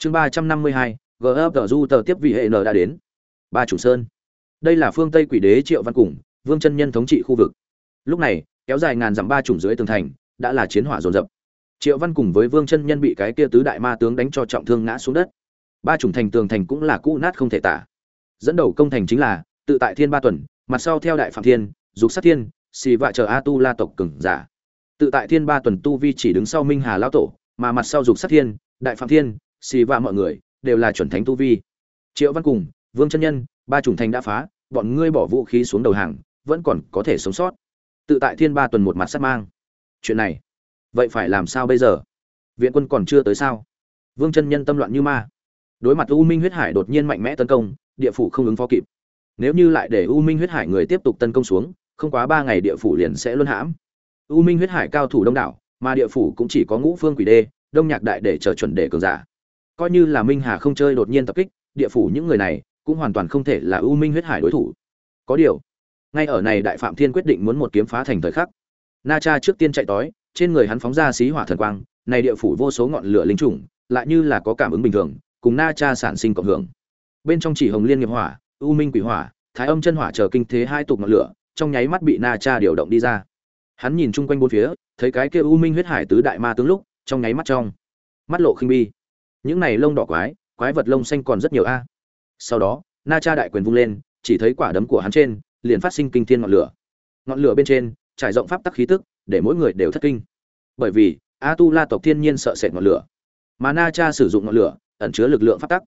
chương ba trăm năm mươi hai gf tờ du tờ tiếp vị hệ n đã đến. Ba chủ sơn. Đây là phương tây quỷ đế triệu văn củng vương chân nhân thống trị khu vực. Lúc này, kéo dài ngàn dặm ba chủng dưới tường thành, đã là chiến hỏa rồn rập triệu văn cùng với vương chân nhân bị cái kia tứ đại ma tướng đánh cho trọng thương ngã xuống đất. Ba chủng thành tường thành cũng là cũ nát không thể tả. Dẫn đầu công thành chính là, tự tại thiên ba tuần, mặt sau theo đại phạm thiên, dục sát thiên xì vạ chờ a tu la tộc cừng giả. Tự tại thiên ba tuần tu vi chỉ đứng sau minh hà lão tổ, mà mặt sau dục sát thiên, đại phạm thiên xì vạ mọi người đều là chuẩn thánh tu vi. Triệu văn cùng, vương chân nhân, ba chủng thành đã phá, bọn ngươi bỏ vũ khí xuống đầu hàng, vẫn còn có thể sống sót. Tự tại thiên ba tuần một mặt sát mang. Chuyện này, vậy phải làm sao bây giờ? Viện quân còn chưa tới sao? Vương chân nhân tâm loạn như ma. Đối mặt u minh huyết hải đột nhiên mạnh mẽ tấn công, địa phủ không ứng phó kịp. Nếu như lại để u minh huyết hải người tiếp tục tấn công xuống, không quá ba ngày địa phủ liền sẽ luân hãm. U minh huyết hải cao thủ đông đảo, mà địa phủ cũng chỉ có ngũ phương quỷ đê, đông nhạc đại để chờ chuẩn để cường giả coi như là minh hà không chơi đột nhiên tập kích, địa phủ những người này cũng hoàn toàn không thể là u minh huyết hải đối thủ. Có điều, ngay ở này đại phạm thiên quyết định muốn một kiếm phá thành thời khắc, na cha trước tiên chạy tối trên người hắn phóng ra xí hỏa thần quang, này địa phủ vô số ngọn lửa linh trùng, lại như là có cảm ứng bình thường, cùng na cha sản sinh cộng hưởng. Bên trong chỉ hồng liên nghiệp hỏa u minh quỷ hỏa, thái âm chân hỏa chờ kinh thế hai tục ngọn lửa, trong nháy mắt bị na cha điều động đi ra. Hắn nhìn chung quanh bốn phía, thấy cái kia u minh huyết hải tứ đại ma tướng lúc, trong nháy mắt trong mắt lộ khinh bi những này lông đỏ quái quái vật lông xanh còn rất nhiều a. Sau đó, na cha đại quyền vung lên, chỉ thấy quả đấm của hắn trên, liền phát sinh kinh thiên ngọn lửa. Ngọn lửa bên trên, trải rộng pháp tắc khí tức, để mỗi người đều thất kinh. Bởi vì a tu la tộc thiên nhiên sợ sệt ngọn lửa, mà na cha sử dụng ngọn lửa, ẩn chứa lực lượng pháp tắc.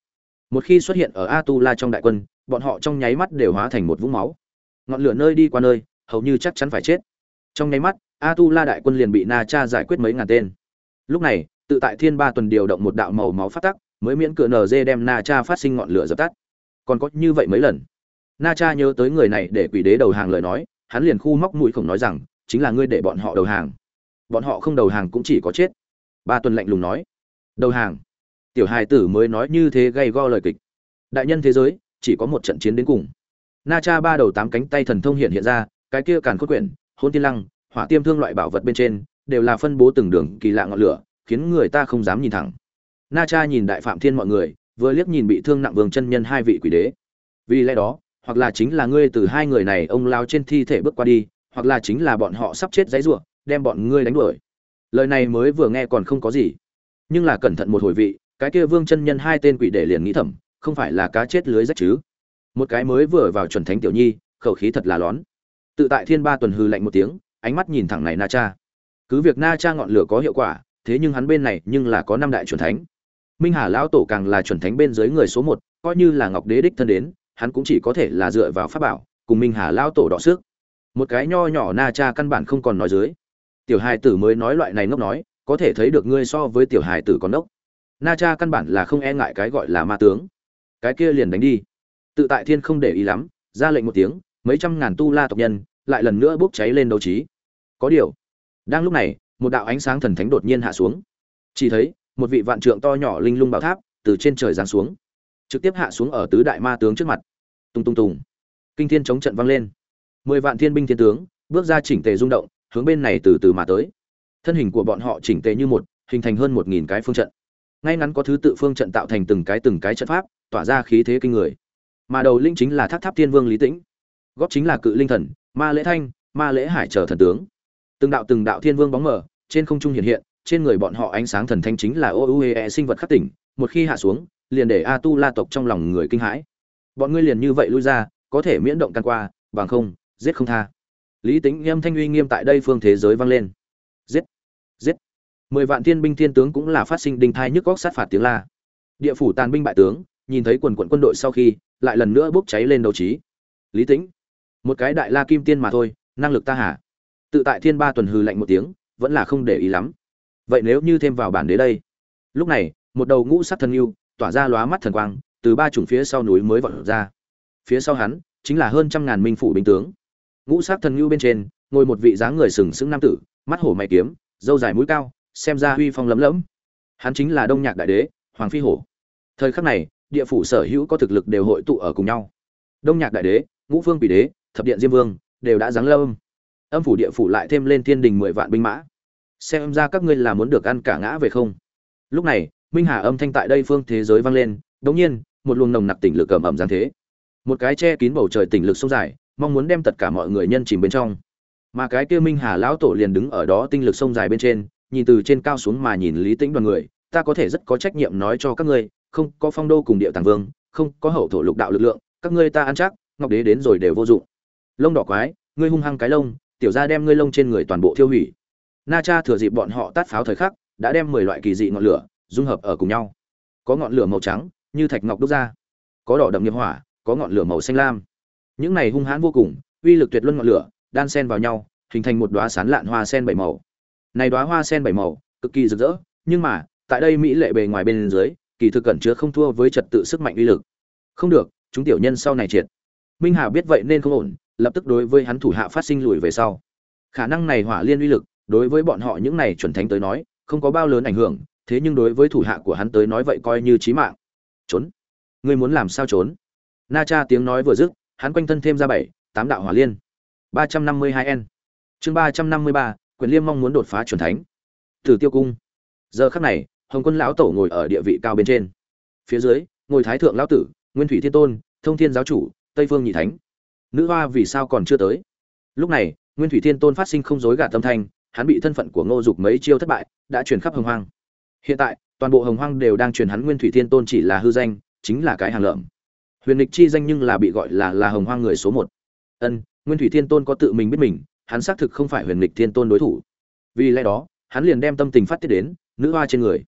Một khi xuất hiện ở a tu la trong đại quân, bọn họ trong nháy mắt đều hóa thành một vũng máu. Ngọn lửa nơi đi qua nơi, hầu như chắc chắn phải chết. Trong nháy mắt a tu la đại quân liền bị na cha giải quyết mấy ngàn tên. Lúc này tự tại thiên ba tuần điều động một đạo màu máu phát tắc, mới miễn cửa nz đem na cha phát sinh ngọn lửa dập tắt. Còn có như vậy mấy lần? Na cha nhớ tới người này để quỷ đế đầu hàng lời nói, hắn liền khu móc mũi khổng nói rằng, chính là ngươi để bọn họ đầu hàng. Bọn họ không đầu hàng cũng chỉ có chết. Ba tuần lạnh lùng nói, đầu hàng? Tiểu hài tử mới nói như thế gây go lời kịch. Đại nhân thế giới, chỉ có một trận chiến đến cùng. Na cha ba đầu tám cánh tay thần thông hiện hiện ra, cái kia càn cốt quyển hôn tiên lăng, hỏa tiêm thương loại bảo vật bên trên, đều là phân bố từng đường kỳ lạ ngọn lửa khiến người ta không dám nhìn thẳng. Na cha nhìn đại phạm thiên mọi người, vừa liếc nhìn bị thương nặng vương chân nhân hai vị quỷ đế. Vì lẽ đó, hoặc là chính là ngươi từ hai người này ông lao trên thi thể bước qua đi, hoặc là chính là bọn họ sắp chết dãy rủa, đem bọn ngươi đánh đuổi. Lời này mới vừa nghe còn không có gì. Nhưng là cẩn thận một hồi vị, cái kia vương chân nhân hai tên quỷ để liền nghĩ thầm, không phải là cá chết lưới rách chứ? Một cái mới vừa vào chuẩn thánh tiểu nhi, khẩu khí thật là lón. Tự tại thiên ba tuần hư lạnh một tiếng, ánh mắt nhìn thẳng này na cha. Cứ việc na cha ngọn lửa có hiệu quả thế nhưng hắn bên này nhưng là có năm đại chuẩn thánh. Minh hà lão tổ càng là chuẩn thánh bên dưới người số một, coi như là ngọc đế đích thân đến, hắn cũng chỉ có thể là dựa vào pháp bảo, cùng minh hà lão tổ đọ sức. Một cái nho nhỏ na cha căn bản không còn nói dưới. Tiểu hài tử mới nói loại này ngốc nói, có thể thấy được ngươi so với tiểu hài tử còn ngốc. Na cha căn bản là không e ngại cái gọi là ma tướng. Cái kia liền đánh đi. Tự tại thiên không để ý lắm, ra lệnh một tiếng, mấy trăm ngàn tu la tộc nhân, lại lần nữa bốc cháy lên đấu trí. Có điều, đang lúc này một đạo ánh sáng thần thánh đột nhiên hạ xuống. Chỉ thấy, một vị vạn trượng to nhỏ linh lung bảo tháp từ trên trời giáng xuống, trực tiếp hạ xuống ở tứ đại ma tướng trước mặt. Tung tung tùng kinh thiên chống trận vang lên. Mười vạn thiên binh thiên tướng bước ra chỉnh tề rung động, hướng bên này từ từ mà tới. Thân hình của bọn họ chỉnh tề như một, hình thành hơn một nghìn cái phương trận. Ngay ngắn có thứ tự phương trận tạo thành từng cái từng cái trận pháp, tỏa ra khí thế kinh người. Mà đầu linh chính là tháp tháp thiên vương lý tĩnh. Góp chính là cự linh thần, ma lễ thanh, ma lễ hải trở thần tướng. Từng đạo từng đạo thiên vương bóng mờ trên không trung hiện hiện, trên người bọn họ ánh sáng thần thanh chính là OUE sinh vật khắc tỉnh, một khi hạ xuống, liền để a tu la tộc trong lòng người kinh hãi. Bọn ngươi liền như vậy lui ra, có thể miễn động căn qua, bằng không, giết không tha. Lý tĩnh nghiêm thanh uy nghiêm tại đây phương thế giới vang lên. Giết giết. Mười vạn thiên binh thiên tướng cũng là phát sinh đinh thai nhức góc sát phạt tiếng la. Địa phủ tàn binh bại tướng, nhìn thấy quần quận quân đội sau khi, lại lần nữa bốc cháy lên đầu trí. Lý tĩnh, một cái đại la kim tiên mà thôi, năng lực ta hả tự tại thiên ba tuần hừ lạnh một tiếng vẫn là không để ý lắm. Vậy nếu như thêm vào bản đế đây? Lúc này, một đầu ngũ sắc thần yêu tỏa ra lóa mắt thần quang, từ ba chủng phía sau núi mới vọt ra. Phía sau hắn chính là hơn trăm ngàn minh phủ binh tướng. Ngũ sắc thần yêu bên trên, ngồi một vị dáng người sừng sững nam tử, mắt hổ mày kiếm dâu dài mũi cao, xem ra huy phong lấm lẫm. Hắn chính là đông nhạc đại đế, hoàng phi hổ. Thời khắc này, địa phủ sở hữu có thực lực đều hội tụ ở cùng nhau. Đông nhạc đại đế, ngũ phương quỷ đế, thập điện diêm vương đều đã giáng lâm. Âm phủ địa phủ lại thêm lên thiên đình mười vạn binh mã xem ra các ngươi là muốn được ăn cả ngã về không? Lúc này, minh hà âm thanh tại đây phương thế giới vang lên, đống nhiên, một luồng nồng nặc tỉnh lực ẩm ẩm giáng thế. Một cái che kín bầu trời tỉnh lực sông dài, mong muốn đem tất cả mọi người nhân chìm bên trong. Mà cái kia minh hà lão tổ liền đứng ở đó tinh lực sông dài bên trên, nhìn từ trên cao xuống mà nhìn lý tĩnh đoàn người, ta có thể rất có trách nhiệm nói cho các ngươi, không có phong đô cùng địa tàng vương, không có hậu thổ lục đạo lực lượng, các ngươi ta ăn chắc, ngọc đế đến rồi đều vô dụng. Lông đỏ quái, ngươi hung hăng cái lông, tiểu ra đem ngươi lông trên người toàn bộ thiêu hủy na cha thừa dịp bọn họ tát pháo thời khắc, đã đem mười loại kỳ dị ngọn lửa dung hợp ở cùng nhau. Có ngọn lửa màu trắng, như thạch ngọc đúc ra. Có đỏ đậm nghiệp hỏa, có ngọn lửa màu xanh lam. Những này hung hãn vô cùng, uy lực tuyệt luân ngọn lửa, đan xen vào nhau, hình thành một đóa sán lạn hoa sen bảy màu. Này đóa hoa sen bảy màu, cực kỳ rực rỡ, nhưng mà, tại đây mỹ lệ bề ngoài bên dưới, kỳ thực cẩn chứa không thua với trật tự sức mạnh uy lực. Không được, chúng tiểu nhân sau này triệt. Minh hà biết vậy nên không ổn, lập tức đối với hắn thủ hạ phát sinh lùi về sau. Khả năng này hỏa liên uy lực đối với bọn họ những này chuẩn thánh tới nói, không có bao lớn ảnh hưởng, thế nhưng đối với thủ hạ của hắn tới nói vậy coi như chí mạng. Trốn? Ngươi muốn làm sao trốn? Na cha tiếng nói vừa dứt, hắn quanh thân thêm ra bảy, tám đạo hỏa liên. Ba trăm năm mươi hai n chương ba trăm năm mươi ba, quyền liêm mong muốn đột phá chuẩn thánh. Tử tiêu cung. Giờ khắc này, hồng quân lão tổ ngồi ở địa vị cao bên trên. Phía dưới, ngồi thái thượng lão tử, nguyên thủy thiên tôn, thông thiên giáo chủ, tây phương nhị thánh. Nữ hoa vì sao còn chưa tới? Lúc này, nguyên thủy thiên tôn phát sinh không dối gạt tâm thanh hắn bị thân phận của ngô dục mấy chiêu thất bại, đã truyền khắp hồng hoang. Hiện tại, toàn bộ hồng hoang đều đang truyền hắn nguyên thủy thiên tôn chỉ là hư danh, chính là cái hàng lợm. Huyền lịch chi danh nhưng là bị gọi là là hồng hoang người số một. Ân, nguyên thủy thiên tôn có tự mình biết mình, hắn xác thực không phải huyền lịch thiên tôn đối thủ. Vì lẽ đó, hắn liền đem tâm tình phát tiết đến, nữ hoa trên người.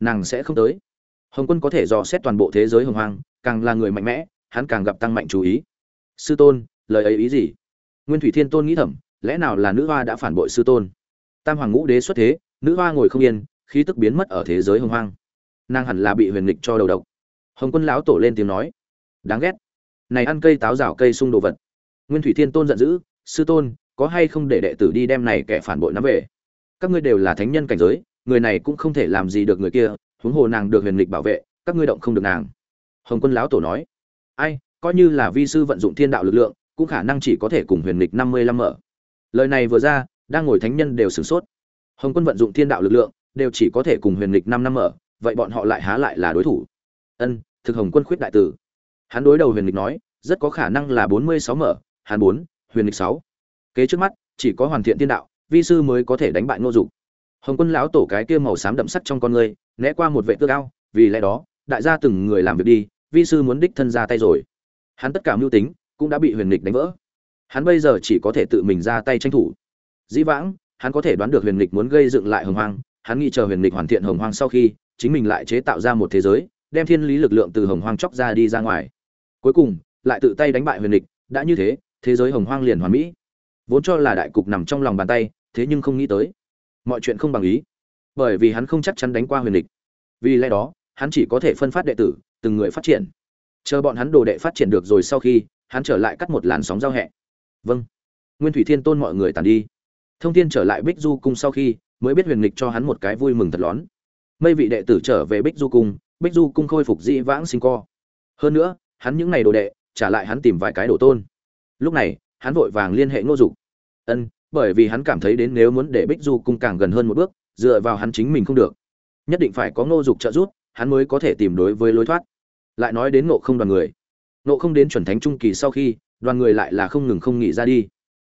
Nàng sẽ không tới. Hồng quân có thể dò xét toàn bộ thế giới hồng hoang, càng là người mạnh mẽ, hắn càng gặp tăng mạnh chú ý. Sư tôn, lời ấy ý gì? Nguyên thủy thiên tôn nghĩ thầm, lẽ nào là nữ hoa đã phản bội sư tôn? Tam hoàng ngũ đế xuất thế, nữ hoa ngồi không yên, khí tức biến mất ở thế giới hồng hoang. Nàng hẳn là bị huyền lịch cho đầu độc. Hồng quân lão tổ lên tiếng nói, đáng ghét. Này ăn cây táo rào cây sung đồ vật. Nguyên thủy thiên tôn giận dữ, sư tôn, có hay không để đệ tử đi đem này kẻ phản bội nắm về? Các ngươi đều là thánh nhân cảnh giới, người này cũng không thể làm gì được người kia, huống hồ nàng được huyền lịch bảo vệ, các ngươi động không được nàng. Hồng quân lão tổ nói, ai, coi như là vi sư vận dụng thiên đạo lực lượng, cũng khả năng chỉ có thể cùng huyền lịch năm mươi lăm mở. Lời này vừa ra đang ngồi thánh nhân đều sửng sốt. Hồng quân vận dụng thiên đạo lực lượng, đều chỉ có thể cùng huyền lịch năm năm mở, vậy bọn họ lại há lại là đối thủ? Ân, thực hồng quân khuyết đại tử. Hắn đối đầu huyền lịch nói, rất có khả năng là bốn mươi sáu mở, hắn bốn, huyền lịch sáu. Kế trước mắt, chỉ có hoàn thiện thiên đạo, vi sư mới có thể đánh bại ngô dục. Hồng quân lão tổ cái kia màu xám đậm sắc trong con người, né qua một vệ tước cao vì lẽ đó, đại gia từng người làm việc đi, vi sư muốn đích thân ra tay rồi. Hắn tất cả mưu tính, cũng đã bị huyền lịch đánh vỡ. Hắn bây giờ chỉ có thể tự mình ra tay tranh thủ dĩ vãng, hắn có thể đoán được huyền lịch muốn gây dựng lại hồng hoang, hắn nghĩ chờ huyền lịch hoàn thiện hồng hoang sau khi, chính mình lại chế tạo ra một thế giới, đem thiên lý lực lượng từ hồng hoang chóc ra đi ra ngoài. Cuối cùng, lại tự tay đánh bại huyền lịch đã như thế thế giới hồng hoang liền hoàn mỹ. Vốn cho là đại cục nằm trong lòng bàn tay, thế nhưng không nghĩ tới. Mọi chuyện không bằng ý. Bởi vì hắn không chắc chắn đánh qua huyền lịch vì lẽ đó, hắn chỉ có thể phân phát đệ tử, từng người phát triển. Chờ bọn hắn đồ đệ phát triển được rồi sau khi, hắn trở lại cắt một làn sóng giao hẹ. Vâng. Nguyên thủy thiên tôn mọi người tàn đi thông thiên trở lại bích du cung sau khi, mới biết huyền lịch cho hắn một cái vui mừng thật lón. Mây vị đệ tử trở về bích du cung, bích du cung khôi phục dĩ vãng sinh co. Hơn nữa, hắn những ngày đồ đệ, trả lại hắn tìm vài cái đồ tôn. Lúc này, hắn vội vàng liên hệ ngô dục. Ân, bởi vì hắn cảm thấy đến nếu muốn để bích du cung càng gần hơn một bước, dựa vào hắn chính mình không được. Nhất định phải có ngô dục trợ giúp, hắn mới có thể tìm đối với lối thoát. Lại nói đến ngộ không đoàn người. Ngộ không đến chuẩn thánh trung kỳ sau khi, đoàn người lại là không ngừng không nghỉ ra đi.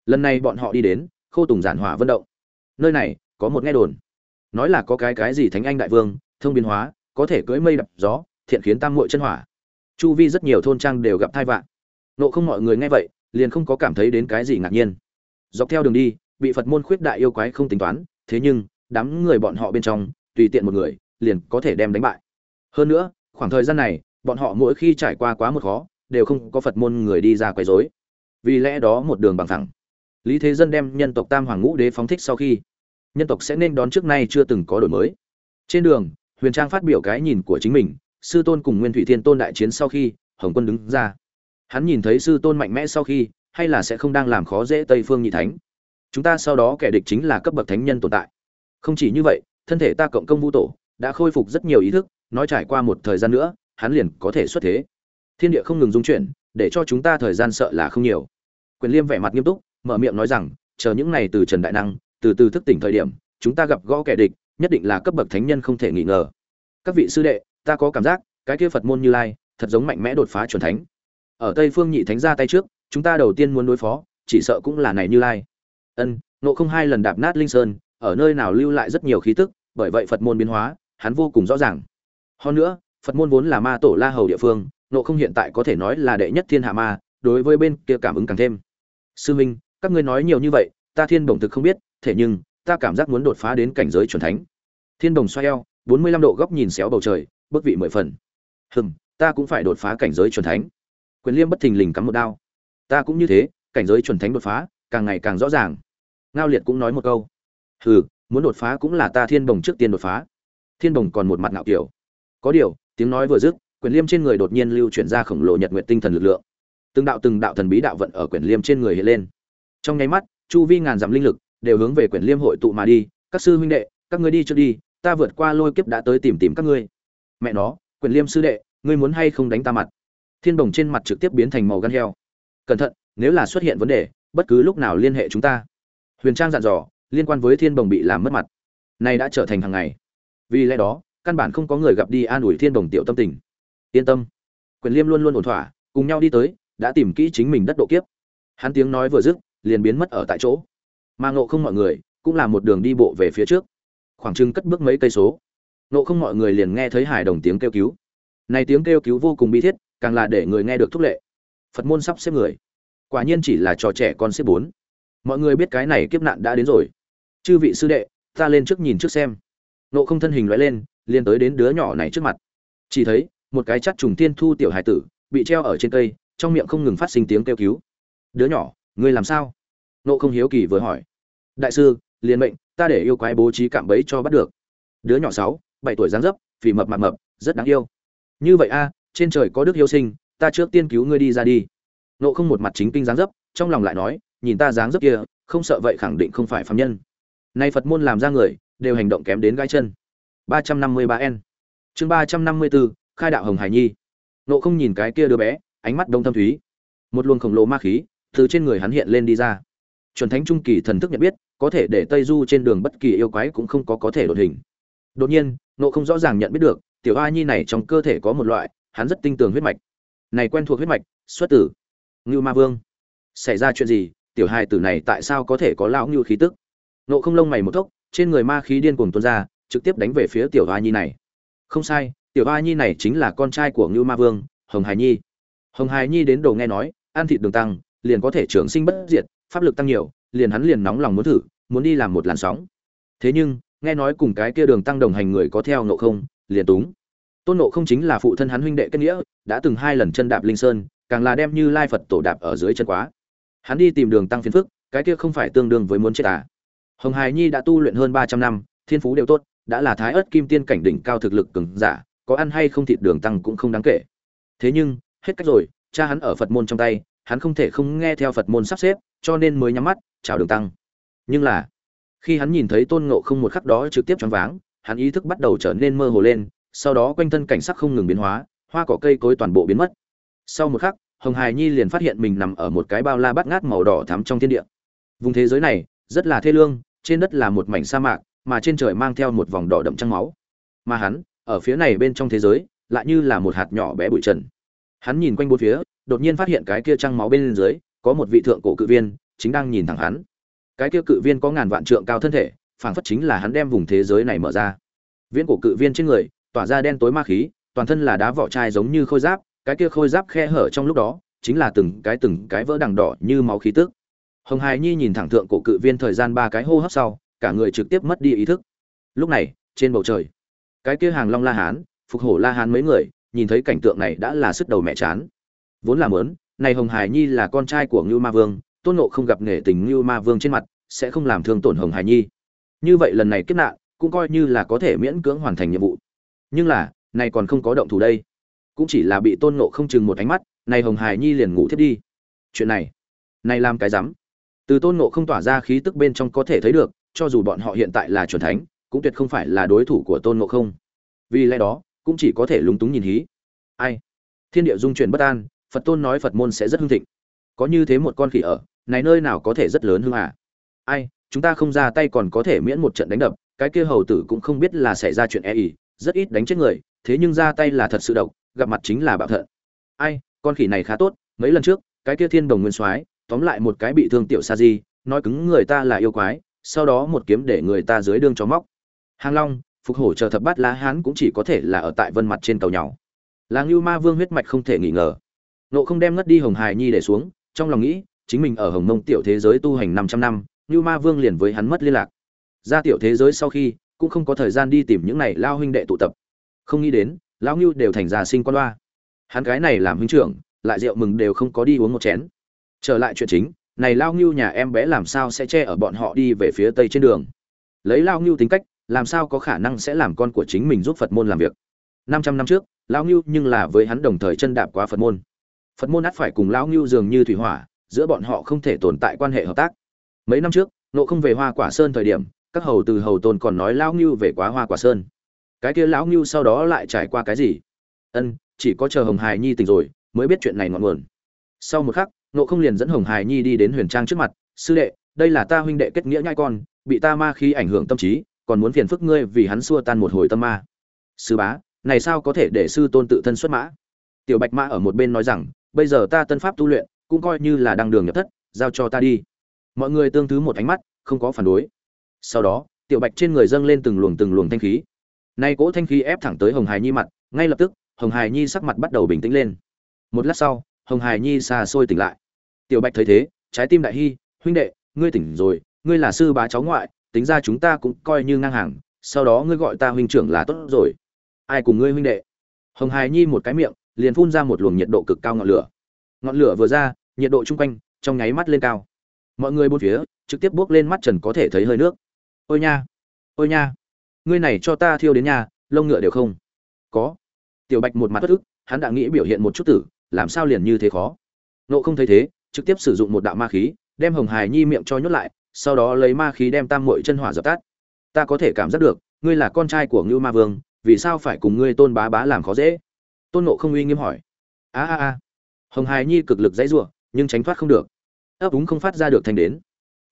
Lần này bọn họ đi đến khô tùng giản hỏa vân động. Nơi này, có một nghe đồn. Nói là có cái cái gì thánh anh đại vương, thông biến hóa, có thể cưỡi mây đập gió, thiện khiến tam muội chân hỏa. Chu vi rất nhiều thôn trang đều gặp thai vạn nộ không mọi người nghe vậy, liền không có cảm thấy đến cái gì ngạc nhiên. Dọc theo đường đi, bị phật môn khuyết đại yêu quái không tính toán, thế nhưng, đám người bọn họ bên trong, tùy tiện một người, liền có thể đem đánh bại. Hơn nữa, khoảng thời gian này, bọn họ mỗi khi trải qua quá một khó, đều không có phật môn người đi ra quấy rối. Vì lẽ đó một đường bằng thẳng lý thế dân đem nhân tộc tam hoàng ngũ đế phóng thích sau khi, nhân tộc sẽ nên đón trước nay chưa từng có đổi mới. Trên đường, huyền trang phát biểu cái nhìn của chính mình, sư tôn cùng nguyên thủy thiên tôn đại chiến sau khi, hồng quân đứng ra. Hắn nhìn thấy sư tôn mạnh mẽ sau khi, hay là sẽ không đang làm khó dễ tây phương nhị thánh. Chúng ta sau đó kẻ địch chính là cấp bậc thánh nhân tồn tại. Không chỉ như vậy, thân thể ta cộng công vũ tổ đã khôi phục rất nhiều ý thức, nói trải qua một thời gian nữa, hắn liền có thể xuất thế. Thiên địa không ngừng dung chuyển, để cho chúng ta thời gian sợ là không nhiều. Quyền liêm vẻ mặt nghiêm túc mở miệng nói rằng, chờ những ngày từ trần đại năng, từ từ thức tỉnh thời điểm, chúng ta gặp gõ kẻ địch, nhất định là cấp bậc thánh nhân không thể nghi ngờ. Các vị sư đệ, ta có cảm giác, cái kia phật môn như lai, thật giống mạnh mẽ đột phá chuẩn thánh. Ở tây phương nhị thánh ra tay trước, chúng ta đầu tiên muốn đối phó, chỉ sợ cũng là này như lai. Ân nộ không hai lần đạp nát linh sơn, ở nơi nào lưu lại rất nhiều khí tức, bởi vậy phật môn biến hóa, hắn vô cùng rõ ràng. Hơn nữa, phật môn vốn là ma tổ la hầu địa phương nộ không hiện tại có thể nói là đệ nhất thiên hạ ma, đối với bên kia cảm ứng càng thêm. Sư minh các ngươi nói nhiều như vậy, ta thiên bổng thực không biết thể nhưng, ta cảm giác muốn đột phá đến cảnh giới chuẩn thánh. Thiên đồng xoay eo, bốn mươi lăm độ góc nhìn xéo bầu trời bước vị mười phần. Hừm, ta cũng phải đột phá cảnh giới chuẩn thánh. Quyền liêm bất thình lình cắm một đao. Ta cũng như thế, cảnh giới chuẩn thánh đột phá, càng ngày càng rõ ràng. Ngao liệt cũng nói một câu. Hừ, muốn đột phá cũng là ta thiên bồng trước tiên đột phá. Thiên bồng còn một mặt ngạo kiểu. Có điều, tiếng nói vừa dứt, quyền liêm trên người đột nhiên lưu chuyển ra khổng lồ nhật nguyện tinh thần lực lượng. Từng đạo từng đạo thần bí đạo vận ở quyền liêm trên người hiện lên trong nháy mắt, chu vi ngàn dặm linh lực đều hướng về quyển liêm hội tụ mà đi. Các sư huynh đệ, các ngươi đi trước đi, ta vượt qua lôi kiếp đã tới tìm tìm các ngươi. Mẹ nó, quyển liêm sư đệ, ngươi muốn hay không đánh ta mặt? Thiên đồng trên mặt trực tiếp biến thành màu gan heo. Cẩn thận, nếu là xuất hiện vấn đề, bất cứ lúc nào liên hệ chúng ta. Huyền trang dặn dò, liên quan với thiên đồng bị làm mất mặt. Này đã trở thành hàng ngày. Vì lẽ đó, căn bản không có người gặp đi an ủi thiên đồng tiểu tâm tình. Yên tâm. Quyền liêm luôn luôn ổn thỏa, cùng nhau đi tới, đã tìm kỹ chính mình đất độ kiếp. Hắn tiếng nói vừa dứt liền biến mất ở tại chỗ. Mà ngộ không mọi người cũng là một đường đi bộ về phía trước. Khoảng trưng cất bước mấy cây số, ngộ không mọi người liền nghe thấy hài đồng tiếng kêu cứu. Này tiếng kêu cứu vô cùng bi thiết, càng là để người nghe được thúc lệ. Phật môn sắp xếp người. Quả nhiên chỉ là trò trẻ con xếp bốn. Mọi người biết cái này kiếp nạn đã đến rồi. Chư vị sư đệ, ta lên trước nhìn trước xem. Nộ không thân hình loại lên, liền tới đến đứa nhỏ này trước mặt. Chỉ thấy, một cái chắt trùng tiên thu tiểu hải tử, bị treo ở trên cây, trong miệng không ngừng phát sinh tiếng kêu cứu. Đứa nhỏ ngươi làm sao? Nộ không hiếu kỳ vừa hỏi. Đại sư, liền mệnh, ta để yêu quái bố trí cạm bẫy cho bắt được. Đứa nhỏ sáu, bảy tuổi dáng dấp, phì mập mạp mập, rất đáng yêu. Như vậy a, trên trời có đức yêu sinh, ta trước tiên cứu ngươi đi ra đi. Nộ không một mặt chính kinh dáng dấp, trong lòng lại nói, nhìn ta dáng dấp kia, không sợ vậy khẳng định không phải phạm nhân. Nay phật môn làm ra người, đều hành động kém đến gai chân. ba trăm năm mươi ba n chương ba trăm năm mươi bốn khai đạo hồng hải nhi. Nộ không nhìn cái kia đứa bé, ánh mắt đông thâm thúy. Một luồng khổng lồ ma khí từ trên người hắn hiện lên đi ra. Chuẩn thánh trung kỳ thần thức nhận biết, có thể để tây du trên đường bất kỳ yêu quái cũng không có có thể đột hình. Đột nhiên nộ không rõ ràng nhận biết được, tiểu a nhi này trong cơ thể có một loại, hắn rất tinh tường huyết mạch. Này quen thuộc huyết mạch, xuất tử ngưu ma vương. Xảy ra chuyện gì, tiểu hài tử này tại sao có thể có lão ngưu khí tức? Nộ không lông mày một thốc, trên người ma khí điên cuồng tuôn ra, trực tiếp đánh về phía tiểu a nhi này. Không sai, tiểu a nhi này chính là con trai của ngưu ma vương, hồng hải nhi. Hồng hải nhi đến đồ nghe nói, ăn thịt đường tăng liền có thể trường sinh bất diệt, pháp lực tăng nhiều, liền hắn liền nóng lòng muốn thử, muốn đi làm một làn sóng. Thế nhưng, nghe nói cùng cái kia đường tăng đồng hành người có theo ngộ không, liền túng. Tôn Ngộ không chính là phụ thân hắn huynh đệ kết nghĩa, đã từng hai lần chân đạp linh sơn, càng là đem như lai phật tổ đạp ở dưới chân quá. Hắn đi tìm đường tăng phiền phức, cái kia không phải tương đương với muốn chết à. hồng Hải nhi đã tu luyện hơn ba trăm năm, thiên phú đều tốt, đã là thái ớt kim tiên cảnh đỉnh cao thực lực cường giả, có ăn hay không thịt đường tăng cũng không đáng kể. Thế nhưng, hết cách rồi, cha hắn ở phật môn trong tay hắn không thể không nghe theo phật môn sắp xếp, cho nên mới nhắm mắt, chào đường tăng. Nhưng là, khi hắn nhìn thấy tôn ngộ không một khắc đó trực tiếp choáng váng, hắn ý thức bắt đầu trở nên mơ hồ lên, sau đó quanh thân cảnh sắc không ngừng biến hóa, hoa cỏ cây cối toàn bộ biến mất. Sau một khắc, hồng hài nhi liền phát hiện mình nằm ở một cái bao la bát ngát màu đỏ thắm trong thiên địa. Vùng thế giới này, rất là thê lương, trên đất là một mảnh sa mạc, mà trên trời mang theo một vòng đỏ đậm trăng máu. Mà hắn, ở phía này bên trong thế giới, lại như là một hạt nhỏ bé bụi trần. Hắn nhìn quanh bốn phía đột nhiên phát hiện cái kia trăng máu bên dưới, có một vị thượng cổ cự viên, chính đang nhìn thẳng hắn. Cái kia cự viên có ngàn vạn trượng cao thân thể, phảng phất chính là hắn đem vùng thế giới này mở ra. Viễn cổ cự viên trên người, tỏa ra đen tối ma khí, toàn thân là đá vỏ chai giống như khôi giáp, cái kia khôi giáp khe hở trong lúc đó, chính là từng cái từng cái vỡ đằng đỏ như máu khí tức. Hồng hài nhi nhìn thẳng thượng cổ cự viên thời gian ba cái hô hấp sau, cả người trực tiếp mất đi ý thức. Lúc này, trên bầu trời, cái kia hàng long la hán, phục hổ la hán mấy người, nhìn thấy cảnh tượng này đã là sức đầu mẹ chán vốn là mớn, này hồng hải nhi là con trai của ngưu ma vương, tôn nộ không gặp nghề tình ngưu ma vương trên mặt, sẽ không làm thương tổn hồng hải nhi. Như vậy lần này kiếp nạn, cũng coi như là có thể miễn cưỡng hoàn thành nhiệm vụ. Nhưng là, này còn không có động thủ đây. Cũng chỉ là bị tôn nộ không chừng một ánh mắt, này hồng hải nhi liền ngủ thiết đi. Chuyện này này làm cái rắm. Từ tôn nộ không tỏa ra khí tức bên trong có thể thấy được, cho dù bọn họ hiện tại là chuẩn thánh, cũng tuyệt không phải là đối thủ của tôn nộ không. Vì lẽ đó, cũng chỉ có thể lúng túng nhìn hí. Ai? Thiên địa dung chuyển bất an phật tôn nói phật môn sẽ rất hưng thịnh. Có như thế một con khỉ ở, này nơi nào có thể rất lớn hưng à? Ai, chúng ta không ra tay còn có thể miễn một trận đánh đập, cái kia hầu tử cũng không biết là xảy ra chuyện e ỉ rất ít đánh chết người, thế nhưng ra tay là thật sự độc, gặp mặt chính là bạo thận. Ai, con khỉ này khá tốt, mấy lần trước, cái kia thiên đồng nguyên soái, tóm lại một cái bị thương tiểu sa di, nói cứng người ta là yêu quái, sau đó một kiếm để người ta dưới đương chó móc. Hàng long, phục hổ chờ thập bát lá hán cũng chỉ có thể là ở tại vân mặt trên tàu nhỏ. Là ngưu ma vương huyết mạch không thể nghi ngờ nộ không đem ngất đi hồng hài nhi để xuống, trong lòng nghĩ, chính mình ở hồng mông tiểu thế giới tu hành 500 năm như ma vương liền với hắn mất liên lạc. Ra tiểu thế giới sau khi, cũng không có thời gian đi tìm những này lao huynh đệ tụ tập. Không nghĩ đến, lão ngưu đều thành già sinh con loa. Hắn cái này làm huynh trưởng, lại rượu mừng đều không có đi uống một chén. Trở lại chuyện chính, này lao ngưu nhà em bé làm sao sẽ che ở bọn họ đi về phía tây trên đường? Lấy lao ngưu tính cách, làm sao có khả năng sẽ làm con của chính mình giúp phật môn làm việc? Năm trăm năm trước, lão ngưu nhưng là với hắn đồng thời chân đạp qua phật môn phật môn ắt phải cùng lão ngưu dường như thủy hỏa, giữa bọn họ không thể tồn tại quan hệ hợp tác. Mấy năm trước nộ không về hoa quả sơn thời điểm, các hầu từ hầu tôn còn nói lão ngưu về quá hoa quả sơn. Cái kia lão ngưu sau đó lại trải qua cái gì? Ân, chỉ có chờ hồng Hải nhi tỉnh rồi, mới biết chuyện này ngọn nguồn. Sau một khắc nộ không liền dẫn hồng Hải nhi đi đến huyền trang trước mặt, sư đệ, đây là ta huynh đệ kết nghĩa nhai con, bị ta ma khi ảnh hưởng tâm trí, còn muốn phiền phức ngươi vì hắn xua tan một hồi tâm ma. Sư bá, này sao có thể để sư tôn tự thân xuất mã? Tiểu bạch mã ở một bên nói rằng bây giờ ta tân pháp tu luyện, cũng coi như là đăng đường nhập thất, giao cho ta đi. Mọi người tương thứ một ánh mắt, không có phản đối. Sau đó, tiểu bạch trên người dâng lên từng luồng từng luồng thanh khí. Nay cỗ thanh khí ép thẳng tới hồng hải nhi mặt, ngay lập tức, hồng hải nhi sắc mặt bắt đầu bình tĩnh lên. Một lát sau, hồng hải nhi xa xôi tỉnh lại. Tiểu bạch thấy thế, trái tim đại hy huynh đệ, ngươi tỉnh rồi, ngươi là sư bá cháu ngoại, tính ra chúng ta cũng coi như ngang hàng, sau đó ngươi gọi ta huynh trưởng là tốt rồi. Ai cùng ngươi huynh đệ? Hồng hải nhi một cái miệng liền phun ra một luồng nhiệt độ cực cao ngọn lửa. Ngọn lửa vừa ra, nhiệt độ chung quanh, trong nháy mắt lên cao. Mọi người bốn phía, trực tiếp bước lên mắt trần có thể thấy hơi nước. Ôi nha ôi nha, ngươi này cho ta thiêu đến nhà, lông ngựa đều không? Có. Tiểu bạch một mặt bất ức, hắn đã nghĩ biểu hiện một chút tử, làm sao liền như thế khó? Nộ không thấy thế, trực tiếp sử dụng một đạo ma khí, đem hồng hài nhi miệng cho nhốt lại, sau đó lấy ma khí đem tam muội chân hỏa dập tắt. Ta có thể cảm giác được, ngươi là con trai của ngưu ma vương, vì sao phải cùng ngươi tôn bá bá làm khó dễ? Tôn nộ không uy nghiêm hỏi. A a a. Hồng hài nhi cực lực dãy giụa nhưng tránh thoát không được. Ấp úng không phát ra được thành đến.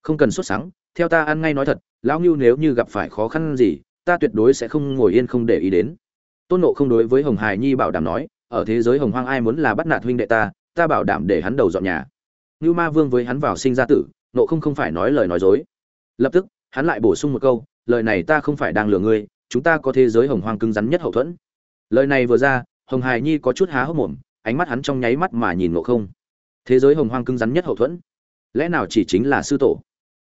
Không cần sốt sáng theo ta ăn ngay nói thật, lão ngưu nếu như gặp phải khó khăn gì, ta tuyệt đối sẽ không ngồi yên không để ý đến. Tôn nộ không đối với hồng hài nhi bảo đảm nói, ở thế giới hồng hoang ai muốn là bắt nạt huynh đệ ta ta bảo đảm để hắn đầu dọn nhà. Ngưu ma vương với hắn vào sinh ra tử nộ không không phải nói lời nói dối. Lập tức, hắn lại bổ sung một câu, lời này ta không phải đang lừa ngươi, chúng ta có thế giới hồng hoang cứng rắn nhất hậu thuẫn. Lời này vừa ra hồng hài nhi có chút há hốc mồm, ánh mắt hắn trong nháy mắt mà nhìn nộ không. Thế giới hồng hoang cứng rắn nhất hậu thuẫn. Lẽ nào chỉ chính là sư tổ?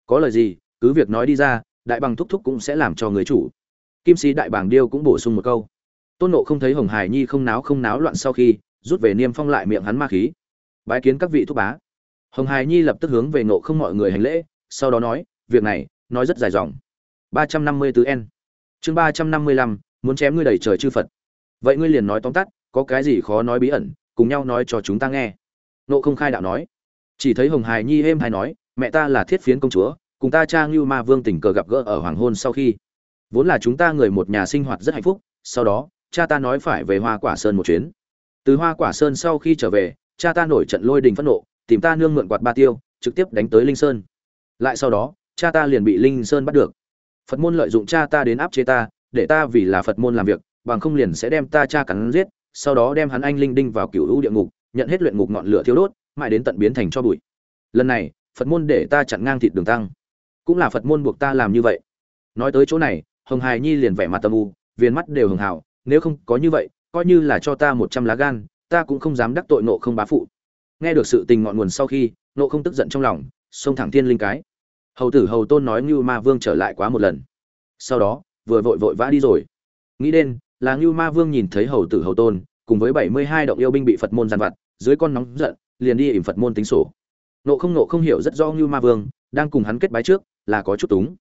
Có lời gì, cứ việc nói đi ra, đại bằng thúc thúc cũng sẽ làm cho người chủ. Kim sĩ đại bàng điêu cũng bổ sung một câu. Tôn nộ không thấy hồng hải nhi không náo không náo loạn sau khi, rút về niêm phong lại miệng hắn ma khí. Bái kiến các vị thúc bá. Hồng hải nhi lập tức hướng về nộ không mọi người hành lễ, sau đó nói, việc này, nói rất dài dòng. Ba trăm năm mươi tứ n. Chương ba trăm năm mươi lăm, muốn chém ngươi đầy trời chư phật vậy ngươi liền nói tóm tắt, có cái gì khó nói bí ẩn, cùng nhau nói cho chúng ta nghe. Nộ không khai đạo nói. Chỉ thấy hồng hải nhi êm hay nói, mẹ ta là thiết phiến công chúa, cùng ta cha ngưu ma vương tình cờ gặp gỡ ở hoàng hôn sau khi. Vốn là chúng ta người một nhà sinh hoạt rất hạnh phúc, sau đó, cha ta nói phải về hoa quả sơn một chuyến. Từ hoa quả sơn sau khi trở về, cha ta nổi trận lôi đình phẫn nộ, tìm ta nương mượn quạt ba tiêu, trực tiếp đánh tới linh sơn. Lại sau đó, cha ta liền bị linh sơn bắt được. Phật môn lợi dụng cha ta đến áp chế ta, để ta vì là phật môn làm việc bằng không liền sẽ đem ta cha cắn giết, sau đó đem hắn anh linh đinh vào cựu u địa ngục, nhận hết luyện ngục ngọn lửa thiêu đốt, mãi đến tận biến thành cho bụi. Lần này, phật môn để ta chặn ngang thịt đường tăng. Cũng là phật môn buộc ta làm như vậy. Nói tới chỗ này, hồng Hải nhi liền vẻ mặt tâm u viên mắt đều hường hào, nếu không có như vậy, coi như là cho ta một trăm lá gan, ta cũng không dám đắc tội nộ không bá phụ. Nghe được sự tình ngọn nguồn sau khi, nộ không tức giận trong lòng, xông thẳng thiên linh cái. Hầu tử hầu tôn nói như ma vương trở lại quá một lần. Sau đó, vừa vội vội vã đi rồi. Nghĩ đến là Ngưu ma vương nhìn thấy hầu tử hầu tôn, cùng với bảy mươi hai động yêu binh bị phật môn giàn vặt, dưới con nóng giận, liền đi ỉm phật môn tính sổ. Nộ không nộ không hiểu rất rõ Ngưu ma vương, đang cùng hắn kết bái trước, là có chút túng.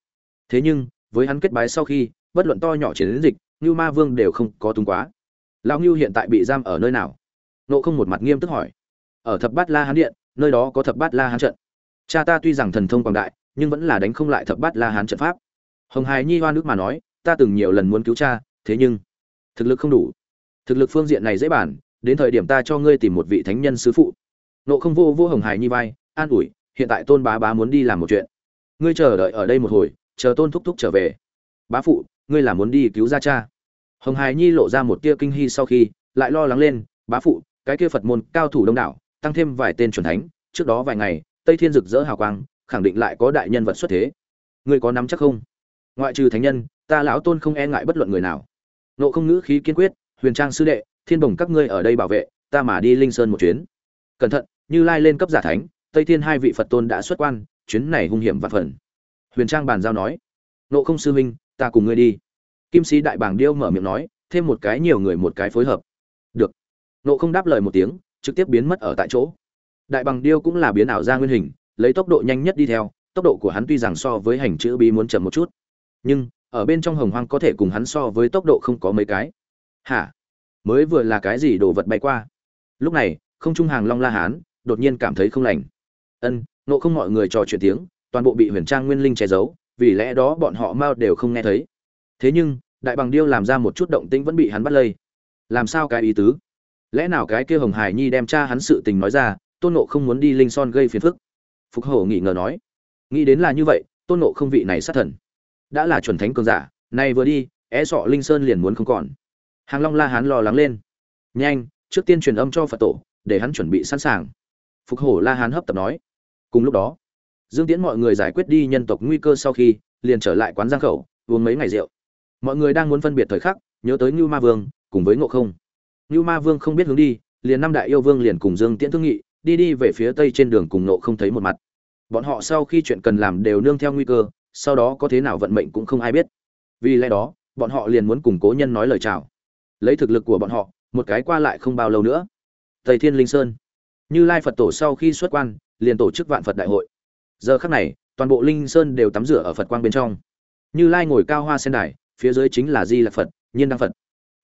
Thế nhưng, với hắn kết bái sau khi, bất luận to nhỏ chiến dịch, Ngưu ma vương đều không có túng quá. Lão ngưu hiện tại bị giam ở nơi nào? Nộ không một mặt nghiêm túc hỏi. Ở thập bát la hán điện, nơi đó có thập bát la hán trận. Cha ta tuy rằng thần thông quảng đại, nhưng vẫn là đánh không lại thập bát la hán trận pháp. Hồng Hải nhi hoa nước mà nói, ta từng nhiều lần muốn cứu cha, thế nhưng thực lực không đủ. Thực lực phương diện này dễ bản đến thời điểm ta cho ngươi tìm một vị thánh nhân sứ phụ. Nộ không vô vô hồng hải nhi vai, an ủi, hiện tại tôn bá bá muốn đi làm một chuyện. Ngươi chờ đợi ở đây một hồi, chờ tôn thúc thúc trở về. Bá phụ, ngươi là muốn đi cứu ra cha. Hồng hải nhi lộ ra một tia kinh hy sau khi, lại lo lắng lên, bá phụ, cái kia phật môn cao thủ đông đảo, tăng thêm vài tên chuẩn thánh, trước đó vài ngày, tây thiên rực rỡ hào quang, khẳng định lại có đại nhân vật xuất thế. Ngươi có nắm chắc không? Ngoại trừ thánh nhân, ta lão tôn không e ngại bất luận người nào nộ không ngữ khí kiên quyết, huyền trang sư đệ, thiên bồng các ngươi ở đây bảo vệ, ta mà đi linh sơn một chuyến. Cẩn thận, như lai lên cấp giả thánh, tây thiên hai vị phật tôn đã xuất quan, chuyến này hung hiểm và phần. Huyền trang bàn giao nói nộ không sư huynh, ta cùng ngươi đi. Kim sĩ đại bàng điêu mở miệng nói, thêm một cái nhiều người một cái phối hợp. Được. Nộ không đáp lời một tiếng, trực tiếp biến mất ở tại chỗ. Đại bằng điêu cũng là biến ảo ra nguyên hình, lấy tốc độ nhanh nhất đi theo, tốc độ của hắn tuy rằng so với hành chữ bí muốn chậm một chút, nhưng ở bên trong hồng hoang có thể cùng hắn so với tốc độ không có mấy cái. Hả? Mới vừa là cái gì đồ vật bay qua? Lúc này, không trung hàng long la hán, đột nhiên cảm thấy không lành. Ân nộ không mọi người trò chuyện tiếng, toàn bộ bị huyền trang nguyên linh che giấu, vì lẽ đó bọn họ mau đều không nghe thấy. Thế nhưng, đại bằng điêu làm ra một chút động tĩnh vẫn bị hắn bắt lây. Làm sao cái ý tứ? Lẽ nào cái kia hồng hải nhi đem cha hắn sự tình nói ra, tôn nộ không muốn đi linh son gây phiền phức? Phục hổ nghĩ ngờ nói. Nghĩ đến là như vậy, tôn nộ không vị này sát thần đã là chuẩn thánh cường giả, nay vừa đi é sọ linh sơn liền muốn không còn. Hàng long la hán lo lắng lên. Nhanh, trước tiên truyền âm cho phật tổ, để hắn chuẩn bị sẵn sàng. Phục hổ la hán hấp tập nói. Cùng lúc đó, dương tiễn mọi người giải quyết đi nhân tộc nguy cơ sau khi, liền trở lại quán giang khẩu, uống mấy ngày rượu. Mọi người đang muốn phân biệt thời khắc, nhớ tới ngưu ma vương, cùng với ngộ không. Ngưu ma vương không biết hướng đi, liền năm đại yêu vương liền cùng dương tiễn thương nghị, đi đi về phía tây trên đường cùng nộ không thấy một mặt. Bọn họ sau khi chuyện cần làm đều nương theo nguy cơ sau đó có thế nào vận mệnh cũng không ai biết. Vì lẽ đó, bọn họ liền muốn cùng cố nhân nói lời chào. Lấy thực lực của bọn họ, một cái qua lại không bao lâu nữa. Tây thiên linh sơn. Như lai phật tổ sau khi xuất quan, liền tổ chức vạn phật đại hội. Giờ khắc này, toàn bộ linh sơn đều tắm rửa ở phật quang bên trong. Như lai ngồi cao hoa sen đài, phía dưới chính là di lạc phật, nhiên đăng phật.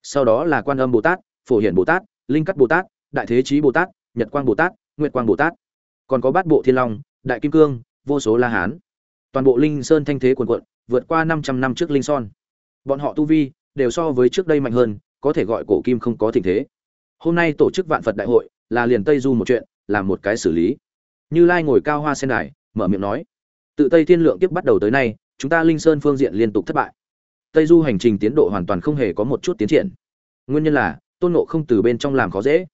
Sau đó là quan âm bồ tát, phổ hiển bồ tát, linh cắt bồ tát, đại thế chí bồ tát, nhật quang bồ tát, nguyệt quang bồ tát. Còn có bát bộ thiên long, đại kim cương, vô số la hán toàn bộ linh sơn thanh thế quần quận vượt qua 500 năm trước linh son. Bọn họ tu vi đều so với trước đây mạnh hơn, có thể gọi cổ kim không có tình thế. Hôm nay tổ chức vạn phật đại hội là liền tây du một chuyện làm một cái xử lý. Như lai ngồi cao hoa sen đài, mở miệng nói, tự tây thiên lượng tiếp bắt đầu tới nay, chúng ta linh sơn phương diện liên tục thất bại. Tây du hành trình tiến độ hoàn toàn không hề có một chút tiến triển. Nguyên nhân là, tôn nộ không từ bên trong làm khó dễ.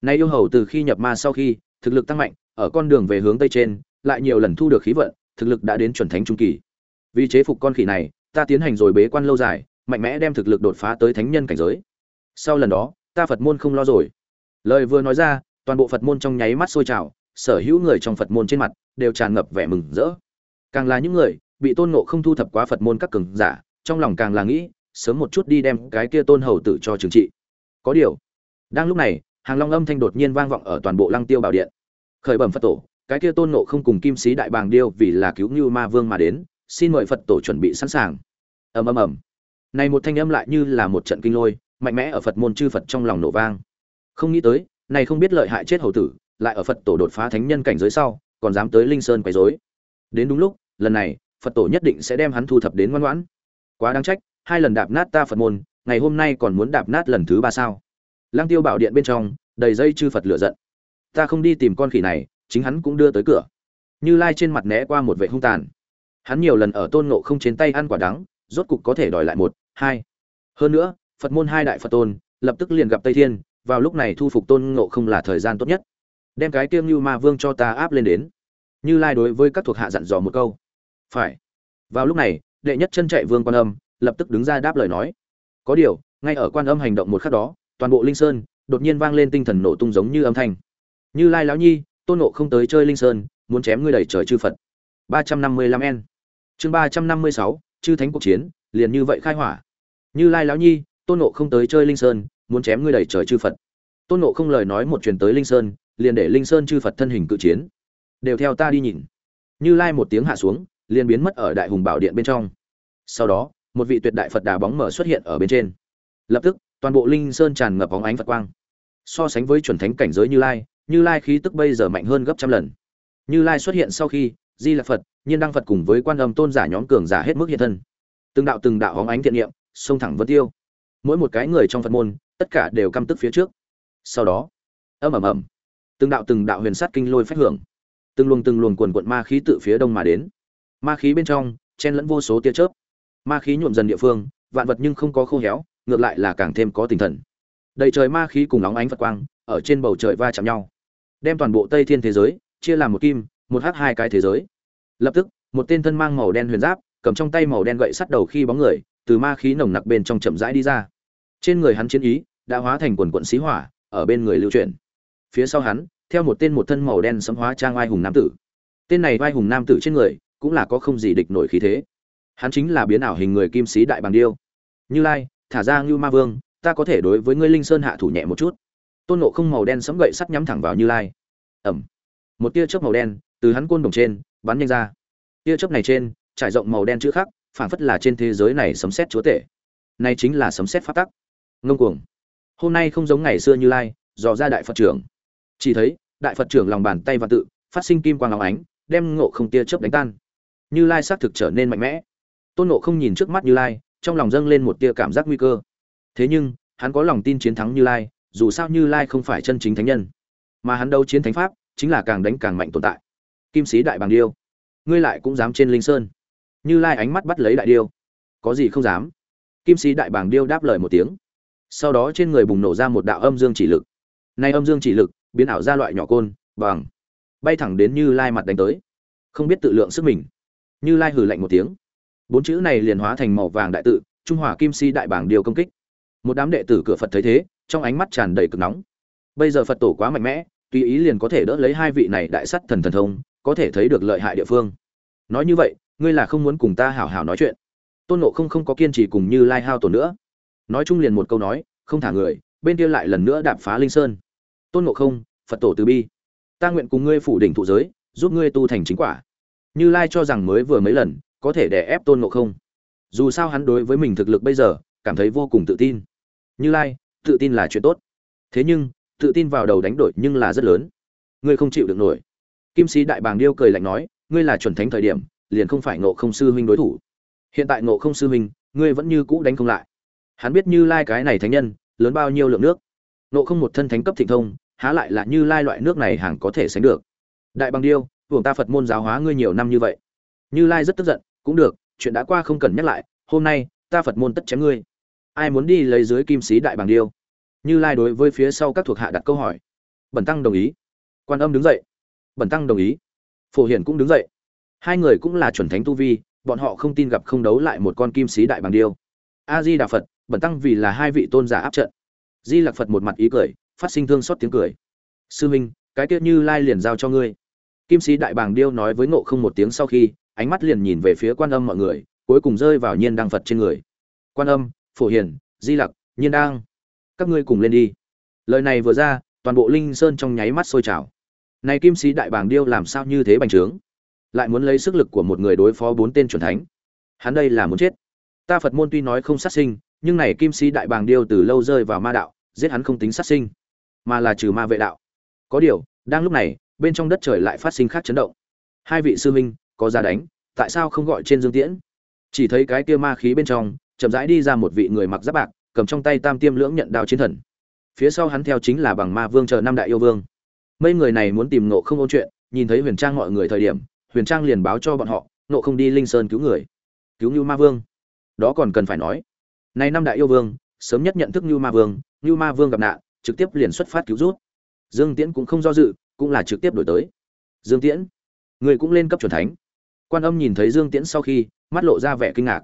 Nay yêu hầu từ khi nhập ma sau khi, thực lực tăng mạnh, ở con đường về hướng tây trên, lại nhiều lần thu được khí vận thực lực đã đến chuẩn thánh trung kỳ. Vì chế phục con khỉ này, ta tiến hành rồi bế quan lâu dài, mạnh mẽ đem thực lực đột phá tới thánh nhân cảnh giới. Sau lần đó, ta phật môn không lo rồi. Lời vừa nói ra, toàn bộ phật môn trong nháy mắt sôi trào, sở hữu người trong phật môn trên mặt đều tràn ngập vẻ mừng rỡ. Càng là những người bị tôn ngộ không thu thập quá phật môn các cường giả, trong lòng càng là nghĩ, sớm một chút đi đem cái kia tôn hầu tử cho trừng trị. Có điều, đang lúc này, hàng long âm thanh đột nhiên vang vọng ở toàn bộ lăng tiêu bảo điện. Khởi bẩm phật tổ cái kia tôn nộ không cùng kim sĩ đại bàng điêu vì là cứu như ma vương mà đến, xin mời phật tổ chuẩn bị sẵn sàng. Ầm ầm ầm. Này một thanh âm lại như là một trận kinh lôi, mạnh mẽ ở phật môn chư phật trong lòng nổ vang. Không nghĩ tới, này không biết lợi hại chết hầu tử, lại ở phật tổ đột phá thánh nhân cảnh giới sau, còn dám tới linh sơn quấy rối. Đến đúng lúc, lần này, phật tổ nhất định sẽ đem hắn thu thập đến ngoan ngoãn. Quá đáng trách, hai lần đạp nát ta phật môn, ngày hôm nay còn muốn đạp nát lần thứ ba sao? Lang tiêu bảo điện bên trong, đầy dây chư phật lửa giận. Ta không đi tìm con khỉ này chính hắn cũng đưa tới cửa. Như lai trên mặt né qua một vệ hung tàn. Hắn nhiều lần ở tôn nộ không trên tay ăn quả đắng, rốt cục có thể đòi lại một, hai. Hơn nữa, phật môn hai đại phật tôn, lập tức liền gặp tây thiên, vào lúc này thu phục tôn ngộ không là thời gian tốt nhất. Đem cái tiêm như ma vương cho ta áp lên đến. Như lai đối với các thuộc hạ dặn dò một câu. Phải. Vào lúc này, đệ nhất chân chạy vương quan âm, lập tức đứng ra đáp lời nói. Có điều, ngay ở quan âm hành động một khắc đó, toàn bộ linh sơn, đột nhiên vang lên tinh thần nổ tung giống như âm thanh. Như lai lão nhi tôn nộ không tới chơi linh sơn, muốn chém ngươi đẩy trời chư phật. ba trăm năm mươi lăm n chương ba trăm năm mươi sáu, chư thánh cuộc chiến, liền như vậy khai hỏa. Như lai lão nhi, tôn nộ không tới chơi linh sơn, muốn chém ngươi đẩy trời chư phật. Tôn nộ không lời nói một truyền tới linh sơn, liền để linh sơn chư phật thân hình cự chiến. Đều theo ta đi nhìn. Như lai một tiếng hạ xuống, liền biến mất ở đại hùng bảo điện bên trong. Sau đó, một vị tuyệt đại phật đà bóng mở xuất hiện ở bên trên. Lập tức, toàn bộ linh sơn tràn ngập bóng ánh phật quang. So sánh với chuẩn thánh cảnh giới như lai như lai khí tức bây giờ mạnh hơn gấp trăm lần. Như lai xuất hiện sau khi, di Lặc phật, nhiên đăng phật cùng với quan âm tôn giả nhóm cường giả hết mức hiện thân. Từng đạo từng đạo hóng ánh thiện niệm, xông thẳng vân tiêu. Mỗi một cái người trong phật môn, tất cả đều căm tức phía trước. Sau đó, ầm ầm ầm, từng đạo từng đạo huyền sát kinh lôi phách hưởng. Từng luồng từng luồng quần quận ma khí tự phía đông mà đến. Ma khí bên trong, chen lẫn vô số tia chớp. Ma khí nhuộm dần địa phương, vạn vật nhưng không có khô héo, ngược lại là càng thêm có tinh thần. Đầy trời ma khí cùng nóng ánh phật quang, ở trên bầu trời va chạm nhau đem toàn bộ tây thiên thế giới, chia làm một kim, một hắc hai cái thế giới. Lập tức, một tên thân mang màu đen huyền giáp, cầm trong tay màu đen gậy sắt đầu khi bóng người, từ ma khí nồng nặc bên trong chậm rãi đi ra. Trên người hắn chiến ý, đã hóa thành quần quận xí hỏa, ở bên người lưu chuyển. Phía sau hắn, theo một tên một thân màu đen sấm hóa trang oai hùng nam tử. Tên này oai hùng nam tử trên người, cũng là có không gì địch nổi khí thế. Hắn chính là biến ảo hình người kim sĩ đại bằng điêu. Như lai, thả ra ngưu ma vương, ta có thể đối với ngươi linh sơn hạ thủ nhẹ một chút tôn nộ không màu đen sấm gậy sắt nhắm thẳng vào như lai. Ẩm. Một tia chớp màu đen từ hắn côn đồng trên bắn nhanh ra. Tia chớp này trên, trải rộng màu đen chữ khắc phản phất là trên thế giới này sấm xét chúa tể. Này chính là sấm xét phát tắc. Ngông cuồng. Hôm nay không giống ngày xưa như lai, dò ra đại phật trưởng. Chỉ thấy, đại phật trưởng lòng bàn tay và tự, phát sinh kim quang lòng ánh, đem ngộ không tia chớp đánh tan. Như lai xác thực trở nên mạnh mẽ. Tôn nộ không nhìn trước mắt như lai, trong lòng dâng lên một tia cảm giác nguy cơ. Thế nhưng, hắn có lòng tin chiến thắng như lai dù sao như lai không phải chân chính thánh nhân, mà hắn đâu chiến thánh pháp chính là càng đánh càng mạnh tồn tại. Kim sĩ đại bàng điêu, ngươi lại cũng dám trên linh sơn. Như lai ánh mắt bắt lấy đại điêu, có gì không dám? Kim sĩ đại bàng điêu đáp lời một tiếng. Sau đó trên người bùng nổ ra một đạo âm dương chỉ lực. Nay âm dương chỉ lực biến ảo ra loại nhỏ côn bằng bay thẳng đến như lai mặt đánh tới. Không biết tự lượng sức mình. Như lai hừ lạnh một tiếng. Bốn chữ này liền hóa thành màu vàng đại tự, trung hòa kim si đại bảng điều công kích. Một đám đệ tử cửa phật thấy thế trong ánh mắt tràn đầy cực nóng. Bây giờ phật tổ quá mạnh mẽ, tùy ý liền có thể đỡ lấy hai vị này đại sắt thần thần thông, có thể thấy được lợi hại địa phương. Nói như vậy, ngươi là không muốn cùng ta hảo hảo nói chuyện. Tôn nộ không không có kiên trì cùng như lai hao tổn nữa. Nói chung liền một câu nói, không thả người, bên kia lại lần nữa đạp phá linh sơn. Tôn nộ không, phật tổ từ bi. Ta nguyện cùng ngươi phủ đỉnh thụ giới, giúp ngươi tu thành chính quả. Như lai cho rằng mới vừa mấy lần, có thể đè ép tôn nộ không. Dù sao hắn đối với mình thực lực bây giờ, cảm thấy vô cùng tự tin. Như lai tự tin là chuyện tốt. Thế nhưng, tự tin vào đầu đánh đổi nhưng là rất lớn. Ngươi không chịu được nổi. Kim sĩ đại bàng điêu cười lạnh nói, ngươi là chuẩn thánh thời điểm, liền không phải ngộ không sư huynh đối thủ. Hiện tại ngộ không sư huynh, ngươi vẫn như cũ đánh không lại. Hắn biết như lai cái này thánh nhân, lớn bao nhiêu lượng nước. Ngộ không một thân thánh cấp thịnh thông, há lại là như lai loại nước này hàng có thể sánh được. Đại bằng điêu, hưởng ta phật môn giáo hóa ngươi nhiều năm như vậy. Như lai rất tức giận, cũng được, chuyện đã qua không cần nhắc lại, hôm nay, ta phật môn tất chém ngươi. Ai muốn đi lấy dưới kim sĩ đại bằng điêu? Như lai đối với phía sau các thuộc hạ đặt câu hỏi. Bẩn tăng đồng ý. Quan âm đứng dậy. Bẩn tăng đồng ý. Phổ hiển cũng đứng dậy. Hai người cũng là chuẩn thánh tu vi, bọn họ không tin gặp không đấu lại một con kim sĩ đại bằng điêu. A di đà phật, bẩn tăng vì là hai vị tôn giả áp trận. Di lạc phật một mặt ý cười, phát sinh thương xót tiếng cười. Sư minh, cái tiết như lai liền giao cho ngươi. Kim sĩ đại bàng điêu nói với ngộ không một tiếng sau khi, ánh mắt liền nhìn về phía quan âm mọi người, cuối cùng rơi vào nhiên đăng phật trên người. Quan âm, phổ hiền di lặc nhiên đăng các ngươi cùng lên đi. Lời này vừa ra toàn bộ linh sơn trong nháy mắt sôi trào. Này kim sĩ đại bàng điêu làm sao như thế bành trướng? Lại muốn lấy sức lực của một người đối phó bốn tên chuẩn thánh. Hắn đây là muốn chết. Ta phật môn tuy nói không sát sinh nhưng này kim sĩ đại bàng điêu từ lâu rơi vào ma đạo giết hắn không tính sát sinh mà là trừ ma vệ đạo. Có điều đang lúc này bên trong đất trời lại phát sinh khác chấn động. Hai vị sư minh, có ra đánh tại sao không gọi trên dương tiễn? Chỉ thấy cái kia ma khí bên trong chậm rãi đi ra một vị người mặc giáp bạc cầm trong tay tam tiêm lưỡng nhận đao chiến thần. Phía sau hắn theo chính là bằng ma vương chờ năm đại yêu vương. Mấy người này muốn tìm nộ không ôn chuyện, nhìn thấy huyền trang mọi người thời điểm, huyền trang liền báo cho bọn họ nộ không đi linh sơn cứu người. Cứu như ma vương? Đó còn cần phải nói. Nay năm đại yêu vương, sớm nhất nhận thức như ma vương như ma vương gặp nạn, trực tiếp liền xuất phát cứu rút. Dương tiễn cũng không do dự, cũng là trực tiếp đổi tới. Dương tiễn, người cũng lên cấp chuẩn thánh. Quan âm nhìn thấy dương tiễn sau khi, mắt lộ ra vẻ kinh ngạc.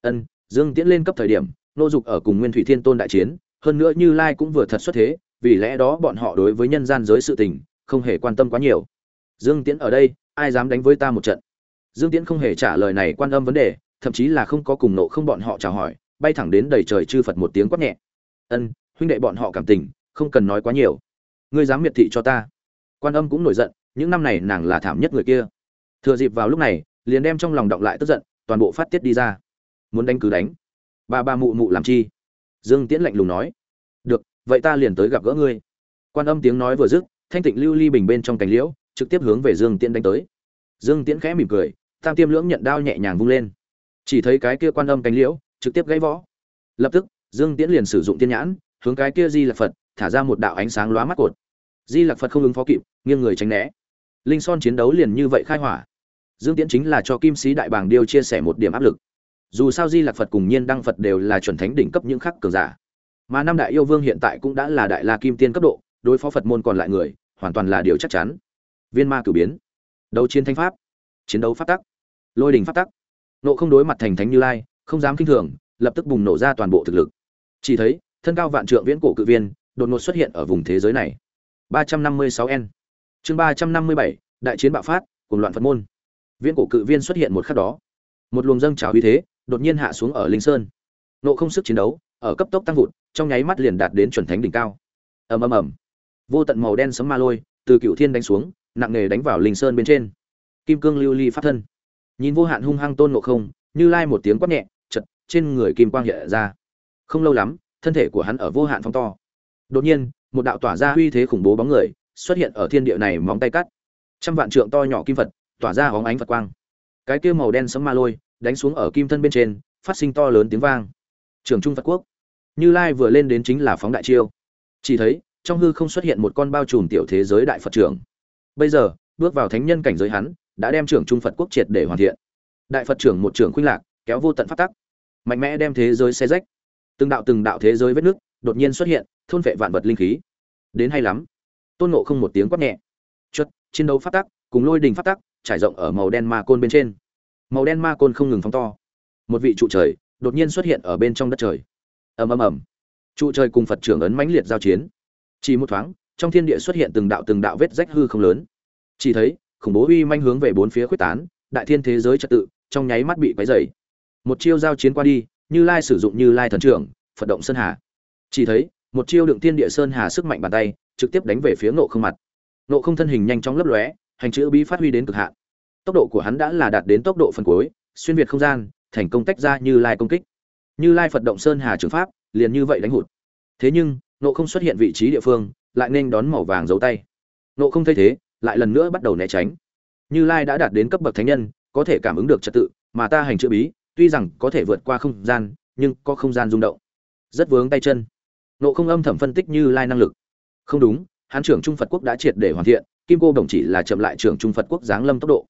Ân, dương tiễn lên cấp thời điểm nô dục ở cùng nguyên thủy thiên tôn đại chiến, hơn nữa như lai cũng vừa thật xuất thế, vì lẽ đó bọn họ đối với nhân gian giới sự tình, không hề quan tâm quá nhiều. Dương tiễn ở đây, ai dám đánh với ta một trận? Dương tiễn không hề trả lời này quan âm vấn đề, thậm chí là không có cùng nộ không bọn họ chào hỏi, bay thẳng đến đầy trời chư phật một tiếng quát nhẹ. Ân, huynh đệ bọn họ cảm tình, không cần nói quá nhiều. Ngươi dám miệt thị cho ta. Quan âm cũng nổi giận, những năm này nàng là thảm nhất người kia. Thừa dịp vào lúc này, liền đem trong lòng động lại tức giận, toàn bộ phát tiết đi ra. Muốn đánh cứ đánh ba ba mụ mụ làm chi? Dương tiễn lạnh lùng nói. Được, vậy ta liền tới gặp gỡ ngươi. Quan âm tiếng nói vừa dứt, thanh tịnh lưu ly bình bên trong cành liễu, trực tiếp hướng về dương tiễn đánh tới. Dương tiễn khẽ mỉm cười, tam tiêm lưỡng nhận đao nhẹ nhàng vung lên. Chỉ thấy cái kia quan âm cành liễu, trực tiếp gãy võ. Lập tức, dương tiễn liền sử dụng tiên nhãn, hướng cái kia di lạc phật, thả ra một đạo ánh sáng lóa mắt cột. Di lạc phật không ứng phó kịp, nghiêng người tránh né. Linh son chiến đấu liền như vậy khai hỏa. Dương tiễn chính là cho kim sĩ đại bàng điêu chia sẻ một điểm áp lực dù sao di lạc phật cùng nhiên đăng phật đều là chuẩn thánh đỉnh cấp những khắc cường giả. Mà năm đại yêu vương hiện tại cũng đã là đại la kim tiên cấp độ đối phó phật môn còn lại người hoàn toàn là điều chắc chắn. Viên ma cử biến. Đấu chiến thanh pháp. Chiến đấu pháp tắc. Lôi đình pháp tắc. Nộ không đối mặt thành thánh như lai không dám kinh thường lập tức bùng nổ ra toàn bộ thực lực. Chỉ thấy thân cao vạn trượng viễn cổ cự viên đột ngột xuất hiện ở vùng thế giới này. 356 n. Chương 357, đại chiến bạo phát cùng loạn phật môn. Viễn cổ cự viên xuất hiện một khắc đó. Một luồng dâng trào uy thế đột nhiên hạ xuống ở linh sơn. Nộ không sức chiến đấu, ở cấp tốc tăng vụt, trong nháy mắt liền đạt đến chuẩn thánh đỉnh cao. Ầm ầm ầm. Vô tận màu đen sấm ma lôi, từ cựu thiên đánh xuống, nặng nề đánh vào linh sơn bên trên. Kim cương lưu ly pháp thân. Nhìn vô hạn hung hăng tôn ngộ không, như lai một tiếng quát nhẹ chật trên người kim quang hiện ra. Không lâu lắm, thân thể của hắn ở vô hạn phong to. Đột nhiên, một đạo tỏa ra uy thế khủng bố bóng người xuất hiện ở thiên địa này móng tay cắt. Trăm vạn trượng to nhỏ kim phật, tỏa ra hóng ánh phật quang. Cái kia màu đen sấm ma lôi đánh xuống ở kim thân bên trên, phát sinh to lớn tiếng vang. Trường trung phật quốc, như lai vừa lên đến chính là phóng đại chiêu. Chỉ thấy, trong hư không xuất hiện một con bao trùm tiểu thế giới đại phật trưởng. Bây giờ, bước vào thánh nhân cảnh giới hắn, đã đem trưởng trung phật quốc triệt để hoàn thiện. Đại phật trưởng một trưởng khuynh lạc, kéo vô tận phát tắc. Mạnh mẽ đem thế giới xe rách. Từng đạo từng đạo thế giới vết nước đột nhiên xuất hiện, thôn vệ vạn vật linh khí. Đến hay lắm. Tôn ngộ không một tiếng quát nhẹ. Chất chiến đấu phát tắc, cùng lôi đình phát tắc, trải rộng ở màu đen ma côn bên trên màu đen ma côn không ngừng phóng to. Một vị trụ trời đột nhiên xuất hiện ở bên trong đất trời. Ầm ầm ầm. Trụ trời cùng phật trưởng ấn mãnh liệt giao chiến. Chỉ một thoáng, trong thiên địa xuất hiện từng đạo từng đạo vết rách hư không lớn. Chỉ thấy, khủng bố uy manh hướng về bốn phía quyết tán, đại thiên thế giới trật tự, trong nháy mắt bị quấy dày một chiêu giao chiến qua đi, như lai sử dụng như lai thần trưởng, phật động sơn hà. Chỉ thấy, một chiêu đựng thiên địa sơn hà sức mạnh bàn tay, trực tiếp đánh về phía nộ không mặt. Nộ không thân hình nhanh chóng lấp lóe, hành chữ bí phát huy đến cực hạn tốc độ của hắn đã là đạt đến tốc độ phần cuối, xuyên việt không gian, thành công tách ra như lai công kích. Như lai phật động sơn hà trường pháp, liền như vậy đánh hụt. Thế nhưng nộ không xuất hiện vị trí địa phương, lại nên đón màu vàng giấu tay. Nộ không thấy thế, lại lần nữa bắt đầu né tránh. Như lai đã đạt đến cấp bậc thánh nhân, có thể cảm ứng được trật tự, mà ta hành chữ bí, tuy rằng có thể vượt qua không gian, nhưng có không gian rung động. Rất vướng tay chân. Nộ không âm thầm phân tích như lai năng lực. Không đúng hán trưởng trung phật quốc đã triệt để hoàn thiện, kim cô đồng chỉ là chậm lại trưởng trung phật quốc giáng lâm tốc độ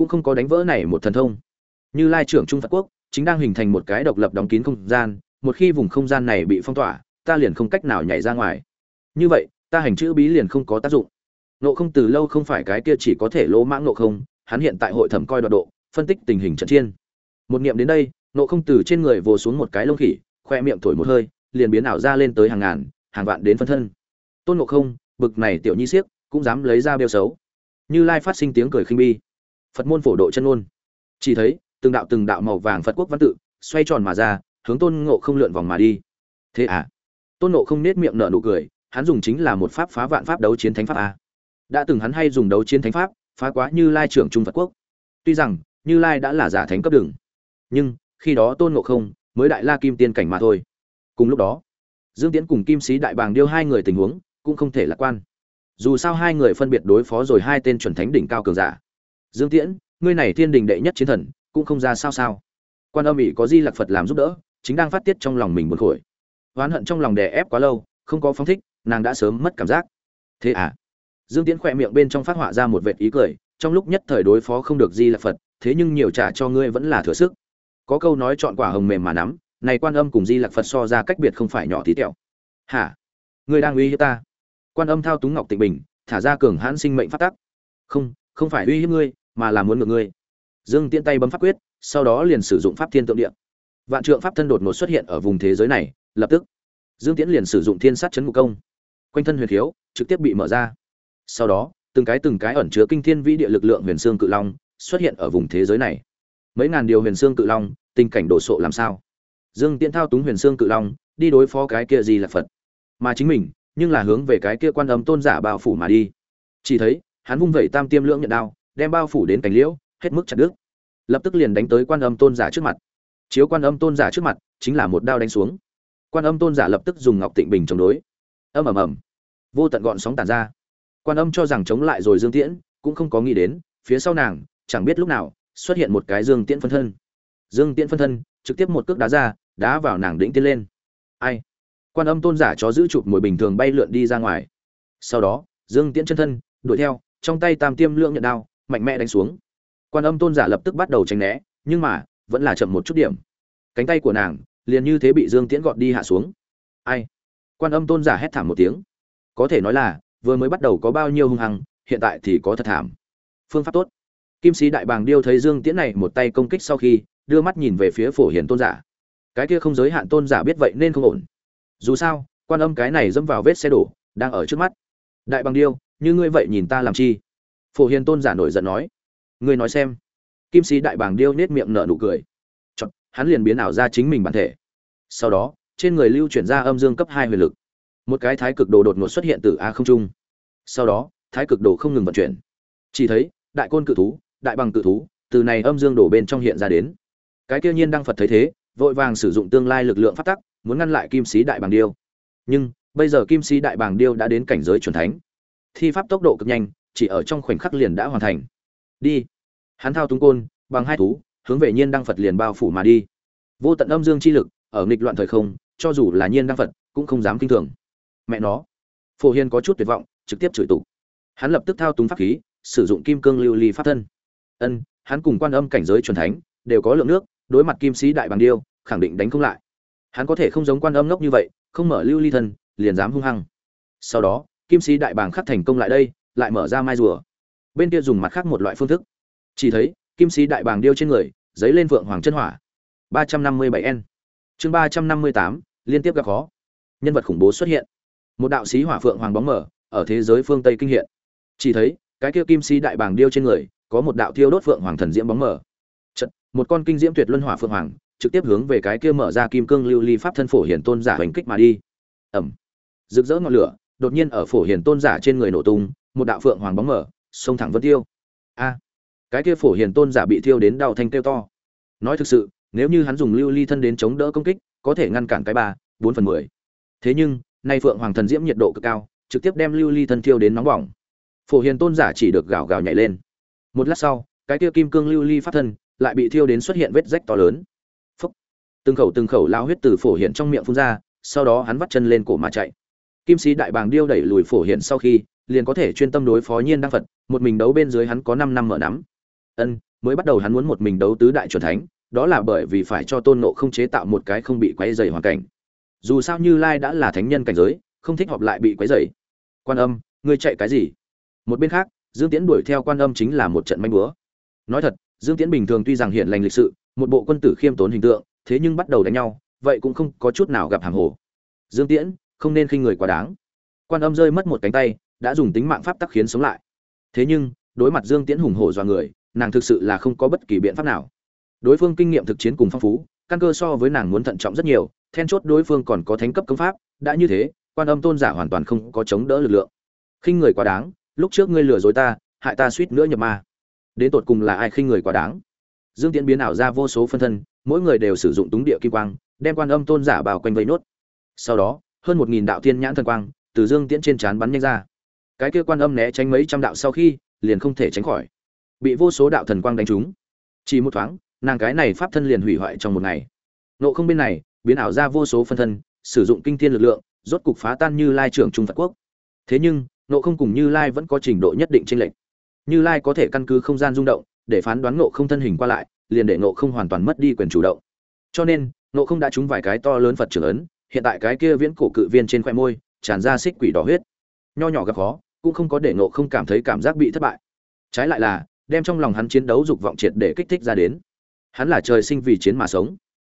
cũng không có đánh vỡ này một thần thông. Như lai trưởng trung phật quốc, chính đang hình thành một cái độc lập đóng kín không gian, một khi vùng không gian này bị phong tỏa, ta liền không cách nào nhảy ra ngoài. Như vậy, ta hành chữ bí liền không có tác dụng. Nộ không từ lâu không phải cái kia chỉ có thể lỗ mãng nộ không, hắn hiện tại hội thẩm coi đoạt độ, phân tích tình hình trận chiên một niệm đến đây nộ không từ trên người vồ xuống một cái lông khỉ, khoe miệng thổi một hơi, liền biến ảo ra lên tới hàng ngàn, hàng vạn đến phân thân. Tôn nộ không, bực này tiểu nhi siếc, cũng dám lấy ra bêu xấu. Như lai phát sinh tiếng cười khinh bi phật môn phổ độ chân ôn chỉ thấy, từng đạo từng đạo màu vàng phật quốc văn tự xoay tròn mà ra, hướng tôn ngộ không lượn vòng mà đi. Thế à? Tôn ngộ không nết miệng nở nụ cười, hắn dùng chính là một pháp phá vạn pháp đấu chiến thánh pháp a. Đã từng hắn hay dùng đấu chiến thánh pháp, phá quá như lai trưởng trung phật quốc. Tuy rằng, như lai đã là giả thánh cấp đường. Nhưng, khi đó tôn ngộ không mới đại la kim tiên cảnh mà thôi. Cùng lúc đó, dương tiễn cùng kim sĩ đại bàng điêu hai người tình huống cũng không thể lạc quan. Dù sao hai người phân biệt đối phó rồi hai tên chuẩn thánh đỉnh cao cường giả dương tiễn, ngươi này thiên đình đệ nhất chiến thần, cũng không ra sao sao. Quan âm ỉ có di lạc phật làm giúp đỡ, chính đang phát tiết trong lòng mình buồn khổi oán hận trong lòng đè ép quá lâu, không có phóng thích, nàng đã sớm mất cảm giác. Thế à? Dương tiễn khỏe miệng bên trong phát họa ra một vệt ý cười, trong lúc nhất thời đối phó không được di lạc phật, thế nhưng nhiều trả cho ngươi vẫn là thừa sức. Có câu nói chọn quả hồng mềm mà nắm, này quan âm cùng di lạc phật so ra cách biệt không phải nhỏ tí tẹo. Hả? Ngươi đang uy hiếp ta? Quan âm thao túng ngọc tịnh bình, thả ra cường hãn sinh mệnh phát tắc. Không không phải uy hiếp ngươi mà là muốn ngược ngươi. Dương tiễn tay bấm pháp quyết, sau đó liền sử dụng pháp thiên tượng địa. Vạn trượng pháp thân đột ngột xuất hiện ở vùng thế giới này, lập tức, dương tiễn liền sử dụng thiên sát chấn ngục công. Quanh thân huyền thiếu trực tiếp bị mở ra. Sau đó, từng cái từng cái ẩn chứa kinh thiên vĩ địa lực lượng huyền xương cự long xuất hiện ở vùng thế giới này. Mấy ngàn điều huyền xương cự long, tình cảnh đồ sộ làm sao? Dương tiễn thao túng huyền xương cự long, đi đối phó cái kia gì là phật. Mà chính mình, nhưng là hướng về cái kia quan âm tôn giả bao phủ mà đi. Chỉ thấy, hắn vung vẩy tam tiêm lưỡng nhận đao đem bao phủ đến cành liễu, hết mức chặt đứt. Lập tức liền đánh tới quan âm tôn giả trước mặt. Chiếu quan âm tôn giả trước mặt, chính là một đao đánh xuống. Quan âm tôn giả lập tức dùng ngọc tịnh bình chống đối. Âm ầm ầm. Vô tận gọn sóng tàn ra. Quan âm cho rằng chống lại rồi dương tiễn, cũng không có nghĩ đến, phía sau nàng, chẳng biết lúc nào, xuất hiện một cái dương tiễn phân thân. Dương tiễn phân thân, trực tiếp một cước đá ra, đá vào nàng đĩnh tiến lên. Ai? Quan âm tôn giả chó giữ chụp mồi bình thường bay lượn đi ra ngoài. Sau đó, dương tiễn chân thân, đuổi theo, trong tay tam tiêm lượng nhận đao mạnh mẽ đánh xuống. Quan âm tôn giả lập tức bắt đầu tránh né, nhưng mà, vẫn là chậm một chút điểm. Cánh tay của nàng, liền như thế bị dương tiễn gọt đi hạ xuống. Ai? Quan âm tôn giả hét thảm một tiếng. Có thể nói là, vừa mới bắt đầu có bao nhiêu hung hăng, hiện tại thì có thật thảm. Phương pháp tốt. Kim sĩ đại bàng điêu thấy dương tiễn này một tay công kích sau khi, đưa mắt nhìn về phía phổ hiền tôn giả. Cái kia không giới hạn tôn giả biết vậy nên không ổn. Dù sao, quan âm cái này dẫm vào vết xe đổ, đang ở trước mắt. Đại bàng điêu, như ngươi vậy nhìn ta làm chi? Phổ hiền tôn giả nổi giận nói ngươi nói xem. Kim sĩ đại bàng điêu nết miệng nở nụ cười. Chọn, hắn liền biến ảo ra chính mình bản thể. Sau đó trên người lưu chuyển ra âm dương cấp hai huyền lực. Một cái thái cực đồ đột ngột xuất hiện từ a không trung. Sau đó thái cực đồ không ngừng vận chuyển. Chỉ thấy đại côn cự thú đại bằng cự thú từ này âm dương đổ bên trong hiện ra đến. Cái kia nhiên đăng phật thấy thế vội vàng sử dụng tương lai lực lượng phát tắc muốn ngăn lại kim sĩ đại bàng điêu. Nhưng bây giờ kim sĩ đại bàng điêu đã đến cảnh giới chuẩn thánh. Thi pháp tốc độ cực nhanh chỉ ở trong khoảnh khắc liền đã hoàn thành. Đi. Hắn thao túng côn, bằng hai thú, hướng về nhiên đăng phật liền bao phủ mà đi. Vô tận âm dương chi lực, ở nghịch loạn thời không, cho dù là nhiên đăng phật, cũng không dám kinh thường. Mẹ nó. Phổ hiền có chút tuyệt vọng, trực tiếp chửi tục. Hắn lập tức thao túng pháp khí, sử dụng kim cương lưu ly pháp thân. Ân, hắn cùng quan âm cảnh giới truyền thánh, đều có lượng nước, đối mặt kim sĩ đại bằng điêu, khẳng định đánh không lại. Hắn có thể không giống quan âm ngốc như vậy, không mở lưu ly thân, liền dám hung hăng. Sau đó, kim sĩ đại bàng khắc thành công lại đây lại mở ra mai rùa. Bên kia dùng mặt khác một loại phương thức. Chỉ thấy kim sĩ đại bàng điêu trên người giấy lên vượng hoàng chân hỏa. ba trăm năm mươi bảy n. Chương ba trăm năm mươi tám liên tiếp gặp khó. Nhân vật khủng bố xuất hiện. Một đạo sĩ hỏa phượng hoàng bóng mở ở thế giới phương tây kinh hiện. Chỉ thấy cái kia kim sĩ đại bàng điêu trên người có một đạo thiêu đốt phượng hoàng thần diễm bóng mở. Chật, một con kinh diễm tuyệt luân hỏa phượng hoàng trực tiếp hướng về cái kia mở ra kim cương lưu ly pháp thân phổ hiển tôn giả hành kích mà đi. Ẩm. Rực rỡ ngọn lửa đột nhiên ở phổ hiển tôn giả trên người nổ tung một đạo phượng hoàng bóng mở, xông thẳng vân tiêu. A, cái kia phổ hiền tôn giả bị thiêu đến đau thanh tiêu to. Nói thực sự, nếu như hắn dùng lưu ly thân đến chống đỡ công kích, có thể ngăn cản cái ba, bốn phần mười. Thế nhưng, nay phượng hoàng thần diễm nhiệt độ cực cao, trực tiếp đem lưu ly thân thiêu đến nóng bỏng. Phổ hiền tôn giả chỉ được gào gào nhảy lên. Một lát sau, cái kia kim cương lưu ly phát thân lại bị thiêu đến xuất hiện vết rách to lớn. Phúc. từng khẩu từng khẩu lao huyết từ phổ hiền trong miệng phun ra, sau đó hắn vắt chân lên cổ mà chạy. Kim sĩ đại bàng điêu đẩy lùi phổ hiền sau khi liền có thể chuyên tâm đối phó nhiên đăng phật, một mình đấu bên dưới hắn có năm năm mở nắm. Ân, mới bắt đầu hắn muốn một mình đấu tứ đại chuẩn thánh, đó là bởi vì phải cho tôn nộ không chế tạo một cái không bị quấy dày hoàn cảnh. Dù sao như lai đã là thánh nhân cảnh giới, không thích họp lại bị quấy dày quan âm, ngươi chạy cái gì? Một bên khác, dương tiễn đuổi theo quan âm chính là một trận manh búa. Nói thật, dương tiễn bình thường tuy rằng hiện lành lịch sự, một bộ quân tử khiêm tốn hình tượng, thế nhưng bắt đầu đánh nhau, vậy cũng không có chút nào gặp hàng hồ. Dương tiễn, không nên khinh người quá đáng. Quan âm rơi mất một cánh tay đã dùng tính mạng pháp tắc khiến sống lại. Thế nhưng, đối mặt dương tiễn hùng hổ dọa người, nàng thực sự là không có bất kỳ biện pháp nào. Đối phương kinh nghiệm thực chiến cùng phong phú, căn cơ so với nàng muốn thận trọng rất nhiều, then chốt đối phương còn có thánh cấp công pháp, đã như thế, quan âm tôn giả hoàn toàn không có chống đỡ lực lượng. Khinh người quá đáng, lúc trước ngươi lừa dối ta, hại ta suýt nữa nhập ma. Đến tột cùng là ai khinh người quá đáng? Dương tiễn biến ảo ra vô số phân thân, mỗi người đều sử dụng túng địa kim quang, đem quan âm tôn giả bao quanh vây nốt. Sau đó, hơn một nghìn đạo tiên nhãn thần quang từ dương tiễn trên trán bắn nhanh ra cái kia quan âm né tránh mấy trăm đạo sau khi, liền không thể tránh khỏi. Bị vô số đạo thần quang đánh trúng. Chỉ một thoáng, nàng cái này pháp thân liền hủy hoại trong một ngày. Nộ không bên này, biến ảo ra vô số phân thân, sử dụng kinh thiên lực lượng, rốt cục phá tan như lai trưởng trung phật quốc. Thế nhưng nộ không cùng như lai vẫn có trình độ nhất định tranh lệch. Như lai có thể căn cứ không gian rung động, để phán đoán nộ không thân hình qua lại, liền để nộ không hoàn toàn mất đi quyền chủ động. Cho nên nộ không đã trúng vài cái to lớn phật trưởng ấn, hiện tại cái kia viễn cổ cự viên trên khoe môi, tràn ra xích quỷ đỏ huyết. Nho nhỏ gặp khó cũng không có để nộ không cảm thấy cảm giác bị thất bại. Trái lại là, đem trong lòng hắn chiến đấu dục vọng triệt để kích thích ra đến. Hắn là trời sinh vì chiến mà sống.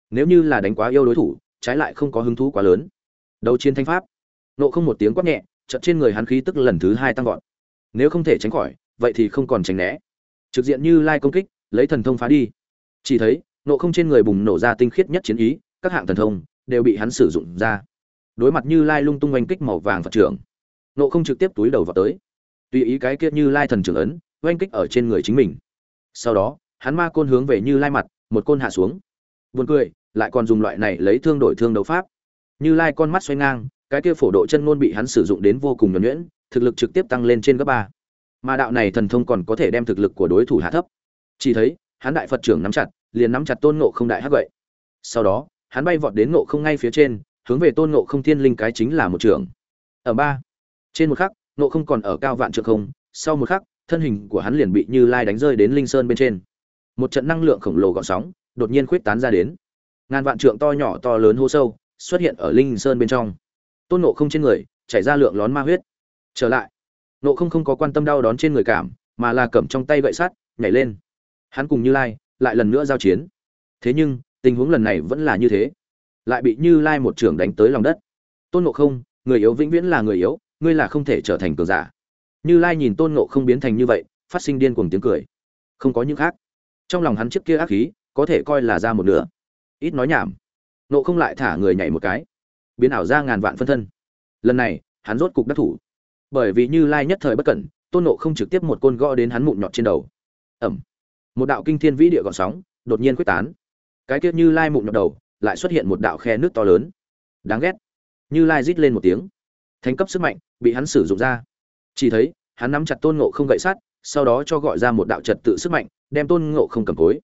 Nếu như là đánh quá yêu đối thủ, trái lại không có hứng thú quá lớn. Đấu chiến thanh pháp. Nộ không một tiếng quát nhẹ, chợt trên người hắn khí tức lần thứ hai tăng vọt. Nếu không thể tránh khỏi, vậy thì không còn tránh né. Trực diện như lai công kích, lấy thần thông phá đi. Chỉ thấy nộ không trên người bùng nổ ra tinh khiết nhất chiến ý, các hạng thần thông đều bị hắn sử dụng ra. Đối mặt như lai lung tung oanh kích màu vàng phật trưởng nộ không trực tiếp túi đầu vào tới. Tùy ý cái kia như lai thần trưởng ấn, oanh kích ở trên người chính mình. Sau đó, hắn ma côn hướng về như lai mặt, một côn hạ xuống. Buồn cười, lại còn dùng loại này lấy thương đổi thương đấu pháp. Như lai con mắt xoay ngang, cái kia phổ độ chân ngôn bị hắn sử dụng đến vô cùng nhuẩn nhuyễn, thực lực trực tiếp tăng lên trên gấp ba. Mà đạo này thần thông còn có thể đem thực lực của đối thủ hạ thấp. Chỉ thấy, hắn đại phật trưởng nắm chặt, liền nắm chặt tôn ngộ không đại hắc vậy. Sau đó, hắn bay vọt đến ngộ không ngay phía trên, hướng về tôn ngộ không thiên linh cái chính là một trưởng. Ở ba trên một khắc nộ không còn ở cao vạn trượng không, sau một khắc, thân hình của hắn liền bị như lai đánh rơi đến linh sơn bên trên. Một trận năng lượng khổng lồ gọn sóng, đột nhiên khuyết tán ra đến. Ngàn vạn trượng to nhỏ to lớn hô sâu, xuất hiện ở linh sơn bên trong. Tôn nộ không trên người, chảy ra lượng lón ma huyết. Trở lại. Nộ không không có quan tâm đau đón trên người cảm, mà là cầm trong tay gậy sắt, nhảy lên. Hắn cùng như lai lại lần nữa giao chiến. Thế nhưng, tình huống lần này vẫn là như thế. Lại bị như lai một trưởng đánh tới lòng đất. Tôn nộ không, người yếu vĩnh viễn là người yếu ngươi là không thể trở thành cường giả. Như lai nhìn tôn nộ không biến thành như vậy, phát sinh điên cuồng tiếng cười. Không có những khác. Trong lòng hắn trước kia ác khí, có thể coi là ra một nửa. Ít nói nhảm. Nộ không lại thả người nhảy một cái. Biến ảo ra ngàn vạn phân thân. Lần này, hắn rốt cục đắc thủ. Bởi vì như lai nhất thời bất cẩn, tôn nộ không trực tiếp một côn gõ đến hắn mụn nhọt trên đầu. Ẩm. Một đạo kinh thiên vĩ địa gọn sóng, đột nhiên quyết tán. Cái tiết như lai mụn nhọt đầu, lại xuất hiện một đạo khe nước to lớn. Đáng ghét. Như lai rít lên một tiếng thánh cấp sức mạnh, bị hắn sử dụng ra. Chỉ thấy, hắn nắm chặt tôn ngộ không gậy sắt, sau đó cho gọi ra một đạo trật tự sức mạnh, đem tôn ngộ không cầm cối.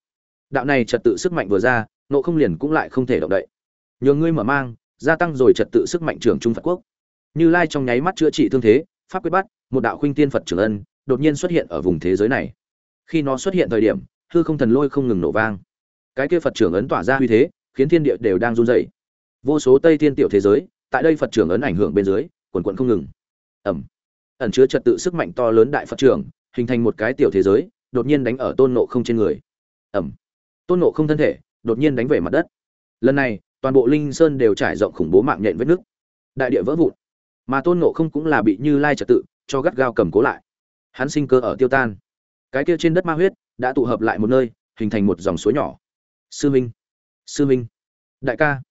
Đạo này trật tự sức mạnh vừa ra, ngộ không liền cũng lại không thể động đậy. Nhường ngươi mở mang, gia tăng rồi trật tự sức mạnh trường trung phật quốc. Như lai trong nháy mắt chữa trị thương thế, pháp quyết bắt, một đạo khuynh tiên phật trưởng ân, đột nhiên xuất hiện ở vùng thế giới này. Khi nó xuất hiện thời điểm, hư không thần lôi không ngừng nổ vang. Cái kia phật trưởng ấn tỏa ra uy thế, khiến thiên địa đều đang run rẩy. Vô số tây thiên tiểu thế giới, tại đây phật trưởng ấn ảnh hưởng bên dưới quần quận không ngừng. Ẩm. Ẩn chứa trật tự sức mạnh to lớn đại phật trưởng, hình thành một cái tiểu thế giới, đột nhiên đánh ở tôn nộ không trên người. Ẩm. Tôn nộ không thân thể, đột nhiên đánh về mặt đất. Lần này, toàn bộ linh sơn đều trải rộng khủng bố mạng nhện vết nước đại địa vỡ vụn. Mà tôn nộ không cũng là bị như lai trật tự cho gắt gao cầm cố lại. Hắn sinh cơ ở tiêu tan. Cái kia trên đất ma huyết đã tụ hợp lại một nơi, hình thành một dòng suối nhỏ. Sư minh. Sư minh. Đại ca.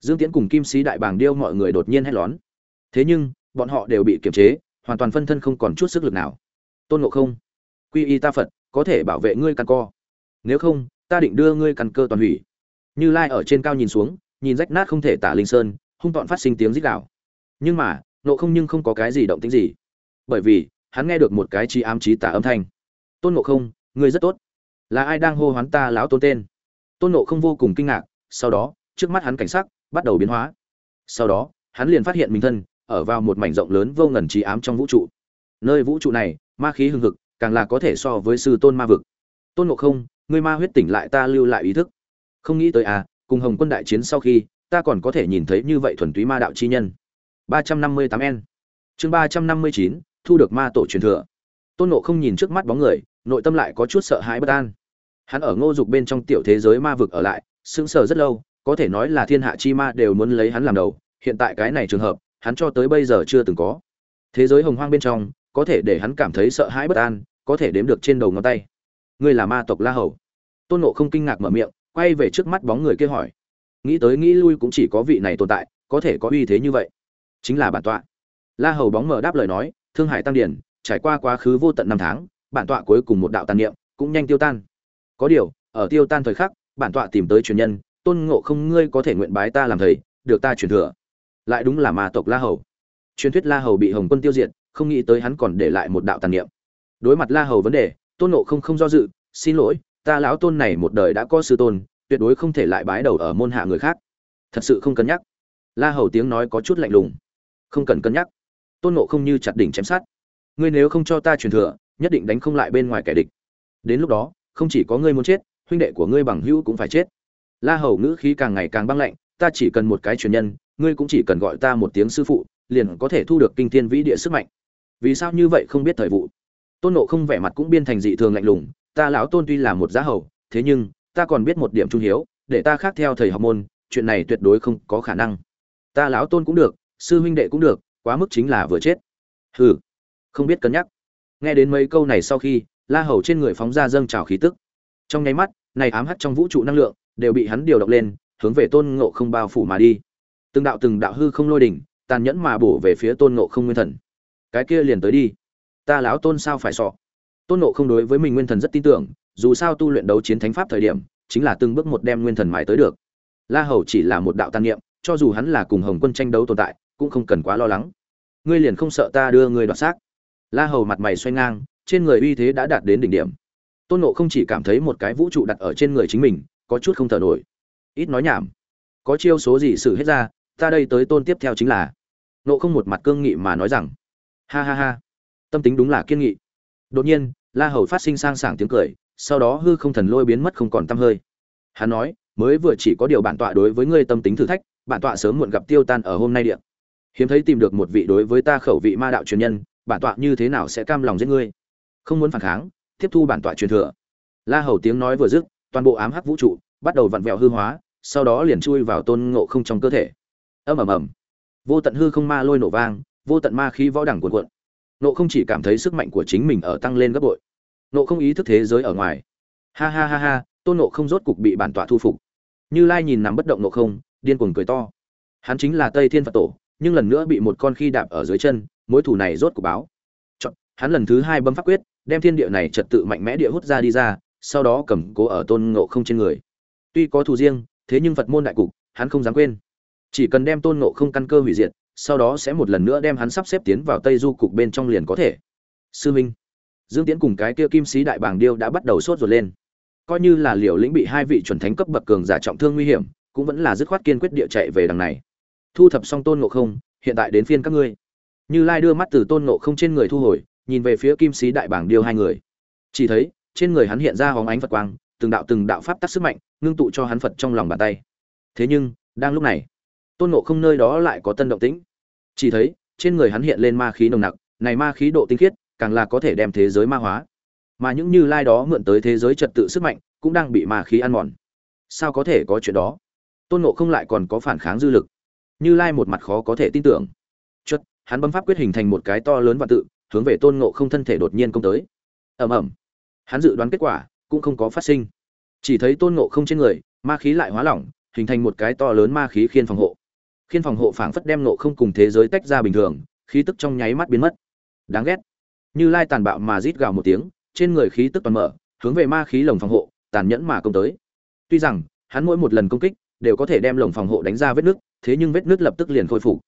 Dương tiễn cùng kim sĩ đại bàng điêu mọi người đột nhiên hét lón thế nhưng, bọn họ đều bị kiềm chế, hoàn toàn phân thân không còn chút sức lực nào. Tôn ngộ không, quy y ta phật, có thể bảo vệ ngươi căn co. Nếu không, ta định đưa ngươi căn cơ toàn hủy. Như lai ở trên cao nhìn xuống, nhìn rách nát không thể tả linh sơn, hung tọn phát sinh tiếng rít gào. Nhưng mà nộ không nhưng không có cái gì động tĩnh gì. Bởi vì, hắn nghe được một cái chi ám trí tả âm thanh. Tôn ngộ không, ngươi rất tốt. Là ai đang hô hoán ta lão tôn tên? Tôn ngộ không vô cùng kinh ngạc, sau đó, trước mắt hắn cảnh sắc bắt đầu biến hóa. Sau đó, hắn liền phát hiện mình thân ở vào một mảnh rộng lớn vô ngần trí ám trong vũ trụ. Nơi vũ trụ này, ma khí hưng hực, càng là có thể so với sư tôn ma vực. Tôn ngộ không, ngươi ma huyết tỉnh lại ta lưu lại ý thức. Không nghĩ tới à cùng hồng quân đại chiến sau khi, ta còn có thể nhìn thấy như vậy thuần túy ma đạo chi nhân. ba trăm năm mươi tám n. Chương ba trăm năm mươi chín, thu được ma tổ truyền thừa. Tôn ngộ không nhìn trước mắt bóng người, nội tâm lại có chút sợ hãi bất an. Hắn ở ngô dục bên trong tiểu thế giới ma vực ở lại, sững sờ rất lâu, có thể nói là thiên hạ chi ma đều muốn lấy hắn làm đầu. Hiện tại cái này trường hợp hắn cho tới bây giờ chưa từng có. Thế giới hồng hoang bên trong, có thể để hắn cảm thấy sợ hãi bất an, có thể đếm được trên đầu ngón tay. Ngươi là ma tộc la hầu. Tôn nộ không kinh ngạc mở miệng, quay về trước mắt bóng người kia hỏi. Nghĩ tới nghĩ lui cũng chỉ có vị này tồn tại, có thể có uy thế như vậy. Chính là bản tọa. La hầu bóng mở đáp lời nói, thương hải tăng điển trải qua quá khứ vô tận năm tháng, bản tọa cuối cùng một đạo tàn niệm, cũng nhanh tiêu tan. Có điều, ở tiêu tan thời khắc, bản tọa tìm tới truyền nhân, tôn ngộ không ngươi có thể nguyện bái ta làm thầy, được ta truyền thừa lại đúng là ma tộc la hầu. Truyền thuyết la hầu bị hồng quân tiêu diệt, không nghĩ tới hắn còn để lại một đạo tàn niệm. Đối mặt la hầu vấn đề, tôn ngộ không không do dự, xin lỗi, ta lão tôn này một đời đã có sư tôn, tuyệt đối không thể lại bái đầu ở môn hạ người khác. Thật sự không cân nhắc. La hầu tiếng nói có chút lạnh lùng. Không cần cân nhắc. Tôn ngộ không như chặt đỉnh chém sát ngươi nếu không cho ta truyền thừa, nhất định đánh không lại bên ngoài kẻ địch. Đến lúc đó, không chỉ có ngươi muốn chết, huynh đệ của ngươi bằng hữu cũng phải chết. La hầu ngữ khí càng ngày càng băng lạnh, ta chỉ cần một cái truyền nhân ngươi cũng chỉ cần gọi ta một tiếng sư phụ, liền có thể thu được kinh thiên vĩ địa sức mạnh. Vì sao như vậy không biết thời vụ? Tôn nộ không vẻ mặt cũng biên thành dị thường lạnh lùng, ta lão tôn tuy là một giá hầu, thế nhưng, ta còn biết một điểm trung hiếu, để ta khác theo thầy học môn, chuyện này tuyệt đối không có khả năng. Ta lão tôn cũng được, sư huynh đệ cũng được, quá mức chính là vừa chết. Hừ, không biết cân nhắc. Nghe đến mấy câu này sau khi, la hầu trên người phóng ra dâng trào khí tức. Trong nháy mắt, này ám hắt trong vũ trụ năng lượng đều bị hắn điều động lên, hướng về tôn ngộ không bao phủ mà đi từng đạo từng đạo hư không lôi đỉnh, tàn nhẫn mà bổ về phía tôn ngộ không nguyên thần. Cái kia liền tới đi. Ta lão tôn sao phải sọ tôn ngộ không đối với mình nguyên thần rất tin tưởng, dù sao tu luyện đấu chiến thánh pháp thời điểm, chính là từng bước một đem nguyên thần mãi tới được. La hầu chỉ là một đạo tàn niệm, cho dù hắn là cùng hồng quân tranh đấu tồn tại, cũng không cần quá lo lắng. Ngươi liền không sợ ta đưa ngươi đoạt xác? La hầu mặt mày xoay ngang, trên người uy thế đã đạt đến đỉnh điểm. Tôn nộ không chỉ cảm thấy một cái vũ trụ đặt ở trên người chính mình, có chút không thở nổi. Ít nói nhảm. Có chiêu số gì xử hết ra ta đây tới tôn tiếp theo chính là. Nộ không một mặt cương nghị mà nói rằng, ha ha ha, tâm tính đúng là kiên nghị. Đột nhiên, la hầu phát sinh sang sảng tiếng cười, sau đó hư không thần lôi biến mất không còn t hơi. Hắn nói, mới vừa chỉ có điều bản tọa đối với ngươi tâm tính thử thách, bản tọa sớm muộn gặp tiêu tan ở hôm nay điện hiếm thấy tìm được một vị đối với ta khẩu vị ma đạo truyền nhân, bản tọa như thế nào sẽ cam lòng giết ngươi? Không muốn phản kháng, tiếp thu bản tọa truyền thừa. La hầu tiếng nói vừa dứt, toàn bộ ám hắc vũ trụ bắt đầu vặn vẹo hư hóa, sau đó liền chui vào tôn ngộ không trong cơ thể ầm ầm ầm. Vô tận hư không ma lôi nổ vang vô tận ma khí võ đẳng cuồn cuộn. Nộ không chỉ cảm thấy sức mạnh của chính mình ở tăng lên gấp bội. Nộ không ý thức thế giới ở ngoài. Ha ha ha ha tôn nộ không rốt cục bị bản tọa thu phục. Như lai nhìn nằm bất động nộ không điên cuồng cười to. Hắn chính là tây thiên phật tổ nhưng lần nữa bị một con khi đạp ở dưới chân mối thủ này rốt cục báo. Chọn, hắn lần thứ hai bấm pháp quyết đem thiên địa này trật tự mạnh mẽ địa hút ra đi ra sau đó cầm cố ở tôn ngộ không trên người. Tuy có thù riêng thế nhưng phật môn đại cục hắn không dám quên chỉ cần đem tôn ngộ không căn cơ hủy diệt, sau đó sẽ một lần nữa đem hắn sắp xếp tiến vào tây du cục bên trong liền có thể. Sư minh, dương tiễn cùng cái kia kim sĩ đại bàng điêu đã bắt đầu sốt ruột lên. Coi như là liều lĩnh bị hai vị chuẩn thánh cấp bậc cường giả trọng thương nguy hiểm, cũng vẫn là dứt khoát kiên quyết địa chạy về đằng này. Thu thập xong tôn ngộ không, hiện tại đến phiên các ngươi. Như lai đưa mắt từ tôn ngộ không trên người thu hồi, nhìn về phía kim sĩ đại bảng điêu hai người. Chỉ thấy, trên người hắn hiện ra hóng ánh phật quang, từng đạo từng đạo pháp tắc sức mạnh, ngưng tụ cho hắn phật trong lòng bàn tay. Thế nhưng, đang lúc này tôn ngộ không nơi đó lại có tân động tĩnh. Chỉ thấy, trên người hắn hiện lên ma khí nồng nặc, này ma khí độ tinh khiết, càng là có thể đem thế giới ma hóa. Mà những như lai đó mượn tới thế giới trật tự sức mạnh, cũng đang bị ma khí ăn mòn. Sao có thể có chuyện đó? Tôn ngộ không lại còn có phản kháng dư lực. Như lai một mặt khó có thể tin tưởng. Chất hắn bấm pháp quyết hình thành một cái to lớn và tự, hướng về tôn ngộ không thân thể đột nhiên công tới. Ầm ầm. Hắn dự đoán kết quả, cũng không có phát sinh. Chỉ thấy tôn ngộ không trên người, ma khí lại hóa lỏng, hình thành một cái to lớn ma khí khiên phòng hộ khiên phòng hộ phảng phất đem nộ không cùng thế giới tách ra bình thường, khí tức trong nháy mắt biến mất. Đáng ghét. Như lai tàn bạo mà rít gào một tiếng, trên người khí tức toàn mở, hướng về ma khí lồng phòng hộ, tàn nhẫn mà công tới. Tuy rằng, hắn mỗi một lần công kích, đều có thể đem lồng phòng hộ đánh ra vết nứt, thế nhưng vết nứt lập tức liền khôi phục.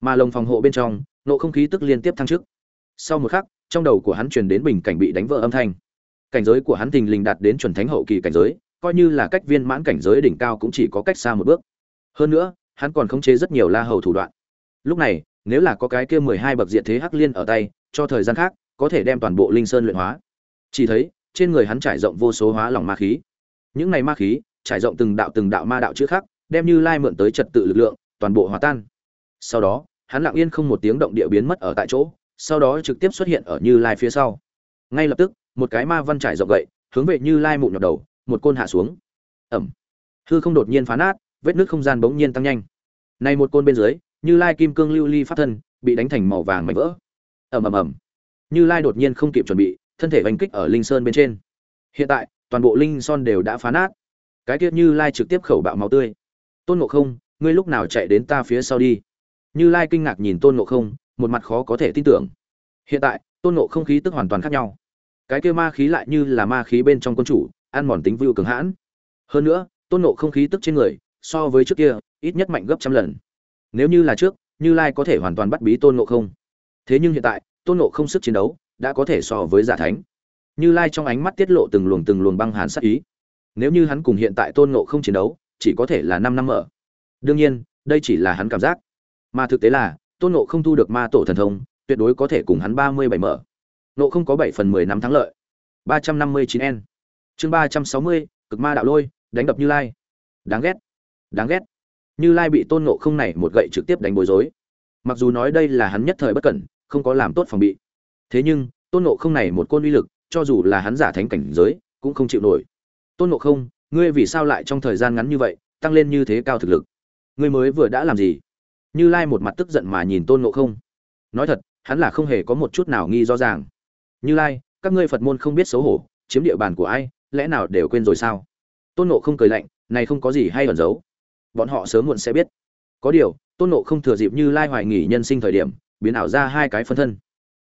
Mà lồng phòng hộ bên trong nộ không khí tức liên tiếp thăng trước sau một khắc, trong đầu của hắn truyền đến bình cảnh bị đánh vỡ âm thanh. Cảnh giới của hắn thình lình đạt đến chuẩn thánh hậu kỳ cảnh giới, coi như là cách viên mãn cảnh giới đỉnh cao cũng chỉ có cách xa một bước. Hơn nữa hắn còn khống chế rất nhiều la hầu thủ đoạn. Lúc này, nếu là có cái kia mười hai bậc diện thế hắc liên ở tay, cho thời gian khác, có thể đem toàn bộ linh sơn luyện hóa. Chỉ thấy, trên người hắn trải rộng vô số hóa lỏng ma khí. Những này ma khí, trải rộng từng đạo từng đạo ma đạo chữ khác đem như lai mượn tới trật tự lực lượng, toàn bộ hòa tan. Sau đó, hắn lặng yên không một tiếng động địa biến mất ở tại chỗ, sau đó trực tiếp xuất hiện ở như lai phía sau. Ngay lập tức, một cái ma văn trải rộng gậy, hướng về như lai mụn nhọc đầu, một côn hạ xuống. Ẩm. Hư không đột nhiên phá nát vết nước không gian bỗng nhiên tăng nhanh. Này một côn bên dưới, như lai kim cương lưu ly phát thân bị đánh thành màu vàng mảnh vỡ. Ầm ầm ầm. Như lai đột nhiên không kịp chuẩn bị, thân thể oanh kích ở linh sơn bên trên. Hiện tại, toàn bộ linh son đều đã phá nát. Cái tiết như lai trực tiếp khẩu bạo máu tươi. Tôn ngộ không, ngươi lúc nào chạy đến ta phía sau đi? Như lai kinh ngạc nhìn tôn ngộ không, một mặt khó có thể tin tưởng. Hiện tại, tôn ngộ không khí tức hoàn toàn khác nhau. Cái kia ma khí lại như là ma khí bên trong quân chủ, ăn mòn tính vưu cường hãn. Hơn nữa, tôn ngộ không khí tức trên người so với trước kia, ít nhất mạnh gấp trăm lần. Nếu như là trước, như lai có thể hoàn toàn bắt bí tôn ngộ không. Thế nhưng hiện tại, tôn ngộ không sức chiến đấu đã có thể so với giả thánh. Như lai trong ánh mắt tiết lộ từng luồng từng luồng băng hàn sắc ý. Nếu như hắn cùng hiện tại tôn ngộ không chiến đấu, chỉ có thể là năm năm mở. Đương nhiên, đây chỉ là hắn cảm giác. Mà thực tế là, tôn ngộ không thu được ma tổ thần thông, tuyệt đối có thể cùng hắn ba mươi bảy mở. Ngộ không có bảy phần mười năm thắng lợi. ba trăm năm mươi chín n. Chương ba trăm sáu mươi, cực ma đạo lôi, đánh đập như lai. Đáng ghét đáng ghét. Như lai bị tôn nộ không này một gậy trực tiếp đánh bối rối. Mặc dù nói đây là hắn nhất thời bất cẩn, không có làm tốt phòng bị. Thế nhưng, tôn nộ không này một côn uy lực, cho dù là hắn giả thánh cảnh giới, cũng không chịu nổi. Tôn nộ không, ngươi vì sao lại trong thời gian ngắn như vậy, tăng lên như thế cao thực lực? Ngươi mới vừa đã làm gì? Như lai một mặt tức giận mà nhìn tôn nộ không. Nói thật, hắn là không hề có một chút nào nghi rõ ràng. Như lai, các ngươi phật môn không biết xấu hổ, chiếm địa bàn của ai, lẽ nào đều quên rồi sao? Tôn nộ không cười lạnh, này không có gì hay ẩn giấu bọn họ sớm muộn sẽ biết. Có điều, tôn ngộ không thừa dịp như lai hoài nghỉ nhân sinh thời điểm, biến ảo ra hai cái phân thân.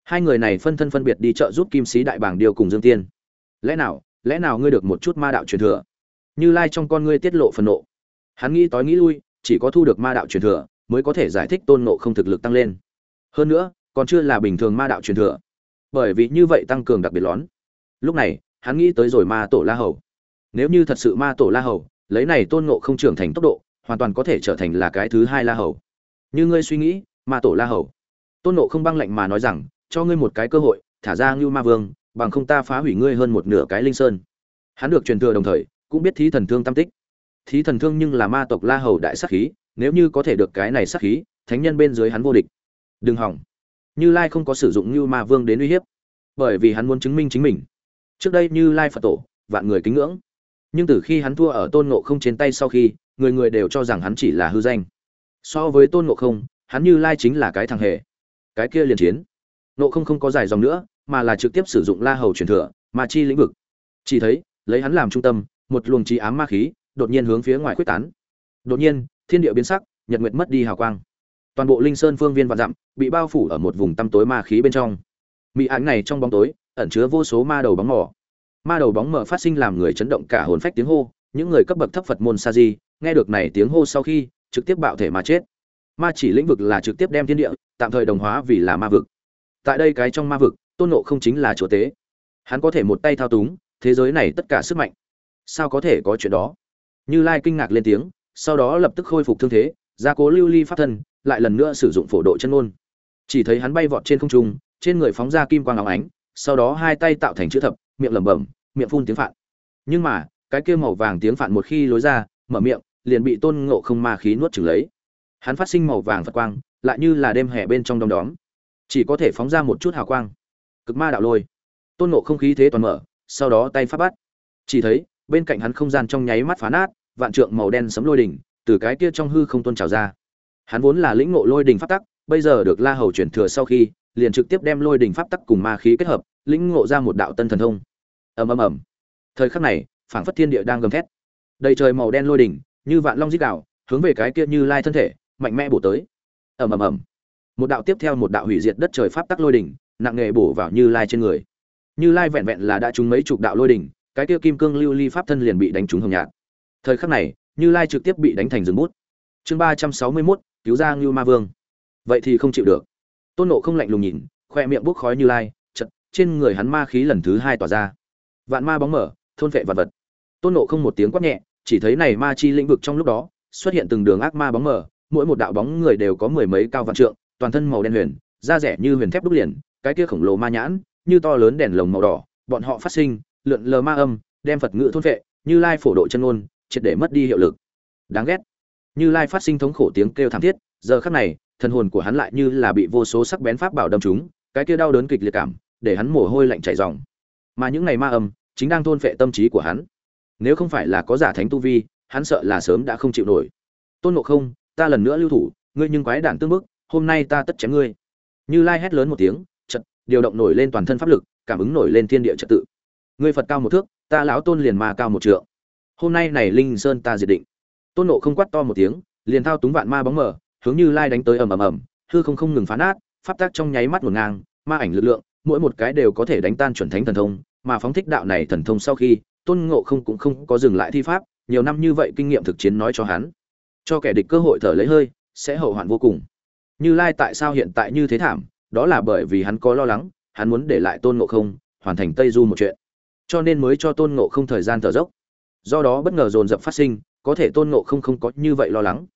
Hai người này phân thân phân biệt đi chợ giúp kim sĩ đại bảng điều cùng dương tiên. Lẽ nào lẽ nào ngươi được một chút ma đạo truyền thừa? Như lai trong con ngươi tiết lộ phần nộ. Hắn nghĩ tối nghĩ lui, chỉ có thu được ma đạo truyền thừa, mới có thể giải thích tôn nộ không thực lực tăng lên. Hơn nữa, còn chưa là bình thường ma đạo truyền thừa. Bởi vì như vậy tăng cường đặc biệt lón. Lúc này, hắn nghĩ tới rồi ma tổ la hầu. Nếu như thật sự ma tổ la hầu, lấy này tôn nộ không trưởng thành tốc độ hoàn toàn có thể trở thành là cái thứ hai la hầu. Như ngươi suy nghĩ ma tổ la hầu. Tôn nộ không băng lạnh mà nói rằng, cho ngươi một cái cơ hội, thả ra ngưu ma vương, bằng không ta phá hủy ngươi hơn một nửa cái linh sơn. Hắn được truyền thừa đồng thời, cũng biết thí thần thương tam tích. Thí thần thương nhưng là ma tộc la hầu đại sát khí, nếu như có thể được cái này sát khí, thánh nhân bên dưới hắn vô địch. Đừng hỏng. Như lai không có sử dụng như ma vương đến uy hiếp, bởi vì hắn muốn chứng minh chính mình. Trước đây như lai phật tổ, vạn người kính ngưỡng. Nhưng từ khi hắn thua ở tôn ngộ không trên tay sau khi người người đều cho rằng hắn chỉ là hư danh. So với tôn ngộ không, hắn như lai chính là cái thằng hề. Cái kia liền chiến. Ngộ không không có dài dòng nữa, mà là trực tiếp sử dụng la hầu truyền thừa, ma chi lĩnh vực. Chỉ thấy, lấy hắn làm trung tâm, một luồng trí ám ma khí đột nhiên hướng phía ngoài quyết tán. Đột nhiên, thiên địa biến sắc, nhật nguyệt mất đi hào quang. Toàn bộ linh sơn phương viên vạn dặm bị bao phủ ở một vùng tăm tối ma khí bên trong. Mỹ ảnh này trong bóng tối, ẩn chứa vô số ma đầu bóng mỏ ma đầu bóng mờ phát sinh làm người chấn động cả hồn phách tiếng hô, những người cấp bậc thấp phật môn sa di nghe được này tiếng hô sau khi, trực tiếp bạo thể mà chết. Ma chỉ lĩnh vực là trực tiếp đem thiên địa, tạm thời đồng hóa vì là ma vực. Tại đây cái trong ma vực, tôn nộ không chính là chúa tế hắn có thể một tay thao túng, thế giới này tất cả sức mạnh. Sao có thể có chuyện đó? Như lai kinh ngạc lên tiếng, sau đó lập tức khôi phục thương thế, gia cố lưu ly pháp thân, lại lần nữa sử dụng phổ độ chân ngôn. Chỉ thấy hắn bay vọt trên không trung, trên người phóng ra kim quang áo ánh, sau đó hai tay tạo thành chữ thập, miệng lẩm bẩm, miệng phun tiếng phạn. Nhưng mà, cái kia màu vàng tiếng phạn một khi lối ra mở miệng, liền bị tôn ngộ không ma khí nuốt chửng lấy. Hắn phát sinh màu vàng phật quang, lại như là đêm hè bên trong đom đóm. Chỉ có thể phóng ra một chút hào quang. Cực ma đạo lôi. Tôn ngộ không khí thế toàn mở, sau đó tay phát bắt. Chỉ thấy, bên cạnh hắn không gian trong nháy mắt phá nát, vạn trượng màu đen sấm lôi đỉnh, từ cái kia trong hư không tôn trào ra. Hắn vốn là lĩnh ngộ lôi đỉnh pháp tắc, bây giờ được la hầu chuyển thừa sau khi, liền trực tiếp đem lôi đỉnh pháp tắc cùng ma khí kết hợp, lĩnh ngộ ra một đạo tân thần thông. Ầm ầm ầm. Thời khắc này, phảng phất thiên địa đang gầm thét đầy trời màu đen lôi đỉnh, như vạn long dít đạo hướng về cái kia như lai thân thể, mạnh mẽ bổ tới. Ầm ầm ầm. Một đạo tiếp theo một đạo hủy diệt đất trời pháp tắc lôi đỉnh, nặng nghề bổ vào như lai trên người. Như lai vẹn vẹn là đã trúng mấy chục đạo lôi đỉnh, cái kia kim cương lưu ly pháp thân liền bị đánh trúng hồng nhạt. Thời khắc này, như lai trực tiếp bị đánh thành rừng bút. Chương ba trăm sáu mươi mốt, cứu ra ngưu ma vương. Vậy thì không chịu được. Tôn nộ không lạnh lùng nhìn, khoe miệng bốc khói như lai, chật, trên người hắn ma khí lần thứ hai tỏa ra. Vạn ma bóng mở, thôn vệ vật vật tôn nộ không một tiếng quát nhẹ chỉ thấy này ma chi lĩnh vực trong lúc đó xuất hiện từng đường ác ma bóng mờ, mỗi một đạo bóng người đều có mười mấy cao vạn trượng toàn thân màu đen huyền da rẻ như huyền thép đúc liền cái kia khổng lồ ma nhãn như to lớn đèn lồng màu đỏ bọn họ phát sinh lượn lờ ma âm đem phật ngữ thôn vệ như lai phổ độ chân ngôn triệt để mất đi hiệu lực. Đáng ghét. Như lai phát sinh thống khổ tiếng kêu thảm thiết giờ khắc này thần hồn của hắn lại như là bị vô số sắc bén pháp bảo đâm trúng cái kia đau đớn kịch liệt cảm để hắn mồ hôi lạnh chảy ròng. Mà những ngày ma âm chính đang thôn phệ tâm trí của hắn nếu không phải là có giả thánh tu vi, hắn sợ là sớm đã không chịu nổi. Tôn ngộ không, ta lần nữa lưu thủ, ngươi nhưng quái đản tương bức, hôm nay ta tất chém ngươi. Như lai hét lớn một tiếng chật điều động nổi lên toàn thân pháp lực, cảm ứng nổi lên thiên địa trật tự. Ngươi phật cao một thước, ta lão tôn liền ma cao một trượng. Hôm nay này linh sơn ta diệt định. Tôn nộ không quát to một tiếng, liền thao túng vạn ma bóng mờ, hướng như lai đánh tới ầm ầm ầm, hư không không ngừng phá nát, pháp tác trong nháy mắt một ngang, ma ảnh lực lượng, mỗi một cái đều có thể đánh tan chuẩn thánh thần thông, mà phóng thích đạo này thần thông sau khi tôn ngộ không cũng không có dừng lại thi pháp, nhiều năm như vậy kinh nghiệm thực chiến nói cho hắn, cho kẻ địch cơ hội thở lấy hơi, sẽ hậu hoạn vô cùng. Như lai tại sao hiện tại như thế thảm? Đó là bởi vì hắn có lo lắng, hắn muốn để lại tôn ngộ không hoàn thành tây du một chuyện. Cho nên mới cho tôn ngộ không thời gian thở dốc. Do đó bất ngờ dồn dập phát sinh, có thể tôn ngộ không không có như vậy lo lắng.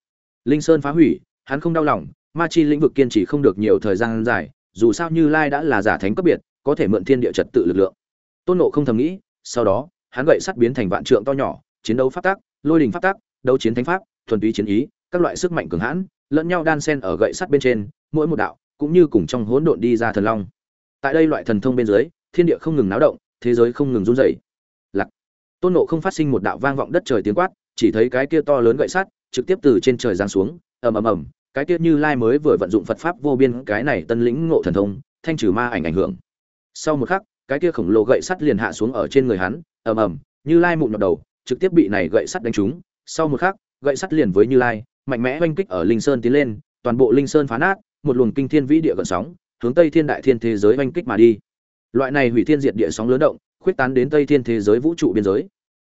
Linh sơn phá hủy, hắn không đau lòng, ma chi lĩnh vực kiên trì không được nhiều thời gian dài, dù sao như lai đã là giả thánh cấp biệt, có thể mượn thiên địa trật tự lực lượng. Tôn ngộ không thầm nghĩ, sau đó hắn gậy sắt biến thành vạn trượng to nhỏ, chiến đấu pháp tác lôi đình pháp tác đấu chiến thánh pháp, thuần túy chiến ý, các loại sức mạnh cường hãn, lẫn nhau đan xen ở gậy sắt bên trên, mỗi một đạo cũng như cùng trong hỗn độn đi ra thần long. Tại đây loại thần thông bên dưới, thiên địa không ngừng náo động, thế giới không ngừng run rẩy. Lạc. Tôn nộ không phát sinh một đạo vang vọng đất trời tiếng quát, chỉ thấy cái kia to lớn gậy sắt trực tiếp từ trên trời giáng xuống, ầm ầm ầm, cái kia như lai mới vừa vận dụng phật pháp vô biên, cái này tân lĩnh ngộ thần thông, thanh trừ ma ảnh ảnh hưởng. Sau một khắc, cái kia khổng lồ gậy sắt liền hạ xuống ở trên người hắn ầm ầm, như lai mụn nhọt đầu, trực tiếp bị này gậy sắt đánh trúng. Sau một khắc, gậy sắt liền với như lai, mạnh mẽ oanh kích ở linh sơn tiến lên, toàn bộ linh sơn phá nát, một luồng kinh thiên vĩ địa gợn sóng, hướng tây thiên đại thiên thế giới oanh kích mà đi. Loại này hủy thiên diệt địa sóng lớn động, khuyết tán đến tây thiên thế giới vũ trụ biên giới.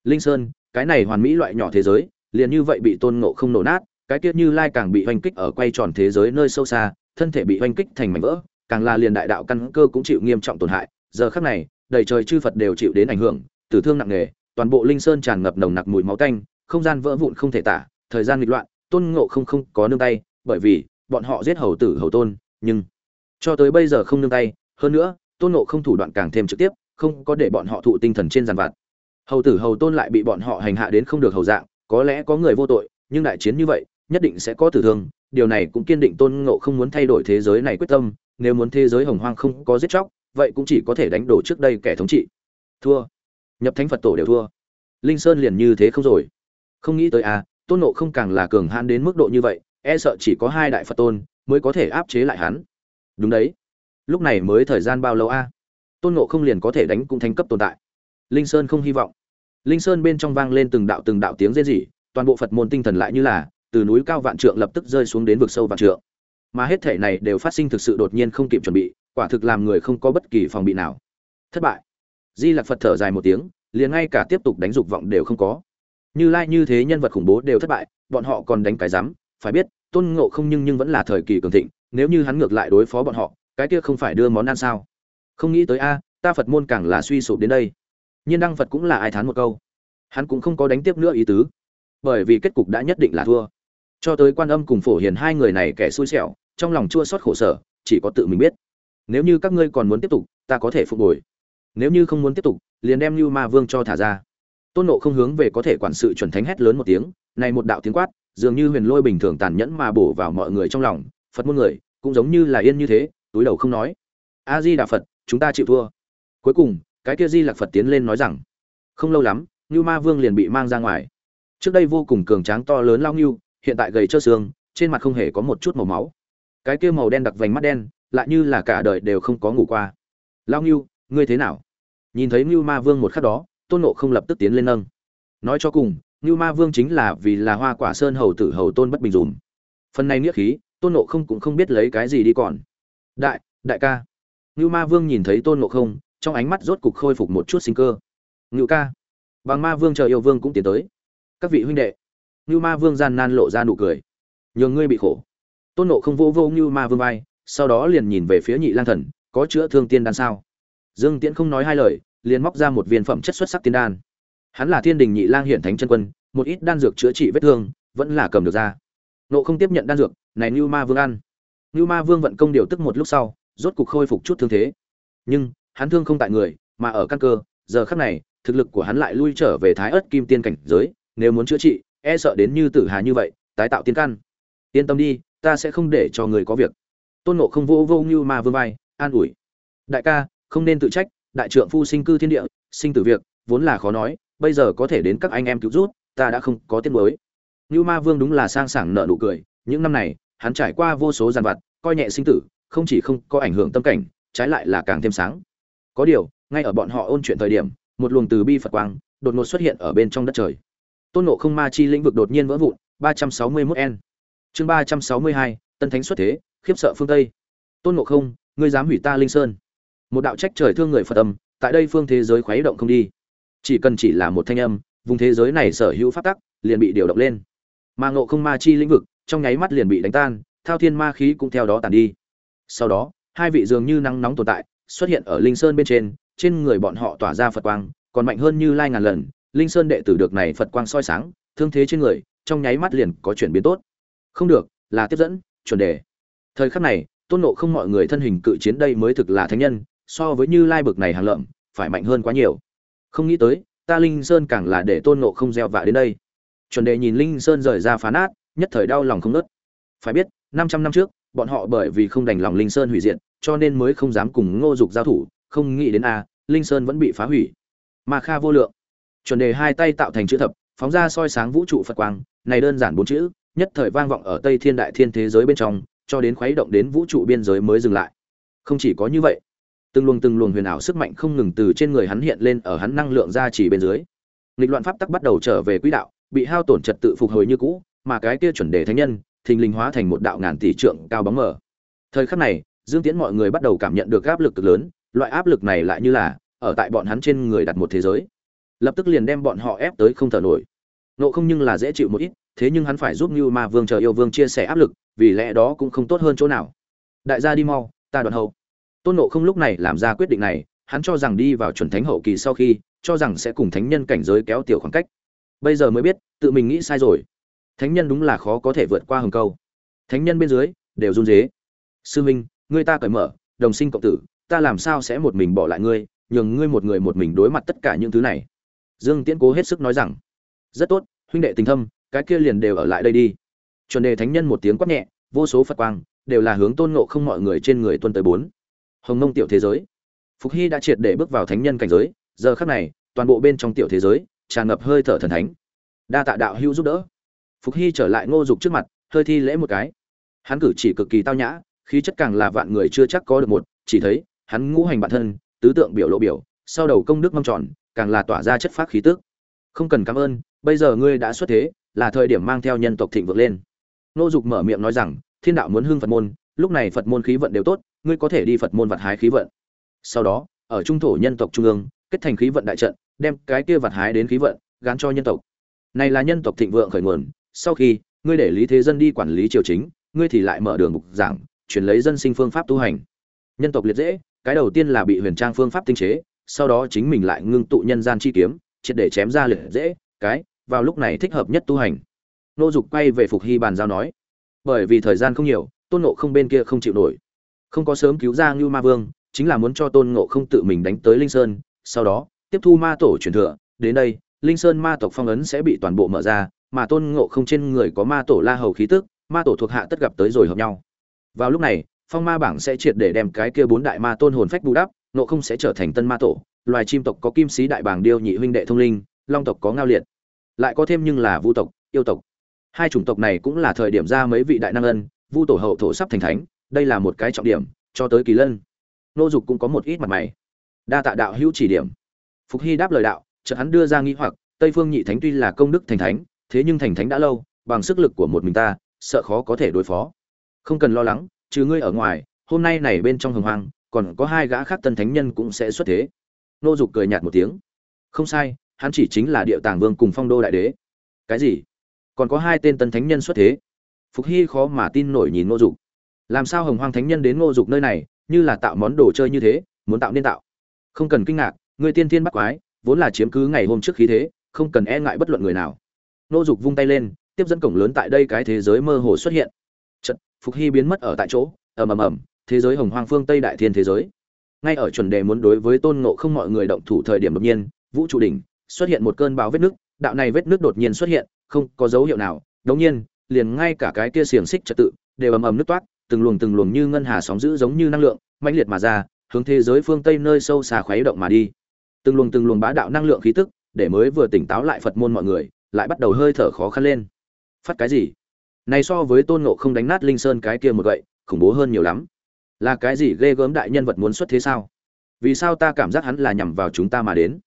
Linh sơn, cái này hoàn mỹ loại nhỏ thế giới, liền như vậy bị tôn ngộ không nổ nát, cái tiết như lai càng bị oanh kích ở quay tròn thế giới nơi sâu xa, thân thể bị oanh kích thành mảnh vỡ, càng là liền đại đạo căn cơ cũng chịu nghiêm trọng tổn hại. Giờ khắc này, đầy trời chư phật đều chịu đến ảnh hưởng tử thương nặng nề, toàn bộ linh sơn tràn ngập nồng nặc mùi máu tanh, không gian vỡ vụn không thể tả, thời gian nghịch loạn, tôn ngộ không không có nương tay, bởi vì bọn họ giết hầu tử hầu tôn, nhưng cho tới bây giờ không nương tay. Hơn nữa, tôn ngộ không thủ đoạn càng thêm trực tiếp, không có để bọn họ thụ tinh thần trên giàn vặt. Hầu tử hầu tôn lại bị bọn họ hành hạ đến không được hầu dạng, có lẽ có người vô tội, nhưng đại chiến như vậy, nhất định sẽ có tử thương. Điều này cũng kiên định tôn ngộ không muốn thay đổi thế giới này quyết tâm, nếu muốn thế giới hồng hoang không có giết chóc, vậy cũng chỉ có thể đánh đổ trước đây kẻ thống trị. Thua nhập thánh phật tổ đều thua. Linh sơn liền như thế không rồi. Không nghĩ tới à tôn nộ không càng là cường hãn đến mức độ như vậy e sợ chỉ có hai đại phật tôn mới có thể áp chế lại hắn. Đúng đấy. Lúc này mới thời gian bao lâu a? Tôn nộ không liền có thể đánh cũng thành cấp tồn tại. Linh sơn không hy vọng. Linh sơn bên trong vang lên từng đạo từng đạo tiếng rên rỉ, toàn bộ phật môn tinh thần lại như là từ núi cao vạn trượng lập tức rơi xuống đến vực sâu vạn trượng. Mà hết thể này đều phát sinh thực sự đột nhiên không kịp chuẩn bị, quả thực làm người không có bất kỳ phòng bị nào. Thất bại di lặc phật thở dài một tiếng, liền ngay cả tiếp tục đánh dục vọng đều không có. Như lai như thế nhân vật khủng bố đều thất bại, bọn họ còn đánh cái rắm, phải biết, tôn ngộ không nhưng nhưng vẫn là thời kỳ cường thịnh, nếu như hắn ngược lại đối phó bọn họ, cái kia không phải đưa món ăn sao? Không nghĩ tới a, ta phật môn càng là suy sụp đến đây. Nhiên đăng phật cũng là ai thán một câu. Hắn cũng không có đánh tiếp nữa ý tứ, bởi vì kết cục đã nhất định là thua. Cho tới quan âm cùng phổ hiền hai người này kẻ xui xẻo, trong lòng chua xót khổ sở, chỉ có tự mình biết. Nếu như các ngươi còn muốn tiếp tục, ta có thể phục hồi nếu như không muốn tiếp tục, liền đem Lưu ma vương cho thả ra. Tôn nộ không hướng về có thể quản sự chuẩn thánh hét lớn một tiếng, này một đạo tiếng quát, dường như huyền lôi bình thường tàn nhẫn mà bổ vào mọi người trong lòng, phật môn người, cũng giống như là yên như thế, túi đầu không nói. A di đà phật, chúng ta chịu thua. Cuối cùng, cái kia di lạc phật tiến lên nói rằng, không lâu lắm, như ma vương liền bị mang ra ngoài. Trước đây vô cùng cường tráng to lớn lao ngưu hiện tại gầy trơ xương, trên mặt không hề có một chút màu máu. Cái kia màu đen đặc vành mắt đen, lại như là cả đời đều không có ngủ qua. Lao ngưu ngươi thế nào? Nhìn thấy ngưu ma vương một khắc đó, tôn nộ không lập tức tiến lên nâng. Nói cho cùng, ngưu ma vương chính là vì là hoa quả sơn hầu tử hầu tôn bất bình dùm. Phần này nghĩa khí, tôn nộ không cũng không biết lấy cái gì đi còn. Đại đại ca. Ngưu ma vương nhìn thấy tôn nộ không, trong ánh mắt rốt cục khôi phục một chút sinh cơ. Ngưu ca. Bằng ma vương chờ yêu vương cũng tiến tới. Các vị huynh đệ. Ngưu ma vương gian nan lộ ra nụ cười. Nhường ngươi bị khổ. Tôn nộ không vô vô ngưu ma vương vai, sau đó liền nhìn về phía nhị lang thần, có chữa thương tiên đan sao? Dương tiễn không nói hai lời, liền móc ra một viên phẩm chất xuất sắc tiên đan. Hắn là thiên đình nhị lang Hiển thánh chân quân, một ít đan dược chữa trị vết thương, vẫn là cầm được ra. Nộ không tiếp nhận đan dược, này Nưu ma vương ăn. Nưu ma vương vận công điều tức một lúc sau, rốt cục khôi phục chút thương thế. Nhưng, hắn thương không tại người, mà ở căn cơ, giờ khắc này, thực lực của hắn lại lui trở về thái ớt kim tiên cảnh giới, nếu muốn chữa trị e sợ đến như tử hà như vậy, tái tạo tiên căn. Yên tâm đi, ta sẽ không để cho người có việc. Tôn nộ không vô vô Nưu ma vương vai, an ủi. Đại ca không nên tự trách, đại trượng phu sinh cư thiên địa, sinh tử việc, vốn là khó nói, bây giờ có thể đến các anh em cứu rút ta đã không có tiếng mới như ma vương đúng là sang sảng nợ nụ cười, những năm này, hắn trải qua vô số giàn vặt, coi nhẹ sinh tử, không chỉ không có ảnh hưởng tâm cảnh, trái lại là càng thêm sáng. Có điều, ngay ở bọn họ ôn chuyện thời điểm, một luồng từ bi phật quang đột ngột xuất hiện ở bên trong đất trời. Tôn nộ không ma chi lĩnh vực đột nhiên vỡ vụn, ba trăm sáu mươi 361 n chương ba trăm sáu mươi hai, tân thánh xuất thế, khiếp sợ phương tây. Tôn nộ không, ngươi dám hủy ta linh sơn một đạo trách trời thương người phật âm, tại đây phương thế giới khuấy động không đi. Chỉ cần chỉ là một thanh âm, vùng thế giới này sở hữu pháp tắc liền bị điều động lên. Mà ngộ không ma chi lĩnh vực, trong nháy mắt liền bị đánh tan, thao thiên ma khí cũng theo đó tàn đi. Sau đó, hai vị dường như nắng nóng tồn tại, xuất hiện ở linh sơn bên trên trên người bọn họ tỏa ra phật quang, còn mạnh hơn như lai ngàn lần, linh sơn đệ tử được này phật quang soi sáng, thương thế trên người, trong nháy mắt liền có chuyển biến tốt. Không được, là tiếp dẫn, chuẩn đề. Thời khắc này, tôn nộ không mọi người thân hình cự chiến đây mới thực là thánh nhân so với như lai bực này hàng lợm, phải mạnh hơn quá nhiều. Không nghĩ tới, ta linh sơn càng là để tôn nộ không gieo vạ đến đây. Chuẩn đề nhìn linh sơn rời ra phá nát nhất thời đau lòng không nớt phải biết, năm trăm năm trước, bọn họ bởi vì không đành lòng linh sơn hủy diệt, cho nên mới không dám cùng ngô dục giao thủ, không nghĩ đến a, linh sơn vẫn bị phá hủy. Mà kha vô lượng. Chuẩn đề hai tay tạo thành chữ thập, phóng ra soi sáng vũ trụ phật quang, này đơn giản bốn chữ, nhất thời vang vọng ở tây thiên đại thiên thế giới bên trong, cho đến khuấy động đến vũ trụ biên giới mới dừng lại. Không chỉ có như vậy từng luồng từng luồng huyền ảo sức mạnh không ngừng từ trên người hắn hiện lên ở hắn năng lượng ra chỉ bên dưới. Nghịch loạn pháp tắc bắt đầu trở về quỹ đạo, bị hao tổn trật tự phục hồi như cũ, mà cái kia chuẩn đề thánh nhân, thình lình hóa thành một đạo ngàn tỷ trượng cao bóng mờ. Thời khắc này, dương tiễn mọi người bắt đầu cảm nhận được áp lực cực lớn, loại áp lực này lại như là ở tại bọn hắn trên người đặt một thế giới. Lập tức liền đem bọn họ ép tới không thở nổi. Nộ không nhưng là dễ chịu một ít, thế nhưng hắn phải giúp như ma vương chờ yêu vương chia sẻ áp lực, vì lẽ đó cũng không tốt hơn chỗ nào. Đại gia đi mau, ta đoạn hậu tôn nộ không lúc này làm ra quyết định này, hắn cho rằng đi vào chuẩn thánh hậu kỳ sau khi, cho rằng sẽ cùng thánh nhân cảnh giới kéo tiểu khoảng cách. Bây giờ mới biết, tự mình nghĩ sai rồi. Thánh nhân đúng là khó có thể vượt qua hừng câu. Thánh nhân bên dưới, đều run dế sư minh, ngươi ta cởi mở, đồng sinh cộng tử, ta làm sao sẽ một mình bỏ lại ngươi, nhường ngươi một người một mình đối mặt tất cả những thứ này? Dương tiễn cố hết sức nói rằng, rất tốt, huynh đệ tình thâm, cái kia liền đều ở lại đây đi. Chuẩn đề thánh nhân một tiếng quát nhẹ, vô số phật quang, đều là hướng tôn ngộ không mọi người trên người tuân tới bốn hồng nông tiểu thế giới. Phục hy đã triệt để bước vào thánh nhân cảnh giới, giờ khắc này, toàn bộ bên trong tiểu thế giới, tràn ngập hơi thở thần thánh. Đa tạ đạo hữu giúp đỡ. Phục hy trở lại ngô dục trước mặt, hơi thi lễ một cái. Hắn cử chỉ cực kỳ tao nhã, khí chất càng là vạn người chưa chắc có được một, chỉ thấy, hắn ngũ hành bản thân, tứ tượng biểu lộ biểu, sau đầu công đức mong tròn, càng là tỏa ra chất phát khí tức. Không cần cảm ơn, bây giờ ngươi đã xuất thế, là thời điểm mang theo nhân tộc thịnh vượng lên. Ngô dục mở miệng nói rằng, thiên đạo muốn hưng phật môn, lúc này phật môn khí vận đều tốt ngươi có thể đi phật môn vặt hái khí vận. Sau đó, ở trung thổ nhân tộc trung ương, kết thành khí vận đại trận, đem cái kia vặt hái đến khí vận, gán cho nhân tộc. Này là nhân tộc thịnh vượng khởi nguồn, sau khi, ngươi để lý thế dân đi quản lý triều chính, ngươi thì lại mở đường mục giảng truyền lấy dân sinh phương pháp tu hành. Nhân tộc liệt dễ, cái đầu tiên là bị huyền trang phương pháp tinh chế, sau đó chính mình lại ngưng tụ nhân gian chi kiếm, triệt để chém ra liệt dễ, cái, vào lúc này thích hợp nhất tu hành. Nô dục quay về phục hy bàn giao nói, bởi vì thời gian không nhiều, tôn nộ không bên kia không chịu nổi không có sớm cứu ra ngưu ma vương, chính là muốn cho tôn ngộ không tự mình đánh tới linh sơn, sau đó, tiếp thu ma tổ truyền thừa, đến đây, linh sơn ma tộc phong ấn sẽ bị toàn bộ mở ra, mà tôn ngộ không trên người có ma tổ la hầu khí tức, ma tổ thuộc hạ tất gặp tới rồi hợp nhau. Vào lúc này, phong ma bảng sẽ triệt để đem cái kia bốn đại ma tôn hồn phách bù đắp, ngộ không sẽ trở thành tân ma tổ, loài chim tộc có kim sĩ đại bảng điêu nhị huynh đệ thông linh, long tộc có ngao liệt. Lại có thêm nhưng là vu tộc, yêu tộc. Hai chủng tộc này cũng là thời điểm ra mấy vị đại năng ân, vu tổ hậu thổ sắp thành thánh đây là một cái trọng điểm, cho tới kỳ lân. Nô dục cũng có một ít mặt mày. Đa tạ đạo hữu chỉ điểm. Phục hy đáp lời đạo, chợt hắn đưa ra nghi hoặc, tây phương nhị thánh tuy là công đức thành thánh, thế nhưng thành thánh đã lâu, bằng sức lực của một mình ta, sợ khó có thể đối phó. Không cần lo lắng, trừ ngươi ở ngoài, hôm nay này bên trong hồng hoang, còn có hai gã khác tân thánh nhân cũng sẽ xuất thế. Nô dục cười nhạt một tiếng. Không sai, hắn chỉ chính là địa tàng vương cùng phong đô đại đế. Cái gì? Còn có hai tên tân thánh nhân xuất thế. Phục hy khó mà tin nổi nhìn nô dục làm sao hồng hoang thánh nhân đến ngô dục nơi này, như là tạo món đồ chơi như thế, muốn tạo nên tạo? Không cần kinh ngạc, người tiên thiên bắt quái, vốn là chiếm cứ ngày hôm trước khí thế, không cần e ngại bất luận người nào. Ngô dục vung tay lên, tiếp dẫn cổng lớn tại đây cái thế giới mơ hồ xuất hiện. Trận phục hy biến mất ở tại chỗ, ầm ầm ầm, thế giới hồng hoang phương tây đại thiên thế giới. Ngay ở chuẩn đề muốn đối với tôn ngộ không mọi người động thủ thời điểm đột nhiên, vũ trụ đỉnh, xuất hiện một cơn bão vết nước, đạo này vết nước đột nhiên xuất hiện, không có dấu hiệu nào. Đống nhiên, liền ngay cả cái kia xiềng xích trật tự, đều ầm ầm nứt toát từng luồng từng luồng như ngân hà sóng dữ giống như năng lượng, mãnh liệt mà ra, hướng thế giới phương tây nơi sâu xa khuấy động mà đi. Từng luồng từng luồng bá đạo năng lượng khí tức, để mới vừa tỉnh táo lại phật môn mọi người, lại bắt đầu hơi thở khó khăn lên. Phát cái gì? Này so với tôn ngộ không đánh nát linh sơn cái kia một gậy, khủng bố hơn nhiều lắm. Là cái gì ghê gớm đại nhân vật muốn xuất thế sao? Vì sao ta cảm giác hắn là nhằm vào chúng ta mà đến?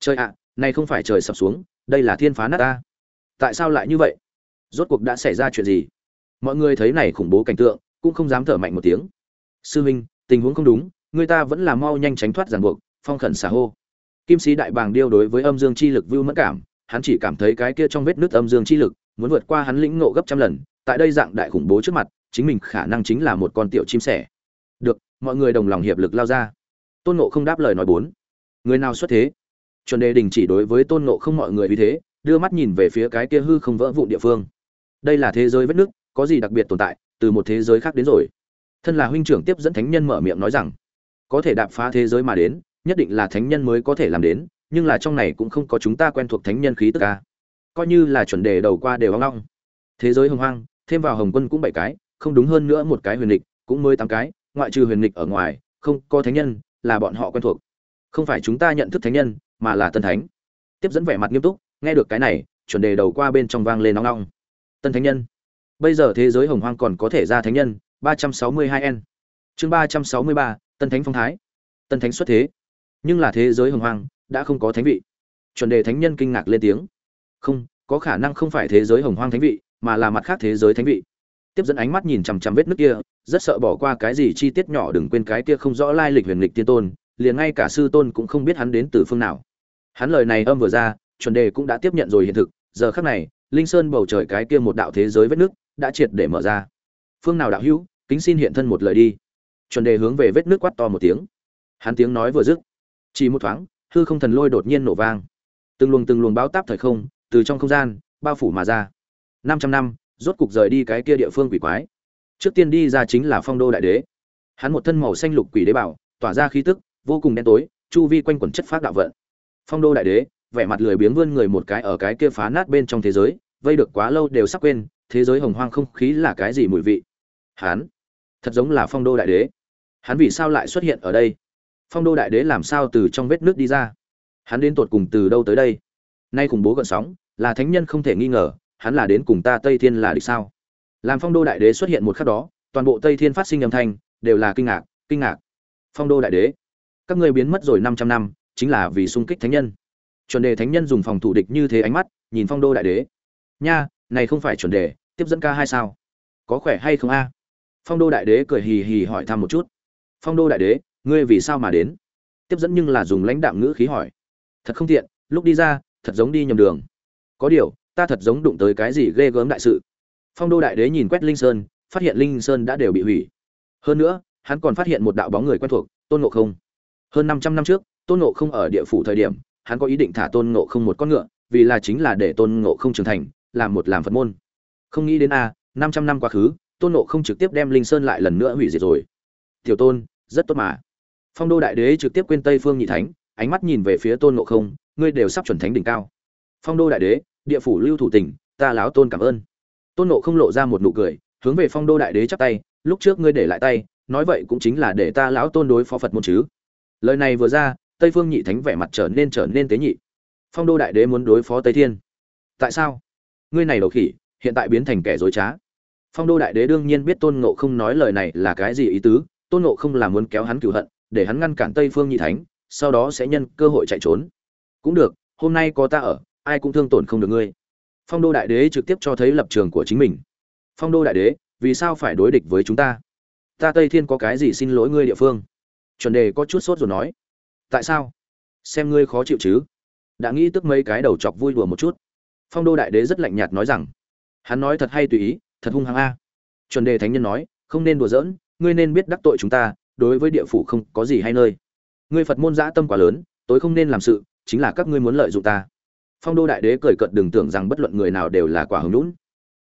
Trời ạ, này không phải trời sập xuống, đây là thiên phá nát ta. Tại sao lại như vậy? Rốt cuộc đã xảy ra chuyện gì? Mọi người thấy này khủng bố cảnh tượng cũng không dám thở mạnh một tiếng. Sư huynh tình huống không đúng, người ta vẫn là mau nhanh tránh thoát ràng buộc, phong khẩn xả hô. Kim sĩ đại bàng điêu đối với âm dương chi lực vưu mất cảm, hắn chỉ cảm thấy cái kia trong vết nứt âm dương chi lực muốn vượt qua hắn lĩnh ngộ gấp trăm lần, tại đây dạng đại khủng bố trước mặt, chính mình khả năng chính là một con tiểu chim sẻ. Được, mọi người đồng lòng hiệp lực lao ra. Tôn ngộ không đáp lời nói bốn. Người nào xuất thế? Chuẩn đề đình chỉ đối với tôn ngộ không mọi người vì thế, đưa mắt nhìn về phía cái kia hư không vỡ vụn địa phương. Đây là thế giới vết nước có gì đặc biệt tồn tại? Từ một thế giới khác đến rồi. Thân là huynh trưởng tiếp dẫn thánh nhân mở miệng nói rằng, có thể đạp phá thế giới mà đến, nhất định là thánh nhân mới có thể làm đến, nhưng là trong này cũng không có chúng ta quen thuộc thánh nhân khí tức ca coi như là chuẩn đề đầu qua đều hoang long. Thế giới hồng hoang, thêm vào hồng quân cũng bảy cái, không đúng hơn nữa một cái huyền lịch cũng mới tám cái, ngoại trừ huyền lịch ở ngoài, không có thánh nhân, là bọn họ quen thuộc. Không phải chúng ta nhận thức thánh nhân, mà là tân thánh. Tiếp dẫn vẻ mặt nghiêm túc, nghe được cái này, chuẩn đề đầu qua bên trong vang lên nóng nóng. Tân thánh nhân bây giờ thế giới hồng hoang còn có thể ra thánh nhân, ba trăm sáu mươi hai n chương ba trăm sáu mươi ba, tân thánh phong thái. Tân thánh xuất thế. Nhưng là thế giới hồng hoang đã không có thánh vị. Chuẩn đề thánh nhân kinh ngạc lên tiếng. Không, có khả năng không phải thế giới hồng hoang thánh vị, mà là mặt khác thế giới thánh vị. Tiếp dẫn ánh mắt nhìn chằm chằm vết nước kia, rất sợ bỏ qua cái gì chi tiết nhỏ đừng quên cái kia không rõ lai lịch huyền lịch tiên tôn, liền ngay cả sư tôn cũng không biết hắn đến từ phương nào. Hắn lời này âm vừa ra, chuẩn đề cũng đã tiếp nhận rồi hiện thực. Giờ khắc này, linh sơn bầu trời cái kia một đạo thế giới vết nước đã triệt để mở ra. Phương nào đạo hữu, kính xin hiện thân một lời đi. Chuẩn đề hướng về vết nước quát to một tiếng. Hắn tiếng nói vừa dứt, chỉ một thoáng, hư không thần lôi đột nhiên nổ vang. Từng luồng từng luồng báo táp thời không, từ trong không gian, bao phủ mà ra. Năm trăm năm, rốt cục rời đi cái kia địa phương quỷ quái. Trước tiên đi ra chính là phong đô đại đế. Hắn một thân màu xanh lục quỷ đế bảo, tỏa ra khí tức, vô cùng đen tối, chu vi quanh quẩn chất phát đạo vận. Phong đô đại đế, vẻ mặt lười biếng vươn người một cái ở cái kia phá nát bên trong thế giới, vây được quá lâu đều sắp quên thế giới hồng hoang không khí là cái gì mùi vị? Hắn thật giống là phong đô đại đế. Hắn vì sao lại xuất hiện ở đây? Phong đô đại đế làm sao từ trong vết nước đi ra? Hắn đến tột cùng từ đâu tới đây? Nay khủng bố gợn sóng, là thánh nhân không thể nghi ngờ, hắn là đến cùng ta tây thiên là địch sao? Làm phong đô đại đế xuất hiện một khắc đó, toàn bộ tây thiên phát sinh âm thanh, đều là kinh ngạc kinh ngạc. Phong đô đại đế, các ngươi biến mất rồi 500 năm, chính là vì xung kích thánh nhân. Chuẩn đề thánh nhân dùng phòng thủ địch như thế ánh mắt, nhìn phong đô đại đế. Nha, này không phải chuẩn đề tiếp dẫn ca hai sao? Có khỏe hay không a? Phong đô đại đế cười hì hì hỏi thăm một chút. Phong đô đại đế, ngươi vì sao mà đến? Tiếp dẫn nhưng là dùng lãnh đạm ngữ khí hỏi. Thật không tiện, lúc đi ra, thật giống đi nhầm đường. Có điều, ta thật giống đụng tới cái gì ghê gớm đại sự. Phong đô đại đế nhìn quét linh sơn, phát hiện linh sơn đã đều bị hủy. Hơn nữa, hắn còn phát hiện một đạo bóng người quen thuộc, tôn ngộ không. Hơn 500 năm trước, tôn ngộ không ở địa phủ thời điểm, hắn có ý định thả tôn ngộ không một con ngựa, vì là chính là để tôn ngộ không trưởng thành, làm một làm phật môn không nghĩ đến a 500 năm quá khứ, tôn ngộ không trực tiếp đem linh sơn lại lần nữa hủy diệt rồi. Tiểu tôn, rất tốt mà. Phong đô đại đế trực tiếp quên tây phương nhị thánh, ánh mắt nhìn về phía tôn ngộ không, ngươi đều sắp chuẩn thánh đỉnh cao. Phong đô đại đế, địa phủ lưu thủ tỉnh, ta láo tôn cảm ơn. Tôn ngộ không lộ ra một nụ cười, hướng về phong đô đại đế chắp tay, lúc trước ngươi để lại tay, nói vậy cũng chính là để ta lão tôn đối phó phật môn chứ. Lời này vừa ra, tây phương nhị thánh vẻ mặt trở nên trở nên tế nhị. Phong đô đại đế muốn đối phó tây thiên. Tại sao? Ngươi này đầu khỉ hiện tại biến thành kẻ dối trá. Phong đô đại đế đương nhiên biết tôn ngộ không nói lời này là cái gì ý tứ, tôn ngộ không là muốn kéo hắn cửu hận, để hắn ngăn cản tây phương nhị thánh, sau đó sẽ nhân cơ hội chạy trốn. Cũng được, hôm nay có ta ở, ai cũng thương tổn không được ngươi. Phong đô đại đế trực tiếp cho thấy lập trường của chính mình. Phong đô đại đế, vì sao phải đối địch với chúng ta? Ta tây thiên có cái gì xin lỗi ngươi địa phương? Chuẩn đề có chút sốt rồi nói. Tại sao? Xem ngươi khó chịu chứ. Đã nghĩ tức mấy cái đầu chọc vui đùa một chút. Phong đô đại đế rất lạnh nhạt nói rằng hắn nói thật hay tùy ý, thật hung hăng a. Chuẩn đề thánh nhân nói, không nên đùa giỡn, ngươi nên biết đắc tội chúng ta, đối với địa phủ không có gì hay nơi. Ngươi phật môn dã tâm quá lớn, tối không nên làm sự, chính là các ngươi muốn lợi dụng ta. Phong đô đại đế cười cợt đừng tưởng rằng bất luận người nào đều là quả hứng lũn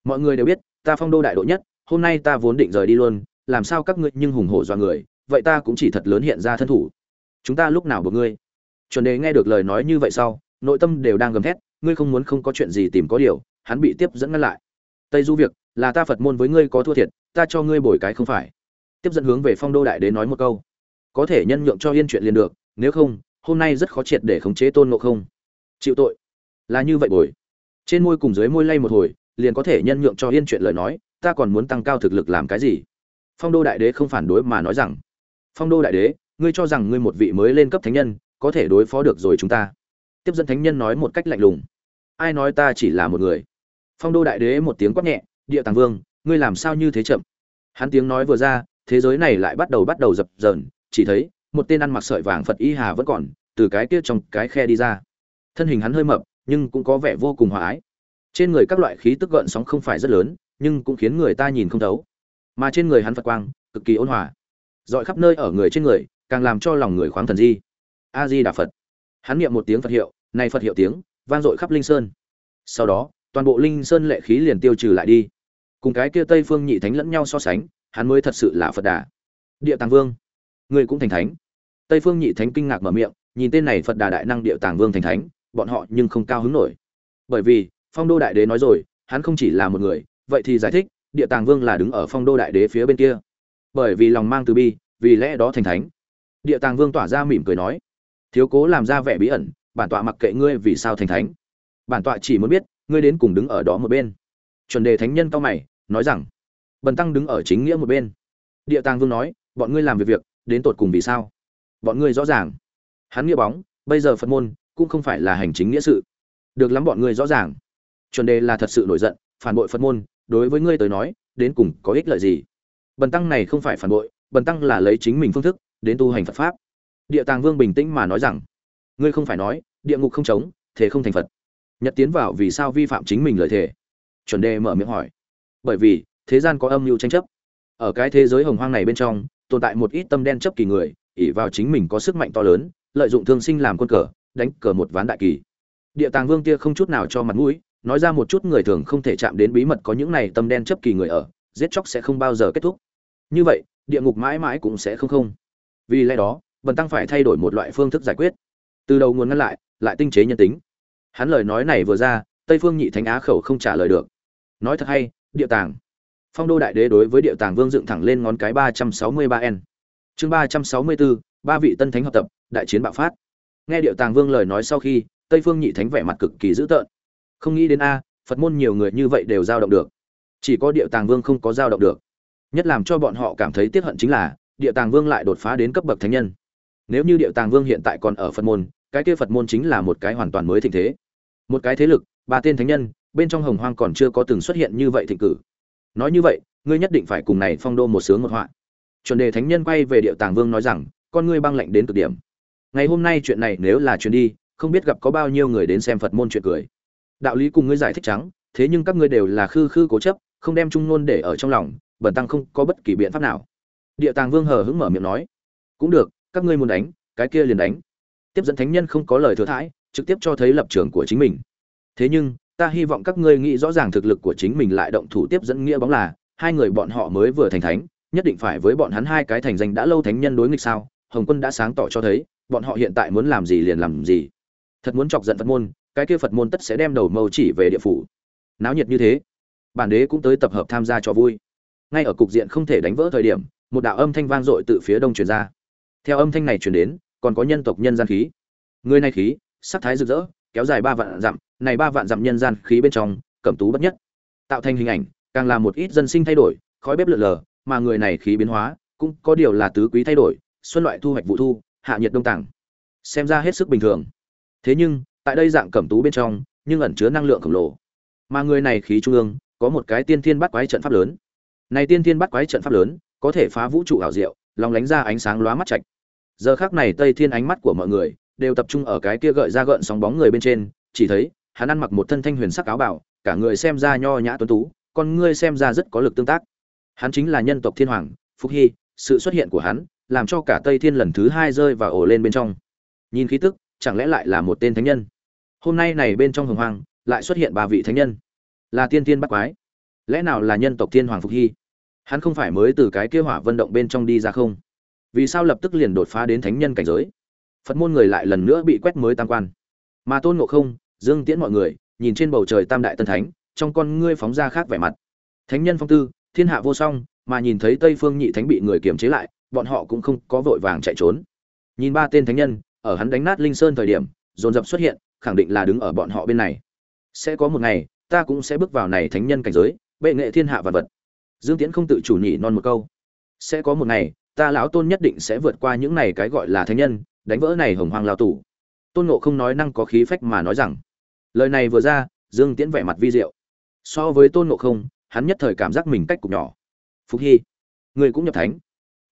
mọi người đều biết, ta phong đô đại độ nhất, hôm nay ta vốn định rời đi luôn, làm sao các ngươi nhưng hùng hổ do người, vậy ta cũng chỉ thật lớn hiện ra thân thủ. Chúng ta lúc nào buộc ngươi? Chuẩn đề nghe được lời nói như vậy sau, nội tâm đều đang gầm thét, ngươi không muốn không có chuyện gì tìm có điều, hắn bị tiếp dẫn ngăn lại tây du việc, là ta phật môn với ngươi có thua thiệt, ta cho ngươi bồi cái không phải. Tiếp dẫn hướng về phong đô đại đế nói một câu. Có thể nhân nhượng cho yên chuyện liền được, nếu không, hôm nay rất khó triệt để khống chế tôn ngộ không. Chịu tội. Là như vậy bồi. Trên môi cùng dưới môi lay một hồi, liền có thể nhân nhượng cho yên chuyện lời nói, ta còn muốn tăng cao thực lực làm cái gì? Phong đô đại đế không phản đối mà nói rằng, phong đô đại đế, ngươi cho rằng ngươi một vị mới lên cấp thánh nhân, có thể đối phó được rồi chúng ta. Tiếp dẫn thánh nhân nói một cách lạnh lùng, ai nói ta chỉ là một người? Phong đô đại đế một tiếng quát nhẹ, địa tàng vương, ngươi làm sao như thế chậm? Hắn tiếng nói vừa ra, thế giới này lại bắt đầu bắt đầu dập dờn, chỉ thấy, một tên ăn mặc sợi vàng phật y hà vẫn còn từ cái kia trong cái khe đi ra. Thân hình hắn hơi mập, nhưng cũng có vẻ vô cùng hòa ái. Trên người các loại khí tức gợn sóng không phải rất lớn, nhưng cũng khiến người ta nhìn không thấu. Mà trên người hắn phật quang, cực kỳ ôn hòa. Dọi khắp nơi ở người trên người, càng làm cho lòng người khoáng thần di. A di đà phật. Hắn niệm một tiếng phật hiệu này phật hiệu tiếng, vang dội khắp linh sơn. Sau đó toàn bộ linh sơn lệ khí liền tiêu trừ lại đi. Cùng cái kia tây phương nhị thánh lẫn nhau so sánh, hắn mới thật sự là phật đà. Địa tàng vương. Người cũng thành thánh. Tây phương nhị thánh kinh ngạc mở miệng, nhìn tên này phật đà đại năng địa tàng vương thành thánh, bọn họ nhưng không cao hứng nổi. Bởi vì, phong đô đại đế nói rồi, hắn không chỉ là một người, vậy thì giải thích, địa tàng vương là đứng ở phong đô đại đế phía bên kia. Bởi vì lòng mang từ bi, vì lẽ đó thành thánh. Địa tàng vương tỏa ra mỉm cười nói, thiếu cố làm ra vẻ bí ẩn, bản tọa mặc kệ ngươi vì sao thành thánh. Bản tọa chỉ muốn biết ngươi đến cùng đứng ở đó một bên. Chuẩn đề thánh nhân cao mày, nói rằng, bần tăng đứng ở chính nghĩa một bên. Địa tàng vương nói, bọn ngươi làm việc việc, đến tột cùng vì sao? Bọn ngươi rõ ràng. Hắn nghĩa bóng, bây giờ phật môn cũng không phải là hành chính nghĩa sự. Được lắm bọn ngươi rõ ràng. Chuẩn đề là thật sự nổi giận, phản bội phật môn, đối với ngươi tới nói, đến cùng có ích lợi gì? Bần tăng này không phải phản bội, bần tăng là lấy chính mình phương thức, đến tu hành phật pháp. Địa tàng vương bình tĩnh mà nói rằng, ngươi không phải nói, địa ngục không chống thế không thành phật nhật tiến vào vì sao vi phạm chính mình lời thề? Chuẩn đề mở miệng hỏi. Bởi vì, thế gian có âm mưu tranh chấp. Ở cái thế giới hồng hoang này bên trong, tồn tại một ít tâm đen chấp kỳ người ỉ vào chính mình có sức mạnh to lớn, lợi dụng thương sinh làm quân cờ, đánh cờ một ván đại kỳ. Địa tàng vương tia không chút nào cho mặt mũi, nói ra một chút người thường không thể chạm đến bí mật có những này tâm đen chấp kỳ người ở, giết chóc sẽ không bao giờ kết thúc. Như vậy, địa ngục mãi mãi cũng sẽ không không. Vì lẽ đó bần tăng phải thay đổi một loại phương thức giải quyết. Từ đầu nguồn ngăn lại lại tinh chế nhân tính hắn lời nói này vừa ra, tây phương nhị thánh á khẩu không trả lời được. Nói thật hay, địa tàng. Phong đô đại đế đối với địa tàng vương dựng thẳng lên ngón cái ba trăm sáu mươi ba n. Chương ba trăm sáu mươi bốn ba vị tân thánh học tập, đại chiến bạo phát. Nghe địa tàng vương lời nói sau khi, tây phương nhị thánh vẻ mặt cực kỳ dữ tợn. Không nghĩ đến a, phật môn nhiều người như vậy đều dao động được. Chỉ có địa tàng vương không có dao động được. Nhất làm cho bọn họ cảm thấy tiếc hận chính là, địa tàng vương lại đột phá đến cấp bậc thánh nhân. Nếu như địa tàng vương hiện tại còn ở phật môn, cái kia phật môn chính là một cái hoàn toàn mới thịnh thế một cái thế lực, ba tên thánh nhân, bên trong hồng hoang còn chưa có từng xuất hiện như vậy thịnh cử. Nói như vậy, ngươi nhất định phải cùng này phong đô một sướng một họa. Chuẩn đề thánh nhân quay về địa tàng vương nói rằng, con ngươi băng lạnh đến cực điểm. Ngày hôm nay chuyện này nếu là chuyện đi, không biết gặp có bao nhiêu người đến xem phật môn chuyện cười. Đạo lý cùng ngươi giải thích trắng, thế nhưng các ngươi đều là khư khư cố chấp, không đem trung ngôn để ở trong lòng bẩn tăng không có bất kỳ biện pháp nào. Địa tàng vương hờ hững mở miệng nói, cũng được, các ngươi muốn đánh, cái kia liền đánh. Tiếp dẫn thánh nhân không có lời thừa thãi trực tiếp cho thấy lập trường của chính mình. Thế nhưng, ta hy vọng các ngươi nghĩ rõ ràng thực lực của chính mình lại động thủ tiếp dẫn nghĩa bóng là, hai người bọn họ mới vừa thành thánh, nhất định phải với bọn hắn hai cái thành danh đã lâu thánh nhân đối nghịch sao? Hồng quân đã sáng tỏ cho thấy, bọn họ hiện tại muốn làm gì liền làm gì. Thật muốn chọc giận phật môn, cái kia phật môn tất sẽ đem đầu mâu chỉ về địa phủ. Náo nhiệt như thế, bản đế cũng tới tập hợp tham gia cho vui. Ngay ở cục diện không thể đánh vỡ thời điểm, một đạo âm thanh vang dội từ phía đông truyền ra. Theo âm thanh này truyền đến, còn có nhân tộc nhân gian khí. Người này khí sắc thái rực rỡ kéo dài ba vạn dặm này ba vạn dặm nhân gian khí bên trong cẩm tú bất nhất. Tạo thành hình ảnh càng làm một ít dân sinh thay đổi khói bếp lượn lờ mà người này khí biến hóa cũng có điều là tứ quý thay đổi xuân loại thu hoạch vụ thu hạ nhiệt đông tảng, xem ra hết sức bình thường. Thế nhưng tại đây dạng cẩm tú bên trong nhưng ẩn chứa năng lượng khổng lồ. Mà người này khí trung ương có một cái tiên thiên bắt quái trận pháp lớn. Này tiên thiên bắt quái trận pháp lớn có thể phá vũ trụ ảo diệu lòng lánh ra ánh sáng lóa mắt chạch giờ khác này tây thiên ánh mắt của mọi người đều tập trung ở cái kia gợi ra gợn sóng bóng người bên trên chỉ thấy hắn ăn mặc một thân thanh huyền sắc áo bào, cả người xem ra nho nhã tuấn tú con ngươi xem ra rất có lực tương tác. Hắn chính là nhân tộc thiên hoàng phúc hy sự xuất hiện của hắn làm cho cả tây thiên lần thứ hai rơi vào ổ lên bên trong. Nhìn khí tức chẳng lẽ lại là một tên thánh nhân? Hôm nay này bên trong hồng hoàng lại xuất hiện ba vị thánh nhân. Là tiên tiên bắt quái. Lẽ nào là nhân tộc thiên hoàng phục hy? Hắn không phải mới từ cái kia hỏa vận động bên trong đi ra không? Vì sao lập tức liền đột phá đến thánh nhân cảnh giới? Phật môn người lại lần nữa bị quét mới tam quan. Mà tôn ngộ không, dương tiễn mọi người, nhìn trên bầu trời tam đại tân thánh, trong con ngươi phóng ra khác vẻ mặt. Thánh nhân phong tư, thiên hạ vô song, mà nhìn thấy tây phương nhị thánh bị người kiềm chế lại, bọn họ cũng không có vội vàng chạy trốn. Nhìn ba tên thánh nhân, ở hắn đánh nát linh sơn thời điểm, dồn dập xuất hiện, khẳng định là đứng ở bọn họ bên này. Sẽ có một ngày, ta cũng sẽ bước vào này thánh nhân cảnh giới, bệ nghệ thiên hạ vật vật. Dương tiễn không tự chủ nhỉ non một câu. Sẽ có một ngày, ta lão tôn nhất định sẽ vượt qua những này cái gọi là thánh nhân đánh vỡ này hồng hoang lao tủ tôn ngộ không nói năng có khí phách mà nói rằng, lời này vừa ra, dương tiễn vẻ mặt vi diệu. So với tôn ngộ không, hắn nhất thời cảm giác mình cách cục nhỏ. Phúc hy, người cũng nhập thánh.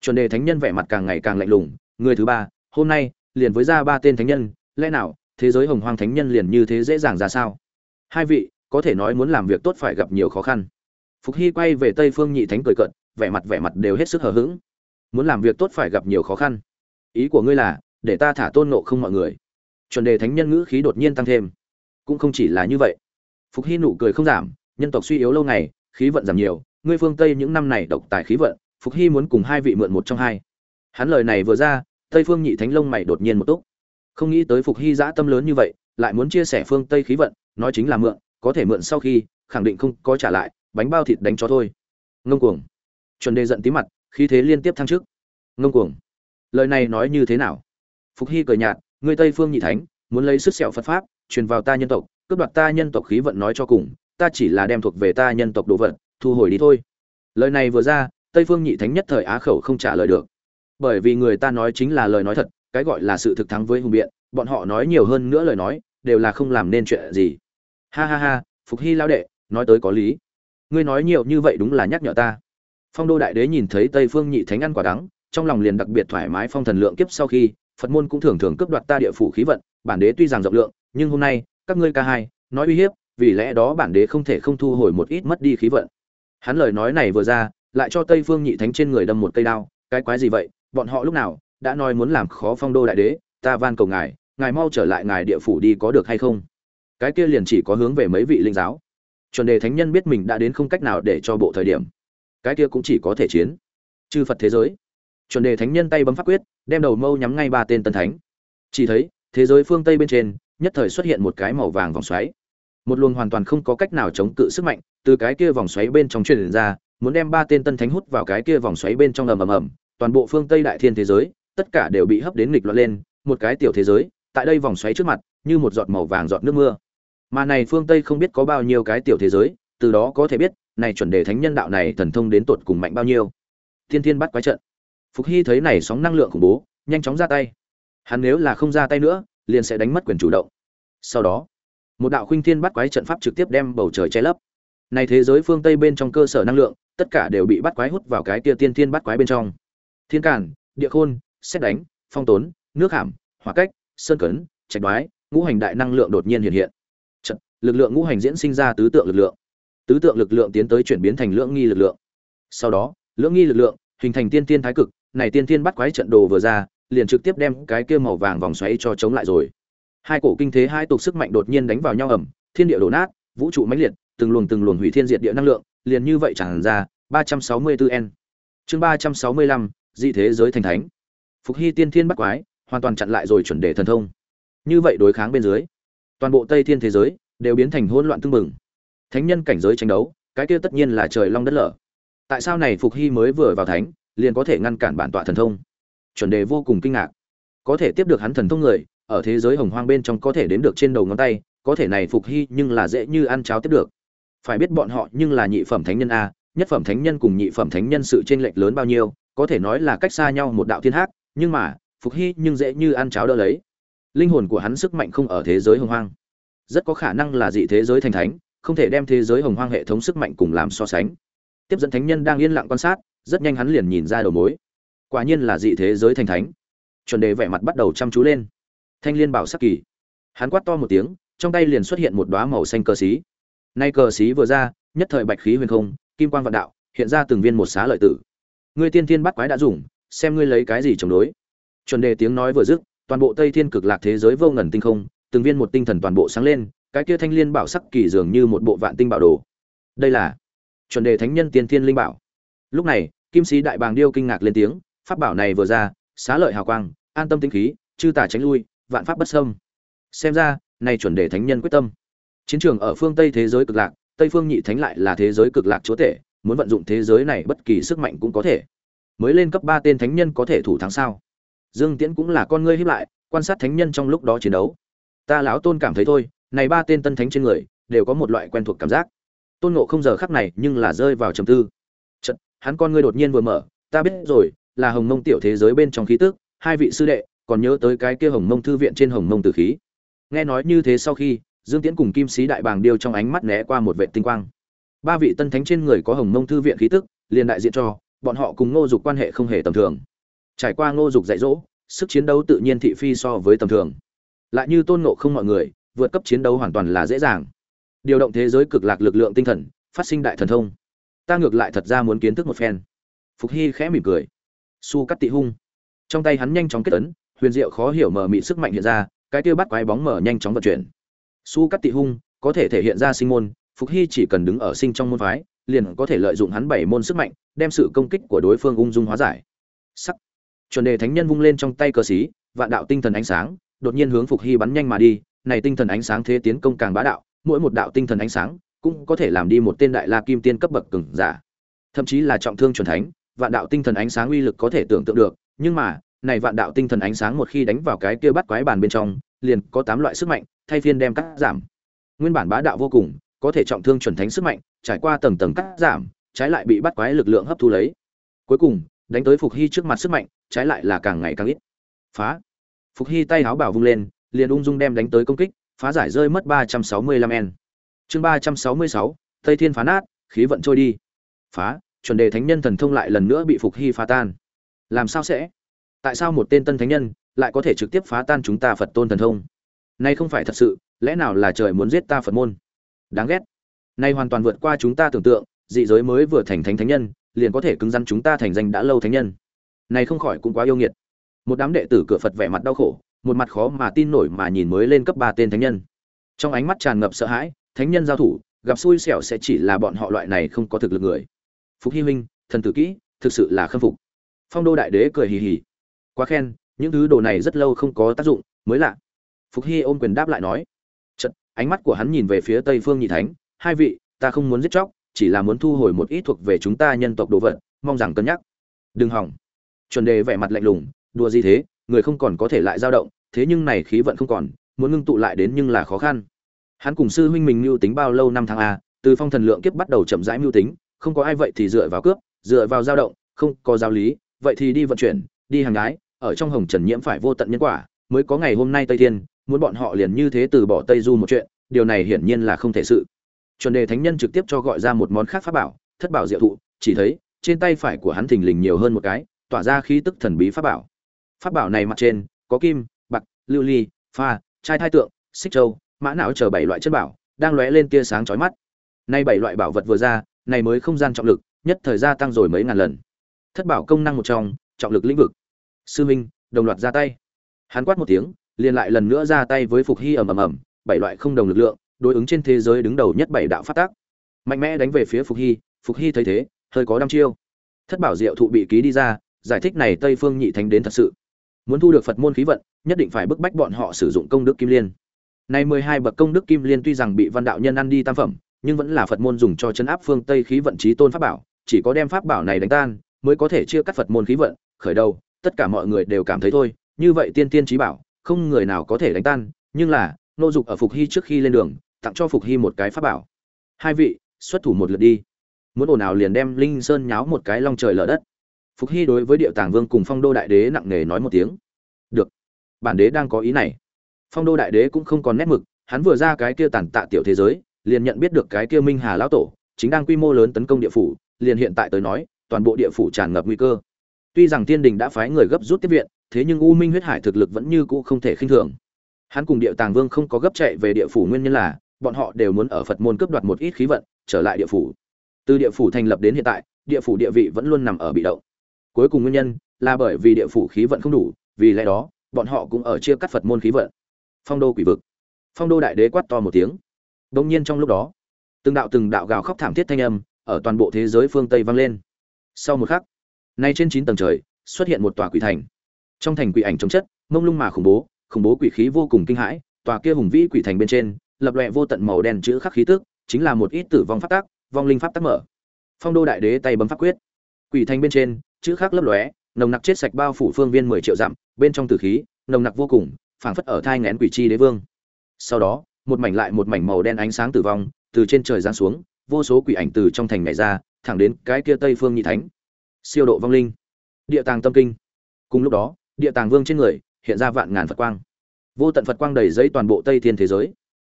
Chuẩn đề thánh nhân vẻ mặt càng ngày càng lạnh lùng, người thứ ba, hôm nay, liền với ra ba tên thánh nhân, lẽ nào, thế giới hồng hoang thánh nhân liền như thế dễ dàng ra sao? Hai vị, có thể nói muốn làm việc tốt phải gặp nhiều khó khăn. Phục hy quay về tây phương nhị thánh cười cận vẻ mặt vẻ mặt đều hết sức hờ hững. Muốn làm việc tốt phải gặp nhiều khó khăn. Ý của ngươi là để ta thả tôn nộ không mọi người. Chuẩn đề thánh nhân ngữ khí đột nhiên tăng thêm. Cũng không chỉ là như vậy. Phục hy nụ cười không giảm, nhân tộc suy yếu lâu ngày, khí vận giảm nhiều, ngươi phương tây những năm này độc tài khí vận, phục hy muốn cùng hai vị mượn một trong hai. Hắn lời này vừa ra, tây phương nhị thánh lông mày đột nhiên một túc. Không nghĩ tới phục hy giã tâm lớn như vậy, lại muốn chia sẻ phương tây khí vận, nói chính là mượn, có thể mượn sau khi, khẳng định không có trả lại, bánh bao thịt đánh cho thôi. Ngông cuồng. Chuẩn đề giận tí mặt, khí thế liên tiếp thăng trước ngông cuồng. Lời này nói như thế nào? Phục hy cười nhạt người tây phương nhị thánh, muốn lấy sức sẹo phật pháp, truyền vào ta nhân tộc, cướp đoạt ta nhân tộc khí vận nói cho cùng, ta chỉ là đem thuộc về ta nhân tộc đồ vật, thu hồi đi thôi. Lời này vừa ra, tây phương nhị thánh nhất thời á khẩu không trả lời được. Bởi vì người ta nói chính là lời nói thật, cái gọi là sự thực thắng với hùng biện, bọn họ nói nhiều hơn nữa lời nói, đều là không làm nên chuyện gì. Ha ha ha, phục hy lao đệ, nói tới có lý. Ngươi nói nhiều như vậy đúng là nhắc nhở ta. Phong đô đại đế nhìn thấy tây phương nhị thánh ăn quả đắng, trong lòng liền đặc biệt thoải mái phong thần lượng kiếp sau khi phật môn cũng thường thường cướp đoạt ta địa phủ khí vận, bản đế tuy rằng rộng lượng, nhưng hôm nay, các ngươi ca hai, nói uy hiếp, vì lẽ đó bản đế không thể không thu hồi một ít mất đi khí vận. Hắn lời nói này vừa ra, lại cho tây phương nhị thánh trên người đâm một cây đao, cái quái gì vậy? Bọn họ lúc nào đã nói muốn làm khó phong đô đại đế, ta van cầu ngài ngài mau trở lại ngài địa phủ đi có được hay không? Cái kia liền chỉ có hướng về mấy vị linh giáo. Chuẩn đề thánh nhân biết mình đã đến không cách nào để cho bộ thời điểm. Cái kia cũng chỉ có thể chiến. Chư phật thế giới. Chuẩn đề thánh nhân tay bấm pháp quyết đem đầu mâu nhắm ngay ba tên tân thánh. Chỉ thấy, thế giới phương tây bên trên, nhất thời xuất hiện một cái màu vàng vòng xoáy. Một luồng hoàn toàn không có cách nào chống cự sức mạnh, từ cái kia vòng xoáy bên trong truyền ra, muốn đem ba tên tân thánh hút vào cái kia vòng xoáy bên trong ầm ầm ầm. Toàn bộ phương tây đại thiên thế giới, tất cả đều bị hấp đến nghịch loạn lên, một cái tiểu thế giới, tại đây vòng xoáy trước mặt, như một giọt màu vàng giọt nước mưa. Mà này phương tây không biết có bao nhiêu cái tiểu thế giới, từ đó có thể biết, này chuẩn đề thánh nhân đạo này thần thông đến tột cùng mạnh bao nhiêu. Thiên thiên bắt quái trận phục hy thấy này sóng năng lượng khủng bố nhanh chóng ra tay. Hắn nếu là không ra tay nữa liền sẽ đánh mất quyền chủ động. Sau đó một đạo khuynh thiên bắt quái trận pháp trực tiếp đem bầu trời che lấp. Này thế giới phương tây bên trong cơ sở năng lượng tất cả đều bị bắt quái hút vào cái kia tiên thiên bắt quái bên trong. Thiên cản địa khôn xét đánh phong tốn nước hàm hỏa cách sơn cấn trạch đoái ngũ hành đại năng lượng đột nhiên hiện hiện. Trận, lực lượng ngũ hành diễn sinh ra tứ tượng lực lượng. Tứ tượng lực lượng tiến tới chuyển biến thành lưỡng nghi lực lượng. Sau đó lưỡng nghi lực lượng hình thành tiên tiên thái cực này tiên thiên bắt quái trận đồ vừa ra liền trực tiếp đem cái kia màu vàng vòng xoáy cho chống lại rồi. Hai cổ kinh thế hai tục sức mạnh đột nhiên đánh vào nhau ẩm thiên địa đổ nát vũ trụ mãnh liệt từng luồng từng luồng hủy thiên diệt địa năng lượng liền như vậy tràn ra 364 n chương 365, dị thế giới thành thánh. Phục hy tiên thiên bắt quái hoàn toàn chặn lại rồi chuẩn đề thần thông. Như vậy đối kháng bên dưới toàn bộ tây thiên thế giới đều biến thành hỗn loạn tương mừng thánh nhân cảnh giới tranh đấu cái kia tất nhiên là trời long đất lở. Tại sao này phục hy mới vừa vào thánh? Liền có thể ngăn cản bản tọa thần thông. Chuẩn đề vô cùng kinh ngạc. Có thể tiếp được hắn thần thông người, ở thế giới hồng hoang bên trong có thể đến được trên đầu ngón tay, có thể này phục hy nhưng là dễ như ăn cháo tiếp được. Phải biết bọn họ nhưng là nhị phẩm thánh nhân a, nhất phẩm thánh nhân cùng nhị phẩm thánh nhân sự chênh lệch lớn bao nhiêu, có thể nói là cách xa nhau một đạo thiên hắc, nhưng mà, phục hy nhưng dễ như ăn cháo đỡ lấy. Linh hồn của hắn sức mạnh không ở thế giới hồng hoang. Rất có khả năng là dị thế giới thành thánh, không thể đem thế giới hồng hoang hệ thống sức mạnh cùng làm so sánh. Tiếp dẫn thánh nhân đang yên lặng quan sát rất nhanh hắn liền nhìn ra đầu mối. Quả nhiên là dị thế giới thành thánh. Chuẩn đề vẻ mặt bắt đầu chăm chú lên. Thanh liên bảo sắc kỳ. Hắn quát to một tiếng, trong tay liền xuất hiện một đoá màu xanh cờ xí. Nay cờ xí vừa ra, nhất thời bạch khí huyền không, kim quang vạn đạo, hiện ra từng viên một xá lợi tử. Ngươi tiên thiên bắt quái đã dùng, xem ngươi lấy cái gì chống đối. Chuẩn đề tiếng nói vừa dứt, toàn bộ tây thiên cực lạc thế giới vô ngần tinh không, từng viên một tinh thần toàn bộ sáng lên, cái kia thanh liên bảo sắc kỳ dường như một bộ vạn tinh bảo đồ. Đây là chuẩn đề thánh nhân tiên thiên linh bảo lúc này, kim sĩ đại bàng điêu kinh ngạc lên tiếng, pháp bảo này vừa ra, xá lợi hào quang, an tâm tinh khí, chư tả tránh lui, vạn pháp bất sâm xem ra nay chuẩn đề thánh nhân quyết tâm. Chiến trường ở phương tây thế giới cực lạc, tây phương nhị thánh lại là thế giới cực lạc chúa tể, muốn vận dụng thế giới này bất kỳ sức mạnh cũng có thể. Mới lên cấp ba tên thánh nhân có thể thủ thắng sao? Dương tiễn cũng là con ngươi hiếp lại, quan sát thánh nhân trong lúc đó chiến đấu. Ta lão tôn cảm thấy thôi, này ba tên tân thánh trên người, đều có một loại quen thuộc cảm giác. Tôn ngộ không giờ khắc này nhưng là rơi vào trầm tư hắn con ngươi đột nhiên vừa mở, ta biết rồi, là hồng mông tiểu thế giới bên trong khí tức, hai vị sư đệ, còn nhớ tới cái kia hồng mông thư viện trên hồng mông tử khí. Nghe nói như thế sau khi, dương tiễn cùng kim sĩ đại bàng điêu trong ánh mắt né qua một vệ tinh quang. Ba vị tân thánh trên người có hồng mông thư viện khí tức, liền đại diện cho, bọn họ cùng ngô dục quan hệ không hề tầm thường. Trải qua ngô dục dạy dỗ, sức chiến đấu tự nhiên thị phi so với tầm thường. Lại như tôn ngộ không mọi người, vượt cấp chiến đấu hoàn toàn là dễ dàng. Điều động thế giới cực lạc lực lượng tinh thần, phát sinh đại thần thông ta ngược lại thật ra muốn kiến thức một phen. Phục hy khẽ mỉm cười. Su cắt tị hung. Trong tay hắn nhanh chóng kết ấn, huyền diệu khó hiểu mờ mị sức mạnh hiện ra, cái kia bắt quái bóng mở nhanh chóng vận chuyển. Su cắt tị hung có thể thể hiện ra sinh môn, phục hy chỉ cần đứng ở sinh trong môn phái, liền có thể lợi dụng hắn bảy môn sức mạnh, đem sự công kích của đối phương ung dung hóa giải. Sắc. Chuẩn đề thánh nhân vung lên trong tay cờ xí, vạn đạo tinh thần ánh sáng, đột nhiên hướng phục hy bắn nhanh mà đi, này tinh thần ánh sáng thế tiến công càng bá đạo, mỗi một đạo tinh thần ánh sáng cũng có thể làm đi một tên đại la kim tiên cấp bậc cường giả. Thậm chí là trọng thương chuẩn thánh, vạn đạo tinh thần ánh sáng uy lực có thể tưởng tượng được, nhưng mà, này vạn đạo tinh thần ánh sáng một khi đánh vào cái kia bắt quái bàn bên trong, liền có tám loại sức mạnh, thay phiên đem cắt giảm. Nguyên bản bá đạo vô cùng, có thể trọng thương chuẩn thánh sức mạnh, trải qua tầng tầng cắt giảm, trái lại bị bắt quái lực lượng hấp thu lấy. Cuối cùng, đánh tới phục hy trước mặt sức mạnh, trái lại là càng ngày càng ít. Phá. Phục hy tay áo bảo vung lên, liền ung dung đem đánh tới công kích, phá giải rơi mất ba trăm sáu mươi lăm n chương ba trăm sáu mươi sáu, tây thiên phá nát, khí vận trôi đi. Phá, chuẩn đề thánh nhân thần thông lại lần nữa bị phục hy phá tan. Làm sao sẽ? Tại sao một tên tân thánh nhân lại có thể trực tiếp phá tan chúng ta phật tôn thần thông? Nay không phải thật sự, lẽ nào là trời muốn giết ta phật môn? Đáng ghét. Nay hoàn toàn vượt qua chúng ta tưởng tượng, dị giới mới vừa thành thánh thánh nhân, liền có thể cứng rắn chúng ta thành danh đã lâu thánh nhân. Này không khỏi cũng quá yêu nghiệt. Một đám đệ tử cửa phật vẻ mặt đau khổ, một mặt khó mà tin nổi mà nhìn mới lên cấp ba tên thánh nhân. Trong ánh mắt tràn ngập sợ hãi thánh nhân giao thủ, gặp xui xẻo sẽ chỉ là bọn họ loại này không có thực lực người. Phục hy huynh, thần tử kỹ, thực sự là khâm phục. Phong đô đại đế cười hì hì. Quá khen, những thứ đồ này rất lâu không có tác dụng, mới lạ. Phục hy ôm quyền đáp lại nói. Chật ánh mắt của hắn nhìn về phía tây phương nhị thánh, hai vị, ta không muốn giết chóc, chỉ là muốn thu hồi một ít thuộc về chúng ta nhân tộc đồ vật, mong rằng cân nhắc. Đừng hỏng. Chuẩn đề vẻ mặt lạnh lùng, đùa gì thế, người không còn có thể lại dao động, thế nhưng này khí vận không còn, muốn ngưng tụ lại đến nhưng là khó khăn hắn cùng sư huynh mình mưu tính bao lâu năm tháng a, từ phong thần lượng kiếp bắt đầu chậm rãi mưu tính, không có ai vậy thì dựa vào cướp, dựa vào dao động, không có giáo lý, vậy thì đi vận chuyển, đi hàng gái, ở trong hồng trần nhiễm phải vô tận nhân quả, mới có ngày hôm nay tây thiên, muốn bọn họ liền như thế từ bỏ tây du một chuyện, điều này hiển nhiên là không thể sự. Chuẩn đề thánh nhân trực tiếp cho gọi ra một món khác pháp bảo, thất bảo diệu thụ, chỉ thấy, trên tay phải của hắn thình lình nhiều hơn một cái, tỏa ra khí tức thần bí pháp bảo. Pháp bảo này mặt trên, có kim, bạc, lưu ly, pha, trai thai tượng, xích châu mã não chờ bảy loại chất bảo, đang lóe lên tia sáng chói mắt. Nay bảy loại bảo vật vừa ra, này mới không gian trọng lực, nhất thời gia tăng rồi mấy ngàn lần. Thất bảo công năng một trong, trọng lực lĩnh vực. Sư minh, đồng loạt ra tay. Hắn quát một tiếng, liền lại lần nữa ra tay với phục hy ầm ầm ầm, bảy loại không đồng lực lượng, đối ứng trên thế giới đứng đầu nhất bảy đạo phát tác mạnh mẽ đánh về phía phục hy phục hy thấy thế, hơi có đăm chiêu. Thất bảo diệu thụ bị ký đi ra, giải thích này tây phương nhị thánh đến thật sự. Muốn thu được phật môn khí vận, nhất định phải bức bách bọn họ sử dụng công đức kim liên này mười hai bậc công đức kim liên tuy rằng bị văn đạo nhân ăn đi tam phẩm, nhưng vẫn là phật môn dùng cho chấn áp phương tây khí vận chí tôn pháp bảo, chỉ có đem pháp bảo này đánh tan, mới có thể chia cắt phật môn khí vận, khởi đầu, tất cả mọi người đều cảm thấy thôi, như vậy tiên tiên chí bảo, không người nào có thể đánh tan, nhưng là, nô dục ở phục hy trước khi lên đường, tặng cho phục hy một cái pháp bảo. Hai vị, xuất thủ một lượt đi. Muốn ồn nào liền đem linh sơn nháo một cái long trời lở đất. Phục hy đối với Điệu tàng vương cùng phong đô đại đế nặng nề nói một tiếng. Được, bản đế đang có ý này phong đô đại đế cũng không còn nét mực, hắn vừa ra cái kia tàn tạ tiểu thế giới, liền nhận biết được cái kia minh hà lão tổ, chính đang quy mô lớn tấn công địa phủ, liền hiện tại tới nói, toàn bộ địa phủ tràn ngập nguy cơ. Tuy rằng Thiên đình đã phái người gấp rút tiếp viện, thế nhưng u minh huyết hải thực lực vẫn như cũ không thể khinh thường. Hắn cùng địa tàng vương không có gấp chạy về địa phủ nguyên nhân là, bọn họ đều muốn ở phật môn cướp đoạt một ít khí vận, trở lại địa phủ. Từ địa phủ thành lập đến hiện tại, địa phủ địa vị vẫn luôn nằm ở bị động. Cuối cùng nguyên nhân là bởi vì địa phủ khí vận không đủ, vì lẽ đó, bọn họ cũng ở chia cắt phật môn khí vận phong đô quỷ vực. Phong đô đại đế quát to một tiếng. Đông nhiên trong lúc đó, từng đạo từng đạo gào khóc thảm thiết thanh âm ở toàn bộ thế giới phương tây vang lên. Sau một khắc, nay trên chín tầng trời xuất hiện một tòa quỷ thành. Trong thành quỷ ảnh chống chất, mông lung mà khủng bố khủng bố quỷ khí vô cùng kinh hãi, tòa kia hùng vĩ quỷ thành bên trên, lập loè vô tận màu đen chữ khắc khí tức, chính là một ít tử vong pháp tác vong linh pháp tác mở. Phong đô đại đế tay bấm pháp quyết. Quỷ thành bên trên, chữ khắc lấp lóe, nồng nặc chết sạch bao phủ phương viên mười triệu dặm, bên trong tử khí, nồng nặc vô cùng phảng phất ở thai ngén quỷ chi đế vương. Sau đó một mảnh lại một mảnh màu đen ánh sáng tử vong từ trên trời giáng xuống vô số quỷ ảnh từ trong thành nhảy ra thẳng đến cái kia tây phương nhị thánh. Siêu độ vong linh. Địa tàng tâm kinh. Cùng lúc đó địa tàng vương trên người hiện ra vạn ngàn phật quang. Vô tận phật quang đầy giấy toàn bộ tây thiên thế giới.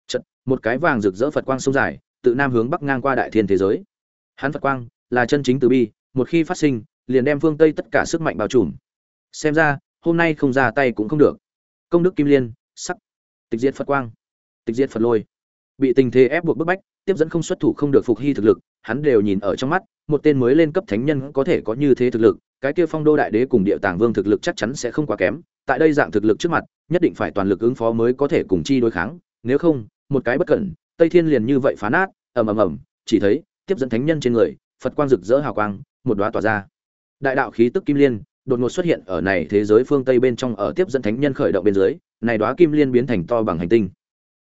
Chật, một cái vàng rực rỡ phật quang sông dài tự nam hướng bắc ngang qua đại thiên thế giới. Hắn phật quang là chân chính từ bi một khi phát sinh liền đem phương tây tất cả sức mạnh bao trùm. Xem ra hôm nay không ra tay cũng không được công đức kim liên, sắc. Tịch diệt phật quang. Tịch diệt phật lôi. Bị tình thế ép buộc bức bách, tiếp dẫn không xuất thủ không được phục hy thực lực, hắn đều nhìn ở trong mắt, một tên mới lên cấp thánh nhân có thể có như thế thực lực, cái kia phong đô đại đế cùng địa tàng vương thực lực chắc chắn sẽ không quá kém, tại đây dạng thực lực trước mặt, nhất định phải toàn lực ứng phó mới có thể cùng chi đối kháng, nếu không, một cái bất cẩn, tây thiên liền như vậy phá nát, ầm ầm ầm, chỉ thấy, tiếp dẫn thánh nhân trên người, phật quang rực rỡ hào quang, một đóa tỏa ra. Đại đạo khí tức kim liên đột ngột xuất hiện ở này thế giới phương tây bên trong ở tiếp dẫn thánh nhân khởi động bên dưới, này đóa kim liên biến thành to bằng hành tinh.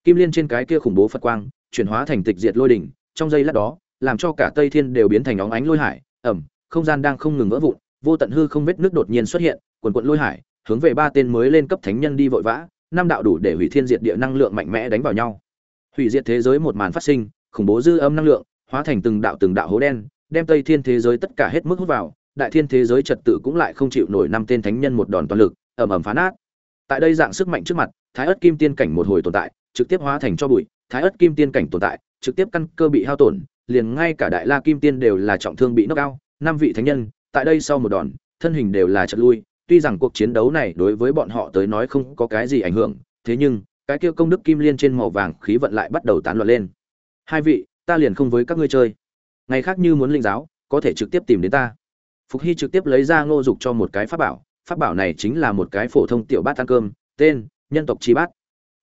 Kim liên trên cái kia khủng bố phật quang, chuyển hóa thành tịch diệt lôi đỉnh, trong giây lát đó, làm cho cả tây thiên đều biến thành óng ánh lôi hải, ẩm, không gian đang không ngừng vỡ vụn, vô tận hư không vết nước đột nhiên xuất hiện, quần quận lôi hải, hướng về ba tên mới lên cấp thánh nhân đi vội vã, năm đạo đủ để hủy thiên diệt địa năng lượng mạnh mẽ đánh vào nhau. Hủy diệt thế giới một màn phát sinh, khủng bố dư âm năng lượng, hóa thành từng đạo từng đạo hố đen, đem tây thiên thế giới tất cả hết mức hút vào đại thiên thế giới trật tự cũng lại không chịu nổi năm tên thánh nhân một đòn toàn lực, ầm ầm phá nát. Tại đây dạng sức mạnh trước mặt, thái ớt kim tiên cảnh một hồi tồn tại, trực tiếp hóa thành cho bụi, thái ớt kim tiên cảnh tồn tại, trực tiếp căn cơ bị hao tổn, liền ngay cả đại la kim tiên đều là trọng thương bị nốc cao năm vị thánh nhân, tại đây sau một đòn, thân hình đều là chật lui, tuy rằng cuộc chiến đấu này đối với bọn họ tới nói không có cái gì ảnh hưởng, thế nhưng, cái kia công đức kim liên trên màu vàng khí vận lại bắt đầu tán loạn lên. Hai vị, ta liền không với các ngươi chơi. Ngày khác như muốn linh giáo, có thể trực tiếp tìm đến ta phục hy trực tiếp lấy ra ngô dục cho một cái pháp bảo. Pháp bảo này chính là một cái phổ thông tiểu bát ăn cơm, tên, nhân tộc chi bát.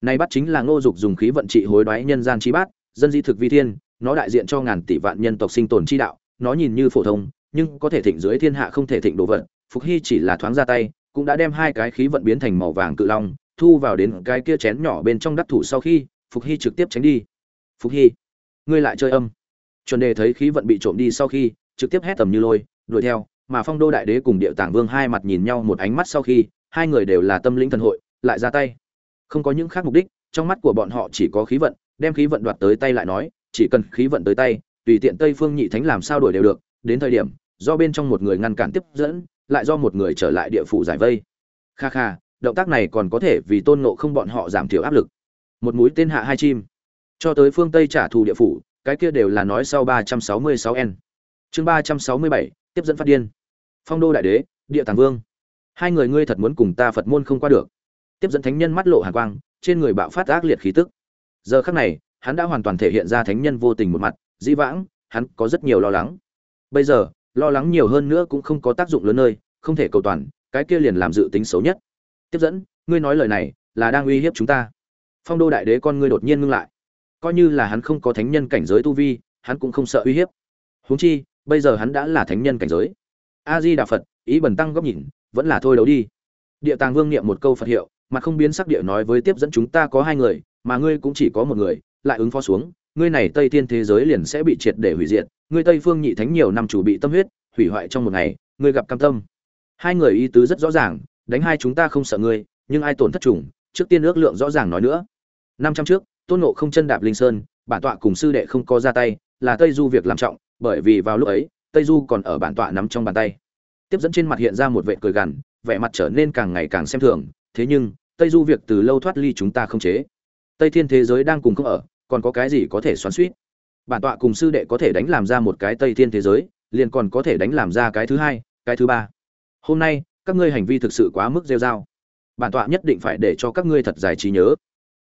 Này bát chính là ngô dục dùng khí vận trị hối đoái nhân gian chi bát, dân di thực vi thiên, nó đại diện cho ngàn tỷ vạn nhân tộc sinh tồn chi đạo, nó nhìn như phổ thông, nhưng có thể thịnh dưới thiên hạ không thể thịnh đồ vật. Phục hy chỉ là thoáng ra tay, cũng đã đem hai cái khí vận biến thành màu vàng cự long, thu vào đến cái kia chén nhỏ bên trong đắc thủ sau khi, phục hy trực tiếp tránh đi. Phục hy, ngươi lại chơi âm. Chuẩn đề thấy khí vận bị trộm đi sau khi, trực tiếp hét tầm như lôi đuổi theo mà phong đô đại đế cùng điệu tàng vương hai mặt nhìn nhau một ánh mắt sau khi hai người đều là tâm linh thần hội lại ra tay. Không có những khác mục đích trong mắt của bọn họ chỉ có khí vận đem khí vận đoạt tới tay lại nói chỉ cần khí vận tới tay tùy tiện tây phương nhị thánh làm sao đuổi đều được đến thời điểm do bên trong một người ngăn cản tiếp dẫn lại do một người trở lại địa phủ giải vây. Kha kha động tác này còn có thể vì tôn nộ không bọn họ giảm thiểu áp lực. Một mũi tên hạ hai chim. Cho tới phương tây trả thù địa phủ cái kia đều là nói sau 366 n. Chương 367, tiếp dẫn phát điên. Phong đô đại đế, địa tàng vương. Hai người ngươi thật muốn cùng ta phật môn không qua được. Tiếp dẫn thánh nhân mắt lộ hàn quang, trên người bạo phát ác liệt khí tức. Giờ khắc này, hắn đã hoàn toàn thể hiện ra thánh nhân vô tình một mặt, dĩ vãng, hắn có rất nhiều lo lắng. Bây giờ, lo lắng nhiều hơn nữa cũng không có tác dụng lớn nơi, không thể cầu toàn, cái kia liền làm dự tính xấu nhất. Tiếp dẫn, ngươi nói lời này, là đang uy hiếp chúng ta. Phong đô đại đế con ngươi đột nhiên ngưng lại. Coi như là hắn không có thánh nhân cảnh giới tu vi, hắn cũng không sợ uy hiếp. Huống chi bây giờ hắn đã là thánh nhân cảnh giới. A di đà phật ý bần tăng góc nhìn, vẫn là thôi đấu đi. Địa tàng vương niệm một câu phật hiệu, mà không biến sắc địa nói với tiếp dẫn chúng ta có hai người, mà ngươi cũng chỉ có một người, lại ứng phó xuống, ngươi này tây thiên thế giới liền sẽ bị triệt để hủy diệt, ngươi tây phương nhị thánh nhiều năm chủ bị tâm huyết, hủy hoại trong một ngày, ngươi gặp cam tâm. Hai người ý tứ rất rõ ràng, đánh hai chúng ta không sợ ngươi, nhưng ai tổn thất trùng trước tiên ước lượng rõ ràng nói nữa. Năm trăm trước, tôn nộ không chân đạp linh sơn, bản tọa cùng sư đệ không có ra tay, là tây du việc làm trọng bởi vì vào lúc ấy, tây du còn ở bản tọa nắm trong bàn tay. Tiếp dẫn trên mặt hiện ra một vệ cười gằn, vẻ mặt trở nên càng ngày càng xem thường, thế nhưng, tây du việc từ lâu thoát ly chúng ta không chế. Tây thiên thế giới đang cùng không ở, còn có cái gì có thể xoắn suýt bản tọa cùng sư đệ có thể đánh làm ra một cái tây thiên thế giới, liền còn có thể đánh làm ra cái thứ hai, cái thứ ba. Hôm nay, các ngươi hành vi thực sự quá mức rêu r a o bản tọa nhất định phải để cho các ngươi thật dài trí nhớ.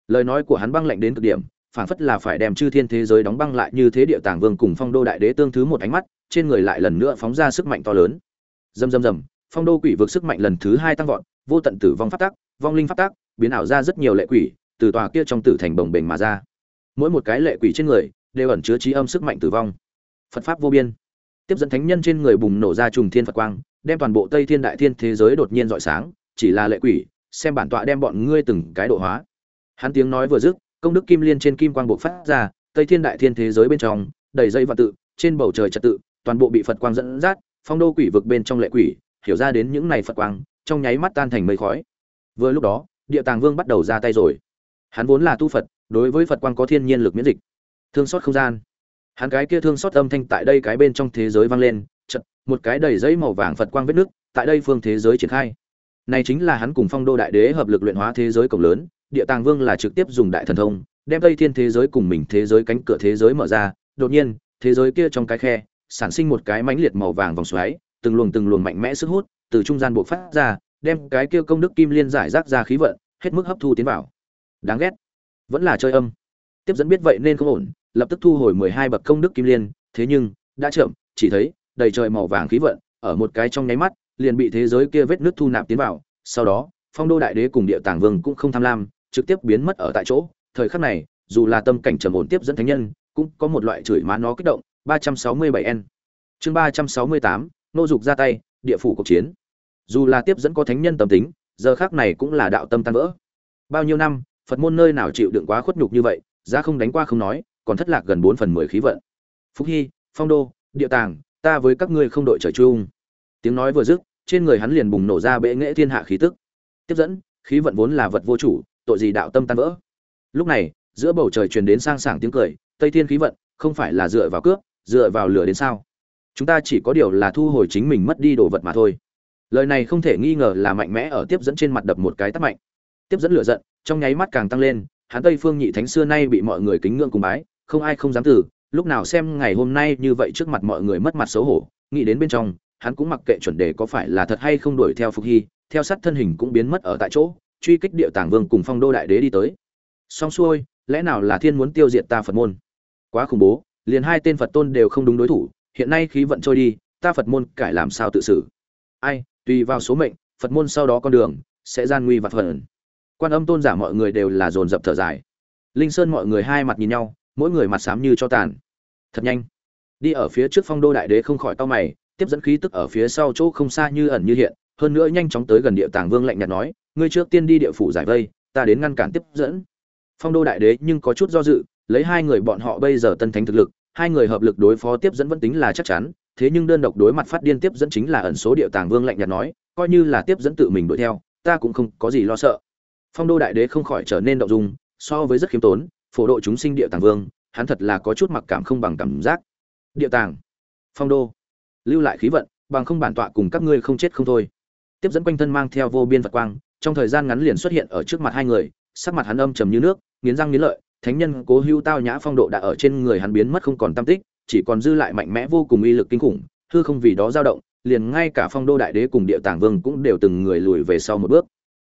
Lời nói của hắn băng lạnh đến cực điểm phảng phất là phải đem chư thiên thế giới đóng băng lại như thế địa tàng vương cùng phong đô đại đế tương thứ một ánh mắt, trên người lại lần nữa phóng ra sức mạnh to lớn. Dầm dầm dầm phong đô quỷ vực sức mạnh lần thứ hai tăng vọt, vô tận tử vong phát tác, vong linh phát tác, biến ảo ra rất nhiều lệ quỷ, từ tòa kia trong tử thành bồng bềnh mà ra. Mỗi một cái lệ quỷ trên người, đều ẩn chứa trí âm sức mạnh tử vong. Phật pháp vô biên. Tiếp dẫn thánh nhân trên người bùng nổ ra trùng thiên phật quang, đem toàn bộ tây thiên đại thiên thế giới đột nhiên rọi sáng, chỉ là lệ quỷ, xem bản tọa đem bọn ngươi từng cái độ hóa. Hắn tiếng nói vừa dứt công đức kim liên trên kim quang bộc phát ra, tây thiên đại thiên thế giới bên trong, đầy dây và tự, trên bầu trời trật tự, toàn bộ bị phật quang dẫn dắt, phong đô quỷ vực bên trong lệ quỷ, hiểu ra đến những này phật quang, trong nháy mắt tan thành mây khói. Vừa lúc đó, địa tàng vương bắt đầu ra tay rồi. Hắn vốn là tu phật, đối với phật quang có thiên nhiên lực miễn dịch. Thương xót không gian. Hắn cái kia thương xót âm thanh tại đây cái bên trong thế giới vang lên, chật, một cái đầy dây màu vàng phật quang vết nước, tại đây phương thế giới triển khai. Này chính là hắn cùng phong đô đại đế hợp lực luyện hóa thế giới cổng lớn địa tàng vương là trực tiếp dùng đại thần thông, đem tây thiên thế giới cùng mình thế giới cánh cửa thế giới mở ra. Đột nhiên, thế giới kia trong cái khe, sản sinh một cái mãnh liệt màu vàng vòng xoáy, từng luồng từng luồng mạnh mẽ sức hút từ trung gian buộc phát ra, đem cái kia công đức kim liên giải rác ra khí vận, hết mức hấp thu tiến vào. Đáng ghét. Vẫn là chơi âm. Tiếp dẫn biết vậy nên không ổn, lập tức thu hồi mười hai bậc công đức kim liên, thế nhưng, đã chậm, chỉ thấy, đầy trời màu vàng khí vận, ở một cái trong nháy mắt, liền bị thế giới kia vết nước thu nạp tiến vào. Sau đó, phong đô đại đế cùng địa tàng vương cũng không tham lam trực tiếp biến mất ở tại chỗ. Thời khắc này dù là tâm cảnh trầm ổn tiếp dẫn thánh nhân cũng có một loại chửi má nó kích động. 367 n. Chương 368, nô dục ra tay địa phủ cuộc chiến. Dù là tiếp dẫn có thánh nhân tâm tính giờ khác này cũng là đạo tâm tan vỡ. Bao nhiêu năm phật môn nơi nào chịu đựng quá khuất nhục như vậy ra không đánh qua không nói còn thất lạc gần bốn phần mười khí vận. Phúc hy phong đô địa tàng ta với các ngươi không đội trời chung. Tiếng nói vừa dứt trên người hắn liền bùng nổ ra bệ nghệ thiên hạ khí tức. Tiếp dẫn khí vận vốn là vật vô chủ tội gì đạo tâm tan vỡ. Lúc này, giữa bầu trời truyền đến sang sảng tiếng cười, tây thiên khí vận, không phải là dựa vào cướp, dựa vào lửa đến sao? Chúng ta chỉ có điều là thu hồi chính mình mất đi đồ vật mà thôi. Lời này không thể nghi ngờ là mạnh mẽ ở tiếp dẫn trên mặt đập một cái tắt mạnh. Tiếp dẫn lửa giận, trong nháy mắt càng tăng lên hắn tây phương nhị thánh xưa nay bị mọi người kính ngưỡng cùng bái, không ai không dám từ, lúc nào xem ngày hôm nay như vậy trước mặt mọi người mất mặt xấu hổ, nghĩ đến bên trong, hắn cũng mặc kệ chuẩn đề có phải là thật hay không đuổi theo phục hy, theo sát thân hình cũng biến mất ở tại chỗ truy kích địa tàng vương cùng phong đô đại đế đi tới. Xong xuôi, lẽ nào là thiên muốn tiêu diệt ta phật môn? Quá khủng bố, liền hai tên phật tôn đều không đúng đối thủ, hiện nay khí vận trôi đi, ta phật môn cải làm sao tự xử? Ai, tùy vào số mệnh, phật môn sau đó con đường sẽ gian nguy vặt phần. Quan âm tôn giả mọi người đều là dồn dập thở dài. Linh sơn mọi người hai mặt nhìn nhau, mỗi người mặt xám như cho tàn. Thật nhanh. Đi ở phía trước phong đô đại đế không khỏi to mày, tiếp dẫn khí tức ở phía sau chỗ không xa như ẩn như hiện, hơn nữa nhanh chóng tới gần địa tàng vương lạnh nhạt nói ngươi trước tiên đi địa phủ giải vây, ta đến ngăn cản tiếp dẫn. Phong đô đại đế nhưng có chút do dự, lấy hai người bọn họ bây giờ tân thánh thực lực, hai người hợp lực đối phó tiếp dẫn vẫn tính là chắc chắn, thế nhưng đơn độc đối mặt phát điên tiếp dẫn chính là ẩn số điệu tàng vương lạnh nhạt nói, coi như là tiếp dẫn tự mình đuổi theo, ta cũng không có gì lo sợ. Phong đô đại đế không khỏi trở nên động dung, so với rất khiêm tốn, phổ độ chúng sinh điệu tàng vương, hắn thật là có chút mặc cảm không bằng cảm giác. Điệu tàng, phong đô, lưu lại khí vận, bằng không bản tọa cùng các ngươi không chết không thôi. Tiếp dẫn quanh thân mang theo vô biên vật quang trong thời gian ngắn liền xuất hiện ở trước mặt hai người, sắc mặt hắn âm trầm như nước, nghiến răng nghiến lợi, thánh nhân cố hưu tao nhã phong độ đã ở trên người hắn biến mất không còn tâm tích, chỉ còn dư lại mạnh mẽ vô cùng uy lực kinh khủng, hư không vì đó dao động, liền ngay cả phong đô đại đế cùng địa tàng vương cũng đều từng người lùi về sau một bước.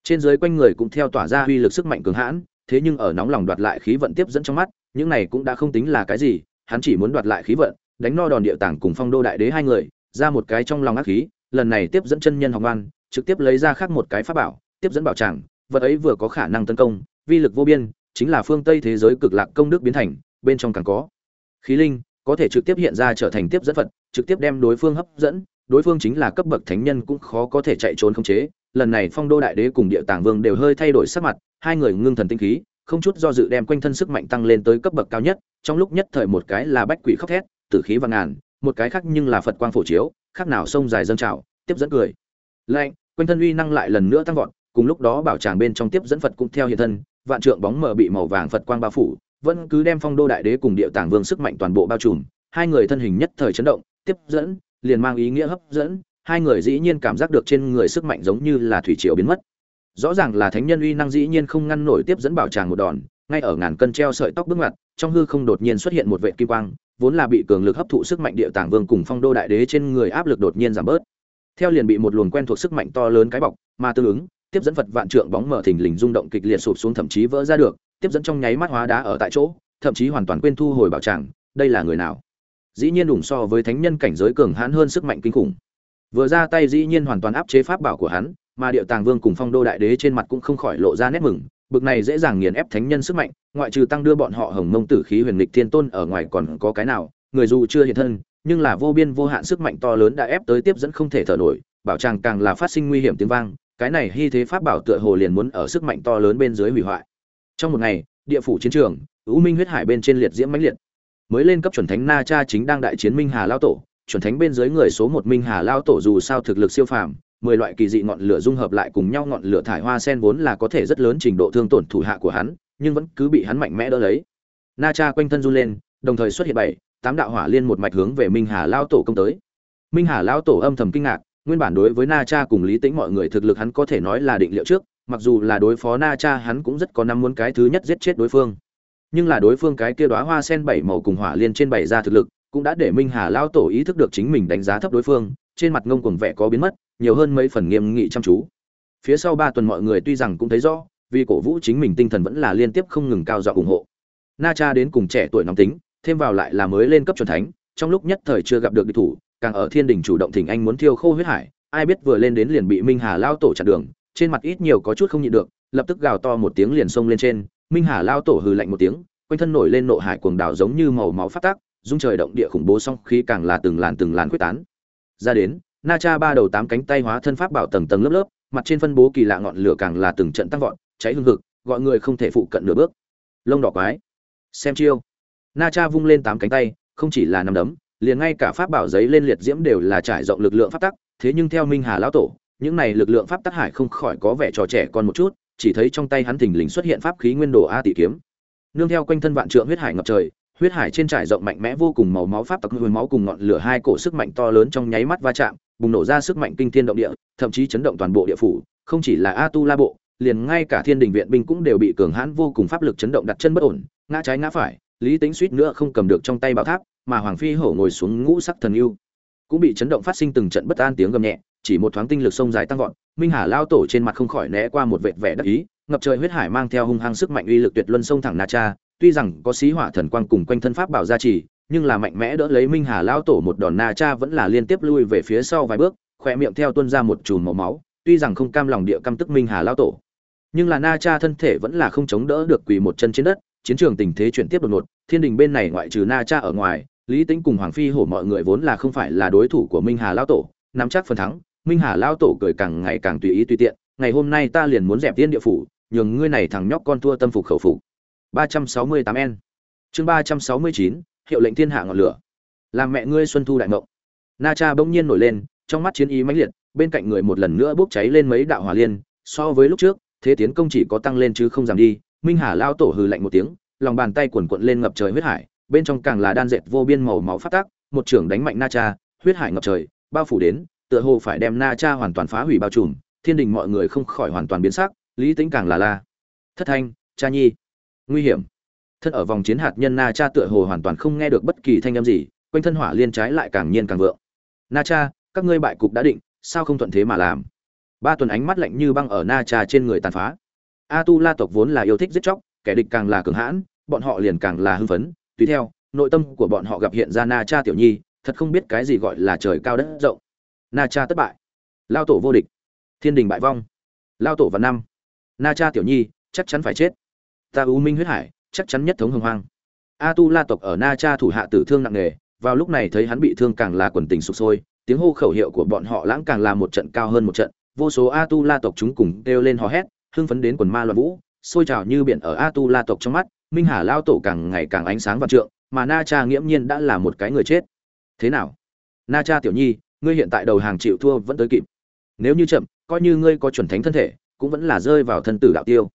Trên dưới quanh người cũng theo tỏa ra uy lực sức mạnh cường hãn, thế nhưng ở nóng lòng đoạt lại khí vận tiếp dẫn trong mắt, những này cũng đã không tính là cái gì, hắn chỉ muốn đoạt lại khí vận, đánh no đòn địa tàng cùng phong đô đại đế hai người, ra một cái trong lòng ác khí, lần này tiếp dẫn chân nhân học ngoan trực tiếp lấy ra khác một cái pháp bảo tiếp dẫn bảo tràng, vật ấy vừa có khả năng tấn công, vi lực vô biên, chính là phương tây thế giới cực lạc công đức biến thành, bên trong càng có. Khí linh, có thể trực tiếp hiện ra trở thành tiếp dẫn phật, trực tiếp đem đối phương hấp dẫn, đối phương chính là cấp bậc thánh nhân cũng khó có thể chạy trốn không chế. Lần này phong đô đại đế cùng địa tàng vương đều hơi thay đổi sắc mặt, hai người ngưng thần tinh khí, không chút do dự đem quanh thân sức mạnh tăng lên tới cấp bậc cao nhất, trong lúc nhất thời một cái là bách quỷ khóc thét, tử khí và ngàn, một cái khác nhưng là phật quang phổ chiếu, khác nào sông dài dâng trào, tiếp dẫn cười. Lạnh, quanh thân uy năng lại lần nữa tăng vọt cùng lúc đó bảo tràng bên trong tiếp dẫn phật cũng theo hiện thân, vạn trượng bóng mờ bị màu vàng phật quang bao phủ, vẫn cứ đem phong đô đại đế cùng địa tàng vương sức mạnh toàn bộ bao trùm, hai người thân hình nhất thời chấn động, tiếp dẫn, liền mang ý nghĩa hấp dẫn, hai người dĩ nhiên cảm giác được trên người sức mạnh giống như là thủy triều biến mất. Rõ ràng là thánh nhân uy năng dĩ nhiên không ngăn nổi tiếp dẫn bảo tràng một đòn, ngay ở ngàn cân treo sợi tóc bước ngoặt, trong hư không đột nhiên xuất hiện một vệ kim quang, vốn là bị cường lực hấp thụ sức mạnh địa tàng vương cùng phong đô đại đế trên người áp lực đột nhiên giảm bớt. Theo liền bị một luồng quen thuộc sức mạnh to lớn cái bọc, mà tương ứng tiếp dẫn vật vạn trượng bóng mở thình lình rung động kịch liệt sụp xuống thậm chí vỡ ra được, tiếp dẫn trong nháy mắt hóa đá ở tại chỗ, thậm chí hoàn toàn quên thu hồi bảo tràng, đây là người nào? Dĩ nhiên đủ so với thánh nhân cảnh giới cường hãn hơn sức mạnh kinh khủng. Vừa ra tay dĩ nhiên hoàn toàn áp chế pháp bảo của hắn, mà điệu tàng vương cùng phong đô đại đế trên mặt cũng không khỏi lộ ra nét mừng, bực này dễ dàng nghiền ép thánh nhân sức mạnh, ngoại trừ tăng đưa bọn họ hồng mông tử khí huyền lịch thiên tôn ở ngoài còn có cái nào, người dù chưa hiện thân, nhưng là vô biên vô hạn sức mạnh to lớn đã ép tới tiếp dẫn không thể thở nổi, bảo tràng càng là phát sinh nguy hiểm tiếng vang cái này hy thế pháp bảo tựa hồ liền muốn ở sức mạnh to lớn bên dưới hủy hoại. Trong một ngày, địa phủ chiến trường ưu minh huyết hải bên trên liệt diễm mãnh liệt. Mới lên cấp chuẩn thánh na cha chính đang đại chiến minh hà lao tổ, chuẩn thánh bên dưới người số một minh hà lao tổ dù sao thực lực siêu phàm, mười loại kỳ dị ngọn lửa dung hợp lại cùng nhau ngọn lửa thải hoa sen vốn là có thể rất lớn trình độ thương tổn thủ hạ của hắn, nhưng vẫn cứ bị hắn mạnh mẽ đỡ lấy. Na cha quanh thân run lên, đồng thời xuất hiện bảy, tám đạo hỏa liên một mạch hướng về minh hà lao tổ công tới. Minh hà lao tổ âm thầm kinh ngạc nguyên bản đối với na cha cùng lý tĩnh mọi người thực lực hắn có thể nói là định liệu trước, mặc dù là đối phó na cha hắn cũng rất có năm muốn cái thứ nhất giết chết đối phương. Nhưng là đối phương cái kia đóa hoa sen bảy màu cùng hỏa liên trên bảy ra thực lực, cũng đã để minh hà lao tổ ý thức được chính mình đánh giá thấp đối phương, trên mặt ngông cuồng vẻ có biến mất, nhiều hơn mấy phần nghiêm nghị chăm chú. Phía sau ba tuần mọi người tuy rằng cũng thấy rõ, vì cổ vũ chính mình tinh thần vẫn là liên tiếp không ngừng cao dọa ủng hộ. Na cha đến cùng trẻ tuổi nóng tính, thêm vào lại là mới lên cấp chuẩn thánh, trong lúc nhất thời chưa gặp được địch thủ càng ở thiên đình chủ động thỉnh anh muốn thiêu khô huyết hải, ai biết vừa lên đến liền bị minh hà lao tổ chặn đường, trên mặt ít nhiều có chút không nhịn được, lập tức gào to một tiếng liền xông lên trên, minh hà lao tổ hừ lạnh một tiếng, quanh thân nổi lên nộ hải cuồng đảo giống như màu máu phát tác dung trời động địa khủng bố song khí càng là từng làn từng làn quyết tán. Ra đến, na cha ba đầu tám cánh tay hóa thân pháp bảo tầng tầng lớp lớp, mặt trên phân bố kỳ lạ ngọn lửa càng là từng trận tăng vọt, cháy hương hực, gọi người không thể phụ cận nửa bước. Lông đỏ quái. Xem chiêu. Na cha vung lên tám cánh tay, không chỉ là nằm đấm liền ngay cả pháp bảo giấy lên liệt diễm đều là trải rộng lực lượng pháp tắc, thế nhưng theo minh hà lão tổ, những này lực lượng pháp tắc hải không khỏi có vẻ trò trẻ con một chút, chỉ thấy trong tay hắn thình lình xuất hiện pháp khí nguyên đồ a tỷ kiếm. Nương theo quanh thân vạn trượng huyết hải ngập trời, huyết hải trên trải rộng mạnh mẽ vô cùng màu máu pháp tắc, huyền máu cùng ngọn lửa hai cổ sức mạnh to lớn trong nháy mắt va chạm, bùng nổ ra sức mạnh kinh thiên động địa, thậm chí chấn động toàn bộ địa phủ, không chỉ là a tu la bộ, liền ngay cả thiên đình viện binh cũng đều bị cường hãn vô cùng pháp lực chấn động đặt chân bất ổn, ngã trái ngã phải, lý tính suýt nữa không cầm được trong tay bảo tháp mà hoàng phi hổ ngồi xuống ngũ sắc thần yêu. Cũng bị chấn động phát sinh từng trận bất an tiếng gầm nhẹ, chỉ một thoáng tinh lực sông dài tăng vọt, minh hà lao tổ trên mặt không khỏi né qua một vệt vẻ đắc ý, ngập trời huyết hải mang theo hung hăng sức mạnh uy lực tuyệt luân sông thẳng na cha, tuy rằng có xí hỏa thần quang cùng quanh thân pháp bảo gia trì, nhưng là mạnh mẽ đỡ lấy minh hà lao tổ một đòn na cha vẫn là liên tiếp lui về phía sau vài bước, khỏe miệng theo tuân ra một chùm màu máu, tuy rằng không cam lòng địa căm tức minh hà lao tổ. Nhưng là na cha thân thể vẫn là không chống đỡ được quỳ một chân trên đất, chiến trường tình thế chuyển tiếp đột ngột, thiên đình bên này ngoại trừ na cha ở ngoài lý tính cùng hoàng phi hổ mọi người vốn là không phải là đối thủ của minh hà lao tổ nắm chắc phần thắng minh hà lao tổ cười càng ngày càng tùy ý tùy tiện ngày hôm nay ta liền muốn dẹp tiên địa phủ nhường ngươi này thằng nhóc con thua tâm phục khẩu phục. 368 n chương 369, hiệu lệnh thiên hạ ngọn lửa. Làm mẹ ngươi xuân thu đại ngộng. Na cha bỗng nhiên nổi lên trong mắt chiến ý mãnh liệt bên cạnh người một lần nữa bốc cháy lên mấy đạo hỏa liên so với lúc trước thế tiến công chỉ có tăng lên chứ không giảm đi minh hà lao tổ hừ lạnh một tiếng lòng bàn tay quần quận lên ngập trời huyết hải bên trong càng là đan dệt vô biên màu máu phát tác, một trưởng đánh mạnh na cha, huyết hải ngập trời, bao phủ đến, tựa hồ phải đem na cha hoàn toàn phá hủy bao trùm, thiên đình mọi người không khỏi hoàn toàn biến sắc, lý tính càng là la. Thất thanh, cha nhi. Nguy hiểm. Thân ở vòng chiến hạt nhân na cha tựa hồ hoàn toàn không nghe được bất kỳ thanh âm gì, quanh thân hỏa liên trái lại càng nhiên càng vượng. Na cha, các ngươi bại cục đã định, sao không thuận thế mà làm? Ba tuần ánh mắt lạnh như băng ở na cha trên người tàn phá. A tu la tộc vốn là yêu thích giết chóc, kẻ địch càng là cường hãn, bọn họ liền càng là hưng phấn tùy theo, nội tâm của bọn họ gặp hiện ra na cha tiểu nhi, thật không biết cái gì gọi là trời cao đất rộng. Na cha thất bại. Lao tổ vô địch. Thiên đình bại vong. Lao tổ và năm. Na cha tiểu nhi, chắc chắn phải chết. Ta u minh huyết hải, chắc chắn nhất thống hưng hoang. A tu la tộc ở na cha thủ hạ tử thương nặng nề, vào lúc này thấy hắn bị thương càng là quần tình sụp sôi, tiếng hô khẩu hiệu của bọn họ lãng càng là một trận cao hơn một trận, vô số a tu la tộc chúng cùng kêu lên hò hét, hưng phấn đến quần ma loạn vũ, sôi trào như biển ở a tu la tộc trong mắt minh hà lao tổ càng ngày càng ánh sáng và trượng, mà na cha nghiễm nhiên đã là một cái người chết. Thế nào? Na cha tiểu nhi, ngươi hiện tại đầu hàng chịu thua vẫn tới kịp. Nếu như chậm, coi như ngươi có chuẩn thánh thân thể, cũng vẫn là rơi vào thân tử đạo tiêu.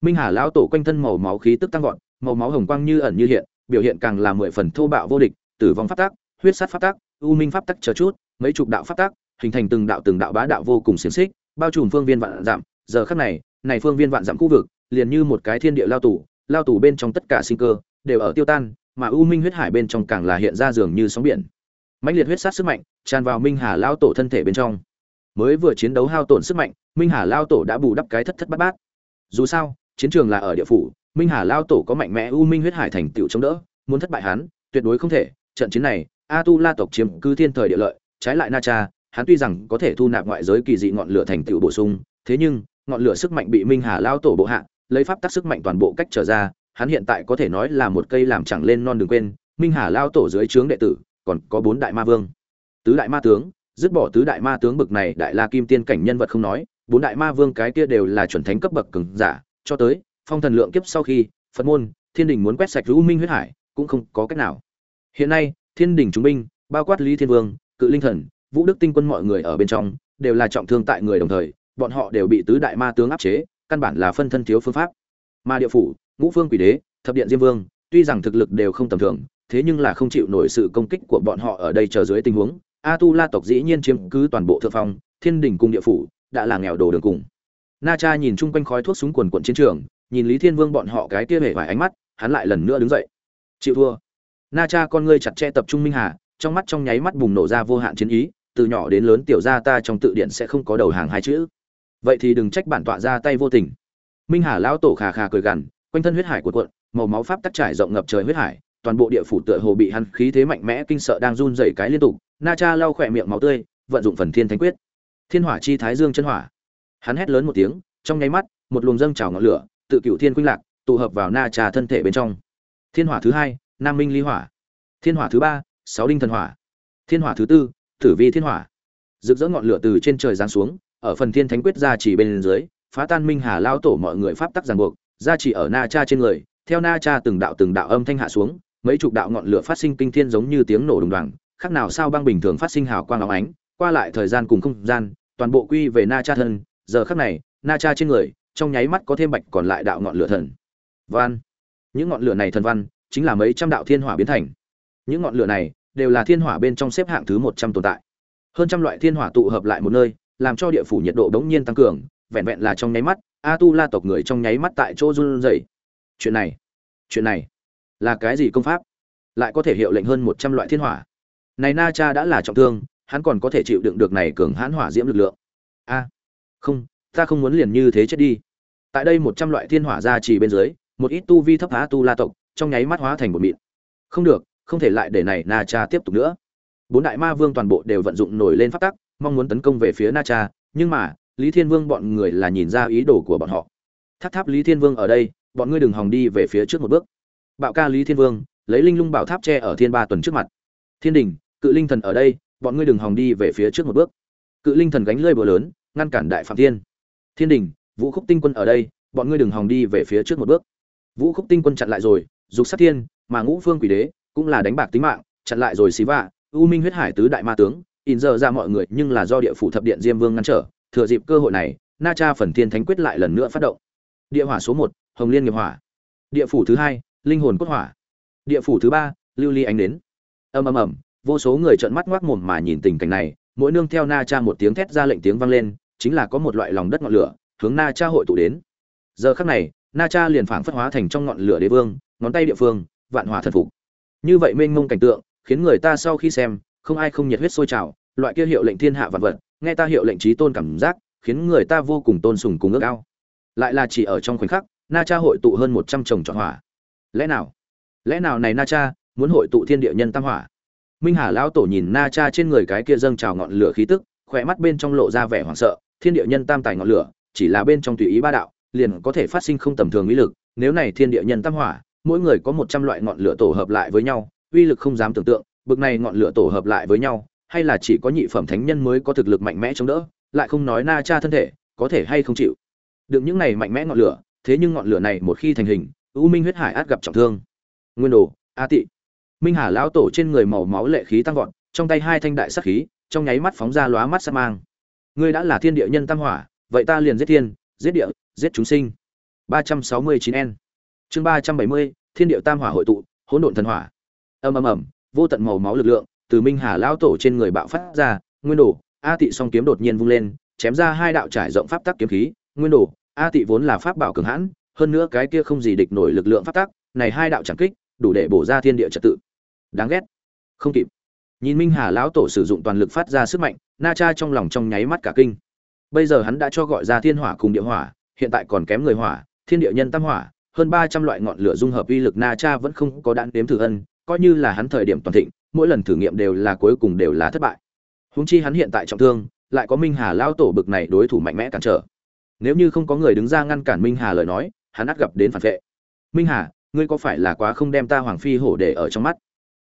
Minh hà lão tổ quanh thân màu máu khí tức tăng vọt, màu máu hồng quang như ẩn như hiện, biểu hiện càng là mười phần thô bạo vô địch, tử vong pháp tác huyết sát pháp tác u minh pháp tắc chờ chút, mấy chục đạo pháp tác hình thành từng đạo từng đạo bá đạo vô cùng xiềng xích, bao trùm phương viên vạn giảm. giờ khắc này này phương viên vạn giảm khu vực, liền như một cái thiên địa lao tù lao tù bên trong tất cả sinh cơ đều ở tiêu tan, mà u minh huyết hải bên trong càng là hiện ra dường như sóng biển. Mãnh liệt huyết sát sức mạnh tràn vào minh hà lao tổ thân thể bên trong. Mới vừa chiến đấu hao tổn sức mạnh, minh hà lao tổ đã bù đắp cái thất thất bát bát. Dù sao, chiến trường là ở địa phủ, minh hà lao tổ có mạnh mẽ u minh huyết hải thành tựu chống đỡ, muốn thất bại hắn, tuyệt đối không thể. Trận chiến này, a tu la tộc chiếm cứ thiên thời địa lợi, trái lại na cha, hắn tuy rằng có thể thu nạp ngoại giới kỳ dị ngọn lửa thành tựu bổ sung, thế nhưng, ngọn lửa sức mạnh bị minh hà lao tổ bộ hạ lấy pháp tắc sức mạnh toàn bộ cách trở ra, hắn hiện tại có thể nói là một cây làm chẳng lên non đừng quên, minh hà lao tổ dưới trướng đệ tử, còn có bốn đại ma vương. Tứ đại ma tướng, dứt bỏ tứ đại ma tướng bực này đại la kim tiên cảnh nhân vật không nói, bốn đại ma vương cái kia đều là chuẩn thánh cấp bậc cường giả, cho tới phong thần lượng kiếp sau khi, phật môn, thiên đình muốn quét sạch U minh huyết hải, cũng không có cách nào. Hiện nay, thiên đình chúng binh, bao quát lý thiên vương, cự linh thần, vũ đức tinh quân mọi người ở bên trong, đều là trọng thương tại người đồng thời, bọn họ đều bị tứ đại ma tướng áp chế căn bản là phân thân thiếu phương pháp. Ma địa phủ, ngũ phương quỷ đế, thập điện diêm vương, tuy rằng thực lực đều không tầm thường, thế nhưng là không chịu nổi sự công kích của bọn họ ở đây chờ dưới tình huống. A tu la tộc dĩ nhiên chiếm cứ toàn bộ thượng phong, thiên đình cung địa phủ, đã là nghèo đồ đường cùng. Na cha nhìn chung quanh khói thuốc súng quần quận chiến trường, nhìn lý thiên vương bọn họ cái kia hề vài ánh mắt, hắn lại lần nữa đứng dậy. Chịu thua. Na cha con ngươi chặt che tập trung minh hà, trong mắt trong nháy mắt bùng nổ ra vô hạn chiến ý, từ nhỏ đến lớn tiểu gia ta trong tự điện sẽ không có đầu hàng hai chữ vậy thì đừng trách bản tọa ra tay vô tình. Minh hà lão tổ khà khà cười gằn, quanh thân huyết hải của cuộn, màu máu pháp tắc trải rộng ngập trời huyết hải, toàn bộ địa phủ tựa hồ bị hắn khí thế mạnh mẽ kinh sợ đang run rẩy cái liên tục, na cha lau khỏe miệng máu tươi, vận dụng phần thiên thánh quyết. Thiên hỏa chi thái dương chân hỏa. Hắn hét lớn một tiếng, trong nháy mắt, một luồng dâng trào ngọn lửa, tự cựu thiên quynh lạc, tụ hợp vào na trà thân thể bên trong. Thiên hỏa thứ hai, nam minh ly hỏa. Thiên hỏa thứ ba, sáu đinh thần hỏa. Thiên hỏa thứ tư, tử vi thiên hỏa. Rực rỡ ngọn lửa từ trên trời giáng xuống ở phần thiên thánh quyết ra chỉ bên dưới, phá tan minh hà lao tổ mọi người pháp tắc ràng buộc ra chỉ ở na cha trên người, theo na cha từng đạo từng đạo âm thanh hạ xuống, mấy chục đạo ngọn lửa phát sinh kinh thiên giống như tiếng nổ đùng đoàng, khác nào sao băng bình thường phát sinh hào quang óng ánh, qua lại thời gian cùng không gian, toàn bộ quy về na cha thân, giờ khắc này, na cha trên người, trong nháy mắt có thêm bạch còn lại đạo ngọn lửa thần. Văn. Những ngọn lửa này thần văn, chính là mấy trăm đạo thiên hỏa biến thành. Những ngọn lửa này, đều là thiên hỏa bên trong xếp hạng thứ một trăm tồn tại. Hơn trăm loại thiên hỏa tụ hợp lại một nơi làm cho địa phủ nhiệt độ đống nhiên tăng cường, vẹn vẹn là trong nháy mắt a tu la tộc người trong nháy mắt tại chỗ run rẩy. Chuyện này chuyện này là cái gì công pháp? Lại có thể hiệu lệnh hơn một trăm loại thiên hỏa. Này na cha đã là trọng thương, hắn còn có thể chịu đựng được này cường hãn hỏa diễm lực lượng. A, không, ta không muốn liền như thế chết đi. Tại đây một trăm loại thiên hỏa ra chỉ bên dưới, một ít tu vi thấp A tu la tộc trong nháy mắt hóa thành một mịn. Không được, không thể lại để này na cha tiếp tục nữa. Bốn đại ma vương toàn bộ đều vận dụng nổi lên phát tắc mong muốn tấn công về phía na cha, nhưng mà, lý thiên vương bọn người là nhìn ra ý đồ của bọn họ. Tháp tháp lý thiên vương ở đây, bọn ngươi đừng hòng đi về phía trước một bước. Bạo ca lý thiên vương, lấy linh lung bảo tháp tre ở thiên ba tuần trước mặt. Thiên đình, cự linh thần ở đây, bọn ngươi đừng hòng đi về phía trước một bước. Cự linh thần gánh lơi bờ lớn, ngăn cản đại phạm thiên. Thiên đình, vũ khúc tinh quân ở đây, bọn ngươi đừng hòng đi về phía trước một bước. Vũ khúc tinh quân chặn lại rồi, dục sát thiên, mà ngũ phương quỷ đế cũng là đánh bạc tính mạng, chặn lại rồi xí vạ, u minh huyết hải tứ đại ma tướng in giờ ra mọi người nhưng là do địa phủ thập điện diêm vương ngăn trở, thừa dịp cơ hội này, na cha phần thiên thánh quyết lại lần nữa phát động. Địa hỏa số một, hồng liên nghiệp hỏa. Địa phủ thứ hai, linh hồn cốt hỏa. Địa phủ thứ ba, lưu ly ánh đến ầm ầm ầm, vô số người trợn mắt ngoác mồm mà nhìn tình cảnh này, mỗi nương theo na cha một tiếng thét ra lệnh tiếng vang lên, chính là có một loại lòng đất ngọn lửa, hướng na cha hội tụ đến. Giờ khắc này, na cha liền phảng phất hóa thành trong ngọn lửa đế vương, ngón tay địa phương, vạn hỏa thần phục. Như vậy mênh mông cảnh tượng, khiến người ta sau khi xem không ai không nhiệt huyết sôi trào, loại kia hiệu lệnh thiên hạ vạn vật, nghe ta hiệu lệnh trí tôn cảm giác, khiến người ta vô cùng tôn sùng cùng ước ao. Lại là chỉ ở trong khoảnh khắc, na cha hội tụ hơn một trăm chồng trọn hỏa. Lẽ nào? Lẽ nào này na cha muốn hội tụ thiên địa nhân tam hỏa? Minh hà lão tổ nhìn na cha trên người cái kia dâng trào ngọn lửa khí tức, khỏe mắt bên trong lộ ra vẻ hoảng sợ, thiên địa nhân tam tài ngọn lửa, chỉ là bên trong tùy ý ba đạo, liền có thể phát sinh không tầm thường uy lực, nếu này thiên địa nhân tam hỏa, mỗi người có một trăm loại ngọn lửa tổ hợp lại với nhau, uy lực không dám tưởng tượng bực này ngọn lửa tổ hợp lại với nhau hay là chỉ có nhị phẩm thánh nhân mới có thực lực mạnh mẽ chống đỡ lại không nói na cha thân thể có thể hay không chịu. Được những này mạnh mẽ ngọn lửa thế nhưng ngọn lửa này một khi thành hình u minh huyết hải át gặp trọng thương. Nguyên đồ a tị. Minh hà lão tổ trên người màu máu lệ khí tăng vọt trong tay hai thanh đại sắc khí trong nháy mắt phóng ra lóa mắt sát mang. Ngươi đã là thiên địa nhân tam hỏa vậy ta liền giết thiên giết địa giết chúng sinh. 369 n. Chương 370, thiên địa tam hỏa hội tụ hỗn độn thần hỏa. Ầm ầm ầm vô tận màu máu lực lượng từ minh hà lão tổ trên người bạo phát ra, nguyên đồ, a tị song kiếm đột nhiên vung lên, chém ra hai đạo trải rộng pháp tắc kiếm khí, nguyên đồ, a tị vốn là pháp bảo cường hãn, hơn nữa cái kia không gì địch nổi lực lượng pháp tắc, này hai đạo chẳng kích, đủ để bổ ra thiên địa trật tự. Đáng ghét. Không kịp. Nhìn minh hà lão tổ sử dụng toàn lực phát ra sức mạnh, na cha trong lòng trong nháy mắt cả kinh. Bây giờ hắn đã cho gọi ra thiên hỏa cùng địa hỏa, hiện tại còn kém người hỏa, thiên địa nhân tam hỏa, hơn ba trăm loại ngọn lửa dung hợp uy lực na cha vẫn không có đạn đếm thử ân coi như là hắn thời điểm toàn thịnh, mỗi lần thử nghiệm đều là cuối cùng đều là thất bại. Huống chi hắn hiện tại trọng thương, lại có minh hà lao tổ bực này đối thủ mạnh mẽ cản trở. Nếu như không có người đứng ra ngăn cản minh hà lời nói, hắn ắt gặp đến phản vệ. Minh hà, ngươi có phải là quá không đem ta hoàng phi hổ để ở trong mắt?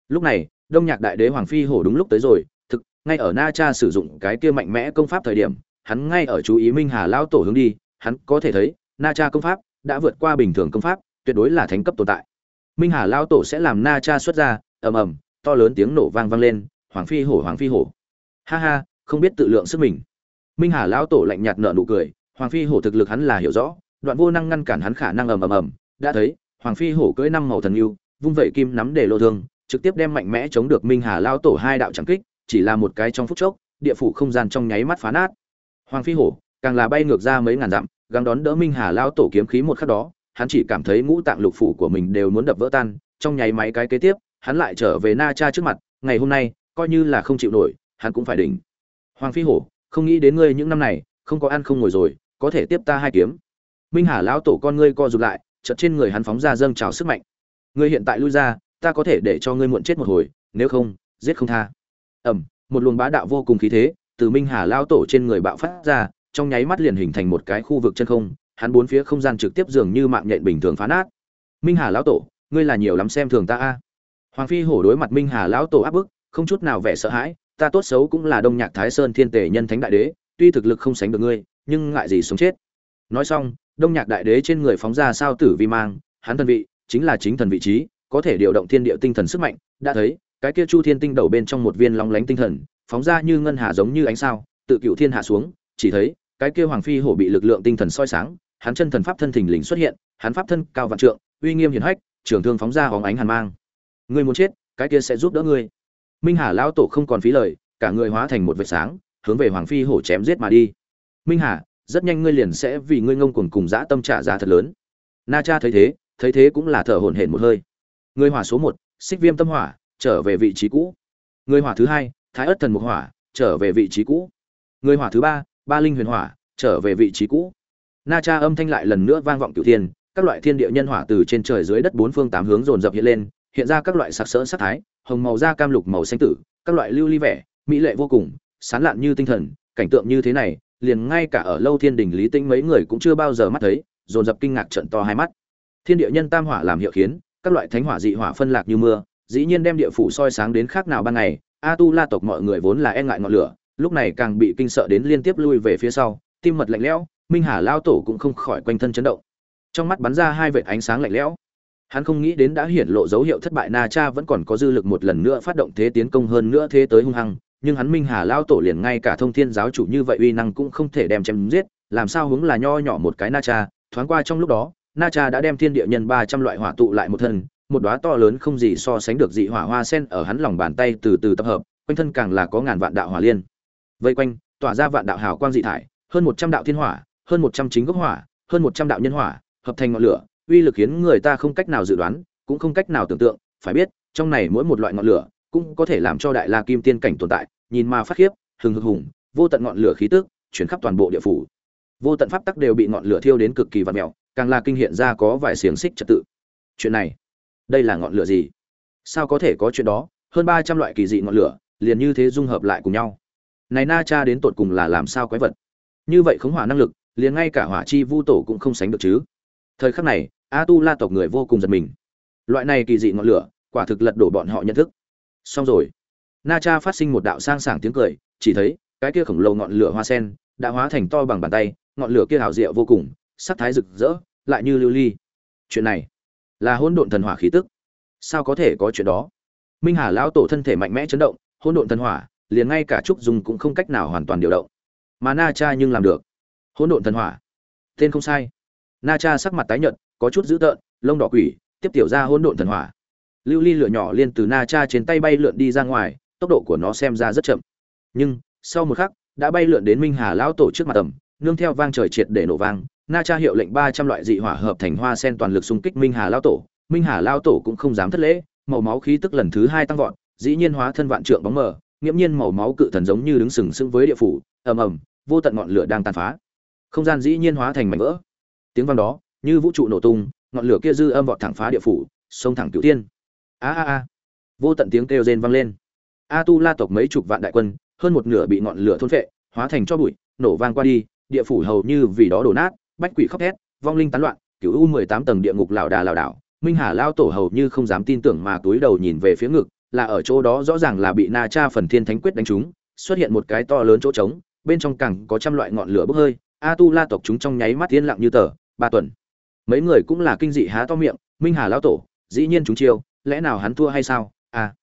Lúc này, đông nhạc đại đế hoàng phi hổ đúng lúc tới rồi, thực, ngay ở na cha sử dụng cái kia mạnh mẽ công pháp thời điểm, hắn ngay ở chú ý minh hà lao tổ hướng đi, hắn có thể thấy, na cha công pháp đã vượt qua bình thường công pháp, tuyệt đối là thánh cấp tồn tại minh hà lao tổ sẽ làm na cha xuất ra, ầm ầm, to lớn tiếng nổ vang vang lên, hoàng phi hổ, hoàng phi hổ. Ha ha, không biết tự lượng sức mình. Minh hà lao tổ lạnh nhạt nở nụ cười, hoàng phi hổ thực lực hắn là hiểu rõ, đoạn vô năng ngăn cản hắn khả năng ầm ầm ầm. Đã thấy, hoàng phi hổ cưỡi năm màu thần yêu, vung vẩy kim nắm để lô thương, trực tiếp đem mạnh mẽ chống được minh hà lao tổ hai đạo trắng kích, chỉ là một cái trong phút chốc, địa phủ không gian trong nháy mắt phá nát. Hoàng phi hổ, càng là bay ngược ra mấy ngàn dặm, gắng đón đỡ minh hà lao tổ kiếm khí một khắc đó hắn chỉ cảm thấy ngũ tạng lục phủ của mình đều muốn đập vỡ tan, trong nháy máy cái kế tiếp, hắn lại trở về na cha trước mặt, ngày hôm nay, coi như là không chịu nổi, hắn cũng phải đỉnh. Hoàng phi hổ, không nghĩ đến ngươi những năm này, không có ăn không ngồi rồi, có thể tiếp ta hai kiếm. Minh hà lão tổ con ngươi co rụt lại, chợt trên người hắn phóng ra dâng trào sức mạnh. Ngươi hiện tại lui ra, ta có thể để cho ngươi muộn chết một hồi, nếu không, giết không tha. Ẩm một luồng bá đạo vô cùng khí thế từ minh hà lão tổ trên người bạo phát ra, trong nháy mắt liền hình thành một cái khu vực chân không hắn bốn phía không gian trực tiếp dường như mạng nhện bình thường phá nát. Minh hà lão tổ, ngươi là nhiều lắm xem thường ta a. Hoàng phi hổ đối mặt minh hà lão tổ áp bức, không chút nào vẻ sợ hãi, ta tốt xấu cũng là đông nhạc thái sơn thiên tể nhân thánh đại đế, tuy thực lực không sánh được ngươi, nhưng ngại gì sống chết. Nói xong, đông nhạc đại đế trên người phóng ra sao tử vi mang, hắn thần vị, chính là chính thần vị trí, có thể điều động thiên địa tinh thần sức mạnh, đã thấy, cái kia chu thiên tinh đầu bên trong một viên long lánh tinh thần, phóng ra như ngân hà giống như ánh sao, tự cựu thiên hạ xuống, chỉ thấy, cái kia hoàng phi hổ bị lực lượng tinh thần soi sáng hắn chân thần pháp thân thình lình xuất hiện, hắn pháp thân cao vạn trượng, uy nghiêm hiển hách, trường thương phóng ra hóng ánh hàn mang. Ngươi muốn chết, cái kia sẽ giúp đỡ ngươi. Minh hà lão tổ không còn phí lời, cả người hóa thành một vệt sáng, hướng về hoàng phi hổ chém giết mà đi. Minh hà, rất nhanh ngươi liền sẽ vì ngươi ngông cuồng cùng dã tâm trả giá thật lớn. Na cha thấy thế thấy thế cũng là thở hổn hển một hơi. Người hỏa số một, xích viêm tâm hỏa, trở về vị trí cũ. Người hỏa thứ hai, thái ất thần mục hỏa, trở về vị trí cũ. Người hỏa thứ ba ba linh huyền hỏa, trở về vị trí cũ na cha âm thanh lại lần nữa vang vọng cửu thiên, các loại thiên địa nhân hỏa từ trên trời dưới đất bốn phương tám hướng dồn dập hiện lên, hiện ra các loại sặc sỡ sắc thái, hồng màu da cam lục màu xanh tử, các loại lưu ly vẻ, mỹ lệ vô cùng, sán lạn như tinh thần, cảnh tượng như thế này, liền ngay cả ở lâu thiên đình lý tĩnh mấy người cũng chưa bao giờ mắt thấy, dồn dập kinh ngạc trận to hai mắt. Thiên địa nhân tam hỏa làm hiệu khiến, các loại thánh hỏa dị hỏa phân lạc như mưa, dĩ nhiên đem địa phủ soi sáng đến khác nào ban ngày, a tu la tộc mọi người vốn là e ngại ngọn lửa, lúc này càng bị kinh sợ đến liên tiếp lui về phía sau, tim mật lạnh lẽo minh hà lao tổ cũng không khỏi quanh thân chấn động. Trong mắt bắn ra hai vệt ánh sáng lạnh lẽo. Hắn không nghĩ đến đã hiển lộ dấu hiệu thất bại, na cha vẫn còn có dư lực một lần nữa phát động thế tiến công hơn nữa thế tới hung hăng, nhưng hắn minh hà lao tổ liền ngay cả thông thiên giáo chủ như vậy uy năng cũng không thể đem chém giết, làm sao hướng là nho nhỏ một cái na cha, thoáng qua trong lúc đó, na cha đã đem thiên địa nhân ba trăm loại hỏa tụ lại một thân, một đóa to lớn không gì so sánh được dị hỏa hoa sen ở hắn lòng bàn tay từ từ tập hợp, quanh thân càng là có ngàn vạn đạo hỏa liên. Vây quanh, tỏa ra vạn đạo hào quang dị thải, hơn một trăm đạo thiên hỏa hơn một trăm chính gốc hỏa, hơn một trăm đạo nhân hỏa, hợp thành ngọn lửa, uy lực khiến người ta không cách nào dự đoán, cũng không cách nào tưởng tượng. Phải biết, trong này mỗi một loại ngọn lửa cũng có thể làm cho đại la kim tiên cảnh tồn tại, nhìn mà phát khiếp, hừng hực hùng, vô tận ngọn lửa khí tức chuyển khắp toàn bộ địa phủ. Vô tận pháp tắc đều bị ngọn lửa thiêu đến cực kỳ vặt mèo, càng là kinh hiện ra có vài xiềng xích trật tự. Chuyện này, đây là ngọn lửa gì? Sao có thể có chuyện đó? Hơn ba trăm loại kỳ dị ngọn lửa, liền như thế dung hợp lại cùng nhau. Này na cha đến tột cùng là làm sao quái vật? Như vậy khống hỏa năng lực liền ngay cả hỏa chi vu tổ cũng không sánh được chứ. Thời khắc này a tu la tộc người vô cùng giật mình. Loại này kỳ dị ngọn lửa, quả thực lật đổ bọn họ nhận thức. Xong rồi. Na cha phát sinh một đạo sang sảng tiếng cười, chỉ thấy, cái kia khổng lồ ngọn lửa hoa sen đã hóa thành to bằng bàn tay, ngọn lửa kia hào diệu vô cùng, sắc thái rực rỡ, lại như lưu ly. Chuyện này là hỗn độn thần hỏa khí tức. Sao có thể có chuyện đó? Minh hà lão tổ thân thể mạnh mẽ chấn động, hỗn độn thần hỏa liền ngay cả trúc dung cũng không cách nào hoàn toàn điều động. Mà na cha nhưng làm được hỗn độn thần hỏa. Tên không sai. Na cha sắc mặt tái nhợt, có chút dữ tợn, lông đỏ quỷ, tiếp tiểu ra hỗn độn thần hỏa. Lưu ly lửa nhỏ liên từ na cha trên tay bay lượn đi ra ngoài, tốc độ của nó xem ra rất chậm. Nhưng, sau một khắc, đã bay lượn đến minh hà lão tổ trước mặt tầm, nương theo vang trời triệt để nổ vang na cha hiệu lệnh ba trăm loại dị hỏa hợp thành hoa sen toàn lực xung kích minh hà lão tổ. Minh hà lão tổ cũng không dám thất lễ, màu máu khí tức lần thứ hai tăng vọt, dĩ nhiên hóa thân vạn trượng bóng mờ, nghiễm nhiên màu máu cự thần giống như đứng sừng sững với địa phủ, ầm ầm, vô tận ngọn lửa đang tàn phá không gian dĩ nhiên hóa thành mảnh vỡ. Tiếng vang đó, như vũ trụ nổ tung, ngọn lửa kia dư âm vọt thẳng phá địa phủ, sông thẳng cửu tiên a a a. Vô tận tiếng kêu rên vang lên. A tu la tộc mấy chục vạn đại quân, hơn một nửa bị ngọn lửa thôn phệ, hóa thành cho bụi, nổ vang qua đi, địa phủ hầu như vì đó đổ nát, bách quỷ khóc thét, vong linh tán loạn, cửu u mười tám tầng địa ngục lảo đà lảo đảo, minh hà lao tổ hầu như không dám tin tưởng mà túi đầu nhìn về phía ngực, là ở chỗ đó rõ ràng là bị na cha phần thiên thánh quyết đánh trúng, xuất hiện một cái to lớn chỗ trống, bên trong cẳng có trăm loại ngọn lửa bốc hơi a tu la tộc chúng trong nháy mắt yên lặng như tờ, ba tuần. Mấy người cũng là kinh dị há to miệng, minh hà lão tổ, dĩ nhiên chúng chiêu, lẽ nào hắn thua hay sao? À.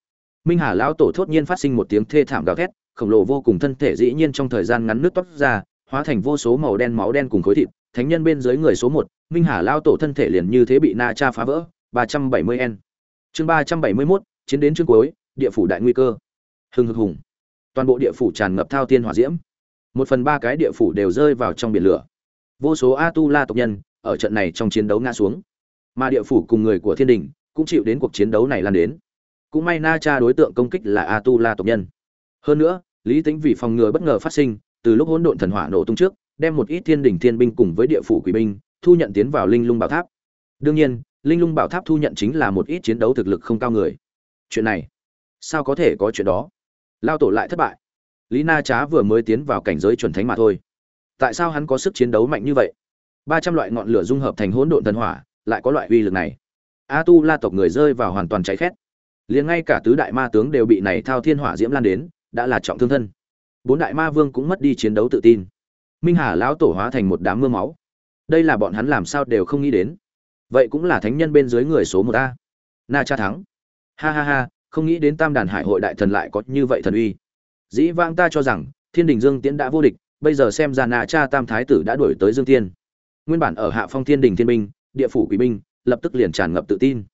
Minh hà lão tổ thốt nhiên phát sinh một tiếng thê thảm gào thét, khổng lồ vô cùng thân thể dĩ nhiên trong thời gian ngắn nước toát ra, hóa thành vô số màu đen máu đen cùng khối thịt, thánh nhân bên dưới người số một, minh hà lão tổ thân thể liền như thế bị na cha phá vỡ, ba trăm bảy mươi n chương ba trăm bảy mươi mốt, chiến đến chương cuối, địa phủ đại nguy cơ. Hừng hực hùng. Toàn bộ địa phủ tràn ngập thao tiên hỏa diễm một phần ba cái địa phủ đều rơi vào trong biển lửa. Vô số a tu la tộc nhân ở trận này trong chiến đấu ngã xuống. Mà địa phủ cùng người của thiên đình cũng chịu đến cuộc chiến đấu này lan đến. Cũng may na cha đối tượng công kích là a tu la tộc nhân. Hơn nữa, lý tính vì phòng ngừa bất ngờ phát sinh, từ lúc hỗn độn thần hỏa nổ tung trước, đem một ít thiên đình thiên binh cùng với địa phủ quỷ binh thu nhận tiến vào linh lung bảo tháp. Đương nhiên, linh lung bảo tháp thu nhận chính là một ít chiến đấu thực lực không cao người. Chuyện này, sao có thể có chuyện đó? Lao tổ lại thất bại lý na trá vừa mới tiến vào cảnh giới chuẩn thánh mà thôi. Tại sao hắn có sức chiến đấu mạnh như vậy? Ba trăm loại ngọn lửa dung hợp thành hỗn độn thần hỏa, lại có loại uy lực này. A tu la tộc người rơi vào hoàn toàn cháy khét. Liền ngay cả tứ đại ma tướng đều bị này thao thiên hỏa diễm lan đến, đã là trọng thương thân. Bốn đại ma vương cũng mất đi chiến đấu tự tin. Minh hà lão tổ hóa thành một đám mưa máu. Đây là bọn hắn làm sao đều không nghĩ đến. Vậy cũng là thánh nhân bên dưới người số một a. Na cha thắng. Ha ha ha, không nghĩ đến tam đàn hải hội đại thần lại có như vậy thần uy dĩ vãng ta cho rằng, thiên đình dương tiễn đã vô địch, bây giờ xem ra nà cha tam thái tử đã đuổi tới dương tiên nguyên bản ở hạ phong thiên đình thiên binh, địa phủ quý binh, lập tức liền tràn ngập tự tin.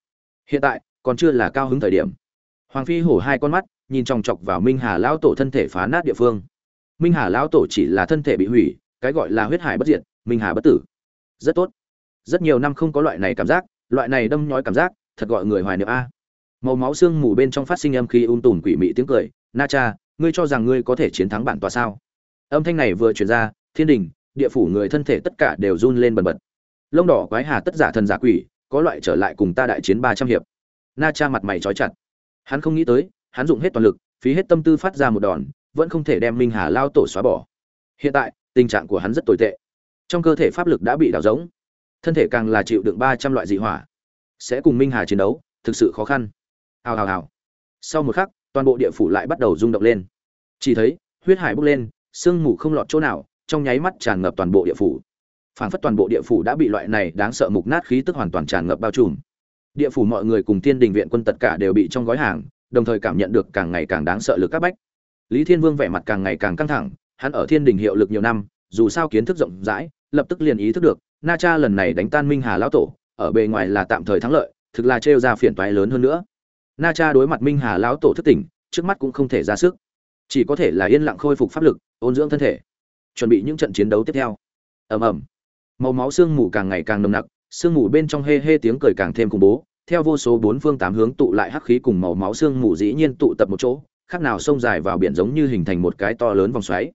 Hiện tại, còn chưa là cao hứng thời điểm. Hoàng phi hổ hai con mắt, nhìn chòng chọc vào minh hà lão tổ thân thể phá nát địa phương. Minh hà lão tổ chỉ là thân thể bị hủy, cái gọi là huyết hải bất diệt, minh hà bất tử. Rất tốt. Rất nhiều năm không có loại này cảm giác, loại này đâm nhói cảm giác, thật gọi người hoài niệm a. Màu máu xương mù bên trong phát sinh âm khi ung um tùm quỷ mị tiếng cười, na cha ngươi cho rằng ngươi có thể chiến thắng bản tòa sao? Âm thanh này vừa truyền ra, thiên đình, địa phủ người thân thể tất cả đều run lên bần bật. Lông đỏ quái hà tất giả thần giả quỷ, có loại trở lại cùng ta đại chiến ba trăm hiệp. Na cha mặt mày trói chặt. Hắn không nghĩ tới, hắn dùng hết toàn lực, phí hết tâm tư phát ra một đòn, vẫn không thể đem minh hà lao tổ xóa bỏ. Hiện tại, tình trạng của hắn rất tồi tệ. Trong cơ thể pháp lực đã bị đảo rỗng. Thân thể càng là chịu đựng ba trăm loại dị hỏa. Sẽ cùng minh hà chiến đấu, thực sự khó khăn. Hào hào hào. Sau một khắc toàn bộ địa phủ lại bắt đầu rung động lên. Chỉ thấy, huyết hải bốc lên, sương mù không lọt chỗ nào, trong nháy mắt tràn ngập toàn bộ địa phủ. Phản phất toàn bộ địa phủ đã bị loại này đáng sợ mục nát khí tức hoàn toàn tràn ngập bao trùm. Địa phủ mọi người cùng thiên đình viện quân tất cả đều bị trong gói hàng, đồng thời cảm nhận được càng ngày càng đáng sợ lực các bách. Lý thiên vương vẻ mặt càng ngày càng căng thẳng, hắn ở thiên đình hiệu lực nhiều năm, dù sao kiến thức rộng rãi, lập tức liền ý thức được, na cha lần này đánh tan minh hà lão tổ, ở bề ngoài là tạm thời thắng lợi, thực là trêu ra phiền toái lớn hơn nữa na cha đối mặt minh hà lão tổ thất tỉnh, trước mắt cũng không thể ra sức. Chỉ có thể là yên lặng khôi phục pháp lực, ôn dưỡng thân thể, chuẩn bị những trận chiến đấu tiếp theo. Ầm ầm. Màu máu xương mù càng ngày càng nồng nặc xương mù bên trong hê hê tiếng cười càng thêm khủng bố. Theo vô số bốn phương tám hướng tụ lại hắc khí cùng màu máu xương mù dĩ nhiên tụ tập một chỗ, khác nào sông dài vào biển giống như hình thành một cái to lớn vòng xoáy.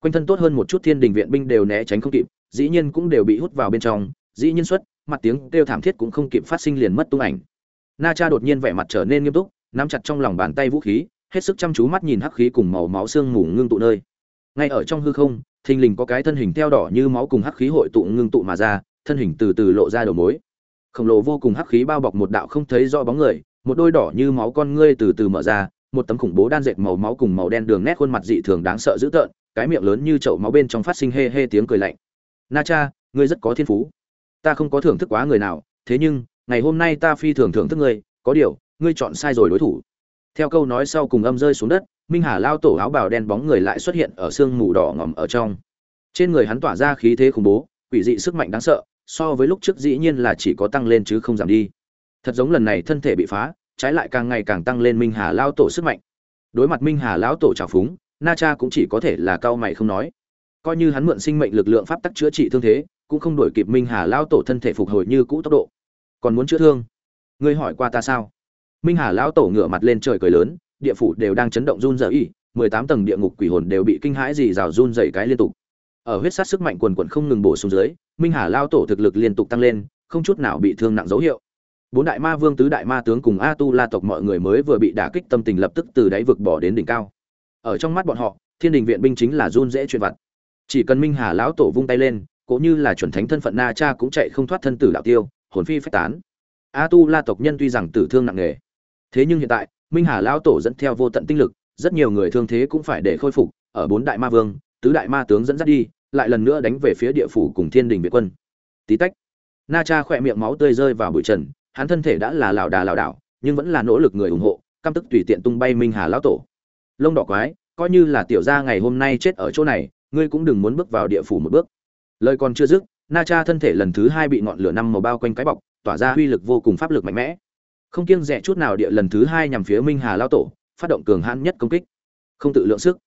Quanh thân tốt hơn một chút thiên đình viện binh đều né tránh không kịp, dĩ nhiên cũng đều bị hút vào bên trong, dĩ nhiên xuất, mặt tiếng kêu thảm thiết cũng không kịp phát sinh liền mất tung ảnh na cha đột nhiên vẻ mặt trở nên nghiêm túc, nắm chặt trong lòng bàn tay vũ khí, hết sức chăm chú mắt nhìn hắc khí cùng màu máu xương mù ngưng tụ nơi. Ngay ở trong hư không, thình lình có cái thân hình theo đỏ như máu cùng hắc khí hội tụ ngưng tụ mà ra, thân hình từ từ lộ ra đầu mối. Khổng lồ vô cùng hắc khí bao bọc một đạo không thấy rõ bóng người, một đôi đỏ như máu con ngươi từ từ mở ra, một tấm khủng bố đan dệt màu máu cùng màu đen đường nét khuôn mặt dị thường đáng sợ dữ tợn, cái miệng lớn như chậu máu bên trong phát sinh hê hê tiếng cười lạnh. Na cha, ngươi rất có thiên phú. Ta không có thưởng thức quá người nào, thế nhưng ngày hôm nay ta phi thường thưởng thức ngươi, có điều, ngươi chọn sai rồi đối thủ. Theo câu nói sau cùng âm rơi xuống đất, minh hà lao tổ áo bào đen bóng người lại xuất hiện ở sương mù đỏ ngòm ở trong. Trên người hắn tỏa ra khí thế khủng bố, quỷ dị sức mạnh đáng sợ, so với lúc trước dĩ nhiên là chỉ có tăng lên chứ không giảm đi. Thật giống lần này thân thể bị phá, trái lại càng ngày càng tăng lên minh hà lao tổ sức mạnh. Đối mặt minh hà lão tổ trào phúng, na cha cũng chỉ có thể là cao mày không nói. Coi như hắn mượn sinh mệnh lực lượng pháp tắc chữa trị thương thế, cũng không đổi kịp minh hà lao tổ thân thể phục hồi như cũ tốc độ còn muốn chữa thương. Ngươi hỏi qua ta sao? Minh hà lão tổ ngửa mặt lên trời cười lớn, địa phủ đều đang chấn động run rẩy, mười tám tầng địa ngục quỷ hồn đều bị kinh hãi gì rào run rẩy cái liên tục. Ở huyết sát sức mạnh quần quần không ngừng bổ xuống dưới, minh hà lao tổ thực lực liên tục tăng lên, không chút nào bị thương nặng dấu hiệu. Bốn đại ma vương tứ đại ma tướng cùng a tu la tộc mọi người mới vừa bị đả kích tâm tình lập tức từ đáy vực bỏ đến đỉnh cao. Ở trong mắt bọn họ, thiên đình viện binh chính là run dễ chuyện vặt. Chỉ cần minh hà lão tổ vung tay lên cũng như là chuẩn thánh thân phận na cha cũng chạy không thoát thân tử đạo tiêu hồn phi phách tán. A tu la tộc nhân tuy rằng tử thương nặng nề, thế nhưng hiện tại, minh hà lão tổ dẫn theo vô tận tinh lực, rất nhiều người thương thế cũng phải để khôi phục, ở bốn đại ma vương, tứ đại ma tướng dẫn dắt đi, lại lần nữa đánh về phía địa phủ cùng thiên đình việt quân. Tí tách, na cha khỏe miệng máu tươi rơi vào bụi trần, hắn thân thể đã là lảo đà lảo đảo, nhưng vẫn là nỗ lực người ủng hộ, căm tức tùy tiện tung bay minh hà lão tổ. Lông đỏ quái, coi như là tiểu gia ngày hôm nay chết ở chỗ này, ngươi cũng đừng muốn bước vào địa phủ một bước. Lời còn chưa dứt na cha thân thể lần thứ hai bị ngọn lửa năm màu bao quanh cái bọc, tỏa ra uy lực vô cùng pháp lực mạnh mẽ. Không kiêng dè chút nào địa lần thứ hai nhằm phía minh hà lão tổ, phát động cường hãn nhất công kích. Không tự lượng sức.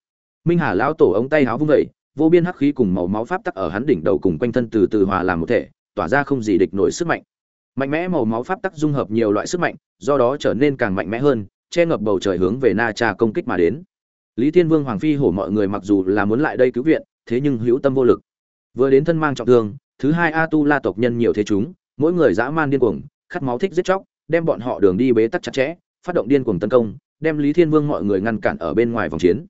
Minh hà lão tổ ống tay háo vung vẩy vô biên hắc khí cùng màu máu pháp tắc ở hắn đỉnh đầu cùng quanh thân từ từ hòa làm một thể, tỏa ra không gì địch nổi sức mạnh. Mạnh mẽ màu máu pháp tắc dung hợp nhiều loại sức mạnh, do đó trở nên càng mạnh mẽ hơn, che ngập bầu trời hướng về na cha công kích mà đến. Lý thiên vương hoàng phi hổ mọi người mặc dù là muốn lại đây cứu viện, thế nhưng hữu tâm vô lực. Vừa đến thân mang trọng thương thứ hai a tu la tộc nhân nhiều thế chúng, mỗi người dã man điên cuồng, khát máu thích giết chóc, đem bọn họ đường đi bế tắc chặt chẽ, phát động điên cuồng tấn công, đem lý thiên vương mọi người ngăn cản ở bên ngoài vòng chiến.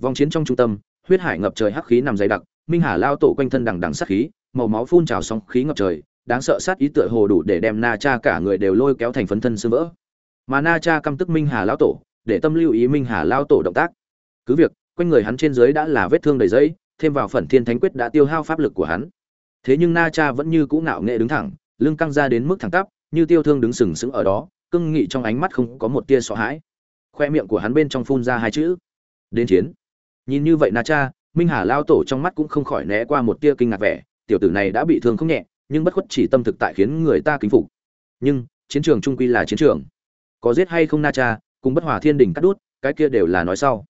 Vòng chiến trong trung tâm, huyết hải ngập trời hắc khí nằm dày đặc, minh hà lao tổ quanh thân đằng đằng sát khí, màu máu phun trào sóng khí ngập trời, đáng sợ sát ý tựa hồ đủ để đem na cha cả người đều lôi kéo thành phấn thân xương vỡ. Mà na cha căm tức minh hà lao tổ, để tâm lưu ý minh hà lao tổ động tác. Cứ việc, quanh người hắn trên dưới đã là vết thương đầy giấy thêm vào phần thiên thánh quyết đã tiêu hao pháp lực của hắn thế nhưng na cha vẫn như cũ ngạo nghệ đứng thẳng, lưng căng ra đến mức thẳng tắp, như tiêu thương đứng sừng sững ở đó cưng nghị trong ánh mắt không có một tia sợ hãi. Khoe miệng của hắn bên trong phun ra hai chữ. Đến chiến. Nhìn như vậy na cha, minh hà lao tổ trong mắt cũng không khỏi né qua một tia kinh ngạc vẻ, tiểu tử này đã bị thương không nhẹ, nhưng bất khuất chỉ tâm thực tại khiến người ta kính phục. Nhưng, chiến trường trung quy là chiến trường. Có giết hay không na cha, cùng bất hòa thiên đình cắt đút, cái kia đều là nói sau.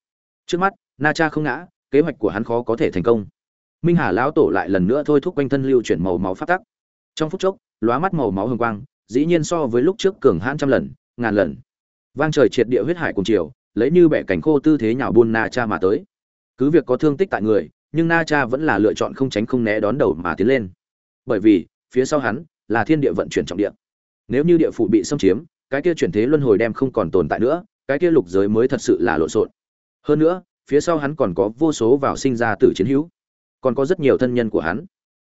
Trước mắt, na cha không ngã, kế hoạch của hắn khó có thể thành công minh hà lão tổ lại lần nữa thôi thúc quanh thân lưu chuyển màu máu phát tắc. Trong phút chốc, lóa mắt màu máu hồng quang, dĩ nhiên so với lúc trước cường hãn trăm lần, ngàn lần. Vang trời triệt địa huyết hải cùng chiều, lấy như bẻ cảnh khô tư thế nhào buôn na cha mà tới. Cứ việc có thương tích tại người, nhưng na cha vẫn là lựa chọn không tránh không né đón đầu mà tiến lên. Bởi vì, phía sau hắn là thiên địa vận chuyển trọng địa. Nếu như địa phủ bị xâm chiếm, cái kia chuyển thế luân hồi đem không còn tồn tại nữa, cái kia lục giới mới thật sự là lộn xộn. Hơn nữa, phía sau hắn còn có vô số vào sinh ra tử chiến hữu còn có rất nhiều thân nhân của hắn.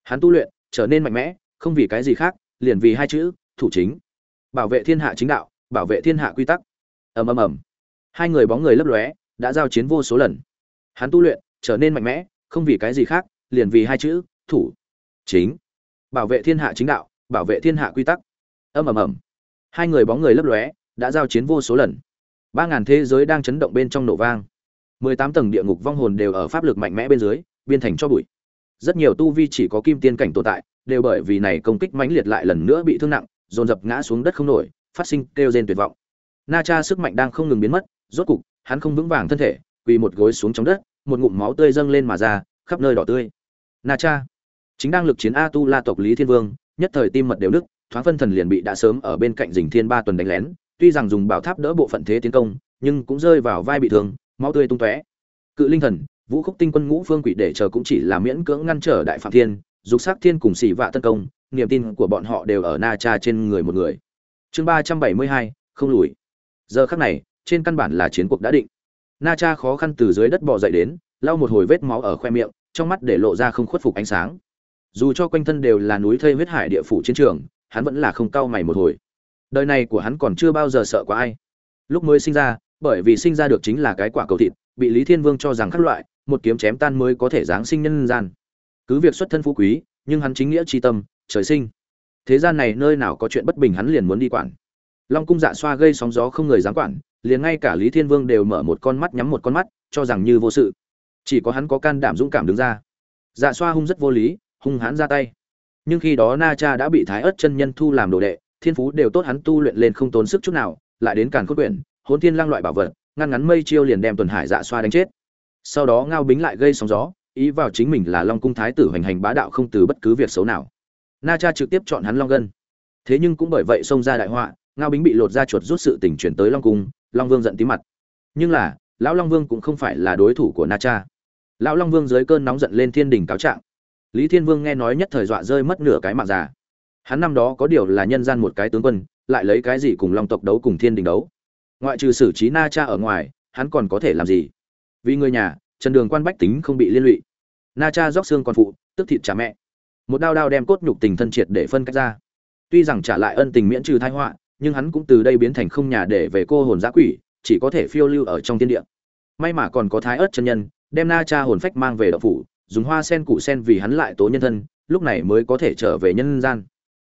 Hắn tu luyện, trở nên mạnh mẽ, không vì cái gì khác, liền vì hai chữ, thủ chính. Bảo vệ thiên hạ chính đạo, bảo vệ thiên hạ quy tắc. Ầm ầm ầm. Hai người bóng người lấp lóe, đã giao chiến vô số lần. Hắn tu luyện, trở nên mạnh mẽ, không vì cái gì khác, liền vì hai chữ, thủ chính. Bảo vệ thiên hạ chính đạo, bảo vệ thiên hạ quy tắc. Ầm ầm ầm. Hai người bóng người lấp lóe, đã giao chiến vô số lần. Ba ngàn thế giới đang chấn động bên trong nổ vang. Mười tám tầng địa ngục vong hồn đều ở pháp lực mạnh mẽ bên dưới biên thành cho bụi. Rất nhiều tu vi chỉ có kim tiên cảnh tồn tại, đều bởi vì này công kích mãnh liệt lại lần nữa bị thương nặng, dồn dập ngã xuống đất không nổi, phát sinh kêu rên tuyệt vọng. Na cha sức mạnh đang không ngừng biến mất, rốt cục, hắn không vững vàng thân thể, quỳ một gối xuống trong đất, một ngụm máu tươi dâng lên mà ra, khắp nơi đỏ tươi. Na cha, chính đang lực chiến a tu la tộc lý thiên vương, nhất thời tim mật đều đức thoáng phân thần liền bị đã sớm ở bên cạnh dình thiên ba tuần đánh lén, tuy rằng dùng bảo tháp đỡ bộ phận thế tiến công, nhưng cũng rơi vào vai bị thương, máu tươi tung tóe. Cự linh thần vũ khúc tinh quân ngũ phương quỷ để chờ cũng chỉ là miễn cưỡng ngăn trở đại phạm thiên, dục sắc thiên cùng xỉ vạ tấn công, niềm tin của bọn họ đều ở na cha trên người một người. Chương ba trăm bảy mươi hai, không lùi. Giờ khắc này, trên căn bản là chiến cuộc đã định. Na cha khó khăn từ dưới đất bò dậy đến, lau một hồi vết máu ở khoe miệng, trong mắt để lộ ra không khuất phục ánh sáng. Dù cho quanh thân đều là núi thây huyết hải địa phủ chiến trường, hắn vẫn là không cau mày một hồi. Đời này của hắn còn chưa bao giờ sợ có ai. Lúc mới sinh ra, bởi vì sinh ra được chính là cái quả cầu thịt, bị lý thiên vương cho rằng các loại một kiếm chém tan mới có thể giáng sinh nhân gian. Cứ việc xuất thân phú quý, nhưng hắn chính nghĩa tri tâm, trời sinh. Thế gian này nơi nào có chuyện bất bình hắn liền muốn đi quản. Long cung dạ xoa gây sóng gió không người dám quản, liền ngay cả lý thiên vương đều mở một con mắt nhắm một con mắt, cho rằng như vô sự. Chỉ có hắn có can đảm dũng cảm đứng ra. Dạ xoa hung rất vô lý, hung hãn ra tay. Nhưng khi đó na cha đã bị thái ớt chân nhân thu làm đồ đệ, thiên phú đều tốt hắn tu luyện lên không tốn sức chút nào, lại đến càn khôn quyển hôn thiên lang loại bảo vật, ngăn ngắn mây chiêu liền đem tuần hải dạ xoa đánh chết sau đó ngao bính lại gây sóng gió, ý vào chính mình là long cung thái tử hoành hành bá đạo không từ bất cứ việc xấu nào. Na cha trực tiếp chọn hắn long gân. Thế nhưng cũng bởi vậy xông ra đại họa, ngao bính bị lột ra chuột rút sự tình chuyển tới long cung, long vương giận tí mặt. Nhưng là, lão long vương cũng không phải là đối thủ của na cha. Lão long vương dưới cơn nóng giận lên thiên đình cáo trạng. Lý thiên vương nghe nói nhất thời dọa rơi mất nửa cái mạng già. Hắn năm đó có điều là nhân gian một cái tướng quân, lại lấy cái gì cùng long tộc đấu cùng thiên đình đấu? Ngoại trừ xử trí na cha ở ngoài, hắn còn có thể làm gì? Vì người nhà, trần đường quan bách tính không bị liên lụy. Na cha róc xương còn phụ, tức thịt trả mẹ. Một đao đao đem cốt nhục tình thân triệt để phân cách ra. Tuy rằng trả lại ân tình miễn trừ thái họa, nhưng hắn cũng từ đây biến thành không nhà để về cô hồn giã quỷ, chỉ có thể phiêu lưu ở trong thiên địa. May mà còn có thái ớt chân nhân, đem na cha hồn phách mang về đậu phủ, dùng hoa sen cụ sen vì hắn lại tố nhân thân, lúc này mới có thể trở về nhân gian.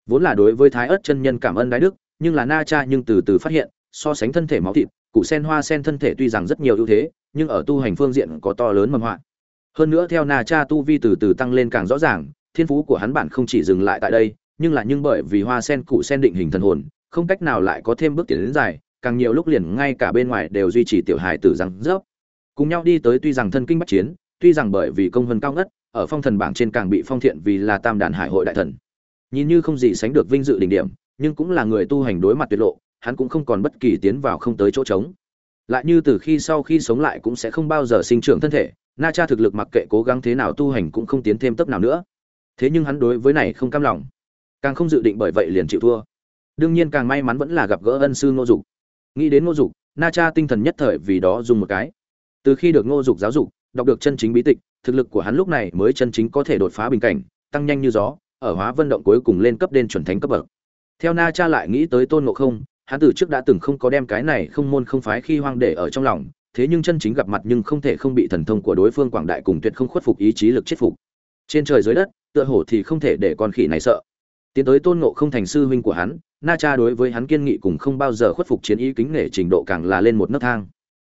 Vốn là đối với thái ớt chân nhân cảm ơn đái đức, nhưng là na cha nhưng từ từ phát hiện, so sánh thân thể máu thịt cụ sen hoa sen thân thể tuy rằng rất nhiều ưu thế nhưng ở tu hành phương diện có to lớn mầm họa hơn nữa theo na cha tu vi từ từ tăng lên càng rõ ràng, thiên phú của hắn bản không chỉ dừng lại tại đây, nhưng là nhưng bởi vì hoa sen cụ sen định hình thần hồn, không cách nào lại có thêm bước tiến đến dài, càng nhiều lúc liền ngay cả bên ngoài đều duy trì tiểu hài tử răng rớp. Cùng nhau đi tới tuy rằng thân kinh bắt chiến, tuy rằng bởi vì công hơn cao ngất, ở phong thần bảng trên càng bị phong thiện vì là tam đàn hải hội đại thần. Nhìn như không gì sánh được vinh dự đỉnh điểm, nhưng cũng là người tu hành đối mặt tuyệt lộ, hắn cũng không còn bất kỳ tiến vào không tới chỗ trống lại như từ khi sau khi sống lại cũng sẽ không bao giờ sinh trưởng thân thể, na cha thực lực mặc kệ cố gắng thế nào tu hành cũng không tiến thêm tấp nào nữa. Thế nhưng hắn đối với này không cam lòng. Càng không dự định bởi vậy liền chịu thua. Đương nhiên càng may mắn vẫn là gặp gỡ ân sư ngô dục. Nghĩ đến ngô dục, na cha tinh thần nhất thời vì đó dùng một cái. Từ khi được ngô dục giáo dục, đọc được chân chính bí tịch, thực lực của hắn lúc này mới chân chính có thể đột phá bình cảnh, tăng nhanh như gió, ở hóa vân động cuối cùng lên cấp đen chuẩn thánh cấp bậc. Theo na cha lại nghĩ tới tôn ngộ không hắn từ trước đã từng không có đem cái này không môn không phái khi hoang để ở trong lòng, thế nhưng chân chính gặp mặt nhưng không thể không bị thần thông của đối phương quảng đại cùng tuyệt không khuất phục ý chí lực chết phục. Trên trời dưới đất, tựa hổ thì không thể để con khỉ này sợ. Tiến tới tôn ngộ không thành sư huynh của hắn, na cha đối với hắn kiên nghị cùng không bao giờ khuất phục chiến ý kính nể trình độ càng là lên một nấc thang.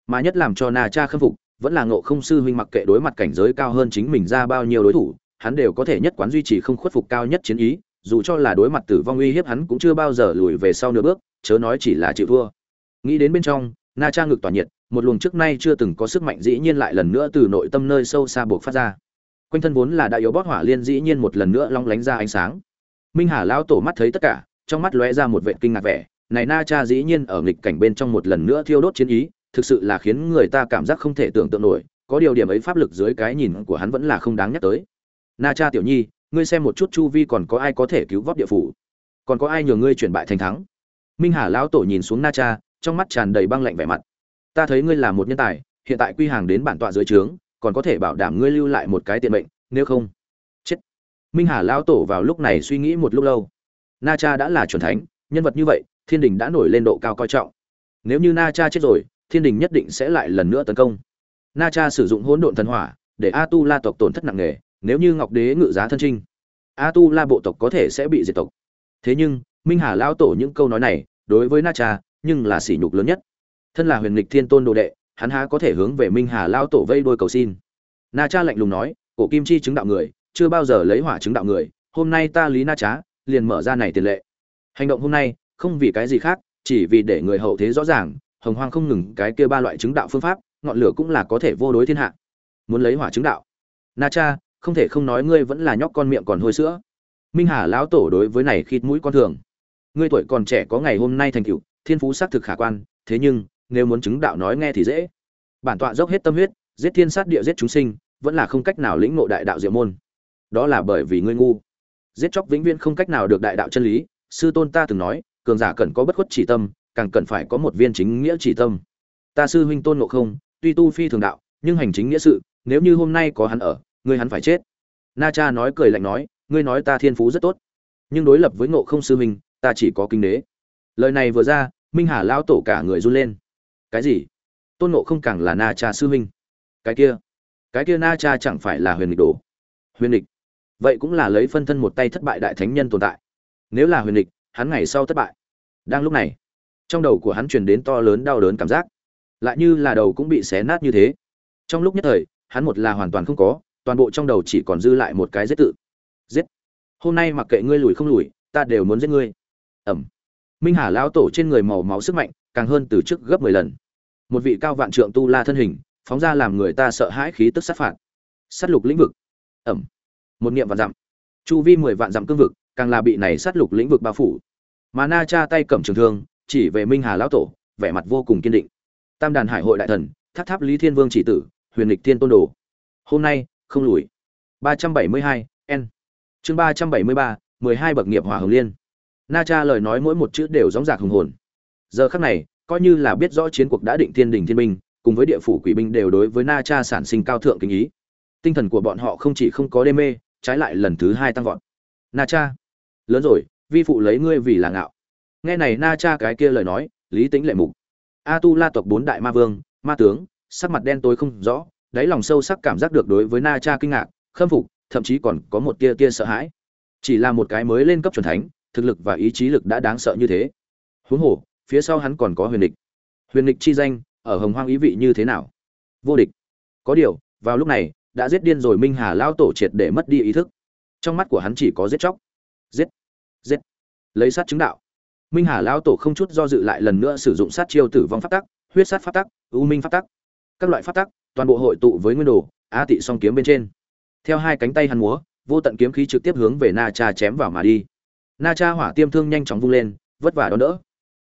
Mà nhất làm cho na cha khâm phục, vẫn là ngộ không sư huynh mặc kệ đối mặt cảnh giới cao hơn chính mình ra bao nhiêu đối thủ, hắn đều có thể nhất quán duy trì không khuất phục cao nhất chiến ý dù cho là đối mặt tử vong uy hiếp hắn cũng chưa bao giờ lùi về sau nửa bước, chớ nói chỉ là chịu thua. Nghĩ đến bên trong, na cha ngực tỏa nhiệt, một luồng trước nay chưa từng có sức mạnh dĩ nhiên lại lần nữa từ nội tâm nơi sâu xa buộc phát ra. Quanh thân vốn là đại yếu bót hỏa liên dĩ nhiên một lần nữa long lánh ra ánh sáng. Minh hà lão tổ mắt thấy tất cả, trong mắt lóe ra một vệ kinh ngạc vẻ, này na cha dĩ nhiên ở nghịch cảnh bên trong một lần nữa thiêu đốt chiến ý, thực sự là khiến người ta cảm giác không thể tưởng tượng nổi, có điều điểm ấy pháp lực dưới cái nhìn của hắn vẫn là không đáng nhắc tới. Na cha tiểu nhi ngươi xem một chút chu vi còn có ai có thể cứu vớt địa phủ. Còn có ai nhờ ngươi chuyển bại thành thắng? Minh hà lão tổ nhìn xuống na cha, trong mắt tràn đầy băng lạnh vẻ mặt. Ta thấy ngươi là một nhân tài, hiện tại quy hàng đến bản tọa dưới trướng, còn có thể bảo đảm ngươi lưu lại một cái tiện mệnh, nếu không, chết. Minh hà lão tổ vào lúc này suy nghĩ một lúc lâu. Na cha đã là chuẩn thánh, nhân vật như vậy, thiên đình đã nổi lên độ cao coi trọng. Nếu như na cha chết rồi, thiên đình nhất định sẽ lại lần nữa tấn công. Na cha sử dụng hỗn độn thần hỏa để a tu la tộc tổn thất nặng nề nếu như ngọc đế ngự giá thân trinh a tu la bộ tộc có thể sẽ bị diệt tộc. Thế nhưng, minh hà lão tổ những câu nói này, đối với na cha, nhưng là sỉ nhục lớn nhất. Thân là huyền lịch thiên tôn đồ đệ, hắn há có thể hướng về minh hà lão tổ vây đôi cầu xin. Na cha lạnh lùng nói, cổ kim chi chứng đạo người, chưa bao giờ lấy hỏa chứng đạo người, hôm nay ta lý na trá liền mở ra này tiền lệ. Hành động hôm nay, không vì cái gì khác, chỉ vì để người hậu thế rõ ràng, hồng hoang không ngừng cái kia ba loại chứng đạo phương pháp, ngọn lửa cũng là có thể vô đối thiên hạ. Muốn lấy hỏa chứng đạo. Na cha không thể không nói ngươi vẫn là nhóc con miệng còn hôi sữa. Minh hà lão tổ đối với này khịt mũi con thường. Ngươi tuổi còn trẻ có ngày hôm nay thành tựu, thiên phú xác thực khả quan, thế nhưng, nếu muốn chứng đạo nói nghe thì dễ. Bản tọa dốc hết tâm huyết, giết thiên sát địa giết chúng sinh, vẫn là không cách nào lĩnh ngộ đại đạo diệu môn. Đó là bởi vì ngươi ngu. Giết chóc vĩnh viễn không cách nào được đại đạo chân lý, sư tôn ta từng nói, cường giả cần có bất khuất chỉ tâm, càng cần phải có một viên chính nghĩa chỉ tâm. Ta sư huynh tôn ngộ không, tuy tu phi thường đạo, nhưng hành chính nghĩa sự, nếu như hôm nay có hắn ở ngươi hắn phải chết. Na cha nói cười lạnh nói, ngươi nói ta thiên phú rất tốt, nhưng đối lập với ngộ không sư huynh ta chỉ có kinh đế. Lời này vừa ra, minh hà lao tổ cả người run lên. Cái gì? Tôn ngộ không càng là na cha sư huynh cái kia? Cái kia na cha chẳng phải là huyền địch đồ? Huyền địch? Vậy cũng là lấy phân thân một tay thất bại đại thánh nhân tồn tại. Nếu là huyền địch, hắn ngày sau thất bại. Đang lúc này, trong đầu của hắn truyền đến to lớn đau đớn cảm giác. Lại như là đầu cũng bị xé nát như thế. Trong lúc nhất thời, hắn một là hoàn toàn không có toàn bộ trong đầu chỉ còn dư lại một cái giết tự. Giết. Hôm nay mặc kệ ngươi lùi không lùi, ta đều muốn giết ngươi. Ẩm. Minh hà lão tổ trên người màu máu sức mạnh, càng hơn từ trước gấp mười lần. Một vị cao vạn trượng tu la thân hình, phóng ra làm người ta sợ hãi khí tức sát phạt. Sát lục lĩnh vực. Ẩm. Một niệm vạn dặm. Chu vi mười vạn dặm cương vực, càng là bị này sát lục lĩnh vực bao phủ. Mà na cha tay cầm trường thương, chỉ về minh hà lão tổ, vẻ mặt vô cùng kiên định. Tam đàn hải hội đại thần, tháp tháp lý thiên vương chỉ tử, huyền lịch thiên tôn đồ. Hôm nay không lùi. ba trăm bảy mươi hai, n. Chương ba trăm bảy mươi ba, mười hai bậc nghiệp hòa hồng liên. Na cha lời nói mỗi một chữ đều gióng dạc hùng hồn. Giờ khắc này, coi như là biết rõ chiến cuộc đã định thiên đình thiên minh cùng với địa phủ quỷ binh đều đối với na cha sản sinh cao thượng kính ý. Tinh thần của bọn họ không chỉ không có đê mê, trái lại lần thứ hai tăng vọt. Na cha, lớn rồi, vi phụ lấy ngươi vì là ngạo. Nghe này na cha cái kia lời nói, lý tính lệ mục. A tu la tộc bốn đại ma vương, ma tướng, sắc mặt đen tối không rõ đáy lòng sâu sắc cảm giác được đối với na cha kinh ngạc, khâm phục, thậm chí còn có một tia tia sợ hãi. Chỉ là một cái mới lên cấp c thánh, thực lực và ý chí lực đã đáng sợ như thế. Huống hồ, phía sau hắn còn có huyền địch. Huyền địch chi danh, ở hồng hoang ý vị như thế nào? Vô địch. Có điều, vào lúc này, đã giết điên rồi minh hà lao tổ triệt để mất đi ý thức. Trong mắt của hắn chỉ có giết chóc. Giết. Giết. Lấy sát chứng đạo. Minh hà lao tổ không chút do dự lại lần nữa sử dụng sát chiêu tử vong pháp tắc, huyết sát pháp tắc ưu minh pháp tắc. Các loại pháp tắc toàn bộ hội tụ với nguyên đồ, á tị song kiếm bên trên. Theo hai cánh tay hắn múa, vô tận kiếm khí trực tiếp hướng về na cha chém vào mà đi. Na cha hỏa tiêm thương nhanh chóng vung lên, vất vả đón đỡ.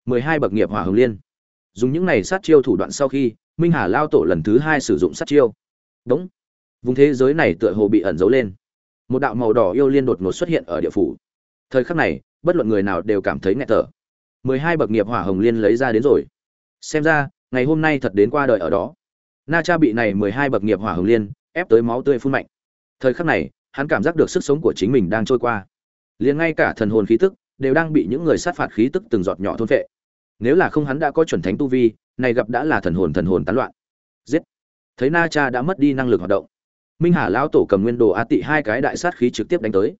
Mười hai bậc nghiệp hỏa hồng liên. Dùng những này sát chiêu thủ đoạn sau khi, minh hà lao tổ lần thứ hai sử dụng sát chiêu. Đúng. Vùng thế giới này tựa hồ bị ẩn giấu lên. Một đạo màu đỏ yêu liên đột ngột xuất hiện ở địa phủ. Thời khắc này, bất luận người nào đều cảm thấy nghẹt thở. Mười hai bậc nghiệp hỏa hồng liên lấy ra đến rồi. Xem ra, ngày hôm nay thật đến qua đời ở đó na cha bị này mười hai bậc nghiệp hỏa hồng liên ép tới máu tươi phun mạnh. Thời khắc này, hắn cảm giác được sức sống của chính mình đang trôi qua. Liền ngay cả thần hồn khí tức đều đang bị những người sát phạt khí tức từng giọt nhỏ thôn vệ nếu là không hắn đã có chuẩn thánh tu vi, này gặp đã là thần hồn thần hồn tán loạn. Giết! Thấy na cha đã mất đi năng lực hoạt động, minh hà lão tổ cầm nguyên đồ a tị hai cái đại sát khí trực tiếp đánh tới.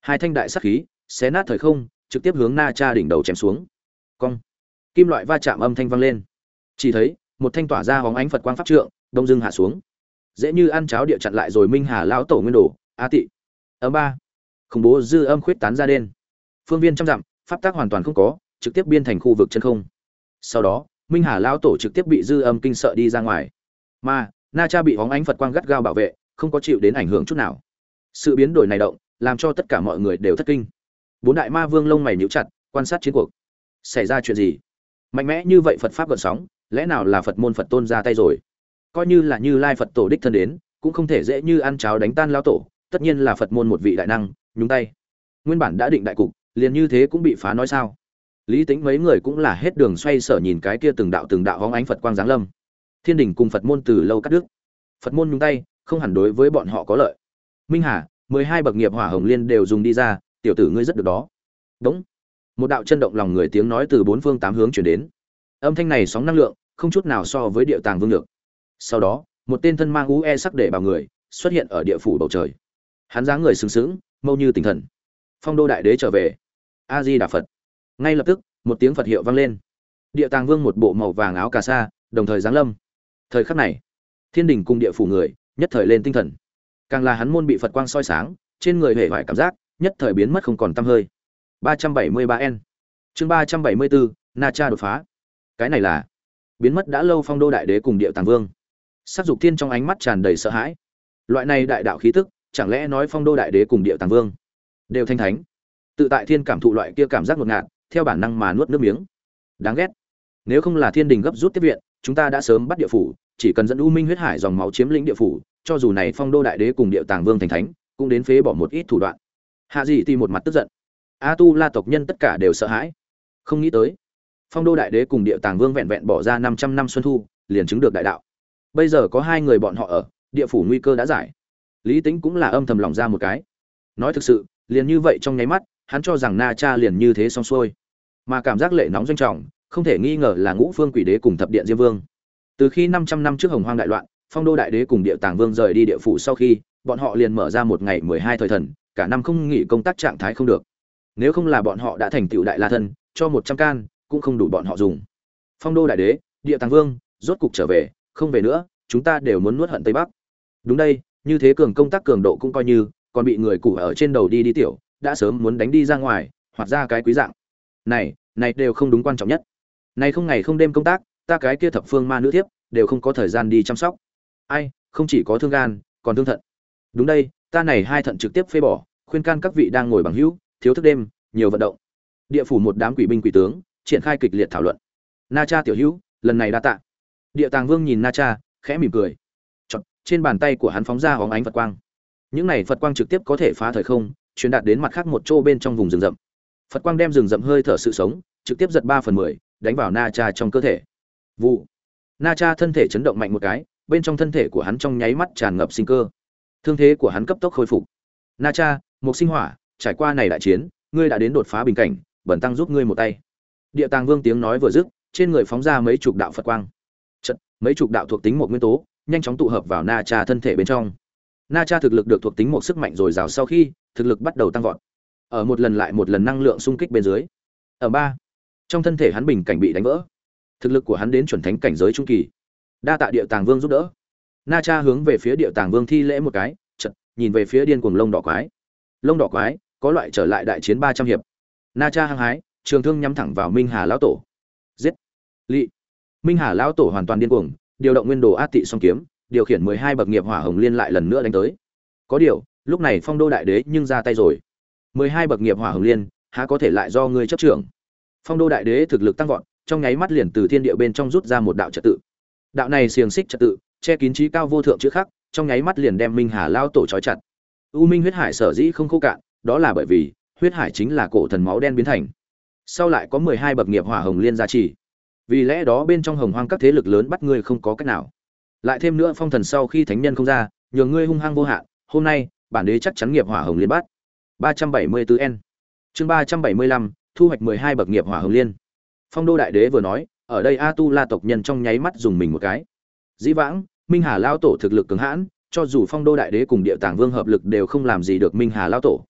Hai thanh đại sát khí, xé nát thời không, trực tiếp hướng na cha đỉnh đầu chém xuống. Cong! Kim loại va chạm âm thanh vang lên. Chỉ thấy một thanh tỏa ra hóng ánh phật quang pháp trượng, đông dưng hạ xuống. Dễ như ăn cháo địa chặn lại rồi minh hà lão tổ nguyên đồ, a tị. Âm ba. Khủng bố dư âm khuyết tán ra đen. Phương viên trăm dặm, pháp tác hoàn toàn không có, trực tiếp biên thành khu vực chân không. Sau đó, minh hà lão tổ trực tiếp bị dư âm kinh sợ đi ra ngoài. Mà, na cha bị hóng ánh phật quang gắt gao bảo vệ, không có chịu đến ảnh hưởng chút nào. Sự biến đổi này động, làm cho tất cả mọi người đều thất kinh. Bốn đại ma vương lông mày nhíu chặt, quan sát chiến cuộc. Xảy ra chuyện gì? Mạnh mẽ như vậy phật pháp gợn sóng lẽ nào là phật môn phật tôn ra tay rồi? Coi như là như lai phật tổ đích thân đến, cũng không thể dễ như ăn cháo đánh tan lao tổ, tất nhiên là phật môn một vị đại năng, nhúng tay. Nguyên bản đã định đại cục, liền như thế cũng bị phá nói sao? Lý tính mấy người cũng là hết đường xoay sở nhìn cái kia từng đạo từng đạo hóng ánh phật quang giáng lâm. Thiên đình cùng phật môn từ lâu cắt đứt. Phật môn nhúng tay, không hẳn đối với bọn họ có lợi. Minh hà, mười hai bậc nghiệp hỏa hồng liên đều dùng đi ra, tiểu tử ngươi rất được đó. Đúng. Một đạo chân động lòng người tiếng nói từ bốn phương tám hướng chuyển đến. Âm thanh này sóng năng lượng không chút nào so với địa tàng vương được sau đó một tên thân mang ú e sắc để bảo người xuất hiện ở địa phủ bầu trời. Hắn dáng người sừng sững mâu như tinh thần. Phong đô đại đế trở về. A di đà phật. Ngay lập tức một tiếng phật hiệu vang lên. Địa tàng vương một bộ màu vàng áo cà sa đồng thời giáng lâm. Thời khắc này thiên đình cùng địa phủ người nhất thời lên tinh thần. Càng là hắn môn bị phật quang soi sáng trên người hề vải cảm giác nhất thời biến mất không còn tăm hơi. 373 n. Chương 374, na cha đột phá. Cái này là biến mất đã lâu phong đô đại đế cùng địa tàng vương. Sắc dục thiên trong ánh mắt tràn đầy sợ hãi. Loại này đại đạo khí tức, chẳng lẽ nói phong đô đại đế cùng địa tàng vương đều thanh thánh? Tự tại thiên cảm thụ loại kia cảm giác ngột ngạt, theo bản năng mà nuốt nước miếng. Đáng ghét. Nếu không là thiên đình gấp rút tiếp viện, chúng ta đã sớm bắt địa phủ, chỉ cần dẫn u minh huyết hải dòng máu chiếm lĩnh địa phủ, cho dù này phong đô đại đế cùng địa tàng vương thành thánh, cũng đến phế bỏ một ít thủ đoạn. Hạ dị thì một mặt tức giận. A tu la tộc nhân tất cả đều sợ hãi. Không nghĩ tới phong đô đại đế cùng địa tàng vương vẹn vẹn bỏ ra 500 năm xuân thu, liền chứng được đại đạo. Bây giờ có hai người bọn họ ở, địa phủ nguy cơ đã giải. Lý tính cũng là âm thầm lòng ra một cái. Nói thực sự, liền như vậy trong nháy mắt, hắn cho rằng na cha liền như thế xong xuôi. Mà cảm giác lệ nóng doanh trọng, không thể nghi ngờ là ngũ phương quỷ đế cùng thập điện diêm vương. Từ khi 500 năm trước hồng hoang đại loạn, phong đô đại đế cùng địa tàng vương rời đi địa phủ sau khi, bọn họ liền mở ra một ngày 12 thời thần, cả năm không nghỉ công tác trạng thái không được. Nếu không là bọn họ đã thành tựu đại la thân, cho 100 can cũng không đủ bọn họ dùng. Phong đô đại đế, địa tàng vương, rốt cục trở về, không về nữa, chúng ta đều muốn nuốt hận tây bắc. Đúng đây, như thế cường công tác cường độ cũng coi như, còn bị người củ ở trên đầu đi đi tiểu, đã sớm muốn đánh đi ra ngoài, hoặc ra cái quý dạng. Này này đều không đúng quan trọng nhất. Này không ngày không đêm công tác, ta cái kia thập phương ma nữ thiếp, đều không có thời gian đi chăm sóc. Ai, không chỉ có thương gan, còn thương thận. Đúng đây, ta này hai thận trực tiếp phê bỏ, khuyên can các vị đang ngồi bằng hữu, thiếu thức đêm, nhiều vận động. Địa phủ một đám quỷ binh quỷ tướng triển khai kịch liệt thảo luận. Na cha tiểu hữu lần này đa tạ. Địa tàng vương nhìn na cha khẽ mỉm cười. Chọn, trên bàn tay của hắn phóng ra hóng ánh phật quang. Những này phật quang trực tiếp có thể phá thời không truyền đạt đến mặt khác một chỗ bên trong vùng rừng rậm. Phật quang đem rừng rậm hơi thở sự sống trực tiếp giật ba phần mười đánh vào na cha trong cơ thể. Vụ. Na cha thân thể chấn động mạnh một cái bên trong thân thể của hắn trong nháy mắt tràn ngập sinh cơ. Thương thế của hắn cấp tốc khôi phục. Na cha một sinh hỏa trải qua này đại chiến ngươi đã đến đột phá bình cảnh bẩn tăng giúp ngươi một tay địa tàng vương tiếng nói vừa dứt trên người phóng ra mấy chục đạo phật quang. Chật, mấy chục đạo thuộc tính một nguyên tố nhanh chóng tụ hợp vào na cha thân thể bên trong. Na cha thực lực được thuộc tính một sức mạnh dồi dào sau khi thực lực bắt đầu tăng vọt. Ở một lần lại một lần năng lượng xung kích bên dưới. Ở ba trong thân thể hắn bình cảnh bị đánh vỡ. Thực lực của hắn đến chuẩn thánh cảnh giới trung kỳ. Đa tạ địa tàng vương giúp đỡ. Na cha hướng về phía địa tàng vương thi lễ một cái chật nhìn về phía điên cuồng lông đỏ quái. Lông đỏ quái có loại trở lại đại chiến ba trăm hiệp. Na cha hăng hái trường thương nhắm thẳng vào minh hà lão tổ. Giết. Lị. Minh hà lão tổ hoàn toàn điên cuồng, điều động nguyên đồ át tị song kiếm, điều khiển mười hai bậc nghiệp hỏa hồng liên lại lần nữa đánh tới. Có điều, lúc này phong đô đại đế nhưng ra tay rồi. mười hai bậc nghiệp hỏa hồng liên, há có thể lại do ngươi chấp trưởng? Phong đô đại đế thực lực tăng vọt, trong nháy mắt liền từ thiên địa bên trong rút ra một đạo trật tự. Đạo này xiềng xích trật tự, che kín trí cao vô thượng chữ khắc, trong nháy mắt liền đem minh hà lao tổ trói chặt. U minh huyết hải sở dĩ không khô cạn, đó là bởi vì huyết hải chính là cổ thần máu đen biến thành sau lại có mười hai bậc nghiệp hỏa hồng liên gia trì. Vì lẽ đó bên trong hồng hoang các thế lực lớn bắt ngươi không có cách nào. Lại thêm nữa phong thần sau khi thánh nhân không ra nhường ngươi hung hăng vô hạn, hôm nay, bản đế chắc chắn nghiệp hỏa hồng liên bắt. ba trăm bảy mươi 374 n. Chương ba trăm bảy mươi lăm, thu hoạch mười hai bậc nghiệp hỏa hồng liên. Phong đô đại đế vừa nói, ở đây a tu la tộc nhân trong nháy mắt dùng mình một cái. Dĩ vãng, minh hà lao tổ thực lực cứng hãn, cho dù phong đô đại đế cùng địa tàng vương hợp lực đều không làm gì được minh hà lao tổ.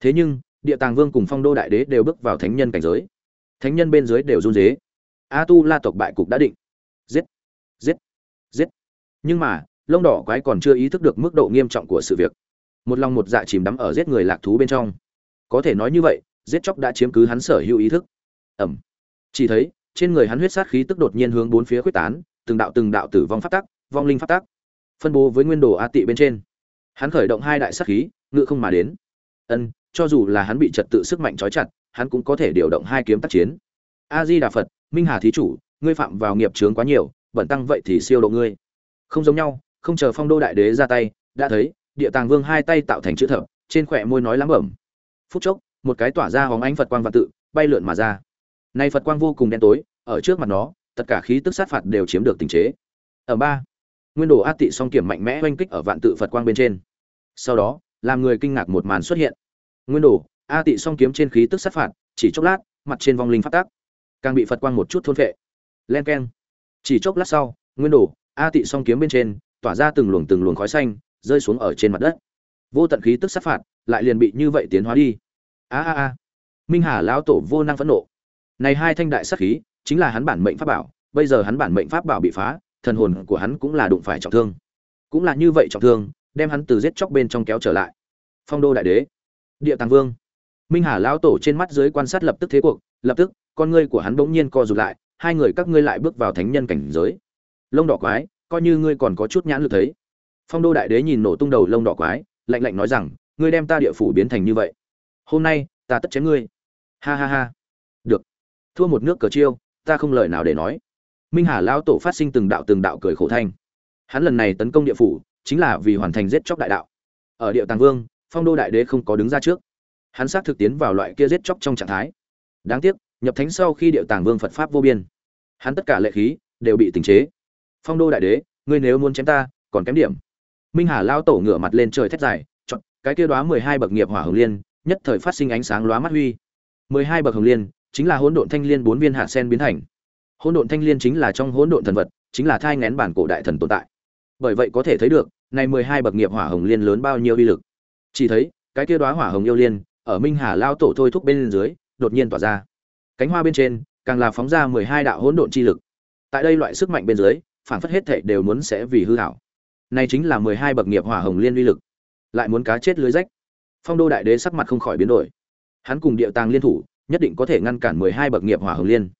Thế nhưng địa tàng vương cùng phong đô đại đế đều bước vào thánh nhân cảnh giới. Thánh nhân bên dưới đều run dế a tu la tộc bại cục đã định. Giết. Giết. Giết. Nhưng mà, lông đỏ quái còn chưa ý thức được mức độ nghiêm trọng của sự việc. Một lòng một dạ chìm đắm ở giết người lạc thú bên trong. Có thể nói như vậy, giết chóc đã chiếm cứ hắn sở hữu ý thức. Ẩm. Chỉ thấy, trên người hắn huyết sát khí tức đột nhiên hướng bốn phía quyết tán, từng đạo từng đạo tử vong phát tắc vong linh phát tắc phân bố với nguyên đồ a tị bên trên. Hắn khởi động hai đại sát khí, ngự không mà đến. Ân cho dù là hắn bị trật tự sức mạnh trói chặt, hắn cũng có thể điều động hai kiếm tác chiến. A di đà phật minh hà thí chủ, ngươi phạm vào nghiệp chướng quá nhiều, bẩn tăng vậy thì siêu độ ngươi. Không giống nhau, không chờ phong đô đại đế ra tay, đã thấy, địa tàng vương hai tay tạo thành chữ thập, trên khóe môi nói lắm bẩm. Phút chốc, một cái tỏa ra hóng ánh phật quang và tự, bay lượn mà ra. Nay phật quang vô cùng đen tối, ở trước mặt nó, tất cả khí tức sát phạt đều chiếm được tình chế. Ở ba, nguyên đồ át tị song kiểm mạnh mẽ oanh kích ở vạn tự phật quang bên trên. Sau đó, làm người kinh ngạc một màn xuất hiện nguyên đồ, a tị song kiếm trên khí tức sát phạt, chỉ chốc lát, mặt trên vong linh phát tác. Càng bị phật quang một chút thôn vệ. len keng. Chỉ chốc lát sau, nguyên đồ, a tị song kiếm bên trên, tỏa ra từng luồng từng luồng khói xanh, rơi xuống ở trên mặt đất. Vô tận khí tức sát phạt, lại liền bị như vậy tiến hóa đi. A a a. Minh hà lão tổ vô năng phẫn nộ. Này hai thanh đại sát khí, chính là hắn bản mệnh pháp bảo, bây giờ hắn bản mệnh pháp bảo bị phá, thần hồn của hắn cũng là đụng phải trọng thương. Cũng là như vậy trọng thương, đem hắn từ giết chóc bên trong kéo trở lại. Phong đô đại đế địa tàng vương. Minh hà lão tổ trên mắt dưới quan sát lập tức thế cuộc, lập tức, con ngươi của hắn bỗng nhiên co rụt lại, hai người các ngươi lại bước vào thánh nhân cảnh giới. Lông đỏ quái, coi như ngươi còn có chút nhãn lực thấy. Phong đô đại đế nhìn nổ tung đầu lông đỏ quái, lạnh lạnh nói rằng, ngươi đem ta địa phủ biến thành như vậy. Hôm nay, ta tất chém ngươi. Ha ha ha. Được. Thua một nước cờ chiêu, ta không lời nào để nói. Minh hà lão tổ phát sinh từng đạo từng đạo cười khổ thanh. Hắn lần này tấn công địa phủ, chính là vì hoàn thành giết chóc đại đạo. Ở địa tàng vương phong đô đại đế không có đứng ra trước. Hắn xác thực tiến vào loại kia giết chóc trong trạng thái. Đáng tiếc, nhập thánh sau khi điệu tàng vương phật pháp vô biên, hắn tất cả lệ khí đều bị tình chế. Phong đô đại đế, ngươi nếu muốn chém ta, còn kém điểm. Minh hà lao tổ ngửa mặt lên trời thét dài, chọn, cái kia đoá mười hai bậc nghiệp hỏa hồng liên, nhất thời phát sinh ánh sáng lóa mắt huy. mười hai bậc hồng liên, chính là hỗn độn thanh liên bốn viên hạ sen biến thành. Hỗn độn thanh liên chính là trong hỗn độn thần vật, chính là thai ngén bản cổ đại thần tồn tại. Bởi vậy có thể thấy được, này mười hai bậc nghiệp hỏa hồng liên lớn bao nhiêu uy lực chỉ thấy, cái kia đóa hỏa hồng yêu liên, ở minh hà lao tổ thôi thúc bên dưới, đột nhiên tỏa ra. Cánh hoa bên trên, càng là phóng ra mười hai đạo hỗn độn chi lực. Tại đây loại sức mạnh bên dưới, phản phất hết thệ đều muốn sẽ vì hư hảo. Này chính là mười hai bậc nghiệp hỏa hồng liên uy lực. Lại muốn cá chết lưới rách. Phong đô đại đế sắc mặt không khỏi biến đổi. Hắn cùng địa tàng liên thủ, nhất định có thể ngăn cản mười hai bậc nghiệp hỏa hồng liên.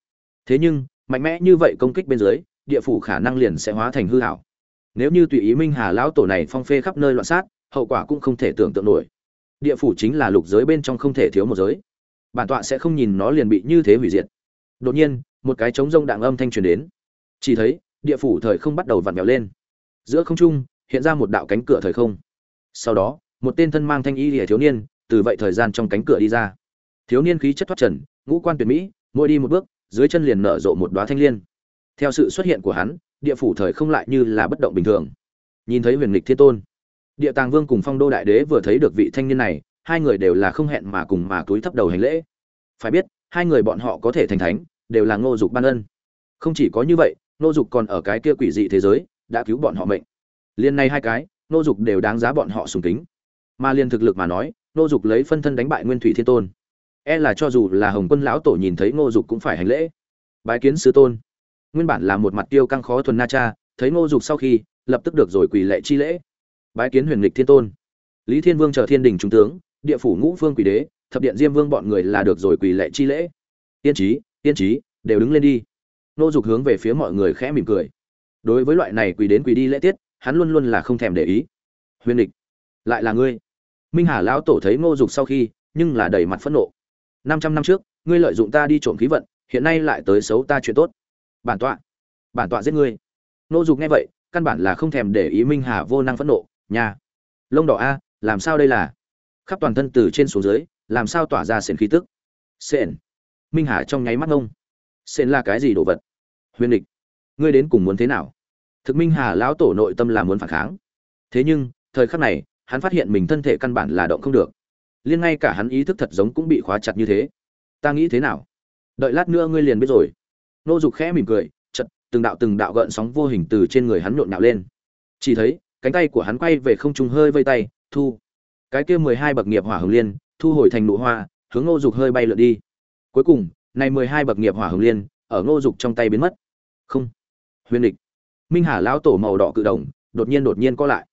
Thế nhưng, mạnh mẽ như vậy công kích bên dưới, địa phủ khả năng liền sẽ hóa thành hư hảo. Nếu như tùy ý minh hà lão tổ này phong phê khắp nơi loạn sát hậu quả cũng không thể tưởng tượng nổi. Địa phủ chính là lục giới bên trong không thể thiếu một giới. Bản tọa sẽ không nhìn nó liền bị như thế hủy diệt. Đột nhiên, một cái trống rông đạn âm thanh truyền đến. Chỉ thấy, địa phủ thời không bắt đầu vặn vẹo lên. Giữa không trung, hiện ra một đạo cánh cửa thời không. Sau đó, một tên thân mang thanh y lìa thiếu niên, từ vậy thời gian trong cánh cửa đi ra. Thiếu niên khí chất thoát trần, ngũ quan tuyệt mỹ, mỗi đi một bước, dưới chân liền nở rộ một đóa thanh liên. Theo sự xuất hiện của hắn, địa phủ thời không lại như là bất động bình thường. Nhìn thấy huyền lịch thiên tôn địa tàng vương cùng phong đô đại đế vừa thấy được vị thanh niên này, hai người đều là không hẹn mà cùng mà túi thấp đầu hành lễ. Phải biết, hai người bọn họ có thể thành thánh, đều là ngô dục ban ân. Không chỉ có như vậy, ngô dục còn ở cái kia quỷ dị thế giới, đã cứu bọn họ mệnh. Liên này hai cái, ngô dục đều đáng giá bọn họ sùng kính. Mà liên thực lực mà nói, ngô dục lấy phân thân đánh bại nguyên thủy thiên tôn. E là cho dù là hồng quân lão tổ nhìn thấy ngô dục cũng phải hành lễ. Bái kiến sư tôn. Nguyên bản là một mặt tiêu căng khó thuần na cha, thấy ngô dục sau khi, lập tức được rồi quỳ lệ chi lễ bái kiến huyền lịch thiên tôn. Lý thiên vương chờ thiên đình trung tướng, địa phủ ngũ phương quỷ đế, thập điện diêm vương bọn người là được rồi quỳ lệ chi lễ. Yên trí Yên trí, đều đứng lên đi. Ngô dục hướng về phía mọi người khẽ mỉm cười. Đối với loại này quỳ đến quỳ đi lễ tiết, hắn luôn luôn là không thèm để ý. Huyền lịch lại là ngươi. Minh hà lão tổ thấy ngô dục sau khi, nhưng là đầy mặt phẫn nộ. Năm trăm năm trước, ngươi lợi dụng ta đi trộm khí vận, hiện nay lại tới xấu ta chuyện tốt. Bản tọa bản tọa giết ngươi. Nô dục nghe vậy, căn bản là không thèm để ý minh hà vô năng phẫn nộ nhà lông đỏ a, làm sao đây là? Khắp toàn thân từ trên xuống dưới, làm sao tỏa ra sền khí tức? Sền. Minh hà trong nháy mắt ngông. Sền là cái gì đồ vật? Huyền địch ngươi đến cùng muốn thế nào? Thực minh hà lão tổ nội tâm là muốn phản kháng. Thế nhưng, thời khắc này, hắn phát hiện mình thân thể căn bản là động không được. Liên ngay cả hắn ý thức thật giống cũng bị khóa chặt như thế. Ta nghĩ thế nào? Đợi lát nữa ngươi liền biết rồi. Nô dục khẽ mỉm cười chật từng đạo từng đạo gợn sóng vô hình từ trên người hắn nhộn nhạo lên. Chỉ thấy cánh tay của hắn quay về không trung hơi vây tay thu. Cái kia mười hai bậc nghiệp hỏa hồng liên thu hồi thành nụ hoa hướng ngô dục hơi bay lượn đi. Cuối cùng này mười hai bậc nghiệp hỏa hồng liên ở ngô dục trong tay biến mất. Không. Huyền địch minh hà lão tổ màu đỏ cự đồng đột nhiên đột nhiên co lại.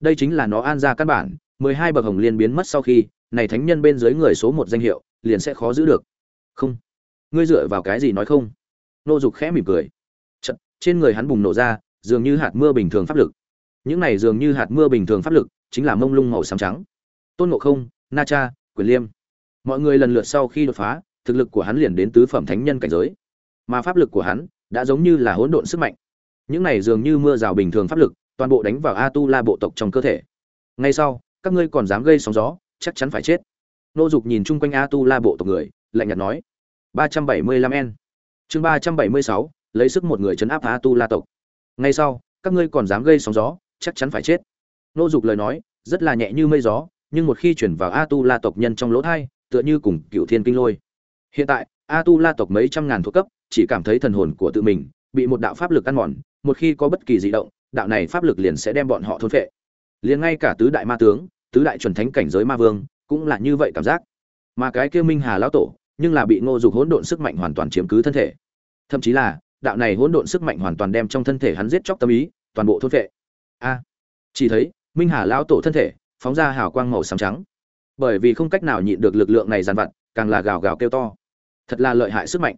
Đây chính là nó an ra căn bản mười hai bậc hồng liên biến mất sau khi này thánh nhân bên dưới người số một danh hiệu liền sẽ khó giữ được. Không. Ngươi dựa vào cái gì nói không? Nô dục khẽ mỉm cười. Chật, trên người hắn bùng nổ ra dường như hạt mưa bình thường pháp lực những này dường như hạt mưa bình thường pháp lực, chính là mông lung màu xám trắng. Tôn ngộ không, na cha, quyền liêm. Mọi người lần lượt sau khi đột phá, thực lực của hắn liền đến tứ phẩm thánh nhân cảnh giới. Mà pháp lực của hắn đã giống như là hỗn độn sức mạnh. Những này dường như mưa rào bình thường pháp lực, toàn bộ đánh vào a tu la bộ tộc trong cơ thể. Ngay sau, các ngươi còn dám gây sóng gió, chắc chắn phải chết. Nô dục nhìn chung quanh a tu la bộ tộc người, lạnh nhạt nói. ba trăm bảy mươi lăm n chương ba trăm bảy mươi sáu, lấy sức một người chấn áp a tu la tộc. Ngay sau, các ngươi còn dám gây sóng gió chắc chắn phải chết. Nô dục lời nói, rất là nhẹ như mây gió, nhưng một khi chuyển vào a tu la tộc nhân trong lỗ thai, tựa như cùng cựu thiên kinh lôi. Hiện tại a tu la tộc mấy trăm ngàn thuộc cấp, chỉ cảm thấy thần hồn của tự mình bị một đạo pháp lực ăn mòn, một khi có bất kỳ di động, đạo này pháp lực liền sẽ đem bọn họ thôn phệ. Liền ngay cả tứ đại ma tướng, tứ đại chuẩn thánh cảnh giới ma vương cũng là như vậy cảm giác. Mà cái kia minh hà lão tổ, nhưng là bị ngô dục hỗn độn sức mạnh hoàn toàn chiếm cứ thân thể. Thậm chí là, đạo này hỗn độn sức mạnh hoàn toàn đem trong thân thể hắn giết chóc tâm ý, toàn bộ thôn phệ a. Chỉ thấy, minh hà lão tổ thân thể, phóng ra hào quang màu xám trắng. Bởi vì không cách nào nhịn được lực lượng này dàn vặt, càng là gào gào kêu to. Thật là lợi hại sức mạnh.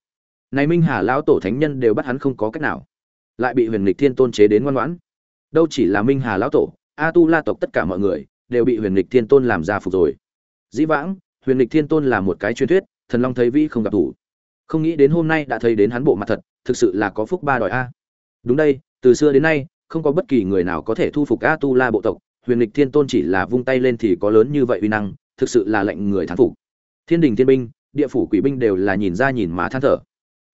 Này minh hà lão tổ thánh nhân đều bắt hắn không có cách nào. Lại bị huyền lịch thiên tôn chế đến ngoan ngoãn. Đâu chỉ là minh hà lão tổ, a tu la tộc tất cả mọi người đều bị huyền lịch thiên tôn làm ra phục rồi. Dĩ vãng, huyền lịch thiên tôn là một cái truyền thuyết, thần long thấy vĩ không gặp thủ. Không nghĩ đến hôm nay đã thấy đến hắn bộ mặt thật, thực sự là có phúc ba đòi a. Đúng đây, từ xưa đến nay không có bất kỳ người nào có thể thu phục a tu la bộ tộc, huyền lịch thiên tôn chỉ là vung tay lên thì có lớn như vậy uy năng, thực sự là lệnh người thán phục. Thiên đình thiên binh, địa phủ quỷ binh đều là nhìn ra nhìn mà than thở.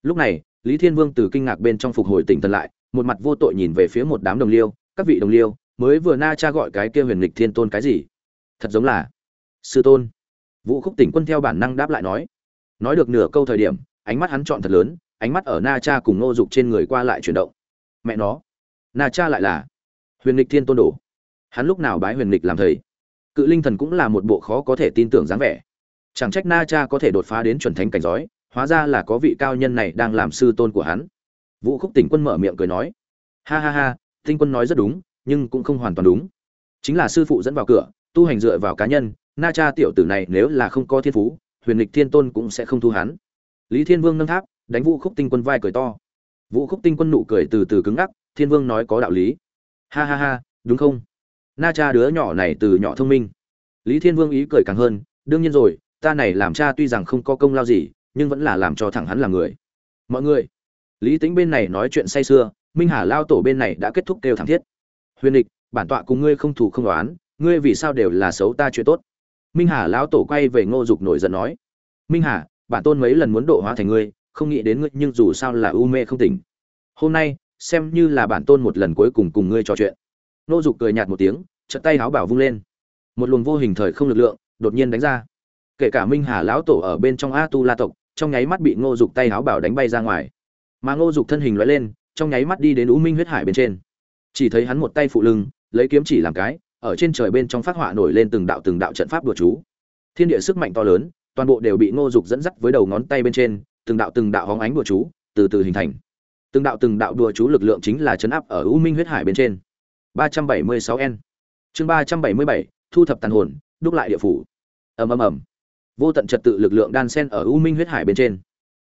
Lúc này, lý thiên vương từ kinh ngạc bên trong phục hồi tỉnh thần lại, một mặt vô tội nhìn về phía một đám đồng liêu, các vị đồng liêu, mới vừa na cha gọi cái kia huyền lịch thiên tôn cái gì? Thật giống là sư tôn. Vũ khúc tỉnh quân theo bản năng đáp lại nói. Nói được nửa câu thời điểm, ánh mắt hắn chọn thật lớn, ánh mắt ở na cha cùng ngô dục trên người qua lại chuyển động. Mẹ nó na cha lại là huyền lịch thiên tôn Đồ. hắn lúc nào bái huyền lịch làm thầy? Cự linh thần cũng là một bộ khó có thể tin tưởng dáng vẻ. Chẳng trách na cha có thể đột phá đến chuẩn thánh cảnh giói, hóa ra là có vị cao nhân này đang làm sư tôn của hắn. Vũ khúc tỉnh quân mở miệng cười nói, ha ha ha, tinh quân nói rất đúng, nhưng cũng không hoàn toàn đúng. Chính là sư phụ dẫn vào cửa, tu hành dựa vào cá nhân, na cha tiểu tử này nếu là không có thiên phú, huyền lịch thiên tôn cũng sẽ không thu hắn. Lý thiên vương nâng tháp, đánh vũ khúc tinh quân vai cười to. Vũ khúc tinh quân nụ cười từ từ cứng ngắc thiên vương nói có đạo lý. Ha ha ha, đúng không? Na cha đứa nhỏ này từ nhỏ thông minh. Lý thiên vương ý cười càng hơn, đương nhiên rồi, ta này làm cha tuy rằng không có công lao gì, nhưng vẫn là làm cho thẳng hắn là người. Mọi người, lý tính bên này nói chuyện say sưa, minh hà lao tổ bên này đã kết thúc kêu thảm thiết. Huyền địch bản tọa cùng ngươi không thủ không đoán ngươi vì sao đều là xấu ta chuyện tốt? Minh hà lão tổ quay về ngô dục nổi giận nói, minh hà, bản tôn mấy lần muốn độ hóa thành ngươi, không nghĩ đến ngươi nhưng dù sao là u mê không tỉnh. Hôm nay xem như là bản tôn một lần cuối cùng cùng ngươi trò chuyện. Ngô dục cười nhạt một tiếng, chợt tay háo bảo vung lên. Một luồng vô hình thời không lực lượng đột nhiên đánh ra. Kể cả minh hà lão tổ ở bên trong a tu la tộc, trong nháy mắt bị ngô dục tay háo bảo đánh bay ra ngoài. Mà ngô dục thân hình loại lên, trong nháy mắt đi đến u minh huyết hải bên trên. Chỉ thấy hắn một tay phụ lưng, lấy kiếm chỉ làm cái, ở trên trời bên trong phát họa nổi lên từng đạo từng đạo trận pháp đùa chú. Thiên địa sức mạnh to lớn, toàn bộ đều bị ngô dục dẫn dắt với đầu ngón tay bên trên, từng đạo từng đạo hóng ánh đùa chú, từ từ hình thành từng đạo từng đạo đùa chú lực lượng chính là chấn áp ở u minh huyết hải bên trên. 376 n. Chương 377, thu thập tàn hồn đúc lại địa phủ. Ầm ầm ầm. Vô tận trật tự lực lượng đan sen ở u minh huyết hải bên trên.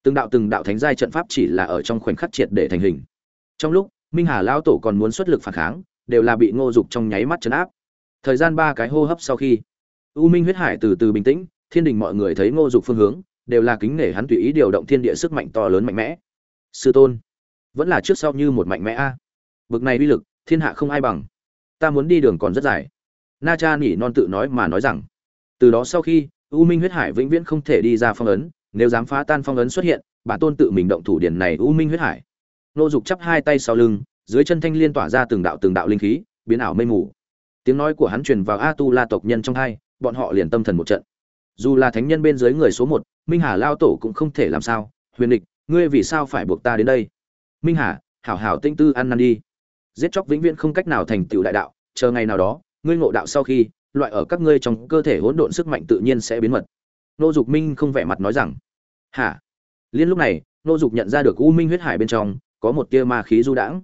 Từng đạo từng đạo thánh giai trận pháp chỉ là ở trong khoảnh khắc triệt để thành hình. Trong lúc minh hà lão tổ còn muốn xuất lực phản kháng đều là bị ngô dục trong nháy mắt chấn áp. Thời gian ba cái hô hấp sau khi u minh huyết hải từ từ bình tĩnh thiên đình mọi người thấy ngô dục phương hướng đều là kính nể hắn tùy ý điều động thiên địa sức mạnh to lớn mạnh mẽ. Sư tôn vẫn là trước sau như một mạnh mẽ a. Bực này uy lực, thiên hạ không ai bằng. Ta muốn đi đường còn rất dài. Na cha nỉ non tự nói mà nói rằng. Từ đó sau khi, u minh huyết hải vĩnh viễn không thể đi ra phong ấn, nếu dám phá tan phong ấn xuất hiện, bản tôn tự mình động thủ điển này u minh huyết hải. Nô dục chắp hai tay sau lưng, dưới chân thanh liên tỏa ra từng đạo từng đạo linh khí, biến ảo mây mù. Tiếng nói của hắn truyền vào a tu la tộc nhân trong hai, bọn họ liền tâm thần một trận. Dù là thánh nhân bên dưới người số một, minh hà lao tổ cũng không thể làm sao. Huyền địch ngươi vì sao phải buộc ta đến đây? Minh hà, hảo hảo tinh tư ăn năn đi. Giết chóc vĩnh viễn không cách nào thành tựu đại đạo, chờ ngày nào đó, ngươi ngộ đạo sau khi, loại ở các ngươi trong cơ thể hỗn độn sức mạnh tự nhiên sẽ biến mật. Nô dục minh không vẻ mặt nói rằng, hả? Liên lúc này, nô dục nhận ra được u minh huyết hải bên trong, có một tia ma khí du đãng.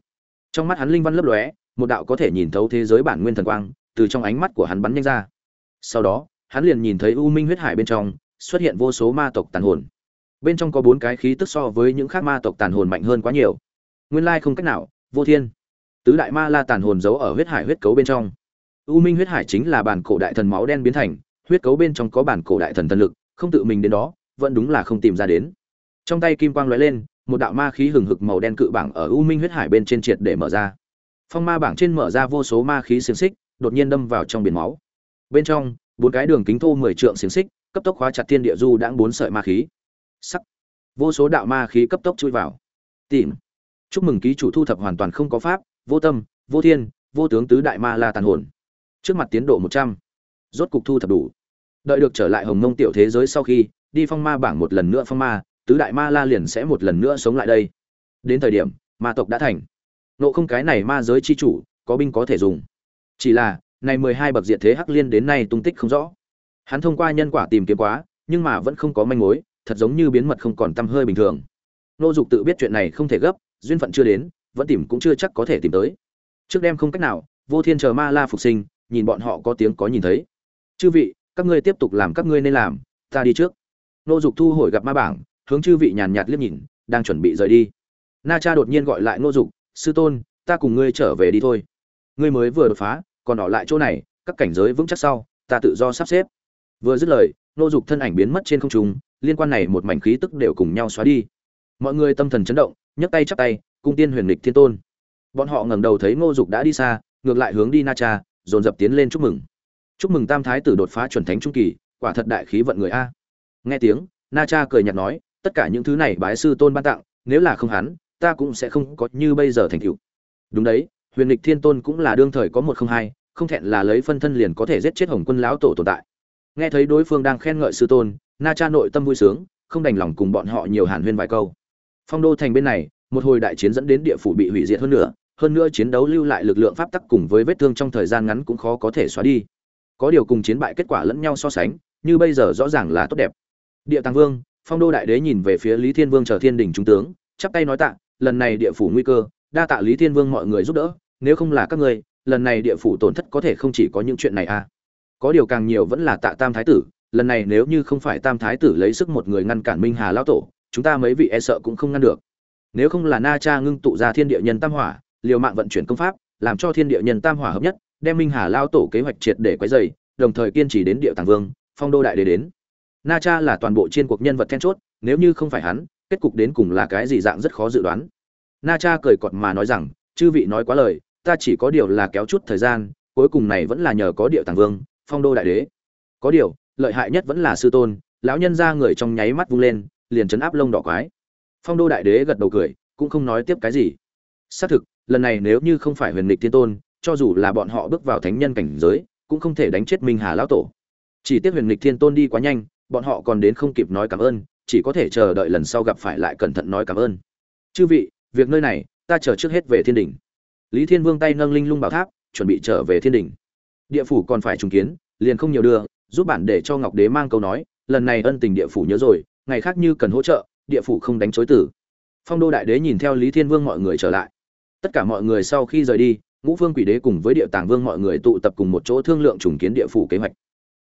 Trong mắt hắn linh văn lấp lóe, một đạo có thể nhìn thấu thế giới bản nguyên thần quang, từ trong ánh mắt của hắn bắn nhanh ra. Sau đó, hắn liền nhìn thấy u minh huyết hải bên trong, xuất hiện vô số ma tộc tàn hồn. Bên trong có bốn cái khí tức so với những khác ma tộc tàn hồn mạnh hơn quá nhiều nguyên lai không cách nào, vô thiên. Tứ đại ma la tàn hồn giấu ở huyết hải huyết cấu bên trong. U minh huyết hải chính là bản cổ đại thần máu đen biến thành, huyết cấu bên trong có bản cổ đại thần thần lực, không tự mình đến đó, vẫn đúng là không tìm ra đến. Trong tay kim quang lóe lên, một đạo ma khí hừng hực màu đen cự bảng ở u minh huyết hải bên trên triệt để mở ra. Phong ma bảng trên mở ra vô số ma khí xiềng xích, đột nhiên đâm vào trong biển máu. Bên trong, bốn cái đường kính thô mười trượng xiềng xích, cấp tốc khóa chặt thiên địa du đãng bốn sợi ma khí. Sắc. Vô số đạo ma khí cấp tốc chui vào. Tìm chúc mừng ký chủ thu thập hoàn toàn không có pháp, vô tâm, vô thiên, vô tướng tứ đại ma la tàn hồn. Trước mặt tiến độ một trăm. Rốt cục thu thập đủ. Đợi được trở lại hồng mông tiểu thế giới sau khi, đi phong ma bảng một lần nữa phong ma, tứ đại ma la liền sẽ một lần nữa sống lại đây. Đến thời điểm, ma tộc đã thành. Nộ không cái này ma giới chi chủ, có binh có thể dùng. Chỉ là, này mười hai bậc diệt thế hắc liên đến nay tung tích không rõ. Hắn thông qua nhân quả tìm kiếm quá, nhưng mà vẫn không có manh mối, thật giống như biến mật không còn tăm hơi bình thường. Nô dục tự biết chuyện này không thể gấp duyên phận chưa đến, vẫn tìm cũng chưa chắc có thể tìm tới. Trước đêm không cách nào, vô thiên chờ ma la phục sinh, nhìn bọn họ có tiếng có nhìn thấy. Chư vị, các ngươi tiếp tục làm các ngươi nên làm, ta đi trước. Nô dục thu hồi gặp ma bảng, hướng chư vị nhàn nhạt liếc nhìn, đang chuẩn bị rời đi. Na cha đột nhiên gọi lại nô dục, sư tôn, ta cùng ngươi trở về đi thôi. Ngươi mới vừa đột phá, còn ở lại chỗ này, các cảnh giới vững chắc sau, ta tự do sắp xếp. Vừa dứt lời, nô dục thân ảnh biến mất trên không trung, liên quan này một mảnh khí tức đều cùng nhau xóa đi mọi người tâm thần chấn động, nhấc tay chắp tay, cung tiên huyền lịch thiên tôn. Bọn họ ngẩng đầu thấy ngô dục đã đi xa, ngược lại hướng đi na cha, dồn dập tiến lên chúc mừng. Chúc mừng tam thái tử đột phá chuẩn thánh trung kỳ, quả thật đại khí vận người a. Nghe tiếng, na cha cười nhạt nói, tất cả những thứ này bái sư tôn ban tặng, nếu là không hắn, ta cũng sẽ không có như bây giờ thành tựu. Đúng đấy, huyền lịch thiên tôn cũng là đương thời có một không hai, không thẹn là lấy phân thân liền có thể giết chết hồng quân lão tổ tồn tại. Nghe thấy đối phương đang khen ngợi sư tôn, na cha nội tâm vui sướng, không đành lòng cùng bọn họ nhiều hàn huyên vài câu phong đô thành bên này, một hồi đại chiến dẫn đến địa phủ bị hủy diệt hơn nữa hơn nữa chiến đấu lưu lại lực lượng pháp tắc cùng với vết thương trong thời gian ngắn cũng khó có thể xóa đi. Có điều cùng chiến bại kết quả lẫn nhau so sánh, như bây giờ rõ ràng là tốt đẹp. Địa tàng vương, phong đô đại đế nhìn về phía lý thiên vương chờ thiên đình trung tướng, chắp tay nói tạ, lần này địa phủ nguy cơ, đa tạ lý thiên vương mọi người giúp đỡ, nếu không là các ngươi, lần này địa phủ tổn thất có thể không chỉ có những chuyện này à. Có điều càng nhiều vẫn là tạ tam thái tử, lần này nếu như không phải tam thái tử lấy sức một người ngăn cản minh hà lão tổ chúng ta mấy vị e sợ cũng không ngăn được. Nếu không là na cha ngưng tụ ra thiên địa nhân tam hỏa, liều mạng vận chuyển công pháp, làm cho thiên địa nhân tam hỏa hợp nhất, đem minh hà lao tổ kế hoạch triệt để quấy dày đồng thời kiên trì đến địa tàng vương, phong đô đại đế đến. Na cha là toàn bộ chiên cuộc nhân vật then chốt, nếu như không phải hắn, kết cục đến cùng là cái gì dạng rất khó dự đoán. Na cha cười cọt mà nói rằng, chư vị nói quá lời, ta chỉ có điều là kéo chút thời gian, cuối cùng này vẫn là nhờ có địa tàng vương, phong đô đại đế. Có điều, lợi hại nhất vẫn là sư tôn, lão nhân ra người trong nháy mắt vung lên liền chấn áp lông đỏ quái. Phong đô đại đế gật đầu cười, cũng không nói tiếp cái gì. Xác thực, lần này nếu như không phải huyền lịch thiên tôn, cho dù là bọn họ bước vào thánh nhân cảnh giới, cũng không thể đánh chết minh hà lão tổ. Chỉ tiếc huyền lịch thiên tôn đi quá nhanh, bọn họ còn đến không kịp nói cảm ơn, chỉ có thể chờ đợi lần sau gặp phải lại cẩn thận nói cảm ơn. Chư vị, việc nơi này, ta chờ trước hết về thiên đình lý thiên vương tay nâng linh lung bảo tháp, chuẩn bị trở về thiên đình địa phủ còn phải trùng kiến, liền không nhiều đưa, giúp bản để cho ngọc đế mang câu nói, lần này ân tình địa phủ nhớ rồi ngày khác như cần hỗ trợ, địa phủ không đánh chối tử. Phong đô đại đế nhìn theo lý thiên vương mọi người trở lại. Tất cả mọi người sau khi rời đi, ngũ vương quỷ đế cùng với địa tàng vương mọi người tụ tập cùng một chỗ thương lượng trùng kiến địa phủ kế hoạch.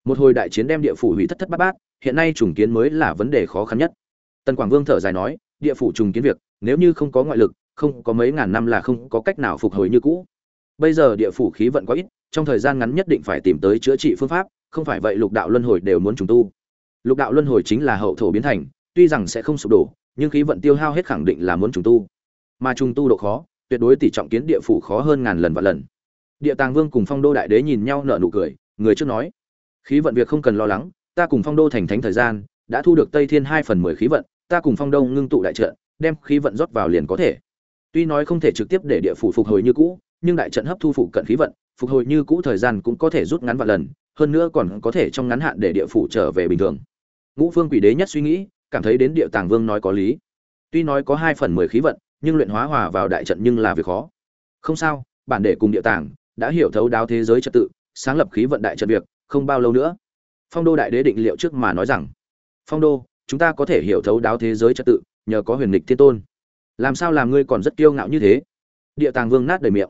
Một hồi đại chiến đem địa phủ hủy thất thất bát bát, hiện nay trùng kiến mới là vấn đề khó khăn nhất. Tần quảng vương thở dài nói, địa phủ trùng kiến việc, nếu như không có ngoại lực, không có mấy ngàn năm là không có cách nào phục hồi như cũ. Bây giờ địa phủ khí vận quá ít, trong thời gian ngắn nhất định phải tìm tới chữa trị phương pháp, không phải vậy lục đạo luân hồi đều muốn trùng tu lục đạo luân hồi chính là hậu thổ biến thành, tuy rằng sẽ không sụp đổ, nhưng khí vận tiêu hao hết khẳng định là muốn trùng tu. Mà trùng tu độ khó, tuyệt đối tỷ trọng kiến địa phủ khó hơn ngàn lần và lần. Địa tàng vương cùng phong đô đại đế nhìn nhau nở nụ cười, người trước nói, khí vận việc không cần lo lắng, ta cùng phong đô thành thánh thời gian, đã thu được tây thiên hai phần mười khí vận, ta cùng phong đô ngưng tụ đại trận, đem khí vận rót vào liền có thể. Tuy nói không thể trực tiếp để địa phủ phục hồi như cũ, nhưng đại trận hấp thu phụ cận khí vận, phục hồi như cũ thời gian cũng có thể rút ngắn vạn lần, hơn nữa còn có thể trong ngắn hạn để địa phủ trở về bình thường ngũ phương quỷ đế nhất suy nghĩ, cảm thấy đến địa tàng vương nói có lý. Tuy nói có hai phần mười khí vận, nhưng luyện hóa hòa vào đại trận nhưng là việc khó. Không sao, bản đệ cùng địa tàng đã hiểu thấu đáo thế giới trật tự, sáng lập khí vận đại trận việc, không bao lâu nữa. Phong đô đại đế định liệu trước mà nói rằng, phong đô, chúng ta có thể hiểu thấu đáo thế giới trật tự, nhờ có huyền lịch thiên tôn. Làm sao làm ngươi còn rất kiêu ngạo như thế? Địa tàng vương nát đầy miệng.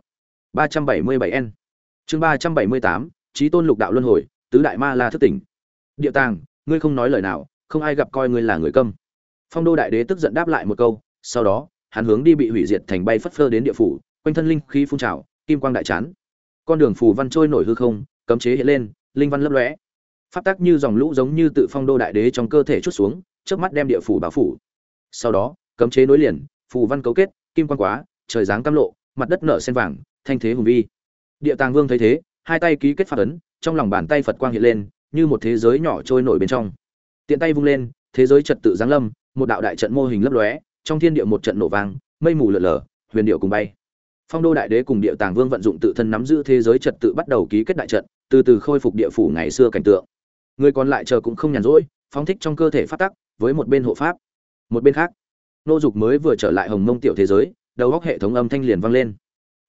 Ba trăm bảy mươi bảy n. Chương ba trăm bảy mươi tám trí tôn lục đạo luân hồi, tứ đại ma la thức tỉnh. Địa tàng ngươi không nói lời nào, không ai gặp coi ngươi là người câm. Phong đô đại đế tức giận đáp lại một câu, sau đó, hắn hướng đi bị hủy diệt thành bay phất phơ đến địa phủ, quanh thân linh khí phun trào, kim quang đại chán. Con đường phù văn trôi nổi hư không, cấm chế hiện lên, linh văn lấp lóe. Pháp tắc như dòng lũ giống như tự phong đô đại đế trong cơ thể chút xuống trước mắt đem địa phủ bao phủ. Sau đó, cấm chế nối liền, phù văn cấu kết, kim quang quá, trời dáng cam lộ, mặt đất nở sen vàng, thanh thế hùng vi. Địa tàng vương thấy thế, hai tay ký kết pháp ấn, trong lòng bàn tay phật quang hiện lên như một thế giới nhỏ trôi nổi bên trong. Tiện tay vung lên thế giới trật tự giáng lâm một đạo đại trận mô hình lấp lóe trong thiên địa một trận nổ vang mây mù lở lở huyền điệu cùng bay. Phong đô đại đế cùng địa tàng vương vận dụng tự thân nắm giữ thế giới trật tự bắt đầu ký kết đại trận từ từ khôi phục địa phủ ngày xưa cảnh tượng. Người còn lại chờ cũng không nhàn rỗi phóng thích trong cơ thể phát tắc với một bên hộ pháp một bên khác. Nô dục mới vừa trở lại hồng mông tiểu thế giới đầu góc hệ thống âm thanh liền vang lên.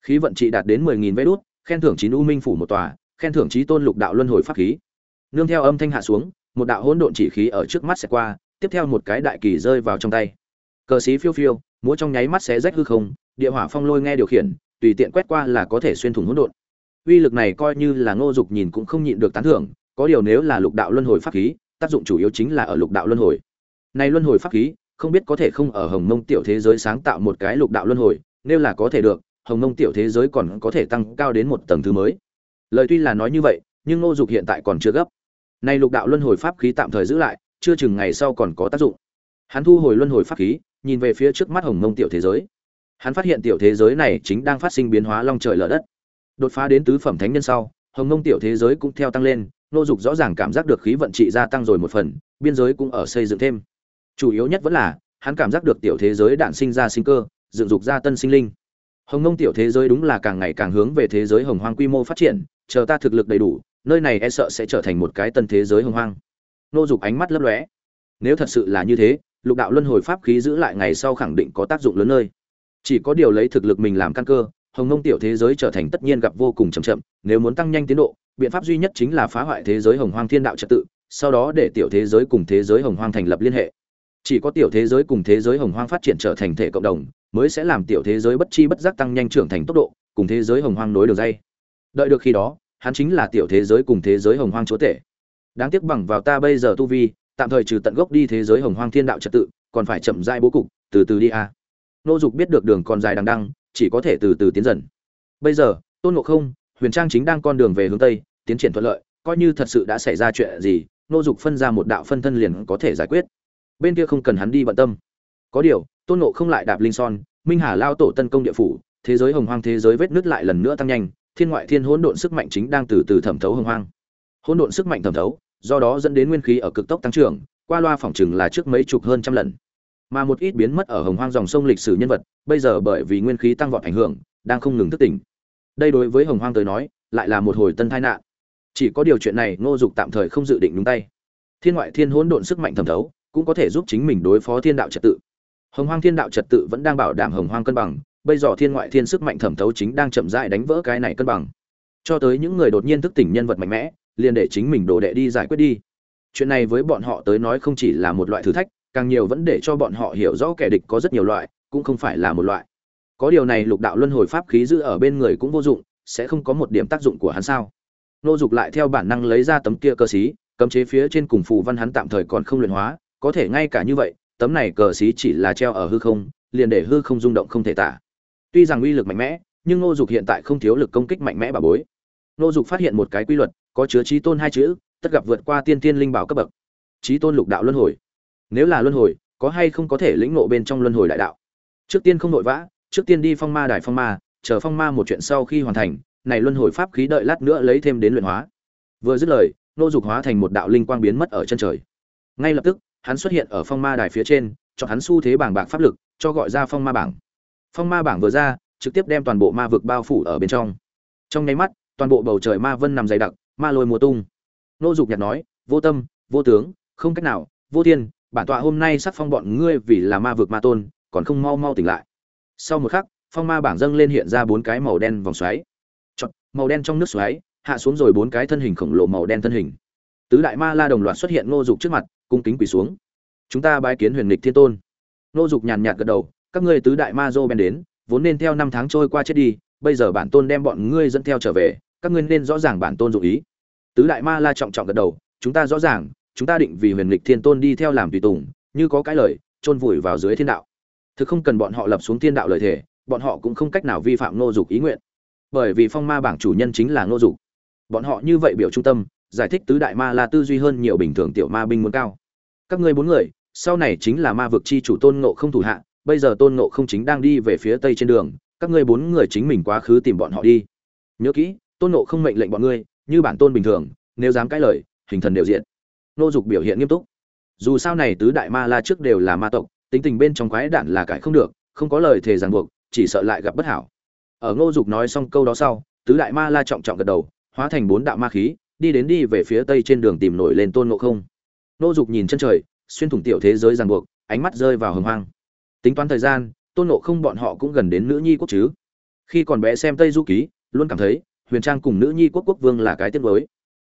Khí vận trị đạt đến mười nghìn vé đút, khen thưởng chín u minh phủ một tòa khen thưởng trí tôn lục đạo luân hồi pháp khí nương theo âm thanh hạ xuống, một đạo hỗn độn chỉ khí ở trước mắt sẽ qua, tiếp theo một cái đại kỳ rơi vào trong tay. Cờ xí phiêu phiêu, múa trong nháy mắt xé rách hư không, địa hỏa phong lôi nghe điều khiển, tùy tiện quét qua là có thể xuyên thủng hỗn độn. Uy lực này coi như là ngô dục nhìn cũng không nhịn được tán thưởng, có điều nếu là lục đạo luân hồi pháp khí, tác dụng chủ yếu chính là ở lục đạo luân hồi. Này luân hồi pháp khí, không biết có thể không ở hồng mông tiểu thế giới sáng tạo một cái lục đạo luân hồi, nếu là có thể được, hồng mông tiểu thế giới còn có thể tăng cao đến một tầng thứ mới. Lời tuy là nói như vậy, nhưng ngô dục hiện tại còn chưa gấp nay lục đạo luân hồi pháp khí tạm thời giữ lại, chưa chừng ngày sau còn có tác dụng. Hắn thu hồi luân hồi pháp khí, nhìn về phía trước mắt hồng mông tiểu thế giới. Hắn phát hiện tiểu thế giới này chính đang phát sinh biến hóa long trời lở đất. Đột phá đến tứ phẩm thánh nhân sau, hồng mông tiểu thế giới cũng theo tăng lên, nô dục rõ ràng cảm giác được khí vận trị gia tăng rồi một phần, biên giới cũng ở xây dựng thêm. Chủ yếu nhất vẫn là, hắn cảm giác được tiểu thế giới đạn sinh ra sinh cơ, dựng dục ra tân sinh linh. Hồng mông tiểu thế giới đúng là càng ngày càng hướng về thế giới hồng hoang quy mô phát triển, chờ ta thực lực đầy đủ nơi này e sợ sẽ trở thành một cái tân thế giới hồng hoang. Nô dục ánh mắt lấp lóe. Nếu thật sự là như thế, lục đạo luân hồi pháp khí giữ lại ngày sau khẳng định có tác dụng lớn nơi. Chỉ có điều lấy thực lực mình làm căn cơ, hồng mông tiểu thế giới trở thành tất nhiên gặp vô cùng chậm chậm, nếu muốn tăng nhanh tiến độ, biện pháp duy nhất chính là phá hoại thế giới hồng hoang thiên đạo trật tự, sau đó để tiểu thế giới cùng thế giới hồng hoang thành lập liên hệ. Chỉ có tiểu thế giới cùng thế giới hồng hoang phát triển trở thành thể cộng đồng, mới sẽ làm tiểu thế giới bất chi bất giác tăng nhanh trưởng thành tốc độ, cùng thế giới hồng hoang nối đường dây. Đợi được khi đó hắn chính là tiểu thế giới cùng thế giới hồng hoang chúa tể. Đáng tiếc bằng vào ta bây giờ tu vi, tạm thời trừ tận gốc đi thế giới hồng hoang thiên đạo trật tự, còn phải chậm rãi bố cục, từ từ đi a. Nô dục biết được đường còn dài đằng đăng chỉ có thể từ từ tiến dần. Bây giờ, tôn ngộ không, huyền trang chính đang con đường về hướng tây, tiến triển thuận lợi, coi như thật sự đã xảy ra chuyện gì, nô dục phân ra một đạo phân thân liền có thể giải quyết. Bên kia không cần hắn đi bận tâm. Có điều, tôn ngộ không lại đạp linh son, minh hà lao tổ tân công địa phủ, thế giới hồng hoang thế giới vết nứt lại lần nữa tăng nhanh thiên ngoại thiên hỗn độn sức mạnh chính đang từ từ thẩm thấu hưng hoang. Hỗn độn sức mạnh thẩm thấu, do đó dẫn đến nguyên khí ở cực tốc tăng trưởng, qua loa phỏng chừng là trước mấy chục hơn trăm lần. Mà một ít biến mất ở hồng hoang dòng sông lịch sử nhân vật, bây giờ bởi vì nguyên khí tăng vọt ảnh hưởng, đang không ngừng thức tỉnh. Đây đối với hồng hoang tới nói, lại là một hồi tân tai nạn. Chỉ có điều chuyện này ngô dục tạm thời không dự định đúng tay. Thiên ngoại thiên hỗn độn sức mạnh thẩm thấu, cũng có thể giúp chính mình đối phó thiên đạo trật tự. Hồng hoang thiên đạo trật tự vẫn đang bảo đảm hồng hoang cân bằng bây giờ thiên ngoại thiên sức mạnh thẩm thấu chính đang chậm rãi đánh vỡ cái này cân bằng. Cho tới những người đột nhiên thức tỉnh nhân vật mạnh mẽ, liền để chính mình đổ đệ đi giải quyết đi. Chuyện này với bọn họ tới nói không chỉ là một loại thử thách, càng nhiều vẫn để cho bọn họ hiểu rõ kẻ địch có rất nhiều loại, cũng không phải là một loại. Có điều này lục đạo luân hồi pháp khí giữ ở bên người cũng vô dụng, sẽ không có một điểm tác dụng của hắn sao? Nô dục lại theo bản năng lấy ra tấm kia cơ xí, cấm chế phía trên cùng phù văn hắn tạm thời còn không luyện hóa, có thể ngay cả như vậy, tấm này cờ xí chỉ là treo ở hư không, liền để hư không rung động không thể tả tuy rằng uy lực mạnh mẽ, nhưng Ngô dục hiện tại không thiếu lực công kích mạnh mẽ bà bối. Ngô dục phát hiện một cái quy luật, có chứa trí tôn hai chữ, tất gặp vượt qua tiên tiên linh bảo cấp bậc. Trí tôn lục đạo luân hồi. Nếu là luân hồi, có hay không có thể lĩnh ngộ bên trong luân hồi đại đạo? Trước tiên không nội vã, trước tiên đi phong ma đài phong ma, chờ phong ma một chuyện sau khi hoàn thành, này luân hồi pháp khí đợi lát nữa lấy thêm đến luyện hóa. Vừa dứt lời, Ngô dục hóa thành một đạo linh quang biến mất ở chân trời. Ngay lập tức, hắn xuất hiện ở phong ma đài phía trên, cho hắn xu thế bảng bạc pháp lực, cho gọi ra phong ma bảng phong ma bảng vừa ra trực tiếp đem toàn bộ ma vực bao phủ ở bên trong. Trong nháy mắt toàn bộ bầu trời ma vân nằm dày đặc ma lôi mùa tung. Nô dục nhặt nói vô tâm vô tướng không cách nào vô thiên bản tọa hôm nay sắc phong bọn ngươi vì là ma vực ma tôn còn không mau mau tỉnh lại. Sau một khắc phong ma bảng dâng lên hiện ra bốn cái màu đen vòng xoáy. Chọn, màu đen trong nước xoáy hạ xuống rồi bốn cái thân hình khổng lồ màu đen thân hình. Tứ đại ma la đồng loạt xuất hiện ngô dục trước mặt cung kính quỳ xuống. Chúng ta bái kiến huyền lịch thiên tôn. Ngô dục nhàn nhạt gật đầu các ngươi tứ đại ma dô bèn đến, vốn nên theo năm tháng trôi qua chết đi, bây giờ bản tôn đem bọn ngươi dẫn theo trở về, các ngươi nên rõ ràng bản tôn dụ ý. Tứ đại ma la trọng trọng gật đầu, chúng ta rõ ràng, chúng ta định vì huyền lịch thiên tôn đi theo làm tùy tùng, như có cái lời, chôn vùi vào dưới thiên đạo. Thực không cần bọn họ lập xuống thiên đạo lời thể bọn họ cũng không cách nào vi phạm ngô dục ý nguyện. Bởi vì phong ma bảng chủ nhân chính là ngô dục. Bọn họ như vậy biểu trung tâm, giải thích tứ đại ma là tư duy hơn nhiều bình thường tiểu ma binh muốn cao. Các ngươi bốn người, sau này chính là ma vực chi chủ tôn ngộ không thủ hạ bây giờ tôn ngộ không chính đang đi về phía tây trên đường, các ngươi bốn người chính mình quá khứ tìm bọn họ đi. Nhớ kỹ, tôn ngộ không mệnh lệnh bọn ngươi, như bản tôn bình thường, nếu dám cãi lời, hình thần đều diện nô dục biểu hiện nghiêm túc. Dù sao này tứ đại ma la trước đều là ma tộc, tính tình bên trong quái đản là cãi không được, không có lời thề ràng buộc, chỉ sợ lại gặp bất hảo. Ở ngô dục nói xong câu đó sau, tứ đại ma la trọng trọng gật đầu, hóa thành bốn đạo ma khí, đi đến đi về phía tây trên đường tìm nổi lên tôn ngộ không. Nô dục nhìn chân trời, xuyên thủng tiểu thế giới ràng buộc, ánh mắt rơi vào hầm hoang tính toán thời gian, tôn ngộ không bọn họ cũng gần đến nữ nhi quốc chứ. Khi còn bé xem tây du ký, luôn cảm thấy huyền trang cùng nữ nhi quốc quốc vương là cái tiết mới.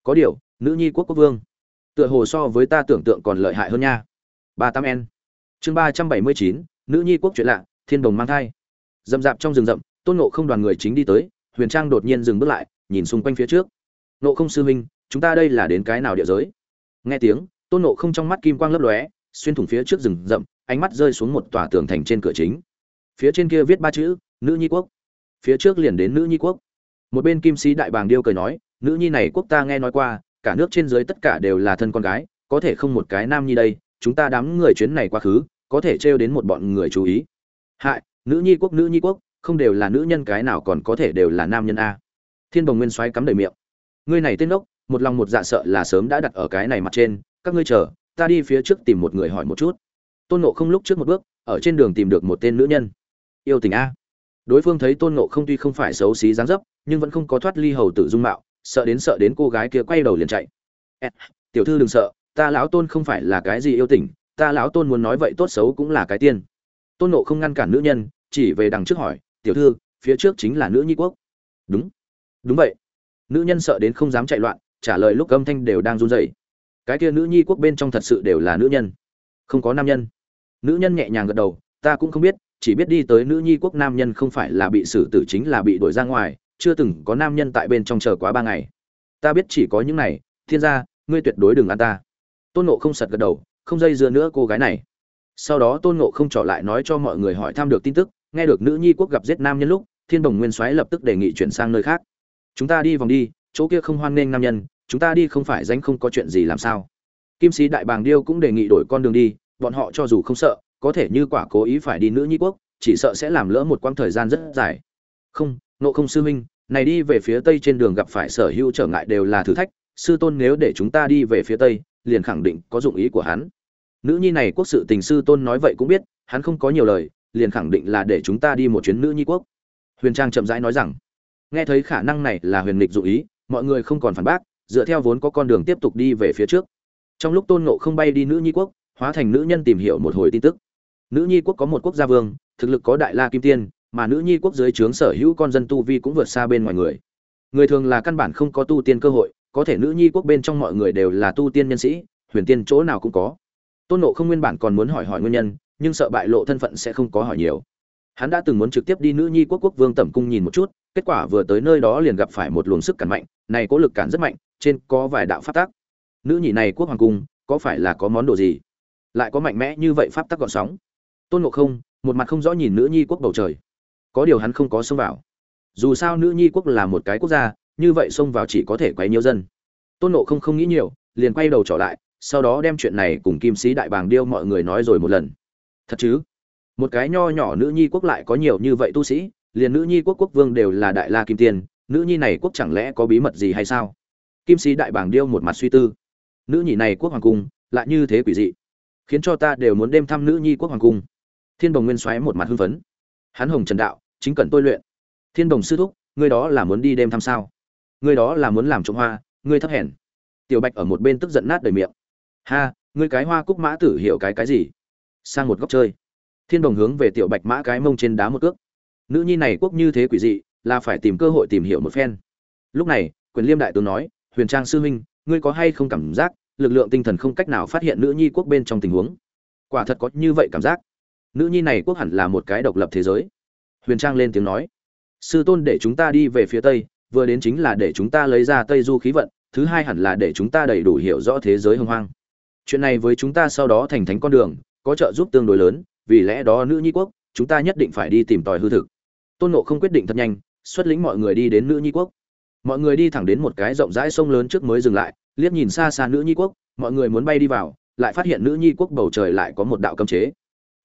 Có điều, nữ nhi quốc quốc vương, tựa hồ so với ta tưởng tượng còn lợi hại hơn nha. Ba tám n. Chương ba trăm bảy mươi chín, nữ nhi quốc chuyện lạ, thiên đồng mang thai. Dầm dạp trong rừng rậm, tôn nộ không đoàn người chính đi tới, huyền trang đột nhiên dừng bước lại, nhìn xung quanh phía trước. Nộ không sư huynh, chúng ta đây là đến cái nào địa giới? Nghe tiếng, tôn nộ không trong mắt kim quang lấp lóe, xuyên thủng phía trước rừng rậm ánh mắt rơi xuống một tòa tường thành trên cửa chính. Phía trên kia viết ba chữ, nữ nhi quốc. Phía trước liền đến nữ nhi quốc. Một bên kim sĩ đại bàng điêu cười nói, nữ nhi này quốc ta nghe nói qua, cả nước trên dưới tất cả đều là thân con gái, có thể không một cái nam nhi đây, chúng ta đám người chuyến này quá khứ, có thể trêu đến một bọn người chú ý. Hại, nữ nhi quốc, nữ nhi quốc, không đều là nữ nhân cái nào còn có thể đều là nam nhân a? Thiên bồng nguyên xoáy cắm đầy miệng. Ngươi này tên đốc, một lòng một dạ sợ là sớm đã đặt ở cái này mặt trên, các ngươi chờ, ta đi phía trước tìm một người hỏi một chút tôn nộ không lúc trước một bước, ở trên đường tìm được một tên nữ nhân. Yêu tình a. Đối phương thấy tôn nộ không tuy không phải xấu xí dáng dấp, nhưng vẫn không có thoát ly hầu tử dung mạo, sợ đến sợ đến cô gái kia quay đầu liền chạy. Tiểu thư đừng sợ, ta lão tôn không phải là cái gì yêu tình, ta lão tôn muốn nói vậy tốt xấu cũng là cái tiên. Tôn nộ không ngăn cản nữ nhân, chỉ về đằng trước hỏi, tiểu thư, phía trước chính là nữ nhi quốc. Đúng đúng vậy. Nữ nhân sợ đến không dám chạy loạn, trả lời lúc âm thanh đều đang run rẩy. Cái kia nữ nhi quốc bên trong thật sự đều là nữ nhân không có nam nhân. Nữ nhân nhẹ nhàng gật đầu, ta cũng không biết, chỉ biết đi tới nữ nhi quốc nam nhân không phải là bị xử tử chính là bị đuổi ra ngoài, chưa từng có nam nhân tại bên trong chờ quá ba ngày. Ta biết chỉ có những này, thiên gia, ngươi tuyệt đối đừng ăn ta. Tôn nộ không sật gật đầu, không dây dưa nữa cô gái này. Sau đó tôn nộ không trỏ lại nói cho mọi người hỏi thăm được tin tức, nghe được nữ nhi quốc gặp giết nam nhân lúc, thiên đồng nguyên soái lập tức đề nghị chuyển sang nơi khác. Chúng ta đi vòng đi, chỗ kia không hoan nghênh nam nhân, chúng ta đi không phải danh không có chuyện gì làm sao? Kim sĩ đại bàng điêu cũng đề nghị đổi con đường đi, bọn họ cho dù không sợ, có thể như quả cố ý phải đi nữ nhi quốc, chỉ sợ sẽ làm lỡ một quãng thời gian rất dài. Không nộ không sư huynh này đi về phía tây trên đường gặp phải sở hữu trở ngại đều là thử thách, sư tôn nếu để chúng ta đi về phía tây, liền khẳng định có dụng ý của hắn. Nữ nhi này quốc sự tình sư tôn nói vậy cũng biết, hắn không có nhiều lời, liền khẳng định là để chúng ta đi một chuyến nữ nhi quốc. Huyền trang chậm rãi nói rằng, nghe thấy khả năng này là huyền lịch dụ ý, mọi người không còn phản bác, dựa theo vốn có con đường tiếp tục đi về phía trước trong lúc tôn ngộ không bay đi nữ nhi quốc, hóa thành nữ nhân tìm hiểu một hồi tin tức. Nữ nhi quốc có một quốc gia vương, thực lực có đại la kim tiên, mà nữ nhi quốc dưới trướng sở hữu con dân tu vi cũng vượt xa bên ngoài người. Người thường là căn bản không có tu tiên cơ hội, có thể nữ nhi quốc bên trong mọi người đều là tu tiên nhân sĩ, huyền tiên chỗ nào cũng có. Tôn nộ không nguyên bản còn muốn hỏi hỏi nguyên nhân, nhưng sợ bại lộ thân phận sẽ không có hỏi nhiều. Hắn đã từng muốn trực tiếp đi nữ nhi quốc quốc vương tẩm cung nhìn một chút, kết quả vừa tới nơi đó liền gặp phải một luồng sức cản mạnh, này có lực cản rất mạnh, trên có vài đạo phát tác nữ nhị này quốc hoàng cung, có phải là có món đồ gì? Lại có mạnh mẽ như vậy pháp tắc gọn sóng. Tôn ngộ không, một mặt không rõ nhìn nữ nhi quốc bầu trời. Có điều hắn không có xông vào. Dù sao nữ nhi quốc là một cái quốc gia, như vậy xông vào chỉ có thể quấy nhiều dân. Tôn ngộ không không nghĩ nhiều, liền quay đầu trở lại, sau đó đem chuyện này cùng kim sĩ đại bàng điêu mọi người nói rồi một lần. Thật chứ? Một cái nho nhỏ nữ nhi quốc lại có nhiều như vậy tu sĩ, liền nữ nhi quốc quốc vương đều là đại la kim tiên, nữ nhi này quốc chẳng lẽ có bí mật gì hay sao? Kim sĩ đại bàng điêu một mặt suy tư nữ nhị này quốc hoàng cung lại như thế quỷ dị, khiến cho ta đều muốn đêm thăm nữ nhi quốc hoàng cung. Thiên bồng nguyên xoáy một mặt hưng phấn. Hắn hồng trần đạo, chính cần tôi luyện. Thiên bồng sư thúc, ngươi đó là muốn đi đêm thăm sao? Ngươi đó là muốn làm trộm hoa, ngươi thấp hèn. Tiểu bạch ở một bên tức giận nát đầy miệng. Ha, ngươi cái hoa cúc mã tử hiểu cái cái gì? Sang một góc chơi. Thiên đồng hướng về tiểu bạch mã cái mông trên đá một cước. Nữ nhi này quốc như thế quỷ dị, là phải tìm cơ hội tìm hiểu một phen. Lúc này, quyền liêm đại tướng nói, huyền trang sư huynh ngươi có hay không cảm giác lực lượng tinh thần không cách nào phát hiện nữ nhi quốc bên trong tình huống? Quả thật có như vậy cảm giác. Nữ nhi này quốc hẳn là một cái độc lập thế giới. Huyền trang lên tiếng nói, sư tôn để chúng ta đi về phía tây, vừa đến chính là để chúng ta lấy ra tây du khí vận, thứ hai hẳn là để chúng ta đầy đủ hiểu rõ thế giới hưng hoang. Chuyện này với chúng ta sau đó thành thánh con đường, có trợ giúp tương đối lớn, vì lẽ đó nữ nhi quốc, chúng ta nhất định phải đi tìm tòi hư thực. Tôn nộ không quyết định thật nhanh, xuất lĩnh mọi người đi đến nữ nhi quốc mọi người đi thẳng đến một cái rộng rãi sông lớn trước mới dừng lại, liếc nhìn xa xa nữ nhi quốc, mọi người muốn bay đi vào, lại phát hiện nữ nhi quốc bầu trời lại có một đạo cấm chế.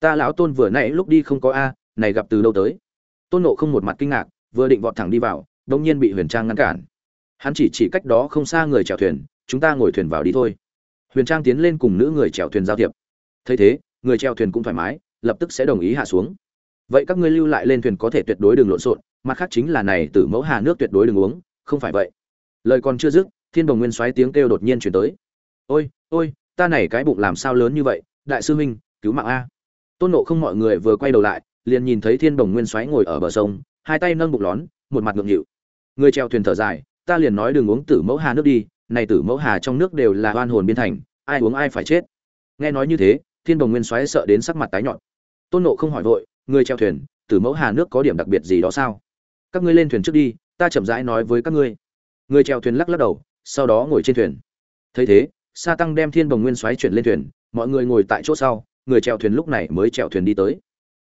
Ta lão tôn vừa nãy lúc đi không có a, này gặp từ đâu tới? Tôn nộ không một mặt kinh ngạc, vừa định vọt thẳng đi vào đông nhiên bị huyền trang ngăn cản. Hắn chỉ chỉ cách đó không xa người chèo thuyền, chúng ta ngồi thuyền vào đi thôi. Huyền trang tiến lên cùng nữ người chèo thuyền giao thiệp. Thấy thế, người chèo thuyền cũng thoải mái, lập tức sẽ đồng ý hạ xuống. Vậy các ngươi lưu lại lên thuyền có thể tuyệt đối đừng lộn xộn, mặt khác chính là này tử mẫu hà nước tuyệt đối đừng uống không phải vậy. Lời còn chưa dứt, thiên đồng nguyên xoáy tiếng kêu đột nhiên chuyển tới. Ôi ôi, ta này cái bụng làm sao lớn như vậy, đại sư huynh, cứu mạng a. Tôn nộ không mọi người vừa quay đầu lại, liền nhìn thấy thiên đồng nguyên xoáy ngồi ở bờ sông, hai tay nâng bụng lón, một mặt ngượng nghịu. Người treo thuyền thở dài, ta liền nói đừng uống tử mẫu hà nước đi, này tử mẫu hà trong nước đều là oan hồn biên thành, ai uống ai phải chết. Nghe nói như thế, thiên Đồng nguyên xoáy sợ đến sắc mặt tái nhọn tôn nộ không hỏi vội, người treo thuyền, tử mẫu hà nước có điểm đặc biệt gì đó sao? Các ngươi lên thuyền trước đi ta chậm rãi nói với các ngươi. Người chèo thuyền lắc lắc đầu, sau đó ngồi trên thuyền. Thấy thế, sa tăng đem thiên bồng nguyên xoáy chuyển lên thuyền, mọi người ngồi tại chỗ sau, người chèo thuyền lúc này mới chèo thuyền đi tới.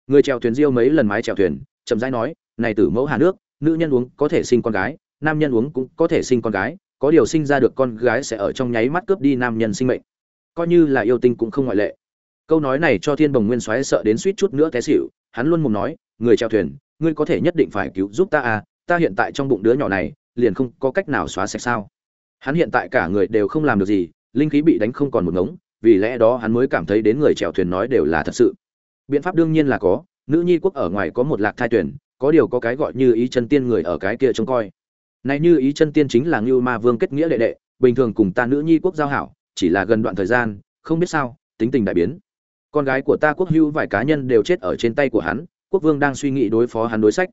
Người chèo thuyền riêu mấy lần mái chèo thuyền, chậm rãi nói, này tử mẫu hà nước, nữ nhân uống có thể sinh con gái, nam nhân uống cũng có thể sinh con gái, có điều sinh ra được con gái sẽ ở trong nháy mắt cướp đi nam nhân sinh mệnh. Coi như là yêu tinh cũng không ngoại lệ. Câu nói này cho thiên bồng nguyên soái sợ đến suýt chút nữa té xỉu, hắn luôn mồm nói, người treo thuyền, ngươi có thể nhất định phải cứu giúp ta à ta hiện tại trong bụng đứa nhỏ này liền không có cách nào xóa sạch sao hắn hiện tại cả người đều không làm được gì linh khí bị đánh không còn một ngống vì lẽ đó hắn mới cảm thấy đến người chèo thuyền nói đều là thật sự biện pháp đương nhiên là có nữ nhi quốc ở ngoài có một lạc thai tuyển có điều có cái gọi như ý chân tiên người ở cái kia trông coi này như ý chân tiên chính là Ngưu Ma Vương kết nghĩa đệ đệ, bình thường cùng ta nữ nhi quốc giao hảo, chỉ là gần đoạn thời gian, không biết sao, tính tình đại biến. Con gái của ta quốc hưu vài cá nhân đều chết ở trên tay của hắn, quốc vương đang suy nghĩ đối phó hắn đối sách.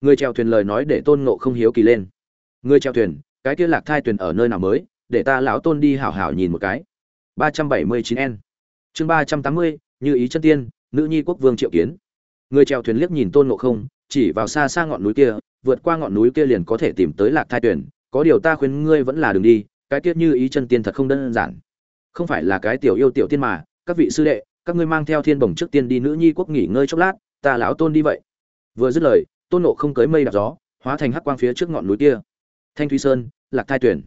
Người chèo thuyền lời nói để Tôn Ngộ không hiếu kỳ lên. Người chèo thuyền, cái kia lạc thai thuyền ở nơi nào mới, để ta lão Tôn đi hảo hảo nhìn một cái. 379N. Chương 380, như ý chân tiên, nữ nhi quốc vương triệu kiến. Người chèo thuyền liếc nhìn Tôn Ngộ không, chỉ vào xa xa ngọn núi kia, vượt qua ngọn núi kia liền có thể tìm tới lạc thai tuyển có điều ta khuyên ngươi vẫn là đừng đi cái tiết như ý chân tiên thật không đơn giản không phải là cái tiểu yêu tiểu tiên mà các vị sư đệ các ngươi mang theo thiên bồng trước tiên đi nữ nhi quốc nghỉ ngơi chốc lát ta lão tôn đi vậy vừa dứt lời tôn nộ không cưới mây đạp gió, hóa thành hắc quang phía trước ngọn núi kia. Thanh thúy sơn, lạc thai tuyển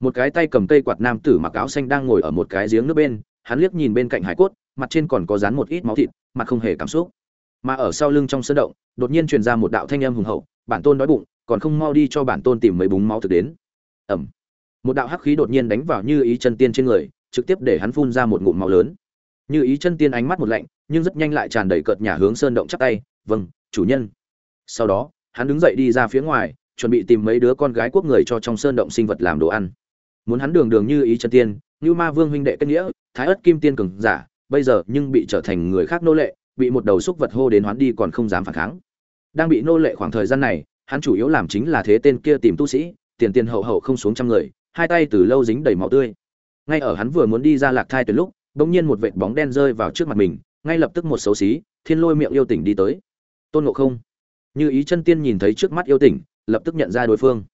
một cái tay cầm cây quạt nam tử mặc áo xanh đang ngồi ở một cái giếng nước bên, hắn liếc nhìn bên cạnh hải cốt, mặt trên còn có dán một ít máu thịt, mặt không hề cảm xúc. Mà ở sau lưng trong sơn động, đột nhiên truyền ra một đạo thanh âm hùng hậu, bản tôn đói bụng, còn không mau đi cho bản tôn tìm mấy búng máu thực đến. Ẩm một đạo hắc khí đột nhiên đánh vào như ý chân tiên trên người, trực tiếp để hắn phun ra một ngụm máu lớn. Như ý chân tiên ánh mắt một lạnh, nhưng rất nhanh lại tràn đầy cợt nhà hướng sơn động chắp tay vâng chủ nhân sau đó, hắn đứng dậy đi ra phía ngoài, chuẩn bị tìm mấy đứa con gái quốc người cho trong sơn động sinh vật làm đồ ăn. Muốn hắn đường đường như ý chân tiên, như ma vương huynh đệ kết nghĩa, thái ất kim tiên cường giả, bây giờ nhưng bị trở thành người khác nô lệ, bị một đầu xúc vật hô đến hoán đi còn không dám phản kháng. Đang bị nô lệ khoảng thời gian này, hắn chủ yếu làm chính là thế tên kia tìm tu sĩ, tiền tiền hậu hậu không xuống trăm người, hai tay từ lâu dính đầy máu tươi. Ngay ở hắn vừa muốn đi ra lạc thai từ lúc, bỗng nhiên một vệt bóng đen rơi vào trước mặt mình, ngay lập tức một xấu xí, thiên lôi miệng yêu tỉnh đi tới. Tôn ngộ không như ý chân tiên nhìn thấy trước mắt yêu tỉnh lập tức nhận ra đối phương.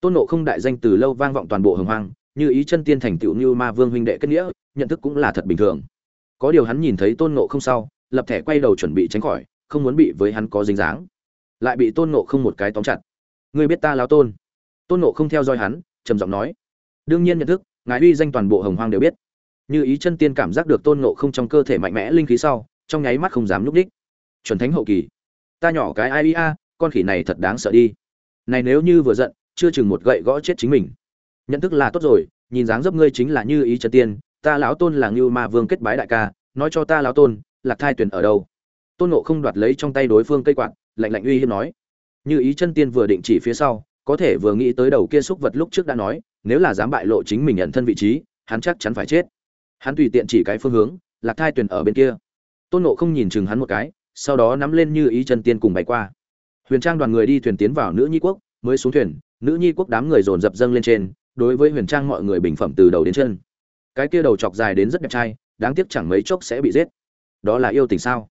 Tôn ngộ không đại danh từ lâu vang vọng toàn bộ hồng hoang, như ý chân tiên thành tựu như ma vương huynh đệ kết nghĩa, nhận thức cũng là thật bình thường. Có điều hắn nhìn thấy tôn ngộ không sau, lập thẻ quay đầu chuẩn bị tránh khỏi, không muốn bị với hắn có dính dáng. Lại bị tôn nộ không một cái tóm chặt. Người biết ta lao tôn? Tôn nộ không theo dõi hắn, trầm giọng nói. Đương nhiên nhận thức, ngài uy danh toàn bộ hồng hoang đều biết. Như ý chân tiên cảm giác được tôn nộ không trong cơ thể mạnh mẽ linh khí sau, trong nháy mắt không dám núp đích chuẩn thánh hậu kỳ ta nhỏ cái ai a, con khỉ này thật đáng sợ đi. Này nếu như vừa giận, chưa chừng một gậy gõ chết chính mình. Nhận thức là tốt rồi, nhìn dáng dấp ngươi chính là như ý chân tiên, ta lão tôn là ngưu ma vương kết bái đại ca, nói cho ta lão tôn, lạc thai tuyển ở đâu? Tôn nộ không đoạt lấy trong tay đối phương cây quạt, lạnh lạnh uy hiếp nói. Như ý chân tiên vừa định chỉ phía sau, có thể vừa nghĩ tới đầu kia xúc vật lúc trước đã nói, nếu là dám bại lộ chính mình nhận thân vị trí, hắn chắc chắn phải chết. Hắn tùy tiện chỉ cái phương hướng, lạc thai tuyển ở bên kia. Tôn nộ không nhìn chừng hắn một cái sau đó nắm lên như ý chân tiên cùng bay qua. Huyền trang đoàn người đi thuyền tiến vào nữ nhi quốc, mới xuống thuyền, nữ nhi quốc đám người dồn dập dâng lên trên, đối với huyền trang mọi người bình phẩm từ đầu đến chân. Cái kia đầu chọc dài đến rất đẹp trai, đáng tiếc chẳng mấy chốc sẽ bị giết. Đó là yêu tình sao?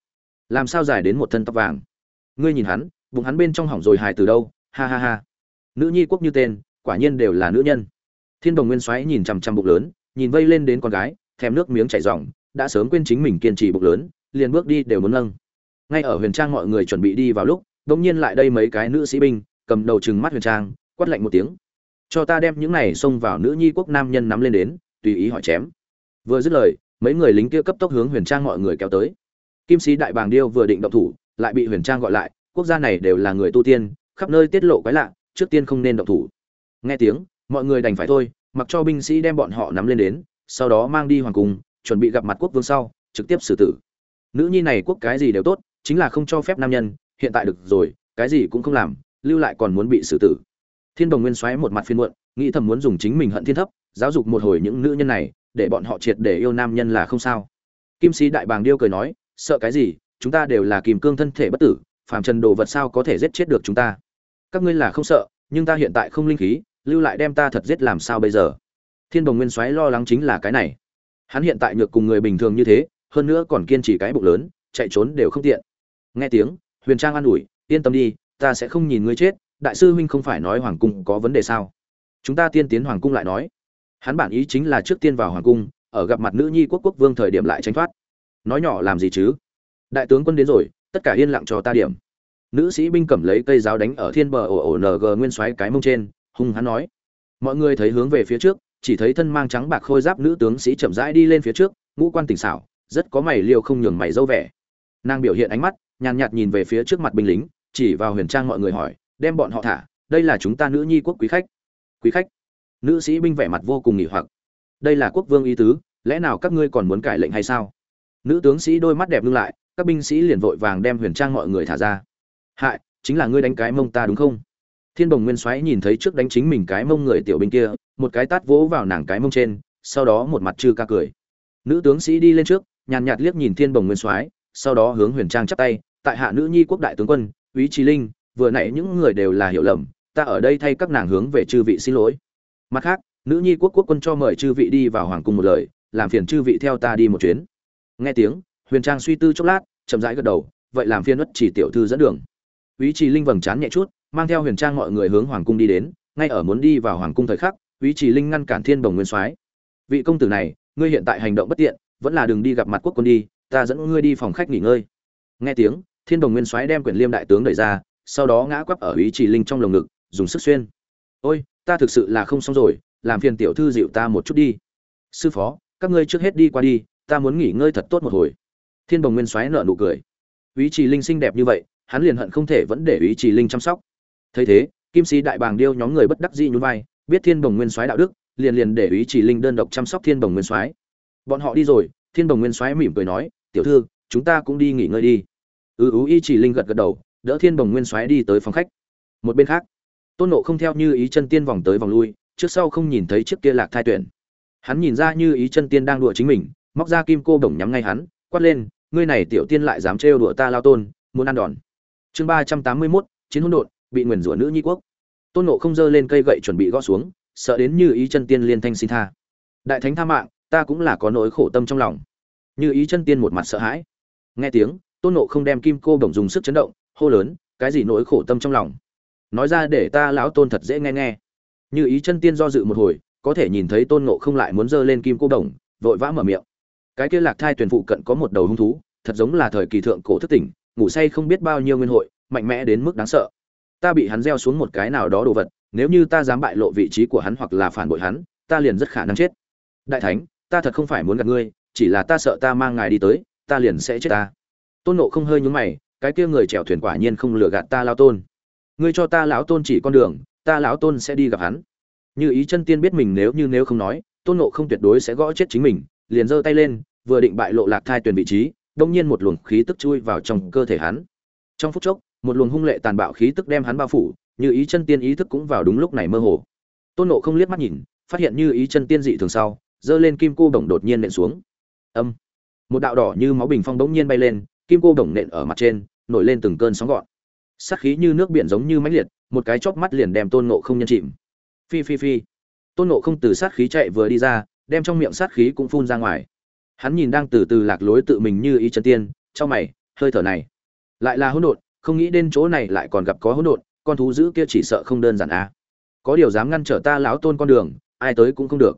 Làm sao dài đến một thân tóc vàng? Ngươi nhìn hắn, bụng hắn bên trong hỏng rồi hài từ đâu? Ha ha ha. Nữ nhi quốc như tên, quả nhiên đều là nữ nhân. Thiên đồng nguyên soái nhìn chằm chằm bụng lớn, nhìn vây lên đến con gái, thèm nước miếng chảy ròng, đã sớm quên chính mình kiên trì bụng lớn, liền bước đi đều muốn nâng ngay ở huyền trang mọi người chuẩn bị đi vào lúc đống nhiên lại đây mấy cái nữ sĩ binh, cầm đầu chừng mắt huyền trang, quát lạnh một tiếng. Cho ta đem những này xông vào nữ nhi quốc nam nhân nắm lên đến, tùy ý hỏi chém. Vừa dứt lời, mấy người lính kia cấp tốc hướng huyền trang mọi người kéo tới. Kim sĩ đại bàng điêu vừa định động thủ, lại bị huyền trang gọi lại, quốc gia này đều là người tu tiên, khắp nơi tiết lộ quái lạ, trước tiên không nên động thủ. Nghe tiếng, mọi người đành phải thôi, mặc cho binh sĩ đem bọn họ nắm lên đến, sau đó mang đi hoàng cung, chuẩn bị gặp mặt quốc vương sau, trực tiếp xử tử. Nữ nhi này quốc cái gì đều tốt chính là không cho phép nam nhân, hiện tại được rồi, cái gì cũng không làm, lưu lại còn muốn bị xử tử. Thiên đồng nguyên xoáy một mặt phiên muộn, nghĩ thầm muốn dùng chính mình hận thiên thấp, giáo dục một hồi những nữ nhân này, để bọn họ triệt để yêu nam nhân là không sao. Kim sĩ đại bàng điêu cười nói, sợ cái gì, chúng ta đều là kìm cương thân thể bất tử, phàm trần đồ vật sao có thể giết chết được chúng ta? Các ngươi là không sợ, nhưng ta hiện tại không linh khí, lưu lại đem ta thật giết làm sao bây giờ? Thiên đồng nguyên soái lo lắng chính là cái này. Hắn hiện tại nhược cùng người bình thường như thế, hơn nữa còn kiên trì cái bụng lớn, chạy trốn đều không tiện nghe tiếng, huyền trang an ủi, yên tâm đi, ta sẽ không nhìn ngươi chết, đại sư huynh không phải nói hoàng cung có vấn đề sao? Chúng ta tiên tiến hoàng cung lại nói. Hắn bản ý chính là trước tiên vào hoàng cung, ở gặp mặt nữ nhi quốc quốc vương thời điểm lại tranh thoát. Nói nhỏ làm gì chứ? Đại tướng quân đến rồi, tất cả yên lặng cho ta điểm. Nữ sĩ binh cầm lấy cây giáo đánh ở thiên bờ ổ ổ ng nguyên xoáy cái mông trên, hung hắn nói. Mọi người thấy hướng về phía trước, chỉ thấy thân mang trắng bạc khôi giáp nữ tướng sĩ chậm rãi đi lên phía trước, ngũ quan tỉnh xảo, rất có mày liêu không nhường mày dâu vẻ. Nàng biểu hiện ánh mắt nhàn nhạt nhìn về phía trước mặt binh lính, chỉ vào huyền trang mọi người hỏi, đem bọn họ thả, đây là chúng ta nữ nhi quốc quý khách. Quý khách? Nữ sĩ binh vẻ mặt vô cùng nghỉ hoặc. Đây là quốc vương ý tứ, lẽ nào các ngươi còn muốn cải lệnh hay sao? Nữ tướng sĩ đôi mắt đẹp ngưng lại, các binh sĩ liền vội vàng đem huyền trang mọi người thả ra. Hại, chính là ngươi đánh cái mông ta đúng không? Thiên Đồng nguyên soái nhìn thấy trước đánh chính mình cái mông người tiểu binh kia, một cái tát vỗ vào nàng cái mông trên, sau đó một mặt chư ca cười. Nữ tướng sĩ đi lên trước, nhàn nhạt liếc nhìn thiên bồng nguyên soái sau đó hướng huyền trang chắp tay tại hạ nữ nhi quốc đại tướng quân úy trí linh, vừa nãy những người đều là hiểu lầm, ta ở đây thay các nàng hướng về chư vị xin lỗi. Mặt khác, nữ nhi quốc quốc quân cho mời chư vị đi vào hoàng cung một lời, làm phiền chư vị theo ta đi một chuyến. Nghe tiếng, huyền trang suy tư chốc lát, chậm rãi gật đầu, vậy làm phiên ất chỉ tiểu thư dẫn đường. Úy trì linh vầng chán nhẹ chút, mang theo huyền trang mọi người hướng hoàng cung đi đến, ngay ở muốn đi vào hoàng cung thời khắc úy trì linh ngăn cản thiên bồng nguyên soái. Vị công tử này, ngươi hiện tại hành động bất tiện, vẫn là đường đi gặp mặt quốc quân đi, ta dẫn ngươi đi phòng khách nghỉ ngơi. Nghe tiếng thiên Đồng nguyên soái đem quyển liêm đại tướng đẩy ra, sau đó ngã quắp ở ý Chỉ linh trong lồng ngực, dùng sức xuyên. Ôi, ta thực sự là không xong rồi, làm phiền tiểu thư dịu ta một chút đi. Sư phó, các ngươi trước hết đi qua đi, ta muốn nghỉ ngơi thật tốt một hồi. Thiên Đồng nguyên soái nợ nụ cười. Ý Chỉ linh xinh đẹp như vậy, hắn liền hận không thể vẫn để ý Chỉ linh chăm sóc. Thấy thế, kim sĩ đại bàng điêu nhóm người bất đắc dĩ nhún vai, biết thiên Đồng nguyên soái đạo đức, liền liền để ý Chỉ linh đơn độc chăm sóc thiên Đồng nguyên soái. Bọn họ đi rồi, thiên Đồng nguyên soái mỉm cười nói, tiểu thư, chúng ta cũng đi nghỉ ngơi đi ư ú ý chỉ linh gật gật đầu, đỡ thiên bồng nguyên soái đi tới phòng khách. Một bên khác, tôn nộ không theo như ý chân tiên vòng tới vòng lui, trước sau không nhìn thấy chiếc kia lạc thai tuyển. Hắn nhìn ra như ý chân tiên đang đùa chính mình, móc ra kim cô bổng nhắm ngay hắn, quát lên, ngươi này tiểu tiên lại dám trêu đùa ta lao tôn, muốn ăn đòn. Chương ba trăm tám mươi mốt, chiến hỗn độn, bị nguyền rủa nữ nhi quốc. Tôn nộ không giơ lên cây gậy chuẩn bị gõ xuống, sợ đến như ý chân tiên liên thanh xin tha. Đại thánh tha mạng, ta cũng là có nỗi khổ tâm trong lòng. Như ý chân tiên một mặt sợ hãi. Nghe tiếng tôn nộ không đem kim cô bổng dùng sức chấn động, hô lớn, cái gì nỗi khổ tâm trong lòng? Nói ra để ta lão tôn thật dễ nghe nghe. Như ý chân tiên do dự một hồi, có thể nhìn thấy tôn nộ không lại muốn giơ lên kim cô đồng vội vã mở miệng. Cái kia lạc thai tuyển phụ cận có một đầu hung thú, thật giống là thời kỳ thượng cổ thức tỉnh, ngủ say không biết bao nhiêu nguyên hội, mạnh mẽ đến mức đáng sợ. Ta bị hắn gieo xuống một cái nào đó đồ vật, nếu như ta dám bại lộ vị trí của hắn hoặc là phản bội hắn, ta liền rất khả năng chết. Đại thánh, ta thật không phải muốn gặp ngươi, chỉ là ta sợ ta mang ngài đi tới, ta liền sẽ chết ta tôn nộ không hơi nhúng mày, cái kia người chèo thuyền quả nhiên không lừa gạt ta lao tôn. Ngươi cho ta lão tôn chỉ con đường, ta lão tôn sẽ đi gặp hắn. Như ý chân tiên biết mình nếu như nếu không nói, tôn nộ không tuyệt đối sẽ gõ chết chính mình, liền giơ tay lên, vừa định bại lộ lạc thai tuyển vị trí, đông nhiên một luồng khí tức chui vào trong cơ thể hắn. Trong phút chốc, một luồng hung lệ tàn bạo khí tức đem hắn bao phủ, như ý chân tiên ý thức cũng vào đúng lúc này mơ hồ. Tôn nộ không liếc mắt nhìn, phát hiện như ý chân tiên dị thường sau, giơ lên kim cô bổng đột nhiên nện xuống. Âm. Một đạo đỏ như máu bình phong bỗng nhiên bay lên kim cô đồng nện ở mặt trên, nổi lên từng cơn sóng gọn. Sát khí như nước biển giống như mãnh liệt, một cái chóp mắt liền đem tôn nộ không nhân chìm. Phi phi phi. Tôn nộ không từ sát khí chạy vừa đi ra, đem trong miệng sát khí cũng phun ra ngoài. Hắn nhìn đang từ từ lạc lối tự mình như ý chân tiên trong mày, hơi thở này. Lại là hỗn độn, không nghĩ đến chỗ này lại còn gặp có hỗn độn, con thú dữ kia chỉ sợ không đơn giản à. có điều dám ngăn trở ta lão tôn con đường, ai tới cũng không được.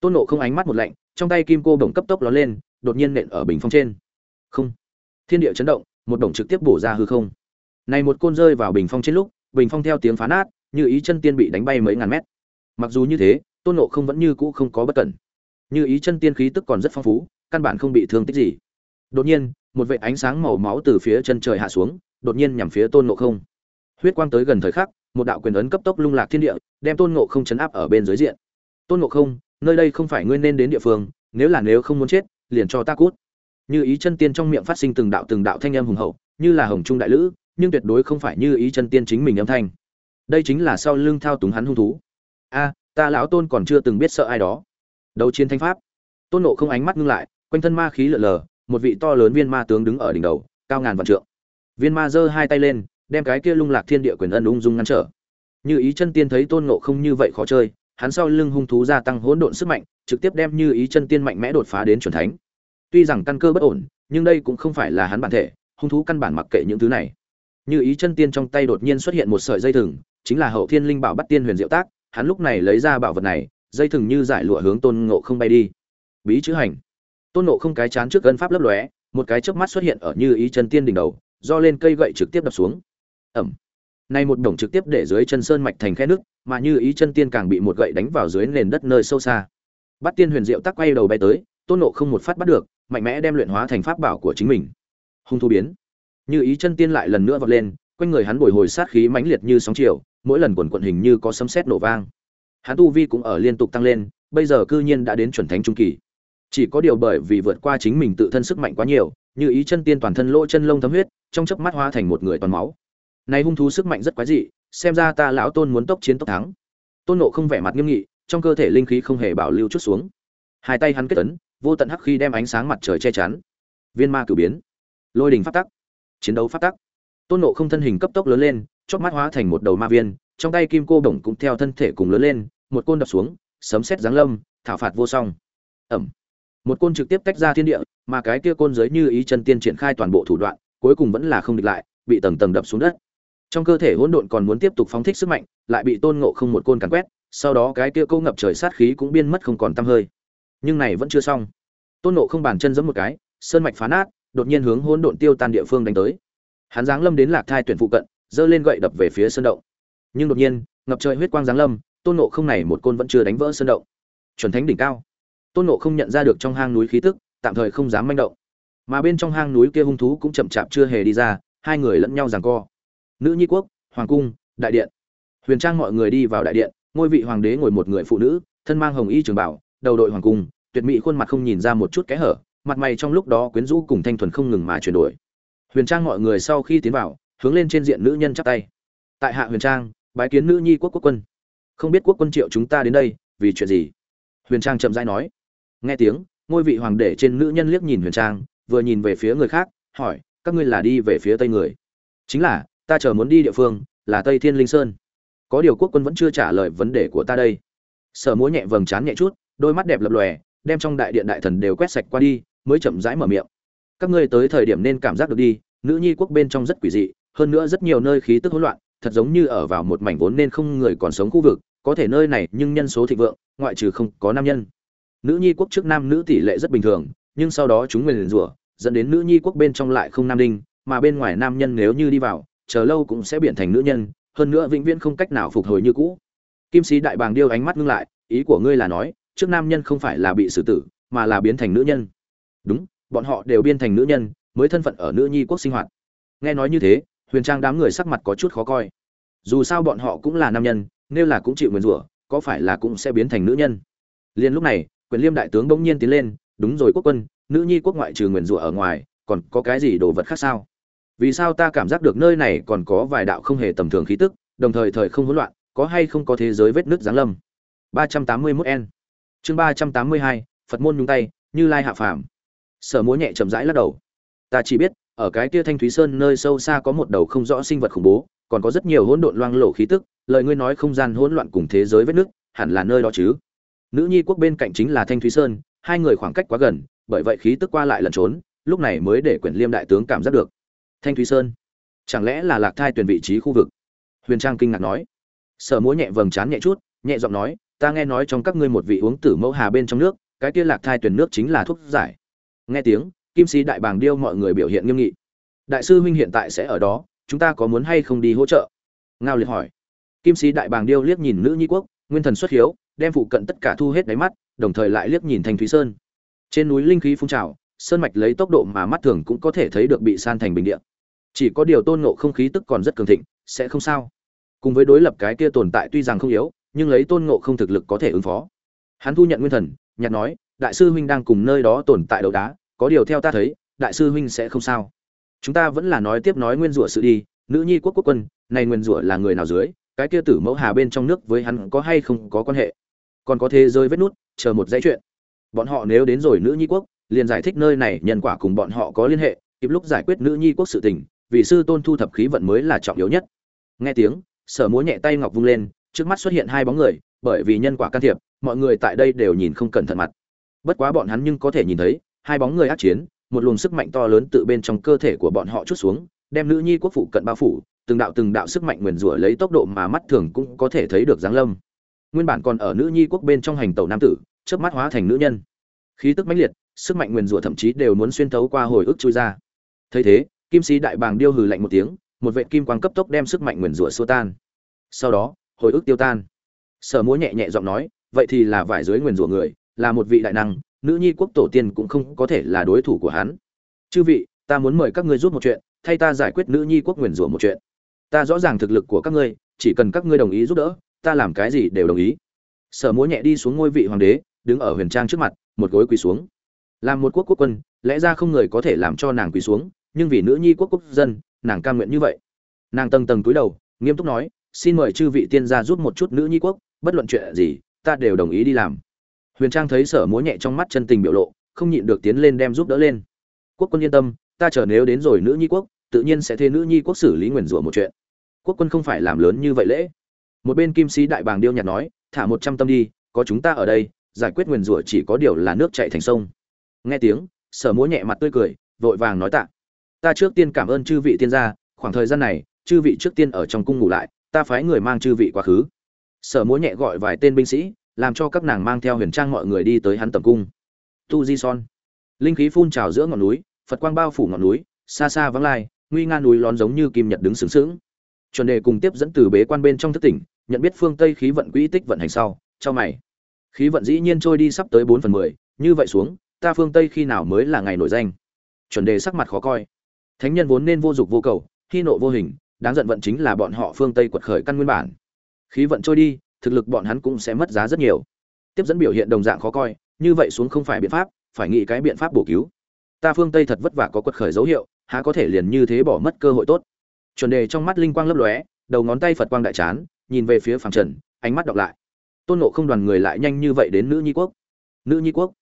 Tôn nộ không ánh mắt một lạnh, trong tay kim cô đồng cấp tốc ló lên, đột nhiên nện ở bình phong trên. Không thiên địa chấn động, một đồng trực tiếp bổ ra hư không. Này một côn rơi vào bình phong trên lúc, bình phong theo tiếng phá nát, như ý chân tiên bị đánh bay mấy ngàn mét. Mặc dù như thế, tôn nộ không vẫn như cũ không có bất cẩn. Như ý chân tiên khí tức còn rất phong phú, căn bản không bị thương tích gì. Đột nhiên, một vệ ánh sáng màu máu từ phía chân trời hạ xuống, đột nhiên nhằm phía tôn nộ không. Huyết quang tới gần thời khắc, một đạo quyền ấn cấp tốc lung lạc thiên địa, đem tôn nộ không chấn áp ở bên dưới diện. Tôn nộ không, nơi đây không phải ngươi nên đến địa phương, nếu là nếu không muốn chết, liền cho ta cút như ý chân tiên trong miệng phát sinh từng đạo từng đạo thanh âm hùng hậu, như là hồng trung đại lữ, nhưng tuyệt đối không phải như ý chân tiên chính mình âm thanh. Đây chính là sau lưng thao túng hắn hung thú. A, ta lão tôn còn chưa từng biết sợ ai đó. Đấu chiến thanh pháp. Tôn nộ không ánh mắt ngưng lại, quanh thân ma khí lượn lờ, một vị to lớn viên ma tướng đứng ở đỉnh đầu, cao ngàn vạn trượng. Viên ma giơ hai tay lên, đem cái kia lung lạc thiên địa quyền ân ung dung ngăn trở. Như ý chân tiên thấy tôn nộ không như vậy khó chơi, hắn sau lưng hung thú gia tăng hỗn độn sức mạnh, trực tiếp đem như ý chân tiên mạnh mẽ đột phá đến chuẩn thánh tuy rằng căn cơ bất ổn, nhưng đây cũng không phải là hắn bản thể, hung thú căn bản mặc kệ những thứ này. Như ý chân tiên trong tay đột nhiên xuất hiện một sợi dây thừng, chính là hậu thiên linh bảo bắt tiên huyền diệu tác, hắn lúc này lấy ra bảo vật này, dây thừng như giải lụa hướng tôn ngộ không bay đi. Bí chữ hành. Tôn ngộ không cái chán trước gân pháp lấp lóe, một cái chớp mắt xuất hiện ở như ý chân tiên đỉnh đầu, do lên cây gậy trực tiếp đập xuống. Ẩm. Nay một đồng trực tiếp để dưới chân sơn mạch thành khe nước, mà như ý chân tiên càng bị một gậy đánh vào dưới nền đất nơi sâu xa. Bắt tiên huyền diệu tắc quay đầu bay tới tôn nộ không một phát bắt được, mạnh mẽ đem luyện hóa thành pháp bảo của chính mình. Hung thu biến. Như ý chân tiên lại lần nữa vọt lên, quanh người hắn bồi hồi sát khí mãnh liệt như sóng chiều, mỗi lần quần quận hình như có sấm sét nổ vang. Hắn tu vi cũng ở liên tục tăng lên, bây giờ cư nhiên đã đến chuẩn thánh trung kỳ. Chỉ có điều bởi vì vượt qua chính mình tự thân sức mạnh quá nhiều, như ý chân tiên toàn thân lỗ chân lông thấm huyết, trong chớp mắt hóa thành một người toàn máu. Này hung thú sức mạnh rất quái dị, xem ra ta lão tôn muốn tốc chiến tốc thắng. Tôn nộ không vẻ mặt nghiêm nghị, trong cơ thể linh khí không hề bảo lưu chút xuống. Hai tay hắn kết tấn vô tận hắc khi đem ánh sáng mặt trời che chắn. Viên ma cử biến. Lôi đình phát tắc. Chiến đấu phát tắc. Tôn nộ không thân hình cấp tốc lớn lên chót mắt hóa thành một đầu ma viên, trong tay kim cô bổng cũng theo thân thể cùng lớn lên, một côn đập xuống, sấm sét giáng lâm, thảo phạt vô song. Ẩm. Một côn trực tiếp tách ra thiên địa, mà cái kia côn giới như ý chân tiên triển khai toàn bộ thủ đoạn, cuối cùng vẫn là không địch lại, bị tầng tầng đập xuống đất. Trong cơ thể hỗn độn còn muốn tiếp tục phóng thích sức mạnh, lại bị tôn ngộ không một côn càn quét, sau đó cái kia câu ngập trời sát khí cũng biên mất không còn tăm hơi nhưng này vẫn chưa xong. Tôn nộ không bàn chân giẫm một cái, sơn mạch phá nát, đột nhiên hướng hỗn độn tiêu tan địa phương đánh tới. Hắn giáng lâm đến lạc thai tuyển phụ cận, giơ lên gậy đập về phía sơn động. Nhưng đột nhiên, ngập trời huyết quang giáng lâm, tôn nộ không này một côn vẫn chưa đánh vỡ sơn động. Chuẩn thánh đỉnh cao. Tôn nộ không nhận ra được trong hang núi khí tức, tạm thời không dám manh động. Mà bên trong hang núi kia hung thú cũng chậm chạp chưa hề đi ra, hai người lẫn nhau giằng co. Nữ nhi quốc, hoàng cung, đại điện. Huyền trang mọi người đi vào đại điện, ngôi vị hoàng đế ngồi một người phụ nữ, thân mang hồng y trường bảo đầu đội hoàng cung, tuyệt mỹ khuôn mặt không nhìn ra một chút kẽ hở, mặt mày trong lúc đó quyến rũ cùng thanh thuần không ngừng mà chuyển đổi. Huyền trang mọi người sau khi tiến vào, hướng lên trên diện nữ nhân chắp tay. Tại hạ huyền trang, bái kiến nữ nhi quốc quốc quân. Không biết quốc quân triệu chúng ta đến đây, vì chuyện gì? Huyền trang chậm rãi nói. Nghe tiếng, ngôi vị hoàng đế trên nữ nhân liếc nhìn huyền trang, vừa nhìn về phía người khác, hỏi, các ngươi là đi về phía tây người? Chính là, ta chờ muốn đi địa phương, là tây thiên linh sơn. Có điều quốc quân vẫn chưa trả lời vấn đề của ta đây. Sở múa nhẹ vầng trán nhẹ chút đôi mắt đẹp lập lòe, đem trong đại điện đại thần đều quét sạch qua đi, mới chậm rãi mở miệng. Các ngươi tới thời điểm nên cảm giác được đi, nữ nhi quốc bên trong rất quỷ dị, hơn nữa rất nhiều nơi khí tức hỗn loạn, thật giống như ở vào một mảnh vốn nên không người còn sống khu vực, có thể nơi này nhưng nhân số thịnh vượng, ngoại trừ không có nam nhân. Nữ nhi quốc trước nam nữ tỷ lệ rất bình thường, nhưng sau đó chúng nguyền rủa, dẫn đến nữ nhi quốc bên trong lại không nam đinh, mà bên ngoài nam nhân nếu như đi vào, chờ lâu cũng sẽ biến thành nữ nhân, hơn nữa vĩnh viễn không cách nào phục hồi như cũ. Kim sĩ đại bàng điêu ánh mắt ngưng lại, ý của ngươi là nói trước nam nhân không phải là bị xử tử, mà là biến thành nữ nhân. Đúng, bọn họ đều biến thành nữ nhân, mới thân phận ở nữ nhi quốc sinh hoạt. Nghe nói như thế, huyền trang đám người sắc mặt có chút khó coi. Dù sao bọn họ cũng là nam nhân, nếu là cũng chịu nguyền rủa, có phải là cũng sẽ biến thành nữ nhân? Liền lúc này, quyền liêm đại tướng bỗng nhiên tiến lên, đúng rồi quốc quân, nữ nhi quốc ngoại trừ nguyền rủa ở ngoài, còn có cái gì đồ vật khác sao? Vì sao ta cảm giác được nơi này còn có vài đạo không hề tầm thường khí tức, đồng thời thời không hỗn loạn, có hay không có thế giới vết nước giáng lâm? 381n trương ba trăm tám mươi hai, phật môn nhung tay, như lai hạ phàm. Sở múa nhẹ chậm rãi lắc đầu. Ta chỉ biết, ở cái kia thanh thúy sơn nơi sâu xa có một đầu không rõ sinh vật khủng bố, còn có rất nhiều hỗn độn loang lổ khí tức, lời ngươi nói không gian hỗn loạn cùng thế giới vết nước hẳn là nơi đó chứ? Nữ nhi quốc bên cạnh chính là thanh thúy sơn, hai người khoảng cách quá gần, bởi vậy khí tức qua lại lẩn trốn, lúc này mới để quyển liêm đại tướng cảm giác được. Thanh thúy sơn, chẳng lẽ là lạc thai tuyển vị trí khu vực? Huyền trang kinh ngạc nói. Sở múa nhẹ vầng trán nhẹ chút, nhẹ giọng nói ta nghe nói trong các ngươi một vị uống tử mẫu hà bên trong nước, cái kia lạc thai tuyển nước chính là thuốc giải. Nghe tiếng, kim sĩ đại bàng điêu mọi người biểu hiện nghiêm nghị. Đại sư huynh hiện tại sẽ ở đó, chúng ta có muốn hay không đi hỗ trợ? Ngao liệt hỏi. Kim sĩ đại bàng điêu liếc nhìn nữ nhi quốc, nguyên thần xuất hiếu, đem phụ cận tất cả thu hết đáy mắt, đồng thời lại liếc nhìn thành thúy sơn. Trên núi linh khí phun trào, sơn mạch lấy tốc độ mà mắt thường cũng có thể thấy được bị san thành bình địa. Chỉ có điều tôn ngộ không khí tức còn rất cường thịnh, sẽ không sao. Cùng với đối lập cái kia tồn tại tuy rằng không yếu nhưng lấy tôn ngộ không thực lực có thể ứng phó. Hắn thu nhận nguyên thần nhặt nói, đại sư huynh đang cùng nơi đó tồn tại đấu đá, có điều theo ta thấy, đại sư huynh sẽ không sao. Chúng ta vẫn là nói tiếp nói nguyên rủa sự đi, nữ nhi quốc quốc quân, này nguyên rủa là người nào dưới, cái kia tử mẫu hà bên trong nước với hắn có hay không có quan hệ? Còn có thế rơi vết nút, chờ một dãy chuyện. Bọn họ nếu đến rồi nữ nhi quốc, liền giải thích nơi này nhân quả cùng bọn họ có liên hệ, kịp lúc giải quyết nữ nhi quốc sự tình, vì sư tôn thu thập khí vận mới là trọng yếu nhất. Nghe tiếng, sở múa nhẹ tay ngọc vung lên trước mắt xuất hiện hai bóng người, bởi vì nhân quả can thiệp, mọi người tại đây đều nhìn không cẩn thận mặt. Bất quá bọn hắn nhưng có thể nhìn thấy, hai bóng người ác chiến, một luồng sức mạnh to lớn tự bên trong cơ thể của bọn họ chút xuống, đem nữ nhi quốc phụ cận bao phủ, từng đạo từng đạo sức mạnh nguyền rủa lấy tốc độ mà mắt thường cũng có thể thấy được giáng lâm. Nguyên bản còn ở nữ nhi quốc bên trong hành tẩu nam tử, chớp mắt hóa thành nữ nhân. Khí tức mãnh liệt, sức mạnh nguyền rủa thậm chí đều muốn xuyên thấu qua hồi ức chui ra. Thấy thế, kim sĩ đại bàng điêu hừ lạnh một tiếng, một vệ kim quang cấp tốc đem sức mạnh nguyền rủa xua tan. Sau đó hồi ức tiêu tan. Sở múa nhẹ nhẹ giọng nói, vậy thì là vải dưới nguyền rủa người, là một vị đại năng, nữ nhi quốc tổ tiên cũng không có thể là đối thủ của hắn. Chư vị, ta muốn mời các ngươi giúp một chuyện, thay ta giải quyết nữ nhi quốc nguyền rủa một chuyện. Ta rõ ràng thực lực của các ngươi, chỉ cần các ngươi đồng ý giúp đỡ, ta làm cái gì đều đồng ý. Sở múa nhẹ đi xuống ngôi vị hoàng đế, đứng ở huyền trang trước mặt, một gối quỳ xuống. Làm một quốc quốc quân, lẽ ra không người có thể làm cho nàng quỳ xuống, nhưng vì nữ nhi quốc quốc dân, nàng cam nguyện như vậy. Nàng tầng tầng túi đầu, nghiêm túc nói xin mời chư vị tiên gia giúp một chút nữ nhi quốc, bất luận chuyện gì, ta đều đồng ý đi làm. Huyền trang thấy sở múa nhẹ trong mắt chân tình biểu lộ, không nhịn được tiến lên đem giúp đỡ lên. Quốc quân yên tâm, ta chờ nếu đến rồi nữ nhi quốc, tự nhiên sẽ thuê nữ nhi quốc xử lý nguyền rủa một chuyện. Quốc quân không phải làm lớn như vậy lễ. Một bên kim sĩ đại bàng điêu nhạt nói, thả một trăm tâm đi, có chúng ta ở đây, giải quyết nguyền rủa chỉ có điều là nước chạy thành sông. Nghe tiếng, sở múa nhẹ mặt tươi cười, vội vàng nói tạ. Ta trước tiên cảm ơn chư vị tiên gia, khoảng thời gian này, chư vị trước tiên ở trong cung ngủ lại ta phái người mang chư vị quá khứ. Sở múa nhẹ gọi vài tên binh sĩ, làm cho các nàng mang theo huyền trang mọi người đi tới hắn tầm cung. Tu di son. Linh khí phun trào giữa ngọn núi, phật quang bao phủ ngọn núi, xa xa vắng lai, nguy nga núi lón giống như kim nhật đứng sướng sướng chuẩn đề cùng tiếp dẫn từ bế quan bên trong thất tỉnh, nhận biết phương tây khí vận quỹ tích vận hành sau cho mày. Khí vận dĩ nhiên trôi đi sắp tới bốn phần mười, như vậy xuống, ta phương tây khi nào mới là ngày nổi danh? Chuẩn đề sắc mặt khó coi. Thánh nhân vốn nên vô dục vô cầu, khi nộ vô hình đáng giận vận chính là bọn họ phương tây quật khởi căn nguyên bản. Khí vận trôi đi, thực lực bọn hắn cũng sẽ mất giá rất nhiều. Tiếp dẫn biểu hiện đồng dạng khó coi, như vậy xuống không phải biện pháp, phải nghĩ cái biện pháp bổ cứu. Ta phương tây thật vất vả có quật khởi dấu hiệu, há có thể liền như thế bỏ mất cơ hội tốt. Chuẩn đề trong mắt linh quang lấp lóe, đầu ngón tay phật quang đại chán, nhìn về phía phàng trần, ánh mắt đọc lại. Tôn nộ không đoàn người lại nhanh như vậy đến nữ nhi quốc. Nữ nhi quốc?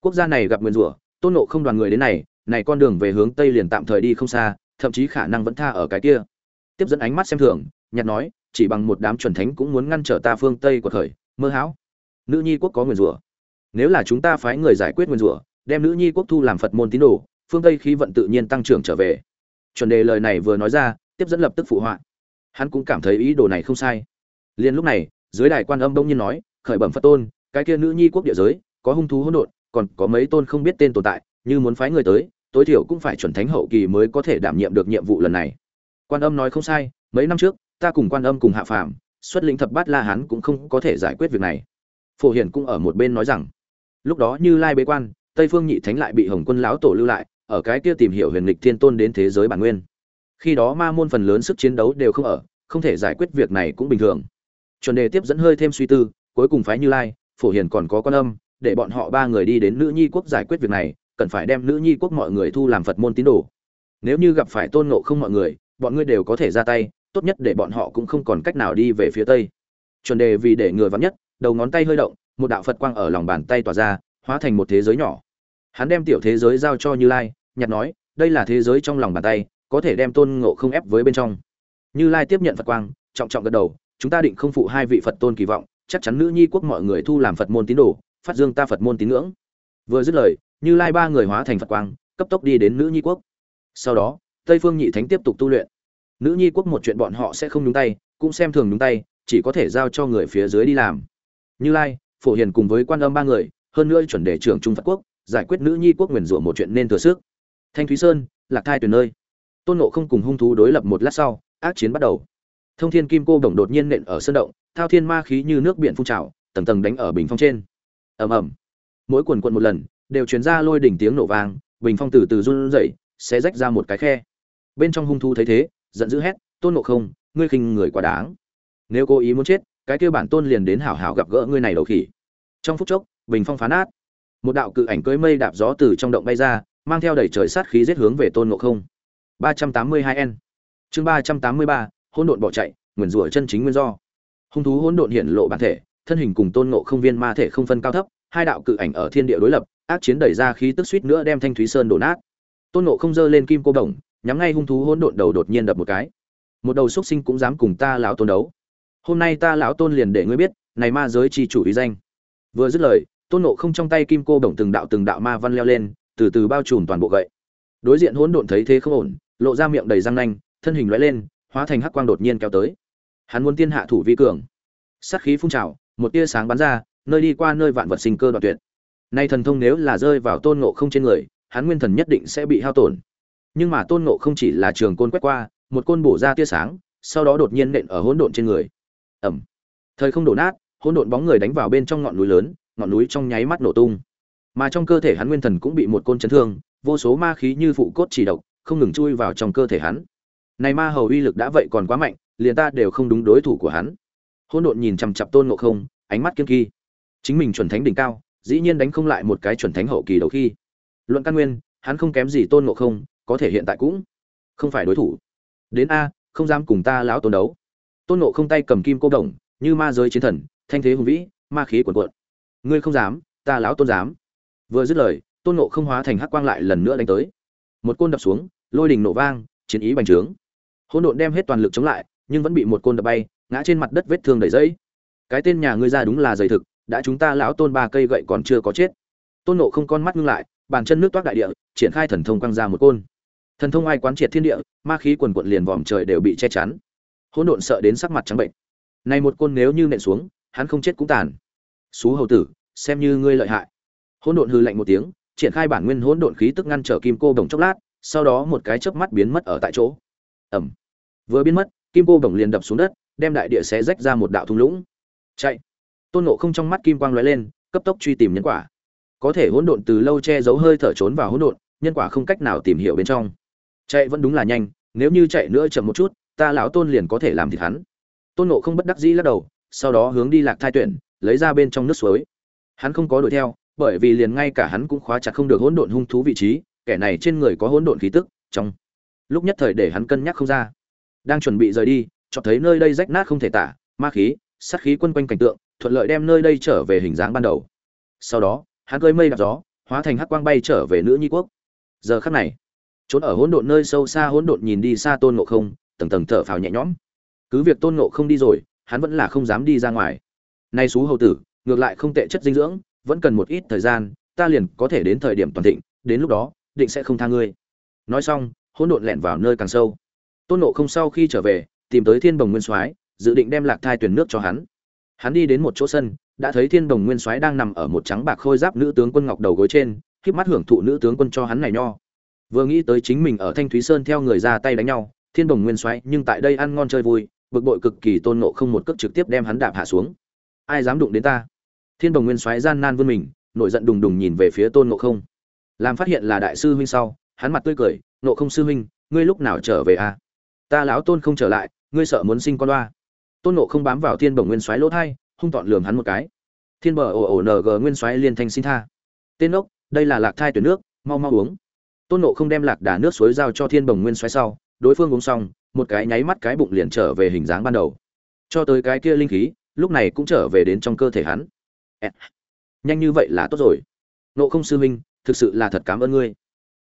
Quốc gia này gặp nguyền rủa, tôn nộ không đoàn người đến này này con đường về hướng tây liền tạm thời đi không xa, thậm chí khả năng vẫn tha ở cái kia tiếp dẫn ánh mắt xem thường nhặt nói, chỉ bằng một đám chuẩn thánh cũng muốn ngăn trở ta phương tây của khởi mơ hão. Nữ nhi quốc có nguyền rủa. Nếu là chúng ta phái người giải quyết nguyền rủa, đem nữ nhi quốc thu làm phật môn tín đồ, phương tây khí vận tự nhiên tăng trưởng trở về. Chuẩn đề lời này vừa nói ra, tiếp dẫn lập tức phụ họa. Hắn cũng cảm thấy ý đồ này không sai. Liền lúc này, dưới đài quan âm đông nhiên nói, khởi bẩm phật tôn, cái kia nữ nhi quốc địa giới, có hung thú hỗn độn, còn có mấy tôn không biết tên tồn tại, như muốn phái người tới, tối thiểu cũng phải chuẩn thánh hậu kỳ mới có thể đảm nhiệm được nhiệm vụ lần này quan âm nói không sai, mấy năm trước, ta cùng quan âm cùng hạ phàm, xuất lĩnh thập bát la hán cũng không có thể giải quyết việc này. Phổ hiển cũng ở một bên nói rằng, lúc đó như lai bế quan, tây phương nhị thánh lại bị hồng quân lão tổ lưu lại, ở cái kia tìm hiểu huyền lịch thiên tôn đến thế giới bản nguyên. Khi đó ma môn phần lớn sức chiến đấu đều không ở, không thể giải quyết việc này cũng bình thường. Chuẩn đề tiếp dẫn hơi thêm suy tư, cuối cùng phái như lai, phổ hiền còn có Quan âm, để bọn họ ba người đi đến nữ nhi quốc giải quyết việc này, cần phải đem nữ nhi quốc mọi người thu làm phật môn tín đồ. Nếu như gặp phải tôn ngộ không mọi người bọn ngươi đều có thể ra tay, tốt nhất để bọn họ cũng không còn cách nào đi về phía tây. Chuẩn đề vì để người vắn nhất, đầu ngón tay hơi động, một đạo phật quang ở lòng bàn tay tỏa ra, hóa thành một thế giới nhỏ. Hắn đem tiểu thế giới giao cho như lai, nhặt nói, đây là thế giới trong lòng bàn tay, có thể đem tôn ngộ không ép với bên trong. Như lai tiếp nhận phật quang, trọng trọng gật đầu, chúng ta định không phụ hai vị phật tôn kỳ vọng, chắc chắn nữ nhi quốc mọi người thu làm phật môn tín đồ, phát dương ta phật môn tín ngưỡng. Vừa dứt lời, như lai ba người hóa thành phật quang, cấp tốc đi đến nữ nhi quốc. Sau đó tây phương nhị thánh tiếp tục tu luyện. Nữ nhi quốc một chuyện bọn họ sẽ không nhúng tay, cũng xem thường nhúng tay, chỉ có thể giao cho người phía dưới đi làm. Như lai, phổ hiền cùng với quan âm ba người, hơn nữa chuẩn đề trưởng trung phật quốc, giải quyết nữ nhi quốc nguyền rủa một chuyện nên thừa sức. Thanh thúy sơn, lạc thai tuyển nơi. Tôn nộ không cùng hung thú đối lập một lát sau, ác chiến bắt đầu. Thông thiên kim cô đồng đột nhiên nện ở sân động, thao thiên ma khí như nước biển phun trào, tầng tầng đánh ở bình phong trên. Ầm ầm. Mỗi quần quận một lần, đều truyền ra lôi đỉnh tiếng nổ vang, bình phong từ từ run rẩy sẽ rách ra một cái khe bên trong hung thú thấy thế, giận dữ hét, tôn nộ không, ngươi khinh người quá đáng. Nếu cố ý muốn chết, cái kêu bản tôn liền đến hảo hảo gặp gỡ ngươi này đầu khỉ. Trong phút chốc, bình phong phá nát. Một đạo cự ảnh cưới mây đạp gió từ trong động bay ra, mang theo đầy trời sát khí giết hướng về tôn ngộ không. ba trăm tám mươi hai n chương ba trăm tám mươi ba, hỗn độn bỏ chạy, nguyền rủa chân chính nguyên do. Hung thú hỗn độn hiện lộ bản thể, thân hình cùng tôn ngộ không viên ma thể không phân cao thấp, hai đạo cự ảnh ở thiên địa đối lập, ác chiến đẩy ra khí tức suýt nữa đem thanh thúy sơn đổ nát. Tôn ngộ không dơ lên kim cô đồng nhắm ngay hung thú hỗn độn đầu đột nhiên đập một cái. Một đầu xuất sinh cũng dám cùng ta lão tôn đấu. Hôm nay ta lão tôn liền để ngươi biết, này ma giới chi chủ ý danh. Vừa dứt lời, tôn nộ không trong tay kim cô động từng đạo từng đạo ma văn leo lên, từ từ bao trùm toàn bộ gậy. Đối diện hỗn độn thấy thế không ổn, lộ ra miệng đầy răng nanh, thân hình lóe lên, hóa thành hắc quang đột nhiên kéo tới. Hắn muốn tiên hạ thủ vi cường. Sát khí phun trào, một tia sáng bắn ra, nơi đi qua nơi vạn vật sinh cơ đoạn tuyệt. Nay thần thông nếu là rơi vào tôn ngộ không trên người, hắn nguyên thần nhất định sẽ bị hao tổn nhưng mà tôn ngộ không chỉ là trường côn quét qua, một côn bổ ra tia sáng, sau đó đột nhiên nện ở hỗn độn trên người. Ẩm thời không đổ nát, hỗn độn bóng người đánh vào bên trong ngọn núi lớn, ngọn núi trong nháy mắt nổ tung. Mà trong cơ thể hắn nguyên thần cũng bị một côn chấn thương, vô số ma khí như phụ cốt chỉ độc, không ngừng chui vào trong cơ thể hắn. Này ma hầu uy lực đã vậy còn quá mạnh, liền ta đều không đúng đối thủ của hắn. Hỗn độn nhìn chằm chặp tôn ngộ không, ánh mắt kiên kỳ chính mình chuẩn thánh đỉnh cao, dĩ nhiên đánh không lại một cái chuẩn thánh hậu kỳ đầu khi. Luận căn nguyên, hắn không kém gì tôn ngộ không có thể hiện tại cũng không phải đối thủ. Đến a, không dám cùng ta lão tôn đấu. Tôn nộ không tay cầm kim cô đồng, như ma giới chiến thần, thanh thế hùng vĩ, ma khí cuồn cuộn. Ngươi không dám, ta lão tôn dám. Vừa dứt lời, tôn nộ không hóa thành hắc quang lại lần nữa đánh tới. Một côn đập xuống, lôi đình nổ vang, chiến ý bành trướng. Hỗn độn đem hết toàn lực chống lại, nhưng vẫn bị một côn đập bay, ngã trên mặt đất vết thương đầy dẫy cái tên nhà ngươi ra đúng là dày thực, đã chúng ta lão tôn ba cây gậy còn chưa có chết. Tôn nộ không con mắt ngưng lại, bàn chân nước toát đại địa, triển khai thần thông quăng ra một côn thần thông ai quán triệt thiên địa, ma khí quần quận liền vòm trời đều bị che chắn. Hỗn độn sợ đến sắc mặt trắng bệnh. Này một côn nếu như nện xuống, hắn không chết cũng tàn. Xú hầu tử, xem như ngươi lợi hại. Hỗn độn hư lạnh một tiếng, triển khai bản nguyên hỗn độn khí tức ngăn trở kim cô đồng chốc lát, sau đó một cái chớp mắt biến mất ở tại chỗ. Ẩm vừa biến mất, kim cô đồng liền đập xuống đất, đem đại địa xé rách ra một đạo thung lũng. Chạy. Tôn nộ không trong mắt kim quang lóe lên, cấp tốc truy tìm nhân quả. Có thể hỗn độn từ lâu che giấu hơi thở trốn vào hỗn độn, nhân quả không cách nào tìm hiểu bên trong chạy vẫn đúng là nhanh, nếu như chạy nữa chậm một chút, ta lão tôn liền có thể làm thịt hắn. Tôn nộ không bất đắc dĩ lắc đầu, sau đó hướng đi lạc thai tuyển, lấy ra bên trong nước suối. Hắn không có đuổi theo, bởi vì liền ngay cả hắn cũng khóa chặt không được hỗn độn hung thú vị trí, kẻ này trên người có hỗn độn khí tức, trong lúc nhất thời để hắn cân nhắc không ra. Đang chuẩn bị rời đi cho thấy nơi đây rách nát không thể tả, ma khí, sát khí quân quanh cảnh tượng, thuận lợi đem nơi đây trở về hình dáng ban đầu. Sau đó, hắn cơi mây đạp gió, hóa thành hắc quang bay trở về nữ nhi quốc. Giờ khắc này trốn ở hỗn độn nơi sâu xa hỗn độn nhìn đi xa tôn ngộ không, tầng tầng thở phào nhẹ nhõm. Cứ việc tôn ngộ không đi rồi, hắn vẫn là không dám đi ra ngoài. Nay xú hầu tử, ngược lại không tệ chất dinh dưỡng, vẫn cần một ít thời gian, ta liền có thể đến thời điểm toàn thịnh, đến lúc đó, định sẽ không tha ngươi. Nói xong, hỗn độn lẻn vào nơi càng sâu. Tôn ngộ không sau khi trở về, tìm tới thiên bồng nguyên soái, dự định đem lạc thai tuyển nước cho hắn. Hắn đi đến một chỗ sân, đã thấy thiên bồng nguyên soái đang nằm ở một trắng bạc khôi giáp nữ tướng quân ngọc đầu gối trên khiếp mắt hưởng thụ nữ tướng quân cho hắn này nho vừa nghĩ tới chính mình ở thanh thúy sơn theo người ra tay đánh nhau, thiên đồng nguyên soái nhưng tại đây ăn ngon chơi vui, bực bội cực kỳ tôn nộ không một cước trực tiếp đem hắn đạp hạ xuống. Ai dám đụng đến ta? Thiên đồng nguyên soái gian nan vươn mình, nổi giận đùng đùng nhìn về phía tôn nộ không. Làm phát hiện là đại sư huynh sau, hắn mặt tươi cười nộ không sư huynh, ngươi lúc nào trở về à? ta lão tôn không trở lại, ngươi sợ muốn sinh con đoa tôn nộ không bám vào thiên bồng nguyên soái lỗ thai, hung tọn lườm hắn một cái. Thiên bờ ồ ồ ng nguyên soái liên thanh xin tha. Tên ốc, đây là lạc thai tuyển nước, mau mau uống tôn nộ không đem lạc đà nước suối giao cho thiên bồng nguyên xoáy sau đối phương uống xong một cái nháy mắt cái bụng liền trở về hình dáng ban đầu. Cho tới cái kia linh khí lúc này cũng trở về đến trong cơ thể hắn. Nhanh như vậy là tốt rồi. Nộ không sư Minh, thực sự là thật cảm ơn ngươi.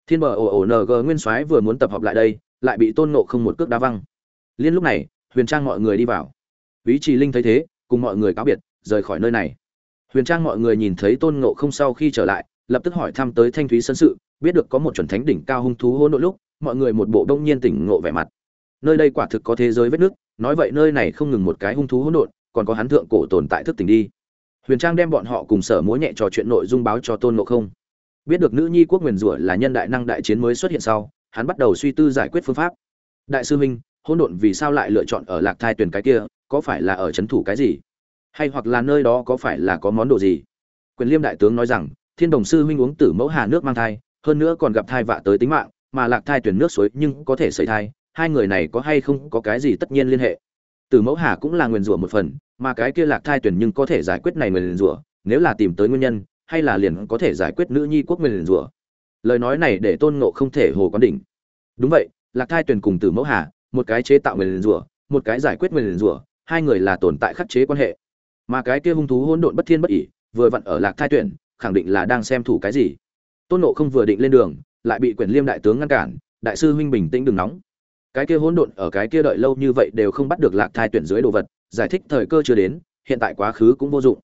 Thiên bờ ồ ồ ng nguyên soái vừa muốn tập hợp lại đây lại bị tôn nộ không một cước đá văng. Liên lúc này huyền trang mọi người đi vào. Ý trì linh thấy thế cùng mọi người cáo biệt rời khỏi nơi này. Huyền trang mọi người nhìn thấy tôn nộ không sau khi trở lại lập tức hỏi thăm tới thanh thúy sân sự biết được có một chuẩn thánh đỉnh cao hung thú hỗn độn lúc, mọi người một bộ đông nhiên tỉnh ngộ vẻ mặt. Nơi đây quả thực có thế giới vết nước, nói vậy nơi này không ngừng một cái hung thú hỗn độn, còn có hắn thượng cổ tồn tại thức tỉnh đi. Huyền trang đem bọn họ cùng sở múa nhẹ trò chuyện nội dung báo cho tôn ngộ không. Biết được nữ nhi quốc nguyên rủa là nhân đại năng đại chiến mới xuất hiện sau, hắn bắt đầu suy tư giải quyết phương pháp. Đại sư huynh, hỗn độn vì sao lại lựa chọn ở lạc thai tuyển cái kia, có phải là ở trấn thủ cái gì? Hay hoặc là nơi đó có phải là có món đồ gì? Quyền liêm đại tướng nói rằng, thiên đồng sư huynh uống tử mẫu hà nước mang thai hơn nữa còn gặp thai vạ tới tính mạng, mà lạc thai tuyển nước suối nhưng có thể xảy thai, hai người này có hay không có cái gì tất nhiên liên hệ. Từ mẫu hà cũng là nguyền rủa một phần, mà cái kia lạc thai tuyển nhưng có thể giải quyết này nguyền rủa, nếu là tìm tới nguyên nhân, hay là liền có thể giải quyết nữ nhi quốc nguyền rủa. Lời nói này để tôn ngộ không thể hồ quán đỉnh. Đúng vậy, lạc thai tuyển cùng từ mẫu hà, một cái chế tạo nguyền rủa, một cái giải quyết nguyền rủa, hai người là tồn tại khắc chế quan hệ. Mà cái kia hung thú hỗn độn bất thiên bất ỉ vừa vặn ở lạc thai tuyển, khẳng định là đang xem thủ cái gì tôn nộ không vừa định lên đường, lại bị quyền liêm đại tướng ngăn cản, đại sư huynh bình tĩnh đừng nóng. Cái kia hỗn độn ở cái kia đợi lâu như vậy đều không bắt được lạc thai tuyển dưới đồ vật, giải thích thời cơ chưa đến, hiện tại quá khứ cũng vô dụng.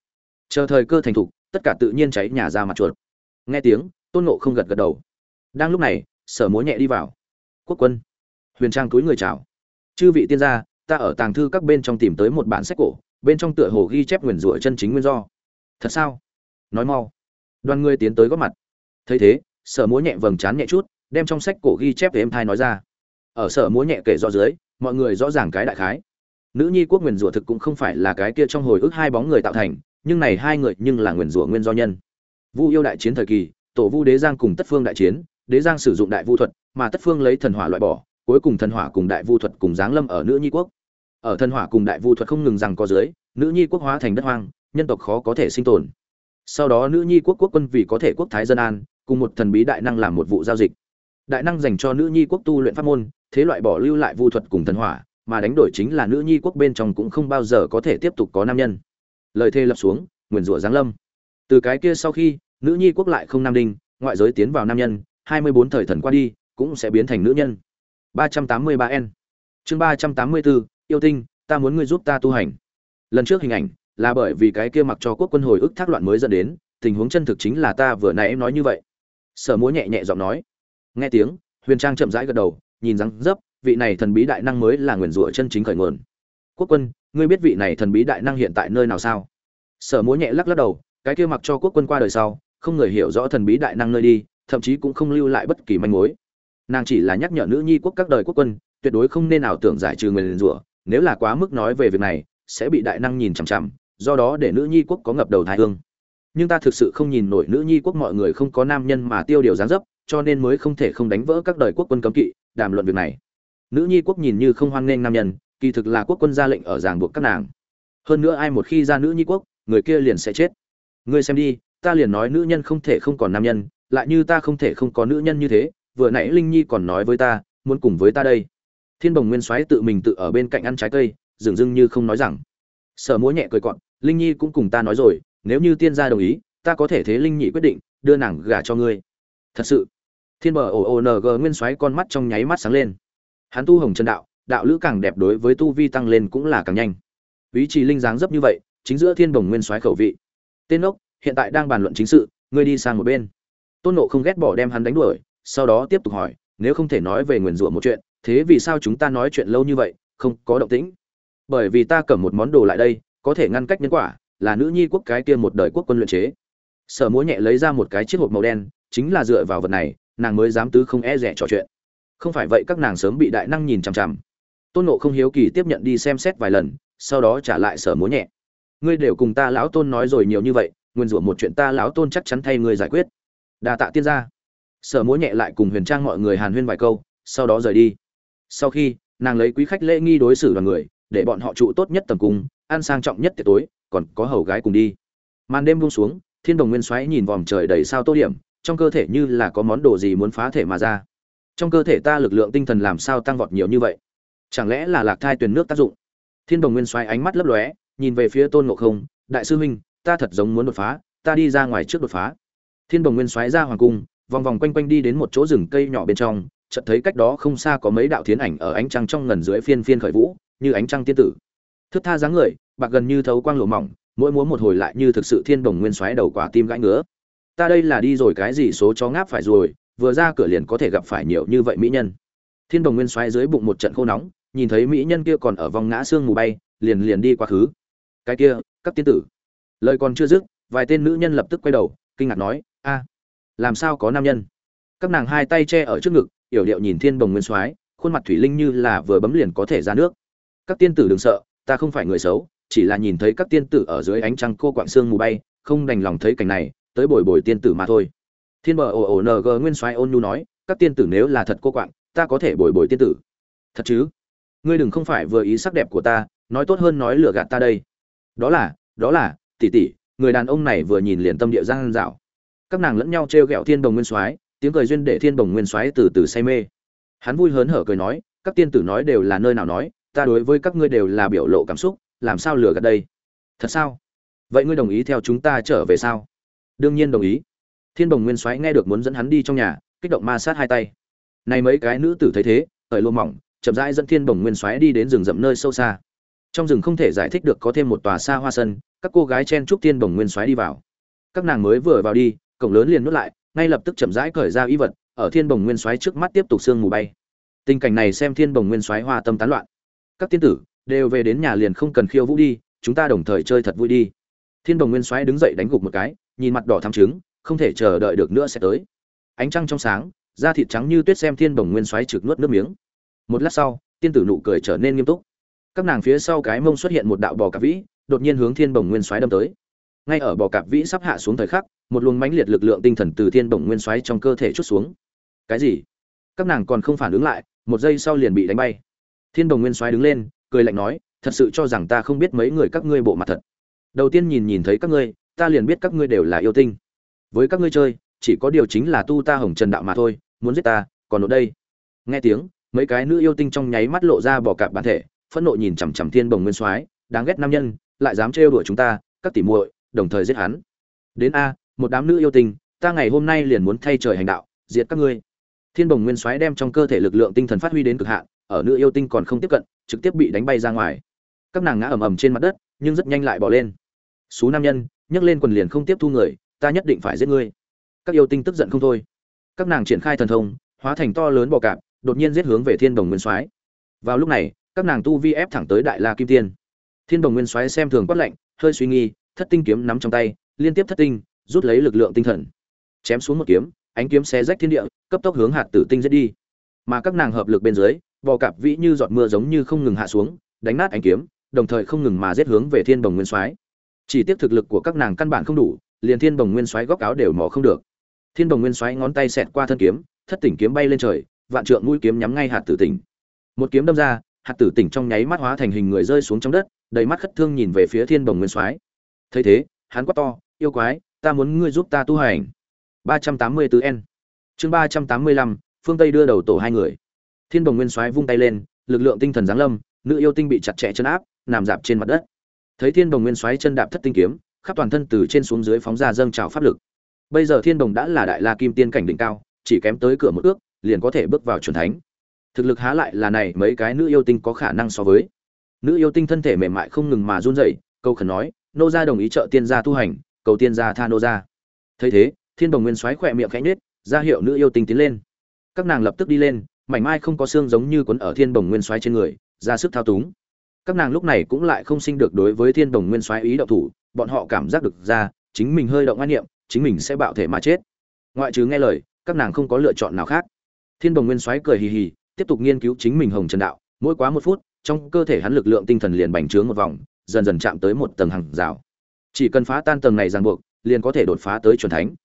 Chờ thời cơ thành thục, tất cả tự nhiên cháy nhà ra mặt chuột. Nghe tiếng, tôn nộ không gật gật đầu. Đang lúc này, sở múa nhẹ đi vào. Quốc quân. Huyền trang túi người chào. Chư vị tiên gia, ta ở tàng thư các bên trong tìm tới một bản sách cổ, bên trong tựa hồ ghi chép nguyền rủa chân chính nguyên do. Thật sao? Nói mau. Đoàn người tiến tới góp mặt thấy thế, sở múa nhẹ vầng trán nhẹ chút, đem trong sách cổ ghi chép về em thai nói ra. Ở sở múa nhẹ kể rõ dưới, mọi người rõ ràng cái đại khái. Nữ nhi quốc nguyền rủa thực cũng không phải là cái kia trong hồi ức hai bóng người tạo thành, nhưng này hai người nhưng là nguyền rủa nguyên do nhân. Vu yêu đại chiến thời kỳ, tổ vu đế giang cùng tất phương đại chiến, đế giang sử dụng đại vu thuật, mà tất phương lấy thần hỏa loại bỏ, cuối cùng thần hỏa cùng đại vu thuật cùng giáng lâm ở nữ nhi quốc. Ở thần hỏa cùng đại vu thuật không ngừng rằng có dưới, nữ nhi quốc hóa thành đất hoang, nhân tộc khó có thể sinh tồn. Sau đó nữ nhi quốc quốc quân vì có thể quốc thái dân an cùng một thần bí đại năng làm một vụ giao dịch. Đại năng dành cho nữ nhi quốc tu luyện pháp môn, thế loại bỏ lưu lại vu thuật cùng thần hỏa, mà đánh đổi chính là nữ nhi quốc bên trong cũng không bao giờ có thể tiếp tục có nam nhân. Lời thê lập xuống, nguyền rủa giáng lâm. Từ cái kia sau khi, nữ nhi quốc lại không nam đinh, ngoại giới tiến vào nam nhân, hai mươi bốn thời thần qua đi, cũng sẽ biến thành nữ nhân. ba trăm tám mươi ba n. Chương ba trăm tám mươi bốn, yêu tinh, ta muốn ngươi giúp ta tu hành. Lần trước hình ảnh là bởi vì cái kia mặc cho quốc quân hồi ức thác loạn mới dẫn đến, tình huống chân thực chính là ta vừa nãy em nói như vậy sở múa nhẹ nhẹ giọng nói. Nghe tiếng, huyền trang chậm rãi gật đầu, nhìn răng dấp, vị này thần bí đại năng mới là nguyền rủa chân chính khởi nguồn. Quốc quân, ngươi biết vị này thần bí đại năng hiện tại nơi nào sao? Sở múa nhẹ lắc lắc đầu, cái kia mặc cho quốc quân qua đời sau, không người hiểu rõ thần bí đại năng nơi đi, thậm chí cũng không lưu lại bất kỳ manh mối. Nàng chỉ là nhắc nhở nữ nhi quốc các đời quốc quân, tuyệt đối không nên nào tưởng giải trừ nguyền rủa, nếu là quá mức nói về việc này, sẽ bị đại năng nhìn chằm chằm, do đó để nữ nhi quốc có ngập đầu thái hương nhưng ta thực sự không nhìn nổi nữ nhi quốc mọi người không có nam nhân mà tiêu điều dáng dấp, cho nên mới không thể không đánh vỡ các đời quốc quân cấm kỵ, đàm luận việc này. Nữ nhi quốc nhìn như không hoan nghênh nam nhân, kỳ thực là quốc quân ra lệnh ở ràng buộc các nàng. Hơn nữa ai một khi ra nữ nhi quốc, người kia liền sẽ chết. Ngươi xem đi, ta liền nói nữ nhân không thể không còn nam nhân, lại như ta không thể không có nữ nhân như thế, vừa nãy linh nhi còn nói với ta, muốn cùng với ta đây. Thiên bồng nguyên soái tự mình tự ở bên cạnh ăn trái cây dường dưng như không nói rằng. Sở múa nhẹ cười cọn linh nhi cũng cùng ta nói rồi nếu như tiên gia đồng ý, ta có thể thế linh nhị quyết định, đưa nàng gả cho ngươi. Thật sự. Thiên bờ ồ ồ ng nguyên soái con mắt trong nháy mắt sáng lên. Hắn tu hồng chân đạo đạo lữ càng đẹp đối với tu vi tăng lên cũng là càng nhanh. Ý trì linh dáng dấp như vậy, chính giữa thiên bồng nguyên soái khẩu vị. Tên ốc hiện tại đang bàn luận chính sự, ngươi đi sang một bên. Tôn nộ không ghét bỏ đem hắn đánh đuổi, sau đó tiếp tục hỏi, nếu không thể nói về nguyền rủa một chuyện, thế vì sao chúng ta nói chuyện lâu như vậy, không có động tĩnh? Bởi vì ta cầm một món đồ lại đây, có thể ngăn cách nhân quả là nữ nhi quốc cái kia một đời quốc quân luyện chế. Sở múa nhẹ lấy ra một cái chiếc hộp màu đen, chính là dựa vào vật này, nàng mới dám tứ không e rẻ trò chuyện. Không phải vậy các nàng sớm bị đại năng nhìn chằm chằm. Tôn nộ không hiếu kỳ tiếp nhận đi xem xét vài lần, sau đó trả lại sở múa nhẹ. Ngươi đều cùng ta lão tôn nói rồi nhiều như vậy, nguyên rủa một chuyện ta lão tôn chắc chắn thay ngươi giải quyết. Đa tạ tiên gia. Sở múa nhẹ lại cùng huyền trang mọi người hàn huyên vài câu, sau đó rời đi. Sau khi, nàng lấy quý khách lễ nghi đối xử đoàn người, để bọn họ trụ tốt nhất tầm cung, ăn sang trọng nhất tiệc tối còn có hầu gái cùng đi. Màn đêm buông xuống, thiên đồng nguyên xoáy nhìn vòm trời đầy sao tô điểm, trong cơ thể như là có món đồ gì muốn phá thể mà ra. Trong cơ thể ta lực lượng tinh thần làm sao tăng vọt nhiều như vậy? Chẳng lẽ là lạc thai tuyền nước tác dụng? Thiên đồng nguyên xoáy ánh mắt lấp lóe, nhìn về phía tôn ngộ không, đại sư huynh, ta thật giống muốn đột phá, ta đi ra ngoài trước đột phá. Thiên đồng nguyên xoáy ra hoàng cung, vòng vòng quanh quanh đi đến một chỗ rừng cây nhỏ bên trong, chợt thấy cách đó không xa có mấy đạo thiến ảnh ở ánh trăng trong ngần dưới phiên phiên khởi vũ, như ánh trăng tiên tử. Thức tha dáng người bạc gần như thấu quang lụa mỏng, mỗi múa một hồi lại như thực sự thiên đồng nguyên xoáy đầu quả tim gãi ngứa. Ta đây là đi rồi cái gì số chó ngáp phải rồi, vừa ra cửa liền có thể gặp phải nhiều như vậy mỹ nhân. Thiên đồng nguyên xoáy dưới bụng một trận khô nóng, nhìn thấy mỹ nhân kia còn ở vòng ngã xương mù bay, liền liền đi quá khứ. Cái kia, các tiên tử. Lời còn chưa dứt, vài tên nữ nhân lập tức quay đầu, kinh ngạc nói, a, làm sao có nam nhân? Các nàng hai tay che ở trước ngực, yểu điệu nhìn thiên đồng nguyên soái khuôn mặt thủy linh như là vừa bấm liền có thể ra nước. Các tiên tử đừng sợ, ta không phải người xấu chỉ là nhìn thấy các tiên tử ở dưới ánh trăng cô quạng xương mù bay, không đành lòng thấy cảnh này, tới bồi bồi tiên tử mà thôi. Thiên bờ ồ ồ ng nguyên soái ôn nhu nói, các tiên tử nếu là thật cô quạng, ta có thể bồi bồi tiên tử. Thật chứ? Ngươi đừng không phải vừa ý sắc đẹp của ta, nói tốt hơn nói lừa gạt ta đây. Đó là đó là, tỷ tỷ, người đàn ông này vừa nhìn liền tâm địa giang dạo các nàng lẫn nhau trêu ghẹo thiên đồng nguyên soái, tiếng cười duyên để thiên đồng nguyên soái từ từ say mê. Hắn vui hớn hở cười nói, các tiên tử nói đều là nơi nào nói, ta đối với các ngươi đều là biểu lộ cảm xúc làm sao lừa gạt đây? Thật sao? Vậy ngươi đồng ý theo chúng ta trở về sao? Đương nhiên đồng ý. Thiên đồng nguyên soái nghe được muốn dẫn hắn đi trong nhà, kích động ma sát hai tay. Này mấy cái nữ tử thấy thế thời lô mỏng, chậm rãi dẫn thiên đồng nguyên soái đi đến rừng rậm nơi sâu xa. Trong rừng không thể giải thích được có thêm một tòa xa hoa sân, các cô gái chen chúc thiên Đồng nguyên xoáy đi vào. Các nàng mới vừa vào đi, cổng lớn liền nuốt lại, ngay lập tức chậm rãi cởi ra y vật, ở thiên Đồng nguyên xoáy trước mắt tiếp tục sương mù bay. Tình cảnh này xem thiên Đồng nguyên xoáy hoa tâm tán loạn. Các tiên tử đều về đến nhà liền không cần khiêu vũ đi, chúng ta đồng thời chơi thật vui đi. Thiên Đồng nguyên xoáy đứng dậy đánh gục một cái, nhìn mặt đỏ thắm trứng, không thể chờ đợi được nữa sẽ tới. Ánh trăng trong sáng, da thịt trắng như tuyết xem thiên Đồng nguyên xoáy trực nuốt nước miếng. Một lát sau, tiên tử nụ cười trở nên nghiêm túc. Các nàng phía sau cái mông xuất hiện một đạo bò cạp vĩ, đột nhiên hướng thiên bồng nguyên xoáy đâm tới. Ngay ở bò cạp vĩ sắp hạ xuống thời khắc, một luồng mãnh liệt lực lượng tinh thần từ thiên bồng nguyên xoáy trong cơ thể chút xuống. Cái gì? Các nàng còn không phản ứng lại, một giây sau liền bị đánh bay. Thiên bồng nguyên xoáy đứng lên cười lạnh nói, thật sự cho rằng ta không biết mấy người các ngươi bộ mặt thật. Đầu tiên nhìn nhìn thấy các ngươi, ta liền biết các ngươi đều là yêu tinh. Với các ngươi chơi, chỉ có điều chính là tu ta hồng trần đạo mà thôi, muốn giết ta, còn ở đây. Nghe tiếng, mấy cái nữ yêu tinh trong nháy mắt lộ ra bỏ cạp bản thể, phẫn nộ nhìn chằm chằm thiên bồng nguyên soái, đáng ghét nam nhân, lại dám trêu đuổi chúng ta, các tỉ muội, đồng thời giết hắn. Đến a, một đám nữ yêu tinh, ta ngày hôm nay liền muốn thay trời hành đạo, diệt các ngươi thiên bồng nguyên soái đem trong cơ thể lực lượng tinh thần phát huy đến cực hạn, ở nữ yêu tinh còn không tiếp cận, trực tiếp bị đánh bay ra ngoài. Các nàng ngã ầm ầm trên mặt đất, nhưng rất nhanh lại bỏ lên. Số nam nhân, nhấc lên quần liền không tiếp thu người, ta nhất định phải giết ngươi. Các yêu tinh tức giận không thôi. Các nàng triển khai thần thông, hóa thành to lớn bò cạp, đột nhiên giết hướng về thiên đồng nguyên soái. Vào lúc này, các nàng tu vi ép thẳng tới đại la kim tiên. Thiên đồng nguyên soái xem thường quát lạnh, hơi suy nghi, thất tinh kiếm nắm trong tay, liên tiếp thất tinh, rút lấy lực lượng tinh thần. Chém xuống một kiếm ánh kiếm xé rách thiên địa, cấp tốc hướng hạt tử tinh giết đi. Mà các nàng hợp lực bên dưới bò cạp vĩ như giọt mưa giống như không ngừng hạ xuống, đánh nát ánh kiếm, đồng thời không ngừng mà giết hướng về thiên đồng nguyên soái. Chỉ tiếc thực lực của các nàng căn bản không đủ, liền thiên đồng nguyên soái góc áo đều mò không được. Thiên đồng nguyên soái ngón tay xẹt qua thân kiếm, thất tỉnh kiếm bay lên trời, vạn trượng mũi kiếm nhắm ngay hạt tử tỉnh. Một kiếm đâm ra, hạt tử tỉnh trong nháy mắt hóa thành hình người rơi xuống trong đất, đầy mắt khất thương nhìn về phía thiên đồng nguyên soái. Thấy thế, hắn quát to, yêu quái, ta muốn ngươi giúp ta tu hành ba trăm tám mươi tứ n. Chương ba trăm tám mươi lăm, phương tây đưa đầu tổ hai người. Thiên đồng nguyên soái vung tay lên, lực lượng tinh thần giáng lâm, nữ yêu tinh bị chặt chẽ chân áp, nằm dạp trên mặt đất. Thấy thiên đồng nguyên soái chân đạp thất tinh kiếm, khắp toàn thân từ trên xuống dưới phóng ra dâng trào pháp lực. Bây giờ thiên đồng đã là đại la kim tiên cảnh đỉnh cao, chỉ kém tới cửa một ước, liền có thể bước vào chuẩn thánh. Thực lực há lại là này, mấy cái nữ yêu tinh có khả năng so với. Nữ yêu tinh thân thể mềm mại không ngừng mà run rẩy, câu khẩn nói, nô gia đồng ý trợ tiên gia tu hành, cầu tiên gia tha nô gia. Thấy thế thiên đồng nguyên xoáy khỏe miệng khẽ nhếch, ra hiệu nữ yêu tinh tiến lên. Các nàng lập tức đi lên, mảnh mai không có xương giống như quấn ở thiên đồng nguyên xoáy trên người, ra sức thao túng. Các nàng lúc này cũng lại không sinh được đối với thiên đồng nguyên xoáy ý động thủ, bọn họ cảm giác được ra, chính mình hơi động an niệm, chính mình sẽ bạo thể mà chết. Ngoại trừ nghe lời, các nàng không có lựa chọn nào khác. Thiên đồng nguyên xoáy cười hì hì, tiếp tục nghiên cứu chính mình hồng trần đạo. Mỗi quá một phút, trong cơ thể hắn lực lượng tinh thần liền bành trướng một vòng, dần dần chạm tới một tầng hàng rào. Chỉ cần phá tan tầng này ràng buộc, liền có thể đột phá tới chuẩn thánh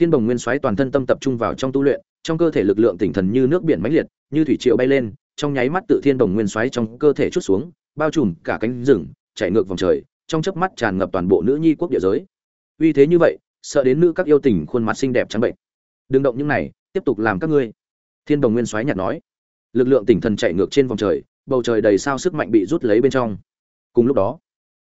thiên bồng nguyên xoáy toàn thân tâm tập trung vào trong tu luyện, trong cơ thể lực lượng tinh thần như nước biển mãnh liệt, như thủy triệu bay lên, trong nháy mắt tự thiên bồng nguyên xoáy trong cơ thể chút xuống, bao trùm cả cánh rừng, chạy ngược vòng trời, trong chớp mắt tràn ngập toàn bộ nữ nhi quốc địa giới. Uy thế như vậy, sợ đến nữ các yêu tình khuôn mặt xinh đẹp trắng bệnh đừng động những này, tiếp tục làm các ngươi. Thiên đồng nguyên soái nhạt nói. Lực lượng tinh thần chạy ngược trên vòng trời, bầu trời đầy sao sức mạnh bị rút lấy bên trong. Cùng lúc đó,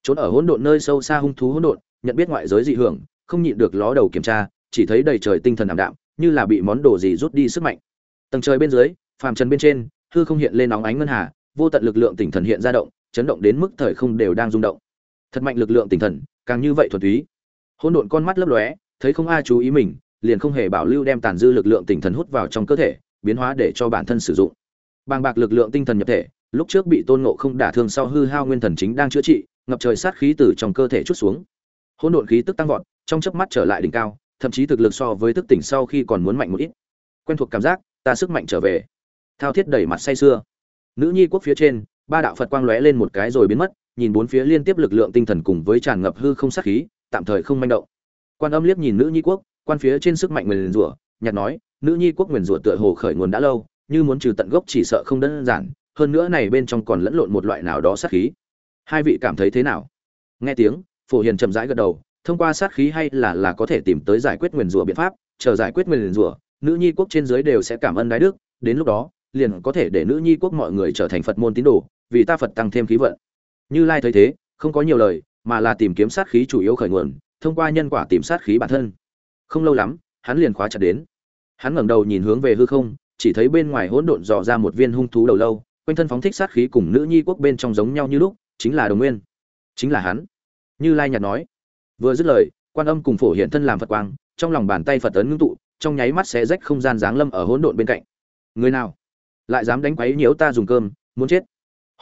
trốn ở hỗn độn nơi sâu xa hung thú hỗn độn, nhận biết ngoại giới dị hưởng, không nhịn được ló đầu kiểm tra chỉ thấy đầy trời tinh thần ảm đạm, như là bị món đồ gì rút đi sức mạnh. Tầng trời bên dưới, phàm trần bên trên, hư không hiện lên nóng ánh ngân hà, vô tận lực lượng tinh thần hiện ra động, chấn động đến mức thời không đều đang rung động. Thật mạnh lực lượng tinh thần, càng như vậy thuần túy. Hỗn độn con mắt lấp lóe, thấy không ai chú ý mình, liền không hề bảo lưu đem tàn dư lực lượng tinh thần hút vào trong cơ thể, biến hóa để cho bản thân sử dụng. Bàng bạc lực lượng tinh thần nhập thể, lúc trước bị tôn ngộ không đả thương sau hư hao nguyên thần chính đang chữa trị, ngập trời sát khí từ trong cơ thể chút xuống. Hỗn độn khí tức tăng vọt, trong chớp mắt trở lại đỉnh cao thậm chí thực lực so với thức tỉnh sau khi còn muốn mạnh một ít. Quen thuộc cảm giác, ta sức mạnh trở về. Thao thiết đẩy mặt say sưa. Nữ nhi quốc phía trên, ba đạo phật quang lóe lên một cái rồi biến mất, nhìn bốn phía liên tiếp lực lượng tinh thần cùng với tràn ngập hư không sát khí, tạm thời không manh động. Quan âm liếc nhìn nữ nhi quốc, quan phía trên sức mạnh nguyền rủa, nhạt nói, nữ nhi quốc nguyền rủa tựa hồ khởi nguồn đã lâu, như muốn trừ tận gốc chỉ sợ không đơn giản, hơn nữa này bên trong còn lẫn lộn một loại nào đó sát khí. Hai vị cảm thấy thế nào? Nghe tiếng, phổ hiền chậm rãi gật đầu thông qua sát khí hay là là có thể tìm tới giải quyết nguyền rủa biện pháp, chờ giải quyết nguyền rủa, nữ nhi quốc trên dưới đều sẽ cảm ơn đái đức, đến lúc đó, liền có thể để nữ nhi quốc mọi người trở thành phật môn tín đồ, vì ta phật tăng thêm khí vận. Như lai thấy thế, không có nhiều lời, mà là tìm kiếm sát khí chủ yếu khởi nguồn, thông qua nhân quả tìm sát khí bản thân. Không lâu lắm, hắn liền khóa chặt đến. Hắn ngẩng đầu nhìn hướng về hư không, chỉ thấy bên ngoài hỗn độn dò ra một viên hung thú đầu lâu, quanh thân phóng thích sát khí cùng nữ nhi quốc bên trong giống nhau như lúc, chính là đồng nguyên. Chính là hắn. Như lai nhạt nói vừa dứt lời, quan âm cùng phổ hiện thân làm phật quang, trong lòng bàn tay phật ấn ngưng tụ, trong nháy mắt sẽ rách không gian giáng lâm ở hỗn độn bên cạnh. Người nào? Lại dám đánh quấy nhiễu ta dùng cơm, muốn chết.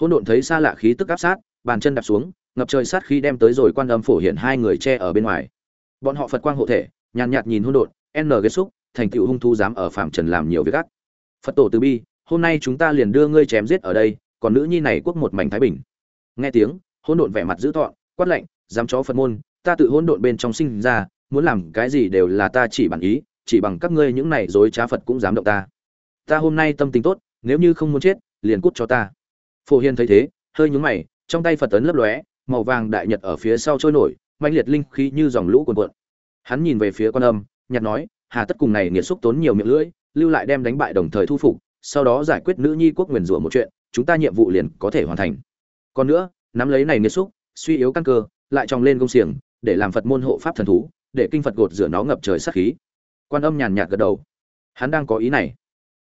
Hỗn độn thấy xa lạ khí tức áp sát, bàn chân đạp xuống, ngập trời sát khí đem tới rồi quan âm phổ hiện hai người che ở bên ngoài. Bọn họ phật quang hộ thể, nhàn nhạt nhìn hỗn độn, n ghét xúc, thành tựu hung thu dám ở phạm trần làm nhiều việc gắt phật tổ từ bi, hôm nay chúng ta liền đưa ngươi chém giết ở đây, còn nữ nhi này quốc một mảnh thái bình. Nghe tiếng, hỗn độn vẻ mặt dữ thọn quát lạnh, dám chó phật môn ta tự hỗn độn bên trong sinh ra, muốn làm cái gì đều là ta chỉ bản ý, chỉ bằng các ngươi những này dối trá phật cũng dám động ta. Ta hôm nay tâm tình tốt, nếu như không muốn chết, liền cút cho ta. Phổ Hiên thấy thế, hơi nhướng mày, trong tay phật tấn lấp lóe, màu vàng đại nhật ở phía sau trôi nổi, mãnh liệt linh khí như dòng lũ cuồn cuộn. Hắn nhìn về phía quan âm nhặt nói, hà tất cùng này nghiệt xúc tốn nhiều miệng lưỡi, lưu lại đem đánh bại đồng thời thu phục, sau đó giải quyết nữ nhi quốc nguyền rủa một chuyện, chúng ta nhiệm vụ liền có thể hoàn thành. Còn nữa, nắm lấy này nghiệt xúc, suy yếu căn cơ, lại tròng lên công xiềng để làm phật môn hộ pháp thần thú, để kinh phật gột rửa nó ngập trời sát khí. Quan âm nhàn nhạt gật đầu. Hắn đang có ý này.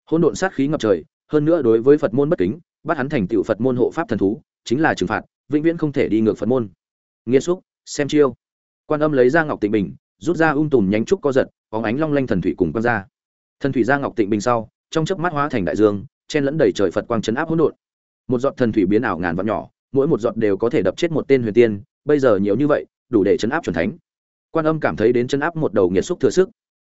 Hỗn độn sát khí ngập trời, hơn nữa đối với phật môn bất kính, bắt hắn thành tựu phật môn hộ pháp thần thú, chính là trừng phạt, vĩnh viễn không thể đi ngược phật môn. Nghiêm xúc, xem chiêu. Quan âm lấy ra ngọc tịnh bình, rút ra ung tùm nhánh trúc co giật có ánh long lanh thần thủy cùng quan ra. Thần thủy ra ngọc tịnh bình sau, trong chớp mắt hóa thành đại dương, chen lẫn đầy trời phật quang chấn áp hỗn độn. Một giọt thần thủy biến ảo ngàn vạn nhỏ, mỗi một giọt đều có thể đập chết một tên huyền tiên, bây giờ nhiều như vậy đủ để chấn áp chuẩn thánh. Quan âm cảm thấy đến chấn áp một đầu nghiệt xúc thừa sức.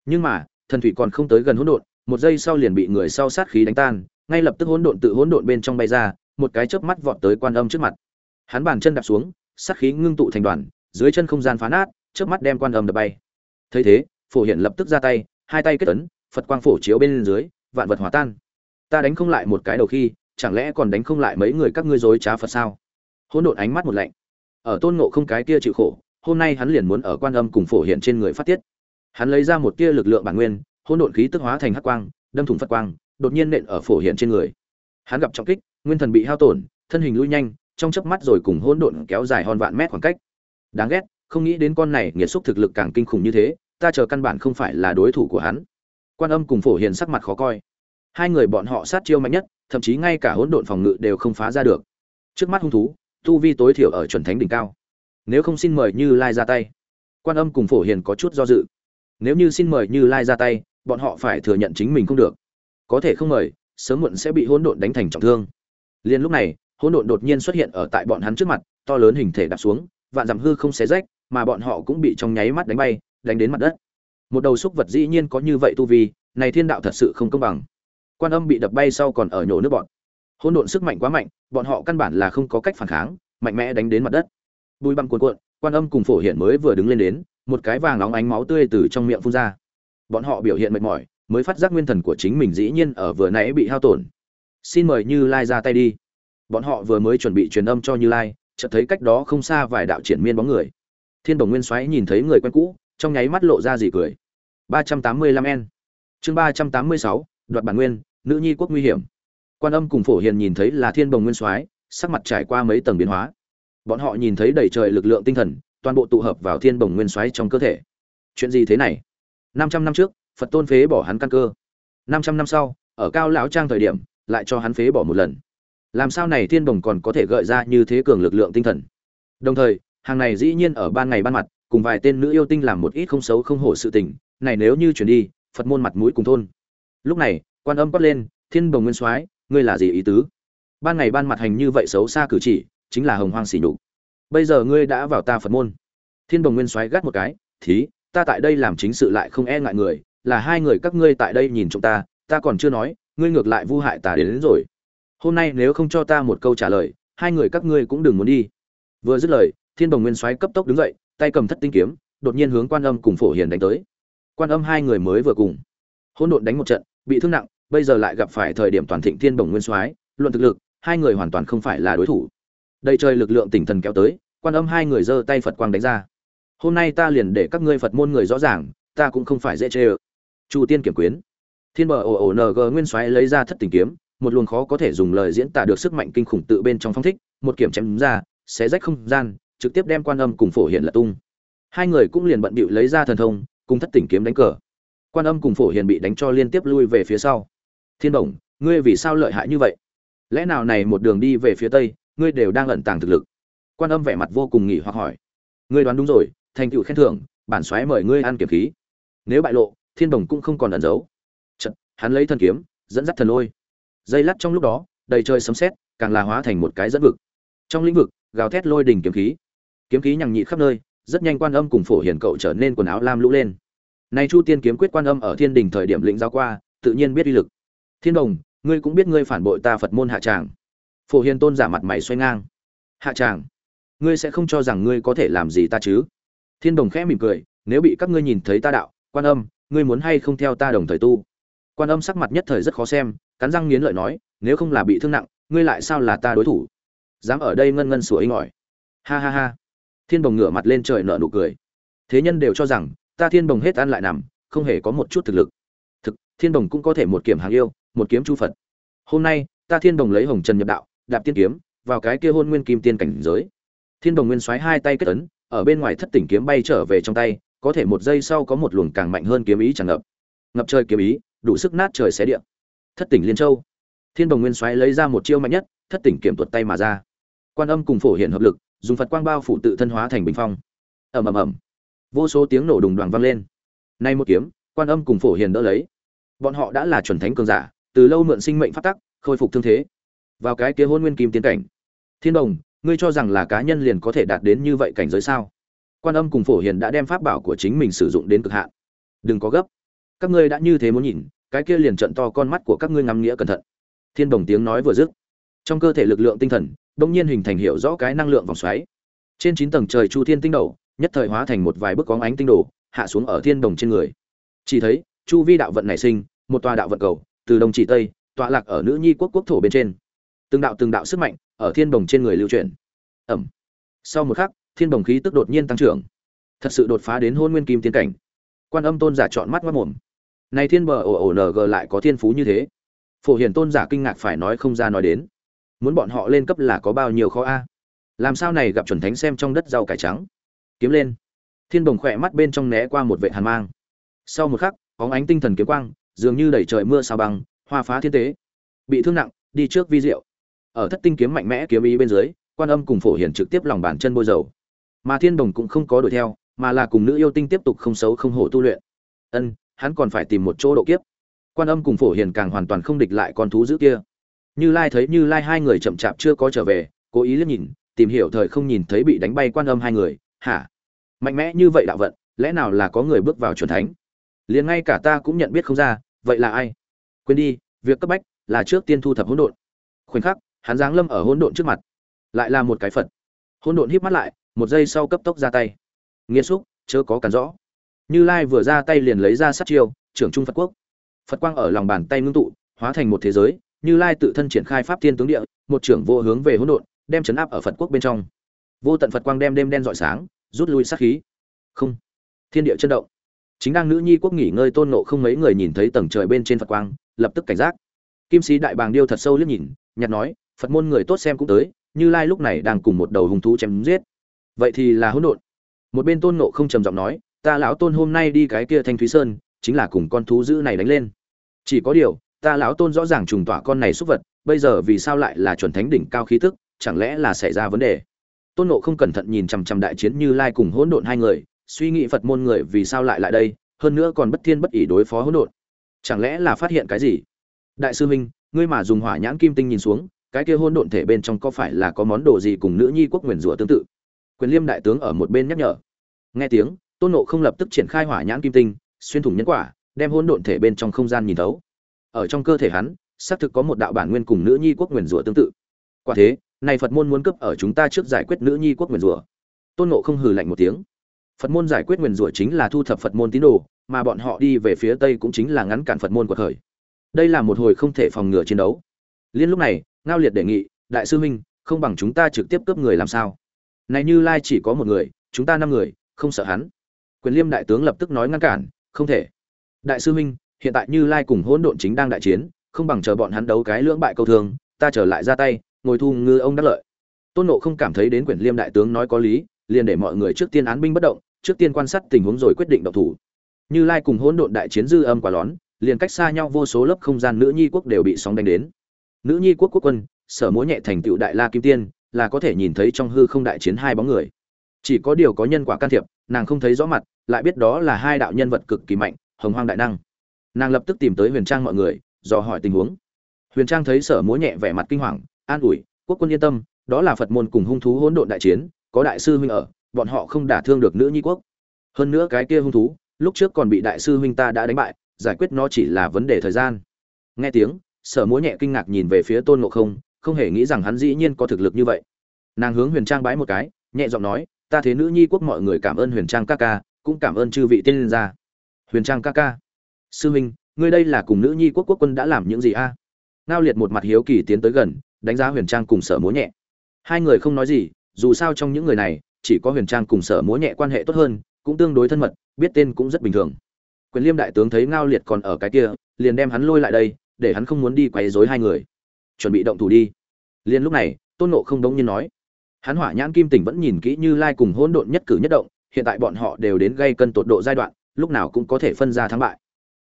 Nhưng mà, thần thủy còn không tới gần hỗn độn, một giây sau liền bị người sau sát khí đánh tan, ngay lập tức hỗn độn tự hỗn độn bên trong bay ra, một cái chớp mắt vọt tới quan âm trước mặt. Hắn bàn chân đạp xuống, sát khí ngưng tụ thành đoàn, dưới chân không gian phá nát, chớp mắt đem quan âm đập bay. Thấy thế, phổ hiện lập tức ra tay, hai tay kết ấn, phật quang phổ chiếu bên dưới, vạn vật hòa tan. Ta đánh không lại một cái đầu khi, chẳng lẽ còn đánh không lại mấy người các ngươi dối trá phật sao? Hỗn độn ánh mắt một lạnh ở tôn ngộ không cái kia chịu khổ, hôm nay hắn liền muốn ở quan âm cùng phổ hiện trên người phát tiết. Hắn lấy ra một tia lực lượng bản nguyên hôn đột khí tức hóa thành hắc quang, đâm thủng phật quang, đột nhiên nện ở phổ hiện trên người. Hắn gặp trọng kích, nguyên thần bị hao tổn, thân hình lui nhanh, trong chớp mắt rồi cùng hôn đột kéo dài hơn vạn mét khoảng cách. Đáng ghét, không nghĩ đến con này nghiệt xúc thực lực càng kinh khủng như thế, ta chờ căn bản không phải là đối thủ của hắn. Quan âm cùng phổ hiện sắc mặt khó coi. Hai người bọn họ sát chiêu mạnh nhất, thậm chí ngay cả hỗn độn phòng ngự đều không phá ra được. Trước mắt hung thú tu vi tối thiểu ở chuẩn thánh đỉnh cao. Nếu không xin mời như lai ra tay. Quan âm cùng phổ hiền có chút do dự. Nếu như xin mời như lai ra tay, bọn họ phải thừa nhận chính mình không được. Có thể không mời, sớm muộn sẽ bị hỗn độn đánh thành trọng thương. Liền lúc này, hỗn độn đột nhiên xuất hiện ở tại bọn hắn trước mặt, to lớn hình thể đạp xuống, vạn dặm hư không xé rách, mà bọn họ cũng bị trong nháy mắt đánh bay, đánh đến mặt đất. Một đầu xúc vật dĩ nhiên có như vậy tu vi, này thiên đạo thật sự không công bằng. Quan âm bị đập bay sau còn ở nhổ nước bọn hỗn độn sức mạnh quá mạnh, bọn họ căn bản là không có cách phản kháng, mạnh mẽ đánh đến mặt đất. Bùi băm cuộn cuộn, quan âm cùng phổ hiện mới vừa đứng lên đến, một cái vàng nóng ánh máu tươi từ trong miệng phun ra. Bọn họ biểu hiện mệt mỏi, mới phát giác nguyên thần của chính mình dĩ nhiên ở vừa nãy bị hao tổn. Xin mời như lai ra tay đi. Bọn họ vừa mới chuẩn bị truyền âm cho như lai, chợt thấy cách đó không xa vài đạo triển miên bóng người. Thiên đồng nguyên xoáy nhìn thấy người quen cũ, trong nháy mắt lộ ra gì cười. Ba trăm tám mươi lăm n. Chương ba trăm tám mươi sáu, đoạt bản nguyên, nữ nhi quốc nguy hiểm quan âm cùng phổ hiền nhìn thấy là thiên đồng nguyên soái, sắc mặt trải qua mấy tầng biến hóa. Bọn họ nhìn thấy đầy trời lực lượng tinh thần, toàn bộ tụ hợp vào thiên đồng nguyên soái trong cơ thể. Chuyện gì thế này? Năm trăm năm trước, phật tôn phế bỏ hắn căn cơ. Năm trăm năm sau, ở cao lão trang thời điểm, lại cho hắn phế bỏ một lần. Làm sao này thiên đồng còn có thể gợi ra như thế cường lực lượng tinh thần? Đồng thời, hàng này dĩ nhiên ở ban ngày ban mặt, cùng vài tên nữ yêu tinh làm một ít không xấu không hổ sự tình. Này nếu như chuyển đi, phật môn mặt mũi cùng thôn. Lúc này, quan âm quát lên, thiên bồng nguyên soái ngươi là gì ý tứ? Ban ngày ban mặt hành như vậy xấu xa cử chỉ chính là hồng hoang xỉ nhục. Bây giờ ngươi đã vào ta phật môn. Thiên đồng nguyên xoáy gắt một cái thí ta tại đây làm chính sự lại không e ngại người là hai người các ngươi tại đây nhìn chúng ta ta còn chưa nói ngươi ngược lại vu hại ta đến, đến rồi. Hôm nay nếu không cho ta một câu trả lời hai người các ngươi cũng đừng muốn đi. Vừa dứt lời thiên đồng nguyên soái cấp tốc đứng dậy tay cầm thất tinh kiếm đột nhiên hướng quan âm cùng phổ hiền đánh tới. Quan âm hai người mới vừa cùng. Hỗn độn đánh một trận bị thương nặng bây giờ lại gặp phải thời điểm toàn thịnh thiên bổng nguyên soái, luận thực lực, hai người hoàn toàn không phải là đối thủ. Đây trời lực lượng tỉnh thần kéo tới, quan âm hai người giơ tay phật quang đánh ra. Hôm nay ta liền để các ngươi phật môn người rõ ràng, ta cũng không phải dễ chê ơ. Chu tiên kiểm quyến. Thiên bờ ồ ồ ng nguyên soái lấy ra thất tình kiếm, một luồng khó có thể dùng lời diễn tả được sức mạnh kinh khủng tự bên trong phong thích, một kiểm chém ra, xé rách không gian, trực tiếp đem quan âm cùng phổ hiện là tung. Hai người cũng liền bận bịu lấy ra thần thông, cùng thất tình kiếm đánh cờ. Quan âm cùng phổ hiền bị đánh cho liên tiếp lui về phía sau thiên bổng ngươi vì sao lợi hại như vậy? Lẽ nào này một đường đi về phía tây ngươi đều đang ẩn tàng thực lực? Quan âm vẻ mặt vô cùng nghỉ hoặc hỏi. Ngươi đoán đúng rồi thành tựu khen thưởng bản xoáy mời ngươi ăn kiểm khí. Nếu bại lộ thiên đồng cũng không còn ẩn giấu. Chật, hắn lấy thần kiếm dẫn dắt thần lôi. Dây lắt trong lúc đó đầy trời sấm sét càng là hóa thành một cái dẫn vực. Trong lĩnh vực gào thét lôi đình kiếm khí. Kiếm khí nhằng nhị khắp nơi rất nhanh quan âm cùng phổ hiển cậu trở nên quần áo lam lũ lên. Nay chu tiên kiếm quyết quan âm ở thiên đình thời điểm lĩnh giao qua tự nhiên biết uy lực thiên đồng, ngươi cũng biết ngươi phản bội ta phật môn hạ tràng. Phổ hiền tôn giả mặt mày xoay ngang. Hạ tràng, ngươi sẽ không cho rằng ngươi có thể làm gì ta chứ? Thiên đồng khẽ mỉm cười, nếu bị các ngươi nhìn thấy ta đạo, quan âm, ngươi muốn hay không theo ta đồng thời tu? Quan âm sắc mặt nhất thời rất khó xem, cắn răng nghiến lợi nói, nếu không là bị thương nặng, ngươi lại sao là ta đối thủ? Dám ở đây ngân ngân sủa ấy ngỏi ha ha ha. Thiên Đồng ngửa mặt lên trời nở nụ cười. Thế nhân đều cho rằng, ta thiên Đồng hết ăn lại nằm, không hề có một chút thực lực. Thực, thiên Đồng cũng có thể một kiểm hàng yêu một kiếm chu phật. Hôm nay, ta thiên Đồng lấy hồng trần nhập đạo, đạp tiên kiếm, vào cái kia hôn nguyên kim tiên cảnh giới. Thiên Đồng nguyên xoáy hai tay kết ấn, ở bên ngoài thất tỉnh kiếm bay trở về trong tay, có thể một giây sau có một luồng càng mạnh hơn kiếm ý tràn ngập. Ngập trời kiếm ý, đủ sức nát trời xé địa. Thất tỉnh liên châu. Thiên đồng nguyên xoáy lấy ra một chiêu mạnh nhất, thất tỉnh kiểm tuột tay mà ra. Quan âm cùng phổ hiện hợp lực, dùng phật quang bao phủ tự thân hóa thành bình phong. Ầm ầm ầm. Vô số tiếng nổ đùng đoàn vang lên. Nay một kiếm, quan âm cùng phổ hiền đỡ lấy. Bọn họ đã là chuẩn thánh cường giả từ lâu mượn sinh mệnh phát tắc, khôi phục thương thế. Vào cái kia hôn nguyên kim tiến cảnh. Thiên đồng, ngươi cho rằng là cá nhân liền có thể đạt đến như vậy cảnh giới sao? Quan âm cùng phổ hiền đã đem pháp bảo của chính mình sử dụng đến cực hạn. Đừng có gấp. Các ngươi đã như thế muốn nhìn, cái kia liền trận to con mắt của các ngươi ngắm nghĩa cẩn thận. Thiên đồng tiếng nói vừa dứt. Trong cơ thể lực lượng tinh thần đông nhiên hình thành hiệu rõ cái năng lượng vòng xoáy. Trên chín tầng trời chu thiên tinh đầu, nhất thời hóa thành một vài bức có ánh tinh đồ, hạ xuống ở thiên đồng trên người. Chỉ thấy, chu vi đạo vận nảy sinh, một tòa đạo vận cầu từ đông chỉ tây, tọa lạc ở nữ nhi quốc quốc thổ bên trên. Từng đạo từng đạo sức mạnh ở thiên đồng trên người lưu truyền ẩm. Sau một khắc, thiên đồng khí tức đột nhiên tăng trưởng. Thật sự đột phá đến hôn nguyên kim tiên cảnh. Quan âm tôn giả chọn mắt mắt mồm này thiên bờ ổ ổ ng lại có thiên phú như thế. Phổ hiển tôn giả kinh ngạc phải nói không ra nói đến. Muốn bọn họ lên cấp là có bao nhiêu khó a? Làm sao này gặp chuẩn thánh xem trong đất rau cải trắng? Kiếm lên. Thiên đồng khỏe mắt bên trong né qua một vệ hàn mang. Sau một khắc óng ánh tinh thần kiếm quang dường như đẩy trời mưa sao băng, hoa phá thiên tế. Bị thương nặng, đi trước vi diệu. Ở thất tinh kiếm mạnh mẽ kiếm ý bên dưới, quan âm cùng phổ hiển trực tiếp lòng bàn chân bôi dầu. Mà thiên đồng cũng không có đuổi theo, mà là cùng nữ yêu tinh tiếp tục không xấu không hổ tu luyện. Ân, hắn còn phải tìm một chỗ độ kiếp. Quan âm cùng phổ hiền càng hoàn toàn không địch lại con thú dữ kia. Như lai thấy như lai hai người chậm chạp chưa có trở về, cố ý liếc nhìn, tìm hiểu thời không nhìn thấy bị đánh bay quan âm hai người. Hả? Mạnh mẽ như vậy đạo vận, lẽ nào là có người bước vào c thánh? Liền ngay cả ta cũng nhận biết không ra, vậy là ai? Quên đi, việc cấp bách là trước tiên thu thập hỗn độn. Khoảnh khắc, hắn giáng lâm ở hỗn độn trước mặt. Lại là một cái phật. Hỗn độn híp mắt lại, một giây sau cấp tốc ra tay. Nghiêm xúc, chớ có cản rõ. Như lai vừa ra tay liền lấy ra sát chiêu, trưởng trung phật quốc. Phật quang ở lòng bàn tay ngưng tụ, hóa thành một thế giới. Như lai tự thân triển khai pháp thiên tướng địa, một trưởng vô hướng về hỗn độn, đem chấn áp ở phật quốc bên trong. Vô tận phật quang đem đêm đen rọi sáng, rút lui sát khí. Không. Thiên địa chân động chính đang nữ nhi quốc nghỉ ngơi tôn nộ không mấy người nhìn thấy tầng trời bên trên phật quang, lập tức cảnh giác. Kim sĩ đại bàng điêu thật sâu liếc nhìn nhặt nói, phật môn người tốt xem cũng tới, như lai lúc này đang cùng một đầu hung thú chém giết. Vậy thì là hỗn độn. Một bên tôn nộ không trầm giọng nói, ta lão tôn hôm nay đi cái kia thanh thúy sơn, chính là cùng con thú dữ này đánh lên. Chỉ có điều, ta lão tôn rõ ràng trùng tỏa con này xúc vật, bây giờ vì sao lại là chuẩn thánh đỉnh cao khí tức, chẳng lẽ là xảy ra vấn đề? Tôn nộ không cẩn thận nhìn chằm chằm đại chiến như lai cùng hỗn độn hai người suy nghĩ phật môn người vì sao lại lại đây, hơn nữa còn bất thiên bất ỷ đối phó hỗn độn. Chẳng lẽ là phát hiện cái gì? Đại sư huynh ngươi mà dùng hỏa nhãn kim tinh nhìn xuống, cái kia hỗn độn thể bên trong có phải là có món đồ gì cùng nữ nhi quốc nguyền rủa tương tự? Quyền liêm đại tướng ở một bên nhắc nhở. Nghe tiếng, tôn nộ không lập tức triển khai hỏa nhãn kim tinh, xuyên thủng nhân quả, đem hỗn độn thể bên trong không gian nhìn thấu. Ở trong cơ thể hắn, xác thực có một đạo bản nguyên cùng nữ nhi quốc nguyền rủa tương tự. Quả thế, này phật môn muốn cấp ở chúng ta trước giải quyết nữ nhi quốc nguyền rủa. Tôn nộ không hừ lạnh một tiếng phật môn giải quyết nguyền rủa chính là thu thập phật môn tín đồ, mà bọn họ đi về phía tây cũng chính là ngắn cản phật môn của thời. Đây là một hồi không thể phòng ngừa chiến đấu. Liên lúc này, ngao liệt đề nghị, đại sư huynh, không bằng chúng ta trực tiếp cướp người làm sao? Này như lai chỉ có một người, chúng ta năm người, không sợ hắn. Quyền liêm đại tướng lập tức nói ngăn cản, không thể. Đại sư huynh, hiện tại như lai cùng hỗn độn chính đang đại chiến, không bằng chờ bọn hắn đấu cái lưỡng bại câu thương, ta trở lại ra tay, ngồi thu ngư ông đắc lợi. Tôn nộ không cảm thấy đến Quyền liêm đại tướng nói có lý, liền để mọi người trước tiên án binh bất động trước tiên quan sát tình huống rồi quyết định động thủ. Như lai cùng hỗn độn đại chiến dư âm quá lớn, liền cách xa nhau vô số lớp không gian nữ nhi quốc đều bị sóng đánh đến. Nữ nhi quốc quốc quân sở múa nhẹ thành tựu đại la kim tiên là có thể nhìn thấy trong hư không đại chiến hai bóng người. Chỉ có điều có nhân quả can thiệp nàng không thấy rõ mặt lại biết đó là hai đạo nhân vật cực kỳ mạnh hồng hoang đại năng. Nàng lập tức tìm tới huyền trang mọi người dò hỏi tình huống. Huyền trang thấy sở múa nhẹ vẻ mặt kinh hoàng an ủi quốc quân yên tâm đó là phật môn cùng hung thú hỗn độn đại chiến có đại sư huynh ở bọn họ không đả thương được nữ nhi quốc. Hơn nữa cái kia hung thú, lúc trước còn bị đại sư huynh ta đã đánh bại, giải quyết nó chỉ là vấn đề thời gian. Nghe tiếng, sở múa nhẹ kinh ngạc nhìn về phía tôn ngộ không không hề nghĩ rằng hắn dĩ nhiên có thực lực như vậy. Nàng hướng huyền trang bái một cái, nhẹ giọng nói, ta thế nữ nhi quốc mọi người cảm ơn huyền trang ca ca, cũng cảm ơn chư vị tiên liên gia. Huyền trang ca ca, sư huynh, ngươi đây là cùng nữ nhi quốc quốc quân đã làm những gì a? Ngao liệt một mặt hiếu kỳ tiến tới gần, đánh giá huyền trang cùng sở múa nhẹ. Hai người không nói gì, dù sao trong những người này chỉ có huyền trang cùng sở múa nhẹ quan hệ tốt hơn, cũng tương đối thân mật, biết tên cũng rất bình thường. Quyền liêm đại tướng thấy ngao liệt còn ở cái kia, liền đem hắn lôi lại đây, để hắn không muốn đi quấy rối hai người. Chuẩn bị động thủ đi. Liền lúc này, tôn nộ không đống nhiên nói. Hắn hỏa nhãn kim tỉnh vẫn nhìn kỹ như lai cùng hỗn độn nhất cử nhất động, hiện tại bọn họ đều đến gây cân tột độ giai đoạn, lúc nào cũng có thể phân ra thắng bại.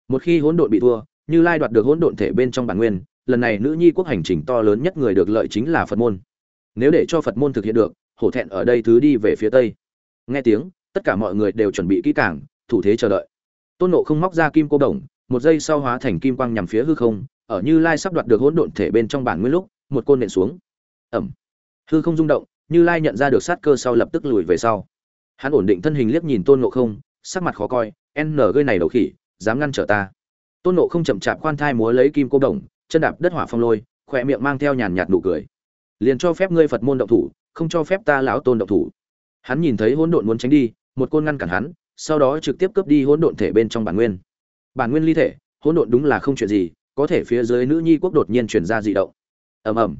Một khi hỗn độn bị thua, như lai đoạt được hỗn độn thể bên trong bản nguyên, lần này nữ nhi quốc hành trình to lớn nhất người được lợi chính là phật môn. Nếu để cho phật môn thực hiện được hổ thẹn ở đây thứ đi về phía tây. Nghe tiếng, tất cả mọi người đều chuẩn bị kỹ càng, thủ thế chờ đợi. Tôn nộ không móc ra kim cô đồng, một giây sau hóa thành kim quang nhằm phía hư không, ở như lai sắp đoạt được hỗn độn thể bên trong bản nguyên lúc, một côn nện xuống. Ẩm. Hư không rung động, như lai nhận ra được sát cơ sau lập tức lùi về sau. Hắn ổn định thân hình liếc nhìn tôn nộ không, sắc mặt khó coi, n gây này đầu khỉ, dám ngăn trở ta. Tôn nộ không chậm chạp khoan thai múa lấy kim cô đồng, chân đạp đất hỏa phong lôi, khỏe miệng mang theo nhàn nhạt nụ cười. Liền cho phép ngươi phật môn động thủ không cho phép ta lão tôn động thủ. Hắn nhìn thấy hỗn độn muốn tránh đi một côn ngăn cản hắn sau đó trực tiếp cướp đi hỗn độn thể bên trong bản nguyên. Bản nguyên ly thể hỗn độn đúng là không chuyện gì có thể phía dưới nữ nhi quốc đột nhiên chuyển ra dị động. Ầm ầm.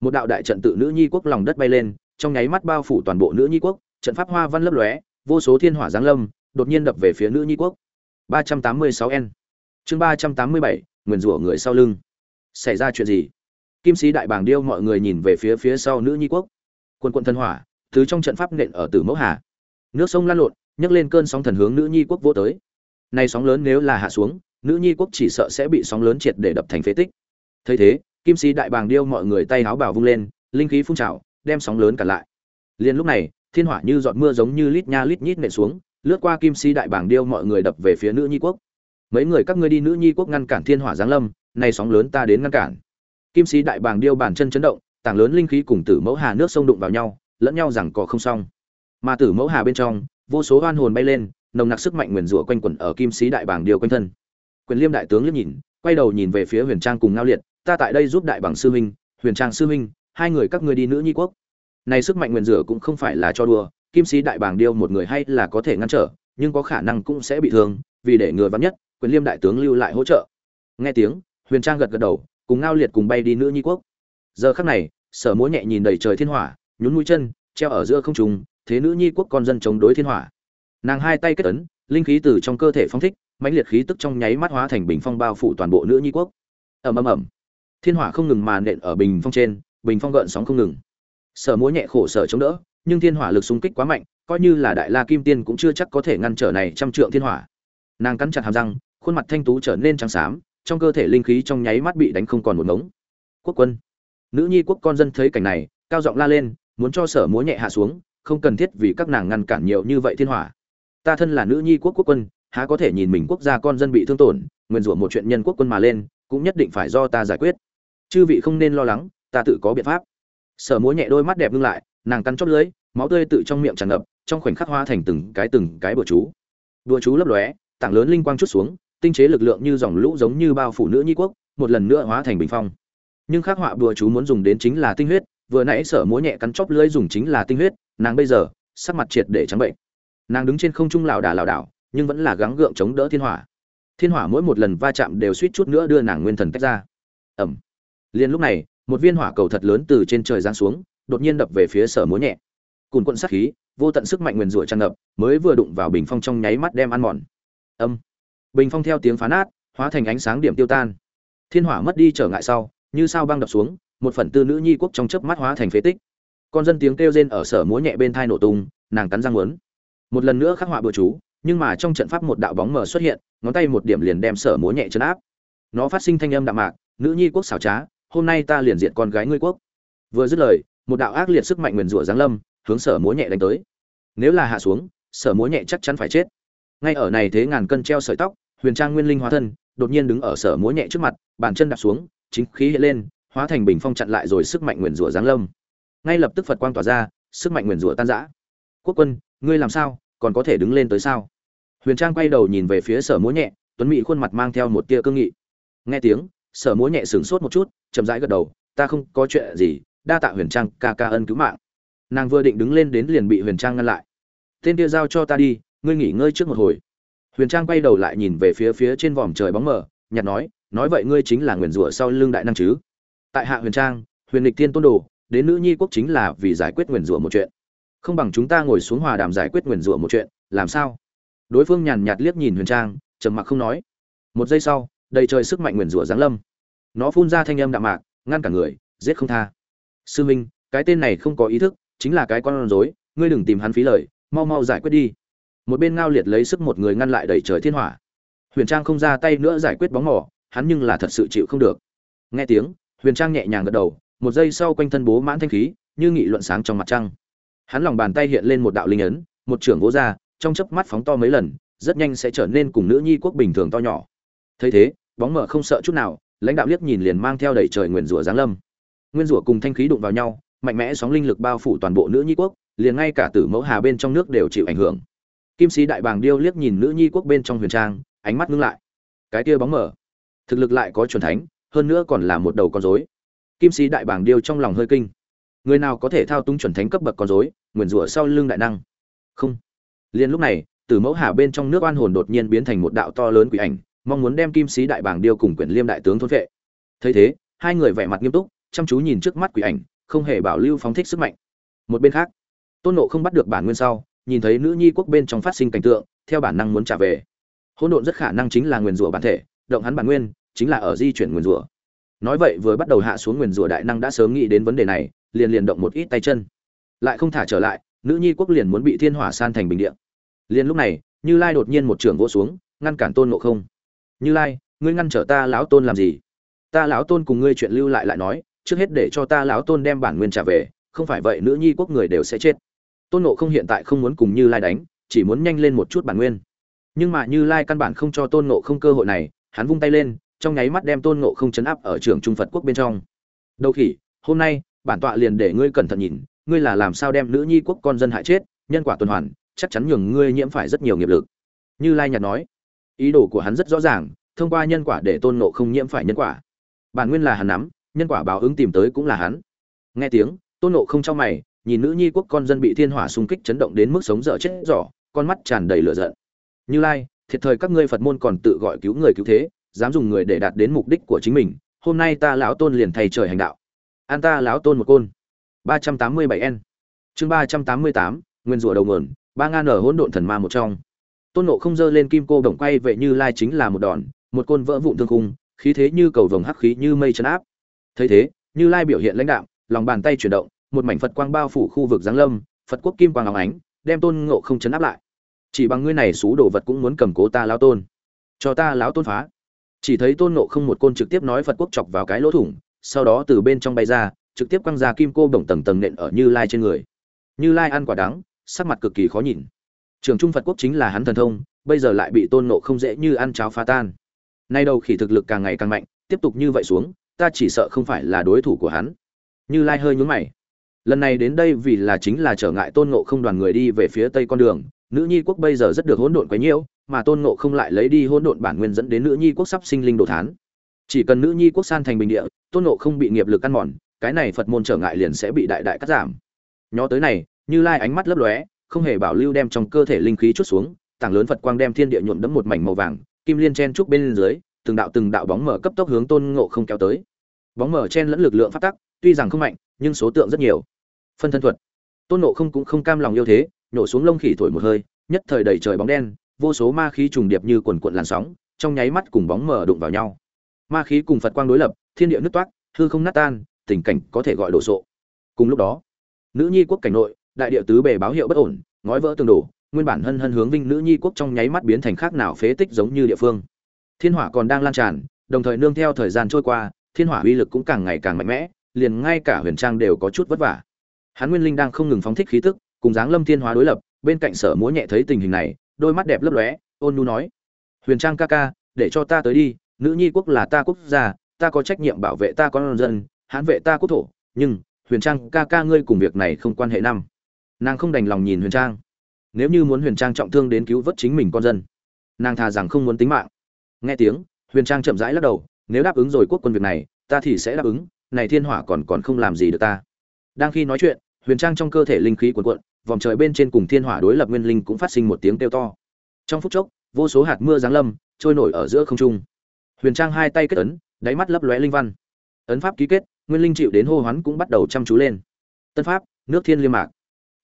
Một đạo đại trận tự nữ nhi quốc lòng đất bay lên trong nháy mắt bao phủ toàn bộ nữ nhi quốc trận pháp hoa văn lấp lóe vô số thiên hỏa giáng lâm đột nhiên đập về phía nữ nhi quốc. 386 n. Chương 387, nguyền rủa người sau lưng. Xảy ra chuyện gì? Kim sĩ đại bàng điêu mọi người nhìn về phía phía sau nữ nhi quốc quân quận thần hỏa thứ trong trận pháp nện ở tử mẫu hà. Nước sông lan lộn, nhấc lên cơn sóng thần hướng nữ nhi quốc vô tới. Nay sóng lớn nếu là hạ xuống, nữ nhi quốc chỉ sợ sẽ bị sóng lớn triệt để đập thành phế tích. Thấy thế, kim sĩ đại bàng điêu mọi người tay háo bảo vung lên, linh khí phun trào, đem sóng lớn cản lại. Liền lúc này, thiên hỏa như giọt mưa giống như lít nha lít nhít nện xuống, lướt qua kim sĩ đại bàng điêu mọi người đập về phía nữ nhi quốc. Mấy người các ngươi đi nữ nhi quốc ngăn cản thiên hỏa giáng lâm, nay sóng lớn ta đến ngăn cản. Kim sĩ đại bàng điêu bàn chân chấn động tảng lớn linh khí cùng tử mẫu hà nước sông đụng vào nhau, lẫn nhau rằng có không xong. Mà tử mẫu hà bên trong, vô số oan hồn bay lên, nồng nặc sức mạnh nguyền rủa quanh quẩn ở kim sĩ đại bảng điều quanh thân. Quyền liêm đại tướng liếc nhìn, quay đầu nhìn về phía huyền trang cùng ngao liệt, ta tại đây giúp đại bằng sư huynh, huyền trang sư huynh, hai người các ngươi đi nữ nhi quốc. Này sức mạnh nguyền rủa cũng không phải là cho đùa, kim sĩ đại bảng điêu một người hay là có thể ngăn trở, nhưng có khả năng cũng sẽ bị thương, vì để ngừa vắng nhất, quyền liêm đại tướng lưu lại hỗ trợ. Nghe tiếng, huyền trang gật gật đầu, cùng ngao liệt cùng bay đi nữ nhi quốc. Giờ khắc này sở múa nhẹ nhìn đầy trời thiên hỏa, nhún mũi chân, treo ở giữa không trung, thế nữ nhi quốc con dân chống đối thiên hỏa. Nàng hai tay kết ấn, linh khí từ trong cơ thể phong thích, mãnh liệt khí tức trong nháy mắt hóa thành bình phong bao phủ toàn bộ nữ nhi quốc. Ầm ầm ầm. Thiên hỏa không ngừng màn nện ở bình phong trên, bình phong gợn sóng không ngừng. Sở múa nhẹ khổ sở chống đỡ, nhưng thiên hỏa lực xung kích quá mạnh, coi như là đại la kim tiên cũng chưa chắc có thể ngăn trở này trăm trượng thiên hỏa. Nàng cắn chặt hàm răng, khuôn mặt thanh tú trở nên trắng xám, trong cơ thể linh khí trong nháy mắt bị đánh không còn một ngống. Quốc quân nữ nhi quốc con dân thấy cảnh này, cao giọng la lên, muốn cho sở múa nhẹ hạ xuống, không cần thiết vì các nàng ngăn cản nhiều như vậy thiên hỏa. Ta thân là nữ nhi quốc quốc quân, há có thể nhìn mình quốc gia con dân bị thương tổn nguyên rủa một chuyện nhân quốc quân mà lên, cũng nhất định phải do ta giải quyết. Chư vị không nên lo lắng, ta tự có biện pháp. Sở múa nhẹ đôi mắt đẹp ngưng lại, nàng cắn chót lưới máu tươi tự trong miệng tràn ngập, trong khoảnh khắc hoa thành từng cái từng cái bùa chú. Bùa chú lấp lóe, tảng lớn linh quang chút xuống, tinh chế lực lượng như dòng lũ giống như bao phủ nữ nhi quốc, một lần nữa hóa thành bình phong nhưng khắc họa bùa chú muốn dùng đến chính là tinh huyết, vừa nãy sở múa nhẹ cắn chóp lưỡi dùng chính là tinh huyết, nàng bây giờ, sắc mặt triệt để trắng bệnh. Nàng đứng trên không trung lảo đà lảo đảo, nhưng vẫn là gắng gượng chống đỡ thiên hỏa. Thiên hỏa mỗi một lần va chạm đều suýt chút nữa đưa nàng nguyên thần tách ra. Ẩm liền lúc này, một viên hỏa cầu thật lớn từ trên trời giáng xuống, đột nhiên đập về phía sở múa nhẹ. Cùn quận sát khí, vô tận sức mạnh nguyền rủa tràn ngập, mới vừa đụng vào bình phong trong nháy mắt đem ăn mòn. Âm bình phong theo tiếng phá nát, hóa thành ánh sáng điểm tiêu tan. Thiên hỏa mất đi trở ngại sau như sao băng đập xuống, một phần tư nữ nhi quốc trong chớp mắt hóa thành phế tích. Con dân tiếng kêu rên ở sở múa nhẹ bên thai nổ tung, nàng cắn răng muốn. Một lần nữa khắc họa bừa chú, nhưng mà trong trận pháp một đạo bóng mờ xuất hiện, ngón tay một điểm liền đem sở múa nhẹ chấn áp. Nó phát sinh thanh âm đạm mạc, nữ nhi quốc xảo trá, hôm nay ta liền diện con gái ngươi quốc. Vừa dứt lời, một đạo ác liệt sức mạnh nguyền rủa giáng lâm, hướng sở múa nhẹ đánh tới. Nếu là hạ xuống, sở múa nhẹ chắc chắn phải chết. Ngay ở này thế ngàn cân treo sợi tóc, huyền trang nguyên linh hóa thân, đột nhiên đứng ở sở múa nhẹ trước mặt, bàn chân đạp xuống chính khí hiện lên, hóa thành bình phong chặn lại rồi sức mạnh nguyền rủa giáng lâm. Ngay lập tức phật quang tỏa ra, sức mạnh nguyền rủa tan rã. Quốc quân, ngươi làm sao? Còn có thể đứng lên tới sao? Huyền trang quay đầu nhìn về phía sở múa nhẹ, tuấn mỹ khuôn mặt mang theo một tia cương nghị. Nghe tiếng, sở múa nhẹ sửng sốt một chút, chậm rãi gật đầu, ta không có chuyện gì, đa tạ huyền trang ca ca ân cứu mạng. Nàng vừa định đứng lên đến liền bị huyền trang ngăn lại. Tên kia giao cho ta đi, ngươi nghỉ ngơi trước một hồi. Huyền trang quay đầu lại nhìn về phía phía trên vòm trời bóng mờ nhặt nói nói vậy ngươi chính là nguyền rủa sau lưng đại năng chứ? Tại hạ huyền trang, huyền lịch tiên tôn đồ, đến nữ nhi quốc chính là vì giải quyết nguyền rủa một chuyện. Không bằng chúng ta ngồi xuống hòa đàm giải quyết nguyền rủa một chuyện, làm sao? Đối phương nhàn nhạt liếc nhìn huyền trang, trầm mặc không nói. Một giây sau, đầy trời sức mạnh nguyền rủa giáng lâm. Nó phun ra thanh âm đạm mạc, ngăn cả người, giết không tha. Sư minh, cái tên này không có ý thức, chính là cái con rối, ngươi đừng tìm hắn phí lời, mau mau giải quyết đi. Một bên ngao liệt lấy sức một người ngăn lại đầy trời thiên hỏa. Huyền trang không ra tay nữa giải quyết bóng mỏ hắn nhưng là thật sự chịu không được. Nghe tiếng, huyền trang nhẹ nhàng gật đầu, một giây sau quanh thân bố mãn thanh khí, như nghị luận sáng trong mặt trăng. Hắn lòng bàn tay hiện lên một đạo linh ấn, một trưởng gỗ ra, trong chớp mắt phóng to mấy lần, rất nhanh sẽ trở nên cùng nữ nhi quốc bình thường to nhỏ. Thấy thế, bóng mở không sợ chút nào, lãnh đạo liếc nhìn liền mang theo đầy trời nguyền rủa giáng lâm. Nguyên rủa cùng thanh khí đụng vào nhau, mạnh mẽ sóng linh lực bao phủ toàn bộ nữ nhi quốc, liền ngay cả tử mẫu hà bên trong nước đều chịu ảnh hưởng. Kim sĩ đại bàng điêu liếc nhìn nữ nhi quốc bên trong huyền trang, ánh mắt ngưng lại. Cái kia bóng mở thực lực lại có chuẩn thánh, hơn nữa còn là một đầu con rối. Kim sĩ đại bảng điêu trong lòng hơi kinh. Người nào có thể thao túng chuẩn thánh cấp bậc con rối, nguyền rủa sau lưng đại năng? Không. Liền lúc này từ mẫu hà bên trong nước oan hồn đột nhiên biến thành một đạo to lớn quỷ ảnh, mong muốn đem kim sĩ đại bảng điêu cùng quyển liêm đại tướng thôn vệ thấy thế, hai người vẻ mặt nghiêm túc, chăm chú nhìn trước mắt quỷ ảnh, không hề bảo lưu phóng thích sức mạnh. Một bên khác, tôn nộ không bắt được bản nguyên sau, nhìn thấy nữ nhi quốc bên trong phát sinh cảnh tượng, theo bản năng muốn trả về. Hỗn độn rất khả năng chính là nguyền rủa bản thể động hắn bản nguyên, chính là ở di chuyển nguyền rủa. Nói vậy vừa bắt đầu hạ xuống nguyền rủa đại năng đã sớm nghĩ đến vấn đề này, liền liền động một ít tay chân. Lại không thả trở lại, nữ nhi quốc liền muốn bị thiên hỏa san thành bình địa. Liền lúc này, như lai đột nhiên một trường vỗ xuống, ngăn cản tôn ngộ không. Như lai, ngươi ngăn trở ta lão tôn làm gì? Ta lão tôn cùng ngươi chuyện lưu lại lại nói, trước hết để cho ta lão tôn đem bản nguyên trả về, không phải vậy nữ nhi quốc người đều sẽ chết. Tôn nộ không hiện tại không muốn cùng như lai đánh, chỉ muốn nhanh lên một chút bản nguyên. Nhưng mà như lai căn bản không cho tôn nộ không cơ hội này hắn vung tay lên, trong nháy mắt đem tôn ngộ không chấn áp ở trường trung phật quốc bên trong. Đầu khỉ, hôm nay, bản tọa liền để ngươi cẩn thận nhìn, ngươi là làm sao đem nữ nhi quốc con dân hại chết, nhân quả tuần hoàn, chắc chắn nhường ngươi nhiễm phải rất nhiều nghiệp lực. Như lai nhạt nói, ý đồ của hắn rất rõ ràng, thông qua nhân quả để tôn nộ không nhiễm phải nhân quả. Bản nguyên là hắn nắm, nhân quả báo ứng tìm tới cũng là hắn. Nghe tiếng, tôn nộ không trong mày, nhìn nữ nhi quốc con dân bị thiên hỏa xung kích chấn động đến mức sống dở chết dở con mắt tràn đầy lửa giận. Như lai thiệt thời các ngươi phật môn còn tự gọi cứu người cứu thế, dám dùng người để đạt đến mục đích của chính mình, hôm nay ta lão tôn liền thầy trời hành đạo. An ta lão tôn một côn. ba trăm tám mươi bảy n chương ba trăm tám mươi tám, nguyên rủa đầu nguồn, ba ngàn ở hỗn độn thần ma một trong. Tôn nộ không dơ lên kim cô đồng quay vệ như lai chính là một đòn, một côn vỡ vụn thương khung, khí thế như cầu vồng hắc khí như mây chấn áp. Thấy thế, như lai biểu hiện lãnh đạo lòng bàn tay chuyển động, một mảnh phật quang bao phủ khu vực giáng lâm, phật quốc kim quang óng ánh, đem tôn ngộ không chấn áp lại chỉ bằng ngươi này xú đồ vật cũng muốn cầm cố ta lão tôn. Cho ta lão tôn phá. Chỉ thấy tôn nộ không một côn trực tiếp nói phật quốc chọc vào cái lỗ thủng, sau đó từ bên trong bay ra, trực tiếp quăng ra kim cô bổng tầng tầng nện ở như lai trên người. Như lai ăn quả đắng, sắc mặt cực kỳ khó nhìn. Trường trung phật quốc chính là hắn thần thông, bây giờ lại bị tôn nộ không dễ như ăn cháo phá tan. Nay đầu khỉ thực lực càng ngày càng mạnh, tiếp tục như vậy xuống, ta chỉ sợ không phải là đối thủ của hắn. Như lai hơi nhún mày. Lần này đến đây vì là chính là trở ngại tôn nộ không đoàn người đi về phía tây con đường nữ nhi quốc bây giờ rất được hỗn độn quấy nhiễu, mà tôn ngộ không lại lấy đi hỗn độn bản nguyên dẫn đến nữ nhi quốc sắp sinh linh đồ thán. Chỉ cần nữ nhi quốc san thành bình địa, tôn ngộ không bị nghiệp lực ăn mòn, cái này phật môn trở ngại liền sẽ bị đại đại cắt giảm. Nhó tới này, như lai ánh mắt lấp lóe, không hề bảo lưu đem trong cơ thể linh khí chút xuống, tảng lớn phật quang đem thiên địa nhuộm đẫm một mảnh màu vàng, kim liên chen trúc bên dưới, từng đạo từng đạo bóng mở cấp tốc hướng tôn ngộ không kéo tới. Bóng mở chen lẫn lực lượng phát tắc, tuy rằng không mạnh, nhưng số tượng rất nhiều. Phân thân thuật. Tôn ngộ không cũng không cam lòng yêu thế nhổ xuống lông khỉ thổi một hơi, nhất thời đầy trời bóng đen, vô số ma khí trùng điệp như quần cuộn làn sóng, trong nháy mắt cùng bóng mở đụng vào nhau. Ma khí cùng phật quang đối lập, thiên địa nứt toát hư không nát tan, tình cảnh có thể gọi đổ sộ. Cùng lúc đó, nữ nhi quốc cảnh nội, đại địa tứ bề báo hiệu bất ổn, ngói vỡ tường đổ, nguyên bản hân hân hướng vinh nữ nhi quốc trong nháy mắt biến thành khác nào phế tích giống như địa phương. Thiên hỏa còn đang lan tràn, đồng thời nương theo thời gian trôi qua, thiên hỏa uy lực cũng càng ngày càng mạnh mẽ, liền ngay cả huyền trang đều có chút vất vả. Hắn nguyên linh đang không ngừng phóng thích khí tức cùng dáng lâm thiên hóa đối lập, bên cạnh sở múa nhẹ thấy tình hình này, đôi mắt đẹp lấp lóe, ôn nu nói, huyền trang ca ca, để cho ta tới đi, nữ nhi quốc là ta quốc gia, ta có trách nhiệm bảo vệ ta con dân, hãn vệ ta quốc thổ, nhưng, huyền trang ca ca ngươi cùng việc này không quan hệ năm. Nàng không đành lòng nhìn huyền trang. Nếu như muốn huyền trang trọng thương đến cứu vớt chính mình con dân, nàng thà rằng không muốn tính mạng. Nghe tiếng, huyền trang chậm rãi lắc đầu, nếu đáp ứng rồi quốc quân việc này, ta thì sẽ đáp ứng, này thiên hỏa còn còn không làm gì được ta. Đang khi nói chuyện huyền trang trong cơ thể linh khí cuồn cuộn, vòng trời bên trên cùng thiên hỏa đối lập nguyên linh cũng phát sinh một tiếng kêu to. Trong phút chốc, vô số hạt mưa giáng lâm, trôi nổi ở giữa không trung. Huyền trang hai tay kết ấn, đáy mắt lấp lóe linh văn. Ấn pháp ký kết, nguyên linh chịu đến hô hoán cũng bắt đầu chăm chú lên. Tân pháp, nước thiên liêm mạc.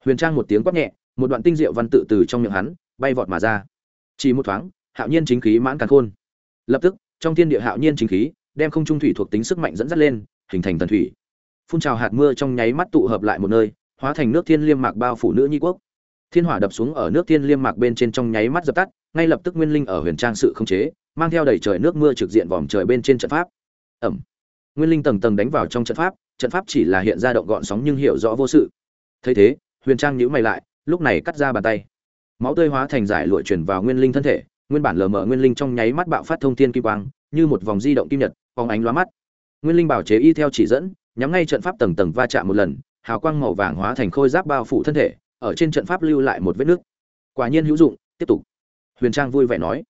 Huyền trang một tiếng quát nhẹ, một đoạn tinh diệu văn tự từ trong miệng hắn, bay vọt mà ra. Chỉ một thoáng, hạo nhiên chính khí mãn càn khôn. Lập tức, trong thiên địa hạo nhiên chính khí, đem không trung thủy thuộc tính sức mạnh dẫn dắt lên, hình thành thần thủy phun trào hạt mưa trong nháy mắt tụ hợp lại một nơi, hóa thành nước thiên liêm mạc bao phủ nữ nhi quốc. Thiên hỏa đập xuống ở nước thiên liêm mạc bên trên trong nháy mắt dập tắt, ngay lập tức nguyên linh ở huyền trang sự không chế, mang theo đầy trời nước mưa trực diện vòm trời bên trên trận pháp. Ẩm. Nguyên linh tầng tầng đánh vào trong trận pháp trận pháp chỉ là hiện ra động gọn sóng nhưng hiểu rõ vô sự. Thấy thế, huyền trang nhíu mày lại, lúc này cắt ra bàn tay. Máu tươi hóa thành giải lụa chuyển vào nguyên linh thân thể, nguyên bản lờ mờ nguyên linh trong nháy mắt bạo phát thông thiên kim quang, như một vòng di động kim nhật, phóng ánh lóa mắt. Nguyên linh bảo chế y theo chỉ dẫn nhắm ngay trận pháp tầng tầng va chạm một lần, hào quang màu vàng hóa thành khôi giáp bao phủ thân thể, ở trên trận pháp lưu lại một vết nước. Quả nhiên hữu dụng, tiếp tục. Huyền trang vui vẻ nói.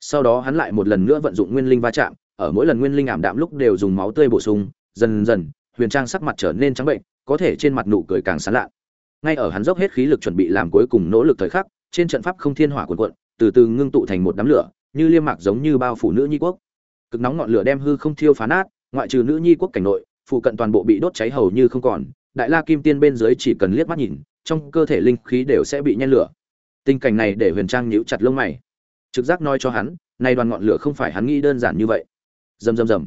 Sau đó hắn lại một lần nữa vận dụng nguyên linh va chạm, ở mỗi lần nguyên linh ảm đạm lúc đều dùng máu tươi bổ sung, dần dần, huyền trang sắc mặt trở nên trắng bệnh, có thể trên mặt nụ cười càng sán lạ. Ngay ở hắn dốc hết khí lực chuẩn bị làm cuối cùng nỗ lực thời khắc, trên trận pháp không thiên hỏa cuộn cuộn, từ từ ngưng tụ thành một đám lửa, như liêm mạc giống như bao phủ nữ nhi quốc. Cực nóng ngọn lửa đem hư không thiêu phá nát, ngoại trừ nữ nhi quốc cảnh nội phụ cận toàn bộ bị đốt cháy hầu như không còn, đại la kim tiên bên dưới chỉ cần liếc mắt nhìn, trong cơ thể linh khí đều sẽ bị nhen lửa. Tình cảnh này để huyền trang nhíu chặt lông mày. Trực giác nói cho hắn nay đoàn ngọn lửa không phải hắn nghĩ đơn giản như vậy. Rầm rầm rầm.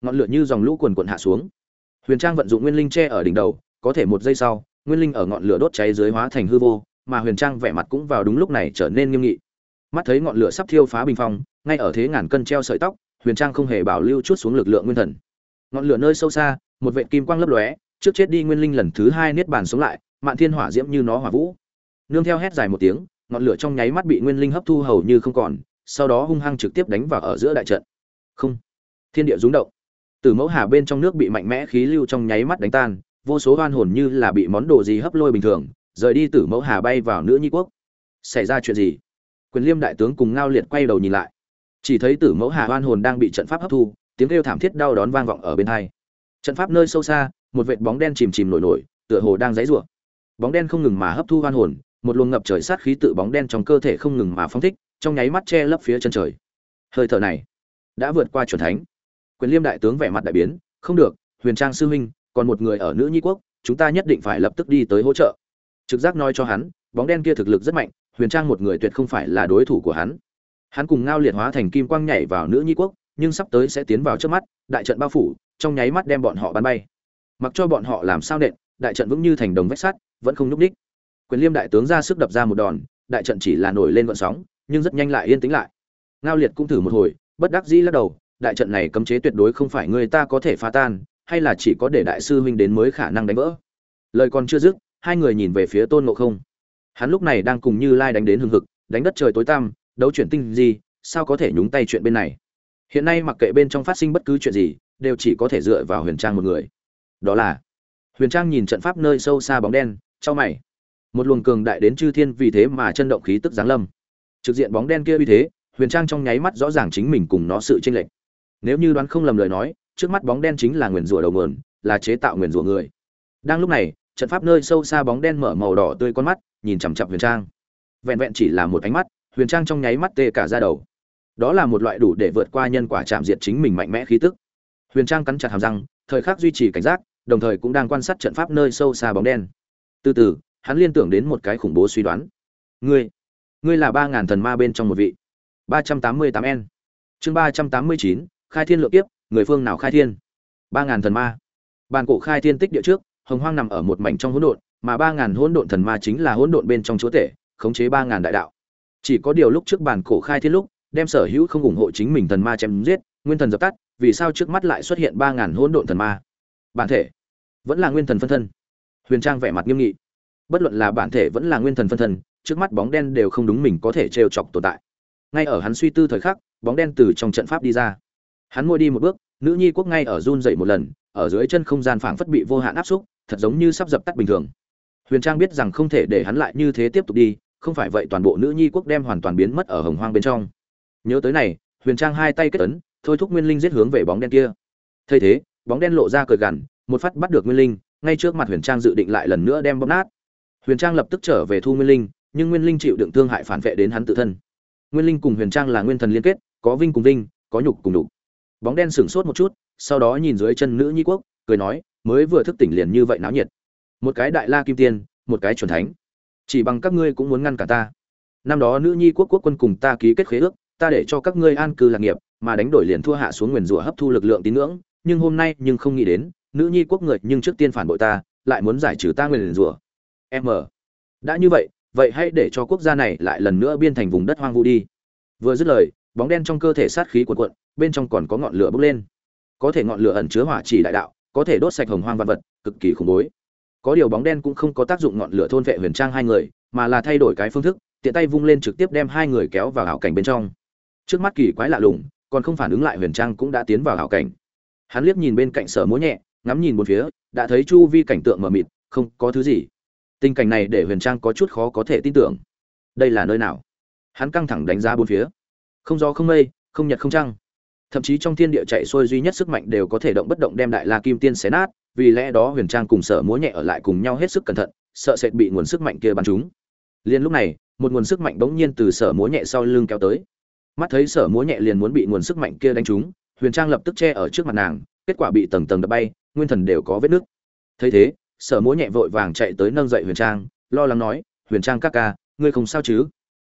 Ngọn lửa như dòng lũ cuồn cuộn hạ xuống. Huyền trang vận dụng nguyên linh che ở đỉnh đầu, có thể một giây sau, nguyên linh ở ngọn lửa đốt cháy dưới hóa thành hư vô, mà huyền trang vẻ mặt cũng vào đúng lúc này trở nên nghiêm nghị. Mắt thấy ngọn lửa sắp thiêu phá bình phong, ngay ở thế ngàn cân treo sợi tóc, huyền trang không hề bảo lưu chút xuống lực lượng nguyên thần ngọn lửa nơi sâu xa, một vệ kim quang lấp lóe, trước chết đi nguyên linh lần thứ hai niết bàn sống lại, mạn thiên hỏa diễm như nó hỏa vũ. Nương theo hét dài một tiếng, ngọn lửa trong nháy mắt bị nguyên linh hấp thu hầu như không còn, sau đó hung hăng trực tiếp đánh vào ở giữa đại trận. Không. Thiên địa rúng động. Từ mẫu hà bên trong nước bị mạnh mẽ khí lưu trong nháy mắt đánh tan, vô số hoan hồn như là bị món đồ gì hấp lôi bình thường, rời đi từ mẫu hà bay vào nữ nhi quốc. Xảy ra chuyện gì? Quyền liêm đại tướng cùng ngao liệt quay đầu nhìn lại. Chỉ thấy tử mẫu hà hoan hồn đang bị trận pháp hấp thu tiếng kêu thảm thiết đau đón vang vọng ở bên hai. Trận pháp nơi sâu xa, một vệt bóng đen chìm chìm nổi nổi, tựa hồ đang dãy rủa bóng đen không ngừng mà hấp thu oan hồn, một luồng ngập trời sát khí tự bóng đen trong cơ thể không ngừng mà phóng thích, trong nháy mắt che lấp phía chân trời. Hơi thở này, đã vượt qua chuẩn thánh. Quyền liêm đại tướng vẻ mặt đại biến, không được, huyền trang sư huynh, còn một người ở nữ nhi quốc, chúng ta nhất định phải lập tức đi tới hỗ trợ. Trực giác nói cho hắn, bóng đen kia thực lực rất mạnh, huyền trang một người tuyệt không phải là đối thủ của hắn. Hắn cùng ngao liệt hóa thành kim quang nhảy vào nữ nhi quốc nhưng sắp tới sẽ tiến vào trước mắt, đại trận bao phủ, trong nháy mắt đem bọn họ bắn bay. Mặc cho bọn họ làm sao nện, đại trận vững như thành đồng vách sắt, vẫn không nhúc đích quyền liêm đại tướng ra sức đập ra một đòn, đại trận chỉ là nổi lên vận sóng, nhưng rất nhanh lại yên tĩnh lại. Ngao liệt cũng thử một hồi, bất đắc dĩ lắc đầu, đại trận này cấm chế tuyệt đối không phải người ta có thể phá tan, hay là chỉ có để đại sư huynh đến mới khả năng đánh vỡ. Lời còn chưa dứt, hai người nhìn về phía tôn ngộ không. Hắn lúc này đang cùng như lai đánh đến hừng hực, đánh đất trời tối tăm, đấu chuyển tinh gì, sao có thể nhúng tay chuyện bên này? Hiện nay mặc kệ bên trong phát sinh bất cứ chuyện gì, đều chỉ có thể dựa vào huyền trang một người. Đó là, huyền trang nhìn trận pháp nơi sâu xa bóng đen trong mày. Một luồng cường đại đến chư thiên vì thế mà chân động khí tức giáng lâm. Trực diện bóng đen kia uy thế, huyền trang trong nháy mắt rõ ràng chính mình cùng nó sự tranh lệch. Nếu như đoán không lầm lời nói, trước mắt bóng đen chính là nguyền rủa đầu nguồn, là chế tạo nguyền rủa người. Đang lúc này, trận pháp nơi sâu xa bóng đen mở màu đỏ tươi con mắt, nhìn chằm chặp huyền trang. Vẹn vẹn chỉ là một ánh mắt, huyền trang trong nháy mắt tê cả ra đầu đó là một loại đủ để vượt qua nhân quả chạm diệt chính mình mạnh mẽ khí tức. Huyền trang cắn chặt hàm răng, thời khắc duy trì cảnh giác, đồng thời cũng đang quan sát trận pháp nơi sâu xa bóng đen. Từ từ, hắn liên tưởng đến một cái khủng bố suy đoán. Ngươi ngươi là ba ngàn thần ma bên trong một vị. ba trăm tám mươi tám n. Chương ba trăm tám mươi chín, khai thiên lượng tiếp người phương nào khai thiên? ba ngàn thần ma. Bàn cổ khai thiên tích địa trước, hồng hoang nằm ở một mảnh trong hỗn độn, mà ba ngàn hỗn độn thần ma chính là hỗn độn bên trong chúa tể, khống chế ba ngàn đại đạo. Chỉ có điều lúc trước bàn cổ khai thiên lúc đem sở hữu không ủng hộ chính mình thần ma chém giết, nguyên thần dập tắt, vì sao trước mắt lại xuất hiện ba ngàn hỗn độn thần ma? Bản thể vẫn là nguyên thần phân thân. Huyền trang vẻ mặt nghiêm nghị. Bất luận là bản thể vẫn là nguyên thần phân thân, trước mắt bóng đen đều không đúng mình có thể trêu chọc tồn tại. Ngay ở hắn suy tư thời khắc, bóng đen từ trong trận pháp đi ra. Hắn môi đi một bước, nữ nhi quốc ngay ở run dậy một lần, ở dưới chân không gian phảng phất bị vô hạn áp xúc, thật giống như sắp dập tắt bình thường. Huyền trang biết rằng không thể để hắn lại như thế tiếp tục đi, không phải vậy toàn bộ nữ nhi quốc đem hoàn toàn biến mất ở hồng hoang bên trong nhớ tới này, huyền trang hai tay kết ấn, thôi thúc nguyên linh giết hướng về bóng đen kia. Thay thế, bóng đen lộ ra cờ gằn, một phát bắt được nguyên linh, ngay trước mặt huyền trang dự định lại lần nữa đem bóp nát. Huyền trang lập tức trở về thu nguyên linh, nhưng nguyên linh chịu đựng thương hại phản vệ đến hắn tự thân. Nguyên linh cùng huyền trang là nguyên thần liên kết, có vinh cùng vinh, có nhục cùng đục bóng đen sửng sốt một chút, sau đó nhìn dưới chân nữ nhi quốc, cười nói, mới vừa thức tỉnh liền như vậy náo nhiệt. Một cái đại la kim tiên, một cái chuẩn thánh. Chỉ bằng các ngươi cũng muốn ngăn cả ta. Năm đó nữ nhi quốc quốc quân cùng ta ký kết khế ước ta để cho các ngươi an cư lạc nghiệp, mà đánh đổi liền thua hạ xuống nguyền rủa hấp thu lực lượng tín ngưỡng, nhưng hôm nay nhưng không nghĩ đến, nữ nhi quốc người nhưng trước tiên phản bội ta, lại muốn giải trừ ta nguyền rủa. M. Đã như vậy vậy hãy để cho quốc gia này lại lần nữa biên thành vùng đất hoang vu đi. Vừa dứt lời, bóng đen trong cơ thể sát khí cuộn cuộn, bên trong còn có ngọn lửa bốc lên. Có thể ngọn lửa ẩn chứa hỏa chỉ đại đạo, có thể đốt sạch hồng hoang văn vật, cực kỳ khủng bố có điều bóng đen cũng không có tác dụng ngọn lửa thôn vệ huyền trang hai người, mà là thay đổi cái phương thức, tiện tay vung lên trực tiếp đem hai người kéo vào ảo cảnh bên trong trước mắt kỳ quái lạ lùng, còn không phản ứng lại huyền trang cũng đã tiến vào hảo cảnh. Hắn liếc nhìn bên cạnh sở múa nhẹ, ngắm nhìn một phía, đã thấy chu vi cảnh tượng mờ mịt, không có thứ gì. Tình cảnh này để huyền trang có chút khó có thể tin tưởng. Đây là nơi nào? Hắn căng thẳng đánh giá bốn phía. Không gió không mây, không nhật không trăng. Thậm chí trong thiên địa chạy xuôi duy nhất sức mạnh đều có thể động bất động đem đại la kim tiên xé nát, vì lẽ đó huyền trang cùng sở múa nhẹ ở lại cùng nhau hết sức cẩn thận, sợ sệt bị nguồn sức mạnh kia bắn chúng liền lúc này, một nguồn sức mạnh bỗng nhiên từ sở múa nhẹ sau lưng kéo tới mắt thấy sở múa nhẹ liền muốn bị nguồn sức mạnh kia đánh trúng, huyền trang lập tức che ở trước mặt nàng, kết quả bị tầng tầng đập bay, nguyên thần đều có vết nứt. Thấy thế, sở múa nhẹ vội vàng chạy tới nâng dậy huyền trang, lo lắng nói, huyền trang các ca, ngươi không sao chứ?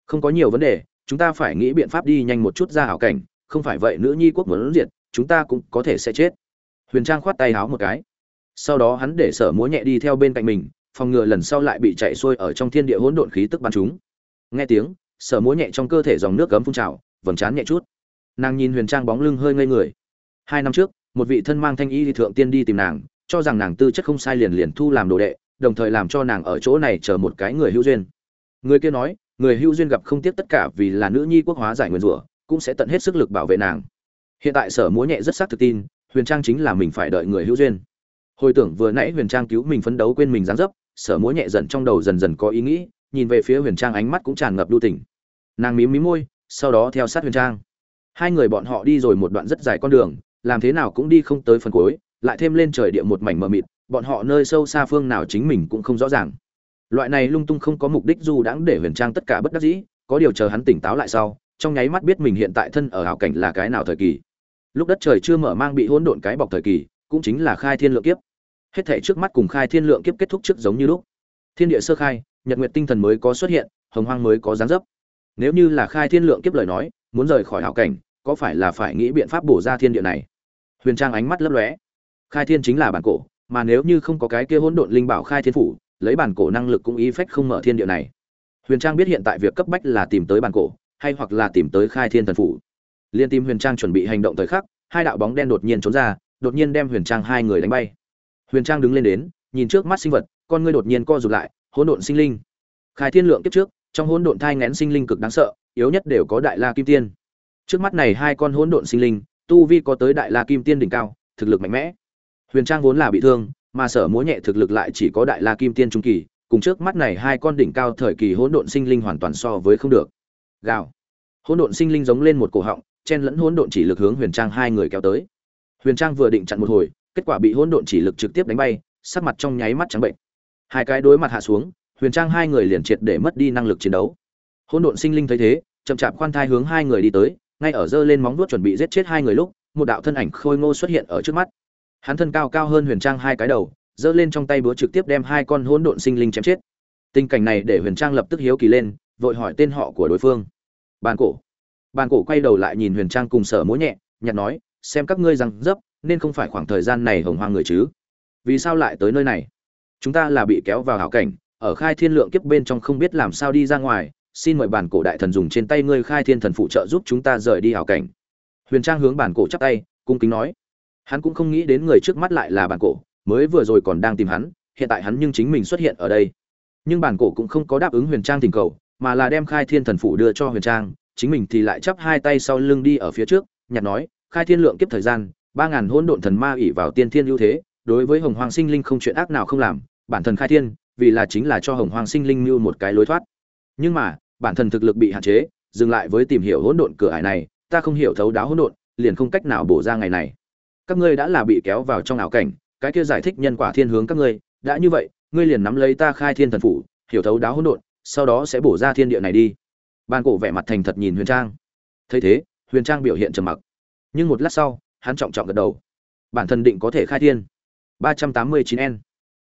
Không có nhiều vấn đề, chúng ta phải nghĩ biện pháp đi nhanh một chút ra hảo cảnh, không phải vậy nữ nhi quốc muốn diệt, chúng ta cũng có thể sẽ chết. Huyền trang khoát tay háo một cái. Sau đó hắn để sở múa nhẹ đi theo bên cạnh mình, phòng ngừa lần sau lại bị chạy xuôi ở trong thiên địa hỗn độn khí tức bắn chúng nghe tiếng, sở múa nhẹ trong cơ thể dòng nước cấm phun trào vầng trán nhẹ chút. Nàng nhìn huyền trang bóng lưng hơi ngây người. Hai năm trước, một vị thân mang thanh y thượng tiên đi tìm nàng, cho rằng nàng tư chất không sai liền liền thu làm đồ đệ, đồng thời làm cho nàng ở chỗ này chờ một cái người hữu duyên. Người kia nói, người hữu duyên gặp không tiếc tất cả vì là nữ nhi quốc hóa giải nguyên rủa, cũng sẽ tận hết sức lực bảo vệ nàng. Hiện tại sở múa nhẹ rất xác thực tin, huyền trang chính là mình phải đợi người hữu duyên. Hồi tưởng vừa nãy huyền trang cứu mình phấn đấu quên mình dáng dấp, sở múa nhẹ dần trong đầu dần dần có ý nghĩ, nhìn về phía huyền trang ánh mắt cũng tràn ngập lưu tình. Nàng mím mím môi sau đó theo sát huyền trang. Hai người bọn họ đi rồi một đoạn rất dài con đường, làm thế nào cũng đi không tới phần cuối, lại thêm lên trời địa một mảnh mờ mịt, bọn họ nơi sâu xa phương nào chính mình cũng không rõ ràng. Loại này lung tung không có mục đích dù đãng để huyền trang tất cả bất đắc dĩ, có điều chờ hắn tỉnh táo lại sau, trong nháy mắt biết mình hiện tại thân ở hảo cảnh là cái nào thời kỳ. Lúc đất trời chưa mở mang bị hỗn độn cái bọc thời kỳ, cũng chính là khai thiên lượng kiếp. Hết thể trước mắt cùng khai thiên lượng kiếp kết thúc trước giống như lúc. Thiên địa sơ khai, nhật nguyệt tinh thần mới có xuất hiện, hồng hoang mới có dáng dấp nếu như là khai thiên lượng kiếp lời nói, muốn rời khỏi hảo cảnh, có phải là phải nghĩ biện pháp bổ ra thiên địa này? Huyền trang ánh mắt lấp lóe. Khai thiên chính là bản cổ, mà nếu như không có cái kia hỗn độn linh bảo khai thiên phủ, lấy bản cổ năng lực cũng ý phách không mở thiên địa này. Huyền trang biết hiện tại việc cấp bách là tìm tới bản cổ, hay hoặc là tìm tới khai thiên thần phủ. Liên tim huyền trang chuẩn bị hành động thời khắc, hai đạo bóng đen đột nhiên trốn ra, đột nhiên đem huyền trang hai người đánh bay. Huyền trang đứng lên đến, nhìn trước mắt sinh vật, con ngươi đột nhiên co rụt lại, hỗn độn sinh linh. Khai thiên lượng kiếp trước trong hỗn độn thai ngén sinh linh cực đáng sợ, yếu nhất đều có đại la kim tiên. Trước mắt này hai con hỗn độn sinh linh, tu vi có tới đại la kim tiên đỉnh cao, thực lực mạnh mẽ. Huyền trang vốn là bị thương, mà sở múa nhẹ thực lực lại chỉ có đại la kim tiên trung kỳ, cùng trước mắt này hai con đỉnh cao thời kỳ hỗn độn sinh linh hoàn toàn so với không được. Gào. Hỗn độn sinh linh giống lên một cổ họng, chen lẫn hỗn độn chỉ lực hướng huyền trang hai người kéo tới. Huyền trang vừa định chặn một hồi, kết quả bị hỗn độn chỉ lực trực tiếp đánh bay, sắc mặt trong nháy mắt trắng bệnh. Hai cái đối mặt hạ xuống huyền trang hai người liền triệt để mất đi năng lực chiến đấu. Hỗn độn sinh linh thấy thế, chậm chạp khoan thai hướng hai người đi tới, ngay ở giơ lên móng vuốt chuẩn bị giết chết hai người lúc, một đạo thân ảnh khôi ngô xuất hiện ở trước mắt. Hắn thân cao cao hơn huyền trang hai cái đầu, giơ lên trong tay búa trực tiếp đem hai con hỗn độn sinh linh chém chết. Tình cảnh này để huyền trang lập tức hiếu kỳ lên, vội hỏi tên họ của đối phương. Bàn cổ. Bàn cổ quay đầu lại nhìn huyền trang cùng sở múa nhẹ nhặt nói, xem các ngươi rằng dấp, nên không phải khoảng thời gian này hồng hoang người chứ? Vì sao lại tới nơi này? Chúng ta là bị kéo vào hảo cảnh ở khai thiên lượng kiếp bên trong không biết làm sao đi ra ngoài, xin mời bản cổ đại thần dùng trên tay ngươi khai thiên thần phụ trợ giúp chúng ta rời đi hảo cảnh. Huyền trang hướng bản cổ chắp tay, cung kính nói. Hắn cũng không nghĩ đến người trước mắt lại là bản cổ, mới vừa rồi còn đang tìm hắn, hiện tại hắn nhưng chính mình xuất hiện ở đây. Nhưng bản cổ cũng không có đáp ứng huyền trang tình cầu, mà là đem khai thiên thần phụ đưa cho huyền trang, chính mình thì lại chắp hai tay sau lưng đi ở phía trước, nhặt nói, khai thiên lượng kiếp thời gian, ba ngàn hỗn độn thần ma ỉ vào tiên thiên ưu thế, đối với hồng hoàng sinh linh không chuyện ác nào không làm, bản thân khai thiên vì là chính là cho hồng hoàng sinh linh như một cái lối thoát. Nhưng mà bản thân thực lực bị hạn chế dừng lại với tìm hiểu hỗn độn cửa ải này ta không hiểu thấu đáo hỗn độn liền không cách nào bổ ra ngày này. Các ngươi đã là bị kéo vào trong ảo cảnh cái kia giải thích nhân quả thiên hướng các ngươi đã như vậy ngươi liền nắm lấy ta khai thiên thần phủ hiểu thấu đáo hỗn độn sau đó sẽ bổ ra thiên địa này đi. Ban cổ vẻ mặt thành thật nhìn huyền trang. Thấy thế huyền trang biểu hiện trầm mặc. Nhưng một lát sau hắn trọng trọng gật đầu. Bản thân định có thể khai thiên. 389 n.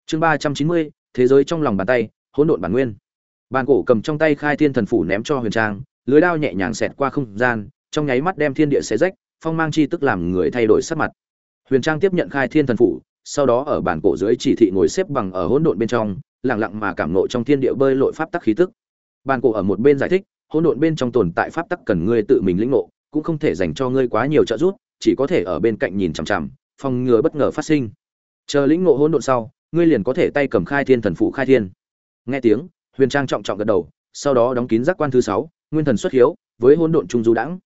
Chương 390, thế giới trong lòng bàn tay, hỗn độn bản nguyên. Bàn cổ cầm trong tay khai thiên thần phủ ném cho huyền trang, lưới đao nhẹ nhàng xẹt qua không gian, trong nháy mắt đem thiên địa xé rách, phong mang chi tức làm người thay đổi sắc mặt. Huyền trang tiếp nhận khai thiên thần phủ, sau đó ở bản cổ dưới chỉ thị ngồi xếp bằng ở hỗn độn bên trong, lặng lặng mà cảm nộ trong thiên địa bơi lội pháp tắc khí tức. Bản cổ ở một bên giải thích, hỗn độn bên trong tồn tại pháp tắc cần ngươi tự mình lĩnh ngộ, cũng không thể dành cho ngươi quá nhiều trợ giúp, chỉ có thể ở bên cạnh nhìn chằm chằm, phòng ngừa bất ngờ phát sinh. Chờ lĩnh ngộ hỗn độn sau ngươi liền có thể tay cầm khai thiên thần phụ khai thiên. Nghe tiếng, huyền trang trọng trọng gật đầu, sau đó đóng kín giác quan thứ sáu, nguyên thần xuất hiếu, với hỗn độn trung du đãng.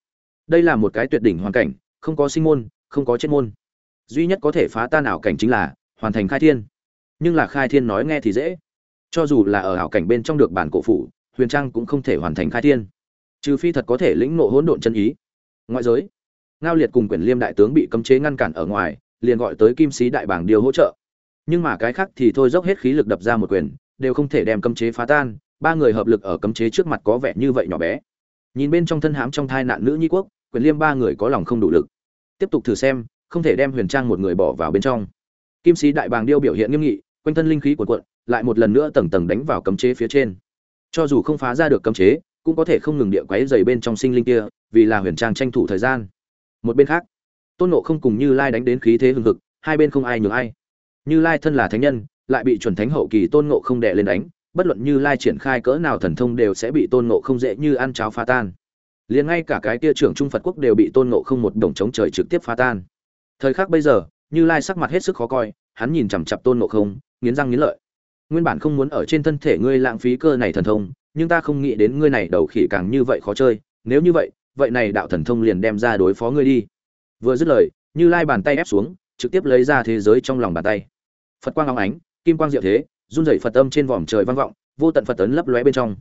Đây là một cái tuyệt đỉnh hoàn cảnh, không có sinh môn, không có chết môn. Duy nhất có thể phá tan ảo cảnh chính là hoàn thành khai thiên. Nhưng là khai thiên nói nghe thì dễ. Cho dù là ở ảo cảnh bên trong được bản cổ phủ, huyền trang cũng không thể hoàn thành khai thiên. Trừ phi thật có thể lĩnh ngộ hỗn độn chân ý. Ngoại giới, ngao liệt cùng quyển liêm đại tướng bị cấm chế ngăn cản ở ngoài, liền gọi tới kim sĩ đại bảng điều hỗ trợ nhưng mà cái khác thì thôi dốc hết khí lực đập ra một quyền, đều không thể đem cấm chế phá tan, ba người hợp lực ở cấm chế trước mặt có vẻ như vậy nhỏ bé. Nhìn bên trong thân hãm trong thai nạn nữ nhi quốc, quyền liêm ba người có lòng không đủ lực. Tiếp tục thử xem, không thể đem huyền trang một người bỏ vào bên trong. Kim sĩ đại bàng điêu biểu hiện nghiêm nghị, quanh thân linh khí cuộn cuộn, lại một lần nữa tầng tầng đánh vào cấm chế phía trên. Cho dù không phá ra được cấm chế, cũng có thể không ngừng địa quấy dày bên trong sinh linh kia, vì là huyền trang tranh thủ thời gian. Một bên khác, tôn nộ không cùng như lai đánh đến khí thế hừng hực, hai bên không ai nhường ai như lai thân là thánh nhân, lại bị chuẩn thánh hậu kỳ tôn ngộ không đệ lên đánh, bất luận như lai triển khai cỡ nào thần thông đều sẽ bị tôn ngộ không dễ như ăn cháo phá tan. Liền ngay cả cái kia trưởng trung phật quốc đều bị tôn ngộ không một đồng chống trời trực tiếp phá tan. Thời khắc bây giờ, như lai sắc mặt hết sức khó coi, hắn nhìn chằm chặp tôn ngộ không, nghiến răng nghiến lợi. Nguyên bản không muốn ở trên thân thể ngươi lãng phí cơ này thần thông, nhưng ta không nghĩ đến ngươi này đầu khỉ càng như vậy khó chơi. Nếu như vậy vậy này đạo thần thông liền đem ra đối phó ngươi đi. Vừa dứt lời, như lai bàn tay ép xuống, trực tiếp lấy ra thế giới trong lòng bàn tay phật quang long ánh, kim quang diệu thế, run rẩy phật âm trên vòm trời vang vọng, vô tận phật tấn lấp lóe bên trong.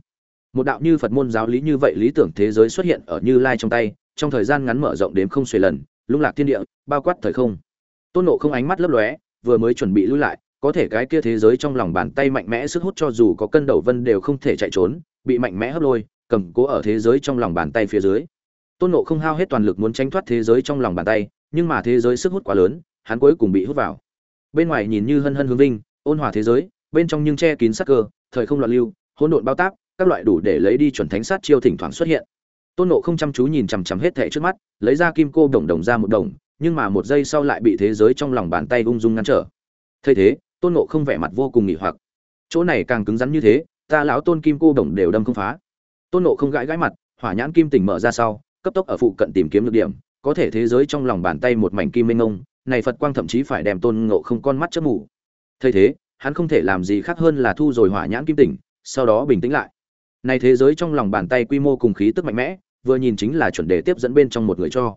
Một đạo như phật môn giáo lý như vậy lý tưởng thế giới xuất hiện ở như lai trong tay, trong thời gian ngắn mở rộng đến không xuề lần, lung lạc thiên địa, bao quát thời không. Tôn nộ không ánh mắt lấp lóe, vừa mới chuẩn bị lui lại, có thể cái kia thế giới trong lòng bàn tay mạnh mẽ sức hút cho dù có cân đầu vân đều không thể chạy trốn, bị mạnh mẽ hấp lôi, cầm cố ở thế giới trong lòng bàn tay phía dưới. Tôn nộ không hao hết toàn lực muốn tránh thoát thế giới trong lòng bàn tay, nhưng mà thế giới sức hút quá lớn, hắn cuối cùng bị hút vào bên ngoài nhìn như hân hân hướng vinh, ôn hòa thế giới, bên trong nhưng che kín sắc cơ, thời không loạn lưu, hỗn độn bao tác các loại đủ để lấy đi chuẩn thánh sát chiêu thỉnh thoảng xuất hiện. Tôn nộ không chăm chú nhìn chằm chằm hết thẻ trước mắt, lấy ra kim cô đồng đồng ra một đồng, nhưng mà một giây sau lại bị thế giới trong lòng bàn tay ung dung ngăn trở. Thay thế, tôn nộ không vẻ mặt vô cùng nghỉ hoặc. Chỗ này càng cứng rắn như thế, ta lão tôn kim cô đồng đều đâm không phá. Tôn nộ không gãi gãi mặt, hỏa nhãn kim tỉnh mở ra sau, cấp tốc ở phụ cận tìm kiếm được điểm, có thể thế giới trong lòng bàn tay một mảnh kim mênh ngông này phật quang thậm chí phải đem tôn ngộ không con mắt chớp mù. Thấy thế, hắn không thể làm gì khác hơn là thu rồi hỏa nhãn kim tỉnh, sau đó bình tĩnh lại. Này thế giới trong lòng bàn tay quy mô cùng khí tức mạnh mẽ, vừa nhìn chính là chuẩn đề tiếp dẫn bên trong một người cho.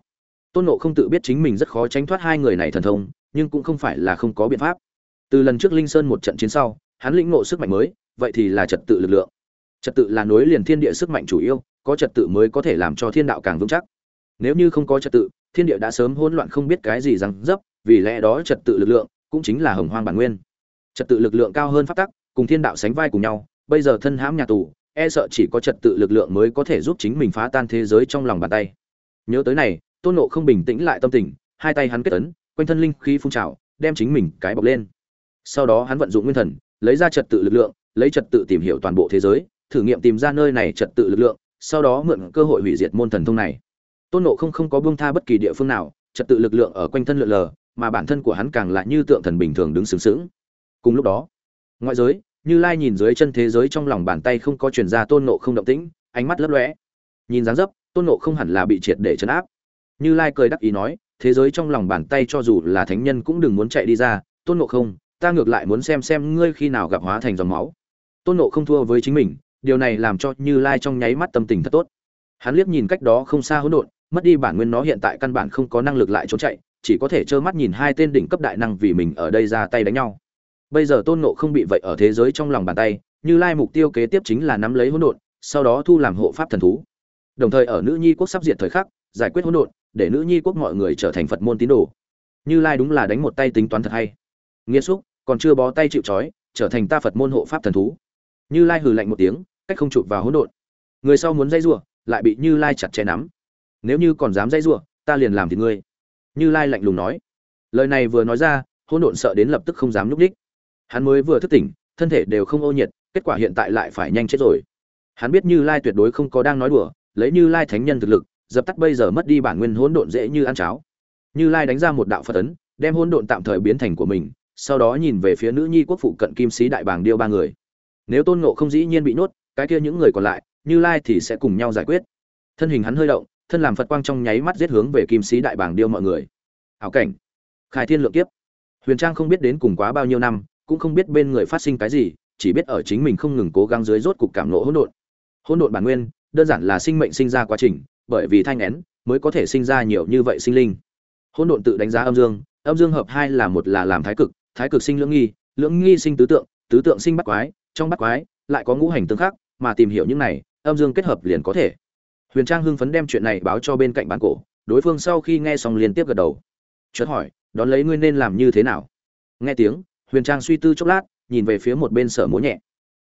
Tôn ngộ không tự biết chính mình rất khó tránh thoát hai người này thần thông, nhưng cũng không phải là không có biện pháp. Từ lần trước linh sơn một trận chiến sau, hắn lĩnh ngộ sức mạnh mới, vậy thì là trật tự lực lượng. Trật tự là nối liền thiên địa sức mạnh chủ yếu, có trật tự mới có thể làm cho thiên đạo càng vững chắc. Nếu như không có trật tự thiên địa đã sớm hỗn loạn không biết cái gì rằng dấp, vì lẽ đó trật tự lực lượng cũng chính là hồng hoang bản nguyên. Trật tự lực lượng cao hơn pháp tắc, cùng thiên đạo sánh vai cùng nhau, bây giờ thân hãm nhà tù e sợ chỉ có trật tự lực lượng mới có thể giúp chính mình phá tan thế giới trong lòng bàn tay. Nhớ tới này, tôn nộ không bình tĩnh lại tâm tình, hai tay hắn kết ấn, quanh thân linh khí phun trào, đem chính mình cái bọc lên. Sau đó hắn vận dụng nguyên thần, lấy ra trật tự lực lượng, lấy trật tự tìm hiểu toàn bộ thế giới, thử nghiệm tìm ra nơi này trật tự lực lượng, sau đó mượn cơ hội hủy diệt môn thần thông này tôn nộ không không có buông tha bất kỳ địa phương nào, trật tự lực lượng ở quanh thân lượn lờ, mà bản thân của hắn càng lại như tượng thần bình thường đứng sướng sướng cùng lúc đó, ngoại giới, như lai nhìn dưới chân thế giới trong lòng bàn tay không có chuyển ra tôn nộ không động tĩnh, ánh mắt lấp lóe. Nhìn dáng dấp, tôn nộ không hẳn là bị triệt để chấn áp. Như lai cười đắc ý nói, thế giới trong lòng bàn tay cho dù là thánh nhân cũng đừng muốn chạy đi ra, tôn nộ không, ta ngược lại muốn xem xem ngươi khi nào gặp hóa thành dòng máu. Tôn nộ không thua với chính mình, điều này làm cho như lai trong nháy mắt tâm tình thật tốt. Hắn liếc nhìn cách đó không xa hỗn độn mất đi bản nguyên nó hiện tại căn bản không có năng lực lại trốn chạy, chỉ có thể trơ mắt nhìn hai tên đỉnh cấp đại năng vì mình ở đây ra tay đánh nhau. Bây giờ tôn nộ không bị vậy ở thế giới trong lòng bàn tay, như lai mục tiêu kế tiếp chính là nắm lấy hỗn độn, sau đó thu làm hộ pháp thần thú. Đồng thời ở nữ nhi quốc sắp diệt thời khắc, giải quyết hỗn độn, để nữ nhi quốc mọi người trở thành phật môn tín đồ. Như lai đúng là đánh một tay tính toán thật hay. Nghĩa xúc, còn chưa bó tay chịu trói, trở thành ta phật môn hộ pháp thần thú. Như lai hừ lạnh một tiếng, cách không chụp vào hỗn độn. Người sau muốn dây giụa lại bị như lai chặt chẽ nắm nếu như còn dám dây giụa, ta liền làm thì ngươi. Như lai lạnh lùng nói. Lời này vừa nói ra, hỗn độn sợ đến lập tức không dám núp đích hắn mới vừa thức tỉnh, thân thể đều không ô nhiệt, kết quả hiện tại lại phải nhanh chết rồi. Hắn biết như lai tuyệt đối không có đang nói đùa, lấy như lai thánh nhân thực lực, dập tắt bây giờ mất đi bản nguyên hỗn độn dễ như ăn cháo. Như lai đánh ra một đạo phật ấn, đem hỗn độn tạm thời biến thành của mình, sau đó nhìn về phía nữ nhi quốc phụ cận kim sĩ đại bàng điêu ba người. Nếu tôn ngộ không dĩ nhiên bị nhốt, cái kia những người còn lại, như lai thì sẽ cùng nhau giải quyết. Thân hình hắn hơi động thân làm phật quang trong nháy mắt giết hướng về kim sĩ đại bảng điêu mọi người hảo cảnh khai thiên lượng kiếp huyền trang không biết đến cùng quá bao nhiêu năm cũng không biết bên người phát sinh cái gì chỉ biết ở chính mình không ngừng cố gắng dưới rốt cục cảm nộ hỗn độn hỗn độn bản nguyên đơn giản là sinh mệnh sinh ra quá trình bởi vì thanh én mới có thể sinh ra nhiều như vậy sinh linh hỗn độn tự đánh giá âm dương âm dương hợp hai là một là làm thái cực thái cực sinh lưỡng nghi lưỡng nghi sinh tứ tượng tứ tượng sinh bắt quái trong bắt quái lại có ngũ hành tương khắc mà tìm hiểu những này âm dương kết hợp liền có thể huyền trang hưng phấn đem chuyện này báo cho bên cạnh bán cổ, đối phương sau khi nghe xong liên tiếp gật đầu. Chợt hỏi, đón lấy ngươi nên làm như thế nào? Nghe tiếng, huyền trang suy tư chốc lát, nhìn về phía một bên sở múa nhẹ.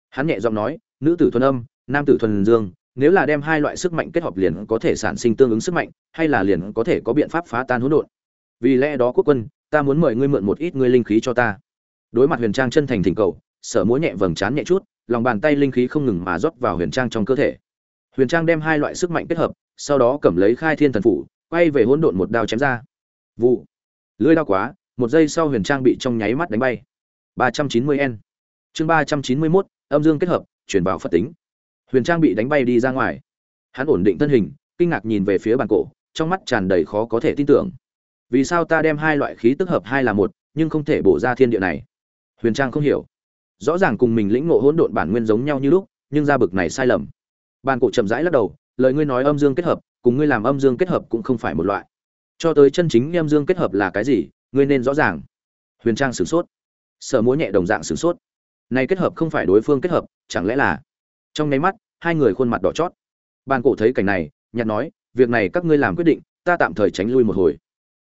Hắn nhẹ giọng nói, nữ tử thuần âm, nam tử thuần dương, nếu là đem hai loại sức mạnh kết hợp liền có thể sản sinh tương ứng sức mạnh, hay là liền có thể có biện pháp phá tan hỗn độn. Vì lẽ đó quốc quân, ta muốn mời ngươi mượn một ít ngươi linh khí cho ta. Đối mặt huyền trang chân thành thỉnh cầu, sở múa nhẹ vầng trán nhẹ chút, lòng bàn tay linh khí không ngừng mà rót vào huyền trang trong cơ thể huyền trang đem hai loại sức mạnh kết hợp, sau đó cầm lấy khai thiên thần phủ, quay về hỗn độn một đao chém ra. Vụ. Lưỡi đao quá, một giây sau huyền trang bị trong nháy mắt đánh bay. ba trăm chín mươi n chương ba trăm chín mươi mốt, âm dương kết hợp, chuyển vào phật tính. Huyền trang bị đánh bay đi ra ngoài. Hắn ổn định thân hình, kinh ngạc nhìn về phía bàn cổ, trong mắt tràn đầy khó có thể tin tưởng. Vì sao ta đem hai loại khí tức hợp hai là một, nhưng không thể bổ ra thiên địa này? Huyền trang không hiểu. Rõ ràng cùng mình lĩnh ngộ hỗn độn bản nguyên giống nhau như lúc, nhưng ra bực này sai lầm bàn cổ chậm rãi lắc đầu, lời ngươi nói âm dương kết hợp, cùng ngươi làm âm dương kết hợp cũng không phải một loại. Cho tới chân chính âm dương kết hợp là cái gì, ngươi nên rõ ràng. Huyền trang sửng sốt. Sở múa nhẹ đồng dạng sửng sốt. Này kết hợp không phải đối phương kết hợp, chẳng lẽ là? Trong nháy mắt, hai người khuôn mặt đỏ chót. Bàn cổ thấy cảnh này nhặt nói, việc này các ngươi làm quyết định, ta tạm thời tránh lui một hồi.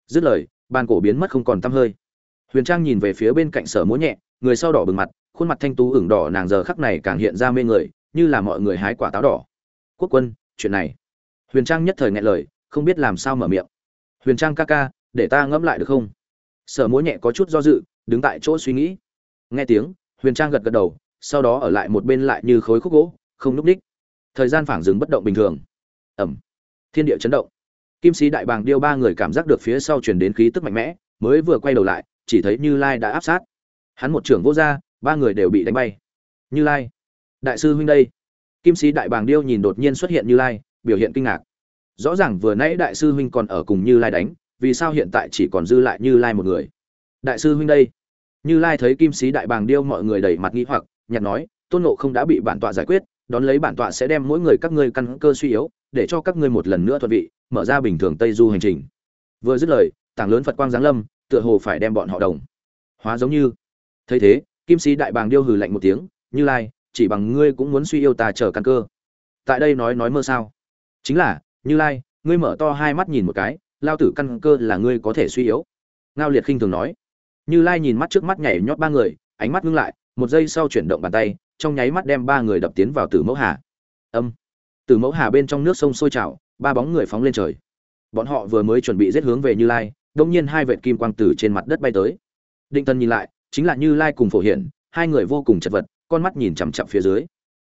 Dứt lời, bàn cổ biến mất không còn t hơi. Huyền trang nhìn về phía bên cạnh sở múa nhẹ, người sau đỏ bừng mặt, khuôn mặt thanh tú ửng đỏ nàng giờ khắc này càng hiện ra mê người, như là mọi người hái quả táo đỏ quốc quân, chuyện này. Huyền trang nhất thời ngại lời, không biết làm sao mở miệng. Huyền trang ca ca, để ta ngẫm lại được không? Sở múa nhẹ có chút do dự, đứng tại chỗ suy nghĩ. Nghe tiếng, huyền trang gật gật đầu, sau đó ở lại một bên lại như khối khúc gỗ, không núp đích thời gian phảng dừng bất động bình thường. Ẩm. Thiên địa chấn động. Kim sĩ đại bàng điêu ba người cảm giác được phía sau chuyển đến khí tức mạnh mẽ, mới vừa quay đầu lại, chỉ thấy như lai đã áp sát. Hắn một trưởng vô r ba người đều bị đánh bay. Như lai. Đại sư huynh đây kim sĩ đại bàng điêu nhìn đột nhiên xuất hiện như lai, biểu hiện kinh ngạc. Rõ ràng vừa nãy đại sư huynh còn ở cùng như lai đánh, vì sao hiện tại chỉ còn dư lại như lai một người? Đại sư huynh đây. Như lai thấy kim sĩ đại bàng điêu mọi người đầy mặt nghĩ hoặc nhặt nói, tôn nộ không đã bị bản tọa giải quyết, đón lấy bản tọa sẽ đem mỗi người các ngươi căn cơ suy yếu, để cho các ngươi một lần nữa thuận vị, mở ra bình thường tây du hành trình. Vừa dứt lời, tảng lớn phật quang giáng lâm, tựa hồ phải đem bọn họ đồng hóa giống như. Thấy thế, kim sĩ đại bàng điêu hừ lạnh một tiếng, như lai chỉ bằng ngươi cũng muốn suy yêu ta chờ căn cơ. Tại đây nói nói mơ sao? Chính là, như lai, ngươi mở to hai mắt nhìn một cái, lao tử căn cơ là ngươi có thể suy yếu. Ngao liệt khinh thường nói. Như lai nhìn mắt trước mắt nhảy nhót ba người, ánh mắt ngưng lại, một giây sau chuyển động bàn tay, trong nháy mắt đem ba người đập tiến vào tử mẫu hà. Âm. Tử mẫu hà bên trong nước sông sôi trào, ba bóng người phóng lên trời. Bọn họ vừa mới chuẩn bị giết hướng về như lai, đông nhiên hai vệt kim quang tử trên mặt đất bay tới. Định tân nhìn lại, chính là như lai cùng phổ hiển, hai người vô cùng chật vật con mắt nhìn chằm chằm phía dưới.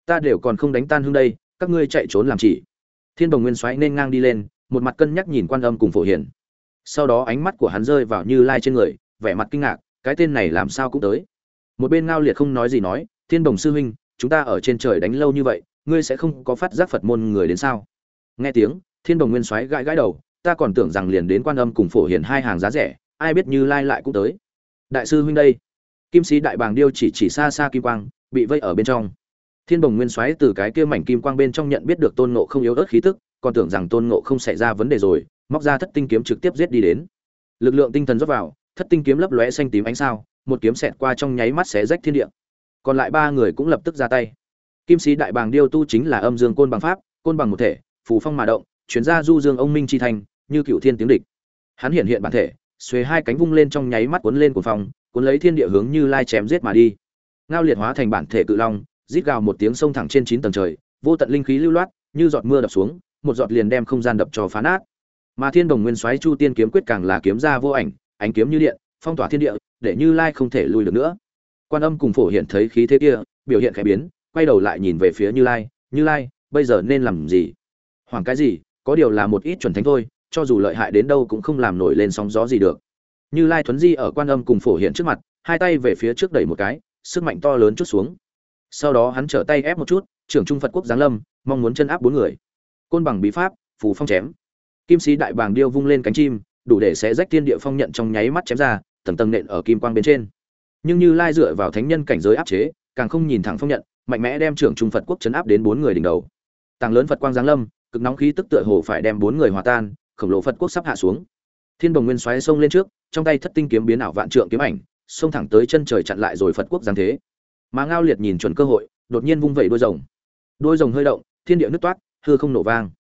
Ta đều còn không đánh tan hương đây, các ngươi chạy trốn làm chỉ. Thiên đồng nguyên xoáy nên ngang đi lên, một mặt cân nhắc nhìn quan âm cùng phổ hiển sau đó ánh mắt của hắn rơi vào như lai trên người, vẻ mặt kinh ngạc, cái tên này làm sao cũng tới. Một bên ngao liệt không nói gì nói, thiên đồng sư huynh, chúng ta ở trên trời đánh lâu như vậy, ngươi sẽ không có phát giác phật môn người đến sao? Nghe tiếng, thiên đồng nguyên soái gãi gãi đầu, ta còn tưởng rằng liền đến quan âm cùng phổ hiển hai hàng giá rẻ, ai biết như lai lại cũng tới. Đại sư huynh đây. Kim sĩ đại bàng điêu chỉ chỉ xa xa kim quang bị vây ở bên trong. Thiên bồng nguyên xoáy từ cái kia mảnh kim quang bên trong nhận biết được tôn ngộ không yếu ớt khí tức, còn tưởng rằng tôn ngộ không xảy ra vấn đề rồi, móc ra thất tinh kiếm trực tiếp giết đi đến. Lực lượng tinh thần rót vào, thất tinh kiếm lấp lóe xanh tím ánh sao, một kiếm xẹt qua trong nháy mắt xé rách thiên địa. Còn lại ba người cũng lập tức ra tay. Kim sĩ đại bàng điêu tu chính là âm dương côn bằng pháp, côn bằng một thể, phù phong mà động, chuyển ra du dương ông minh chi thành, như cựu thiên tiếng địch. Hắn hiện hiện bản thể, xuề hai cánh vung lên trong nháy mắt cuốn lên cuồng phong, cuốn lấy thiên địa hướng như lai chém giết mà đi ngao liệt hóa thành bản thể cự long, rít gào một tiếng sông thẳng trên chín tầng trời, vô tận linh khí lưu loát, như giọt mưa đập xuống, một giọt liền đem không gian đập cho phá nát. Mà thiên đồng nguyên soái chu tiên kiếm quyết càng là kiếm ra vô ảnh, ánh kiếm như điện, phong tỏa thiên địa, để như lai không thể lùi được nữa. Quan âm cùng phổ hiện thấy khí thế kia, biểu hiện khẽ biến, quay đầu lại nhìn về phía như lai như lai, bây giờ nên làm gì? Hoảng cái gì? Có điều là một ít chuẩn thánh thôi, cho dù lợi hại đến đâu cũng không làm nổi lên sóng gió gì được. Như lai thuấn di ở quan âm cùng phổ hiện trước mặt, hai tay về phía trước đẩy một cái sức mạnh to lớn chút xuống. Sau đó hắn trở tay ép một chút, trưởng trung phật quốc giáng lâm, mong muốn chân áp bốn người. Côn bằng bí pháp, phù phong chém. Kim sĩ đại bàng điêu vung lên cánh chim, đủ để sẽ rách thiên địa phong nhận trong nháy mắt chém ra, tầng tầng nện ở kim quang bên trên. Nhưng như lai dựa vào thánh nhân cảnh giới áp chế, càng không nhìn thẳng phong nhận, mạnh mẽ đem trưởng trung phật quốc chấn áp đến bốn người đỉnh đầu. Tàng lớn phật quang giáng lâm, cực nóng khí tức tựa hồ phải đem bốn người hòa tan, khổng lồ phật quốc sắp hạ xuống. Thiên bồng nguyên xoáy xông lên trước, trong tay thất tinh kiếm biến ảo vạn trượng kiếm ảnh xông thẳng tới chân trời chặn lại rồi phật quốc giáng thế. Mà ngao liệt nhìn chuẩn cơ hội, đột nhiên vung vẩy đôi rồng. Đôi rồng hơi động, thiên địa nứt toát hư không nổ vang.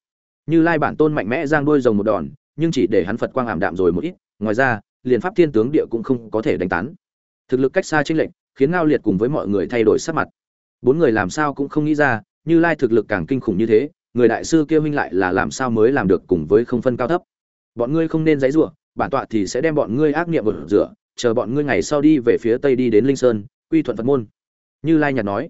Như lai bản tôn mạnh mẽ giang đôi rồng một đòn, nhưng chỉ để hắn phật quang ảm đạm rồi một ít, ngoài ra, liền pháp thiên tướng địa cũng không có thể đánh tán. Thực lực cách xa chênh lệch, khiến ngao liệt cùng với mọi người thay đổi sắc mặt. Bốn người làm sao cũng không nghĩ ra, như lai thực lực càng kinh khủng như thế, người đại sư kia huynh lại là làm sao mới làm được cùng với không phân cao thấp. Bọn ngươi không nên giấy rủa, bản tọa thì sẽ đem bọn ngươi ác niệm vượt rửa chờ bọn ngươi ngày sau đi về phía tây đi đến linh sơn, quy thuận phật môn. Như lai nhạt nói,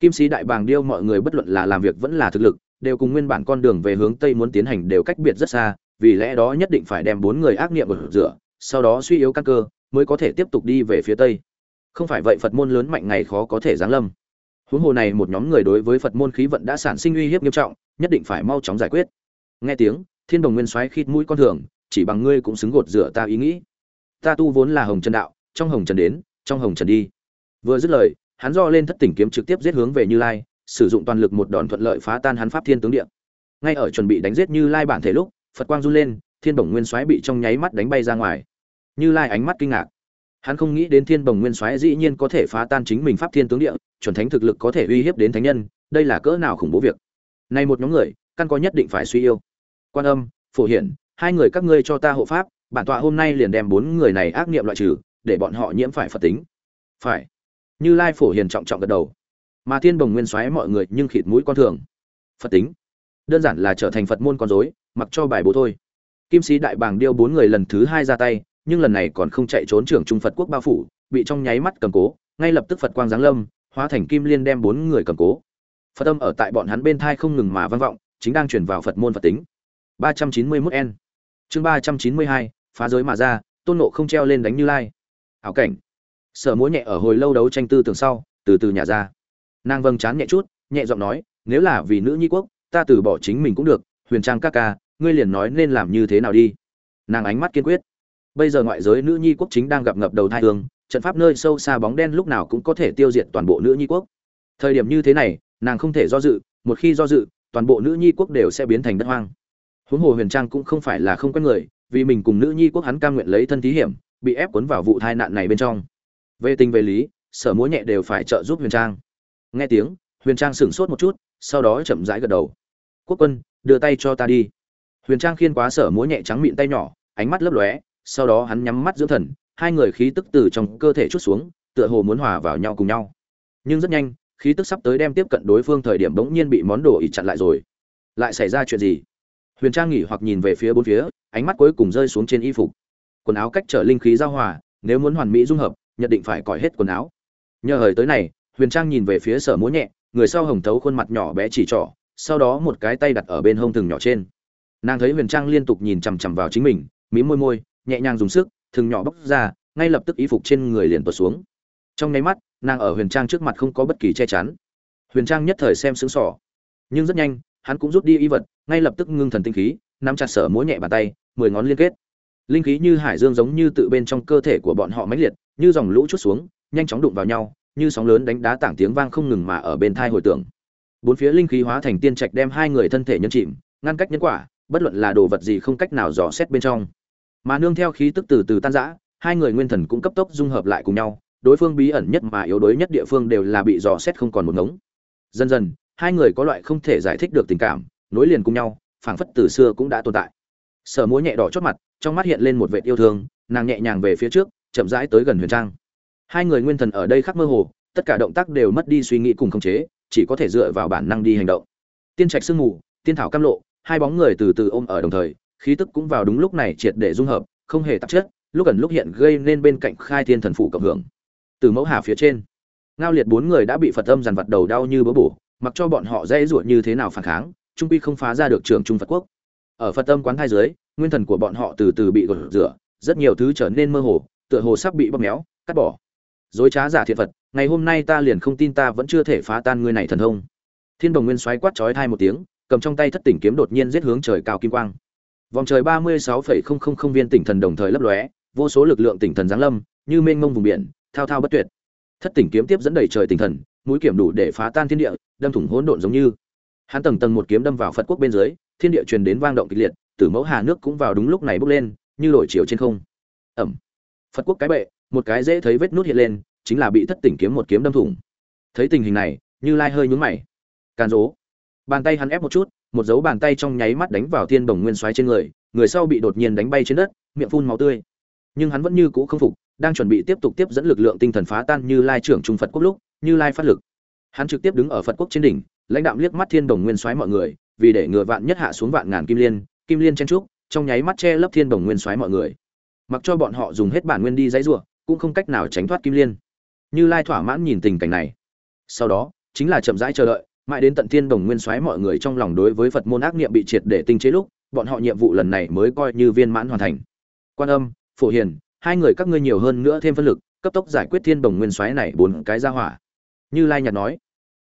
kim sĩ đại bàng điêu mọi người bất luận là làm việc vẫn là thực lực, đều cùng nguyên bản con đường về hướng tây muốn tiến hành đều cách biệt rất xa, vì lẽ đó nhất định phải đem bốn người ác niệm ở rửa sau đó suy yếu căn cơ, mới có thể tiếp tục đi về phía tây. Không phải vậy phật môn lớn mạnh ngày khó có thể giáng lâm. Huống hồ này một nhóm người đối với phật môn khí vận đã sản sinh uy hiếp nghiêm trọng, nhất định phải mau chóng giải quyết. Nghe tiếng, thiên đồng nguyên soái khít mũi con thường, chỉ bằng ngươi cũng xứng gột rửa ta ý nghĩ ta tu vốn là hồng trần đạo, trong hồng trần đến, trong hồng trần đi. Vừa dứt lời, hắn do lên thất tỉnh kiếm trực tiếp giết hướng về như lai, sử dụng toàn lực một đòn thuận lợi phá tan hắn pháp thiên tướng địa. Ngay ở chuẩn bị đánh giết như lai bản thể lúc, phật quang run lên, thiên bổng nguyên soái bị trong nháy mắt đánh bay ra ngoài. Như lai ánh mắt kinh ngạc. Hắn không nghĩ đến thiên bồng nguyên soái dĩ nhiên có thể phá tan chính mình pháp thiên tướng địa, chuẩn thánh thực lực có thể uy hiếp đến thánh nhân, đây là cỡ nào khủng bố việc. Này một nhóm người, căn có nhất định phải suy yêu quan âm, phổ hiển, hai người các ngươi cho ta hộ pháp bản tọa hôm nay liền đem bốn người này ác niệm loại trừ để bọn họ nhiễm phải phật tính. Phải. Như lai phổ hiền trọng trọng gật đầu. Mà thiên bồng nguyên xoáy mọi người nhưng khịt mũi con thường. Phật tính. Đơn giản là trở thành phật môn con dối mặc cho bài bố thôi. Kim sĩ đại bàng điêu bốn người lần thứ hai ra tay nhưng lần này còn không chạy trốn trưởng trung phật quốc bao phủ bị trong nháy mắt cầm cố ngay lập tức phật quang giáng lâm hóa thành kim liên đem bốn người cầm cố. Phật âm ở tại bọn hắn bên thai không ngừng mà văn vọng chính đang chuyển vào phật môn phật tính. 391 n. Chương 392, phá giới mà ra, tôn nộ không treo lên đánh như lai. Ảo cảnh. Sở múa nhẹ ở hồi lâu đấu tranh tư tưởng sau, từ từ nhả ra. Nàng vâng chán nhẹ chút, nhẹ giọng nói, nếu là vì nữ nhi quốc, ta từ bỏ chính mình cũng được, huyền trang ca ca, ngươi liền nói nên làm như thế nào đi. Nàng ánh mắt kiên quyết. Bây giờ ngoại giới nữ nhi quốc chính đang gặp ngập đầu thai hương, trận pháp nơi sâu xa bóng đen lúc nào cũng có thể tiêu diệt toàn bộ nữ nhi quốc. Thời điểm như thế này, nàng không thể do dự, một khi do dự, toàn bộ nữ nhi quốc đều sẽ biến thành đất hoang. Huống hồ huyền trang cũng không phải là không quen người vì mình cùng nữ nhi quốc hắn cam nguyện lấy thân thí hiểm, bị ép cuốn vào vụ tai nạn này bên trong. Về tình về lý, sở múa nhẹ đều phải trợ giúp huyền trang. Nghe tiếng, huyền trang sửng sốt một chút, sau đó chậm rãi gật đầu. Quốc quân, đưa tay cho ta đi. Huyền trang khiên quá sở múa nhẹ trắng mịn tay nhỏ, ánh mắt lấp lóe, sau đó hắn nhắm mắt dưỡng thần, hai người khí tức từ trong cơ thể chút xuống, tựa hồ muốn hòa vào nhau cùng nhau. Nhưng rất nhanh, khí tức sắp tới đem tiếp cận đối phương thời điểm bỗng nhiên bị món đồ ỉ chặn lại rồi. Lại xảy ra chuyện gì? Huyền trang nghỉ hoặc nhìn về phía bốn phía, ánh mắt cuối cùng rơi xuống trên y phục. Quần áo cách trở linh khí giao hòa, nếu muốn hoàn mỹ dung hợp, nhất định phải cởi hết quần áo. Nhờ hời tới này, huyền trang nhìn về phía sở múa nhẹ, người sau hồng thấu khuôn mặt nhỏ bé chỉ trỏ, sau đó một cái tay đặt ở bên hông thừng nhỏ trên. Nàng thấy huyền trang liên tục nhìn chằm chằm vào chính mình mí môi môi, nhẹ nhàng dùng sức, thừng nhỏ bóc ra, ngay lập tức y phục trên người liền tuột xuống. Trong nháy mắt, nàng ở huyền trang trước mặt không có bất kỳ che chắn. Huyền trang nhất thời xem sướng sỏ nhưng rất nhanh hắn cũng rút đi y vật, ngay lập tức ngưng thần tinh khí, nắm chặt sở múa nhẹ bàn tay, mười ngón liên kết. Linh khí như hải dương giống như tự bên trong cơ thể của bọn họ mãnh liệt, như dòng lũ chút xuống, nhanh chóng đụng vào nhau, như sóng lớn đánh đá tảng tiếng vang không ngừng mà ở bên thai hồi tưởng. Bốn phía linh khí hóa thành tiên trạch đem hai người thân thể nhân chìm, ngăn cách nhân quả, bất luận là đồ vật gì không cách nào dò xét bên trong. Mà nương theo khí tức từ từ tan rã, hai người nguyên thần cũng cấp tốc dung hợp lại cùng nhau, đối phương bí ẩn nhất mà yếu đuối nhất địa phương đều là bị dò xét không còn một ngống. Dần dần hai người có loại không thể giải thích được tình cảm, nối liền cùng nhau, phảng phất từ xưa cũng đã tồn tại. Sở múa nhẹ đỏ chót mặt, trong mắt hiện lên một vệt yêu thương, nàng nhẹ nhàng về phía trước, chậm rãi tới gần huyền trang. Hai người nguyên thần ở đây khắc mơ hồ, tất cả động tác đều mất đi suy nghĩ cùng khống chế, chỉ có thể dựa vào bản năng đi hành động. Tiên trạch sương mù, tiên thảo cam lộ, hai bóng người từ từ ôm ở đồng thời, khí tức cũng vào đúng lúc này triệt để dung hợp, không hề tạp chất, lúc gần lúc hiện gây nên bên cạnh khai thiên thần phủ cộng hưởng. Từ mẫu hà phía trên, ngao liệt bốn người đã bị phật âm dằn vặt đầu đau như bớ bổ mặc cho bọn họ dễ ruột như thế nào phản kháng, trung quy không phá ra được trường trung phật quốc. Ở phật tâm quán thai dưới, nguyên thần của bọn họ từ từ bị gột rửa, rất nhiều thứ trở nên mơ hồ, tựa hồ sắp bị bóp méo, cắt bỏ. Dối trá giả thiện phật, ngày hôm nay ta liền không tin ta vẫn chưa thể phá tan ngươi này thần thông thiên đồng nguyên xoáy quát chói thai một tiếng, cầm trong tay thất tỉnh kiếm đột nhiên giết hướng trời cao kim quang. Vòng trời ba mươi sáu phẩy không không không viên tỉnh thần đồng thời lấp lóe, vô số lực lượng tỉnh thần giáng lâm, như mênh mông vùng biển, thao thao bất tuyệt. Thất tỉnh kiếm tiếp dẫn đẩy trời tỉnh thần mũi kiểm đủ để phá tan thiên địa đâm thủng hỗn độn giống như. Hắn tầng tầng một kiếm đâm vào phật quốc bên dưới thiên địa truyền đến vang động kịch liệt tử mẫu hà nước cũng vào đúng lúc này bốc lên như đổi chiều trên không. Ẩm. Phật quốc cái bệ một cái dễ thấy vết nút hiện lên chính là bị thất tỉnh kiếm một kiếm đâm thủng. Thấy tình hình này như lai hơi nhướng mày. Can rố, bàn tay hắn ép một chút một dấu bàn tay trong nháy mắt đánh vào thiên đồng nguyên xoáy trên người người sau bị đột nhiên đánh bay trên đất miệng phun máu tươi. Nhưng hắn vẫn như cũ không phục đang chuẩn bị tiếp tục tiếp dẫn lực lượng tinh thần phá tan như lai trưởng trung phật quốc lúc như lai phát lực. Hắn trực tiếp đứng ở phật quốc trên đỉnh, lãnh đạo liếc mắt thiên đồng nguyên xoáy mọi người, vì để ngừa vạn nhất hạ xuống vạn ngàn kim liên kim liên chen trúc, trong nháy mắt che lấp thiên đồng nguyên xoáy mọi người. Mặc cho bọn họ dùng hết bản nguyên đi dãy rủa, cũng không cách nào tránh thoát kim liên. Như lai thỏa mãn nhìn tình cảnh này. Sau đó, chính là chậm rãi chờ đợi, mãi đến tận thiên đồng nguyên soái mọi người trong lòng đối với phật môn ác niệm bị triệt để tinh chế lúc, bọn họ nhiệm vụ lần này mới coi như viên mãn hoàn thành. Quan âm, phổ hiền, hai người các ngươi nhiều hơn nữa thêm phân lực, cấp tốc giải quyết thiên đồng nguyên soái này bốn cái ra hỏa như lai nhạt nói,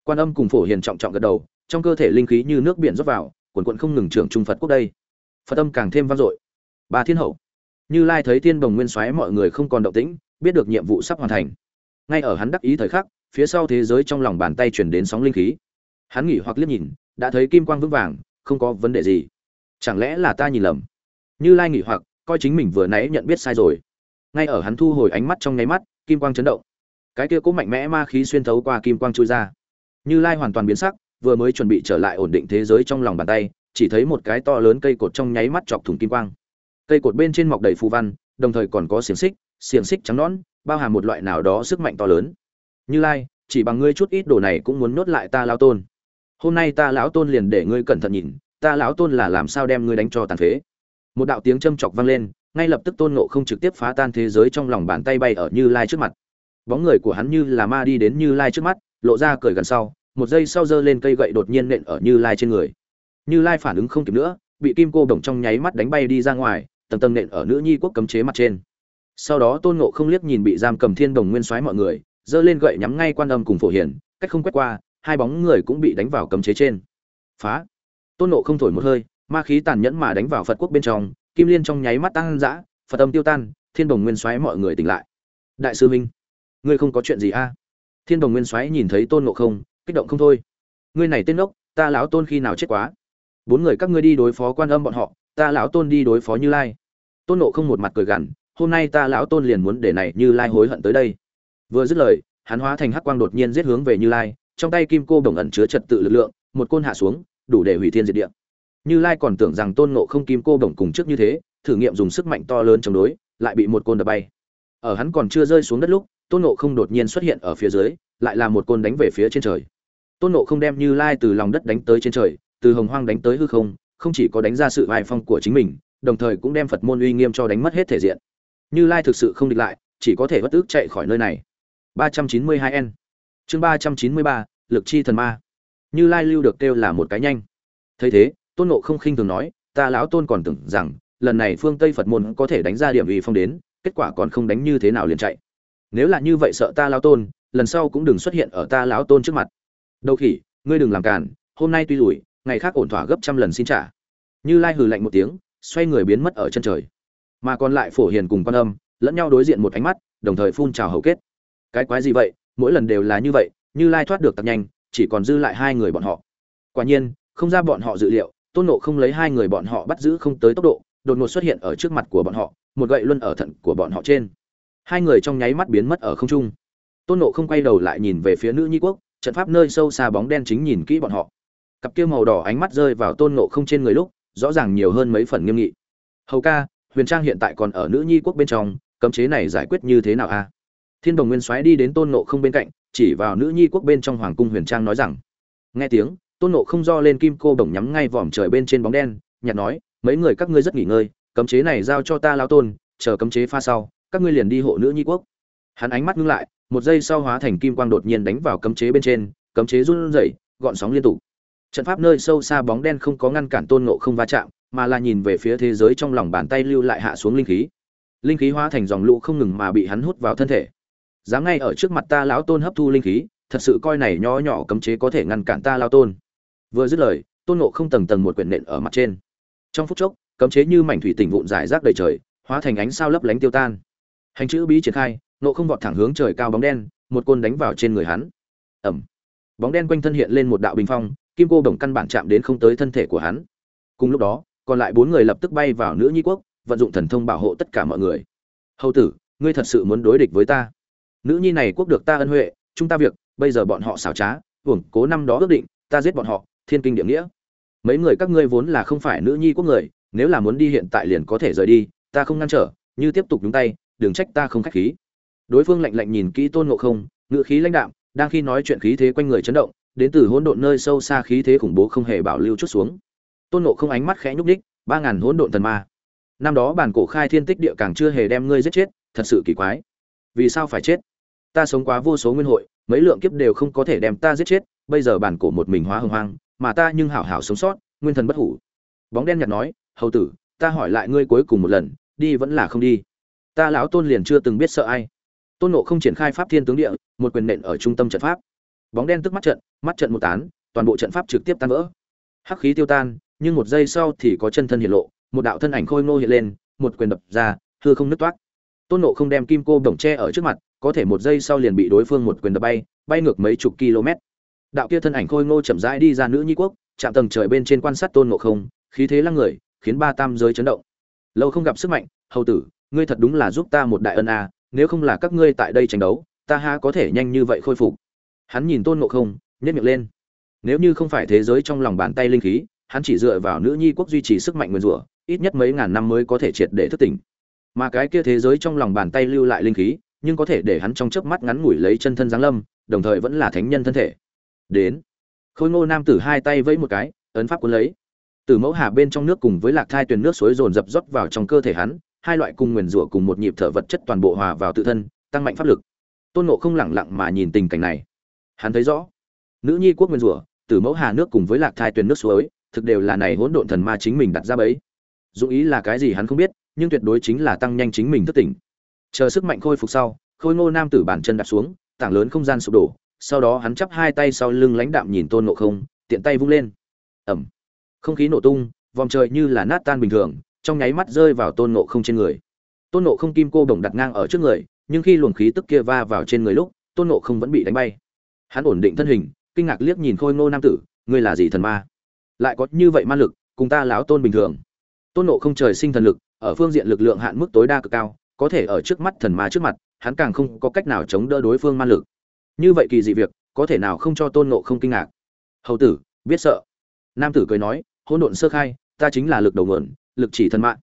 quan âm cùng phổ hiền trọng trọng gật đầu, trong cơ thể linh khí như nước biển rót vào cuồn cuộn không ngừng trưởng trung phật quốc đây. Phật âm càng thêm vang dội. Ba thiên hậu. Như lai thấy thiên đồng nguyên xoáy mọi người không còn động tĩnh, biết được nhiệm vụ sắp hoàn thành. Ngay ở hắn đắc ý thời khắc, phía sau thế giới trong lòng bàn tay chuyển đến sóng linh khí. Hắn nghỉ hoặc liếc nhìn, đã thấy kim quang vững vàng, không có vấn đề gì. Chẳng lẽ là ta nhìn lầm? Như lai nghỉ hoặc, coi chính mình vừa nãy nhận biết sai rồi. Ngay ở hắn thu hồi ánh mắt trong nháy mắt, kim quang chấn động cái kia cũng mạnh mẽ ma khí xuyên thấu qua kim quang trôi ra. Như lai hoàn toàn biến sắc vừa mới chuẩn bị trở lại ổn định thế giới trong lòng bàn tay chỉ thấy một cái to lớn cây cột trong nháy mắt chọc thủng kim quang. Cây cột bên trên mọc đầy phù văn đồng thời còn có xiềng xích xiềng xích trắng nón, bao hàm một loại nào đó sức mạnh to lớn. Như lai chỉ bằng ngươi chút ít đồ này cũng muốn nhốt lại ta lao tôn. Hôm nay ta lão tôn liền để ngươi cẩn thận nhìn ta lão tôn là làm sao đem ngươi đánh cho tàn phế. Một đạo tiếng châm chọc vang lên ngay lập tức tôn ngộ không trực tiếp phá tan thế giới trong lòng bàn tay bay ở như lai trước mặt bóng người của hắn như là ma đi đến như lai trước mắt, lộ ra cười gần sau, một giây sau giơ lên cây gậy đột nhiên nện ở như lai trên người. Như lai phản ứng không kịp nữa, bị kim cô đồng trong nháy mắt đánh bay đi ra ngoài, tầng tầng nện ở nữ nhi quốc cấm chế mặt trên. Sau đó tôn ngộ không liếc nhìn bị giam cầm thiên đồng nguyên soái mọi người, giơ lên gậy nhắm ngay quan âm cùng phổ hiển, cách không quét qua, hai bóng người cũng bị đánh vào cấm chế trên. Phá! Tôn ngộ không thổi một hơi, ma khí tàn nhẫn mà đánh vào phật quốc bên trong, kim liên trong nháy mắt tăng dã, phật âm tiêu tan, thiên đồng nguyên soái mọi người tỉnh lại. Đại sư minh! Ngươi không có chuyện gì a? À? thiên đồng nguyên soái nhìn thấy tôn ngộ không kích động không thôi. Ngươi này tên ngốc, ta lão tôn khi nào chết quá? Bốn người các ngươi đi đối phó quan âm bọn họ ta lão tôn đi đối phó như lai. Tôn ngộ không một mặt cười gằn hôm nay ta lão tôn liền muốn để này như lai hối hận tới đây. Vừa dứt lời hắn hóa thành hắc quang đột nhiên giết hướng về như lai trong tay kim cô đồng ẩn chứa trật tự lực lượng một côn hạ xuống đủ để hủy thiên diệt địa. Như lai còn tưởng rằng tôn ngộ không kim cô đồng cùng trước như thế thử nghiệm dùng sức mạnh to lớn chống đối lại bị một côn đập bay ở hắn còn chưa rơi xuống đất lúc tôn ngộ không đột nhiên xuất hiện ở phía dưới lại là một côn đánh về phía trên trời. Tôn ngộ không đem như lai từ lòng đất đánh tới trên trời từ hồng hoang đánh tới hư không không chỉ có đánh ra sự vai phong của chính mình đồng thời cũng đem phật môn uy nghiêm cho đánh mất hết thể diện. Như lai thực sự không địch lại chỉ có thể bất ức chạy khỏi nơi này. 392 n. Chương 393, lực chi thần ma. Như lai lưu được kêu là một cái nhanh. Thấy thế tôn nộ không khinh thường nói ta lão tôn còn tưởng rằng lần này phương tây phật môn có thể đánh ra điểm vì phong đến kết quả còn không đánh như thế nào liền chạy. Nếu là như vậy sợ ta lão tôn, lần sau cũng đừng xuất hiện ở ta lão tôn trước mặt. Đâu khỉ, ngươi đừng làm cản hôm nay tuy lùi, ngày khác ổn thỏa gấp trăm lần xin trả. Như lai hừ lạnh một tiếng, xoay người biến mất ở chân trời. Mà còn lại phổ hiền cùng quan âm, lẫn nhau đối diện một ánh mắt, đồng thời phun trào hầu kết. Cái quái gì vậy? Mỗi lần đều là như vậy, như lai thoát được tặc nhanh, chỉ còn dư lại hai người bọn họ. Quả nhiên, không ra bọn họ dự liệu, tôn nộ không lấy hai người bọn họ bắt giữ không tới tốc độ đột ngột xuất hiện ở trước mặt của bọn họ, một gậy luân ở thận của bọn họ trên. Hai người trong nháy mắt biến mất ở không trung. Tôn nộ không quay đầu lại nhìn về phía nữ nhi quốc, trận pháp nơi sâu xa bóng đen chính nhìn kỹ bọn họ. Cặp kia màu đỏ ánh mắt rơi vào tôn nộ không trên người lúc, rõ ràng nhiều hơn mấy phần nghiêm nghị. Hầu ca, huyền trang hiện tại còn ở nữ nhi quốc bên trong, cấm chế này giải quyết như thế nào a? Thiên đồng nguyên soái đi đến tôn nộ không bên cạnh, chỉ vào nữ nhi quốc bên trong hoàng cung huyền trang nói rằng, nghe tiếng, tôn nộ không do lên kim cô bổng nhắm ngay vòm trời bên trên bóng đen, nhặt nói mấy người các ngươi rất nghỉ ngơi, cấm chế này giao cho ta lao tôn, chờ cấm chế pha sau, các ngươi liền đi hộ nữ nhi quốc. Hắn ánh mắt ngưng lại, một giây sau hóa thành kim quang đột nhiên đánh vào cấm chế bên trên, cấm chế run rẩy, gọn sóng liên tục. Trận pháp nơi sâu xa bóng đen không có ngăn cản tôn ngộ không va chạm, mà là nhìn về phía thế giới trong lòng bàn tay lưu lại hạ xuống linh khí. Linh khí hóa thành dòng lũ không ngừng mà bị hắn hút vào thân thể. Dám ngay ở trước mặt ta lão tôn hấp thu linh khí, thật sự coi này nho nhỏ cấm chế có thể ngăn cản ta lao tôn. Vừa dứt lời, tôn ngộ không tầng tầng một quyển nện ở mặt trên trong phút chốc, cấm chế như mảnh thủy tỉnh vụn giải rác đầy trời, hóa thành ánh sao lấp lánh tiêu tan. Hành chữ bí triển khai, nộ không vọt thẳng hướng trời cao bóng đen, một côn đánh vào trên người hắn. Ẩm bóng đen quanh thân hiện lên một đạo bình phong, kim cô đồng căn bản chạm đến không tới thân thể của hắn. Cùng lúc đó, còn lại bốn người lập tức bay vào nữ nhi quốc, vận dụng thần thông bảo hộ tất cả mọi người. Hầu tử, ngươi thật sự muốn đối địch với ta? Nữ nhi này quốc được ta ân huệ, chúng ta việc, bây giờ bọn họ xảo trá, hưởng cố năm đó ước định, ta giết bọn họ, thiên kinh địa nghĩa mấy người các ngươi vốn là không phải nữ nhi quốc người, nếu là muốn đi hiện tại liền có thể rời đi, ta không ngăn trở, như tiếp tục nhúng tay, đừng trách ta không khách khí. Đối phương lạnh lạnh nhìn kỹ tôn ngộ không ngự khí lãnh đạm, đang khi nói chuyện khí thế quanh người chấn động, đến từ hỗn độn nơi sâu xa khí thế khủng bố không hề bảo lưu chút xuống. Tôn ngộ không ánh mắt khẽ nhúc đích ba ngàn hỗn độn thần ma. Năm đó bản cổ khai thiên tích địa càng chưa hề đem ngươi giết chết, thật sự kỳ quái. Vì sao phải chết? Ta sống quá vô số nguyên hội, mấy lượng kiếp đều không có thể đem ta giết chết, bây giờ bản cổ một mình hóa hưng hoang mà ta nhưng hảo hảo sống sót, nguyên thần bất hủ. Bóng đen nhạt nói, hầu tử, ta hỏi lại ngươi cuối cùng một lần, đi vẫn là không đi. Ta lão tôn liền chưa từng biết sợ ai. Tôn nộ không triển khai pháp thiên tướng địa, một quyền nện ở trung tâm trận pháp. Bóng đen tức mắt trận mắt trận một tán, toàn bộ trận pháp trực tiếp tan vỡ. Hắc khí tiêu tan, nhưng một giây sau thì có chân thân hiện lộ, một đạo thân ảnh khôi ngô hiện lên, một quyền đập ra, hư không nứt toát tôn nộ không đem kim cô bổng tre ở trước mặt, có thể một giây sau liền bị đối phương một quyền đập bay bay ngược mấy chục km đạo kia thân ảnh khôi ngô chậm rãi đi ra nữ nhi quốc, chạm tầng trời bên trên quan sát tôn ngộ không, khí thế lăng người, khiến ba tam giới chấn động. Lâu không gặp sức mạnh, hầu tử, ngươi thật đúng là giúp ta một đại ân a, nếu không là các ngươi tại đây tranh đấu, ta ha có thể nhanh như vậy khôi phục? Hắn nhìn tôn ngộ không nhét miệng lên. Nếu như không phải thế giới trong lòng bàn tay linh khí, hắn chỉ dựa vào nữ nhi quốc duy trì sức mạnh nguyên rủa, ít nhất mấy ngàn năm mới có thể triệt để thức tỉnh. Mà cái kia thế giới trong lòng bàn tay lưu lại linh khí, nhưng có thể để hắn trong chớp mắt ngắn ngủi lấy chân thân giáng lâm, đồng thời vẫn là thánh nhân thân thể đến. Khôi ngô nam tử hai tay vẫy một cái, ấn pháp cuốn lấy. Từ mẫu hà bên trong nước cùng với lạc thai tuyền nước suối dồn dập rót vào trong cơ thể hắn, hai loại cùng nguyền rủa cùng một nhịp thở vật chất toàn bộ hòa vào tự thân, tăng mạnh pháp lực. Tôn nộ không lẳng lặng mà nhìn tình cảnh này. Hắn thấy rõ, nữ nhi quốc nguyền rủa từ mẫu hà nước cùng với lạc thai tuyền nước suối, thực đều là này hỗn độn thần ma chính mình đặt ra bấy dù ý là cái gì hắn không biết, nhưng tuyệt đối chính là tăng nhanh chính mình thức tỉnh. Chờ sức mạnh khôi phục sau, khôi ngô nam tử bản chân đặt xuống, tảng lớn không gian sụp đổ sau đó hắn chắp hai tay sau lưng lãnh đạm nhìn tôn nộ không, tiện tay vung lên. Ẩm. Không khí nổ tung, vòng trời như là nát tan bình thường, trong nháy mắt rơi vào tôn nộ không trên người. Tôn nộ không kim cô bổng đặt ngang ở trước người, nhưng khi luồng khí tức kia va vào trên người lúc, tôn nộ không vẫn bị đánh bay. Hắn ổn định thân hình, kinh ngạc liếc nhìn khôi ngô nam tử, ngươi là gì thần ma? Lại có như vậy ma lực, cùng ta láo tôn bình thường. Tôn nộ không trời sinh thần lực, ở phương diện lực lượng hạn mức tối đa cực cao, có thể ở trước mắt thần ma trước mặt, hắn càng không có cách nào chống đỡ đối phương ma lực như vậy kỳ dị việc, có thể nào không cho tôn nộ không kinh ngạc? Hầu tử, biết sợ. Nam tử cười nói, hỗn độn sơ khai, ta chính là lực đầu nguồn, lực chỉ thần mạng.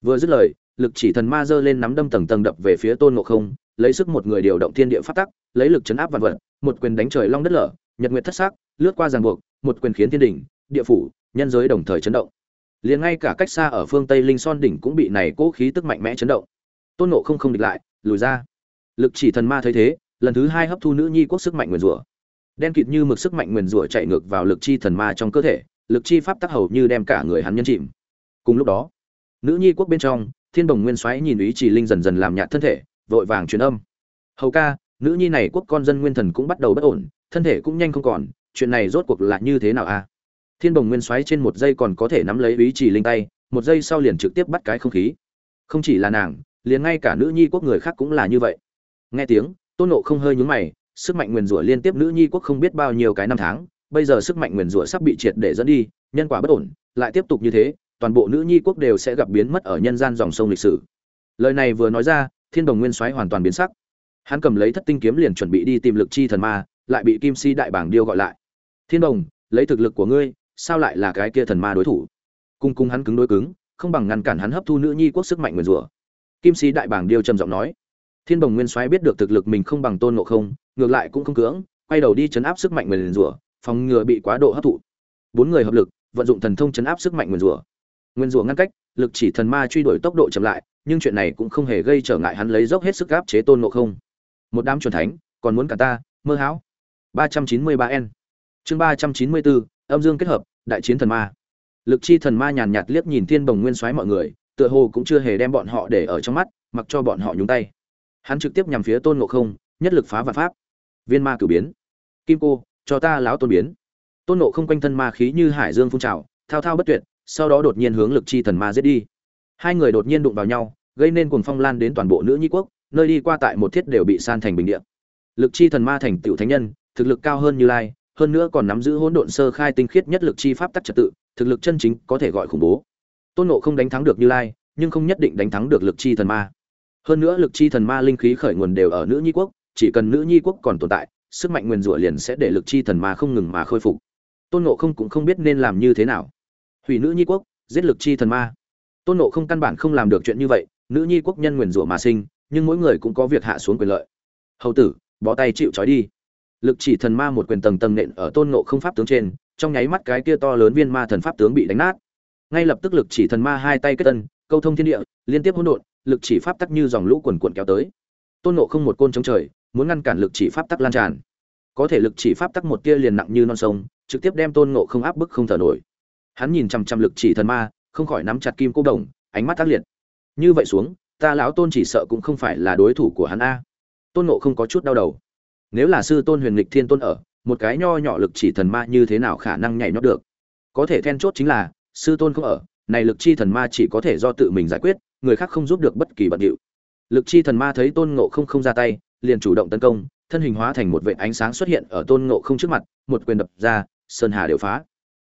Vừa dứt lời, lực chỉ thần ma giơ lên nắm đâm tầng tầng đập về phía tôn nộ không, lấy sức một người điều động thiên địa phát tắc, lấy lực chấn áp vạn vật, một quyền đánh trời long đất lở, nhật nguyệt thất xác lướt qua ràng buộc, một quyền khiến thiên đỉnh, địa phủ, nhân giới đồng thời chấn động. Liền ngay cả cách xa ở phương tây linh son đỉnh cũng bị này cố khí tức mạnh mẽ chấn động. Tôn nộ không không địch lại, lùi ra. Lực chỉ thần ma thấy thế lần thứ hai hấp thu nữ nhi quốc sức mạnh nguyền rủa. Đen kịt như mực sức mạnh nguyền rủa chạy ngược vào lực chi thần ma trong cơ thể, lực chi pháp tắc hầu như đem cả người hắn nhân chìm. Cùng lúc đó, nữ nhi quốc bên trong, thiên đồng nguyên xoáy nhìn ý chỉ linh dần dần làm nhạt thân thể, vội vàng truyền âm. Hầu ca, nữ nhi này quốc con dân nguyên thần cũng bắt đầu bất ổn, thân thể cũng nhanh không còn, chuyện này rốt cuộc là như thế nào a thiên đồng nguyên xoáy trên một giây còn có thể nắm lấy ý chỉ linh tay, một giây sau liền trực tiếp bắt cái không khí. Không chỉ là nàng, liền ngay cả nữ nhi quốc người khác cũng là như vậy. Nghe tiếng tôn nộ không hơi nhúng mày, sức mạnh nguyền rủa liên tiếp nữ nhi quốc không biết bao nhiêu cái năm tháng, bây giờ sức mạnh nguyền rủa sắp bị triệt để dẫn đi, nhân quả bất ổn, lại tiếp tục như thế, toàn bộ nữ nhi quốc đều sẽ gặp biến mất ở nhân gian dòng sông lịch sử. Lời này vừa nói ra, thiên đồng nguyên soái hoàn toàn biến sắc. Hắn cầm lấy thất tinh kiếm liền chuẩn bị đi tìm lực chi thần ma, lại bị kim si đại bảng điêu gọi lại. Thiên đồng, lấy thực lực của ngươi, sao lại là cái kia thần ma đối thủ? Cung cung hắn cứng đối cứng, không bằng ngăn cản hắn hấp thu nữ nhi quốc sức mạnh nguyền rủa. Kim si đại bảng điêu trầm giọng nói thiên Bồng nguyên soái biết được thực lực mình không bằng tôn ngộ không, ngược lại cũng không cưỡng, quay đầu đi chấn áp sức mạnh nguyền rủa, phòng ngừa bị quá độ hấp thụ. Bốn người hợp lực, vận dụng thần thông chấn áp sức mạnh nguyền rủa. Nguyên rủa ngăn cách, lực chỉ thần ma truy đuổi tốc độ chậm lại, nhưng chuyện này cũng không hề gây trở ngại hắn lấy dốc hết sức áp chế tôn ngộ không. Một đám chuẩn thánh, còn muốn cả ta, mơ hão. ba trăm chín mươi ba n. Chương ba trăm chín mươi bốn âm dương kết hợp, đại chiến thần ma. Lực chi thần ma nhàn nhạt liếc nhìn thiên bồng nguyên soái mọi người, tựa hồ cũng chưa hề đem bọn họ để ở trong mắt, mặc cho bọn họ nhúng tay hắn trực tiếp nhằm phía tôn ngộ không, nhất lực phá vạn pháp. Viên ma cử biến. Kim cô, cho ta láo tôn biến. Tôn ngộ không quanh thân ma khí như hải dương phun trào, thao thao bất tuyệt, sau đó đột nhiên hướng lực chi thần ma giết đi. Hai người đột nhiên đụng vào nhau, gây nên cuồng phong lan đến toàn bộ nữ nhi quốc, nơi đi qua tại một thiết đều bị san thành bình địa. Lực chi thần ma thành tựu thánh nhân, thực lực cao hơn như lai, hơn nữa còn nắm giữ hỗn độn sơ khai tinh khiết nhất lực chi pháp tắc trật tự, thực lực chân chính có thể gọi khủng bố. Tôn nộ không đánh thắng được như lai, nhưng không nhất định đánh thắng được lực chi thần ma hơn nữa lực chi thần ma linh khí khởi nguồn đều ở nữ nhi quốc, chỉ cần nữ nhi quốc còn tồn tại, sức mạnh nguyên rủa liền sẽ để lực chi thần ma không ngừng mà khôi phục. Tôn nộ không cũng không biết nên làm như thế nào. Hủy nữ nhi quốc, giết lực chi thần ma. Tôn nộ không căn bản không làm được chuyện như vậy, nữ nhi quốc nhân nguyền rủa mà sinh, nhưng mỗi người cũng có việc hạ xuống quyền lợi. Hầu tử, bó tay chịu trói đi. Lực chỉ thần ma một quyền tầng tầng nện ở tôn nộ không pháp tướng trên, trong nháy mắt cái kia to lớn viên ma thần pháp tướng bị đánh nát. Ngay lập tức lực chỉ thần ma hai tay kết tân câu thông thiên địa, liên tiếp hỗn độn lực chỉ pháp tắc như dòng lũ quần cuộn kéo tới. Tôn nộ không một côn chống trời, muốn ngăn cản lực chỉ pháp tắc lan tràn. Có thể lực chỉ pháp tắc một tia liền nặng như non sông, trực tiếp đem tôn nộ không áp bức không thở nổi. Hắn nhìn chằm chằm lực chỉ thần ma, không khỏi nắm chặt kim cô đồng, ánh mắt tác liệt. Như vậy xuống, ta lão tôn chỉ sợ cũng không phải là đối thủ của hắn a. Tôn nộ không có chút đau đầu. Nếu là sư tôn huyền lịch thiên tôn ở, một cái nho nhỏ lực chỉ thần ma như thế nào khả năng nhảy nhót được? Có thể then chốt chính là, sư tôn không ở này lực chi thần ma chỉ có thể do tự mình giải quyết, người khác không giúp được bất kỳ bận điệu. Lực chi thần ma thấy tôn ngộ không không ra tay, liền chủ động tấn công, thân hình hóa thành một vệ ánh sáng xuất hiện ở tôn ngộ không trước mặt, một quyền đập ra, sơn hà đều phá.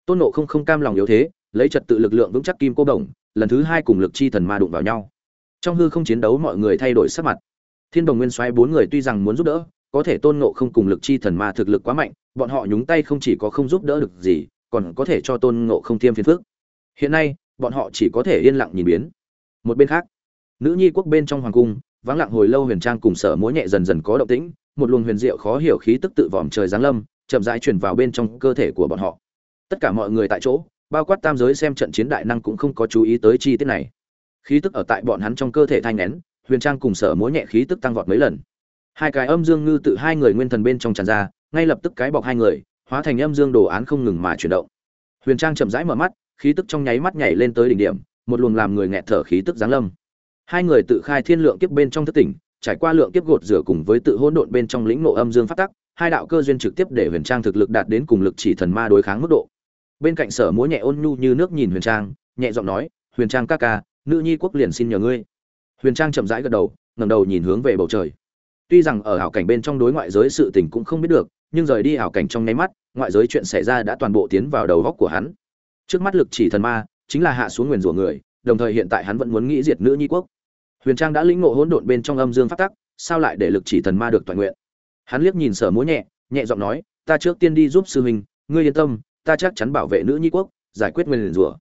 Tôn ngộ không không cam lòng yếu thế, lấy trật tự lực lượng vững chắc kim cô đồng, lần thứ hai cùng lực chi thần ma đụng vào nhau. Trong hư không chiến đấu mọi người thay đổi sắc mặt. Thiên đồng nguyên xoáy bốn người tuy rằng muốn giúp đỡ, có thể tôn ngộ không cùng lực chi thần ma thực lực quá mạnh, bọn họ nhúng tay không chỉ có không giúp đỡ được gì, còn có thể cho tôn ngộ không thêm phiền phức hiện nay, bọn họ chỉ có thể yên lặng nhìn biến. Một bên khác, nữ nhi quốc bên trong hoàng cung, vắng lặng hồi lâu huyền trang cùng sở múa nhẹ dần dần có động tĩnh, một luồng huyền diệu khó hiểu khí tức tự vòm trời giáng lâm, chậm rãi truyền vào bên trong cơ thể của bọn họ. Tất cả mọi người tại chỗ, bao quát tam giới xem trận chiến đại năng cũng không có chú ý tới chi tiết này. Khí tức ở tại bọn hắn trong cơ thể thanh nén, huyền trang cùng sở múa nhẹ khí tức tăng vọt mấy lần. Hai cái âm dương ngư tự hai người nguyên thần bên trong tràn ra, ngay lập tức cái bọc hai người, hóa thành âm dương đồ án không ngừng mà chuyển động. Huyền trang chậm rãi mở mắt khí tức trong nháy mắt nhảy lên tới đỉnh điểm, một luồng làm người nghẹt thở khí tức giáng lâm. Hai người tự khai thiên lượng kiếp bên trong thất tỉnh, trải qua lượng kiếp gột rửa cùng với tự hỗn độn bên trong lĩnh ngộ âm dương phát tắc, hai đạo cơ duyên trực tiếp để huyền trang thực lực đạt đến cùng lực chỉ thần ma đối kháng mức độ. Bên cạnh sở múa nhẹ ôn nhu như nước nhìn huyền trang, nhẹ giọng nói, huyền trang ca ca, nữ nhi quốc liền xin nhờ ngươi. Huyền trang chậm rãi gật đầu, ngẩng đầu nhìn hướng về bầu trời. Tuy rằng ở hảo cảnh bên trong đối ngoại giới sự tình cũng không biết được, nhưng rời đi hảo cảnh trong nháy mắt, ngoại giới chuyện xảy ra đã toàn bộ tiến vào đầu góc của hắn trước mắt lực chỉ thần ma, chính là hạ xuống nguyền rủa người, đồng thời hiện tại hắn vẫn muốn nghĩ diệt nữ nhi quốc. Huyền trang đã lĩnh ngộ hỗn độn bên trong âm dương phát tắc, sao lại để lực chỉ thần ma được toàn nguyện? Hắn liếc nhìn sở múa nhẹ nhẹ giọng nói, ta trước tiên đi giúp sư huynh, ngươi yên tâm, ta chắc chắn bảo vệ nữ nhi quốc, giải quyết nguyên rủa.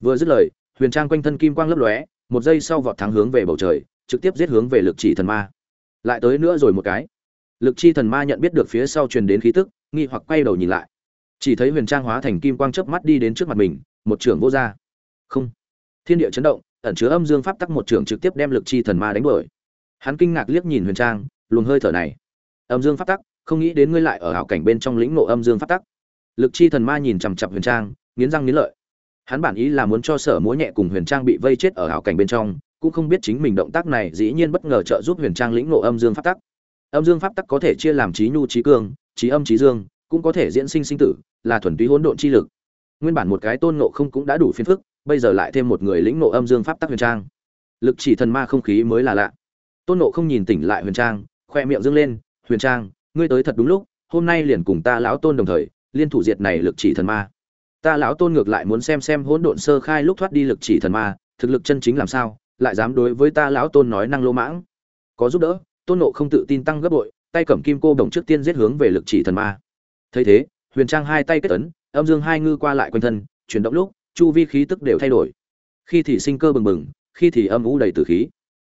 Vừa dứt lời, huyền trang quanh thân kim quang lấp lóe, một giây sau vọt thắng hướng về bầu trời, trực tiếp giết hướng về lực chỉ thần ma. Lại tới nữa rồi một cái. Lực chi thần ma nhận biết được phía sau truyền đến khí tức, nghi hoặc quay đầu nhìn lại chỉ thấy huyền trang hóa thành kim quang chớp mắt đi đến trước mặt mình, một trưởng vô ra không. Thiên địa chấn động, ẩn chứa âm dương pháp tắc một trưởng trực tiếp đem lực chi thần ma đánh đuổi. Hắn kinh ngạc liếc nhìn huyền trang, luồng hơi thở này. Âm dương pháp tắc, không nghĩ đến ngươi lại ở hảo cảnh bên trong lĩnh ngộ âm dương pháp tắc. Lực chi thần ma nhìn chằm chặp huyền trang, nghiến răng nghiến lợi. Hắn bản ý là muốn cho sở múa nhẹ cùng huyền trang bị vây chết ở hảo cảnh bên trong, cũng không biết chính mình động tác này dĩ nhiên bất ngờ trợ giúp huyền trang lĩnh ngộ âm dương pháp tắc. Âm dương pháp tắc có thể chia làm trí nhu trí cương trí âm trí dương cũng có thể diễn sinh sinh tử, là thuần túy hỗn độn chi lực. Nguyên bản một cái tôn ngộ không cũng đã đủ phiền phức, bây giờ lại thêm một người lĩnh ngộ âm dương pháp tắc huyền trang. Lực chỉ thần ma không khí mới là lạ. Tôn ngộ không nhìn tỉnh lại huyền trang, khoe miệng dương lên, huyền trang, ngươi tới thật đúng lúc, hôm nay liền cùng ta lão tôn đồng thời, liên thủ diệt này lực chỉ thần ma. Ta lão tôn ngược lại muốn xem xem hỗn độn sơ khai lúc thoát đi lực chỉ thần ma, thực lực chân chính làm sao, lại dám đối với ta lão tôn nói năng lô mãng. Có giúp đỡ, tôn ngộ không tự tin tăng gấp bội, tay cầm kim cô đồng trước tiên giết hướng về lực chỉ thần ma thấy thế, huyền trang hai tay kết ấn, âm dương hai ngư qua lại quanh thân, chuyển động lúc, chu vi khí tức đều thay đổi. Khi thì sinh cơ bừng bừng, khi thì âm u đầy tử khí.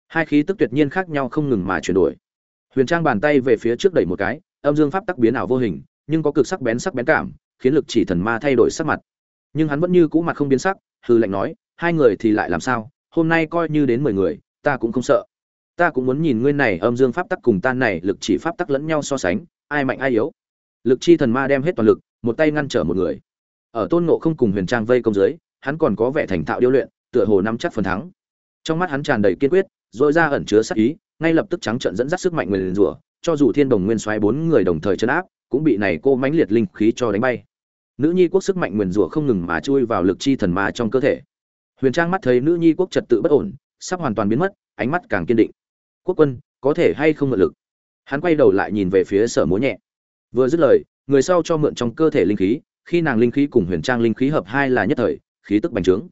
Hai khí tức tuyệt nhiên khác nhau không ngừng mà chuyển đổi. Huyền trang bàn tay về phía trước đẩy một cái, âm dương pháp tắc biến ảo vô hình, nhưng có cực sắc bén sắc bén cảm, khiến lực chỉ thần ma thay đổi sắc mặt. Nhưng hắn vẫn như cũ mặt không biến sắc hư lệnh nói, hai người thì lại làm sao? Hôm nay coi như đến mười người, ta cũng không sợ. Ta cũng muốn nhìn ngươi này âm dương pháp tắc cùng tan này lực chỉ pháp tắc lẫn nhau so sánh, ai mạnh ai yếu lực chi thần ma đem hết toàn lực, một tay ngăn trở một người. Ở tôn ngộ không cùng huyền trang vây công dưới, hắn còn có vẻ thành thạo điêu luyện, tựa hồ nắm chắc phần thắng. Trong mắt hắn tràn đầy kiên quyết dội ra ẩn chứa sắc ý, ngay lập tức trắng trận dẫn dắt sức mạnh người liền rủa, cho dù thiên đồng nguyên xoáy bốn người đồng thời chấn áp, cũng bị này cô mãnh liệt linh khí cho đánh bay. Nữ nhi quốc sức mạnh nguyền rủa không ngừng mà chui vào lực chi thần ma trong cơ thể. Huyền trang mắt thấy nữ nhi quốc trật tự bất ổn, sắp hoàn toàn biến mất, ánh mắt càng kiên định. Quốc quân, có thể hay không ngự lực? Hắn quay đầu lại nhìn về phía sở múa nhẹ vừa dứt lời, người sau cho mượn trong cơ thể linh khí, khi nàng linh khí cùng huyền trang linh khí hợp hai là nhất thời, khí tức bành trướng.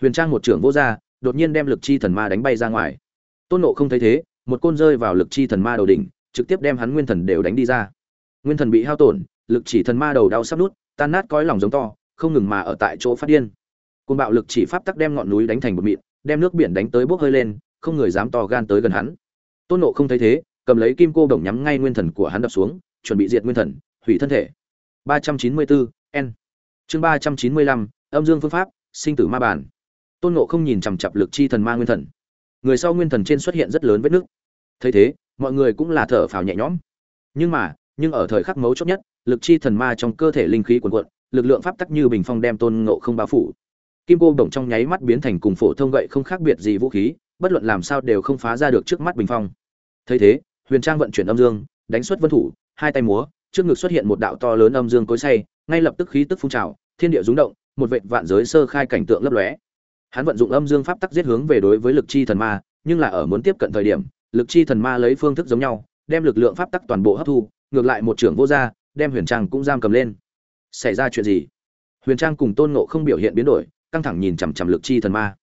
Huyền trang một trưởng vô r đột nhiên đem lực chi thần ma đánh bay ra ngoài. Tôn nộ không thấy thế, một côn rơi vào lực chi thần ma đầu đỉnh, trực tiếp đem hắn nguyên thần đều đánh đi ra. Nguyên thần bị hao tổn, lực chỉ thần ma đầu đau sắp nút, tan nát cõi lòng giống to, không ngừng mà ở tại chỗ phát điên. Côn bạo lực chỉ pháp tắc đem ngọn núi đánh thành một mịn, đem nước biển đánh tới bốc hơi lên, không người dám to gan tới gần hắn. Tôn nộ không thấy thế, cầm lấy kim cô đồng nhắm ngay nguyên thần của hắn đập xuống chuẩn bị diệt nguyên thần hủy thân thể. 394, n. Chương 395, âm dương phương pháp sinh tử ma bản tôn ngộ không nhìn chằm chặp lực chi thần ma nguyên thần. Người sau nguyên thần trên xuất hiện rất lớn vết nứt. Thấy thế mọi người cũng là thở phào nhẹ nhõm. Nhưng mà nhưng ở thời khắc mấu chốt nhất lực chi thần ma trong cơ thể linh khí cuồn cuộn lực lượng pháp tắc như bình phong đem tôn ngộ không bao phủ. Kim cô đồng trong nháy mắt biến thành cùng phổ thông gậy không khác biệt gì vũ khí bất luận làm sao đều không phá ra được trước mắt bình phong. Thấy thế huyền trang vận chuyển âm dương đánh xuất vân thủ, hai tay múa, trước ngực xuất hiện một đạo to lớn âm dương cối say ngay lập tức khí tức phun trào, thiên địa rúng động, một vệt vạn giới sơ khai cảnh tượng lấp lóe. Hắn vận dụng âm dương pháp tắc giết hướng về đối với lực chi thần ma, nhưng là ở muốn tiếp cận thời điểm, lực chi thần ma lấy phương thức giống nhau, đem lực lượng pháp tắc toàn bộ hấp thu, ngược lại một trưởng vô gia, đem huyền trang cũng giam cầm lên. Xảy ra chuyện gì? Huyền trang cùng tôn ngộ không biểu hiện biến đổi, căng thẳng nhìn chằm chằm lực chi thần ma.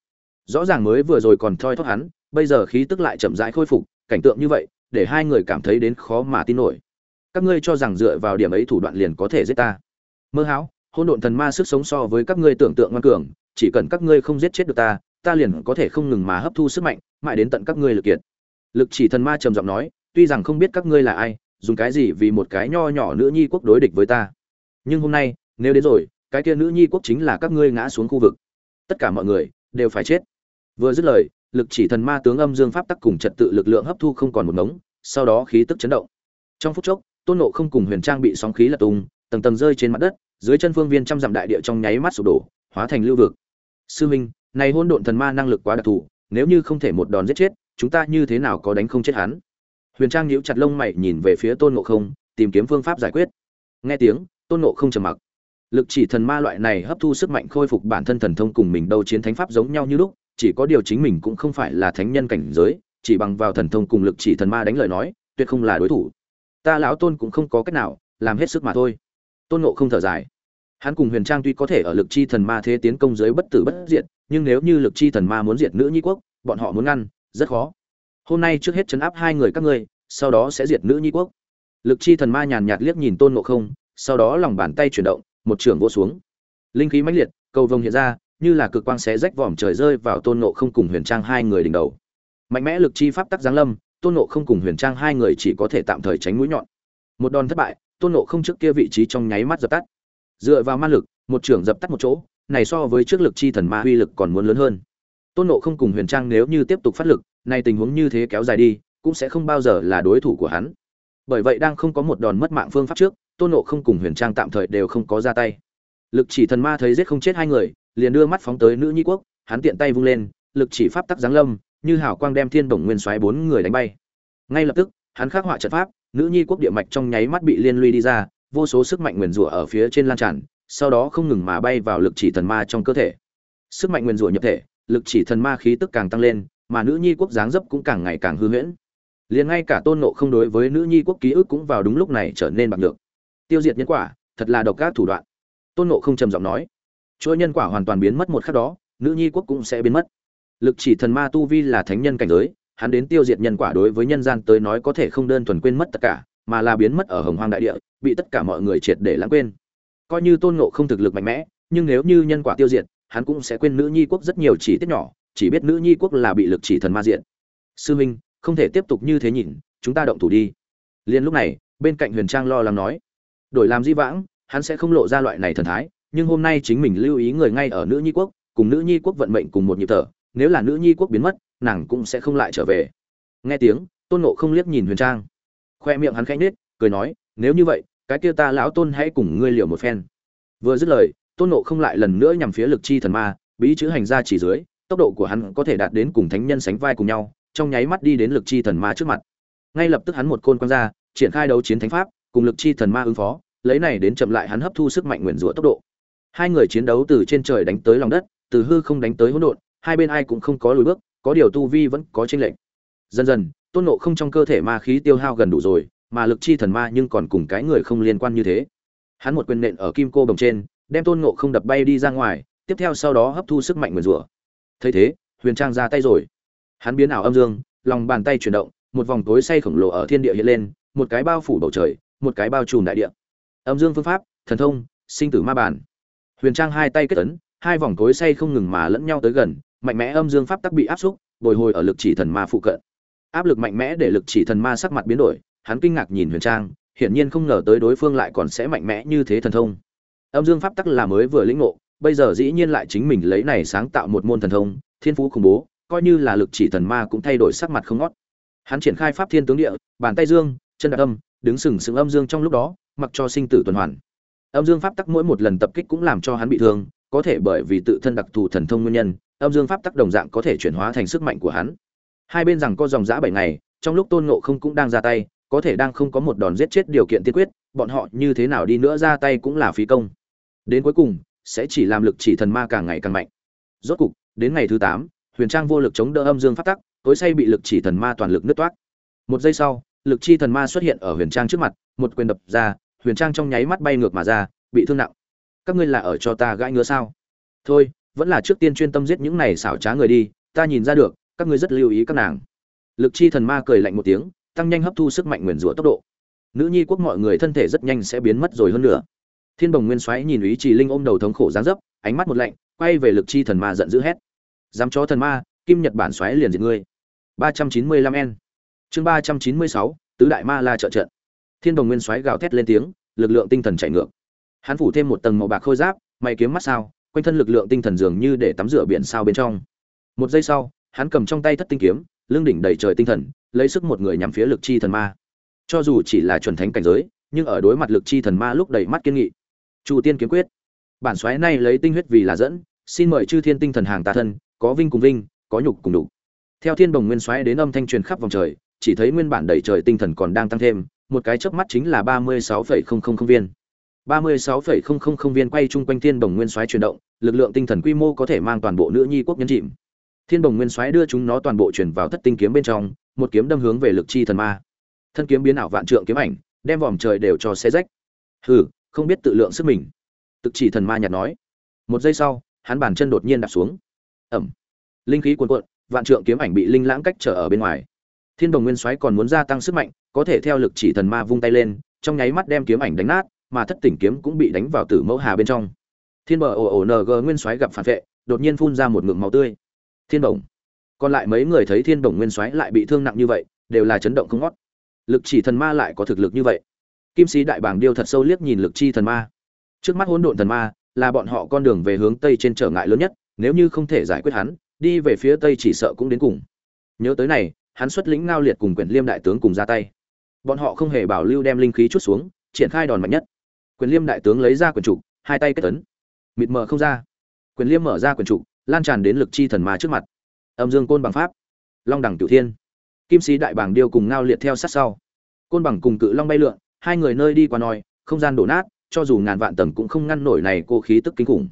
Rõ ràng mới vừa rồi còn thoi thóp hắn, bây giờ khí tức lại chậm rãi khôi phục, cảnh tượng như vậy để hai người cảm thấy đến khó mà tin nổi. Các ngươi cho rằng dựa vào điểm ấy thủ đoạn liền có thể giết ta. Mơ hão hôn độn thần ma sức sống so với các ngươi tưởng tượng ngoan cường, chỉ cần các ngươi không giết chết được ta ta liền có thể không ngừng mà hấp thu sức mạnh, mãi đến tận các ngươi lực kiệt. Lực chỉ thần ma trầm giọng nói, tuy rằng không biết các ngươi là ai, dùng cái gì vì một cái nho nhỏ nữ nhi quốc đối địch với ta. Nhưng hôm nay, nếu đến rồi, cái kia nữ nhi quốc chính là các ngươi ngã xuống khu vực. Tất cả mọi người đều phải chết. Vừa dứt lời lực chỉ thần ma tướng âm dương pháp tắc cùng trật tự lực lượng hấp thu không còn một ngống, sau đó khí tức chấn động. Trong phút chốc, tôn nộ không cùng huyền trang bị sóng khí lật tung, tầng tầng rơi trên mặt đất, dưới chân phương viên trăm dặm đại địa trong nháy mắt sụp đổ, hóa thành lưu vực. Sư minh, này hôn độn thần ma năng lực quá đặc thù, nếu như không thể một đòn giết chết, chúng ta như thế nào có đánh không chết hắn? Huyền trang nhíu chặt lông mày nhìn về phía tôn ngộ không, tìm kiếm phương pháp giải quyết. Nghe tiếng, tôn ngộ không trầm mặc. Lực chỉ thần ma loại này hấp thu sức mạnh khôi phục bản thân thần thông cùng mình đâu chiến thánh pháp giống nhau như lúc chỉ có điều chính mình cũng không phải là thánh nhân cảnh giới, chỉ bằng vào thần thông cùng lực chỉ thần ma đánh lời nói, tuyệt không là đối thủ. Ta lão tôn cũng không có cách nào, làm hết sức mà thôi. Tôn ngộ không thở dài. Hắn cùng huyền trang tuy có thể ở lực chi thần ma thế tiến công giới bất tử bất diệt, nhưng nếu như lực chi thần ma muốn diệt nữ nhi quốc, bọn họ muốn ngăn, rất khó. Hôm nay trước hết chấn áp hai người các ngươi, sau đó sẽ diệt nữ nhi quốc. Lực chi thần ma nhàn nhạt liếc nhìn tôn ngộ không, sau đó lòng bàn tay chuyển động, một trường vô xuống. Linh khí mãnh liệt, cầu vồng hiện ra như là cực quang xé rách vòm trời rơi vào tôn ngộ không cùng huyền trang hai người đỉnh đầu. Mạnh mẽ lực chi pháp tắc giáng lâm, tôn ngộ không cùng huyền trang hai người chỉ có thể tạm thời tránh mũi nhọn. Một đòn thất bại, tôn ngộ không trước kia vị trí trong nháy mắt dập tắt. Dựa vào ma lực, một trưởng dập tắt một chỗ, này so với trước lực chi thần ma uy lực còn muốn lớn hơn. Tôn ngộ không cùng huyền trang nếu như tiếp tục phát lực nay tình huống như thế kéo dài đi, cũng sẽ không bao giờ là đối thủ của hắn. Bởi vậy đang không có một đòn mất mạng phương pháp trước, tôn ngộ không cùng huyền trang tạm thời đều không có ra tay lực chỉ thần ma thấy giết không chết hai người, liền đưa mắt phóng tới nữ nhi quốc, hắn tiện tay vung lên, lực chỉ pháp tắc giáng lâm, như hảo quang đem thiên bổng nguyên xoáy bốn người đánh bay. Ngay lập tức, hắn khắc họa trận pháp, nữ nhi quốc địa mạch trong nháy mắt bị liên lụy đi ra, vô số sức mạnh nguyền rủa ở phía trên lan tràn, sau đó không ngừng mà bay vào lực chỉ thần ma trong cơ thể. Sức mạnh nguyền rủa nhập thể, lực chỉ thần ma khí tức càng tăng lên, mà nữ nhi quốc dáng dấp cũng càng ngày càng hư huyễn. Liền ngay cả tôn nộ không đối với nữ nhi quốc ký ức cũng vào đúng lúc này trở nên bạc được tiêu diệt nhân quả, thật là độc ác thủ đoạn tôn nộ không trầm giọng nói chuỗi nhân quả hoàn toàn biến mất một khắc đó, nữ nhi quốc cũng sẽ biến mất. Lực chỉ thần ma tu vi là thánh nhân cảnh giới, hắn đến tiêu diệt nhân quả đối với nhân gian tới nói có thể không đơn thuần quên mất tất cả, mà là biến mất ở hồng hoang đại địa, bị tất cả mọi người triệt để lãng quên. Coi như tôn ngộ không thực lực mạnh mẽ, nhưng nếu như nhân quả tiêu diệt, hắn cũng sẽ quên nữ nhi quốc rất nhiều chỉ tiết nhỏ, chỉ biết nữ nhi quốc là bị lực chỉ thần ma diện sư minh, không thể tiếp tục như thế nhìn, chúng ta động thủ đi. Liền lúc này, bên cạnh huyền trang lo lắng nói, đổi làm di vãng hắn sẽ không lộ ra loại này thần thái, nhưng hôm nay chính mình lưu ý người ngay ở nữ nhi quốc, cùng nữ nhi quốc vận mệnh cùng một nhịp thở, nếu là nữ nhi quốc biến mất, nàng cũng sẽ không lại trở về. Nghe tiếng, tôn nộ không liếc nhìn huyền trang. Khoe miệng hắn khẽ nết cười nói, nếu như vậy, cái kia ta lão tôn hãy cùng ngươi liều một phen. Vừa dứt lời, tôn nộ không lại lần nữa nhằm phía lực chi thần ma, bí chữ hành ra chỉ dưới, tốc độ của hắn có thể đạt đến cùng thánh nhân sánh vai cùng nhau, trong nháy mắt đi đến lực chi thần ma trước mặt. Ngay lập tức hắn một côn quăng ra, triển khai đấu chiến thánh pháp, cùng lực chi thần ma ứng phó lấy này đến chậm lại hắn hấp thu sức mạnh nguyền rủa tốc độ. Hai người chiến đấu từ trên trời đánh tới lòng đất, từ hư không đánh tới hỗn độn, hai bên ai cũng không có lùi bước, có điều tu vi vẫn có chênh lệch. Dần dần, tôn nộ không trong cơ thể ma khí tiêu hao gần đủ rồi, mà lực chi thần ma nhưng còn cùng cái người không liên quan như thế. Hắn một quyền nện ở kim cô đồng trên, đem tôn nộ không đập bay đi ra ngoài, tiếp theo sau đó hấp thu sức mạnh nguyền rủa. Thấy thế, huyền trang ra tay rồi. Hắn biến ảo âm dương, lòng bàn tay chuyển động, một vòng tối say khổng lồ ở thiên địa hiện lên, một cái bao phủ bầu trời, một cái bao trùm đại địa âm dương phương pháp, thần thông, sinh tử ma bản huyền trang hai tay kết ấn, hai vòng cối say không ngừng mà lẫn nhau tới gần, mạnh mẽ âm dương pháp tắc bị áp xúc, bồi hồi ở lực chỉ thần ma phụ cận. Áp lực mạnh mẽ để lực chỉ thần ma sắc mặt biến đổi, hắn kinh ngạc nhìn huyền trang, hiển nhiên không ngờ tới đối phương lại còn sẽ mạnh mẽ như thế thần thông. Âm dương pháp tắc là mới vừa lĩnh ngộ, bây giờ dĩ nhiên lại chính mình lấy này sáng tạo một môn thần thông, thiên phú khủng bố, coi như là lực chỉ thần ma cũng thay đổi sắc mặt không ngót. Hắn triển khai pháp thiên tướng địa, bàn tay dương, chân đạp âm, đứng sừng sững âm dương trong lúc đó mặc cho sinh tử tuần hoàn. Âm dương pháp tắc mỗi một lần tập kích cũng làm cho hắn bị thương, có thể bởi vì tự thân đặc thù thần thông nguyên nhân, âm dương pháp tắc đồng dạng có thể chuyển hóa thành sức mạnh của hắn. Hai bên rằng có dòng giã bảy ngày, trong lúc tôn ngộ không cũng đang ra tay, có thể đang không có một đòn giết chết điều kiện tiên quyết, bọn họ như thế nào đi nữa ra tay cũng là phí công. Đến cuối cùng, sẽ chỉ làm lực chỉ thần ma càng ngày càng mạnh. Rốt cục, đến ngày thứ tám, huyền trang vô lực chống đỡ âm dương pháp tắc, tối say bị lực chỉ thần ma toàn lực nứt toát một giây sau, lực chi thần ma xuất hiện ở huyền trang trước mặt, một quyền đập ra huyền trang trong nháy mắt bay ngược mà ra, bị thương nặng. Các ngươi là ở cho ta gãi ngứa sao? Thôi, vẫn là trước tiên chuyên tâm giết những này xảo trá người đi, ta nhìn ra được, các ngươi rất lưu ý các nàng. Lực chi thần ma cười lạnh một tiếng, tăng nhanh hấp thu sức mạnh nguyền rủa tốc độ. Nữ nhi quốc mọi người thân thể rất nhanh sẽ biến mất rồi hơn nữa. Thiên bồng nguyên xoáy nhìn ý chỉ linh ôm đầu thống khổ giáng dấp, ánh mắt một lạnh, quay về lực chi thần ma giận dữ hét. Dám chó thần ma, kim nhật bản xoáy liền diệt ngươi. ba trăm chín mươi lăm n chương ba trăm chín mươi sáu, tứ đại ma la trợ trận thiên đồng nguyên xoáy gào thét lên tiếng, lực lượng tinh thần chạy ngược. Hắn phủ thêm một tầng màu bạc khôi giáp may kiếm mắt sao, quanh thân lực lượng tinh thần dường như để tắm rửa biển sao bên trong. Một giây sau, hắn cầm trong tay thất tinh kiếm, lưng đỉnh đầy trời tinh thần, lấy sức một người nhằm phía lực chi thần ma. Cho dù chỉ là chuẩn thánh cảnh giới, nhưng ở đối mặt lực chi thần ma lúc đầy mắt kiên nghị. Chu tiên kiếm quyết. Bản xoáy này lấy tinh huyết vì là dẫn, xin mời chư thiên tinh thần hàng tà thân, có vinh cùng vinh, có nhục cùng đủ theo thiên đồng nguyên xoáy đến âm thanh truyền khắp vòng trời, chỉ thấy nguyên bản đầy trời tinh thần còn đang tăng thêm một cái chớp mắt chính là ba mươi sáu phẩy không không không viên. ba mươi sáu phẩy không không không viên quay chung quanh thiên đồng nguyên xoáy chuyển động, lực lượng tinh thần quy mô có thể mang toàn bộ nữ nhi quốc nhân chìm. Thiên đồng nguyên xoáy đưa chúng nó toàn bộ chuyển vào thất tinh kiếm bên trong, một kiếm đâm hướng về lực chi thần ma. Thân kiếm biến ảo vạn trượng kiếm ảnh, đem vòm trời đều cho xé rách. Hừ, không biết tự lượng sức mình. Tức chỉ thần ma nhạt nói. Một giây sau, hắn bàn chân đột nhiên đạp xuống. Ẩm. Linh khí cuồn cuộn, vạn trượng kiếm ảnh bị linh lãng cách trở ở bên ngoài. Thiên đồng nguyên soái còn muốn gia tăng sức mạnh có thể theo lực chỉ thần ma vung tay lên, trong nháy mắt đem kiếm ảnh đánh nát, mà thất tỉnh kiếm cũng bị đánh vào tử mẫu hà bên trong. Thiên bờ ồ ồ ng nguyên soái gặp phản vệ, đột nhiên phun ra một ngụm máu tươi. Thiên bổng. Còn lại mấy người thấy thiên bổng nguyên soái lại bị thương nặng như vậy, đều là chấn động không ngót. Lực chỉ thần ma lại có thực lực như vậy. Kim sĩ đại bảng điêu thật sâu liếc nhìn lực chi thần ma. Trước mắt hỗn độn thần ma, là bọn họ con đường về hướng tây trên trở ngại lớn nhất, nếu như không thể giải quyết hắn, đi về phía tây chỉ sợ cũng đến cùng. Nhớ tới này, hắn xuất lĩnh ngao liệt cùng quyển liêm đại tướng cùng ra tay bọn họ không hề bảo lưu đem linh khí chút xuống, triển khai đòn mạnh nhất. Quyền liêm đại tướng lấy ra quyền trục hai tay kết tấn mịt mờ không ra. Quyền liêm mở ra quyền trục lan tràn đến lực chi thần mà trước mặt. Âm dương côn bằng pháp. Long đẳng tiểu thiên. Kim sĩ đại bảng điêu cùng ngao liệt theo sát sau. Côn bằng cùng cự long bay lượn, hai người nơi đi qua nòi, không gian đổ nát, cho dù ngàn vạn tầng cũng không ngăn nổi này cô khí tức kinh khủng.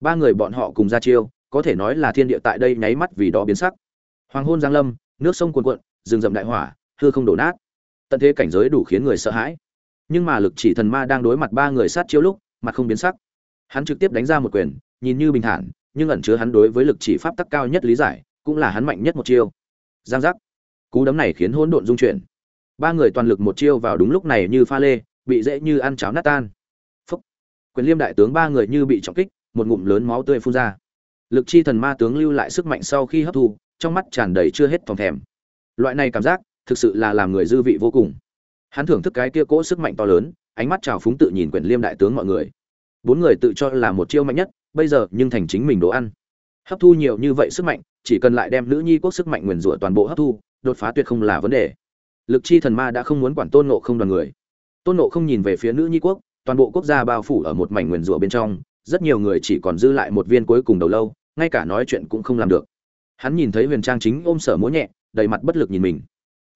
Ba người bọn họ cùng ra chiêu, có thể nói là thiên địa tại đây nháy mắt vì đó biến sắc. Hoàng hôn giang lâm, nước sông cuồn cuộn, rừng rậm đại hỏa, hư không đổ nát tận thế cảnh giới đủ khiến người sợ hãi. Nhưng mà lực chỉ thần ma đang đối mặt ba người sát chiếu lúc, mặt không biến sắc. Hắn trực tiếp đánh ra một quyền, nhìn như bình thản, nhưng ẩn chứa hắn đối với lực chỉ pháp tắc cao nhất lý giải, cũng là hắn mạnh nhất một chiêu. Giang giác. Cú đấm này khiến hỗn độn dung chuyển. Ba người toàn lực một chiêu vào đúng lúc này như pha lê, bị dễ như ăn cháo nát tan. Phúc. Quyền liêm đại tướng ba người như bị trọng kích, một ngụm lớn máu tươi phun ra. Lực chi thần ma tướng lưu lại sức mạnh sau khi hấp thu, trong mắt tràn đầy chưa hết phòng thèm. Loại này cảm giác thực sự là làm người dư vị vô cùng. Hắn thưởng thức cái kia cỗ sức mạnh to lớn, ánh mắt trào phúng tự nhìn quyển liêm đại tướng mọi người. Bốn người tự cho là một chiêu mạnh nhất, bây giờ nhưng thành chính mình đồ ăn. Hấp thu nhiều như vậy sức mạnh, chỉ cần lại đem nữ nhi quốc sức mạnh nguyền rủa toàn bộ hấp thu, đột phá tuyệt không là vấn đề. Lực chi thần ma đã không muốn quản tôn nộ không đoàn người. Tôn nộ không nhìn về phía nữ nhi quốc, toàn bộ quốc gia bao phủ ở một mảnh nguyền rủa bên trong, rất nhiều người chỉ còn dư lại một viên cuối cùng đầu lâu, ngay cả nói chuyện cũng không làm được. Hắn nhìn thấy huyền trang chính ôm sở múa nhẹ, đầy mặt bất lực nhìn mình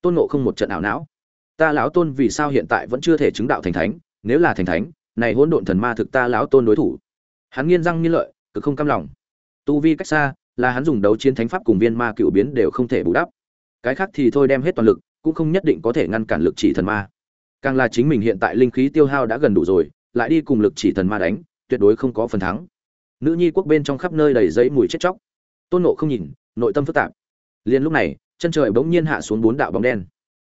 tôn nộ không một trận ảo não. Ta lão tôn vì sao hiện tại vẫn chưa thể chứng đạo thành thánh? Nếu là thành thánh, này hỗn độn thần ma thực ta lão tôn đối thủ. Hắn nghiên răng nghiên lợi, cực không cam lòng. Tu vi cách xa, là hắn dùng đấu chiến thánh pháp cùng viên ma cựu biến đều không thể bù đắp. Cái khác thì thôi đem hết toàn lực, cũng không nhất định có thể ngăn cản lực chỉ thần ma. Càng là chính mình hiện tại linh khí tiêu hao đã gần đủ rồi, lại đi cùng lực chỉ thần ma đánh, tuyệt đối không có phần thắng. Nữ nhi quốc bên trong khắp nơi đầy giấy mùi chết chóc. Tôn nộ không nhìn, nội tâm phức tạp. Liền lúc này chân trời bỗng nhiên hạ xuống bốn đạo bóng đen.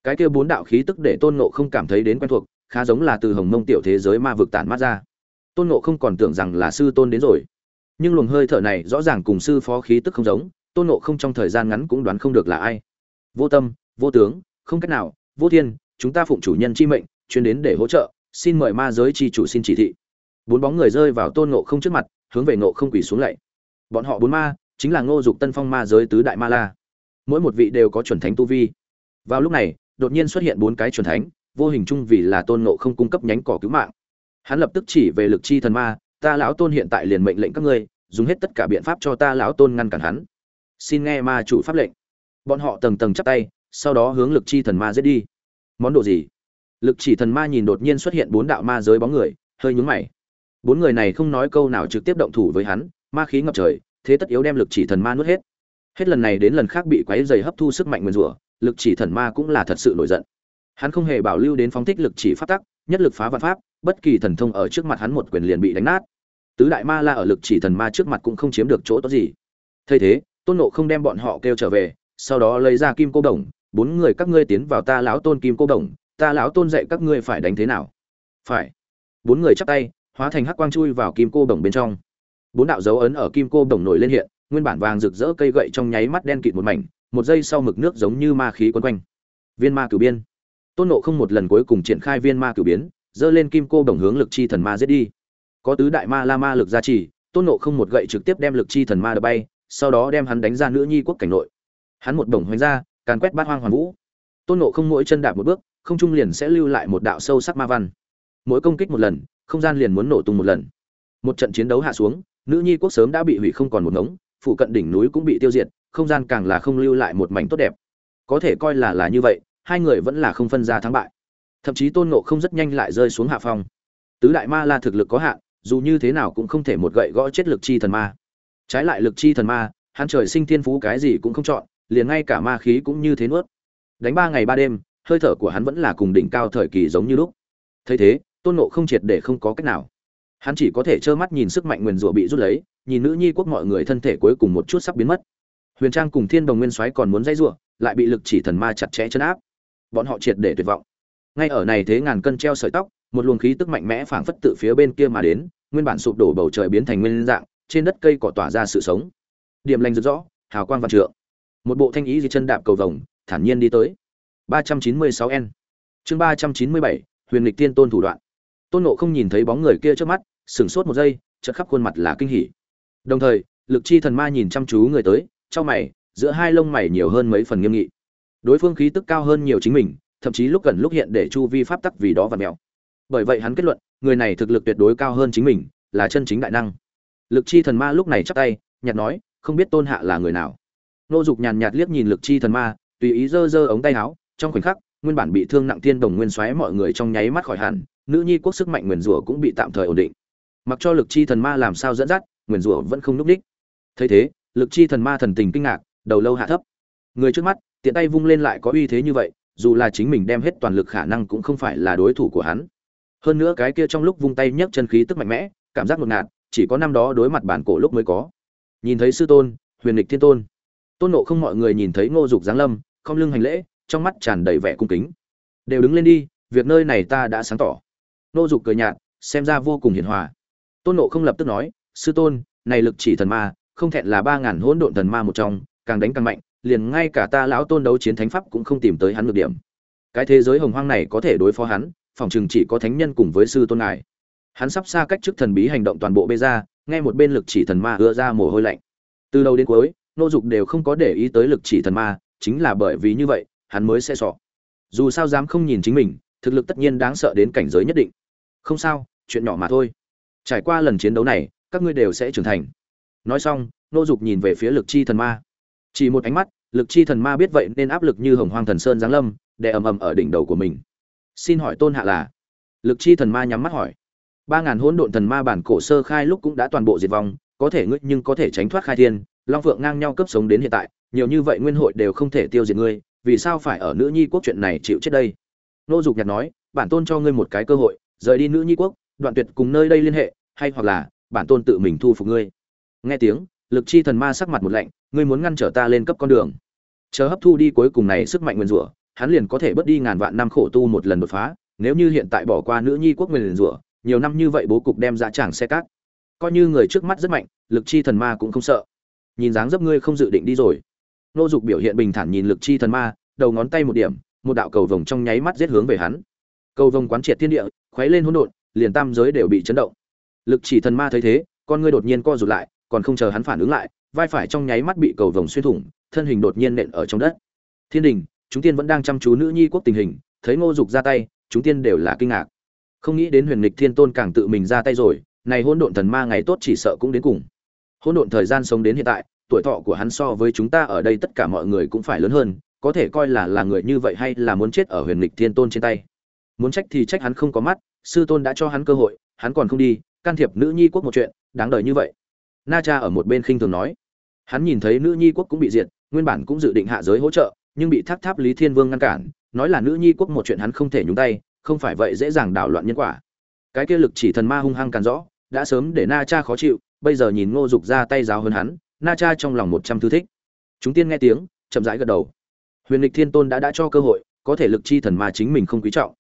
Cái kia bốn đạo khí tức để tôn ngộ không cảm thấy đến quen thuộc, khá giống là từ hồng mông tiểu thế giới ma vực tản mát ra. Tôn ngộ không còn tưởng rằng là sư tôn đến rồi. Nhưng luồng hơi thở này rõ ràng cùng sư phó khí tức không giống, tôn ngộ không trong thời gian ngắn cũng đoán không được là ai. Vô tâm, vô tướng, không cách nào, vô thiên, chúng ta phụng chủ nhân chi mệnh, chuyên đến để hỗ trợ, xin mời ma giới chi chủ xin chỉ thị. Bốn bóng người rơi vào tôn ngộ không trước mặt, hướng về ngộ không quỳ xuống lạy. Bọn họ bốn ma, chính là ngô dục tân phong ma giới tứ đại ma la mỗi một vị đều có chuẩn thánh tu vi. Vào lúc này, đột nhiên xuất hiện bốn cái chuẩn thánh, vô hình chung vì là tôn nộ không cung cấp nhánh cỏ cứu mạng. Hắn lập tức chỉ về lực chi thần ma, ta lão tôn hiện tại liền mệnh lệnh các ngươi, dùng hết tất cả biện pháp cho ta lão tôn ngăn cản hắn. Xin nghe ma chủ pháp lệnh. Bọn họ tầng tầng chắp tay, sau đó hướng lực chi thần ma giết đi. Món đồ gì? Lực chỉ thần ma nhìn đột nhiên xuất hiện bốn đạo ma giới bóng người, hơi nhúng mày. Bốn người này không nói câu nào trực tiếp động thủ với hắn, ma khí ngập trời, thế tất yếu đem lực chỉ thần ma nuốt hết hết lần này đến lần khác bị quấy dày hấp thu sức mạnh nguyên rủa, lực chỉ thần ma cũng là thật sự nổi giận. Hắn không hề bảo lưu đến phóng thích lực chỉ pháp tắc, nhất lực phá vạn pháp, bất kỳ thần thông ở trước mặt hắn một quyền liền bị đánh nát. Tứ đại ma la ở lực chỉ thần ma trước mặt cũng không chiếm được chỗ tốt gì. Thay thế, tôn nộ không đem bọn họ kêu trở về, sau đó lấy ra kim cô đồng, bốn người các ngươi tiến vào ta lão tôn kim cô đồng, ta lão tôn dạy các ngươi phải đánh thế nào? Phải. Bốn người chắp tay, hóa thành hắc quang chui vào kim cô đồng bên trong. Bốn đạo dấu ấn ở kim cô đồng nổi lên hiện nguyên bản vàng rực rỡ cây gậy trong nháy mắt đen kịt một mảnh, một giây sau mực nước giống như ma khí quấn quanh. Viên ma cửu biên. Tôn ngộ không một lần cuối cùng triển khai viên ma cửu biến dơ lên kim cô đồng hướng lực chi thần ma giết đi. Có tứ đại ma la ma lực gia trì, tôn ngộ không một gậy trực tiếp đem lực chi thần ma đập bay, sau đó đem hắn đánh ra nữ nhi quốc cảnh nội. Hắn một đồng hoành ra, càn quét bát hoang hoàn vũ. Tôn ngộ không mỗi chân đạp một bước, không trung liền sẽ lưu lại một đạo sâu sắc ma văn. Mỗi công kích một lần, không gian liền muốn nổ tung một lần. Một trận chiến đấu hạ xuống, nữ nhi quốc sớm đã bị hủy không còn một ngống phụ cận đỉnh núi cũng bị tiêu diệt, không gian càng là không lưu lại một mảnh tốt đẹp. Có thể coi là là như vậy, hai người vẫn là không phân ra thắng bại. Thậm chí tôn ngộ không rất nhanh lại rơi xuống hạ phong. Tứ đại ma la thực lực có hạn, dù như thế nào cũng không thể một gậy gõ chết lực chi thần ma. Trái lại lực chi thần ma, hắn trời sinh thiên phú cái gì cũng không chọn, liền ngay cả ma khí cũng như thế nuốt. Đánh ba ngày ba đêm, hơi thở của hắn vẫn là cùng đỉnh cao thời kỳ giống như lúc. Thấy thế, tôn ngộ không triệt để không có cách nào. Hắn chỉ có thể trơ mắt nhìn sức mạnh nguyền rủa bị rút lấy nhìn nữ nhi quốc mọi người thân thể cuối cùng một chút sắp biến mất. Huyền trang cùng thiên đồng nguyên soái còn muốn dây rủa lại bị lực chỉ thần ma chặt chẽ chân áp. Bọn họ triệt để tuyệt vọng. Ngay ở này thế ngàn cân treo sợi tóc một luồng khí tức mạnh mẽ phảng phất tự phía bên kia mà đến nguyên bản sụp đổ bầu trời biến thành nguyên dạng trên đất cây cỏ tỏa ra sự sống. Điểm lành rực rõ hào quang văn trượng. Một bộ thanh ý di chân đạp cầu vồng thản nhiên đi tới. 396 n. Chương 397, huyền lịch tiên tôn thủ đoạn. Tôn nộ không nhìn thấy bóng người kia trước mắt sửng sốt một giây chợt khắp khuôn mặt là kinh hỉ đồng thời, lực chi thần ma nhìn chăm chú người tới trong mày, giữa hai lông mày nhiều hơn mấy phần nghiêm nghị. Đối phương khí tức cao hơn nhiều chính mình, thậm chí lúc gần lúc hiện để chu vi pháp tắc vì đó và mèo. Bởi vậy hắn kết luận, người này thực lực tuyệt đối cao hơn chính mình, là chân chính đại năng. Lực chi thần ma lúc này chắp tay, nhạt nói, không biết tôn hạ là người nào. Nô dục nhàn nhạt liếc nhìn lực chi thần ma, tùy ý giơ giơ ống tay áo, trong khoảnh khắc, nguyên bản bị thương nặng thiên đồng nguyên xoáy mọi người trong nháy mắt khỏi hẳn, nữ nhi quốc sức mạnh nguyền rủa cũng bị tạm thời ổn định. Mặc cho lực chi thần ma làm sao dẫn dắt nguyền rủa vẫn không núp đích. Thấy thế, lực chi thần ma thần tình kinh ngạc, đầu lâu hạ thấp. Người trước mắt, tiện tay vung lên lại có uy thế như vậy, dù là chính mình đem hết toàn lực khả năng cũng không phải là đối thủ của hắn. Hơn nữa cái kia trong lúc vung tay nhấc chân khí tức mạnh mẽ, cảm giác ngột ngạt, chỉ có năm đó đối mặt bản cổ lúc mới có. Nhìn thấy sư tôn, huyền lịch thiên tôn. Tôn nộ không mọi người nhìn thấy ngô dục giáng lâm, không lưng hành lễ, trong mắt tràn đầy vẻ cung kính. Đều đứng lên đi, việc nơi này ta đã sáng tỏ. Ngô dục cười nhạt, xem ra vô cùng hiền hòa. Tôn nộ không lập tức nói sư tôn, này lực chỉ thần ma, không thẹn là ba ngàn hỗn độn thần ma một trong, càng đánh càng mạnh, liền ngay cả ta lão tôn đấu chiến thánh pháp cũng không tìm tới hắn được điểm. Cái thế giới hồng hoang này có thể đối phó hắn, phòng chừng chỉ có thánh nhân cùng với sư tôn ngài. Hắn sắp xa cách trước thần bí hành động toàn bộ bê ra, nghe một bên lực chỉ thần ma ưa ra mồ hôi lạnh. Từ đầu đến cuối, nô dục đều không có để ý tới lực chỉ thần ma, chính là bởi vì như vậy, hắn mới sẽ sọ. Dù sao dám không nhìn chính mình, thực lực tất nhiên đáng sợ đến cảnh giới nhất định. Không sao, chuyện nhỏ mà thôi. Trải qua lần chiến đấu này các ngươi đều sẽ trưởng thành. Nói xong, nô dục nhìn về phía lực chi thần ma. Chỉ một ánh mắt, lực chi thần ma biết vậy nên áp lực như hồng hoang thần sơn giáng lâm, đè ầm ầm ở đỉnh đầu của mình. Xin hỏi tôn hạ là? Lực chi thần ma nhắm mắt hỏi. Ba ngàn hỗn độn thần ma bản cổ sơ khai lúc cũng đã toàn bộ diệt vong, có thể ngươi nhưng có thể tránh thoát khai thiên, long phượng ngang nhau cấp sống đến hiện tại, nhiều như vậy nguyên hội đều không thể tiêu diệt ngươi, vì sao phải ở nữ nhi quốc chuyện này chịu chết đây? Nô dục nhạt nói, bản tôn cho ngươi một cái cơ hội, rời đi nữ nhi quốc, đoạn tuyệt cùng nơi đây liên hệ, hay hoặc là bản tôn tự mình thu phục ngươi. Nghe tiếng, lực chi thần ma sắc mặt một lạnh, ngươi muốn ngăn trở ta lên cấp con đường. Chờ hấp thu đi cuối cùng này sức mạnh nguyên rủa, hắn liền có thể bớt đi ngàn vạn năm khổ tu một lần đột phá, nếu như hiện tại bỏ qua nữ nhi quốc nguyên rủa, nhiều năm như vậy bố cục đem ra tràng xe cát. Coi như người trước mắt rất mạnh, lực chi thần ma cũng không sợ. Nhìn dáng dấp ngươi không dự định đi rồi. Nô dục biểu hiện bình thản nhìn lực chi thần ma, đầu ngón tay một điểm, một đạo cầu vồng trong nháy mắt giết hướng về hắn. Cầu vồng quán triệt thiên địa, khuấy lên hỗn độn, liền tam giới đều bị chấn động lực chỉ thần ma thấy thế, con ngươi đột nhiên co rụt lại, còn không chờ hắn phản ứng lại, vai phải trong nháy mắt bị cầu vồng xuyên thủng, thân hình đột nhiên nện ở trong đất. Thiên đình, chúng tiên vẫn đang chăm chú nữ nhi quốc tình hình, thấy ngô dục ra tay, chúng tiên đều là kinh ngạc. Không nghĩ đến huyền lịch thiên tôn càng tự mình ra tay rồi, này hỗn độn thần ma ngày tốt chỉ sợ cũng đến cùng. Hỗn độn thời gian sống đến hiện tại, tuổi thọ của hắn so với chúng ta ở đây tất cả mọi người cũng phải lớn hơn, có thể coi là là người như vậy hay là muốn chết ở huyền lịch thiên tôn trên tay. Muốn trách thì trách hắn không có mắt, sư tôn đã cho hắn cơ hội, hắn còn không đi can thiệp nữ nhi quốc một chuyện, đáng đời như vậy. Na cha ở một bên khinh thường nói. Hắn nhìn thấy nữ nhi quốc cũng bị diệt, nguyên bản cũng dự định hạ giới hỗ trợ, nhưng bị tháp tháp lý thiên vương ngăn cản, nói là nữ nhi quốc một chuyện hắn không thể nhúng tay, không phải vậy dễ dàng đảo loạn nhân quả. Cái kia lực chỉ thần ma hung hăng càn rõ, đã sớm để na cha khó chịu, bây giờ nhìn ngô dục ra tay giáo hơn hắn, na cha trong lòng một trăm thư thích. Chúng tiên nghe tiếng, chậm rãi gật đầu. Huyền lịch thiên tôn đã đã cho cơ hội, có thể lực chi thần ma chính mình không quý trọng.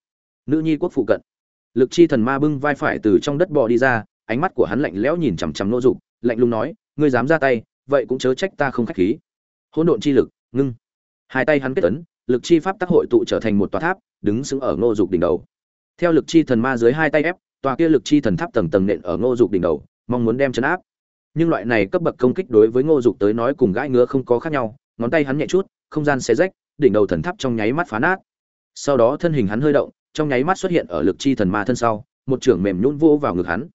Nữ nhi quốc phụ cận lực chi thần ma bưng vai phải từ trong đất bò đi ra, ánh mắt của hắn lạnh lẽo nhìn chằm chằm nô dục, lạnh lùng nói, ngươi dám ra tay, vậy cũng chớ trách ta không khách khí. Hỗn độn chi lực, ngưng. Hai tay hắn kết ấn, lực chi pháp tác hội tụ trở thành một tòa tháp, đứng sững ở ngô dục đỉnh đầu. Theo lực chi thần ma dưới hai tay ép, tòa kia lực chi thần tháp tầng tầng nện ở ngô dục đỉnh đầu, mong muốn đem chấn áp. Nhưng loại này cấp bậc công kích đối với ngô dục tới nói cùng gãi ngứa không có khác nhau, ngón tay hắn nhẹ chút, không gian xé rách, đỉnh đầu thần tháp trong nháy mắt phá nát. Sau đó thân hình hắn hơi động trong nháy mắt xuất hiện ở lực chi thần ma thân sau, một trưởng mềm nhún vô vào ngực hắn.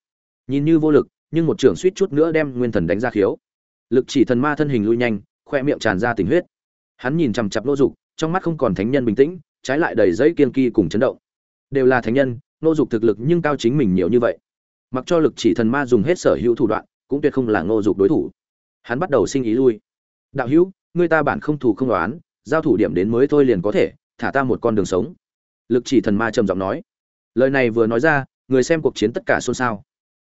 Nhìn như vô lực, nhưng một trưởng suýt chút nữa đem nguyên thần đánh ra khiếu. Lực chỉ thần ma thân hình lui nhanh, khoe miệng tràn ra tình huyết. Hắn nhìn chằm chặp nô dục, trong mắt không còn thánh nhân bình tĩnh, trái lại đầy giấy kiên kỳ cùng chấn động. Đều là thánh nhân, nô dục thực lực nhưng cao chính mình nhiều như vậy. Mặc cho lực chỉ thần ma dùng hết sở hữu thủ đoạn, cũng tuyệt không là nô dục đối thủ. Hắn bắt đầu sinh ý lui. Đạo hữu, người ta bản không thủ không đoán, giao thủ điểm đến mới thôi liền có thể, thả ta một con đường sống lực chỉ thần ma trầm giọng nói. Lời này vừa nói ra, người xem cuộc chiến tất cả xôn xao.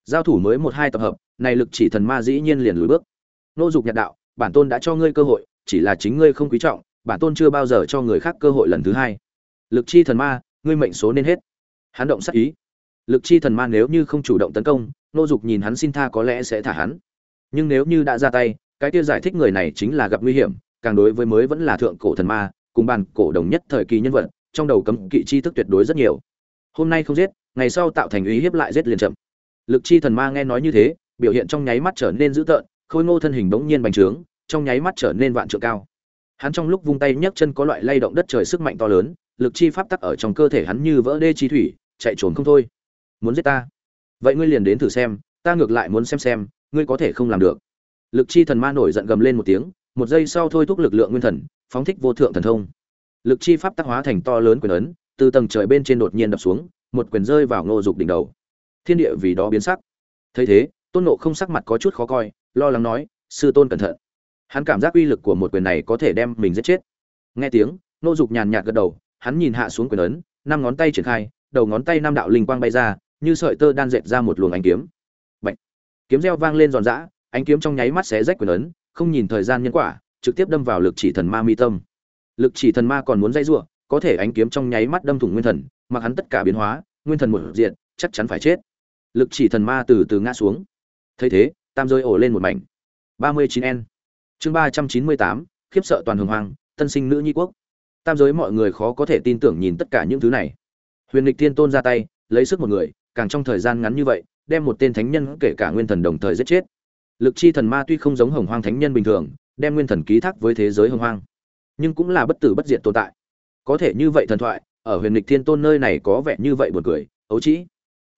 Giao thủ mới một hai tập hợp, này lực chỉ thần ma dĩ nhiên liền lùi bước. Nô dục nhật đạo, bản tôn đã cho ngươi cơ hội, chỉ là chính ngươi không quý trọng, bản tôn chưa bao giờ cho người khác cơ hội lần thứ hai. Lực chi thần ma, ngươi mệnh số nên hết. Hắn động sắc ý. Lực chi thần ma nếu như không chủ động tấn công, nô dục nhìn hắn xin tha có lẽ sẽ thả hắn. Nhưng nếu như đã ra tay, cái kia giải thích người này chính là gặp nguy hiểm, càng đối với mới vẫn là thượng cổ thần ma, cùng bàn cổ đồng nhất thời kỳ nhân vật trong đầu cấm kỵ chi thức tuyệt đối rất nhiều. Hôm nay không giết, ngày sau tạo thành ý hiếp lại giết liền chậm. Lực chi thần ma nghe nói như thế, biểu hiện trong nháy mắt trở nên dữ tợn, khôi ngô thân hình bỗng nhiên bành trướng, trong nháy mắt trở nên vạn trượng cao. Hắn trong lúc vung tay nhấc chân có loại lay động đất trời sức mạnh to lớn, lực chi pháp tắc ở trong cơ thể hắn như vỡ đê chi thủy, chạy trốn không thôi. Muốn giết ta? Vậy ngươi liền đến thử xem, ta ngược lại muốn xem xem, ngươi có thể không làm được. Lực chi thần ma nổi giận gầm lên một tiếng, một giây sau thôi thúc lực lượng nguyên thần, phóng thích vô thượng thần thông lực chi pháp tác hóa thành to lớn quyền ấn, từ tầng trời bên trên đột nhiên đập xuống, một quyền rơi vào ngô dục đỉnh đầu. Thiên địa vì đó biến sắc. Thấy thế, tôn nộ không sắc mặt có chút khó coi, lo lắng nói, sư tôn cẩn thận. Hắn cảm giác uy lực của một quyền này có thể đem mình giết chết. Nghe tiếng, ngô dục nhàn nhạt gật đầu, hắn nhìn hạ xuống quyền ấn, năm ngón tay triển khai, đầu ngón tay năm đạo linh quang bay ra, như sợi tơ đan dệt ra một luồng ánh kiếm. Bạch. kiếm reo vang lên giòn giã, ánh kiếm trong nháy mắt xé rách quyền ấn, không nhìn thời gian nhân quả, trực tiếp đâm vào lực chỉ thần ma mi tâm lực chỉ thần ma còn muốn dây giụa, có thể ánh kiếm trong nháy mắt đâm thủng nguyên thần, mặc hắn tất cả biến hóa, nguyên thần một diện, chắc chắn phải chết. Lực chỉ thần ma từ từ ngã xuống. Thấy thế, tam rơi ổ lên một mảnh. ba mươi chín n chương ba trăm chín mươi tám, khiếp sợ toàn hồng hoàng tân sinh nữ nhi quốc. Tam giới mọi người khó có thể tin tưởng nhìn tất cả những thứ này. Huyền lịch thiên tôn ra tay, lấy sức một người, càng trong thời gian ngắn như vậy, đem một tên thánh nhân kể cả nguyên thần đồng thời giết chết. Lực chi thần ma tuy không giống hồng hoang thánh nhân bình thường, đem nguyên thần ký thác với thế giới hồng hoang nhưng cũng là bất tử bất diệt tồn tại. Có thể như vậy thần thoại, ở huyền lịch thiên tôn nơi này có vẻ như vậy buồn cười, ấu trĩ.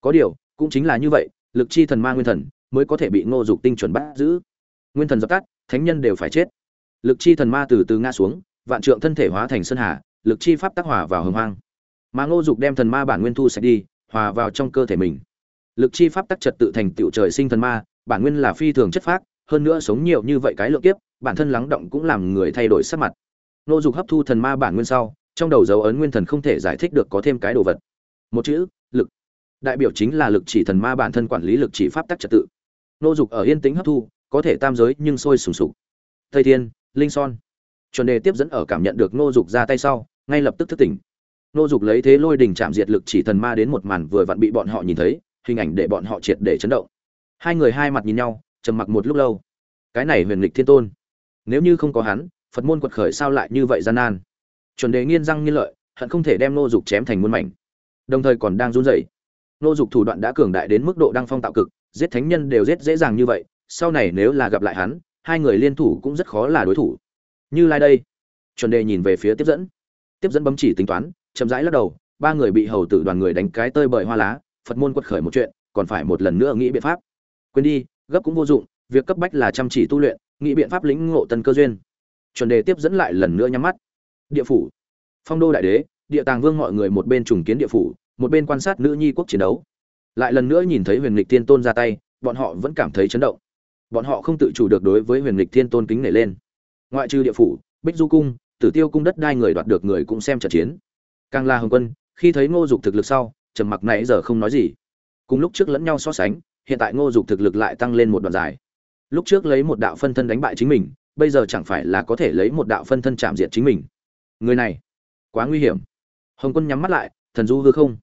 Có điều, cũng chính là như vậy, lực chi thần ma nguyên thần mới có thể bị ngô dục tinh chuẩn bắt giữ. Nguyên thần dập tắt, thánh nhân đều phải chết. Lực chi thần ma từ từ ngã xuống, vạn trượng thân thể hóa thành sơn hà, lực chi pháp tác hòa vào hồng hoang. Mà ngô dục đem thần ma bản nguyên thu sạch đi, hòa vào trong cơ thể mình. Lực chi pháp tắc trật tự thành tựu trời sinh thần ma, bản nguyên là phi thường chất phác, hơn nữa sống nhiều như vậy cái lượng kiếp, bản thân lắng động cũng làm người thay đổi sắc mặt. Nô dục hấp thu thần ma bản nguyên sau, trong đầu dấu ấn nguyên thần không thể giải thích được có thêm cái đồ vật. Một chữ, lực. Đại biểu chính là lực chỉ thần ma bản thân quản lý lực chỉ pháp tắc trật tự. Nô dục ở yên tĩnh hấp thu, có thể tam giới nhưng sôi sùng sục. Tây thiên, linh son. Chuẩn đề tiếp dẫn ở cảm nhận được nô dục ra tay sau, ngay lập tức thức tỉnh. Nô dục lấy thế lôi đình chạm diệt lực chỉ thần ma đến một màn vừa vặn bị bọn họ nhìn thấy, hình ảnh để bọn họ triệt để chấn động. Hai người hai mặt nhìn nhau, trầm mặc một lúc lâu. Cái này huyền lịch thiên tôn. Nếu như không có hắn phật môn quật khởi sao lại như vậy gian nan? Chuẩn đề nghiên răng nghiên lợi, hận không thể đem nô dục chém thành muôn mảnh. Đồng thời còn đang run rẩy. Nô dục thủ đoạn đã cường đại đến mức độ đăng phong tạo cực, giết thánh nhân đều giết dễ dàng như vậy, sau này nếu là gặp lại hắn, hai người liên thủ cũng rất khó là đối thủ. Như lai đây. Chuẩn đề nhìn về phía tiếp dẫn. Tiếp dẫn bấm chỉ tính toán, chậm rãi lắc đầu, ba người bị hầu tử đoàn người đánh cái tơi bời hoa lá, phật môn quật khởi một chuyện, còn phải một lần nữa nghĩ biện pháp. Quên đi, gấp cũng vô dụng, việc cấp bách là chăm chỉ tu luyện, nghĩ biện pháp lĩnh ngộ tân cơ duyên chuẩn đề tiếp dẫn lại lần nữa nhắm mắt. Địa phủ. Phong đô đại đế, địa tàng vương mọi người một bên trùng kiến địa phủ, một bên quan sát nữ nhi quốc chiến đấu. Lại lần nữa nhìn thấy huyền lịch thiên tôn ra tay, bọn họ vẫn cảm thấy chấn động. Bọn họ không tự chủ được đối với huyền lịch thiên tôn kính nể lên. Ngoại trừ địa phủ, bích du cung, tử tiêu cung đất đai người đoạt được người cũng xem trận chiến. Càng là hồng quân, khi thấy ngô dục thực lực sau, trầm mặc nãy giờ không nói gì. Cùng lúc trước lẫn nhau so sánh, hiện tại ngô dục thực lực lại tăng lên một đoạn dài. Lúc trước lấy một đạo phân thân đánh bại chính mình bây giờ chẳng phải là có thể lấy một đạo phân thân chạm diệt chính mình. Người này, quá nguy hiểm. Hồng quân nhắm mắt lại, thần du hư không.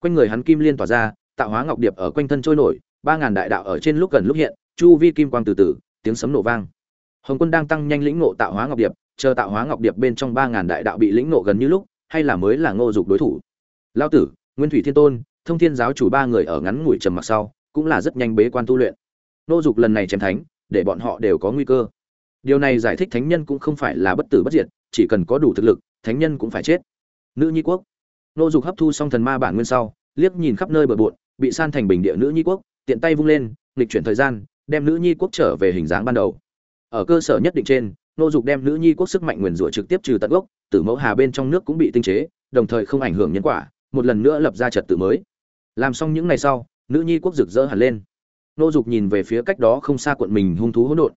Quanh người hắn kim liên tỏa ra, tạo hóa ngọc điệp ở quanh thân trôi nổi, ba ngàn đại đạo ở trên lúc gần lúc hiện, chu vi kim quang từ từ, tiếng sấm nổ vang. Hồng quân đang tăng nhanh lĩnh ngộ tạo hóa ngọc điệp, chờ tạo hóa ngọc điệp bên trong ba ngàn đại đạo bị lĩnh ngộ gần như lúc, hay là mới là ngô dục đối thủ. Lao tử, nguyên thủy thiên tôn, thông thiên giáo chủ ba người ở ngắn ngủi trầm mặc sau, cũng là rất nhanh bế quan tu luyện. Ngô dục lần này chém thánh, để bọn họ đều có nguy cơ điều này giải thích thánh nhân cũng không phải là bất tử bất diệt, chỉ cần có đủ thực lực, thánh nhân cũng phải chết. Nữ nhi quốc. Nô dục hấp thu xong thần ma bản nguyên sau, liếc nhìn khắp nơi bờ bộn, bị san thành bình địa nữ nhi quốc, tiện tay vung lên, nghịch chuyển thời gian, đem nữ nhi quốc trở về hình dáng ban đầu. Ở cơ sở nhất định trên, nô dục đem nữ nhi quốc sức mạnh nguyền rủa trực tiếp trừ tận gốc, tử mẫu hà bên trong nước cũng bị tinh chế, đồng thời không ảnh hưởng nhân quả, một lần nữa lập ra trật tự mới. Làm xong những ngày sau, nữ nhi quốc rực rỡ hẳn lên. Nô dục nhìn về phía cách đó không xa quận mình hung thú hỗn độn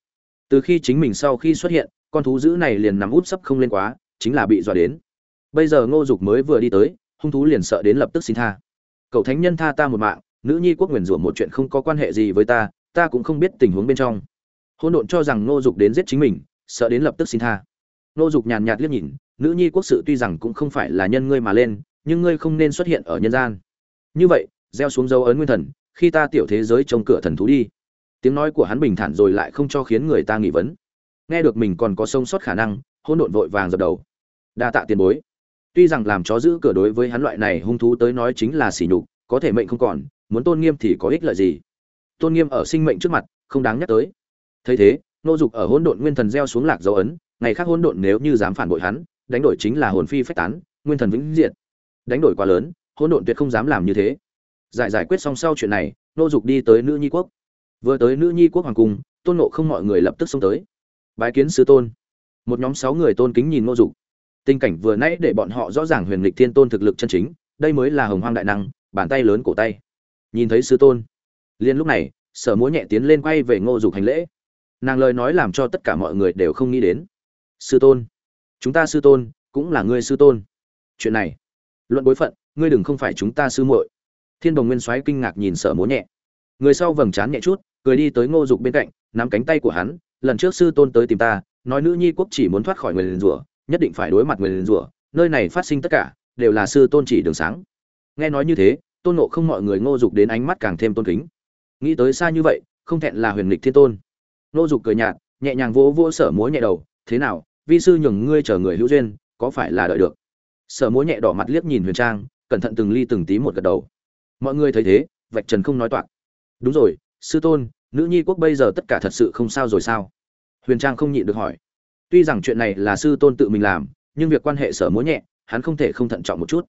từ khi chính mình sau khi xuất hiện, con thú dữ này liền nằm út sấp không lên quá, chính là bị dọa đến. Bây giờ ngô dục mới vừa đi tới, hung thú liền sợ đến lập tức xin tha. Cậu thánh nhân tha ta một mạng, nữ nhi quốc nguyền rủa một chuyện không có quan hệ gì với ta ta cũng không biết tình huống bên trong. Hôn độn cho rằng ngô dục đến giết chính mình, sợ đến lập tức xin tha. Ngô dục nhàn nhạt liếc nhìn, nữ nhi quốc sự tuy rằng cũng không phải là nhân ngươi mà lên, nhưng ngươi không nên xuất hiện ở nhân gian. Như vậy, gieo xuống dấu ấn nguyên thần, khi ta tiểu thế giới trông cửa thần thú đi tiếng nói của hắn bình thản rồi lại không cho khiến người ta nghi vấn. Nghe được mình còn có sông sót khả năng hôn độn vội vàng dập đầu. Đa tạ tiền bối. Tuy rằng làm chó giữ cửa đối với hắn loại này hung thú tới nói chính là sỉ nhục, có thể mệnh không còn, muốn tôn nghiêm thì có ích lợi gì? Tôn nghiêm ở sinh mệnh trước mặt, không đáng nhắc tới. Thấy thế, nô dục ở hôn độn nguyên thần gieo xuống lạc dấu ấn, ngày khác hôn độn nếu như dám phản bội hắn, đánh đổi chính là hồn phi phách tán, nguyên thần vĩnh diệt. Đánh đổi quá lớn hôn độn tuyệt không dám làm như thế. Giải giải quyết xong sau chuyện này, nô dục đi tới nữ nhi quốc vừa tới nữ nhi quốc hoàng cung, tôn nộ không mọi người lập tức xông tới. Bái kiến sứ tôn. Một nhóm sáu người tôn kính nhìn ngô dục. Tình cảnh vừa nãy để bọn họ rõ ràng huyền lịch thiên tôn thực lực chân chính, đây mới là hồng hoang đại năng, bàn tay lớn cổ tay. Nhìn thấy sứ tôn liên lúc này, sở múa nhẹ tiến lên quay về ngô dục hành lễ. Nàng lời nói làm cho tất cả mọi người đều không nghĩ đến. Sư tôn, chúng ta sư tôn cũng là ngươi sư tôn. Chuyện này, luận bối phận, ngươi đừng không phải chúng ta sư muội. Thiên đồng nguyên soái kinh ngạc nhìn sở múa nhẹ. Người sau vầng trán nhẹ chút cười đi tới ngô dục bên cạnh, nắm cánh tay của hắn, lần trước sư tôn tới tìm ta, nói nữ nhi quốc chỉ muốn thoát khỏi người liền rủa, nhất định phải đối mặt người liền rủa, nơi này phát sinh tất cả, đều là sư tôn chỉ đường sáng. Nghe nói như thế, tôn nộ không mọi người ngô dục đến ánh mắt càng thêm tôn kính. Nghĩ tới xa như vậy, không thẹn là huyền lịch thiên tôn. Ngô dục cười nhạt, nhẹ nhàng vỗ vỗ sở múa nhẹ đầu, thế nào, vi sư nhường ngươi chờ người hữu duyên, có phải là đợi được? Sở múa nhẹ đỏ mặt liếc nhìn huyền trang, cẩn thận từng ly từng tí một gật đầu. Mọi người thấy thế, vạch trần không nói toạc. Đúng rồi sư tôn, nữ nhi quốc bây giờ tất cả thật sự không sao rồi sao? Huyền trang không nhịn được hỏi. Tuy rằng chuyện này là sư tôn tự mình làm, nhưng việc quan hệ sở múa nhẹ, hắn không thể không thận trọng một chút.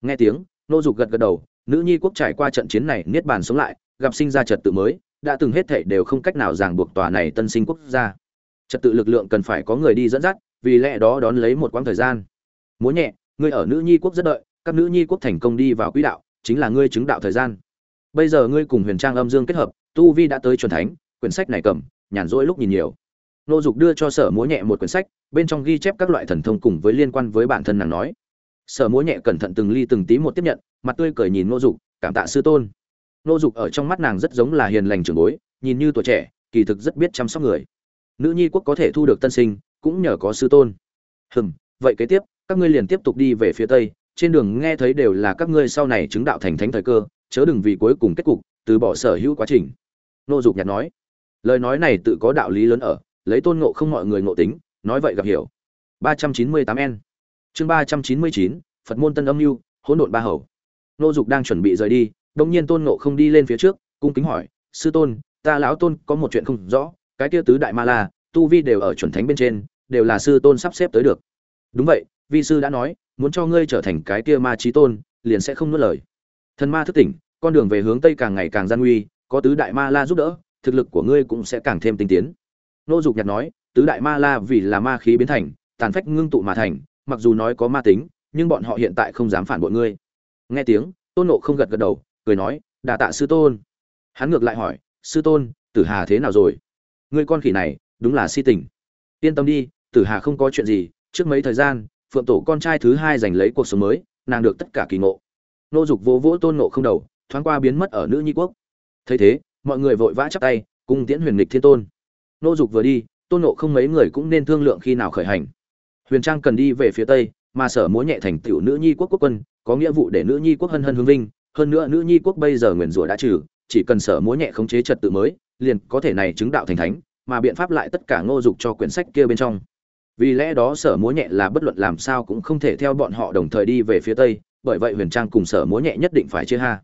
Nghe tiếng, nô dục gật gật đầu, nữ nhi quốc trải qua trận chiến này, niết bàn sống lại, gặp sinh ra trật tự mới, đã từng hết thảy đều không cách nào ràng buộc tòa này tân sinh quốc gia. Trật tự lực lượng cần phải có người đi dẫn dắt, vì lẽ đó đón lấy một quãng thời gian. Múa nhẹ, ngươi ở nữ nhi quốc rất đợi, các nữ nhi quốc thành công đi vào quỹ đạo, chính là ngươi chứng đạo thời gian bây giờ ngươi cùng huyền trang âm dương kết hợp, tu vi đã tới chuẩn thánh, quyển sách này cầm, nhàn rỗi lúc nhìn nhiều. Nô dục đưa cho sở múa nhẹ một quyển sách, bên trong ghi chép các loại thần thông cùng với liên quan với bản thân nàng nói. Sở múa nhẹ cẩn thận từng ly từng tí một tiếp nhận, mặt tươi cười nhìn nô dục, cảm tạ sư tôn. Nô dục ở trong mắt nàng rất giống là hiền lành trưởng bối, nhìn như tuổi trẻ, kỳ thực rất biết chăm sóc người. Nữ nhi quốc có thể thu được tân sinh, cũng nhờ có sư tôn. Hừm, vậy kế tiếp, các ngươi liền tiếp tục đi về phía tây, trên đường nghe thấy đều là các ngươi sau này chứng đạo thành thánh thời cơ chớ đừng vì cuối cùng kết cục từ bỏ sở hữu quá trình. Nô dục nhạt nói lời nói này tự có đạo lý lớn ở lấy tôn ngộ không mọi người ngộ tính nói vậy gặp hiểu. 398 n. Chương 399, phật môn tân âm mưu hỗn độn ba hầu. Nô dục đang chuẩn bị rời đi đông nhiên tôn ngộ không đi lên phía trước cung kính hỏi sư tôn ta lão tôn có một chuyện không rõ cái kia tứ đại ma la tu vi đều ở chuẩn thánh bên trên đều là sư tôn sắp xếp tới được. Đúng vậy vi sư đã nói muốn cho ngươi trở thành cái kia ma trí tôn liền sẽ không nuốt lời thần ma thức tỉnh, con đường về hướng tây càng ngày càng gian nguy, có tứ đại ma la giúp đỡ, thực lực của ngươi cũng sẽ càng thêm tinh tiến. Nô dục nhạt nói, tứ đại ma la vì là ma khí biến thành, tàn phách ngưng tụ mà thành, mặc dù nói có ma tính, nhưng bọn họ hiện tại không dám phản bội ngươi. Nghe tiếng, tôn nộ không gật gật đầu, cười nói đà tạ sư tôn. Hắn ngược lại hỏi, sư tôn, tử hà thế nào rồi? Ngươi con khỉ này, đúng là si tình. Yên tâm đi, tử hà không có chuyện gì, trước mấy thời gian, phượng tổ con trai thứ hai giành lấy cuộc sống mới, nàng được tất cả kỳ ngộ nô dục vỗ vỗ tôn nộ không đầu, thoáng qua biến mất ở nữ nhi quốc. Thấy thế, mọi người vội vã chắp tay, cùng tiễn huyền lịch thiên tôn. Nô dục vừa đi, tôn nộ không mấy người cũng nên thương lượng khi nào khởi hành. Huyền trang cần đi về phía tây, mà sở múa nhẹ thành tiểu nữ nhi quốc quốc quân, có nghĩa vụ để nữ nhi quốc hân hân hương vinh. Hơn nữa nữ nhi quốc bây giờ nguyền rủa đã trừ, chỉ cần sở múa nhẹ khống chế trật tự mới, liền có thể này chứng đạo thành thánh, mà biện pháp lại tất cả ngô dục cho quyển sách kia bên trong. Vì lẽ đó sở múa nhẹ là bất luận làm sao cũng không thể theo bọn họ đồng thời đi về phía tây bởi vậy huyền trang cùng sở múa nhẹ nhất định phải chia ha.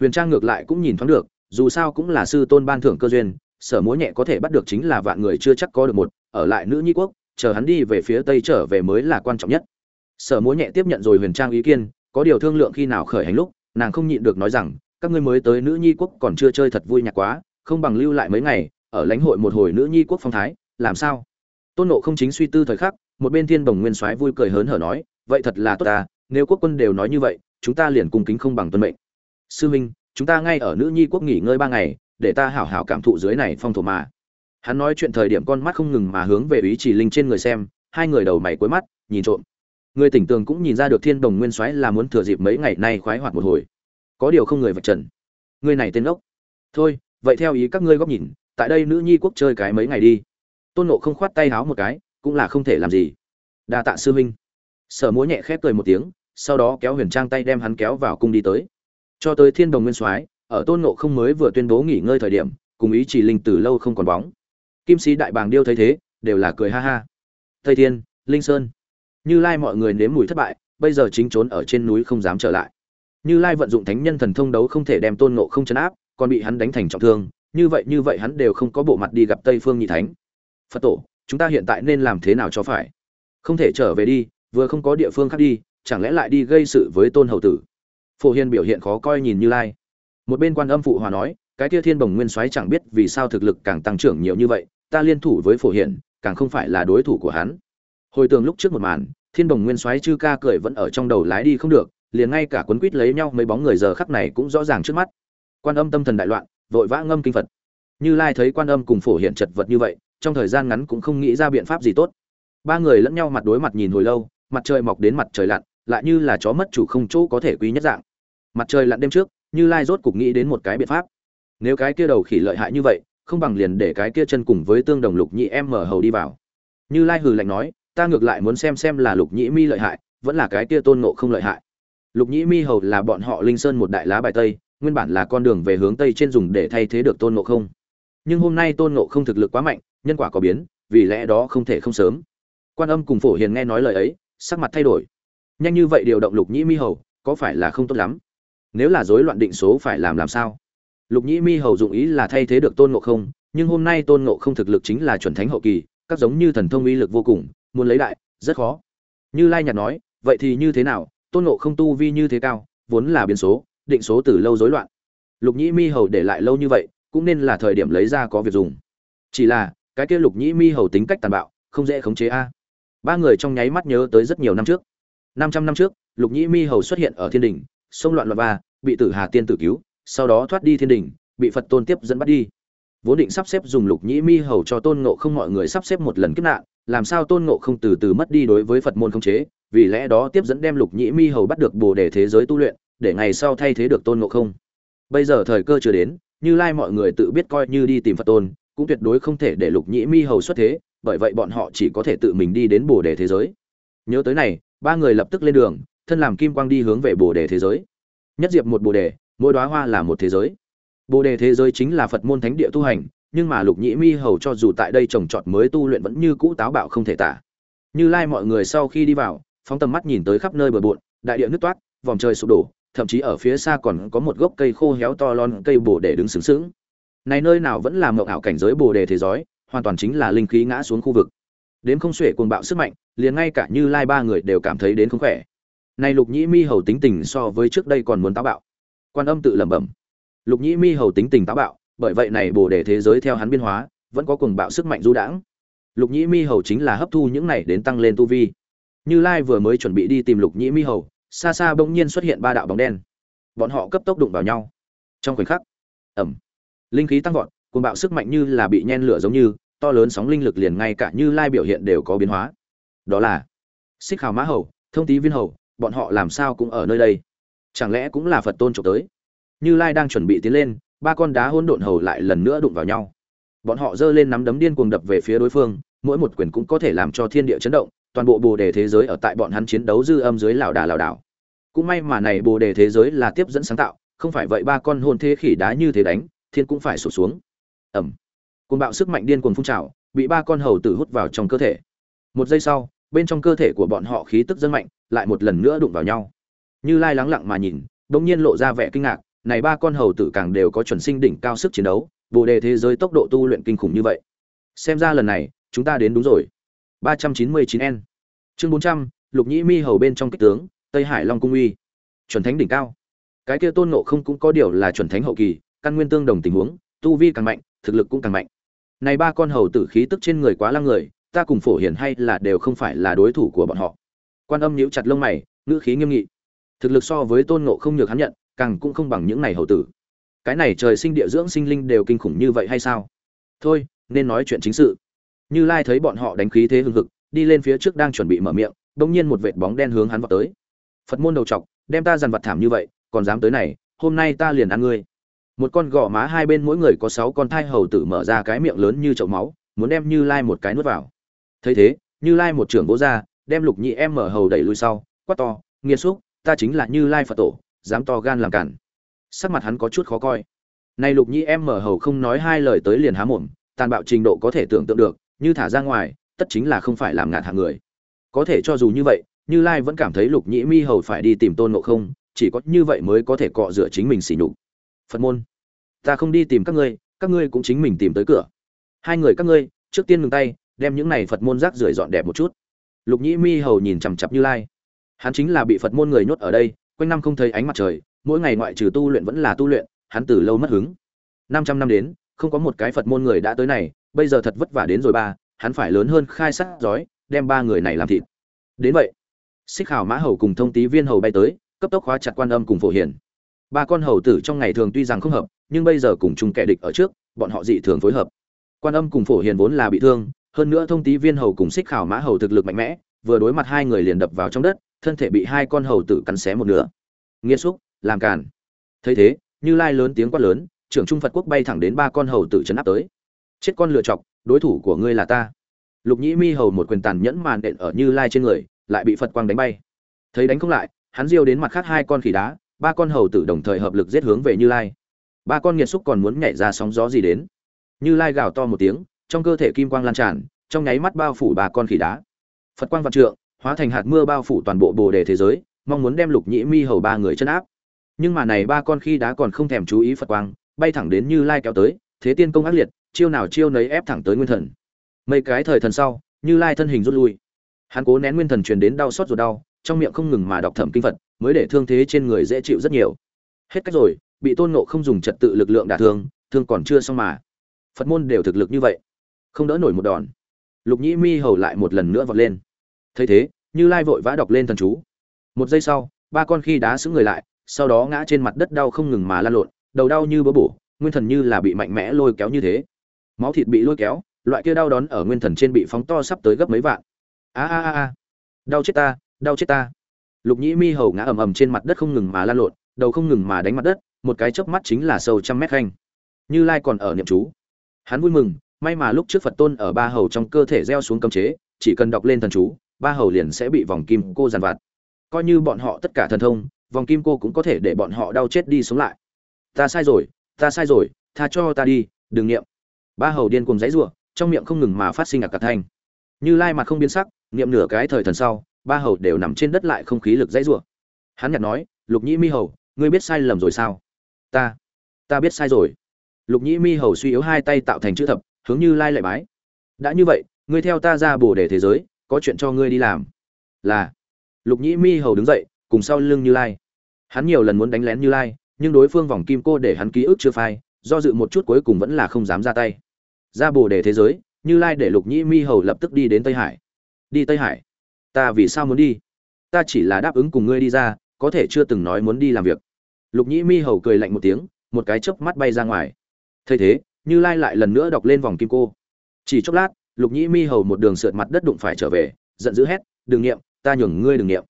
Huyền trang ngược lại cũng nhìn thoáng được, dù sao cũng là sư tôn ban thưởng cơ duyên, sở múa nhẹ có thể bắt được chính là vạn người chưa chắc có được một, ở lại nữ nhi quốc, chờ hắn đi về phía tây trở về mới là quan trọng nhất. Sở múa nhẹ tiếp nhận rồi huyền trang ý kiến, có điều thương lượng khi nào khởi hành lúc, nàng không nhịn được nói rằng, các ngươi mới tới nữ nhi quốc còn chưa chơi thật vui nhạc quá, không bằng lưu lại mấy ngày, ở lãnh hội một hồi nữ nhi quốc phong thái, làm sao? Tôn nộ không chính suy tư thời khắc, một bên thiên đồng nguyên soái vui cười hớn hở nói, vậy thật là tốt ta nếu quốc quân đều nói như vậy, chúng ta liền cung kính không bằng tuân mệnh. Sư minh, chúng ta ngay ở nữ nhi quốc nghỉ ngơi ba ngày, để ta hảo hảo cảm thụ dưới này phong thổ mà. Hắn nói chuyện thời điểm con mắt không ngừng mà hướng về ý chỉ linh trên người xem, hai người đầu mày cuối mắt, nhìn trộm. Người tỉnh tường cũng nhìn ra được thiên đồng nguyên soái là muốn thừa dịp mấy ngày nay khoái hoạt một hồi. Có điều không người vạch trần. Người này tên ốc. Thôi, vậy theo ý các ngươi góc nhìn, tại đây nữ nhi quốc chơi cái mấy ngày đi. Tôn nộ không khoát tay háo một cái, cũng là không thể làm gì. Đa tạ sư huynh sở múa nhẹ khép cười một tiếng sau đó kéo huyền trang tay đem hắn kéo vào cung đi tới. Cho tới thiên đồng nguyên soái, ở tôn nộ không mới vừa tuyên bố nghỉ ngơi thời điểm, cùng ý chỉ linh từ lâu không còn bóng. Kim sĩ đại bàng điêu thấy thế, đều là cười ha ha. Tây thiên, linh sơn. Như lai mọi người nếm mùi thất bại, bây giờ chính trốn ở trên núi không dám trở lại. Như lai vận dụng thánh nhân thần thông đấu không thể đem tôn nộ không chấn áp, còn bị hắn đánh thành trọng thương, như vậy như vậy hắn đều không có bộ mặt đi gặp tây phương nhị thánh. Phật tổ, chúng ta hiện tại nên làm thế nào cho phải? Không thể trở về đi, vừa không có địa phương khác đi chẳng lẽ lại đi gây sự với tôn hầu tử? Phổ hiền biểu hiện khó coi nhìn như lai. Một bên quan âm phụ hòa nói, cái kia thiên bồng nguyên soái chẳng biết vì sao thực lực càng tăng trưởng nhiều như vậy, ta liên thủ với phổ hiền, càng không phải là đối thủ của hắn. Hồi tưởng lúc trước một màn, thiên bồng nguyên soái chư ca cười vẫn ở trong đầu lái đi không được, liền ngay cả quấn quýt lấy nhau mấy bóng người giờ khắc này cũng rõ ràng trước mắt. Quan âm tâm thần đại loạn, vội vã ngâm kinh phật. Như lai thấy quan âm cùng phổ hiện chật vật như vậy, trong thời gian ngắn cũng không nghĩ ra biện pháp gì tốt. Ba người lẫn nhau mặt đối mặt nhìn hồi lâu mặt trời mọc đến mặt trời lặn, lại như là chó mất chủ không chỗ có thể quý nhất dạng. Mặt trời lặn đêm trước, như lai rốt cục nghĩ đến một cái biện pháp. Nếu cái kia đầu khỉ lợi hại như vậy, không bằng liền để cái kia chân cùng với tương đồng lục nhị em mở hầu đi vào. Như lai hừ lạnh nói, ta ngược lại muốn xem xem là lục nhĩ mi lợi hại, vẫn là cái kia tôn ngộ không lợi hại. Lục nhĩ mi hầu là bọn họ linh sơn một đại lá bài tây, nguyên bản là con đường về hướng tây trên dùng để thay thế được tôn ngộ không. Nhưng hôm nay tôn ngộ không thực lực quá mạnh, nhân quả có biến, vì lẽ đó không thể không sớm. Quan âm cùng phổ hiền nghe nói lời ấy sắc mặt thay đổi. Nhanh như vậy điều động lục nhĩ mi hầu, có phải là không tốt lắm? Nếu là rối loạn định số phải làm làm sao? Lục nhĩ mi hầu dụng ý là thay thế được tôn ngộ không, nhưng hôm nay tôn ngộ không thực lực chính là chuẩn thánh hậu kỳ, các giống như thần thông uy lực vô cùng, muốn lấy đại rất khó. Như lai nhạt nói, vậy thì như thế nào? Tôn ngộ không tu vi như thế cao, vốn là biến số, định số từ lâu rối loạn. Lục nhĩ mi hầu để lại lâu như vậy, cũng nên là thời điểm lấy ra có việc dùng. Chỉ là, cái kia lục nhĩ mi hầu tính cách tàn bạo, không dễ khống chế a ba người trong nháy mắt nhớ tới rất nhiều năm trước. Năm trăm năm trước, lục nhĩ mi hầu xuất hiện ở thiên đình sông loạn loạn ba bị tử hà tiên tử cứu, sau đó thoát đi thiên đình, bị phật tôn tiếp dẫn bắt đi. Vốn định sắp xếp dùng lục nhĩ mi hầu cho tôn ngộ không mọi người sắp xếp một lần kiếp nạn, làm sao tôn ngộ không từ từ mất đi đối với phật môn không chế, vì lẽ đó tiếp dẫn đem lục nhĩ mi hầu bắt được bồ đề thế giới tu luyện, để ngày sau thay thế được tôn ngộ không. Bây giờ thời cơ chưa đến, như lai mọi người tự biết coi như đi tìm phật tôn, cũng tuyệt đối không thể để lục nhĩ mi hầu xuất thế bởi vậy bọn họ chỉ có thể tự mình đi đến bồ đề thế giới. Nhớ tới này, ba người lập tức lên đường, thân làm kim quang đi hướng về bồ đề thế giới. Nhất diệp một bồ đề, mỗi đoá hoa là một thế giới. Bồ đề thế giới chính là phật môn thánh địa tu hành, nhưng mà lục nhĩ mi hầu cho dù tại đây trồng trọt mới tu luyện vẫn như cũ táo bạo không thể tả. Như lai mọi người sau khi đi vào, phóng tầm mắt nhìn tới khắp nơi bờ bộn, đại địa nước toát, vòng trời sụp đổ, thậm chí ở phía xa còn có một gốc cây khô héo to lon cây bồ đề đứng sướng sướng này nơi nào vẫn là mộng ảo cảnh giới bồ đề thế giới hoàn toàn chính là linh khí ngã xuống khu vực. Đến không xuể cuồng bạo sức mạnh, liền ngay cả như lai ba người đều cảm thấy đến không khỏe. Này lục nhĩ mi hầu tính tình so với trước đây còn muốn táo bạo. Quan âm tự lẩm bẩm. Lục nhĩ mi hầu tính tình táo bạo, bởi vậy này bồ đề thế giới theo hắn biên hóa, vẫn có cuồng bạo sức mạnh du đãng. Lục nhĩ mi hầu chính là hấp thu những này đến tăng lên tu vi. Như lai vừa mới chuẩn bị đi tìm lục nhĩ mi hầu, xa xa bỗng nhiên xuất hiện ba đạo bóng đen. Bọn họ cấp tốc đụng vào nhau. Trong khoảnh khắc ẩm linh khí tăng vọt cuồng bạo sức mạnh như là bị nhen lửa giống như, to lớn sóng linh lực liền ngay cả như lai biểu hiện đều có biến hóa. Đó là xích hào mã hầu, thông tý viên hầu, bọn họ làm sao cũng ở nơi đây? Chẳng lẽ cũng là phật tôn trộm tới? Như lai đang chuẩn bị tiến lên, ba con đá hỗn độn hầu lại lần nữa đụng vào nhau. Bọn họ giơ lên nắm đấm điên cuồng đập về phía đối phương, mỗi một quyền cũng có thể làm cho thiên địa chấn động, toàn bộ bồ đề thế giới ở tại bọn hắn chiến đấu dư âm dưới lảo đà lảo đảo. Cũng may mà này bồ đề thế giới là tiếp dẫn sáng tạo, không phải vậy ba con hồn thế khỉ đá như thế đánh, thiên cũng phải sụp xuống ẩm côn bạo sức mạnh điên cuồng phun trào bị ba con hầu tử hút vào trong cơ thể. Một giây sau bên trong cơ thể của bọn họ khí tức dân mạnh lại một lần nữa đụng vào nhau. Như lai lắng lặng mà nhìn bỗng nhiên lộ ra vẻ kinh ngạc này ba con hầu tử càng đều có chuẩn sinh đỉnh cao sức chiến đấu bồ đề thế giới tốc độ tu luyện kinh khủng như vậy. Xem ra lần này chúng ta đến đúng rồi. 399 n. Chương 400, lục nhĩ mi hầu bên trong kích tướng tây hải long cung uy. Chuẩn thánh đỉnh cao. Cái kia tôn nộ không cũng có điều là chuẩn thánh hậu kỳ căn nguyên tương đồng tình huống tu vi càng mạnh thực lực cũng càng mạnh. Này ba con hầu tử khí tức trên người quá lăng người, ta cùng phổ hiển hay là đều không phải là đối thủ của bọn họ. Quan âm nhíu chặt lông mày, ngữ khí nghiêm nghị. Thực lực so với tôn ngộ không nhược hắn nhận, càng cũng không bằng những này hầu tử. Cái này trời sinh địa dưỡng sinh linh đều kinh khủng như vậy hay sao? Thôi, nên nói chuyện chính sự. Như lai thấy bọn họ đánh khí thế hưng hực, đi lên phía trước đang chuẩn bị mở miệng, bỗng nhiên một vệt bóng đen hướng hắn vào tới. Phật môn đầu trọc, đem ta dằn vặt thảm như vậy, còn dám tới này, hôm nay ta liền ăn ngươi một con gò má hai bên mỗi người có sáu con thai hầu tử mở ra cái miệng lớn như chậu máu, muốn đem như lai một cái nuốt vào. Thấy thế, như lai một trưởng vỗ ra, đem lục nhị em mở hầu đẩy lui sau, quát to nghiêm xúc, ta chính là như lai phật tổ, dám to gan làm cản. Sắc mặt hắn có chút khó coi. Này lục nhị em mở hầu không nói hai lời tới liền há mồm, tàn bạo trình độ có thể tưởng tượng được, như thả ra ngoài, tất chính là không phải làm ngạt hạng người. Có thể cho dù như vậy, như lai vẫn cảm thấy lục nhĩ mi hầu phải đi tìm tôn ngộ không, chỉ có như vậy mới có thể cọ rửa chính mình xỉ nhục phật môn. Ta không đi tìm các ngươi các ngươi cũng chính mình tìm tới cửa. Hai người các ngươi, trước tiên ngừng tay, đem những này phật môn rác rưởi dọn đẹp một chút. Lục nhĩ mi hầu nhìn chằm chặp như lai. Hắn chính là bị phật môn người nhốt ở đây, quanh năm không thấy ánh mặt trời, mỗi ngày ngoại trừ tu luyện vẫn là tu luyện, hắn từ lâu mất hứng. Năm trăm năm đến, không có một cái phật môn người đã tới này, bây giờ thật vất vả đến rồi ba, hắn phải lớn hơn khai sát giói, đem ba người này làm thịt. Đến vậy, xích hào mã hầu cùng thông tý viên hầu bay tới, cấp tốc khóa chặt quan âm cùng phổ hiển ba con hầu tử trong ngày thường tuy rằng không hợp, nhưng bây giờ cùng chung kẻ địch ở trước, bọn họ dị thường phối hợp. Quan âm cùng phổ hiền vốn là bị thương, hơn nữa thông tý viên hầu cùng xích khảo mã hầu thực lực mạnh mẽ, vừa đối mặt hai người liền đập vào trong đất, thân thể bị hai con hầu tử cắn xé một nửa. Nghiêm xúc, làm càn. Thấy thế, như lai lớn tiếng quát lớn, trưởng trung phật quốc bay thẳng đến ba con hầu tử chấn áp tới. Chết con lựa chọc, đối thủ của ngươi là ta. Lục nhĩ mi hầu một quyền tàn nhẫn màn đện ở như lai trên người, lại bị phật quang đánh bay. Thấy đánh không lại, hắn diêu đến mặt khác hai con khỉ đá ba con hầu tử đồng thời hợp lực giết hướng về như lai. Ba con nghiệt xúc còn muốn nhảy ra sóng gió gì đến? Như lai gào to một tiếng, trong cơ thể kim quang lan tràn, trong nháy mắt bao phủ ba con khỉ đá. Phật quang vạn trượng, hóa thành hạt mưa bao phủ toàn bộ bồ đề thế giới, mong muốn đem lục nhĩ mi hầu ba người chân áp. Nhưng mà này ba con khi đá còn không thèm chú ý phật quang, bay thẳng đến như lai kéo tới, thế tiên công ác liệt, chiêu nào chiêu nấy ép thẳng tới nguyên thần. Mấy cái thời thần sau, như lai thân hình rút lui. Hắn cố nén nguyên thần truyền đến đau xót rồi đau, trong miệng không ngừng mà đọc thẩm kinh phật mới để thương thế trên người dễ chịu rất nhiều. Hết cách rồi, bị tôn nộ không dùng trật tự lực lượng đả thương thương còn chưa xong mà. Phật môn đều thực lực như vậy, không đỡ nổi một đòn. Lục nhĩ mi hầu lại một lần nữa vọt lên. Thấy thế, như lai vội vã đọc lên thần chú. Một giây sau, ba con khi đá xứng người lại, sau đó ngã trên mặt đất đau không ngừng mà lan lộn, đầu đau như bớ bổ, nguyên thần như là bị mạnh mẽ lôi kéo như thế. Máu thịt bị lôi kéo, loại kia đau đón ở nguyên thần trên bị phóng to sắp tới gấp mấy vạn. A a a a. Đau chết ta, đau chết ta lục nhĩ mi hầu ngã ầm ầm trên mặt đất không ngừng mà lan lộn, đầu không ngừng mà đánh mặt đất, một cái chớp mắt chính là sâu trăm mét khanh. Như lai còn ở niệm chú. Hắn vui mừng, may mà lúc trước phật tôn ở ba hầu trong cơ thể gieo xuống cấm chế, chỉ cần đọc lên thần chú, ba hầu liền sẽ bị vòng kim cô giàn vặt. Coi như bọn họ tất cả thần thông, vòng kim cô cũng có thể để bọn họ đau chết đi sống lại. Ta sai rồi, ta sai rồi, tha cho ta đi, đừng niệm. Ba hầu điên cùng dãy rủa trong miệng không ngừng mà phát sinh ạc cả thanh. Như lai mặt không biến sắc, niệm nửa cái thời thần sau ba hầu đều nằm trên đất lại không khí lực dãy rủa. Hắn nhặt nói, lục nhĩ mi hầu, ngươi biết sai lầm rồi sao? Ta ta biết sai rồi. Lục nhĩ mi hầu suy yếu hai tay tạo thành chữ thập, hướng như lai lại bái. Đã như vậy, ngươi theo ta ra bồ đề thế giới, có chuyện cho ngươi đi làm. Là, lục nhĩ mi hầu đứng dậy, cùng sau lưng như lai. Hắn nhiều lần muốn đánh lén như lai, nhưng đối phương vòng kim cô để hắn ký ức chưa phai, do dự một chút cuối cùng vẫn là không dám ra tay. Ra bồ đề thế giới, như lai để lục nhĩ mi hầu lập tức đi đến tây hải. Đi tây hải? Ta vì sao muốn đi? Ta chỉ là đáp ứng cùng ngươi đi ra, có thể chưa từng nói muốn đi làm việc. Lục nhĩ mi hầu cười lạnh một tiếng, một cái chớp mắt bay ra ngoài. Thay thế, như lai lại lần nữa đọc lên vòng kim cô. Chỉ chốc lát, lục nhĩ mi hầu một đường sượt mặt đất đụng phải trở về, giận dữ hét, đừng nghiệm ta nhường ngươi đừng nghiệm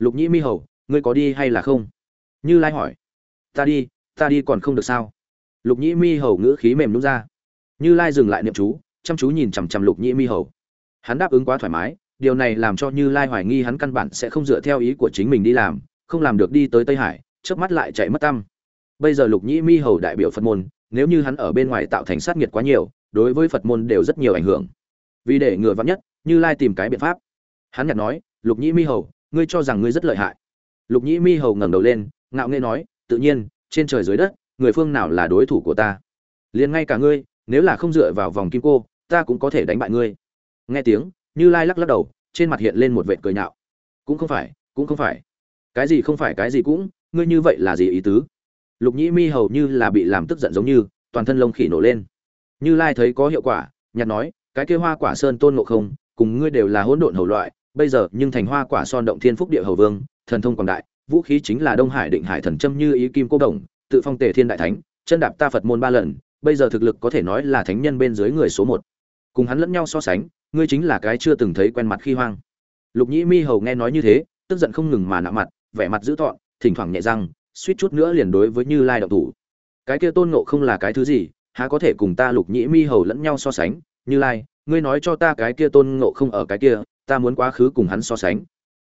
lục nhĩ mi hầu, ngươi có đi hay là không? Như lai hỏi. Ta đi ta đi còn không được sao? Lục nhĩ mi hầu ngữ khí mềm nhúng ra. Như lai dừng lại niệm chú, chăm chú nhìn chằm chằm lục nhĩ mi hầu. Hắn đáp ứng quá thoải mái điều này làm cho như lai hoài nghi hắn căn bản sẽ không dựa theo ý của chính mình đi làm, không làm được đi tới tây hải, chớp mắt lại chạy mất tâm. Bây giờ lục nhĩ mi hầu đại biểu phật môn, nếu như hắn ở bên ngoài tạo thành sát nghiệt quá nhiều, đối với phật môn đều rất nhiều ảnh hưởng. Vì để ngừa vạn nhất, như lai tìm cái biện pháp. Hắn nhặt nói, lục nhĩ mi hầu, ngươi cho rằng ngươi rất lợi hại. Lục nhĩ mi hầu ngẩng đầu lên, ngạo nghễ nói, tự nhiên, trên trời dưới đất, người phương nào là đối thủ của ta? Liền ngay cả ngươi, nếu là không dựa vào vòng kim cô, ta cũng có thể đánh bại ngươi. Nghe tiếng như lai lắc lắc đầu, trên mặt hiện lên một vệt cười nhạo. Cũng không phải, cũng không phải. Cái gì không phải cái gì cũng, ngươi như vậy là gì ý tứ? Lục nhĩ mi hầu như là bị làm tức giận giống như, toàn thân lông khỉ nổ lên. Như lai thấy có hiệu quả nhặt nói, cái kia hoa quả sơn tôn ngộ không, cùng ngươi đều là hỗn độn hầu loại, bây giờ nhưng thành hoa quả son động thiên phúc địa hầu vương, thần thông quảng đại, vũ khí chính là đông hải định hải thần châm như ý kim cô đồng, tự phong tề thiên đại thánh, chân đạp ta phật môn ba lần, bây giờ thực lực có thể nói là thánh nhân bên dưới người số một. Cùng hắn lẫn nhau so sánh ngươi chính là cái chưa từng thấy quen mặt khi hoang. Lục nhĩ mi hầu nghe nói như thế, tức giận không ngừng mà nạ mặt, vẻ mặt dữ tợn, thỉnh thoảng nhẹ răng, suýt chút nữa liền đối với như lai động thủ. Cái kia tôn ngộ không là cái thứ gì? Há có thể cùng ta lục nhĩ mi hầu lẫn nhau so sánh? Như lai, ngươi nói cho ta cái kia tôn ngộ không ở cái kia, ta muốn quá khứ cùng hắn so sánh.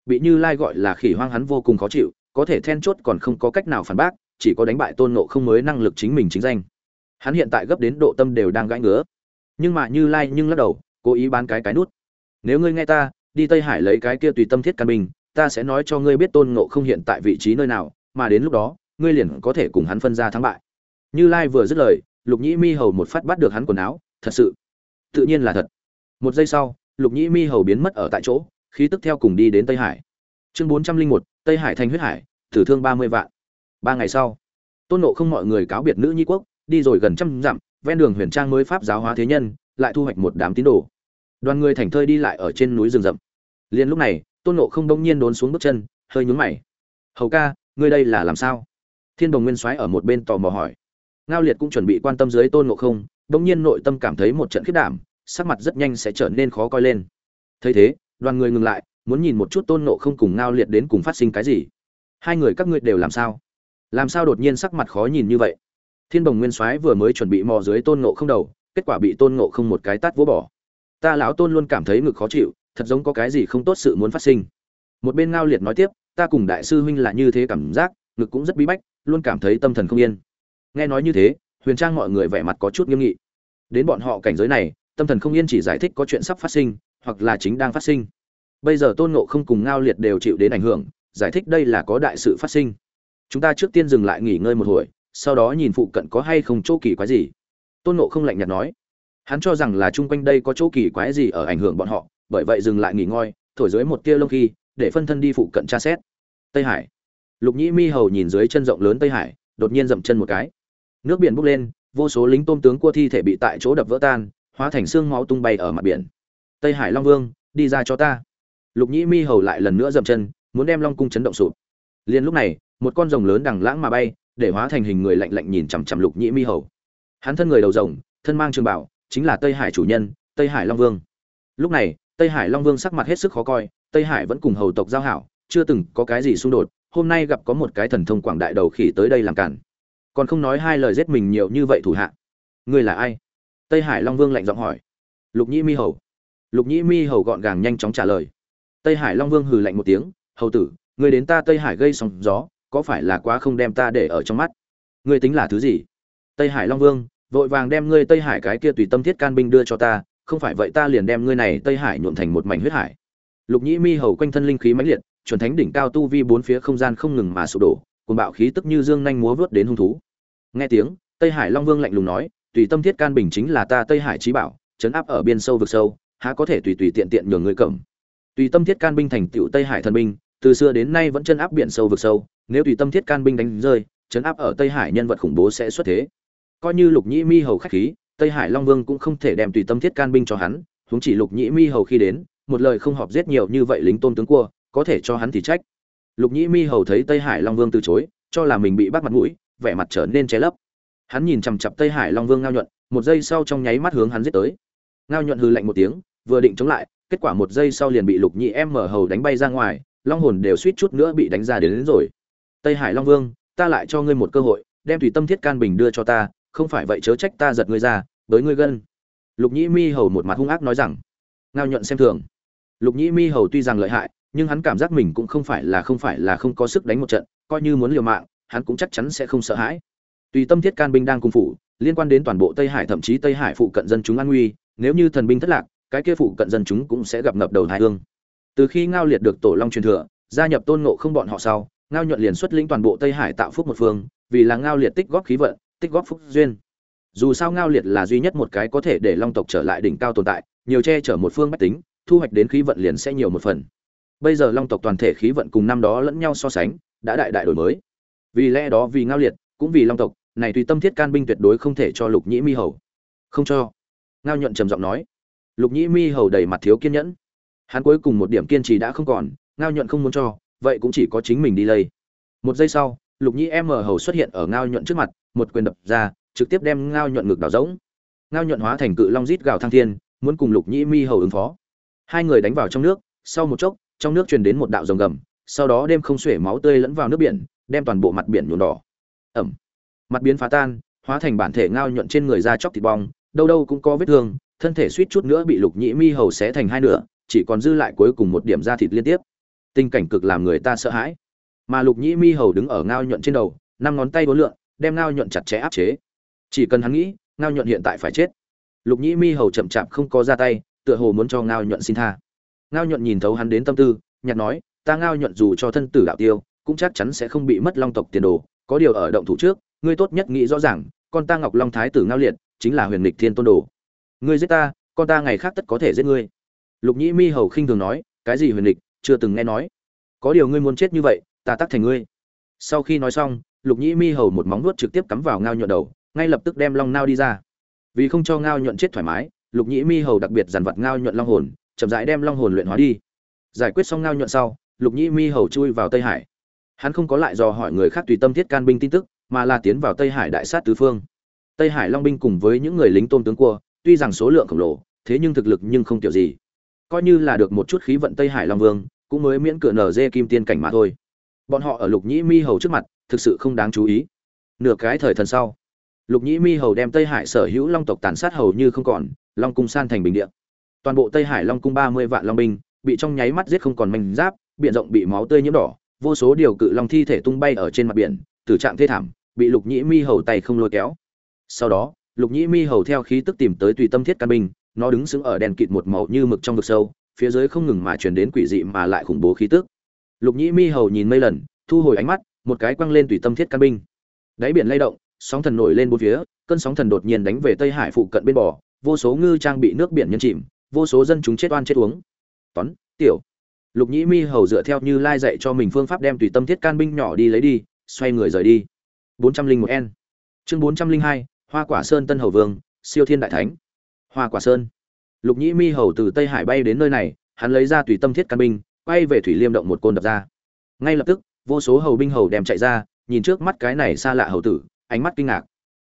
Bị như lai gọi là khỉ hoang hắn vô cùng khó chịu, có thể then chốt còn không có cách nào phản bác, chỉ có đánh bại tôn ngộ không mới năng lực chính mình chính danh. Hắn hiện tại gấp đến độ tâm đều đang gãi ngứa. Nhưng mà như lai nhưng lắc đầu cố ý bán cái cái nút. Nếu ngươi nghe ta, đi tây hải lấy cái kia tùy tâm thiết căn bình, ta sẽ nói cho ngươi biết tôn ngộ không hiện tại vị trí nơi nào, mà đến lúc đó, ngươi liền có thể cùng hắn phân ra thắng bại. Như lai vừa dứt lời, lục nhĩ mi hầu một phát bắt được hắn quần áo, thật sự, tự nhiên là thật. Một giây sau, lục nhĩ mi hầu biến mất ở tại chỗ, khí tức theo cùng đi đến tây hải. Chương bốn trăm linh một, tây hải thành huyết hải, tử thương ba mươi vạn. Ba ngày sau, tôn nộ không mọi người cáo biệt nữ nhi quốc, đi rồi gần trăm dặm, ven đường huyền trang mới pháp giáo hóa thế nhân, lại thu hoạch một đám tín đồ đoàn người thảnh thơi đi lại ở trên núi rừng rậm. Liền lúc này, tôn nộ không đông nhiên đốn xuống bước chân, hơi nhúng mày. Hầu ca, ngươi đây là làm sao? Thiên đồng nguyên soái ở một bên tò mò hỏi. Ngao liệt cũng chuẩn bị quan tâm dưới tôn nộ không đông nhiên nội tâm cảm thấy một trận khiết đảm, sắc mặt rất nhanh sẽ trở nên khó coi lên. Thấy thế, đoàn người ngừng lại, muốn nhìn một chút tôn nộ không cùng ngao liệt đến cùng phát sinh cái gì. Hai người các ngươi đều làm sao? Làm sao đột nhiên sắc mặt khó nhìn như vậy? Thiên đồng nguyên soái vừa mới chuẩn bị mò dưới tôn nộ không đầu, kết quả bị tôn nộ không một cái tát vỗ bỏ ta lão tôn luôn cảm thấy ngực khó chịu, thật giống có cái gì không tốt sự muốn phát sinh. Một bên ngao liệt nói tiếp, ta cùng đại sư huynh là như thế cảm giác, ngực cũng rất bí bách, luôn cảm thấy tâm thần không yên. Nghe nói như thế, huyền trang mọi người vẻ mặt có chút nghiêm nghị. Đến bọn họ cảnh giới này, tâm thần không yên chỉ giải thích có chuyện sắp phát sinh, hoặc là chính đang phát sinh. Bây giờ tôn ngộ không cùng ngao liệt đều chịu đến ảnh hưởng, giải thích đây là có đại sự phát sinh. Chúng ta trước tiên dừng lại nghỉ ngơi một hồi, sau đó nhìn phụ cận có hay không chỗ kỳ quái gì. Tôn ngộ không lạnh nhạt nói hắn cho rằng là chung quanh đây có chỗ kỳ quái gì ở ảnh hưởng bọn họ, bởi vậy dừng lại nghỉ ngơi, thổi dưới một tia lông khi, để phân thân đi phụ cận tra xét. Tây hải. Lục nhĩ mi hầu nhìn dưới chân rộng lớn tây hải, đột nhiên dậm chân một cái. Nước biển bốc lên, vô số lính tôm tướng cua thi thể bị tại chỗ đập vỡ tan, hóa thành xương máu tung bay ở mặt biển. Tây hải long vương, đi ra cho ta. Lục nhĩ mi hầu lại lần nữa dậm chân, muốn đem long cung chấn động sụp. Liền lúc này, một con rồng lớn đằng lãng mà bay, để hóa thành hình người lạnh lạnh nhìn chằm chằm lục nhĩ mi hầu. Hắn thân người đầu rồng, thân mang trường bảo chính là tây hải chủ nhân, tây hải long vương. Lúc này, tây hải long vương sắc mặt hết sức khó coi, tây hải vẫn cùng hầu tộc giao hảo, chưa từng có cái gì xung đột, hôm nay gặp có một cái thần thông quảng đại đầu khỉ tới đây làm cản. Còn không nói hai lời giết mình nhiều như vậy thủ hạ. Ngươi là ai? Tây hải long vương lạnh giọng hỏi. Lục nhĩ mi hầu. Lục nhĩ mi hầu gọn gàng nhanh chóng trả lời. Tây hải long vương hừ lạnh một tiếng, hầu tử, ngươi đến ta tây hải gây sóng gió, có phải là quá không đem ta để ở trong mắt? Ngươi tính là thứ gì? Tây hải long vương vội vàng đem ngươi tây hải cái kia tùy tâm thiết can binh đưa cho ta, không phải vậy ta liền đem ngươi này tây hải nhuộm thành một mảnh huyết hải. Lục nhĩ mi hầu quanh thân linh khí mãnh liệt, chuẩn thánh đỉnh cao tu vi bốn phía không gian không ngừng mà sụp đổ, cuồng bạo khí tức như dương nhanh múa vớt đến hung thú. Nghe tiếng, tây hải long vương lạnh lùng nói, tùy tâm thiết can bình chính là ta tây hải trí bảo chấn áp ở biên sâu vực sâu, há có thể tùy tùy tiện tiện nhường ngươi cầm. Tùy tâm thiết can binh thành tựu tây hải thần binh, từ xưa đến nay vẫn chân áp biển sâu vực sâu, nếu tùy tâm thiết can binh đánh rơi chấn áp ở tây hải nhân vật khủng bố sẽ xuất thế coi như lục nhĩ mi hầu khách khí tây hải long vương cũng không thể đem tùy tâm thiết can binh cho hắn huống chỉ lục nhĩ mi hầu khi đến một lời không họp giết nhiều như vậy lính tôn tướng cua có thể cho hắn thì trách. Lục nhĩ mi hầu thấy tây hải long vương từ chối cho là mình bị bắt mặt mũi vẻ mặt trở nên che lấp. Hắn nhìn chằm chặp tây hải long vương ngao nhuận một giây sau trong nháy mắt hướng hắn giết tới. Ngao nhuận hừ lạnh một tiếng vừa định chống lại kết quả một giây sau liền bị lục nhĩ em mở hầu đánh bay ra ngoài long hồn đều suýt chút nữa bị đánh ra đến, đến rồi. Tây hải long vương ta lại cho ngươi một cơ hội đem thủy tâm thiết can bình đưa cho ta không phải vậy chớ trách ta giật ngươi ra, với ngươi gân. Lục nhĩ mi hầu một mặt hung ác nói rằng, ngao nhuận xem thường. Lục nhĩ mi hầu tuy rằng lợi hại, nhưng hắn cảm giác mình cũng không phải là không phải là không có sức đánh một trận, coi như muốn liều mạng, hắn cũng chắc chắn sẽ không sợ hãi. Tùy tâm thiết can binh đang cung phủ, liên quan đến toàn bộ tây hải thậm chí tây hải phụ cận dân chúng an nguy, nếu như thần binh thất lạc, cái kia phụ cận dân chúng cũng sẽ gặp ngập đầu hải hương. Từ khi ngao liệt được tổ long truyền thừa, gia nhập tôn ngộ không bọn họ sau, ngao nhuận liền xuất lĩnh toàn bộ tây hải tạo phúc một phương, vì là ngao liệt tích góp khí vận tích góp phúc duyên. Dù sao ngao liệt là duy nhất một cái có thể để long tộc trở lại đỉnh cao tồn tại, nhiều che chở một phương bách tính, thu hoạch đến khí vận liền sẽ nhiều một phần. Bây giờ long tộc toàn thể khí vận cùng năm đó lẫn nhau so sánh, đã đại đại đổi mới. Vì lẽ đó vì ngao liệt, cũng vì long tộc, này tùy tâm thiết can binh tuyệt đối không thể cho lục nhĩ mi hầu. Không cho. Ngao nhuận trầm giọng nói. Lục nhĩ mi hầu đầy mặt thiếu kiên nhẫn. Hắn cuối cùng một điểm kiên trì đã không còn, ngao nhuận không muốn cho, vậy cũng chỉ có chính mình đi lây. Một giây sau lục nhĩ em mở hầu xuất hiện ở ngao nhuận trước mặt, một quyền đập ra, trực tiếp đem ngao nhuận ngực đào rỗng. Ngao nhuận hóa thành cự long rít gào thăng thiên, muốn cùng lục nhĩ mi hầu ứng phó. Hai người đánh vào trong nước, sau một chốc, trong nước truyền đến một đạo rồng gầm, sau đó đêm không xuể máu tươi lẫn vào nước biển, đem toàn bộ mặt biển nhuộm đỏ. Ẩm. Mặt biến phá tan, hóa thành bản thể ngao nhuận trên người da chóc thịt bong, đâu đâu cũng có vết thương, thân thể suýt chút nữa bị lục nhĩ mi hầu xé thành hai nửa, chỉ còn dư lại cuối cùng một điểm da thịt liên tiếp. Tình cảnh cực làm người ta sợ hãi mà lục nhĩ mi hầu đứng ở ngao nhuận trên đầu, năm ngón tay bốn lượn, đem ngao nhuận chặt chẽ áp chế. Chỉ cần hắn nghĩ, ngao nhuận hiện tại phải chết. Lục nhĩ mi hầu chậm chạp không có ra tay, tựa hồ muốn cho ngao nhuận xin tha. Ngao nhuận nhìn thấu hắn đến tâm tư nhặt nói, ta ngao nhuận dù cho thân tử đạo tiêu, cũng chắc chắn sẽ không bị mất long tộc tiền đồ, có điều ở động thủ trước, ngươi tốt nhất nghĩ rõ ràng, con ta ngọc long thái tử ngao liệt, chính là huyền lịch thiên tôn đồ. Ngươi giết ta, con ta ngày khác tất có thể giết ngươi. Lục nhĩ mi hầu khinh thường nói, cái gì huyền lịch chưa từng nghe nói. Có điều ngươi muốn chết như vậy ta tắc thành ngươi. Sau khi nói xong, lục nhĩ mi hầu một móng vuốt trực tiếp cắm vào ngao nhuận đầu, ngay lập tức đem long nao đi ra. Vì không cho ngao nhuận chết thoải mái, lục nhĩ mi hầu đặc biệt dàn vật ngao nhuận long hồn, chậm rãi đem long hồn luyện hóa đi. Giải quyết xong ngao nhuận sau, lục nhĩ mi hầu chui vào tây hải. Hắn không có lại dò hỏi người khác tùy tâm thiết can binh tin tức, mà là tiến vào tây hải đại sát tứ phương. Tây hải long binh cùng với những người lính tôn tướng cua, tuy rằng số lượng khổng lồ, thế nhưng thực lực nhưng không kiểu gì. Coi như là được một chút khí vận tây hải long vương, cũng mới miễn cửa nở dê kim tiên cảnh mà thôi bọn họ ở lục nhĩ mi hầu trước mặt, thực sự không đáng chú ý. Nửa cái thời thần sau, lục nhĩ mi hầu đem tây hải sở hữu long tộc tàn sát hầu như không còn, long cung san thành bình địa. Toàn bộ tây hải long cung ba mươi vạn long binh, bị trong nháy mắt giết không còn manh giáp, biển rộng bị máu tươi nhiễm đỏ, vô số điều cự long thi thể tung bay ở trên mặt biển tử trạng thê thảm, bị lục nhĩ mi hầu tay không lôi kéo. Sau đó, lục nhĩ mi hầu theo khí tức tìm tới tùy tâm thiết căn binh, nó đứng sững ở đèn kịt một màu như mực trong vực sâu, phía dưới không ngừng mà truyền đến quỷ dị mà lại khủng bố khí tức lục nhĩ mi hầu nhìn mây lần, thu hồi ánh mắt, một cái quăng lên tùy tâm thiết căn binh. Đáy biển lay động, sóng thần nổi lên bốn phía, cơn sóng thần đột nhiên đánh về tây hải phụ cận bên bờ, vô số ngư trang bị nước biển nhân chìm, vô số dân chúng chết oan chết uống. Tón tiểu. Lục nhĩ mi hầu dựa theo như lai dạy cho mình phương pháp đem tùy tâm thiết can binh nhỏ đi lấy đi, xoay người rời đi. bốn trăm linh một n. Chương bốn trăm linh hai, hoa quả sơn tân hầu vương, siêu thiên đại thánh. Hoa quả sơn. Lục nhĩ mi hầu từ tây hải bay đến nơi này, hắn lấy ra tùy tâm thiết can binh quay về thủy liêm động một côn đập ra. Ngay lập tức, vô số hầu binh hầu đem chạy ra, nhìn trước mắt cái này xa lạ hầu tử, ánh mắt kinh ngạc.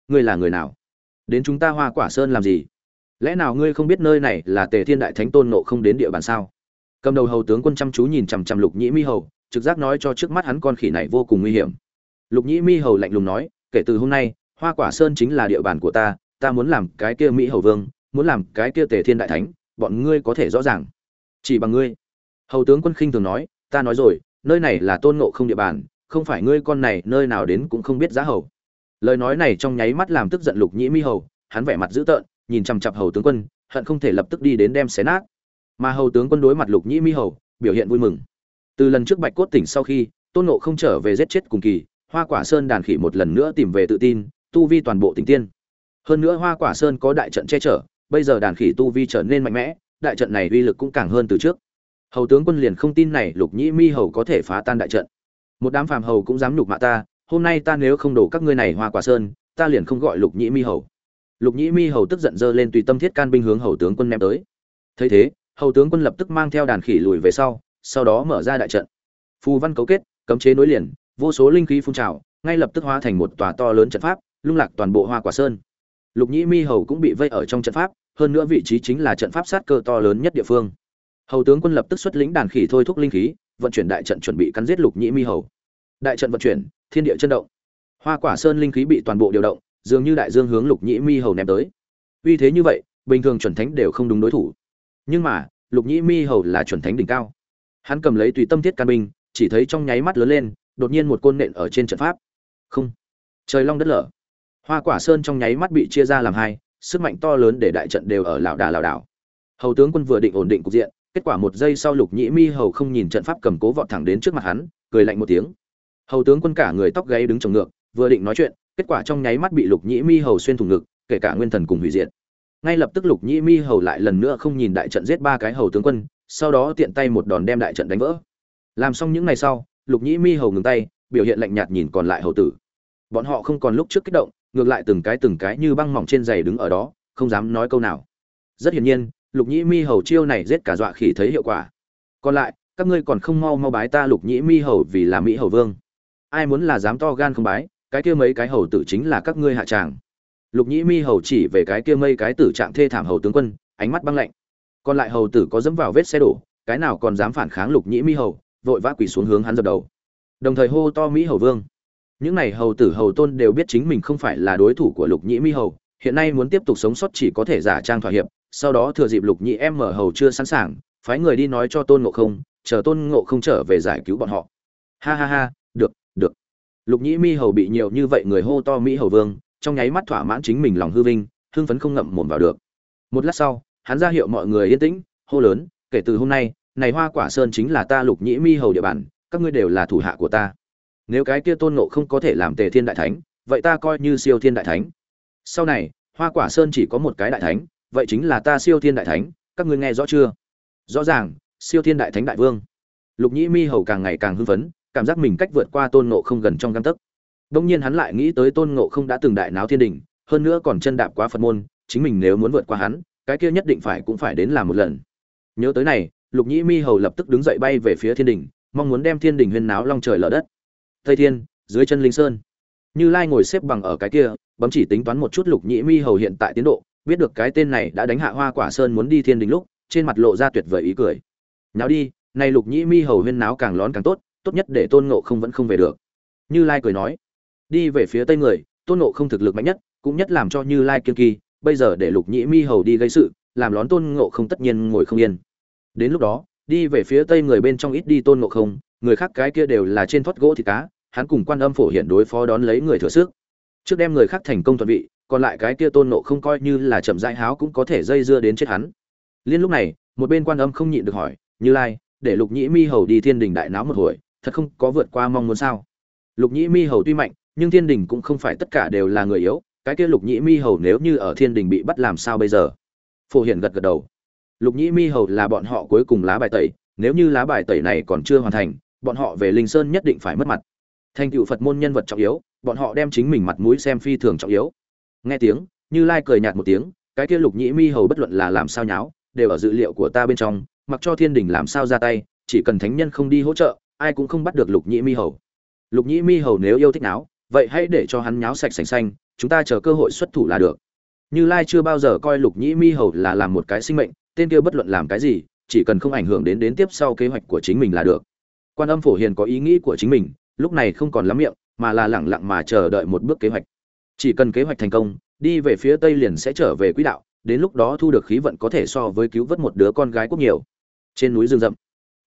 Ngươi là người nào? Đến chúng ta hoa quả sơn làm gì? Lẽ nào ngươi không biết nơi này là tề thiên đại thánh tôn nộ không đến địa bàn sao? Cầm đầu hầu tướng quân chăm chú nhìn chằm chằm lục nhĩ mi hầu, trực giác nói cho trước mắt hắn con khỉ này vô cùng nguy hiểm. Lục nhĩ mi hầu lạnh lùng nói, kể từ hôm nay, hoa quả sơn chính là địa bàn của ta ta muốn làm cái kia mỹ hầu vương, muốn làm cái kia tề thiên đại thánh, bọn ngươi có thể rõ ràng. Chỉ bằng ngươi hầu tướng quân khinh thường nói, ta nói rồi, nơi này là tôn ngộ không địa bàn, không phải ngươi con này, nơi nào đến cũng không biết giá hầu. Lời nói này trong nháy mắt làm tức giận lục nhĩ mi hầu, hắn vẻ mặt dữ tợn, nhìn chằm chặp hầu tướng quân, hận không thể lập tức đi đến đem xé nát. Mà hầu tướng quân đối mặt lục nhĩ mi hầu, biểu hiện vui mừng. Từ lần trước bạch cốt tỉnh sau khi, tôn nộ không trở về giết chết cùng kỳ, hoa quả sơn đàn khỉ một lần nữa tìm về tự tin, tu vi toàn bộ tỉnh tiên. Hơn nữa hoa quả sơn có đại trận che chở, bây giờ đàn khỉ tu vi trở nên mạnh mẽ, đại trận này uy lực cũng càng hơn từ trước hầu tướng quân liền không tin này lục nhĩ mi hầu có thể phá tan đại trận. Một đám phàm hầu cũng dám nhục mạ ta, hôm nay ta nếu không đổ các ngươi này hoa quả sơn, ta liền không gọi lục nhĩ mi hầu. Lục nhĩ mi hầu tức giận dơ lên tùy tâm thiết can binh hướng hầu tướng quân ném tới. Thấy thế, hầu tướng quân lập tức mang theo đàn khỉ lùi về sau sau đó mở ra đại trận. Phù văn cấu kết, cấm chế nối liền, vô số linh khí phun trào, ngay lập tức hóa thành một tòa to lớn trận pháp, lung lạc toàn bộ hoa quả sơn. Lục nhĩ mi hầu cũng bị vây ở trong trận pháp, hơn nữa vị trí chính là trận pháp sát cơ to lớn nhất địa phương hầu tướng quân lập tức xuất lĩnh đàn khỉ thôi thúc linh khí, vận chuyển đại trận chuẩn bị cắn giết lục nhĩ mi hầu. Đại trận vận chuyển, thiên địa chân động. Hoa quả sơn linh khí bị toàn bộ điều động, dường như đại dương hướng lục nhĩ mi hầu ném tới. Uy thế như vậy, bình thường chuẩn thánh đều không đúng đối thủ. Nhưng mà, lục nhĩ mi hầu là chuẩn thánh đỉnh cao. Hắn cầm lấy tùy tâm thiết can binh, chỉ thấy trong nháy mắt lớn lên, đột nhiên một côn nện ở trên trận pháp. Không. Trời long đất lở. Hoa quả sơn trong nháy mắt bị chia ra làm hai, sức mạnh to lớn để đại trận đều ở lảo đà lảo đảo. Hầu tướng quân vừa định ổn định cục diện kết quả một giây sau lục nhĩ mi hầu không nhìn trận pháp cầm cố vọt thẳng đến trước mặt hắn, cười lạnh một tiếng. Hầu tướng quân cả người tóc gáy đứng trồng ngược, vừa định nói chuyện, kết quả trong nháy mắt bị lục nhĩ mi hầu xuyên thủng ngực, kể cả nguyên thần cùng hủy diệt. Ngay lập tức lục nhĩ mi hầu lại lần nữa không nhìn đại trận giết ba cái hầu tướng quân, sau đó tiện tay một đòn đem đại trận đánh vỡ. Làm xong những ngày sau, lục nhĩ mi hầu ngừng tay, biểu hiện lạnh nhạt nhìn còn lại hầu tử. Bọn họ không còn lúc trước kích động, ngược lại từng cái từng cái như băng mỏng trên giày đứng ở đó, không dám nói câu nào. Rất hiển nhiên lục nhĩ mi hầu chiêu này giết cả dọa khỉ thấy hiệu quả. Còn lại, các ngươi còn không mau mau bái ta lục nhĩ mi hầu vì là mỹ hầu vương. Ai muốn là dám to gan không bái, cái kia mấy cái hầu tử chính là các ngươi hạ tràng. Lục nhĩ mi hầu chỉ về cái kia mây cái tử trạng thê thảm hầu tướng quân, ánh mắt băng lạnh. Còn lại hầu tử có dẫm vào vết xe đổ, cái nào còn dám phản kháng lục nhĩ mi hầu, vội vã quỳ xuống hướng hắn dập đầu. Đồng thời hô to mỹ hầu vương. Những này hầu tử hầu tôn đều biết chính mình không phải là đối thủ của lục nhĩ mi hầu hiện nay muốn tiếp tục sống sót chỉ có thể giả trang thỏa hiệp, sau đó thừa dịp lục nhĩ em mở hầu chưa sẵn sàng, phái người đi nói cho tôn ngộ không, chờ tôn ngộ không trở về giải cứu bọn họ. Ha ha ha, được được. Lục nhĩ mi hầu bị nhiều như vậy người hô to mỹ hầu vương, trong nháy mắt thỏa mãn chính mình lòng hư vinh, hưng phấn không ngậm mồm vào được. Một lát sau, hắn ra hiệu mọi người yên tĩnh, hô lớn, kể từ hôm nay, này hoa quả sơn chính là ta lục nhĩ mi hầu địa bàn, các ngươi đều là thủ hạ của ta. Nếu cái kia tôn ngộ không có thể làm tề thiên đại thánh, vậy ta coi như siêu thiên đại thánh sau này, hoa quả sơn chỉ có một cái đại thánh, vậy chính là ta siêu thiên đại thánh, các ngươi nghe rõ chưa? Rõ ràng, siêu thiên đại thánh đại vương. Lục nhĩ mi hầu càng ngày càng hưng phấn, cảm giác mình cách vượt qua tôn ngộ không gần trong găng tấc. Đông nhiên hắn lại nghĩ tới tôn ngộ không đã từng đại náo thiên đình, hơn nữa còn chân đạp quá phật môn, chính mình nếu muốn vượt qua hắn, cái kia nhất định phải cũng phải đến làm một lần. Nhớ tới này, lục nhĩ mi hầu lập tức đứng dậy bay về phía thiên đình, mong muốn đem thiên đình huyên náo long trời lở đất. Tây thiên, dưới chân linh sơn. Như lai ngồi xếp bằng ở cái kia bấm chỉ tính toán một chút lục nhĩ mi hầu hiện tại tiến độ, biết được cái tên này đã đánh hạ hoa quả sơn muốn đi thiên đình lúc, trên mặt lộ ra tuyệt vời ý cười. Nháo đi, nay lục nhĩ mi hầu huyên náo càng lón càng tốt tốt nhất để tôn ngộ không vẫn không về được. Như lai cười nói, đi về phía tây người, tôn ngộ không thực lực mạnh nhất, cũng nhất làm cho như lai kiên kỳ bây giờ để lục nhĩ mi hầu đi gây sự, làm lón tôn ngộ không tất nhiên ngồi không yên. Đến lúc đó, đi về phía tây người bên trong ít đi tôn ngộ không, người khác cái kia đều là trên thoát gỗ thì cá, hắn cùng quan âm phổ hiện đối phó đón lấy người thừa sức trước đem người khác thành công thuận vị, còn lại cái kia tôn ngộ không coi như là chậm rãi háo cũng có thể dây dưa đến chết hắn. Liên lúc này, một bên quan âm không nhịn được hỏi, như lai, để lục nhĩ mi hầu đi thiên đình đại náo một hồi, thật không có vượt qua mong muốn sao? Lục nhĩ mi hầu tuy mạnh, nhưng thiên đình cũng không phải tất cả đều là người yếu, cái kia lục nhĩ mi hầu nếu như ở thiên đình bị bắt làm sao bây giờ? Phổ hiển gật gật đầu. Lục nhĩ mi hầu là bọn họ cuối cùng lá bài tẩy, nếu như lá bài tẩy này còn chưa hoàn thành, bọn họ về linh sơn nhất định phải mất mặt. Thành cựu phật môn nhân vật trọng yếu bọn họ đem chính mình mặt mũi xem phi thường trọng yếu. Nghe tiếng, như lai cười nhạt một tiếng, cái kia lục nhĩ mi hầu bất luận là làm sao nháo, đều ở dự liệu của ta bên trong, mặc cho thiên đình làm sao ra tay, chỉ cần thánh nhân không đi hỗ trợ, ai cũng không bắt được lục nhĩ mi hầu. Lục nhĩ mi hầu nếu yêu thích náo vậy hãy để cho hắn nháo sạch sành xanh, chúng ta chờ cơ hội xuất thủ là được. Như lai chưa bao giờ coi lục nhĩ mi hầu là làm một cái sinh mệnh, tên kia bất luận làm cái gì, chỉ cần không ảnh hưởng đến đến tiếp sau kế hoạch của chính mình là được. Quan âm phổ hiền có ý nghĩ của chính mình, lúc này không còn lắm miệng mà là lẳng lặng mà chờ đợi một bước kế hoạch. Chỉ cần kế hoạch thành công, đi về phía tây liền sẽ trở về quỹ đạo, đến lúc đó thu được khí vận có thể so với cứu vớt một đứa con gái quốc nhiều. Trên núi rừng rậm,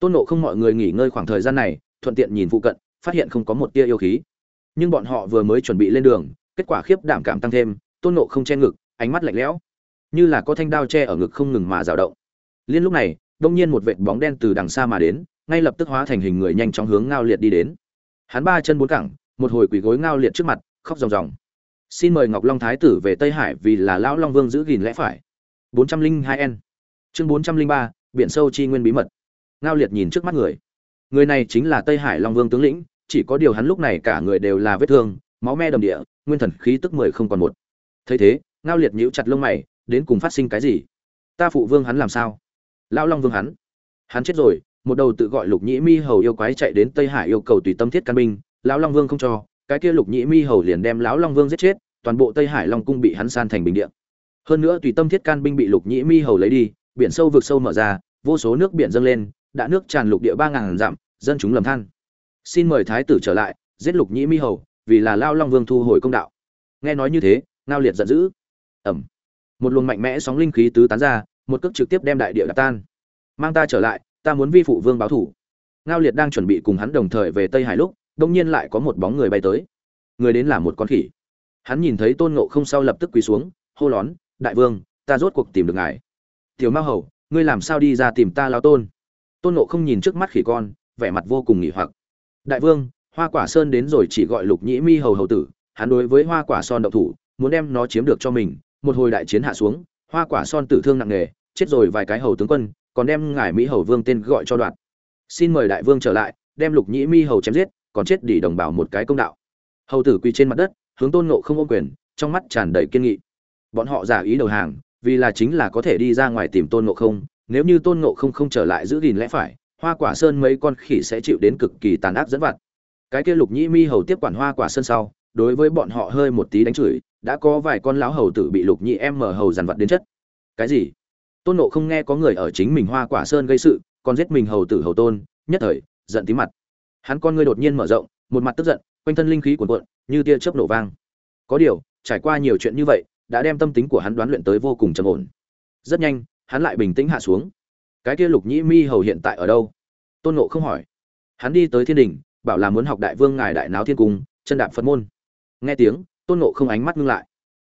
tôn nộ không mọi người nghỉ ngơi khoảng thời gian này, thuận tiện nhìn phụ cận, phát hiện không có một tia yêu khí. Nhưng bọn họ vừa mới chuẩn bị lên đường, kết quả khiếp đảm cảm tăng thêm, tôn nộ không che ngực, ánh mắt lạnh lẽo. Như là có thanh đao che ở ngực không ngừng mà rào động. Liên lúc này đột nhiên một vệt bóng đen từ đằng xa mà đến, ngay lập tức hóa thành hình người nhanh chóng hướng ngao liệt đi đến. Hắn ba chân bốn cẳng một hồi quỳ gối ngao liệt trước mặt khóc ròng ròng. Xin mời ngọc long thái tử về tây hải vì là lão long vương giữ gìn lẽ phải. 402 n chương 403, biển sâu chi nguyên bí mật. Ngao liệt nhìn trước mắt người. Người này chính là tây hải long vương tướng lĩnh chỉ có điều hắn lúc này cả người đều là vết thương máu me đầm địa nguyên thần khí tức mười không còn một. Thấy thế ngao liệt nhíu chặt lông mày đến cùng phát sinh cái gì? Ta phụ vương hắn làm sao? Lão long vương hắn. Hắn chết rồi một đầu tự gọi lục nhĩ mi hầu yêu quái chạy đến tây hải yêu cầu tùy tâm thiết căn binh lão long vương không cho, cái kia lục nhĩ mi hầu liền đem lão long vương giết chết, toàn bộ tây hải long cung bị hắn san thành bình địa. Hơn nữa tùy tâm thiết can binh bị lục nhĩ mi hầu lấy đi, biển sâu vực sâu mở ra, vô số nước biển dâng lên, đã nước tràn lục địa ba ngàn dặm, dân chúng lầm than. Xin mời thái tử trở lại, giết lục nhĩ mi hầu, vì là lao long vương thu hồi công đạo. Nghe nói như thế, ngao liệt giận dữ. Ẩm. Một luồng mạnh mẽ sóng linh khí tứ tán ra, một cước trực tiếp đem đại địa đạp tan. Mang ta trở lại, ta muốn vi phụ vương báo thủ. Ngao liệt đang chuẩn bị cùng hắn đồng thời về tây hải lúc đông nhiên lại có một bóng người bay tới. Người đến là một con khỉ. Hắn nhìn thấy tôn ngộ không sau lập tức quỳ xuống, hô lón, đại vương, ta rốt cuộc tìm được ngài. Tiểu mao hầu, ngươi làm sao đi ra tìm ta lao tôn? Tôn ngộ không nhìn trước mắt khỉ con, vẻ mặt vô cùng nghỉ hoặc. Đại vương, hoa quả sơn đến rồi chỉ gọi lục nhĩ mi hầu hầu tử, hắn đối với hoa quả son đậu thủ, muốn đem nó chiếm được cho mình. Một hồi đại chiến hạ xuống, hoa quả son tử thương nặng nề, chết rồi vài cái hầu tướng quân, còn đem ngài mỹ hầu vương tên gọi cho đoạn. Xin mời đại vương trở lại, đem lục nhĩ mi hầu chém giết còn chết để đồng bào một cái công đạo. Hầu tử quỳ trên mặt đất, hướng tôn ngộ không ôm quyền, trong mắt tràn đầy kiên nghị. Bọn họ giả ý đầu hàng, vì là chính là có thể đi ra ngoài tìm tôn ngộ không, nếu như tôn ngộ không không trở lại giữ gìn lẽ phải, hoa quả sơn mấy con khỉ sẽ chịu đến cực kỳ tàn ác dẫn vặt. Cái kia lục nhĩ mi hầu tiếp quản hoa quả sơn sau, đối với bọn họ hơi một tí đánh chửi, đã có vài con lão hầu tử bị lục nhĩ em mở hầu dằn vặt đến chất. Cái gì? Tôn nộ không nghe có người ở chính mình hoa quả sơn gây sự, còn giết mình hầu tử hầu tôn, nhất thời, giận tí mặt hắn con ngươi đột nhiên mở rộng, một mặt tức giận, quanh thân linh khí cuồn cuộn, như tia chớp nổ vang. Có điều, trải qua nhiều chuyện như vậy, đã đem tâm tính của hắn đoán luyện tới vô cùng trầm ổn. Rất nhanh, hắn lại bình tĩnh hạ xuống. Cái kia lục nhĩ mi hầu hiện tại ở đâu? Tôn nộ không hỏi. Hắn đi tới thiên đình, bảo là muốn học đại vương ngài đại náo thiên cung, chân đạp phật môn. Nghe tiếng, tôn nộ không ánh mắt ngưng lại.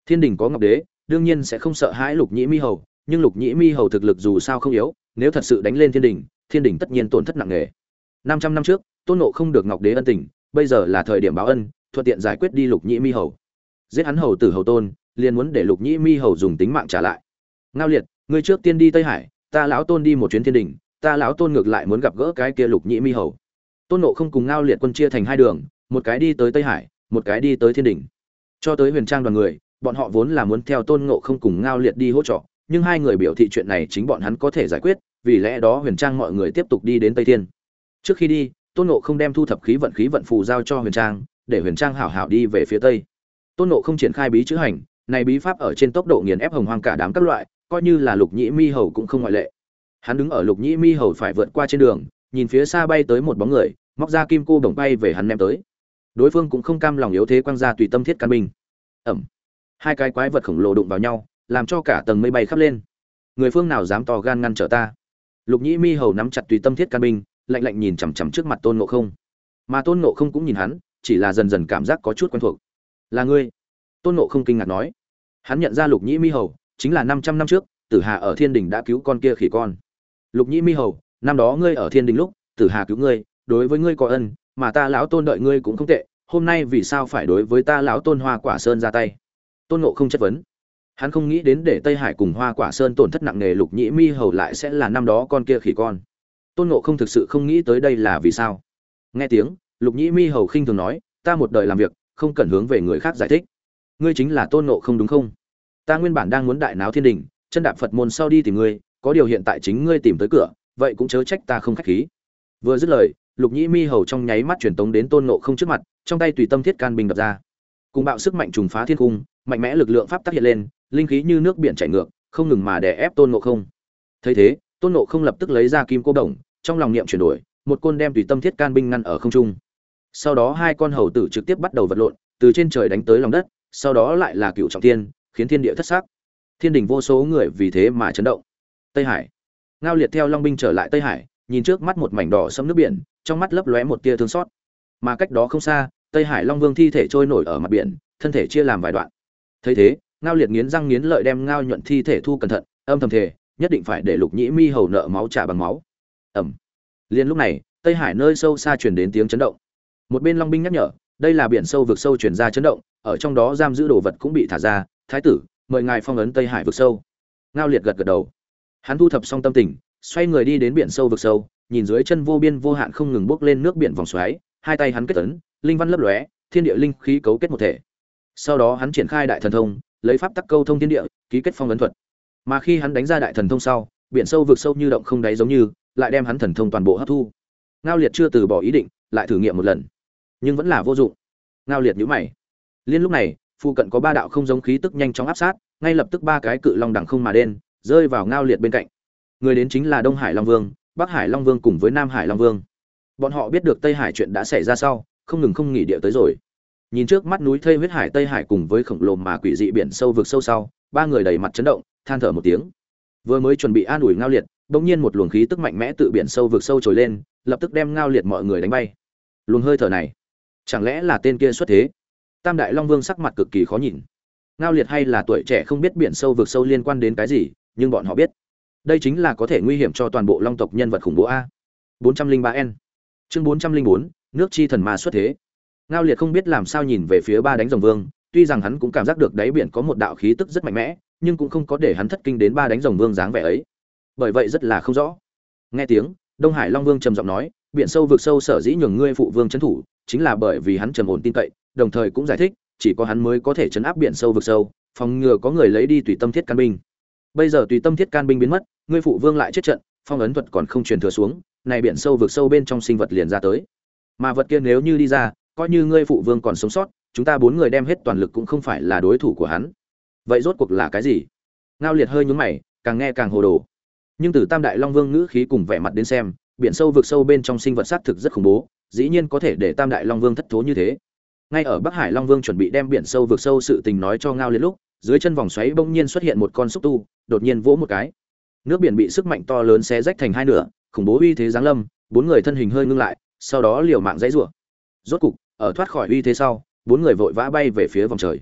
Thiên đình có ngọc đế, đương nhiên sẽ không sợ hãi lục nhĩ mi hầu, nhưng lục nhĩ mi hầu thực lực dù sao không yếu, nếu thật sự đánh lên thiên đình thiên đình tất nhiên tổn thất nặng nề. Năm trăm năm trước tôn nộ không được ngọc đế ân tình, bây giờ là thời điểm báo ân, thuận tiện giải quyết đi lục nhĩ mi hầu. Giết hắn hầu tử hầu tôn, liền muốn để lục nhĩ mi hầu dùng tính mạng trả lại. Ngao liệt, ngươi trước tiên đi tây hải, ta lão tôn đi một chuyến thiên đình, ta lão tôn ngược lại muốn gặp gỡ cái kia lục nhĩ mi hầu. Tôn nộ không cùng ngao liệt quân chia thành hai đường, một cái đi tới tây hải, một cái đi tới thiên đình. Cho tới huyền trang đoàn người, bọn họ vốn là muốn theo tôn ngộ không cùng ngao liệt đi hỗ trợ, nhưng hai người biểu thị chuyện này chính bọn hắn có thể giải quyết, vì lẽ đó huyền trang mọi người tiếp tục đi đến tây thiên. Trước khi đi tôn ngộ không đem thu thập khí vận khí vận phù giao cho huyền trang, để huyền trang hảo hảo đi về phía tây. Tôn ngộ không triển khai bí chữ hành, này bí pháp ở trên tốc độ nghiền ép hồng hoang cả đám các loại, coi như là lục nhĩ mi hầu cũng không ngoại lệ. Hắn đứng ở lục nhĩ mi hầu phải vượt qua trên đường, nhìn phía xa bay tới một bóng người, móc ra kim cô đồng bay về hắn ném tới. Đối phương cũng không cam lòng yếu thế quăng ra tùy tâm thiết căn binh. Ẩm. Hai cái quái vật khổng lồ đụng vào nhau, làm cho cả tầng mây bay khắp lên. Người phương nào dám to gan ngăn trở ta? Lục nhĩ mi hầu nắm chặt tùy tâm thiết căn binh lạnh lạnh nhìn chằm chằm trước mặt tôn ngộ không mà tôn ngộ không cũng nhìn hắn chỉ là dần dần cảm giác có chút quen thuộc là ngươi tôn ngộ không kinh ngạc nói hắn nhận ra lục nhĩ mi hầu chính là năm trăm năm trước tử hà ở thiên đình đã cứu con kia khỉ con lục nhĩ mi hầu năm đó ngươi ở thiên đình lúc tử hà cứu ngươi đối với ngươi có ân mà ta lão tôn đợi ngươi cũng không tệ hôm nay vì sao phải đối với ta lão tôn hoa quả sơn ra tay tôn nộ không chất vấn hắn không nghĩ đến để tây hải cùng hoa quả sơn tổn thất nặng nề lục nhĩ mi hầu lại sẽ là năm đó con kia khỉ con tôn Ngộ không thực sự không nghĩ tới đây là vì sao. Nghe tiếng, lục nhĩ mi hầu khinh thường nói, ta một đời làm việc, không cần hướng về người khác giải thích. Ngươi chính là tôn Ngộ không đúng không? Ta nguyên bản đang muốn đại náo thiên đình, chân đạp phật môn sau đi tìm ngươi, có điều hiện tại chính ngươi tìm tới cửa, vậy cũng chớ trách ta không khách khí. Vừa dứt lời, lục nhĩ mi hầu trong nháy mắt truyền tống đến tôn Ngộ không trước mặt, trong tay tùy tâm thiết can bình đập ra. Cùng bạo sức mạnh trùng phá thiên cung, mạnh mẽ lực lượng pháp tác hiện lên, linh khí như nước biển chảy ngược, không ngừng mà đè ép tôn Ngộ không. Thấy thế, tôn Ngộ không lập tức lấy ra kim cô đồng trong lòng niệm chuyển đổi một côn đem tùy tâm thiết can binh ngăn ở không trung. Sau đó hai con hầu tử trực tiếp bắt đầu vật lộn từ trên trời đánh tới lòng đất sau đó lại là cựu trọng thiên khiến thiên địa thất sắc, thiên đình vô số người vì thế mà chấn động. Tây hải. Ngao liệt theo long binh trở lại tây hải nhìn trước mắt một mảnh đỏ sẫm nước biển trong mắt lấp lóe một tia thương xót. Mà cách đó không xa tây hải long vương thi thể trôi nổi ở mặt biển thân thể chia làm vài đoạn. Thấy thế ngao liệt nghiến răng nghiến lợi đem ngao nhuận thi thể thu cẩn thận âm thầm thể nhất định phải để lục nhĩ mi hầu nợ máu trả bằng máu ẩm. Liền lúc này, tây hải nơi sâu xa truyền đến tiếng chấn động. Một bên long binh nhắc nhở, đây là biển sâu vực sâu truyền ra chấn động, ở trong đó giam giữ đồ vật cũng bị thả ra. Thái tử, mời ngài phong ấn tây hải vực sâu. Ngao liệt gật gật đầu. Hắn thu thập xong tâm tình, xoay người đi đến biển sâu vực sâu, nhìn dưới chân vô biên vô hạn không ngừng bước lên nước biển vòng xoáy, hai tay hắn kết tấn linh văn lấp lóe, thiên địa linh khí cấu kết một thể. Sau đó hắn triển khai đại thần thông, lấy pháp tắc câu thông thiên địa, ký kết phong ấn thuật. Mà khi hắn đánh ra đại thần thông sau, biển sâu vực sâu như động không đáy giống như lại đem hắn thần thông toàn bộ hấp thu. Ngao liệt chưa từ bỏ ý định, lại thử nghiệm một lần. Nhưng vẫn là vô dụng. Ngao liệt nhíu mày. Liên lúc này, phụ cận có ba đạo không giống khí tức nhanh chóng áp sát, ngay lập tức ba cái cự long đằng không mà đen, rơi vào ngao liệt bên cạnh. Người đến chính là đông hải long vương, bắc hải long vương cùng với nam hải long vương. Bọn họ biết được tây hải chuyện đã xảy ra sau, không ngừng không nghỉ địa tới rồi. Nhìn trước mắt núi thây huyết hải tây hải cùng với khổng lồ mà quỷ dị biển sâu vực sâu sau, ba người đầy mặt chấn động, than thở một tiếng. Vừa mới chuẩn bị an ủi ngao liệt bỗng nhiên một luồng khí tức mạnh mẽ tự biển sâu vực sâu trồi lên lập tức đem ngao liệt mọi người đánh bay. Luồng hơi thở này chẳng lẽ là tên kia xuất thế? Tam đại long vương sắc mặt cực kỳ khó nhìn. Ngao liệt hay là tuổi trẻ không biết biển sâu vực sâu liên quan đến cái gì nhưng bọn họ biết. Đây chính là có thể nguy hiểm cho toàn bộ long tộc nhân vật khủng bố a. 403 n. Chương 404, nước chi thần ma xuất thế. Ngao liệt không biết làm sao nhìn về phía ba đánh rồng vương tuy rằng hắn cũng cảm giác được đáy biển có một đạo khí tức rất mạnh mẽ nhưng cũng không có để hắn thất kinh đến ba đánh rồng vương dáng vẻ ấy bởi vậy rất là không rõ. Nghe tiếng, đông hải long vương trầm giọng nói, biển sâu vực sâu sở dĩ nhường ngươi phụ vương trấn thủ, chính là bởi vì hắn trầm ổn tin cậy, đồng thời cũng giải thích, chỉ có hắn mới có thể chấn áp biển sâu vực sâu, phòng ngừa có người lấy đi tùy tâm thiết can binh. Bây giờ tùy tâm thiết can binh biến mất, ngươi phụ vương lại chết trận, phong ấn thuật còn không truyền thừa xuống, này biển sâu vực sâu bên trong sinh vật liền ra tới. Mà vật kia nếu như đi ra, coi như ngươi phụ vương còn sống sót, chúng ta bốn người đem hết toàn lực cũng không phải là đối thủ của hắn. Vậy rốt cuộc là cái gì? Ngao liệt hơi nhúng mày, càng nghe càng hồ đồ nhưng từ tam đại long vương ngữ khí cùng vẻ mặt đến xem, biển sâu vực sâu bên trong sinh vật xác thực rất khủng bố, dĩ nhiên có thể để tam đại long vương thất thố như thế. Ngay ở bắc hải long vương chuẩn bị đem biển sâu vực sâu sự tình nói cho ngao lên lúc, dưới chân vòng xoáy bỗng nhiên xuất hiện một con xúc tu, đột nhiên vỗ một cái. Nước biển bị sức mạnh to lớn xé rách thành hai nửa, khủng bố uy thế giáng lâm, bốn người thân hình hơi ngưng lại, sau đó liều mạng dãy rủa. Rốt cục, ở thoát khỏi uy thế sau, bốn người vội vã bay về phía vòng trời.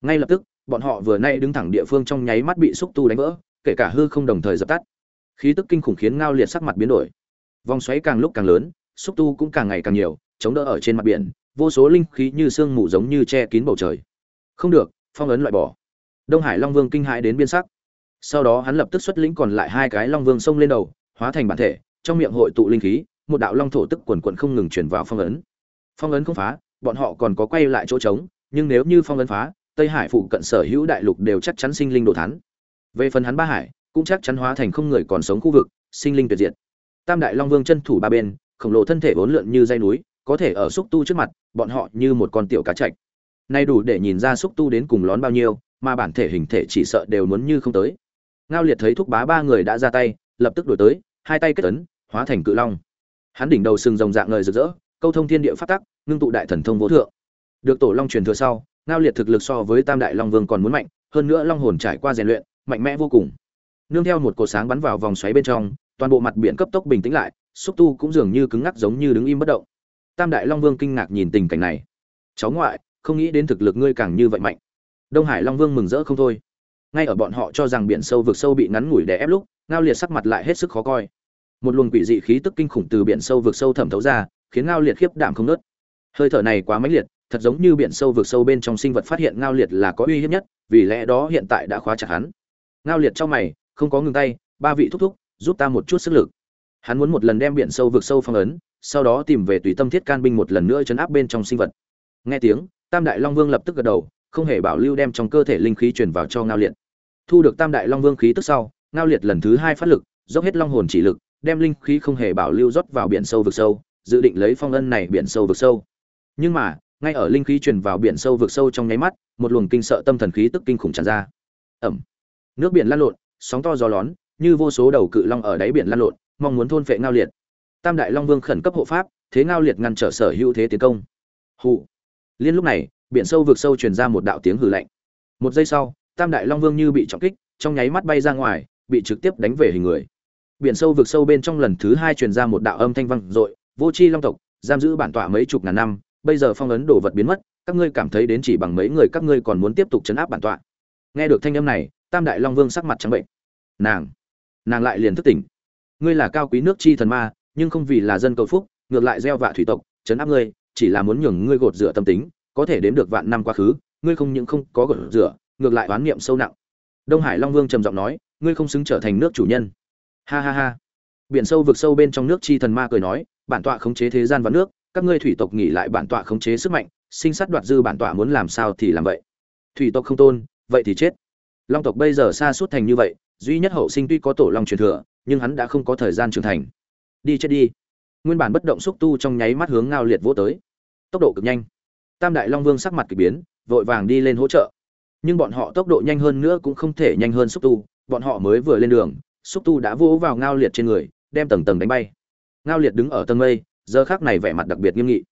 Ngay lập tức, bọn họ vừa nay đứng thẳng địa phương trong nháy mắt bị xúc tu đánh vỡ, kể cả hư không đồng thời dập tắt khí tức kinh khủng khiến ngao liệt sắc mặt biến đổi. Vòng xoáy càng lúc càng lớn, xúc tu cũng càng ngày càng nhiều, chống đỡ ở trên mặt biển, vô số linh khí như sương mù giống như che kín bầu trời. Không được, phong ấn loại bỏ. Đông hải long vương kinh hãi đến biên sắc. Sau đó hắn lập tức xuất lĩnh còn lại hai cái long vương xông lên đầu, hóa thành bản thể, trong miệng hội tụ linh khí, một đạo long thổ tức quần quận không ngừng chuyển vào phong ấn. Phong ấn không phá, bọn họ còn có quay lại chỗ trống, nhưng nếu như phong ấn phá, tây hải phụ cận sở hữu đại lục đều chắc chắn sinh linh đồ thắn về phần hắn ba hải cũng chắc chắn hóa thành không người còn sống khu vực, sinh linh tuyệt diệt. Tam đại long vương chân thủ ba bên, khổng lồ thân thể vốn lượn như dây núi, có thể ở xúc tu trước mặt, bọn họ như một con tiểu cá chạch. Nay đủ để nhìn ra xúc tu đến cùng lón bao nhiêu, mà bản thể hình thể chỉ sợ đều muốn như không tới. Ngao liệt thấy thúc bá ba người đã ra tay, lập tức đổi tới, hai tay kết ấn, hóa thành cự long. Hắn đỉnh đầu sừng rồng dạng ngời rực rỡ, câu thông thiên địa phát tắc, ngưng tụ đại thần thông vô thượng. Được tổ long truyền thừa sau, ngao liệt thực lực so với tam đại long vương còn muốn mạnh, hơn nữa long hồn trải qua rèn luyện, mạnh mẽ vô cùng nương theo một cột sáng bắn vào vòng xoáy bên trong, toàn bộ mặt biển cấp tốc bình tĩnh lại, xúc tu cũng dường như cứng ngắc giống như đứng im bất động. Tam đại long vương kinh ngạc nhìn tình cảnh này. Cháu ngoại, không nghĩ đến thực lực ngươi càng như vậy mạnh. Đông hải long vương mừng rỡ không thôi. Ngay ở bọn họ cho rằng biển sâu vực sâu bị ngắn ngủi đè ép lúc, ngao liệt sắc mặt lại hết sức khó coi. Một luồng quỷ dị khí tức kinh khủng từ biển sâu vực sâu thẩm thấu ra, khiến ngao liệt khiếp đảm không nớt. Hơi thở này quá mãnh liệt, thật giống như biển sâu vực sâu bên trong sinh vật phát hiện ngao liệt là có uy hiếp nhất, vì lẽ đó hiện tại đã khóa chặt hắn. Ngao liệt trong mày không có ngừng tay, ba vị thúc thúc, giúp ta một chút sức lực. Hắn muốn một lần đem biển sâu vực sâu phong ấn, sau đó tìm về tùy tâm thiết can binh một lần nữa chấn áp bên trong sinh vật. Nghe tiếng, tam đại long vương lập tức gật đầu, không hề bảo lưu đem trong cơ thể linh khí truyền vào cho ngao liệt. Thu được tam đại long vương khí tức sau, ngao liệt lần thứ hai phát lực, dốc hết long hồn chỉ lực, đem linh khí không hề bảo lưu rót vào biển sâu vực sâu, dự định lấy phong ân này biển sâu vực sâu. Nhưng mà, ngay ở linh khí truyền vào biển sâu vực sâu trong nháy mắt, một luồng kinh sợ tâm thần khí tức kinh khủng tràn ra. Ẩm. Nước biển lan lộn sóng to gió lón, như vô số đầu cự long ở đáy biển lăn lộn, mong muốn thôn phệ ngao liệt. Tam đại long vương khẩn cấp hộ pháp, thế ngao liệt ngăn trở sở hữu thế tiến công. Hụ liên lúc này, biển sâu vực sâu truyền ra một đạo tiếng hừ lạnh. Một giây sau, tam đại long vương như bị trọng kích, trong nháy mắt bay ra ngoài, bị trực tiếp đánh về hình người. Biển sâu vực sâu bên trong lần thứ hai truyền ra một đạo âm thanh vang dội, vô c h i long tộc, giam giữ bản tọa mấy chục ngàn năm, bây giờ phong ấn đồ vật biến mất, các ngươi cảm thấy đến chỉ bằng mấy người các ngươi còn muốn tiếp tục chấn áp bản tọa. Nghe được thanh âm này, tam đại long vương sắc mặt trắng bệnh nàng. Nàng lại liền thức tỉnh. Ngươi là cao quý nước chi thần ma, nhưng không vì là dân cầu phúc, ngược lại gieo vạ thủy tộc, chấn áp ngươi, chỉ là muốn nhường ngươi gột rửa tâm tính, có thể đếm được vạn năm quá khứ, ngươi không những không có gột rửa, ngược lại oán niệm sâu nặng. Đông hải long vương trầm giọng nói, ngươi không xứng trở thành nước chủ nhân. Ha ha ha. Biển sâu vực sâu bên trong nước chi thần ma cười nói, bản tọa khống chế thế gian và nước, các ngươi thủy tộc nghỉ lại bản tọa khống chế sức mạnh, sinh sát đoạt dư bản tọa muốn làm sao thì làm vậy. Thủy tộc không tôn, vậy thì chết. Long tộc bây giờ xa suốt thành như vậy duy nhất hậu sinh tuy có tổ long truyền thừa, nhưng hắn đã không có thời gian trưởng thành. Đi chết đi. Nguyên bản bất động xúc tu trong nháy mắt hướng ngao liệt vỗ tới. Tốc độ cực nhanh. Tam đại long vương sắc mặt k ỳ biến, vội vàng đi lên hỗ trợ. Nhưng bọn họ tốc độ nhanh hơn nữa cũng không thể nhanh hơn xúc tu, bọn họ mới vừa lên đường, xúc tu đã vỗ vào ngao liệt trên người, đem tầng tầng đánh bay. Ngao liệt đứng ở tầng mây, giờ khác này vẻ mặt đặc biệt nghiêm nghị.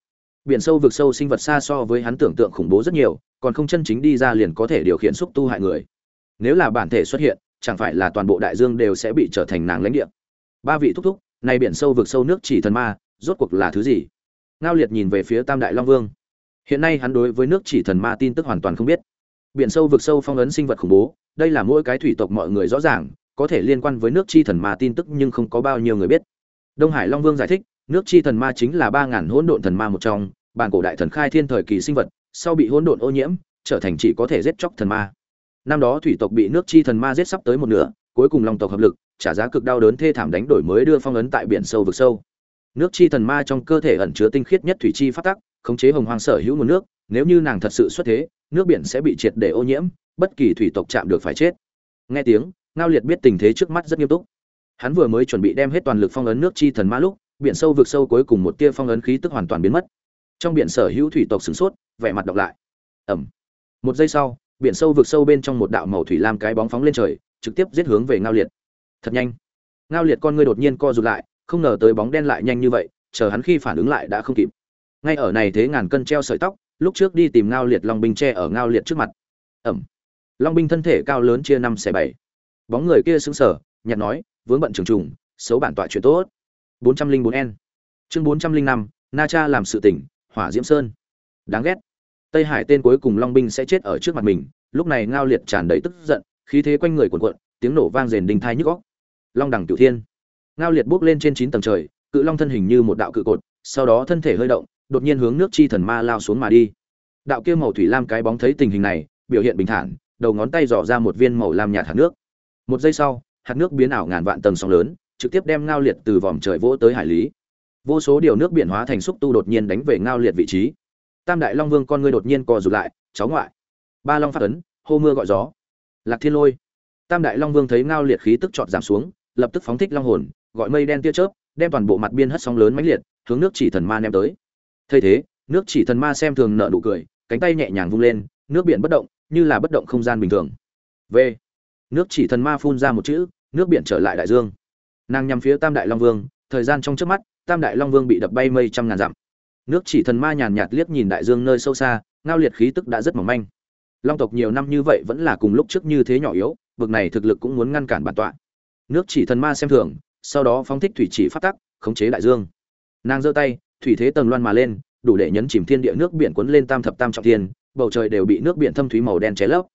Biển sâu vực sâu sinh vật xa so với hắn tưởng tượng khủng bố rất nhiều, còn không chân chính đi ra liền có thể điều khiển xúc tu hại người. Nếu là bản thể xuất hiện chẳng phải là toàn bộ đại dương đều sẽ bị trở thành nàng lãnh địa. Ba vị thúc thúc này biển sâu vực sâu nước chỉ thần ma, rốt cuộc là thứ gì? Ngao liệt nhìn về phía tam đại long vương. Hiện nay hắn đối với nước chỉ thần ma tin tức hoàn toàn không biết. Biển sâu vực sâu phong ấn sinh vật khủng bố, đây là mỗi cái thủy tộc mọi người rõ ràng, có thể liên quan với nước chi thần ma tin tức nhưng không có bao nhiêu người biết. Đông hải long vương giải thích, nước chi thần ma chính là ba ngàn hỗn độn thần ma một trong, bản cổ đại thần khai thiên thời kỳ sinh vật, sau bị hỗn độn ô nhiễm, trở thành chỉ có thể giết chóc thần ma năm đó thủy tộc bị nước chi thần ma giết sắp tới một nửa, cuối cùng long tộc hợp lực, trả giá cực đau đớn thê thảm đánh đổi mới đưa phong ấn tại biển sâu vực sâu. Nước chi thần ma trong cơ thể ẩn chứa tinh khiết nhất thủy chi phát tắc, khống chế hồng hoang sở hữu nguồn nước, nếu như nàng thật sự xuất thế, nước biển sẽ bị triệt để ô nhiễm, bất kỳ thủy tộc chạm được phải chết. Nghe tiếng, ngao liệt biết tình thế trước mắt rất nghiêm túc. Hắn vừa mới chuẩn bị đem hết toàn lực phong ấn nước chi thần ma lúc, biển sâu vực sâu cuối cùng một tia phong ấn khí tức hoàn toàn biến mất. Trong biển sở hữu thủy tộc sửng sốt, vẻ mặt đọc lại. Ẩm một giây sau biển sâu vực sâu bên trong một đạo màu thủy lam cái bóng phóng lên trời trực tiếp giết hướng về ngao liệt. Thật nhanh. Ngao liệt con ngươi đột nhiên co rụt lại không ngờ tới bóng đen lại nhanh như vậy chờ hắn khi phản ứng lại đã không kịp. Ngay ở này thế ngàn cân treo sợi tóc lúc trước đi tìm ngao liệt long binh tre ở ngao liệt trước mặt. Ẩm. Long binh thân thể cao lớn chia năm xẻ bảy. Bóng người kia sững sờ nhặt nói vướng bận trường trùng xấu bản tọa chuyện tốt. 404N. Chương 405, Na Cha làm sự tỉnh, Hỏa Diễm Sơn. Đáng ghét. Tây Hải tên cuối cùng Long binh sẽ chết ở trước mặt mình, lúc này ngao liệt tràn đầy tức giận, khí thế quanh người cuồn cuộn, tiếng nổ vang rền đình thai nhức óc. Long đẳng cửu thiên. Ngao liệt bước lên trên 9 tầng trời, cự long thân hình như một đạo cự cột, sau đó thân thể hơi động, đột nhiên hướng nước chi thần ma lao xuống mà đi. Đạo kia màu thủy lam cái bóng thấy tình hình này, biểu hiện bình thản, đầu ngón tay dò ra một viên màu lam nhạt hạt nước. Một giây sau, hạt nước biến ảo ngàn vạn tầng sóng lớn, trực tiếp đem ngao liệt từ vòm trời vỗ tới hải lý vô số điều nước biển hóa thành xúc tu đột nhiên đánh về ngao liệt vị trí tam đại long vương con ngươi đột nhiên co rụt lại, cháu ngoại. Ba long phát ấn, hô mưa gọi gió. Lạc thiên lôi. Tam đại long vương thấy ngao liệt khí tức trọt giảm xuống, lập tức phóng thích long hồn, gọi mây đen tia chớp, đem toàn bộ mặt biên hất sóng lớn mãnh liệt, hướng nước chỉ thần ma ném tới. Thay thế, nước chỉ thần ma xem thường nợ nụ cười, cánh tay nhẹ nhàng vung lên, nước biển bất động, như là bất động không gian bình thường. V. Nước chỉ thần ma phun ra một chữ, nước biển trở lại đại dương. Nàng nhằm phía tam đại long vương, thời gian trong trước mắt, tam đại long vương bị đập bay mây trăm ngàn dặm nước chỉ thần ma nhàn nhạt liếc nhìn đại dương nơi sâu xa, ngao liệt khí tức đã rất mỏng manh. Long tộc nhiều năm như vậy vẫn là cùng lúc trước như thế nhỏ yếu, vực này thực lực cũng muốn ngăn cản bản tọa. Nước chỉ thần ma xem thường, sau đó phóng thích thủy chỉ phát tắc, khống chế đại dương. Nàng giơ tay, thủy thế tầng loan mà lên, đủ để nhấn chìm thiên địa nước biển cuốn lên tam thập tam trọng thiên, bầu trời đều bị nước biển thâm thúy màu đen cháy lấp.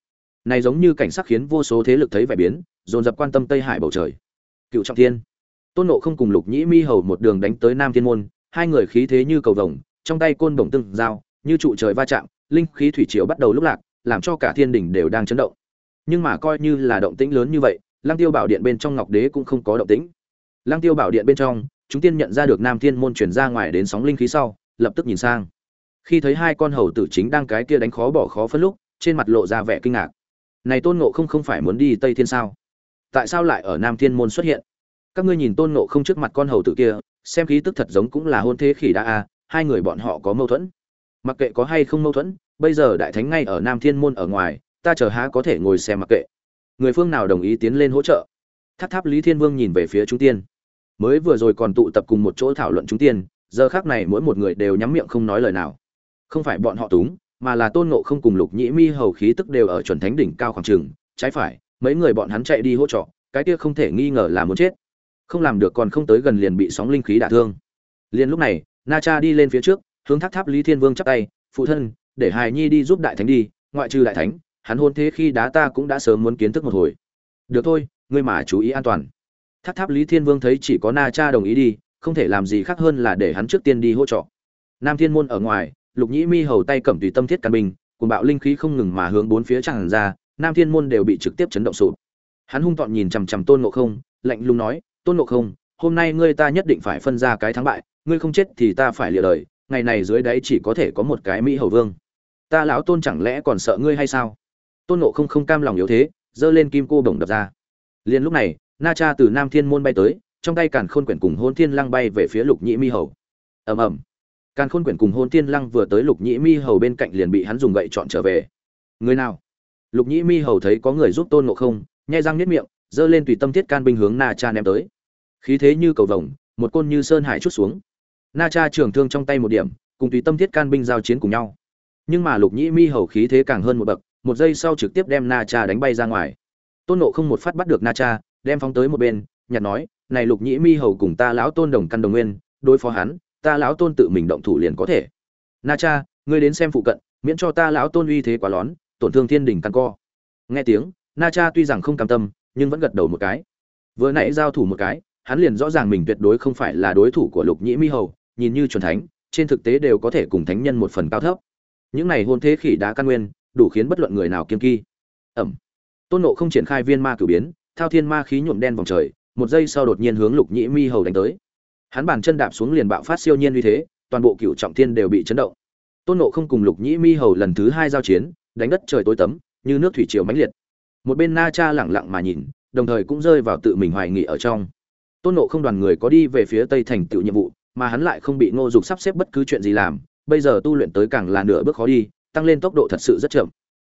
Này giống như cảnh sắc khiến vô số thế lực thấy vẻ biến, dồn dập quan tâm tây hải bầu trời. Cựu trọng thiên. Tôn nộ không cùng lục nhĩ mi hầu một đường đánh tới nam thiên môn hai người khí thế như cầu vồng, trong tay côn bổng từng dao như trụ trời va chạm, linh khí thủy triều bắt đầu lúc lạc, làm cho cả thiên đỉnh đều đang chấn động. Nhưng mà coi như là động tĩnh lớn như vậy, lăng tiêu bảo điện bên trong ngọc đế cũng không có động tĩnh. Lăng tiêu bảo điện bên trong, chúng tiên nhận ra được nam thiên môn chuyển ra ngoài đến sóng linh khí sau, lập tức nhìn sang. Khi thấy hai con hầu tử chính đang cái kia đánh khó bỏ khó phân lúc, trên mặt lộ ra vẻ kinh ngạc. Này tôn ngộ không không phải muốn đi tây thiên sao? Tại sao lại ở nam thiên môn xuất hiện? Các ngươi nhìn tôn ngộ không trước mặt con hầu tử kia xem khí tức thật giống cũng là hôn thế khỉ đa a, hai người bọn họ có mâu thuẫn. Mặc kệ có hay không mâu thuẫn, bây giờ đại thánh ngay ở nam thiên môn ở ngoài, ta chờ há có thể ngồi xem mặc kệ. Người phương nào đồng ý tiến lên hỗ trợ? Tháp tháp lý thiên vương nhìn về phía chúng tiên. Mới vừa rồi còn tụ tập cùng một chỗ thảo luận chúng tiên, giờ khác này mỗi một người đều nhắm miệng không nói lời nào. Không phải bọn họ túng, mà là tôn ngộ không cùng lục nhĩ mi hầu khí tức đều ở chuẩn thánh đỉnh cao khoảng trường trái phải, mấy người bọn hắn chạy đi hỗ trợ, cái kia không thể nghi ngờ là muốn chết không làm được còn không tới gần liền bị sóng linh khí đả thương. Liền lúc này, na cha đi lên phía trước, hướng tháp tháp lý thiên vương chắp tay, phụ thân, để hài nhi đi giúp đại thánh đi, ngoại trừ đại thánh, hắn hôn thế khi đá ta cũng đã sớm muốn kiến thức một hồi. Được thôi, ngươi mà chú ý an toàn. Tháp tháp lý thiên vương thấy chỉ có na cha đồng ý đi, không thể làm gì khác hơn là để hắn trước tiên đi hỗ trợ. Nam thiên môn ở ngoài, lục nhĩ mi hầu tay cầm tùy tâm thiết căn bình cùng bạo linh khí không ngừng mà hướng bốn phía tràn ra, nam thiên môn đều bị trực tiếp chấn động sụp. Hắn hung tọn nhìn chằm chằm tôn ngộ không, lạnh lùng nói tôn ngộ không, hôm nay ngươi ta nhất định phải phân ra cái thắng bại, ngươi không chết thì ta phải lìa đời, ngày này dưới đáy chỉ có thể có một cái mỹ hầu vương. Ta lão tôn chẳng lẽ còn sợ ngươi hay sao? Tôn ngộ không không cam lòng yếu thế, giơ lên kim cô bổng đập ra. Liền lúc này, na cha từ nam thiên môn bay tới, trong tay càn khôn quyển cùng hôn thiên lăng bay về phía lục nhĩ mi hầu. Ầm ầm. Càn khôn quyển cùng hôn thiên lăng vừa tới lục nhĩ mi hầu bên cạnh liền bị hắn dùng gậy chọn trở về. Người nào? Lục nhĩ mi hầu thấy có người giúp tôn ngộ không, nhai răng niết miệng giơ lên tùy tâm thiết can binh hướng na cha ném tới. Khí thế như cầu vồng, một côn như sơn hải chút xuống. Na cha trường thương trong tay một điểm, cùng tùy tâm thiết can binh giao chiến cùng nhau. Nhưng mà lục nhĩ mi hầu khí thế càng hơn một bậc, một giây sau trực tiếp đem na cha đánh bay ra ngoài. Tôn nộ không một phát bắt được na cha, đem phóng tới một bên, nhặt nói, này lục nhĩ mi hầu cùng ta lão tôn đồng căn đồng nguyên, đối phó hắn, ta lão tôn tự mình động thủ liền có thể. Na cha, ngươi đến xem phụ cận, miễn cho ta lão tôn uy thế quá lón, tổn thương thiên đình căn co. Nghe tiếng, na cha tuy rằng không cam tâm nhưng vẫn gật đầu một cái. Vừa nãy giao thủ một cái, hắn liền rõ ràng mình tuyệt đối không phải là đối thủ của lục nhĩ mi hầu, nhìn như chuẩn thánh, trên thực tế đều có thể cùng thánh nhân một phần cao thấp. Những này hôn thế khỉ đá căn nguyên, đủ khiến bất luận người nào kiên kỳ ẩm. Tôn nộ không triển khai viên ma cử biến, thao thiên ma khí nhuộm đen vòng trời, một giây sau đột nhiên hướng lục nhĩ mi hầu đánh tới. Hắn bàn chân đạp xuống liền bạo phát siêu nhiên uy thế, toàn bộ cựu trọng thiên đều bị chấn động. Tôn nộ không cùng lục nhĩ mi hầu lần thứ hai giao chiến, đánh đất trời tối tấm, như nước thủy triều mãnh liệt một bên na cha lẳng lặng mà nhìn, đồng thời cũng rơi vào tự mình hoài nghị ở trong. Tôn nộ không đoàn người có đi về phía tây thành tựu nhiệm vụ, mà hắn lại không bị ngô dục sắp xếp bất cứ chuyện gì làm, bây giờ tu luyện tới càng là nửa bước khó đi, tăng lên tốc độ thật sự rất chậm.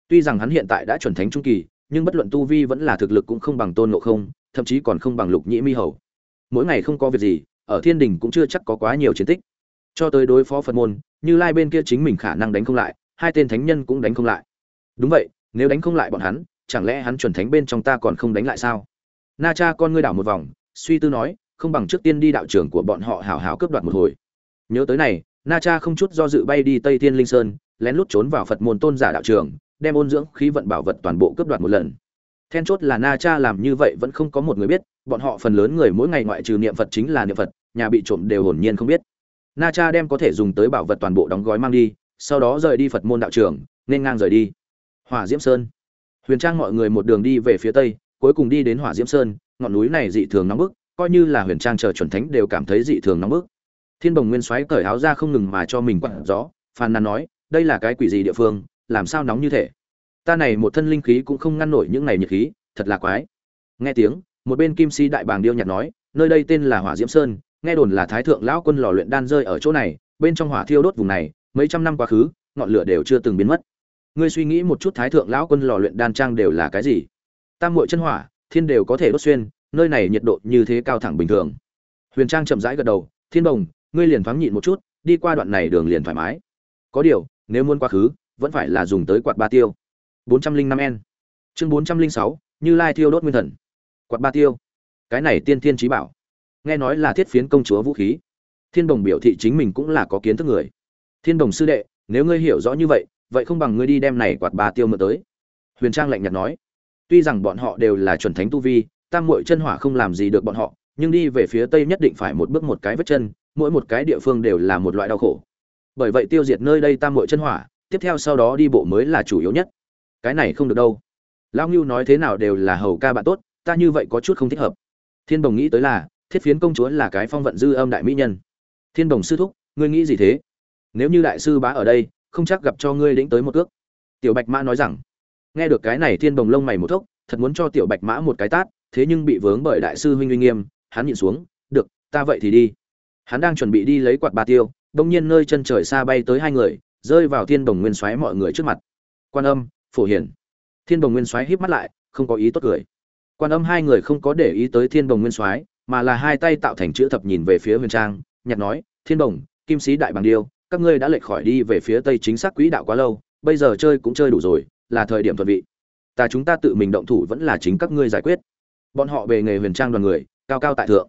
Tuy rằng hắn hiện tại đã chuẩn thánh trung kỳ, nhưng bất luận tu vi vẫn là thực lực cũng không bằng tôn nộ không, thậm chí còn không bằng lục nhĩ mi hầu. Mỗi ngày không có việc gì, ở thiên đình cũng chưa chắc có quá nhiều chiến tích. Cho tới đối phó phật môn, như lai bên kia chính mình khả năng đánh không lại, hai tên thánh nhân cũng đánh không lại. Đúng vậy, nếu đánh không lại bọn hắn chẳng lẽ hắn chuẩn thánh bên trong ta còn không đánh lại sao? Na cha, con ngươi đảo một vòng, suy tư nói, không bằng trước tiên đi đạo trường của bọn họ hảo hảo cướp đoạt một hồi. Nhớ tới này, na cha không chút do dự bay đi tây thiên linh sơn, lén lút trốn vào phật môn tôn giả đạo trường, đem ôn dưỡng khí vận bảo vật toàn bộ cướp đoạt một lần. Then chốt là na cha làm như vậy vẫn không có một người biết, bọn họ phần lớn người mỗi ngày ngoại trừ niệm phật chính là niệm phật, nhà bị trộm đều hồn nhiên không biết. Na cha đem có thể dùng tới bảo vật toàn bộ đóng gói mang đi, sau đó rời đi phật môn đạo trường, nên ngang rời đi. Hỏa diễm sơn huyền trang mọi người một đường đi về phía tây, cuối cùng đi đến hỏa diễm sơn, ngọn núi này dị thường nóng bức, coi như là huyền trang chờ chuẩn thánh đều cảm thấy dị thường nóng bức. Thiên bồng nguyên soái cởi áo ra không ngừng mà cho mình quặn gió, phàn nàn nói, đây là cái quỷ gì địa phương, làm sao nóng như thế? Ta này một thân linh khí cũng không ngăn nổi những này nhiệt khí, thật là quái. Nghe tiếng, một bên kim si đại bàng điêu nhạt nói, nơi đây tên là hỏa diễm sơn, nghe đồn là thái thượng lão quân lò luyện đan rơi ở chỗ này, bên trong hỏa thiêu đốt vùng này, mấy trăm năm quá khứ, ngọn lửa đều chưa từng biến mất ngươi suy nghĩ một chút thái thượng lão quân lò luyện đan trang đều là cái gì? Tam muội chân hỏa thiên đều có thể đốt xuyên nơi này nhiệt độ như thế cao thẳng bình thường. Huyền trang chậm rãi gật đầu thiên đồng ngươi liền thoáng nhịn một chút đi qua đoạn này đường liền thoải mái. Có điều nếu muốn quá khứ vẫn phải là dùng tới quạt ba tiêu. 405 n chương 406, như lai thiêu đốt nguyên thần. Quạt ba tiêu. Cái này tiên thiên trí bảo. Nghe nói là thiết phiến công chúa vũ khí. Thiên đồng biểu thị chính mình cũng là có kiến thức người. Thiên đồng sư đệ nếu ngươi hiểu rõ như vậy vậy không bằng ngươi đi đem này quạt ba tiêu mượn tới. Huyền trang lạnh nhạt nói. Tuy rằng bọn họ đều là chuẩn thánh tu vi, tam muội chân hỏa không làm gì được bọn họ, nhưng đi về phía tây nhất định phải một bước một cái vết chân, mỗi một cái địa phương đều là một loại đau khổ. Bởi vậy tiêu diệt nơi đây tam muội chân hỏa, tiếp theo sau đó đi bộ mới là chủ yếu nhất. Cái này không được đâu. Lão ngưu nói thế nào đều là hầu ca bạn tốt, ta như vậy có chút không thích hợp. Thiên đồng nghĩ tới là, thiết phiến công chúa là cái phong vận dư âm đại mỹ nhân. Thiên đồng sư thúc, ngươi nghĩ gì thế? Nếu như đại sư bá ở đây không chắc gặp cho ngươi lĩnh tới một cước tiểu bạch mã nói rằng, nghe được cái này thiên đồng lông mày một thốc, thật muốn cho tiểu bạch mã một cái tát, thế nhưng bị vướng bởi đại sư huynh uy nghiêm, hắn nhịn xuống, được, ta vậy thì đi. Hắn đang chuẩn bị đi lấy quạt ba tiêu bỗng nhiên nơi chân trời xa bay tới hai người, rơi vào thiên đồng nguyên xoáy mọi người trước mặt. Quan âm, phổ hiển. Thiên đồng nguyên xoáy híp mắt lại, không có ý tốt cười. Quan âm hai người không có để ý tới thiên đồng nguyên soái, mà là hai tay tạo thành chữ thập nhìn về phía huyền trang, nhặt nói, thiên đồng, kim sĩ đại bằng điêu các ngươi đã lệch khỏi đi về phía tây chính xác quỹ đạo quá lâu, bây giờ chơi cũng chơi đủ rồi, là thời điểm thuận vị. Ta chúng ta tự mình động thủ vẫn là chính các ngươi giải quyết. Bọn họ về nghề huyền trang đoàn người, cao cao tại thượng.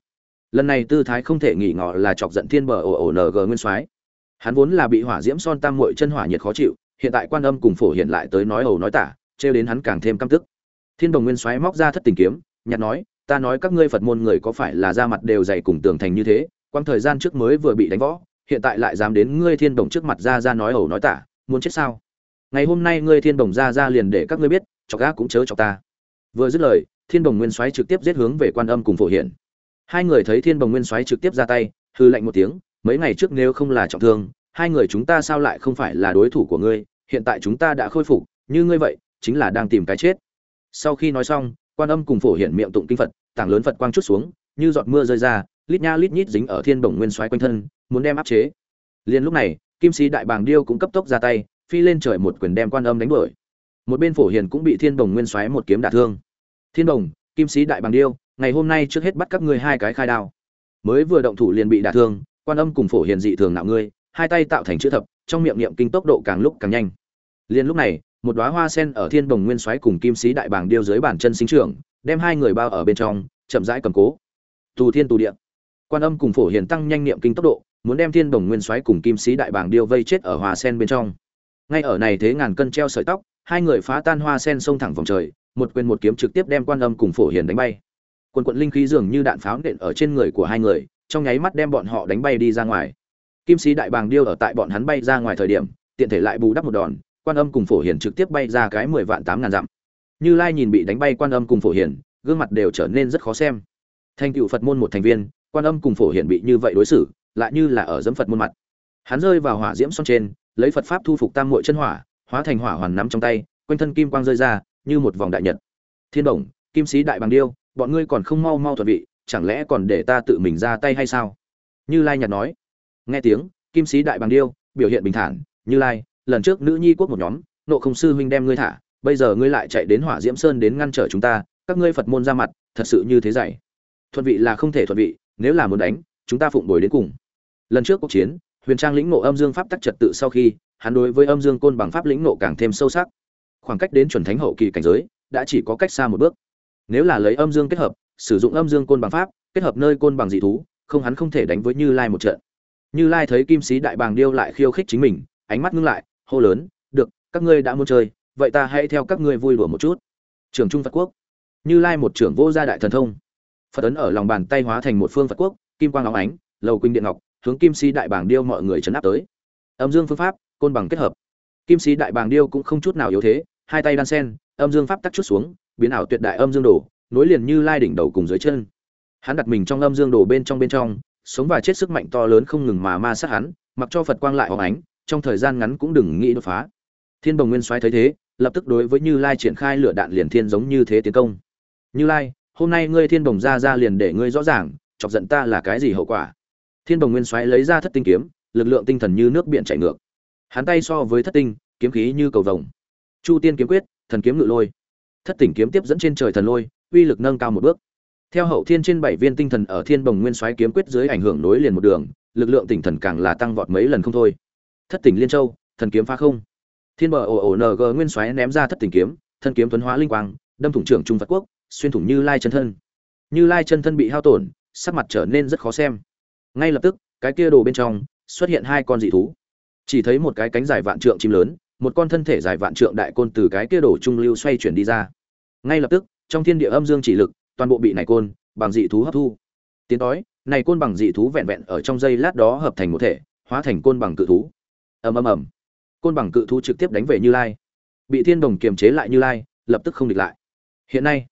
Lần này tư thái không thể nghỉ ngỏ là chọc giận thiên bờ ổ ổ ng nguyên soái. Hắn vốn là bị hỏa diễm son tam muội chân hỏa nhiệt khó chịu, hiện tại quan âm cùng phổ hiện lại tới nói ẩu nói tả, trêu đến hắn càng thêm căm tức. Thiên đồng nguyên Soái móc ra thất tình kiếm, nhặt nói, ta nói các ngươi phật môn người có phải là da mặt đều dày cùng tường thành như thế quang thời gian trước mới vừa bị đánh võ hiện tại lại dám đến ngươi thiên đồng trước mặt ra ra nói ẩu nói tả, muốn chết sao? Ngày hôm nay ngươi thiên đồng ra ra liền để các ngươi biết, chọc gác cũng chớ chọc ta. Vừa dứt lời, thiên đồng nguyên xoáy trực tiếp giết hướng về quan âm cùng phổ hiện hai người thấy thiên đồng nguyên xoáy trực tiếp ra tay hư lạnh một tiếng, mấy ngày trước nếu không là trọng thương, hai người chúng ta sao lại không phải là đối thủ của ngươi, hiện tại chúng ta đã khôi phục, như ngươi vậy, chính là đang tìm cái chết. Sau khi nói xong, quan âm cùng phổ hiện miệng tụng kinh phật, tảng lớn phật quang chút xuống, như giọt mưa rơi ra, lít nha lít nhít dính ở thiên bồng nguyên xoáy quanh thân muốn đem áp chế. Liền lúc này kim sĩ đại bàng điêu cũng cấp tốc ra tay phi lên trời một quyền đem quan âm đánh đuổi. Một bên phổ hiền cũng bị thiên đồng nguyên xoáy một kiếm đả thương. Thiên đồng, kim sĩ đại bàng điêu ngày hôm nay trước hết bắt các ngươi hai cái khai đao. Mới vừa động thủ liền bị đả thương quan âm cùng phổ hiền dị thường nạo ngươi hai tay tạo thành chữ thập trong miệng niệm kinh tốc độ càng lúc càng nhanh. Liền lúc này một đóa hoa sen ở thiên đồng nguyên xoáy cùng kim sĩ đại bàng điêu dưới bàn chân sinh trưởng đem hai người bao ở bên trong chậm rãi cầm cố. Tù thiên tù địa. Quan âm cùng phổ hiền tăng nhanh niệm kinh tốc độ muốn đem thiên đồng nguyên xoáy cùng kim sĩ đại bàng điêu vây chết ở hoa sen bên trong. Ngay ở này thế ngàn cân treo sợi tóc, hai người phá tan hoa sen xông thẳng vòng trời, một quyền một kiếm trực tiếp đem quan âm cùng phổ hiền đánh bay. Quần quận linh khí dường như đạn pháo nện ở trên người của hai người, trong nháy mắt đem bọn họ đánh bay đi ra ngoài. Kim sĩ đại bàng điêu ở tại bọn hắn bay ra ngoài thời điểm, tiện thể lại bù đắp một đòn, quan âm cùng phổ hiền trực tiếp bay ra cái mười vạn tám ngàn dặm. Như lai nhìn bị đánh bay quan âm cùng phổ hiền, gương mặt đều trở nên rất khó xem. Thành cựu phật môn một thành viên, quan âm cùng phổ hiền bị như vậy đối xử lại như là ở dẫm phật muôn mặt. Hắn rơi vào hỏa diễm son trên, lấy phật pháp thu phục tam muội chân hỏa, hóa thành hỏa hoàn nắm trong tay, quanh thân kim quang rơi ra, như một vòng đại nhật. Thiên đồng kim sĩ đại bằng điêu, bọn ngươi còn không mau mau thuận vị, chẳng lẽ còn để ta tự mình ra tay hay sao? Như lai nhạt nói. Nghe tiếng, kim sĩ đại bằng điêu, biểu hiện bình thản, như lai, lần trước nữ nhi quốc một nhóm, nộ không sư huynh đem ngươi thả, bây giờ ngươi lại chạy đến hỏa diễm sơn đến ngăn trở chúng ta, các ngươi phật môn ra mặt, thật sự như thế dạy. Thuận vị là không thể thuận vị, nếu là muốn đánh, chúng ta phụng bồi đến cùng lần trước cuộc chiến, huyền trang lĩnh nộ âm dương pháp tắc trật tự sau khi, hắn đối với âm dương côn bằng pháp lĩnh nộ càng thêm sâu sắc. Khoảng cách đến chuẩn thánh hậu kỳ cảnh giới, đã chỉ có cách xa một bước. Nếu là lấy âm dương kết hợp, sử dụng âm dương côn bằng pháp, kết hợp nơi côn bằng dị thú, không hắn không thể đánh với như lai một trận. Như lai thấy kim sĩ đại bàng điêu lại khiêu khích chính mình, ánh mắt ngưng lại, hô lớn, được, các ngươi đã muốn chơi, vậy ta hãy theo các ngươi vui đùa một chút. Trường trung phật quốc. Như lai một trưởng vô gia đại thần thông. Phật ấn ở lòng bàn tay hóa thành một phương phật quốc, kim quang óng ánh, lầu quỳnh điện ngọc hướng kim si đại bảng điêu mọi người chấn áp tới. Âm dương phương pháp, côn bằng kết hợp. Kim si đại bảng điêu cũng không chút nào yếu thế, hai tay đan sen, âm dương pháp tắc chút xuống, biến ảo tuyệt đại âm dương đồ, nối liền như lai đỉnh đầu cùng dưới chân. Hắn đặt mình trong âm dương đồ bên trong bên trong, sống và chết sức mạnh to lớn không ngừng mà ma sát hắn, mặc cho phật quang lại óng ánh, trong thời gian ngắn cũng đừng nghĩ đột phá. Thiên đồng nguyên soái thấy thế, lập tức đối với như lai triển khai lửa đạn liền thiên giống như thế tiến công. Như lai, hôm nay ngươi thiên đồng ra ra liền để ngươi rõ ràng, chọc giận ta là cái gì hậu quả? Thiên đồng nguyên soái lấy ra thất tinh kiếm, lực lượng tinh thần như nước biển chảy ngược. Hắn tay so với thất tinh, kiếm khí như cầu vồng. Chu tiên kiếm quyết, thần kiếm ngự lôi. Thất tỉnh kiếm tiếp dẫn trên trời thần lôi, uy lực nâng cao một bước. Theo hậu thiên trên bảy viên tinh thần ở thiên bồng nguyên soái kiếm quyết dưới ảnh hưởng nối liền một đường, lực lượng tinh thần càng là tăng vọt mấy lần không thôi. Thất tỉnh liên châu, thần kiếm phá không. Thiên bờ ồ ồ ng nguyên soái ném ra thất tỉnh kiếm, thân kiếm tuấn hóa linh quang, đâm thủng trưởng trung phật quốc, xuyên thủng như lai chân thân. Như lai chân thân bị hao tổn, sắc mặt trở nên rất khó xem ngay lập tức, cái kia đồ bên trong xuất hiện hai con dị thú. Chỉ thấy một cái cánh dài vạn trượng chim lớn, một con thân thể dài vạn trượng đại côn từ cái kia đổ trung lưu xoay chuyển đi ra. Ngay lập tức, trong thiên địa âm dương chỉ lực, toàn bộ bị này côn bằng dị thú hấp thu. Tiến đói này côn bằng dị thú vẹn vẹn ở trong giây lát đó hợp thành một thể, hóa thành côn bằng cự thú. Ầm ầm ầm. Côn bằng cự thú trực tiếp đánh về như lai. Bị thiên đồng kiềm chế lại như lai, lập tức không địch lại. Hiện nay,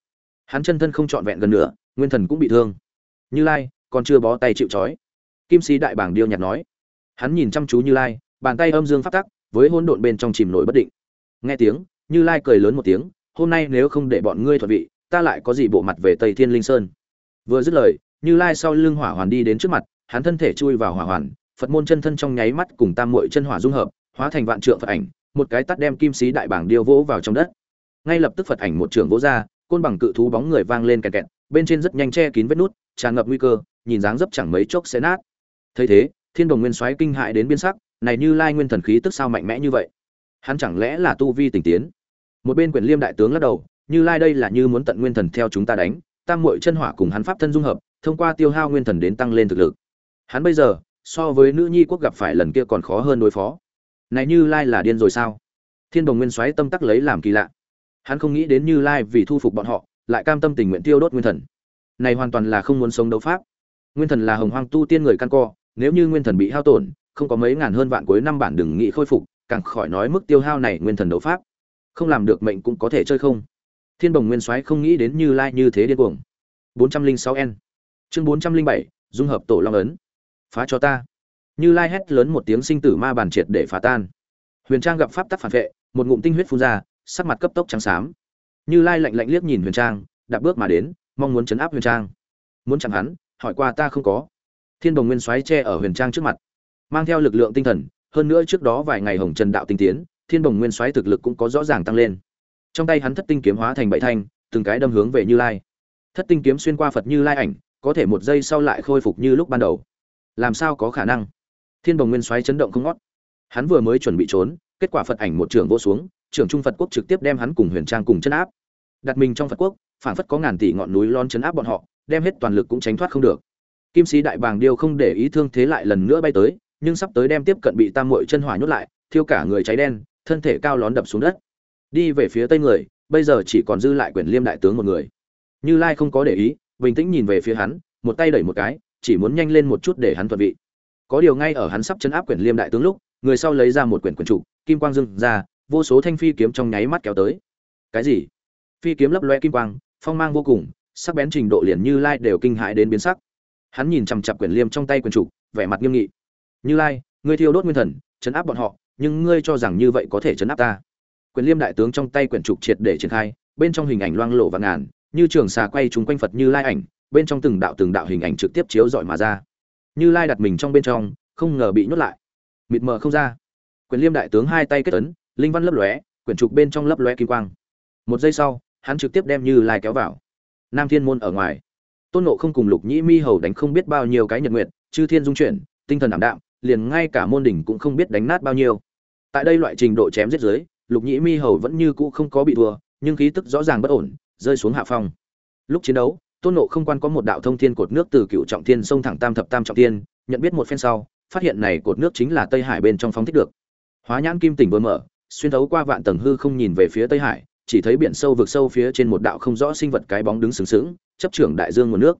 hắn chân thân không trọn vẹn gần nữa nguyên thần cũng bị thương. Như lai còn chưa bó tay chịu trói kim sĩ đại bảng điêu nhạt nói. Hắn nhìn chăm chú như lai, bàn tay âm dương phát tắc, với hôn độn bên trong chìm nổi bất định. Nghe tiếng, như lai cười lớn một tiếng, hôm nay nếu không để bọn ngươi thuận vị, ta lại có gì bộ mặt về tây thiên linh sơn? Vừa dứt lời, như lai sau lưng hỏa hoàn đi đến trước mặt, hắn thân thể chui vào hỏa hoàn, phật môn chân thân trong nháy mắt cùng tam muội chân hỏa dung hợp, hóa thành vạn trượng phật ảnh, một cái tắt đem kim sĩ đại bảng điêu vỗ vào trong đất. Ngay lập tức phật ảnh một trường vỗ ra, côn bằng cự thú bóng người vang lên kẹt kẹt, bên trên rất nhanh che kín vết nút, tràn ngập nguy cơ, nhìn dáng dấp chẳng mấy chốc sẽ nát thấy thế, thiên đồng nguyên soái kinh hại đến biên sắc, này như lai nguyên thần khí tức sao mạnh mẽ như vậy? Hắn chẳng lẽ là tu vi tỉnh tiến? Một bên quyển liêm đại tướng lắc đầu, như lai đây là như muốn tận nguyên thần theo chúng ta đánh, tam muội chân hỏa cùng hắn pháp thân dung hợp, thông qua tiêu hao nguyên thần đến tăng lên thực lực. Hắn bây giờ, so với nữ nhi quốc gặp phải lần kia còn khó hơn đối phó. Này như lai là điên rồi sao? Thiên đồng nguyên soái tâm tắc lấy làm kỳ lạ. Hắn không nghĩ đến như lai vì thu phục bọn họ, lại cam tâm tình nguyện tiêu đốt nguyên thần. Này hoàn toàn là không muốn sống đấu pháp. Nguyên thần là hồng hoang tu tiên người căn co nếu như nguyên thần bị hao tổn không có mấy ngàn hơn vạn cuối năm bản đừng nghĩ khôi phục càng khỏi nói mức tiêu hao này nguyên thần đấu pháp. Không làm được mệnh cũng có thể chơi không? Thiên bồng nguyên soái không nghĩ đến như lai như thế điên cuồng. 406 n. Chương 407, dung hợp tổ long ấn. Phá cho ta. Như lai hét lớn một tiếng sinh tử ma bàn triệt để phá tan. Huyền trang gặp pháp tắc phản vệ một ngụm tinh huyết phun ra sắc mặt cấp tốc trắng xám. Như lai lạnh lạnh liếc nhìn huyền trang đạp bước mà đến mong muốn chấn áp huyền trang. Muốn chẳng hắn hỏi qua ta không có thiên đồng nguyên soái che ở huyền trang trước mặt, mang theo lực lượng tinh thần, hơn nữa trước đó vài ngày hồng trần đạo tinh tiến, thiên đồng nguyên soái thực lực cũng có rõ ràng tăng lên. Trong tay hắn thất tinh kiếm hóa thành bảy thanh, từng cái đâm hướng về như lai. Thất tinh kiếm xuyên qua phật như lai ảnh, có thể một giây sau lại khôi phục như lúc ban đầu. Làm sao có khả năng? Thiên đồng nguyên soái chấn động không ngót. Hắn vừa mới chuẩn bị trốn, kết quả phật ảnh một trường vô xuống, trưởng trung phật quốc trực tiếp đem hắn cùng huyền trang cùng chấn áp. Đặt mình trong phật quốc phản phất có ngàn tỷ ngọn núi lon chấn áp bọn họ, đem hết toàn lực cũng tránh thoát không được kim sĩ đại bàng điêu không để ý thương thế lại lần nữa bay tới, nhưng sắp tới đem tiếp cận bị tam muội chân hỏa nhốt lại, thiêu cả người cháy đen, thân thể cao lón đập xuống đất. Đi về phía tây người, bây giờ chỉ còn dư lại quyển liêm đại tướng một người. Như lai không có để ý, bình tĩnh nhìn về phía hắn, một tay đẩy một cái, chỉ muốn nhanh lên một chút để hắn thuận vị. Có điều ngay ở hắn sắp chấn áp quyển liêm đại tướng lúc, người sau lấy ra một quyển quyển trụ kim quang dưng ra, vô số thanh phi kiếm trong nháy mắt kéo tới. Cái gì? Phi kiếm lấp loe kim quang, phong mang vô cùng, sắc bén trình độ liền như lai đều kinh hãi đến biến sắc hắn nhìn chằm chặp quyển liêm trong tay quyển trục vẻ mặt nghiêm nghị. Như lai, ngươi thiêu đốt nguyên thần, chấn áp bọn họ, nhưng ngươi cho rằng như vậy có thể chấn áp ta? Quyển liêm đại tướng trong tay quyển trục triệt để triển khai, bên trong hình ảnh loang lộ và ngàn, như trường xà quay trúng quanh phật như lai ảnh, bên trong từng đạo từng đạo hình ảnh trực tiếp chiếu rọi mà ra. Như lai đặt mình trong bên trong, không ngờ bị nhốt lại. Mịt mờ không ra. Quyển liêm đại tướng hai tay kết ấn, linh văn lấp lóe, quyển trục bên trong lấp lóe kim quang. Một giây sau, hắn trực tiếp đem như lai kéo vào. Nam thiên môn ở ngoài tôn nộ không cùng lục nhĩ mi hầu đánh không biết bao nhiêu cái nhật nguyện chư thiên dung chuyển, tinh thần ảm đạm, liền ngay cả môn đỉnh cũng không biết đánh nát bao nhiêu. Tại đây loại trình độ chém giết dưới, lục nhĩ mi hầu vẫn như cũ không có bị thua, nhưng khí tức rõ ràng bất ổn, rơi xuống hạ phong. Lúc chiến đấu, tôn nộ không quan có một đạo thông thiên cột nước từ cựu trọng thiên sông thẳng tam thập tam trọng thiên, nhận biết một phen sau, phát hiện này cột nước chính là tây hải bên trong phóng thích được. Hóa nhãn kim tỉnh vừa mở, xuyên thấu qua vạn tầng hư không nhìn về phía tây hải, chỉ thấy biển sâu vực sâu phía trên một đạo không rõ sinh vật cái bóng đứng sừng sững chấp trưởng đại dương nguồn nước.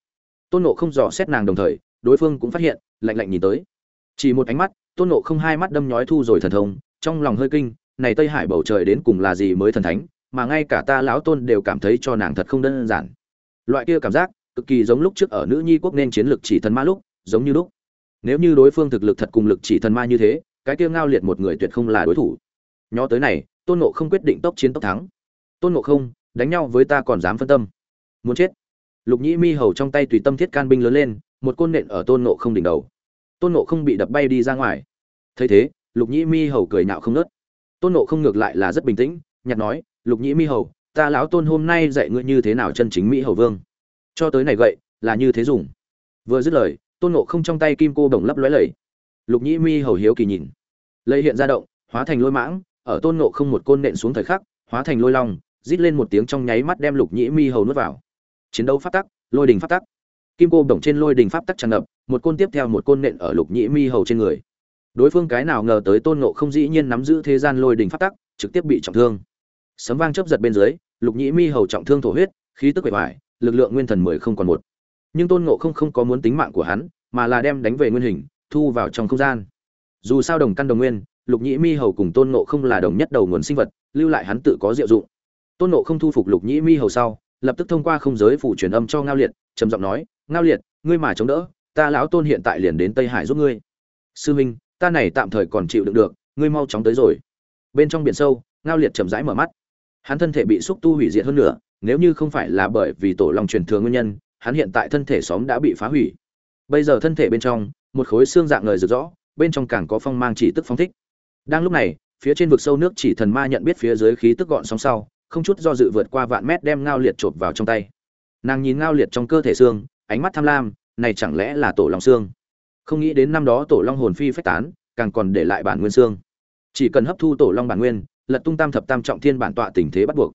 Tôn nộ không dò xét nàng đồng thời, đối phương cũng phát hiện, lạnh lạnh nhìn tới. Chỉ một ánh mắt, tôn nộ không hai mắt đâm nhói thu rồi thần thông, trong lòng hơi kinh, này tây hải bầu trời đến cùng là gì mới thần thánh, mà ngay cả ta lão tôn đều cảm thấy cho nàng thật không đơn giản. Loại kia cảm giác, cực kỳ giống lúc trước ở nữ nhi quốc nên chiến lực chỉ thần ma lúc, giống như lúc. Nếu như đối phương thực lực thật cùng lực chỉ thần ma như thế, cái kia ngao liệt một người tuyệt không là đối thủ. Nhó tới này, tôn nộ không quyết định tốc chiến tốc thắng. Tôn nộ không, đánh nhau với ta còn dám phân tâm. Muốn chết lục nhĩ mi hầu trong tay tùy tâm thiết can binh lớn lên, một côn nện ở tôn nộ không đỉnh đầu. Tôn nộ không bị đập bay đi ra ngoài. Thấy thế, lục nhĩ mi hầu cười nhạo không nớt tôn nộ không ngược lại là rất bình tĩnh, nhặt nói, lục nhĩ mi hầu, ta lão tôn hôm nay dạy ngươi như thế nào chân chính mỹ hầu vương. Cho tới này gậy là như thế dùng. Vừa dứt lời, tôn nộ không trong tay kim cô đồng lấp lóe lầy lục nhĩ mi hầu hiếu kỳ nhìn. Lây hiện ra động, hóa thành lôi mãng, ở tôn nộ không một côn nện xuống thời khắc, hóa thành lôi long, rít lên một tiếng trong nháy mắt đem lục nhĩ mi hầu nuốt vào chiến đấu pháp tắc, lôi đình pháp tắc. Kim cô đồng trên lôi đình pháp tắc tràn ngập, một côn tiếp theo một côn nện ở lục nhĩ mi hầu trên người. Đối phương cái nào ngờ tới tôn nộ không dĩ nhiên nắm giữ thế gian lôi đình pháp tắc, trực tiếp bị trọng thương. Sấm vang chớp giật bên dưới, lục nhĩ mi hầu trọng thương thổ huyết, khí tức bể ngoài lực lượng nguyên thần mười không còn một. Nhưng tôn ngộ không không có muốn tính mạng của hắn, mà là đem đánh về nguyên hình, thu vào trong không gian. Dù sao đồng căn đồng nguyên, lục nhĩ mi hầu cùng tôn ngộ không là đồng nhất đầu nguồn sinh vật, lưu lại hắn tự có diệu dụng. Tôn ngộ không thu phục lục nhĩ mi hầu sau lập tức thông qua không giới phủ truyền âm cho ngao liệt, trầm giọng nói, ngao liệt, ngươi mà chống đỡ, ta lão tôn hiện tại liền đến tây hải giúp ngươi. Sư minh, ta này tạm thời còn chịu đựng được, ngươi mau chóng tới rồi. Bên trong biển sâu, ngao liệt chậm rãi mở mắt. Hắn thân thể bị xúc tu hủy diệt hơn nữa nếu như không phải là bởi vì tổ long truyền thừa nguyên nhân, hắn hiện tại thân thể xóm đã bị phá hủy. Bây giờ thân thể bên trong, một khối xương dạng ngời rực rõ bên trong càng có phong mang chỉ tức phong thích. Đang lúc này, phía trên vực sâu nước chỉ thần ma nhận biết phía dưới khí tức gọn sóng sau không chút do dự vượt qua vạn mét đem ngao liệt chộp vào trong tay. Nàng nhìn ngao liệt trong cơ thể xương, ánh mắt tham lam, này chẳng lẽ là tổ long xương? Không nghĩ đến năm đó tổ long hồn phi phách tán, càng còn để lại bản nguyên xương. Chỉ cần hấp thu tổ long bản nguyên, lật tung tam thập tam trọng thiên bản tọa tình thế bắt buộc.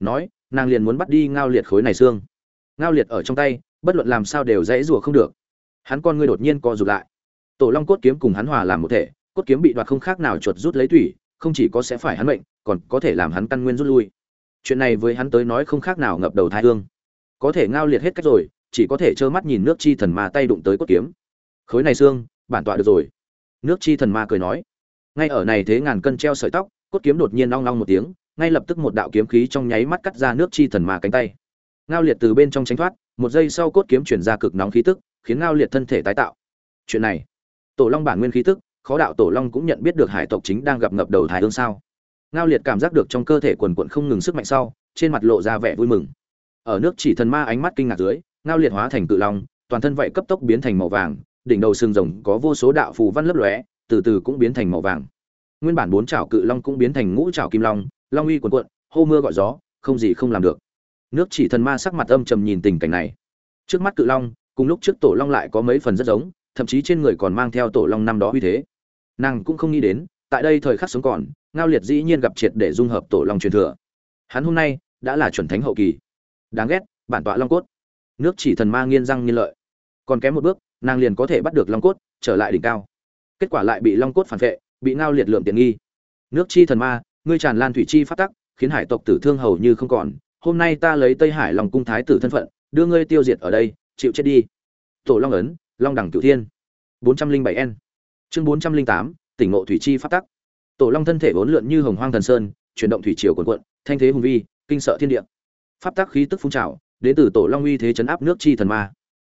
Nói, nàng liền muốn bắt đi ngao liệt khối này xương. Ngao liệt ở trong tay, bất luận làm sao đều dễ rủa không được. Hắn con ngươi đột nhiên co rụt lại. Tổ long cốt kiếm cùng hắn hòa làm một thể, cốt kiếm bị đoạt không khác nào chuột rút lấy thủy không chỉ có sẽ phải hắn mệnh, còn có thể làm hắn căn nguyên rút lui chuyện này với hắn tới nói không khác nào ngập đầu thái hương. Có thể ngao liệt hết cách rồi, chỉ có thể trơ mắt nhìn nước chi thần ma tay đụng tới cốt kiếm. Khối này xương, bản tọa được rồi. Nước chi thần ma cười nói. Ngay ở này thế ngàn cân treo sợi tóc, cốt kiếm đột nhiên long long một tiếng, ngay lập tức một đạo kiếm khí trong nháy mắt cắt ra nước chi thần ma cánh tay. Ngao liệt từ bên trong tránh thoát, một giây sau cốt kiếm chuyển ra cực nóng khí tức, khiến ngao liệt thân thể tái tạo. Chuyện này, tổ long bản nguyên khí tức, khó đạo tổ long cũng nhận biết được hải tộc chính đang gặp ngập đầu thái hương sao ngao liệt cảm giác được trong cơ thể quần quận không ngừng sức mạnh sau, trên mặt lộ ra vẻ vui mừng. Ở nước chỉ thần ma ánh mắt kinh ngạc dưới, ngao liệt hóa thành cự long, toàn thân vậy cấp tốc biến thành màu vàng, đỉnh đầu sừng rồng có vô số đạo phù văn lấp lóe, từ từ cũng biến thành màu vàng. Nguyên bản bốn chảo cự long cũng biến thành ngũ chảo kim long long uy cuồn cuộn, hô mưa gọi gió, không gì không làm được. Nước chỉ thần ma sắc mặt âm trầm nhìn tình cảnh này. Trước mắt cự long, cùng lúc trước tổ long lại có mấy phần rất giống, thậm chí trên người còn mang theo tổ long năm đó uy thế. Nàng cũng không nghĩ đến, tại đây thời khắc sống còn ngao liệt dĩ nhiên gặp triệt để dung hợp tổ long truyền thừa. Hắn hôm nay đã là chuẩn thánh hậu kỳ. Đáng ghét, bản tọa long cốt. Nước chỉ thần ma nghiên răng nghiên lợi. Còn kém một bước, nàng liền có thể bắt được long cốt, trở lại đỉnh cao. Kết quả lại bị long cốt phản vệ, bị ngao liệt lượng tiện nghi. Nước chi thần ma, ngươi tràn lan thủy chi phát tắc, khiến hải tộc tử thương hầu như không còn. Hôm nay ta lấy tây hải lòng cung thái tử thân phận, đưa ngươi tiêu diệt ở đây, chịu chết đi. Tổ long ấn, long đẳng cửu thiên. bốn trăm linh bảy n. Chương bốn trăm linh tám, tỉnh ngộ thủy chi phát tắc tổ long thân thể vốn lượn như hồng hoang thần sơn, chuyển động thủy triều quần quận, thanh thế hùng vi kinh sợ thiên địa. Pháp tác khí tức phun trào, đến từ tổ long uy thế chấn áp nước chi thần ma.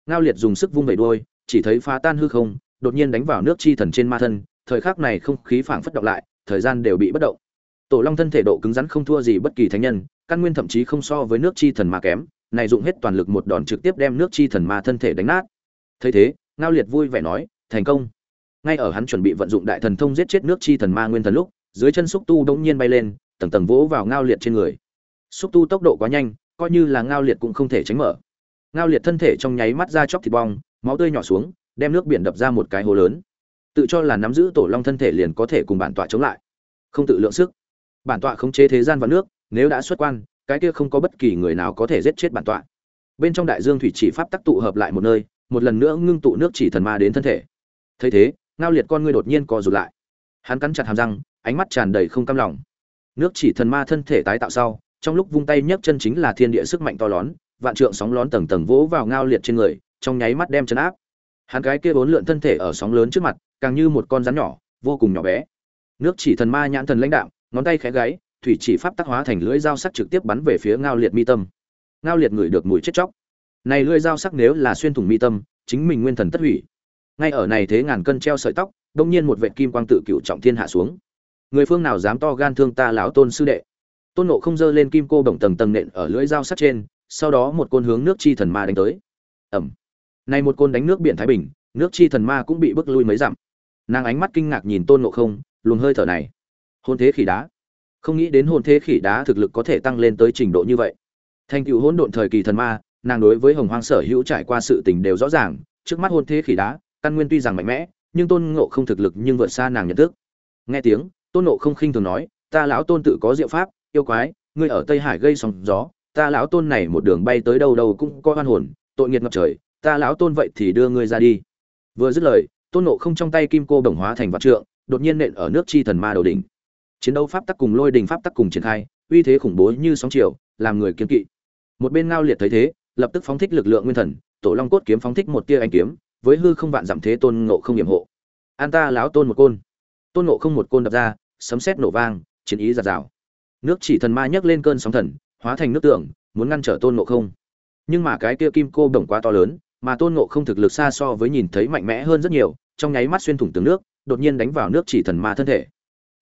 Ngao liệt dùng sức vung vẩy đuôi, chỉ thấy phá tan hư không, đột nhiên đánh vào nước chi thần trên ma thân, thời khắc này không khí phảng phất động lại, thời gian đều bị bất động. Tổ long thân thể độ cứng rắn không thua gì bất kỳ thánh nhân, căn nguyên thậm chí không so với nước chi thần ma kém, này dụng hết toàn lực một đòn trực tiếp đem nước chi thần ma thân thể đánh nát. Thấy thế, ngao liệt vui vẻ nói, thành công ngay ở hắn chuẩn bị vận dụng đại thần thông giết chết nước chi thần ma nguyên thần lúc, dưới chân xúc tu đống nhiên bay lên, tầng tầng vỗ vào ngao liệt trên người. Xúc tu tốc độ quá nhanh, coi như là ngao liệt cũng không thể tránh mở. Ngao liệt thân thể trong nháy mắt ra chóc thịt bong, máu tươi nhỏ xuống, đem nước biển đập ra một cái hố lớn. Tự cho là nắm giữ tổ long thân thể liền có thể cùng bản tọa chống lại. Không tự lượng sức. Bản tọa khống chế thế gian và nước, nếu đã xuất quan, cái kia không có bất kỳ người nào có thể giết chết bản tọa. Bên trong đại dương thủy chỉ pháp tắc tụ hợp lại một nơi, một lần nữa ngưng tụ nước chỉ thần ma đến thân thể. Thấy thế ngao liệt con ngươi đột nhiên co rụt lại. Hắn cắn chặt hàm răng, ánh mắt tràn đầy không cam lòng. Nước chỉ thần ma thân thể tái tạo sau, trong lúc vung tay nhấc chân chính là thiên địa sức mạnh to lớn, vạn trượng sóng lớn tầng tầng vỗ vào ngao liệt trên người, trong nháy mắt đem chấn áp. Hắn cái kia bốn lượn thân thể ở sóng lớn trước mặt, càng như một con rắn nhỏ, vô cùng nhỏ bé. Nước chỉ thần ma nhãn thần lãnh đạo ngón tay khẽ gáy, thủy chỉ pháp tác hóa thành lưỡi dao sắc trực tiếp bắn về phía ngao liệt mi tâm. Ngao liệt ngửi được mùi chết chóc. Này lưỡi dao sắc nếu là xuyên thủng mi tâm, chính mình nguyên thần tất hủy ngay ở này thế ngàn cân treo sợi tóc đông nhiên một vệt kim quang tự cựu trọng thiên hạ xuống. Người phương nào dám to gan thương ta lão tôn sư đệ? Tôn nộ không dơ lên kim cô đồng tầng tầng nện ở lưỡi dao sắt trên, sau đó một côn hướng nước chi thần ma đánh tới. Ẩm này một côn đánh nước biển thái bình, nước chi thần ma cũng bị bức lui mấy dặm. Nàng ánh mắt kinh ngạc nhìn tôn nộ không, luồng hơi thở này. Hôn thế khỉ đá. Không nghĩ đến hôn thế khỉ đá thực lực có thể tăng lên tới trình độ như vậy. Thành cựu hỗn độn thời kỳ thần ma, nàng đối với hồng hoang sở hữu trải qua sự tình đều rõ ràng, trước mắt hôn thế khỉ đá căn nguyên tuy rằng mạnh mẽ, nhưng tôn ngộ không thực lực nhưng vượt xa nàng nhận thức. Nghe tiếng, tôn ngộ không khinh thường nói, ta lão tôn tự có diệu pháp, yêu quái, ngươi ở tây hải gây sóng gió, ta lão tôn này một đường bay tới đâu đâu cũng có hoan hồn, tội nghiệt ngập trời, ta lão tôn vậy thì đưa ngươi ra đi. Vừa dứt lời, tôn ngộ không trong tay kim cô đồng hóa thành vạn trượng, đột nhiên nện ở nước chi thần ma đầu đỉnh. Chiến đấu pháp tắc cùng lôi đình pháp tắc cùng triển khai, uy thế khủng bố như sóng chiều, làm người kiên kỵ. Một bên ngao liệt thấy thế, lập tức phóng thích lực lượng nguyên thần, tổ long cốt kiếm phóng thích một tia anh kiếm với hư không vạn giảm thế tôn ngộ không hiểm hộ. An ta láo tôn một côn. Tôn ngộ không một côn đập ra, sấm sét nổ vang, chiến ý giạt rào. Nước chỉ thần ma nhấc lên cơn sóng thần, hóa thành nước tượng muốn ngăn trở tôn ngộ không. Nhưng mà cái kia kim cô đồng quá to lớn, mà tôn ngộ không thực lực xa so với nhìn thấy mạnh mẽ hơn rất nhiều, trong nháy mắt xuyên thủng tường nước, đột nhiên đánh vào nước chỉ thần ma thân thể.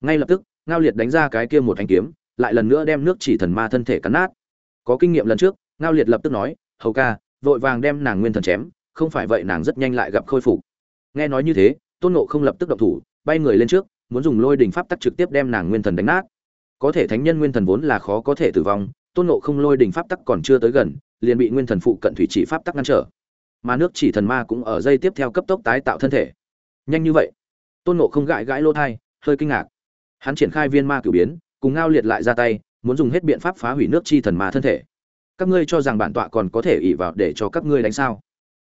Ngay lập tức, ngao liệt đánh ra cái kia một thanh kiếm, lại lần nữa đem nước chỉ thần ma thân thể cắn nát. Có kinh nghiệm lần trước, ngao liệt lập tức nói, hầu ca, vội vàng đem nàng nguyên thần chém không phải vậy nàng rất nhanh lại gặp khôi phục. Nghe nói như thế, tôn nộ không lập tức động thủ, bay người lên trước, muốn dùng lôi đình pháp tắc trực tiếp đem nàng nguyên thần đánh nát. Có thể thánh nhân nguyên thần vốn là khó có thể tử vong, tôn nộ không lôi đình pháp tắc còn chưa tới gần, liền bị nguyên thần phụ cận thủy chỉ pháp tắc ngăn trở. Mà nước chỉ thần ma cũng ở dây tiếp theo cấp tốc tái tạo thân thể. Nhanh như vậy, tôn nộ không gãi gãi lỗ thai, hơi kinh ngạc. Hắn triển khai viên ma cửu biến, cùng ngao liệt lại ra tay, muốn dùng hết biện pháp phá hủy nước chi thần ma thân thể. Các ngươi cho rằng bản tọa còn có thể ỉ vào để cho các ngươi đánh sao?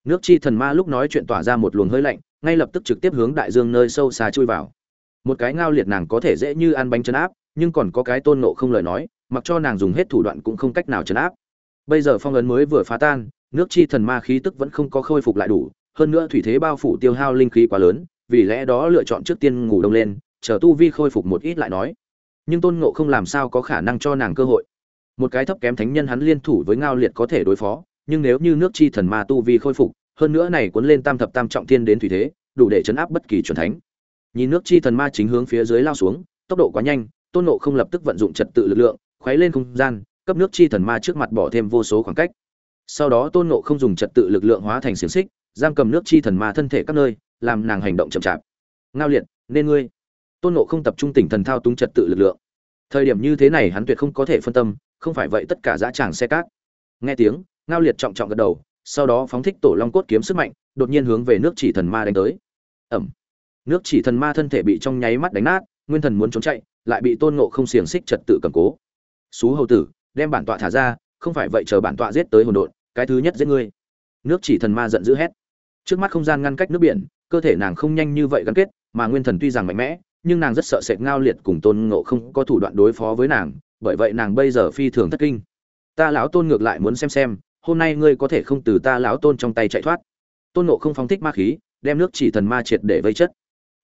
Nước chi thần ma lúc nói chuyện tỏa ra một luồng hơi lạnh, ngay lập tức trực tiếp hướng đại dương nơi sâu xa chui vào. Một cái ngao liệt nàng có thể dễ như ăn bánh chấn áp, nhưng còn có cái tôn nộ không lời nói, mặc cho nàng dùng hết thủ đoạn cũng không cách nào chấn áp. Bây giờ phong ấn mới vừa phá tan, nước chi thần ma khí tức vẫn không có khôi phục lại đủ, hơn nữa thủy thế bao phủ tiêu hao linh khí quá lớn, vì lẽ đó lựa chọn trước tiên ngủ đông lên, chờ tu vi khôi phục một ít lại nói. Nhưng tôn ngộ không làm sao có khả năng cho nàng cơ hội? Một cái thấp kém thánh nhân hắn liên thủ với ngao liệt có thể đối phó nhưng nếu như nước chi thần ma tu vi khôi phục, hơn nữa này cuốn lên tam thập tam trọng thiên đến thủy thế, đủ để chấn áp bất kỳ chuẩn thánh. Nhìn nước chi thần ma chính hướng phía dưới lao xuống, tốc độ quá nhanh, tôn ngộ không lập tức vận dụng trật tự lực lượng, khuấy lên không gian, cấp nước chi thần ma trước mặt bỏ thêm vô số khoảng cách. Sau đó tôn ngộ không dùng trật tự lực lượng hóa thành xiềng xích, giam cầm nước chi thần ma thân thể các nơi, làm nàng hành động chậm chạp. Ngao liệt, nên ngươi. Tôn ngộ không tập trung tỉnh thần thao túng trật tự lực lượng. Thời điểm như thế này hắn tuyệt không có thể phân tâm, không phải vậy tất cả dã tràng xe cát. Nghe tiếng ngao liệt trọng trọng gật đầu, sau đó phóng thích tổ long cốt kiếm sức mạnh, đột nhiên hướng về nước chỉ thần ma đánh tới. Ẩm. Nước chỉ thần ma thân thể bị trong nháy mắt đánh nát, nguyên thần muốn trốn chạy, lại bị tôn ngộ không xiềng xích trật tự cầm cố. Xú hầu tử, đem bản tọa thả ra, không phải vậy chờ bản tọa giết tới hồn độn, cái thứ nhất giết ngươi. Nước chỉ thần ma giận dữ hét. Trước mắt không gian ngăn cách nước biển, cơ thể nàng không nhanh như vậy gắn kết, mà nguyên thần tuy rằng mạnh mẽ, nhưng nàng rất sợ sệt ngao liệt cùng tôn ngộ không có thủ đoạn đối phó với nàng, bởi vậy nàng bây giờ phi thường thất kinh. Ta lão tôn ngược lại muốn xem xem hôm nay ngươi có thể không từ ta lão tôn trong tay chạy thoát. Tôn nộ không phóng thích ma khí, đem nước chỉ thần ma triệt để vây chất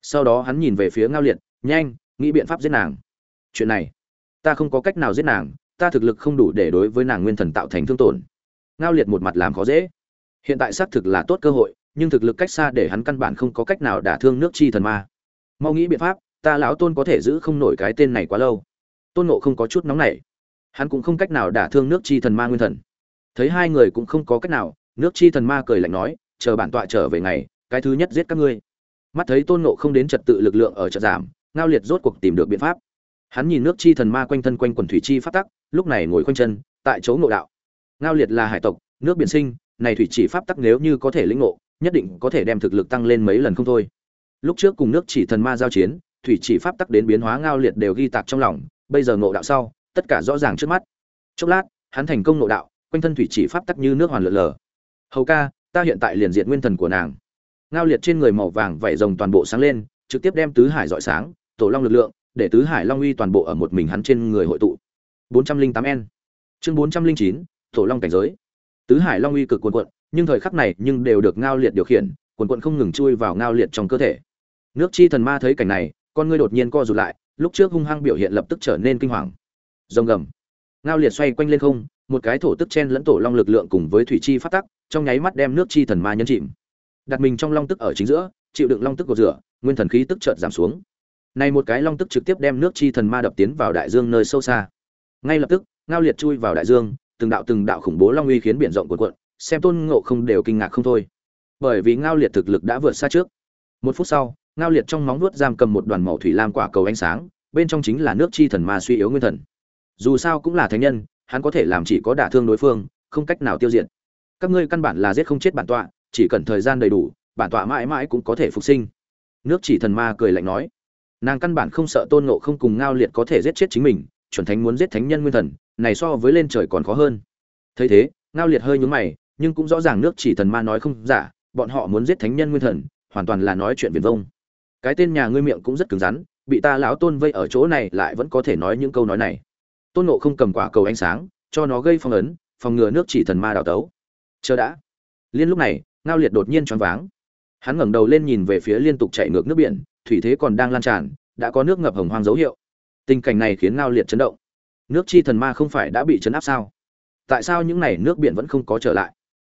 sau đó hắn nhìn về phía ngao liệt, nhanh, nghĩ biện pháp giết nàng. Chuyện này, ta không có cách nào giết nàng, ta thực lực không đủ để đối với nàng nguyên thần tạo thành thương tổn. Ngao liệt một mặt làm khó dễ. Hiện tại xác thực là tốt cơ hội, nhưng thực lực cách xa để hắn căn bản không có cách nào đả thương nước chi thần ma. Mau nghĩ biện pháp, ta lão tôn có thể giữ không nổi cái tên này quá lâu. Tôn nộ không có chút nóng nảy. Hắn cũng không cách nào đả thương nước chi thần ma nguyên thần thấy hai người cũng không có cách nào, nước chi thần ma cười lạnh nói, chờ bản tọa trở về ngày, cái thứ nhất giết các ngươi. Mắt thấy tôn nộ không đến trật tự lực lượng ở trận giảm, ngao liệt rốt cuộc tìm được biện pháp. Hắn nhìn nước chi thần ma quanh thân quanh quần thủy chi phát tắc, lúc này ngồi quanh chân, tại chỗ ngộ đạo. Ngao liệt là hải tộc, nước biển sinh, này thủy chỉ pháp tắc nếu như có thể lĩnh ngộ, nhất định có thể đem thực lực tăng lên mấy lần không thôi. Lúc trước cùng nước chỉ thần ma giao chiến, thủy chỉ pháp tắc đến biến hóa ngao liệt đều ghi tạc trong lòng, bây giờ ngộ đạo sau, tất cả rõ ràng trước mắt. Chốc lát, hắn thành công ngộ đạo quanh thân thủy chỉ pháp tắc như nước hoàn lượn lờ. Hầu ca ta hiện tại liền diệt nguyên thần của nàng. Ngao liệt trên người màu vàng vảy rồng toàn bộ sáng lên trực tiếp đem tứ hải dọi sáng tổ long lực lượng để tứ hải long uy toàn bộ ở một mình hắn trên người hội tụ. 408 n. Chương 409, tổ long cảnh giới. Tứ hải long uy cực cuồn cuộn nhưng thời khắc này nhưng đều được ngao liệt điều khiển cuồn cuộn không ngừng chui vào ngao liệt trong cơ thể. Nước chi thần ma thấy cảnh này con ngươi đột nhiên co rụt lại lúc trước hung hăng biểu hiện lập tức trở nên kinh hoàng. Rồng gầm. Ngao liệt xoay quanh lên không một cái thổ tức chen lẫn tổ long lực lượng cùng với thủy chi phát tắc, trong nháy mắt đem nước chi thần ma nhấn chìm. Đặt mình trong long tức ở chính giữa, chịu đựng long tức cột rửa, nguyên thần khí tức chợt giảm xuống. Này một cái long tức trực tiếp đem nước chi thần ma đập tiến vào đại dương nơi sâu xa. Ngay lập tức, ngao liệt chui vào đại dương, từng đạo từng đạo khủng bố long uy khiến biển rộng cuộn cuộn, xem tôn ngộ không đều kinh ngạc không thôi. Bởi vì ngao liệt thực lực đã vượt xa trước. Một phút sau, ngao liệt trong móng nuốt giam cầm một đoàn màu thủy lam quả cầu ánh sáng, bên trong chính là nước chi thần ma suy yếu nguyên thần. Dù sao cũng là thánh nhân hắn có thể làm chỉ có đả thương đối phương, không cách nào tiêu diệt. Các ngươi căn bản là giết không chết bản tọa, chỉ cần thời gian đầy đủ, bản tọa mãi mãi cũng có thể phục sinh. Nước chỉ thần ma cười lạnh nói. Nàng căn bản không sợ tôn ngộ không cùng ngao liệt có thể giết chết chính mình, chuẩn thánh muốn giết thánh nhân nguyên thần, này so với lên trời còn khó hơn. Thấy thế, ngao liệt hơi nhướng mày, nhưng cũng rõ ràng nước chỉ thần ma nói không giả, bọn họ muốn giết thánh nhân nguyên thần, hoàn toàn là nói chuyện viển vông. Cái tên nhà ngươi miệng cũng rất cứng rắn, bị ta lão tôn vây ở chỗ này lại vẫn có thể nói những câu nói này tôn nộ không cầm quả cầu ánh sáng, cho nó gây phong ấn, phòng ngừa nước chỉ thần ma đào tấu. Chờ đã. Liên lúc này, ngao liệt đột nhiên choáng váng. Hắn ngẩng đầu lên nhìn về phía liên tục chạy ngược nước biển, thủy thế còn đang lan tràn, đã có nước ngập hồng hoang dấu hiệu. Tình cảnh này khiến ngao liệt chấn động. Nước chi thần ma không phải đã bị chấn áp sao? Tại sao những n à y nước biển vẫn không có trở lại?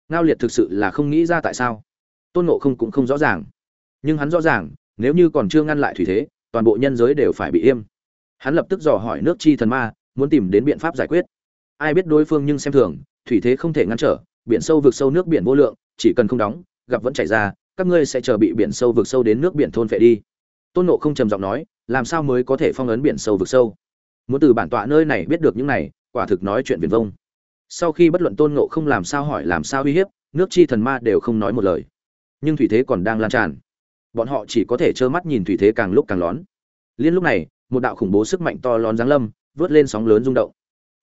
Ngao liệt thực sự là không nghĩ ra tại sao. Tôn nộ không cũng không rõ ràng. Nhưng hắn rõ ràng, nếu như còn chưa ngăn lại thủy thế, toàn bộ nhân giới đều phải bị im hắn lập tức dò hỏi nước chi thần ma muốn tìm đến biện pháp giải quyết. Ai biết đối phương nhưng xem thường, thủy thế không thể ngăn trở, biển sâu vực sâu nước biển vô lượng, chỉ cần không đóng, gặp vẫn chảy ra, các ngươi sẽ chờ bị biển sâu vực sâu đến nước biển thôn phệ đi. Tôn nộ không trầm giọng nói, làm sao mới có thể phong ấn biển sâu vực sâu? Muốn từ bản tọa nơi này biết được những này, quả thực nói chuyện viền vông. Sau khi bất luận tôn nộ không làm sao hỏi làm sao uy hiếp, nước chi thần ma đều không nói một lời. Nhưng thủy thế còn đang lan tràn. Bọn họ chỉ có thể trơ mắt nhìn thủy thế càng lúc càng lón. Liên lúc này, một đạo khủng bố sức mạnh to lón giáng lâm vớt lên sóng lớn rung động.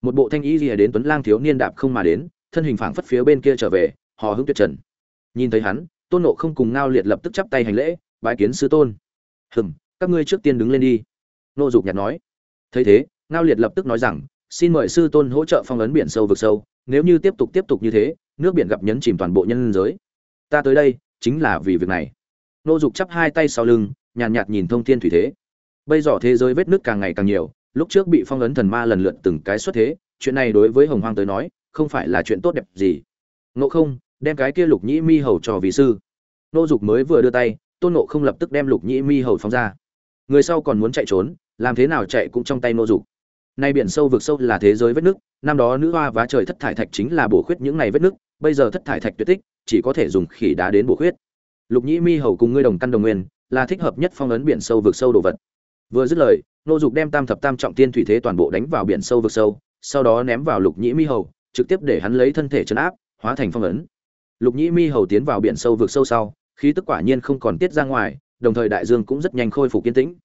Một bộ thanh ý gì đến tuấn lang thiếu niên đạp không mà đến thân hình phảng phất phía bên kia trở về hò hứng tuyệt trần. Nhìn thấy hắn tôn nộ không cùng ngao liệt lập tức chắp tay hành lễ bái kiến sư tôn. Hừm các ngươi trước tiên đứng lên đi. Nô dục nhạt nói. Thấy thế ngao liệt lập tức nói rằng xin mời sư tôn hỗ trợ phong ấn biển sâu vực sâu nếu như tiếp tục tiếp tục như thế nước biển gặp nhấn chìm toàn bộ nhân giới. Ta tới đây chính là vì việc này. Nô dục chắp hai tay sau lưng nhàn nhạt, nhạt nhìn thông thiên thủy thế. Bây giờ thế giới vết nước càng ngày càng nhiều lúc trước bị phong ấn thần ma lần lượt từng cái xuất thế, chuyện này đối với hồng hoang tới nói, không phải là chuyện tốt đẹp gì. Ngộ không, đem cái kia lục nhĩ mi hầu cho vị sư. Nô dục mới vừa đưa tay, tôn nộ không lập tức đem lục nhĩ mi hầu phóng ra. Người sau còn muốn chạy trốn, làm thế nào chạy cũng trong tay nô dục. Nay biển sâu vực sâu là thế giới vết nước, năm đó nữ hoa vá trời thất thải thạch chính là bổ khuyết những này vết nước, bây giờ thất thải thạch tuyệt tích, chỉ có thể dùng khỉ đá đến bổ khuyết. Lục nhĩ mi hầu cùng ngươi đồng căn đồng nguyên, là thích hợp nhất phong ấn biển sâu vực sâu đồ vật vừa dứt lời, nô dục đem tam thập tam trọng tiên thủy thế toàn bộ đánh vào biển sâu vực sâu, sau đó ném vào lục nhĩ mi hầu, trực tiếp để hắn lấy thân thể chấn áp, hóa thành phong ấn. Lục nhĩ mi hầu tiến vào biển sâu vực sâu sau, khí tức quả nhiên không còn tiết ra ngoài, đồng thời đại dương cũng rất nhanh khôi phục kiên tĩnh.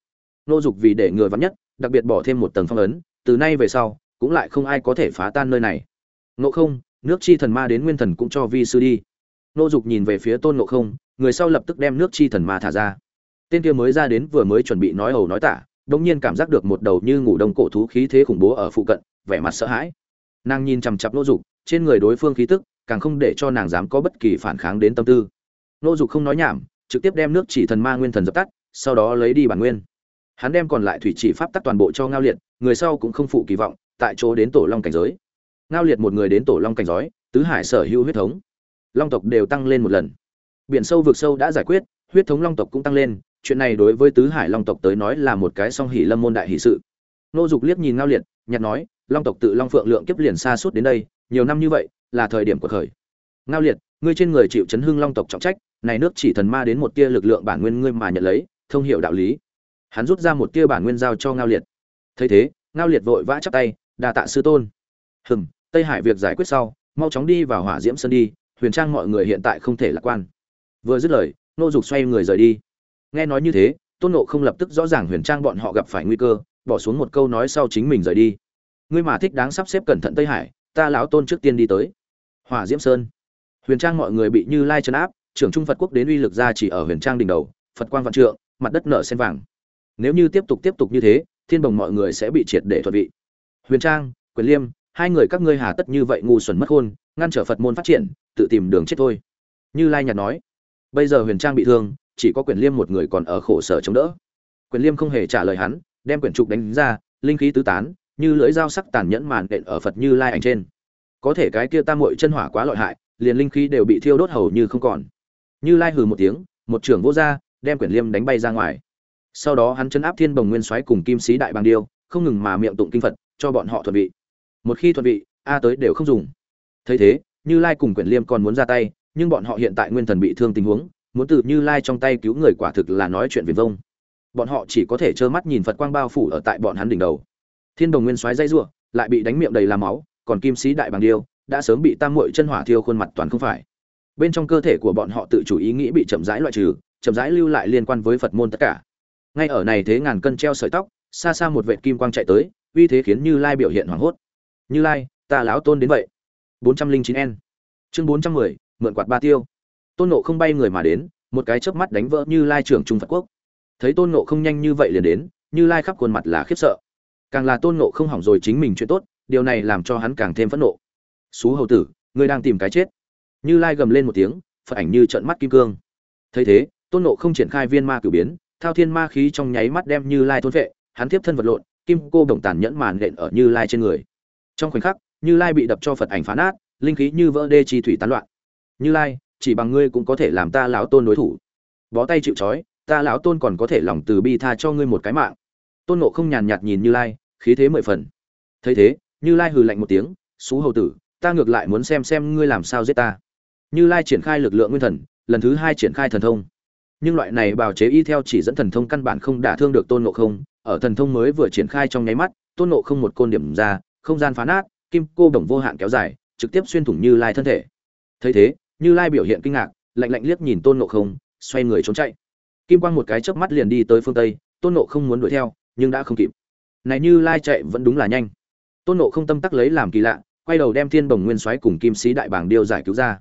Nô dục vì để người vắn nhất, đặc biệt bỏ thêm một tầng phong ấn, từ nay về sau, cũng lại không ai có thể phá tan nơi này. Ngộ không, nước chi thần ma đến nguyên thần cũng cho vi sư đi. Nô dục nhìn về phía tôn Ngộ không, người sau lập tức đem nước chi thần ma thả ra tên kia mới ra đến vừa mới chuẩn bị nói hầu nói tả, đống nhiên cảm giác được một đầu như ngủ đông cổ thú khí thế khủng bố ở phụ cận, vẻ mặt sợ hãi. Nàng nhìn chằm chặp nô dục, trên người đối phương khí tức, càng không để cho nàng dám có bất kỳ phản kháng đến tâm tư. Nô dục không nói nhảm, trực tiếp đem nước chỉ thần ma nguyên thần dập tắt, sau đó lấy đi bản nguyên. Hắn đem còn lại thủy chỉ pháp tắc toàn bộ cho ngao liệt, người sau cũng không phụ kỳ vọng, tại chỗ đến tổ long cảnh giới. Ngao liệt một người đến tổ long cảnh giới, tứ hải sở hữu huyết thống. Long tộc đều tăng lên một lần. Biển sâu vực sâu đã giải quyết, huyết thống long tộc cũng tăng lên chuyện này đối với tứ hải long tộc tới nói là một cái song hỷ lâm môn đại hỷ sự. Nô dục liếc nhìn ngao liệt nhặt nói, long tộc tự long phượng lượng kiếp liền xa suốt đến đây, nhiều năm như vậy, là thời điểm của khởi. Ngao liệt, ngươi trên người chịu chấn hưng long tộc trọng trách, này nước chỉ thần ma đến một tia lực lượng bản nguyên ngươi mà nhận lấy, thông hiểu đạo lý. Hắn rút ra một tia bản nguyên giao cho ngao liệt. Thấy thế, ngao liệt vội vã chắp tay đà tạ sư tôn. Hừm, tây hải việc giải quyết sau, mau chóng đi vào hỏa diễm sơn đi, huyền trang mọi người hiện tại không thể lạc quan. Vừa dứt lời, nô dục xoay người rời đi nghe nói như thế tôn nộ không lập tức rõ ràng huyền trang bọn họ gặp phải nguy cơ bỏ xuống một câu nói sau chính mình rời đi. Ngươi mà thích đáng sắp xếp cẩn thận tây hải ta lão tôn trước tiên đi tới. Hỏa diễm sơn. Huyền trang mọi người bị như lai chấn áp trưởng trung phật quốc đến uy lực ra chỉ ở huyền trang đỉnh đầu phật quang vạn trượng mặt đất nở sen vàng. Nếu như tiếp tục tiếp tục như thế thiên bồng mọi người sẽ bị triệt để thuận vị. Huyền trang quyền liêm hai người các ngươi hà tất như vậy ngu xuẩn mất hôn, ngăn trở phật môn phát triển tự tìm đường chết thôi. Như lai nhạt nói. Bây giờ huyền trang bị thương chỉ có quyền liêm một người còn ở khổ sở chống đỡ. Quyền liêm không hề trả lời hắn, đem quyển trục đánh ra, linh khí tứ tán, như lưỡi dao sắc tàn nhẫn màn đện ở phật như lai ảnh trên. Có thể cái kia tam muội chân hỏa quá lợi hại, liền linh khí đều bị thiêu đốt hầu như không còn. Như lai hừ một tiếng, một trưởng vô ra, đem quyển liêm đánh bay ra ngoài. Sau đó hắn chấn áp thiên bồng nguyên soái cùng kim sĩ đại bàng điêu, không ngừng mà miệng tụng kinh phật, cho bọn họ thuận vị. Một khi thuận vị, a tới đều không dùng. Thấy thế, như lai cùng quyển liêm còn muốn ra tay, nhưng bọn họ hiện tại nguyên thần bị thương tình huống muốn từ như lai trong tay cứu người quả thực là nói chuyện viển vông. Bọn họ chỉ có thể trơ mắt nhìn phật quang bao phủ ở tại bọn hắn đỉnh đầu. Thiên đồng nguyên xoáy dây rủa lại bị đánh miệng đầy là máu còn kim sĩ đại bàng điêu đã sớm bị tam muội chân hỏa thiêu khuôn mặt toàn không phải. Bên trong cơ thể của bọn họ tự chủ ý nghĩ bị chậm rãi loại trừ chậm rãi lưu lại liên quan với phật môn tất cả. Ngay ở này thế ngàn cân treo sợi tóc xa xa một vệt kim quang chạy tới uy thế khiến như lai biểu hiện hoảng hốt. Như lai ta lão tôn đến vậy. 409 n. Chương 410, mượn quạt ba tiêu tôn nộ không bay người mà đến, một cái chớp mắt đánh vỡ như lai trưởng trung phật quốc. Thấy tôn nộ không nhanh như vậy liền đến, như lai khắp khuôn mặt là khiếp sợ. Càng là tôn nộ không hỏng rồi chính mình chuyện tốt, điều này làm cho hắn càng thêm phẫn nộ. Xú hầu tử, ngươi đang tìm cái chết. Như lai gầm lên một tiếng, phật ảnh như trận mắt kim cương. Thấy thế, tôn nộ không triển khai viên ma cử biến, thao thiên ma khí trong nháy mắt đem như lai thôn vệ, hắn tiếp thân vật lộn, kim cô đồng tàn nhẫn màn nện ở như lai trên người. Trong khoảnh khắc, như lai bị đập cho phật ảnh phá nát, linh khí như vỡ đê chi thủy tán loạn. Như lai chỉ bằng ngươi cũng có thể làm ta lão tôn đối thủ. Bó tay chịu trói, ta lão tôn còn có thể lòng từ bi tha cho ngươi một cái mạng. Tôn nộ không nhàn nhạt nhìn như lai, khí thế mười phần. Thấy thế, như lai hừ lạnh một tiếng xú hầu tử, ta ngược lại muốn xem xem ngươi làm sao giết ta. Như lai triển khai lực lượng nguyên thần, lần thứ hai triển khai thần thông. Nhưng loại này bào chế y theo chỉ dẫn thần thông căn bản không đả thương được tôn nộ không, ở thần thông mới vừa triển khai trong nháy mắt, tôn nộ không một côn điểm ra, không gian phá nát, kim cô đồng vô hạn kéo dài, trực tiếp xuyên thủng như lai thân thể. Thấy thế như lai biểu hiện kinh ngạc, lạnh lạnh liếc nhìn tôn nộ không, xoay người trốn chạy. Kim quang một cái chớp mắt liền đi tới phương tây, tôn nộ không muốn đuổi theo, nhưng đã không kịp. Này như lai chạy vẫn đúng là nhanh. Tôn nộ không tâm tắc lấy làm kỳ lạ, quay đầu đem thiên bồng nguyên soái cùng kim sĩ đại bàng điêu giải cứu ra.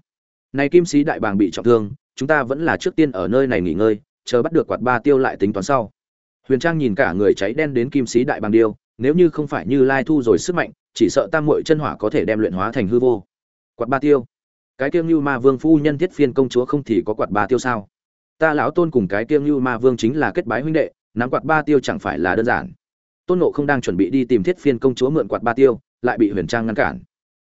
Này kim sĩ đại bàng bị trọng thương, chúng ta vẫn là trước tiên ở nơi này nghỉ ngơi, chờ bắt được quạt ba tiêu lại tính toán sau. Huyền trang nhìn cả người cháy đen đến kim sĩ đại bàng điêu, nếu như không phải như lai thu rồi sức mạnh, chỉ sợ tam muội chân hỏa có thể đem luyện hóa thành hư vô. Quạt ba tiêu cái kiêng như ma vương phu nhân thiết phiên công chúa không thì có quạt ba tiêu sao? Ta lão tôn cùng cái kiêng như ma vương chính là kết bái huynh đệ, nắm quạt ba tiêu chẳng phải là đơn giản. Tôn nộ không đang chuẩn bị đi tìm thiết phiên công chúa mượn quạt ba tiêu, lại bị huyền trang ngăn cản.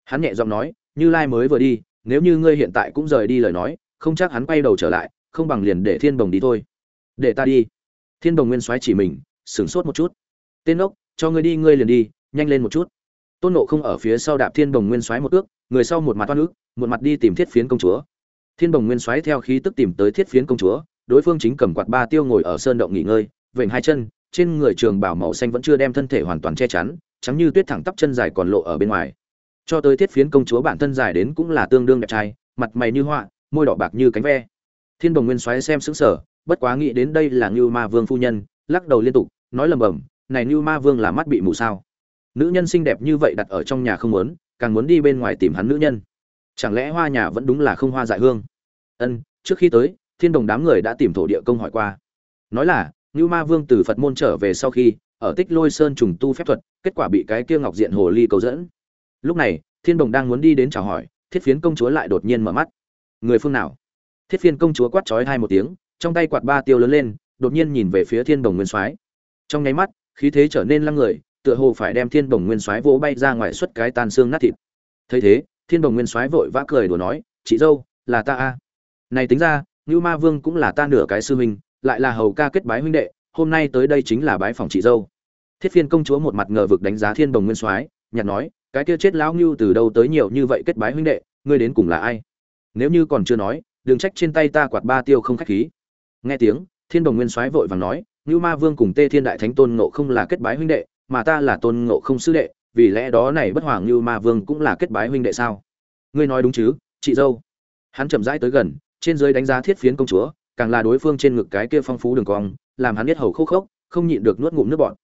Hắn nhẹ giọng nói, như lai mới vừa đi, nếu như ngươi hiện tại cũng rời đi lời nói, không chắc hắn quay đầu trở lại, không bằng liền để thiên Đồng đi thôi. Để ta đi. Thiên Đồng nguyên soái chỉ mình, sửng sốt một chút. Tên ốc, cho ngươi đi, ngươi liền đi, nhanh lên một chút. Tôn nộ không ở phía sau đạp thiên Đồng nguyên soái một ước, người sau một mặt toan ước một mặt đi tìm thiết phiến công chúa. Thiên bồng nguyên soái theo khí tức tìm tới thiết phiến công chúa, đối phương chính cầm quạt ba tiêu ngồi ở sơn động nghỉ ngơi, vểnh hai chân, trên người trường bảo màu xanh vẫn chưa đem thân thể hoàn toàn che chắn, trắng như tuyết thẳng tắp chân dài còn lộ ở bên ngoài. Cho tới thiết phiến công chúa bản thân dài đến cũng là tương đương đẹp trai, mặt mày như họa, môi đỏ bạc như cánh ve. Thiên bồng nguyên xoáy xem xứng sở bất quá nghĩ đến đây là ngưu ma vương phu nhân, lắc đầu liên tục, nói lầm bầm này ngưu ma vương là mắt bị mù sao? Nữ nhân xinh đẹp như vậy đặt ở trong nhà không muốn, càng muốn đi bên ngoài tìm hắn nữ nhân chẳng lẽ hoa nhà vẫn đúng là không hoa dại hương? Ân, trước khi tới, thiên đồng đám người đã tìm thổ địa công hỏi qua. Nói là, ngưu ma vương từ phật môn trở về sau khi, ở tích lôi sơn trùng tu phép thuật, kết quả bị cái kia ngọc diện hồ ly cầu dẫn. Lúc này, thiên đồng đang muốn đi đến chào hỏi, thiết phiến công chúa lại đột nhiên mở mắt. Người phương nào? Thiết phiến công chúa quát trói hai một tiếng, trong tay quạt ba tiêu lớn lên, đột nhiên nhìn về phía thiên đồng nguyên soái. Trong nháy mắt, khí thế trở nên lăng người, tựa hồ phải đem thiên đồng nguyên soái vỗ bay ra ngoài suốt cái tan xương nát thịt. Thấy thế thiên đồng nguyên soái vội vã cười đùa nói, chị dâu, là ta a. Này tính ra, ngưu ma vương cũng là ta nửa cái sư huynh, lại là hầu ca kết bái huynh đệ, hôm nay tới đây chính là bái phòng chị dâu. Thiết phiên công chúa một mặt ngờ vực đánh giá thiên đồng nguyên soái nhặt nói, cái kia chết lão ngưu từ đâu tới nhiều như vậy kết bái huynh đệ, ngươi đến cùng là ai? Nếu như còn chưa nói, đừng trách trên tay ta quạt ba tiêu không khách khí. Nghe tiếng, thiên đồng nguyên soái vội vàng nói, ngưu ma vương cùng tê thiên đại thánh tôn ngộ không là kết bái huynh đệ, mà ta là tôn ngộ không sư đệ vì lẽ đó này bất hoàng như ma vương cũng là kết bái huynh đệ sao? Ngươi nói đúng chứ, chị dâu. Hắn chậm rãi tới gần, trên dưới đánh giá thiết phiến công chúa, càng là đối phương trên ngực cái kia phong phú đường cong, làm hắn biết hầu khô khốc, không nhịn được nuốt ngụm nước bọt.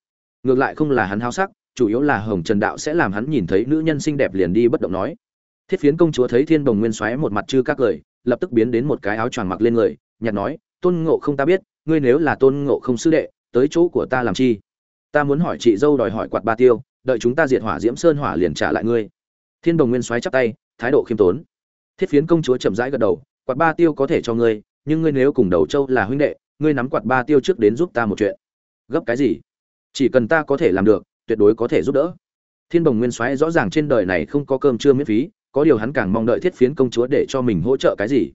Ngược lại không là hắn háo sắc, chủ yếu là hồng trần đạo sẽ làm hắn nhìn thấy nữ nhân xinh đẹp liền đi bất động nói. Thiết phiến công chúa thấy thiên đồng nguyên xoáy một mặt chư các cười lập tức biến đến một cái áo choàng mặc lên người nhặt nói, tôn ngộ không ta biết, ngươi nếu là tôn ngộ không sư đệ, tới chỗ của ta làm chi? Ta muốn hỏi chị dâu đòi hỏi quạt ba tiêu đợi chúng ta diệt hỏa diễm sơn hỏa liền trả lại ngươi. Thiên đồng nguyên xoáy chắp tay, thái độ khiêm tốn. Thiết phiến công chúa chậm rãi gật đầu, quạt ba tiêu có thể cho ngươi, nhưng ngươi nếu cùng đầu châu là huynh đệ, ngươi nắm quạt ba tiêu trước đến giúp ta một chuyện. Gấp cái gì? Chỉ cần ta có thể làm được, tuyệt đối có thể giúp đỡ. Thiên bồng nguyên soái rõ ràng trên đời này không có cơm trưa miễn phí, có điều hắn càng mong đợi thiết phiến công chúa để cho mình hỗ trợ cái gì?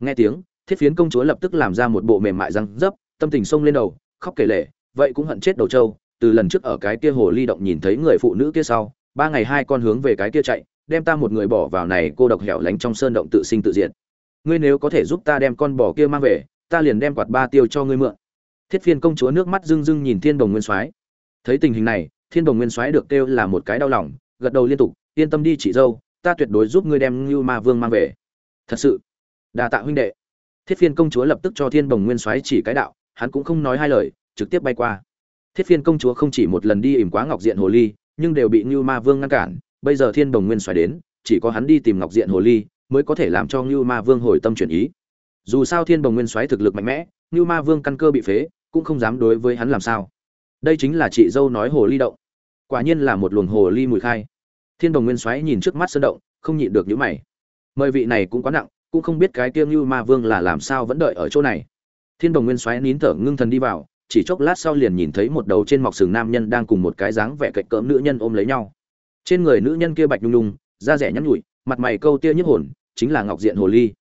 Nghe tiếng, thiết phiến công chúa lập tức làm ra một bộ mềm mại răng dấp, tâm tình sông lên đầu, khóc kể lệ vậy cũng hận chết đầu châu từ lần trước ở cái kia hồ ly động nhìn thấy người phụ nữ kia sau ba ngày hai con hướng về cái kia chạy đem ta một người bỏ vào này cô độc hẻo lánh trong sơn động tự sinh tự diệt ngươi nếu có thể giúp ta đem con bò kia mang về ta liền đem quạt ba tiêu cho ngươi mượn thiết phiên công chúa nước mắt rưng rưng nhìn thiên đồng nguyên soái thấy tình hình này thiên đồng nguyên soái được kêu là một cái đau lòng gật đầu liên tục yên tâm đi chị dâu ta tuyệt đối giúp ngươi đem Ngưu Ma Vương mang về. Thật sự, đà tạ huynh đệ. Thiết Phiên công chúa lập tức cho Thiên đồng Nguyên Soái chỉ cái đạo, hắn cũng không nói hai lời, trực tiếp bay qua. Thiết Phiên công chúa không chỉ một lần đi ỉm quá Ngọc Diện Hồ Ly, nhưng đều bị Ngưu Ma Vương ngăn cản, bây giờ Thiên đồng Nguyên xoài đến, chỉ có hắn đi tìm Ngọc Diện Hồ Ly, mới có thể làm cho Ngưu Ma Vương hồi tâm chuyển ý. Dù sao Thiên đồng Nguyên xoáy thực lực mạnh mẽ, Ngưu Ma Vương căn cơ bị phế, cũng không dám đối với hắn làm sao. Đây chính là chị dâu nói hồ ly động. Quả nhiên là một luồng hồ ly mùi khai. Thiên Đồng Nguyên xoáy nhìn trước mắt sơn động, không nhịn được nhíu mày. Mời vị này cũng quá nặng, cũng không biết cái kia Ngưu Ma Vương là làm sao vẫn đợi ở chỗ này. Thiên Đồng Nguyên xoáy nín thở ngưng thần đi vào, chỉ chốc lát sau liền nhìn thấy một đầu trên mọc sừng nam nhân đang cùng một cái dáng vẻ cạnh cỡm nữ nhân ôm lấy nhau. Trên người nữ nhân kia bạch nhung nhung, da rẻ nhẵn nhụi, mặt mày câu tia nhức hồn, chính là Ngọc Diện Hồ Ly.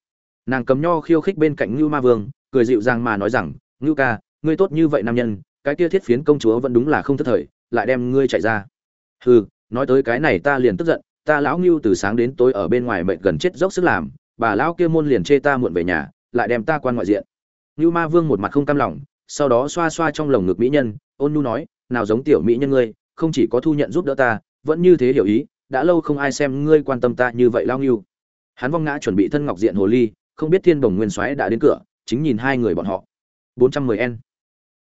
Nàng cầm nho khiêu khích bên cạnh Ngưu Ma Vương, cười dịu dàng mà nói rằng, "Ngưu ca, ngươi tốt như vậy nam nhân, cái kia thiết phiến công chúa vẫn đúng là không thất thời, lại đem ngươi chạy ra." "Hừ, nói tới cái này ta liền tức giận, ta lão Ngưu từ sáng đến tối ở bên ngoài mệt gần chết dốc sức làm, bà lão kia môn liền chê ta muộn về nhà, lại đem ta quan ngoại diện." Ngưu Ma Vương một mặt không cam lòng, sau đó xoa xoa trong lồng ngực mỹ nhân, ôn nhu nói, "Nào giống tiểu mỹ nhân ngươi, không chỉ có thu nhận giúp đỡ ta, vẫn như thế hiểu ý, đã lâu không ai xem ngươi quan tâm ta như vậy lao nghiêu Hắn vong ngã chuẩn bị thân ngọc diện hồ ly, không biết Thiên Đồng Nguyên Soái đã đến cửa, chính nhìn hai người bọn họ. 410N.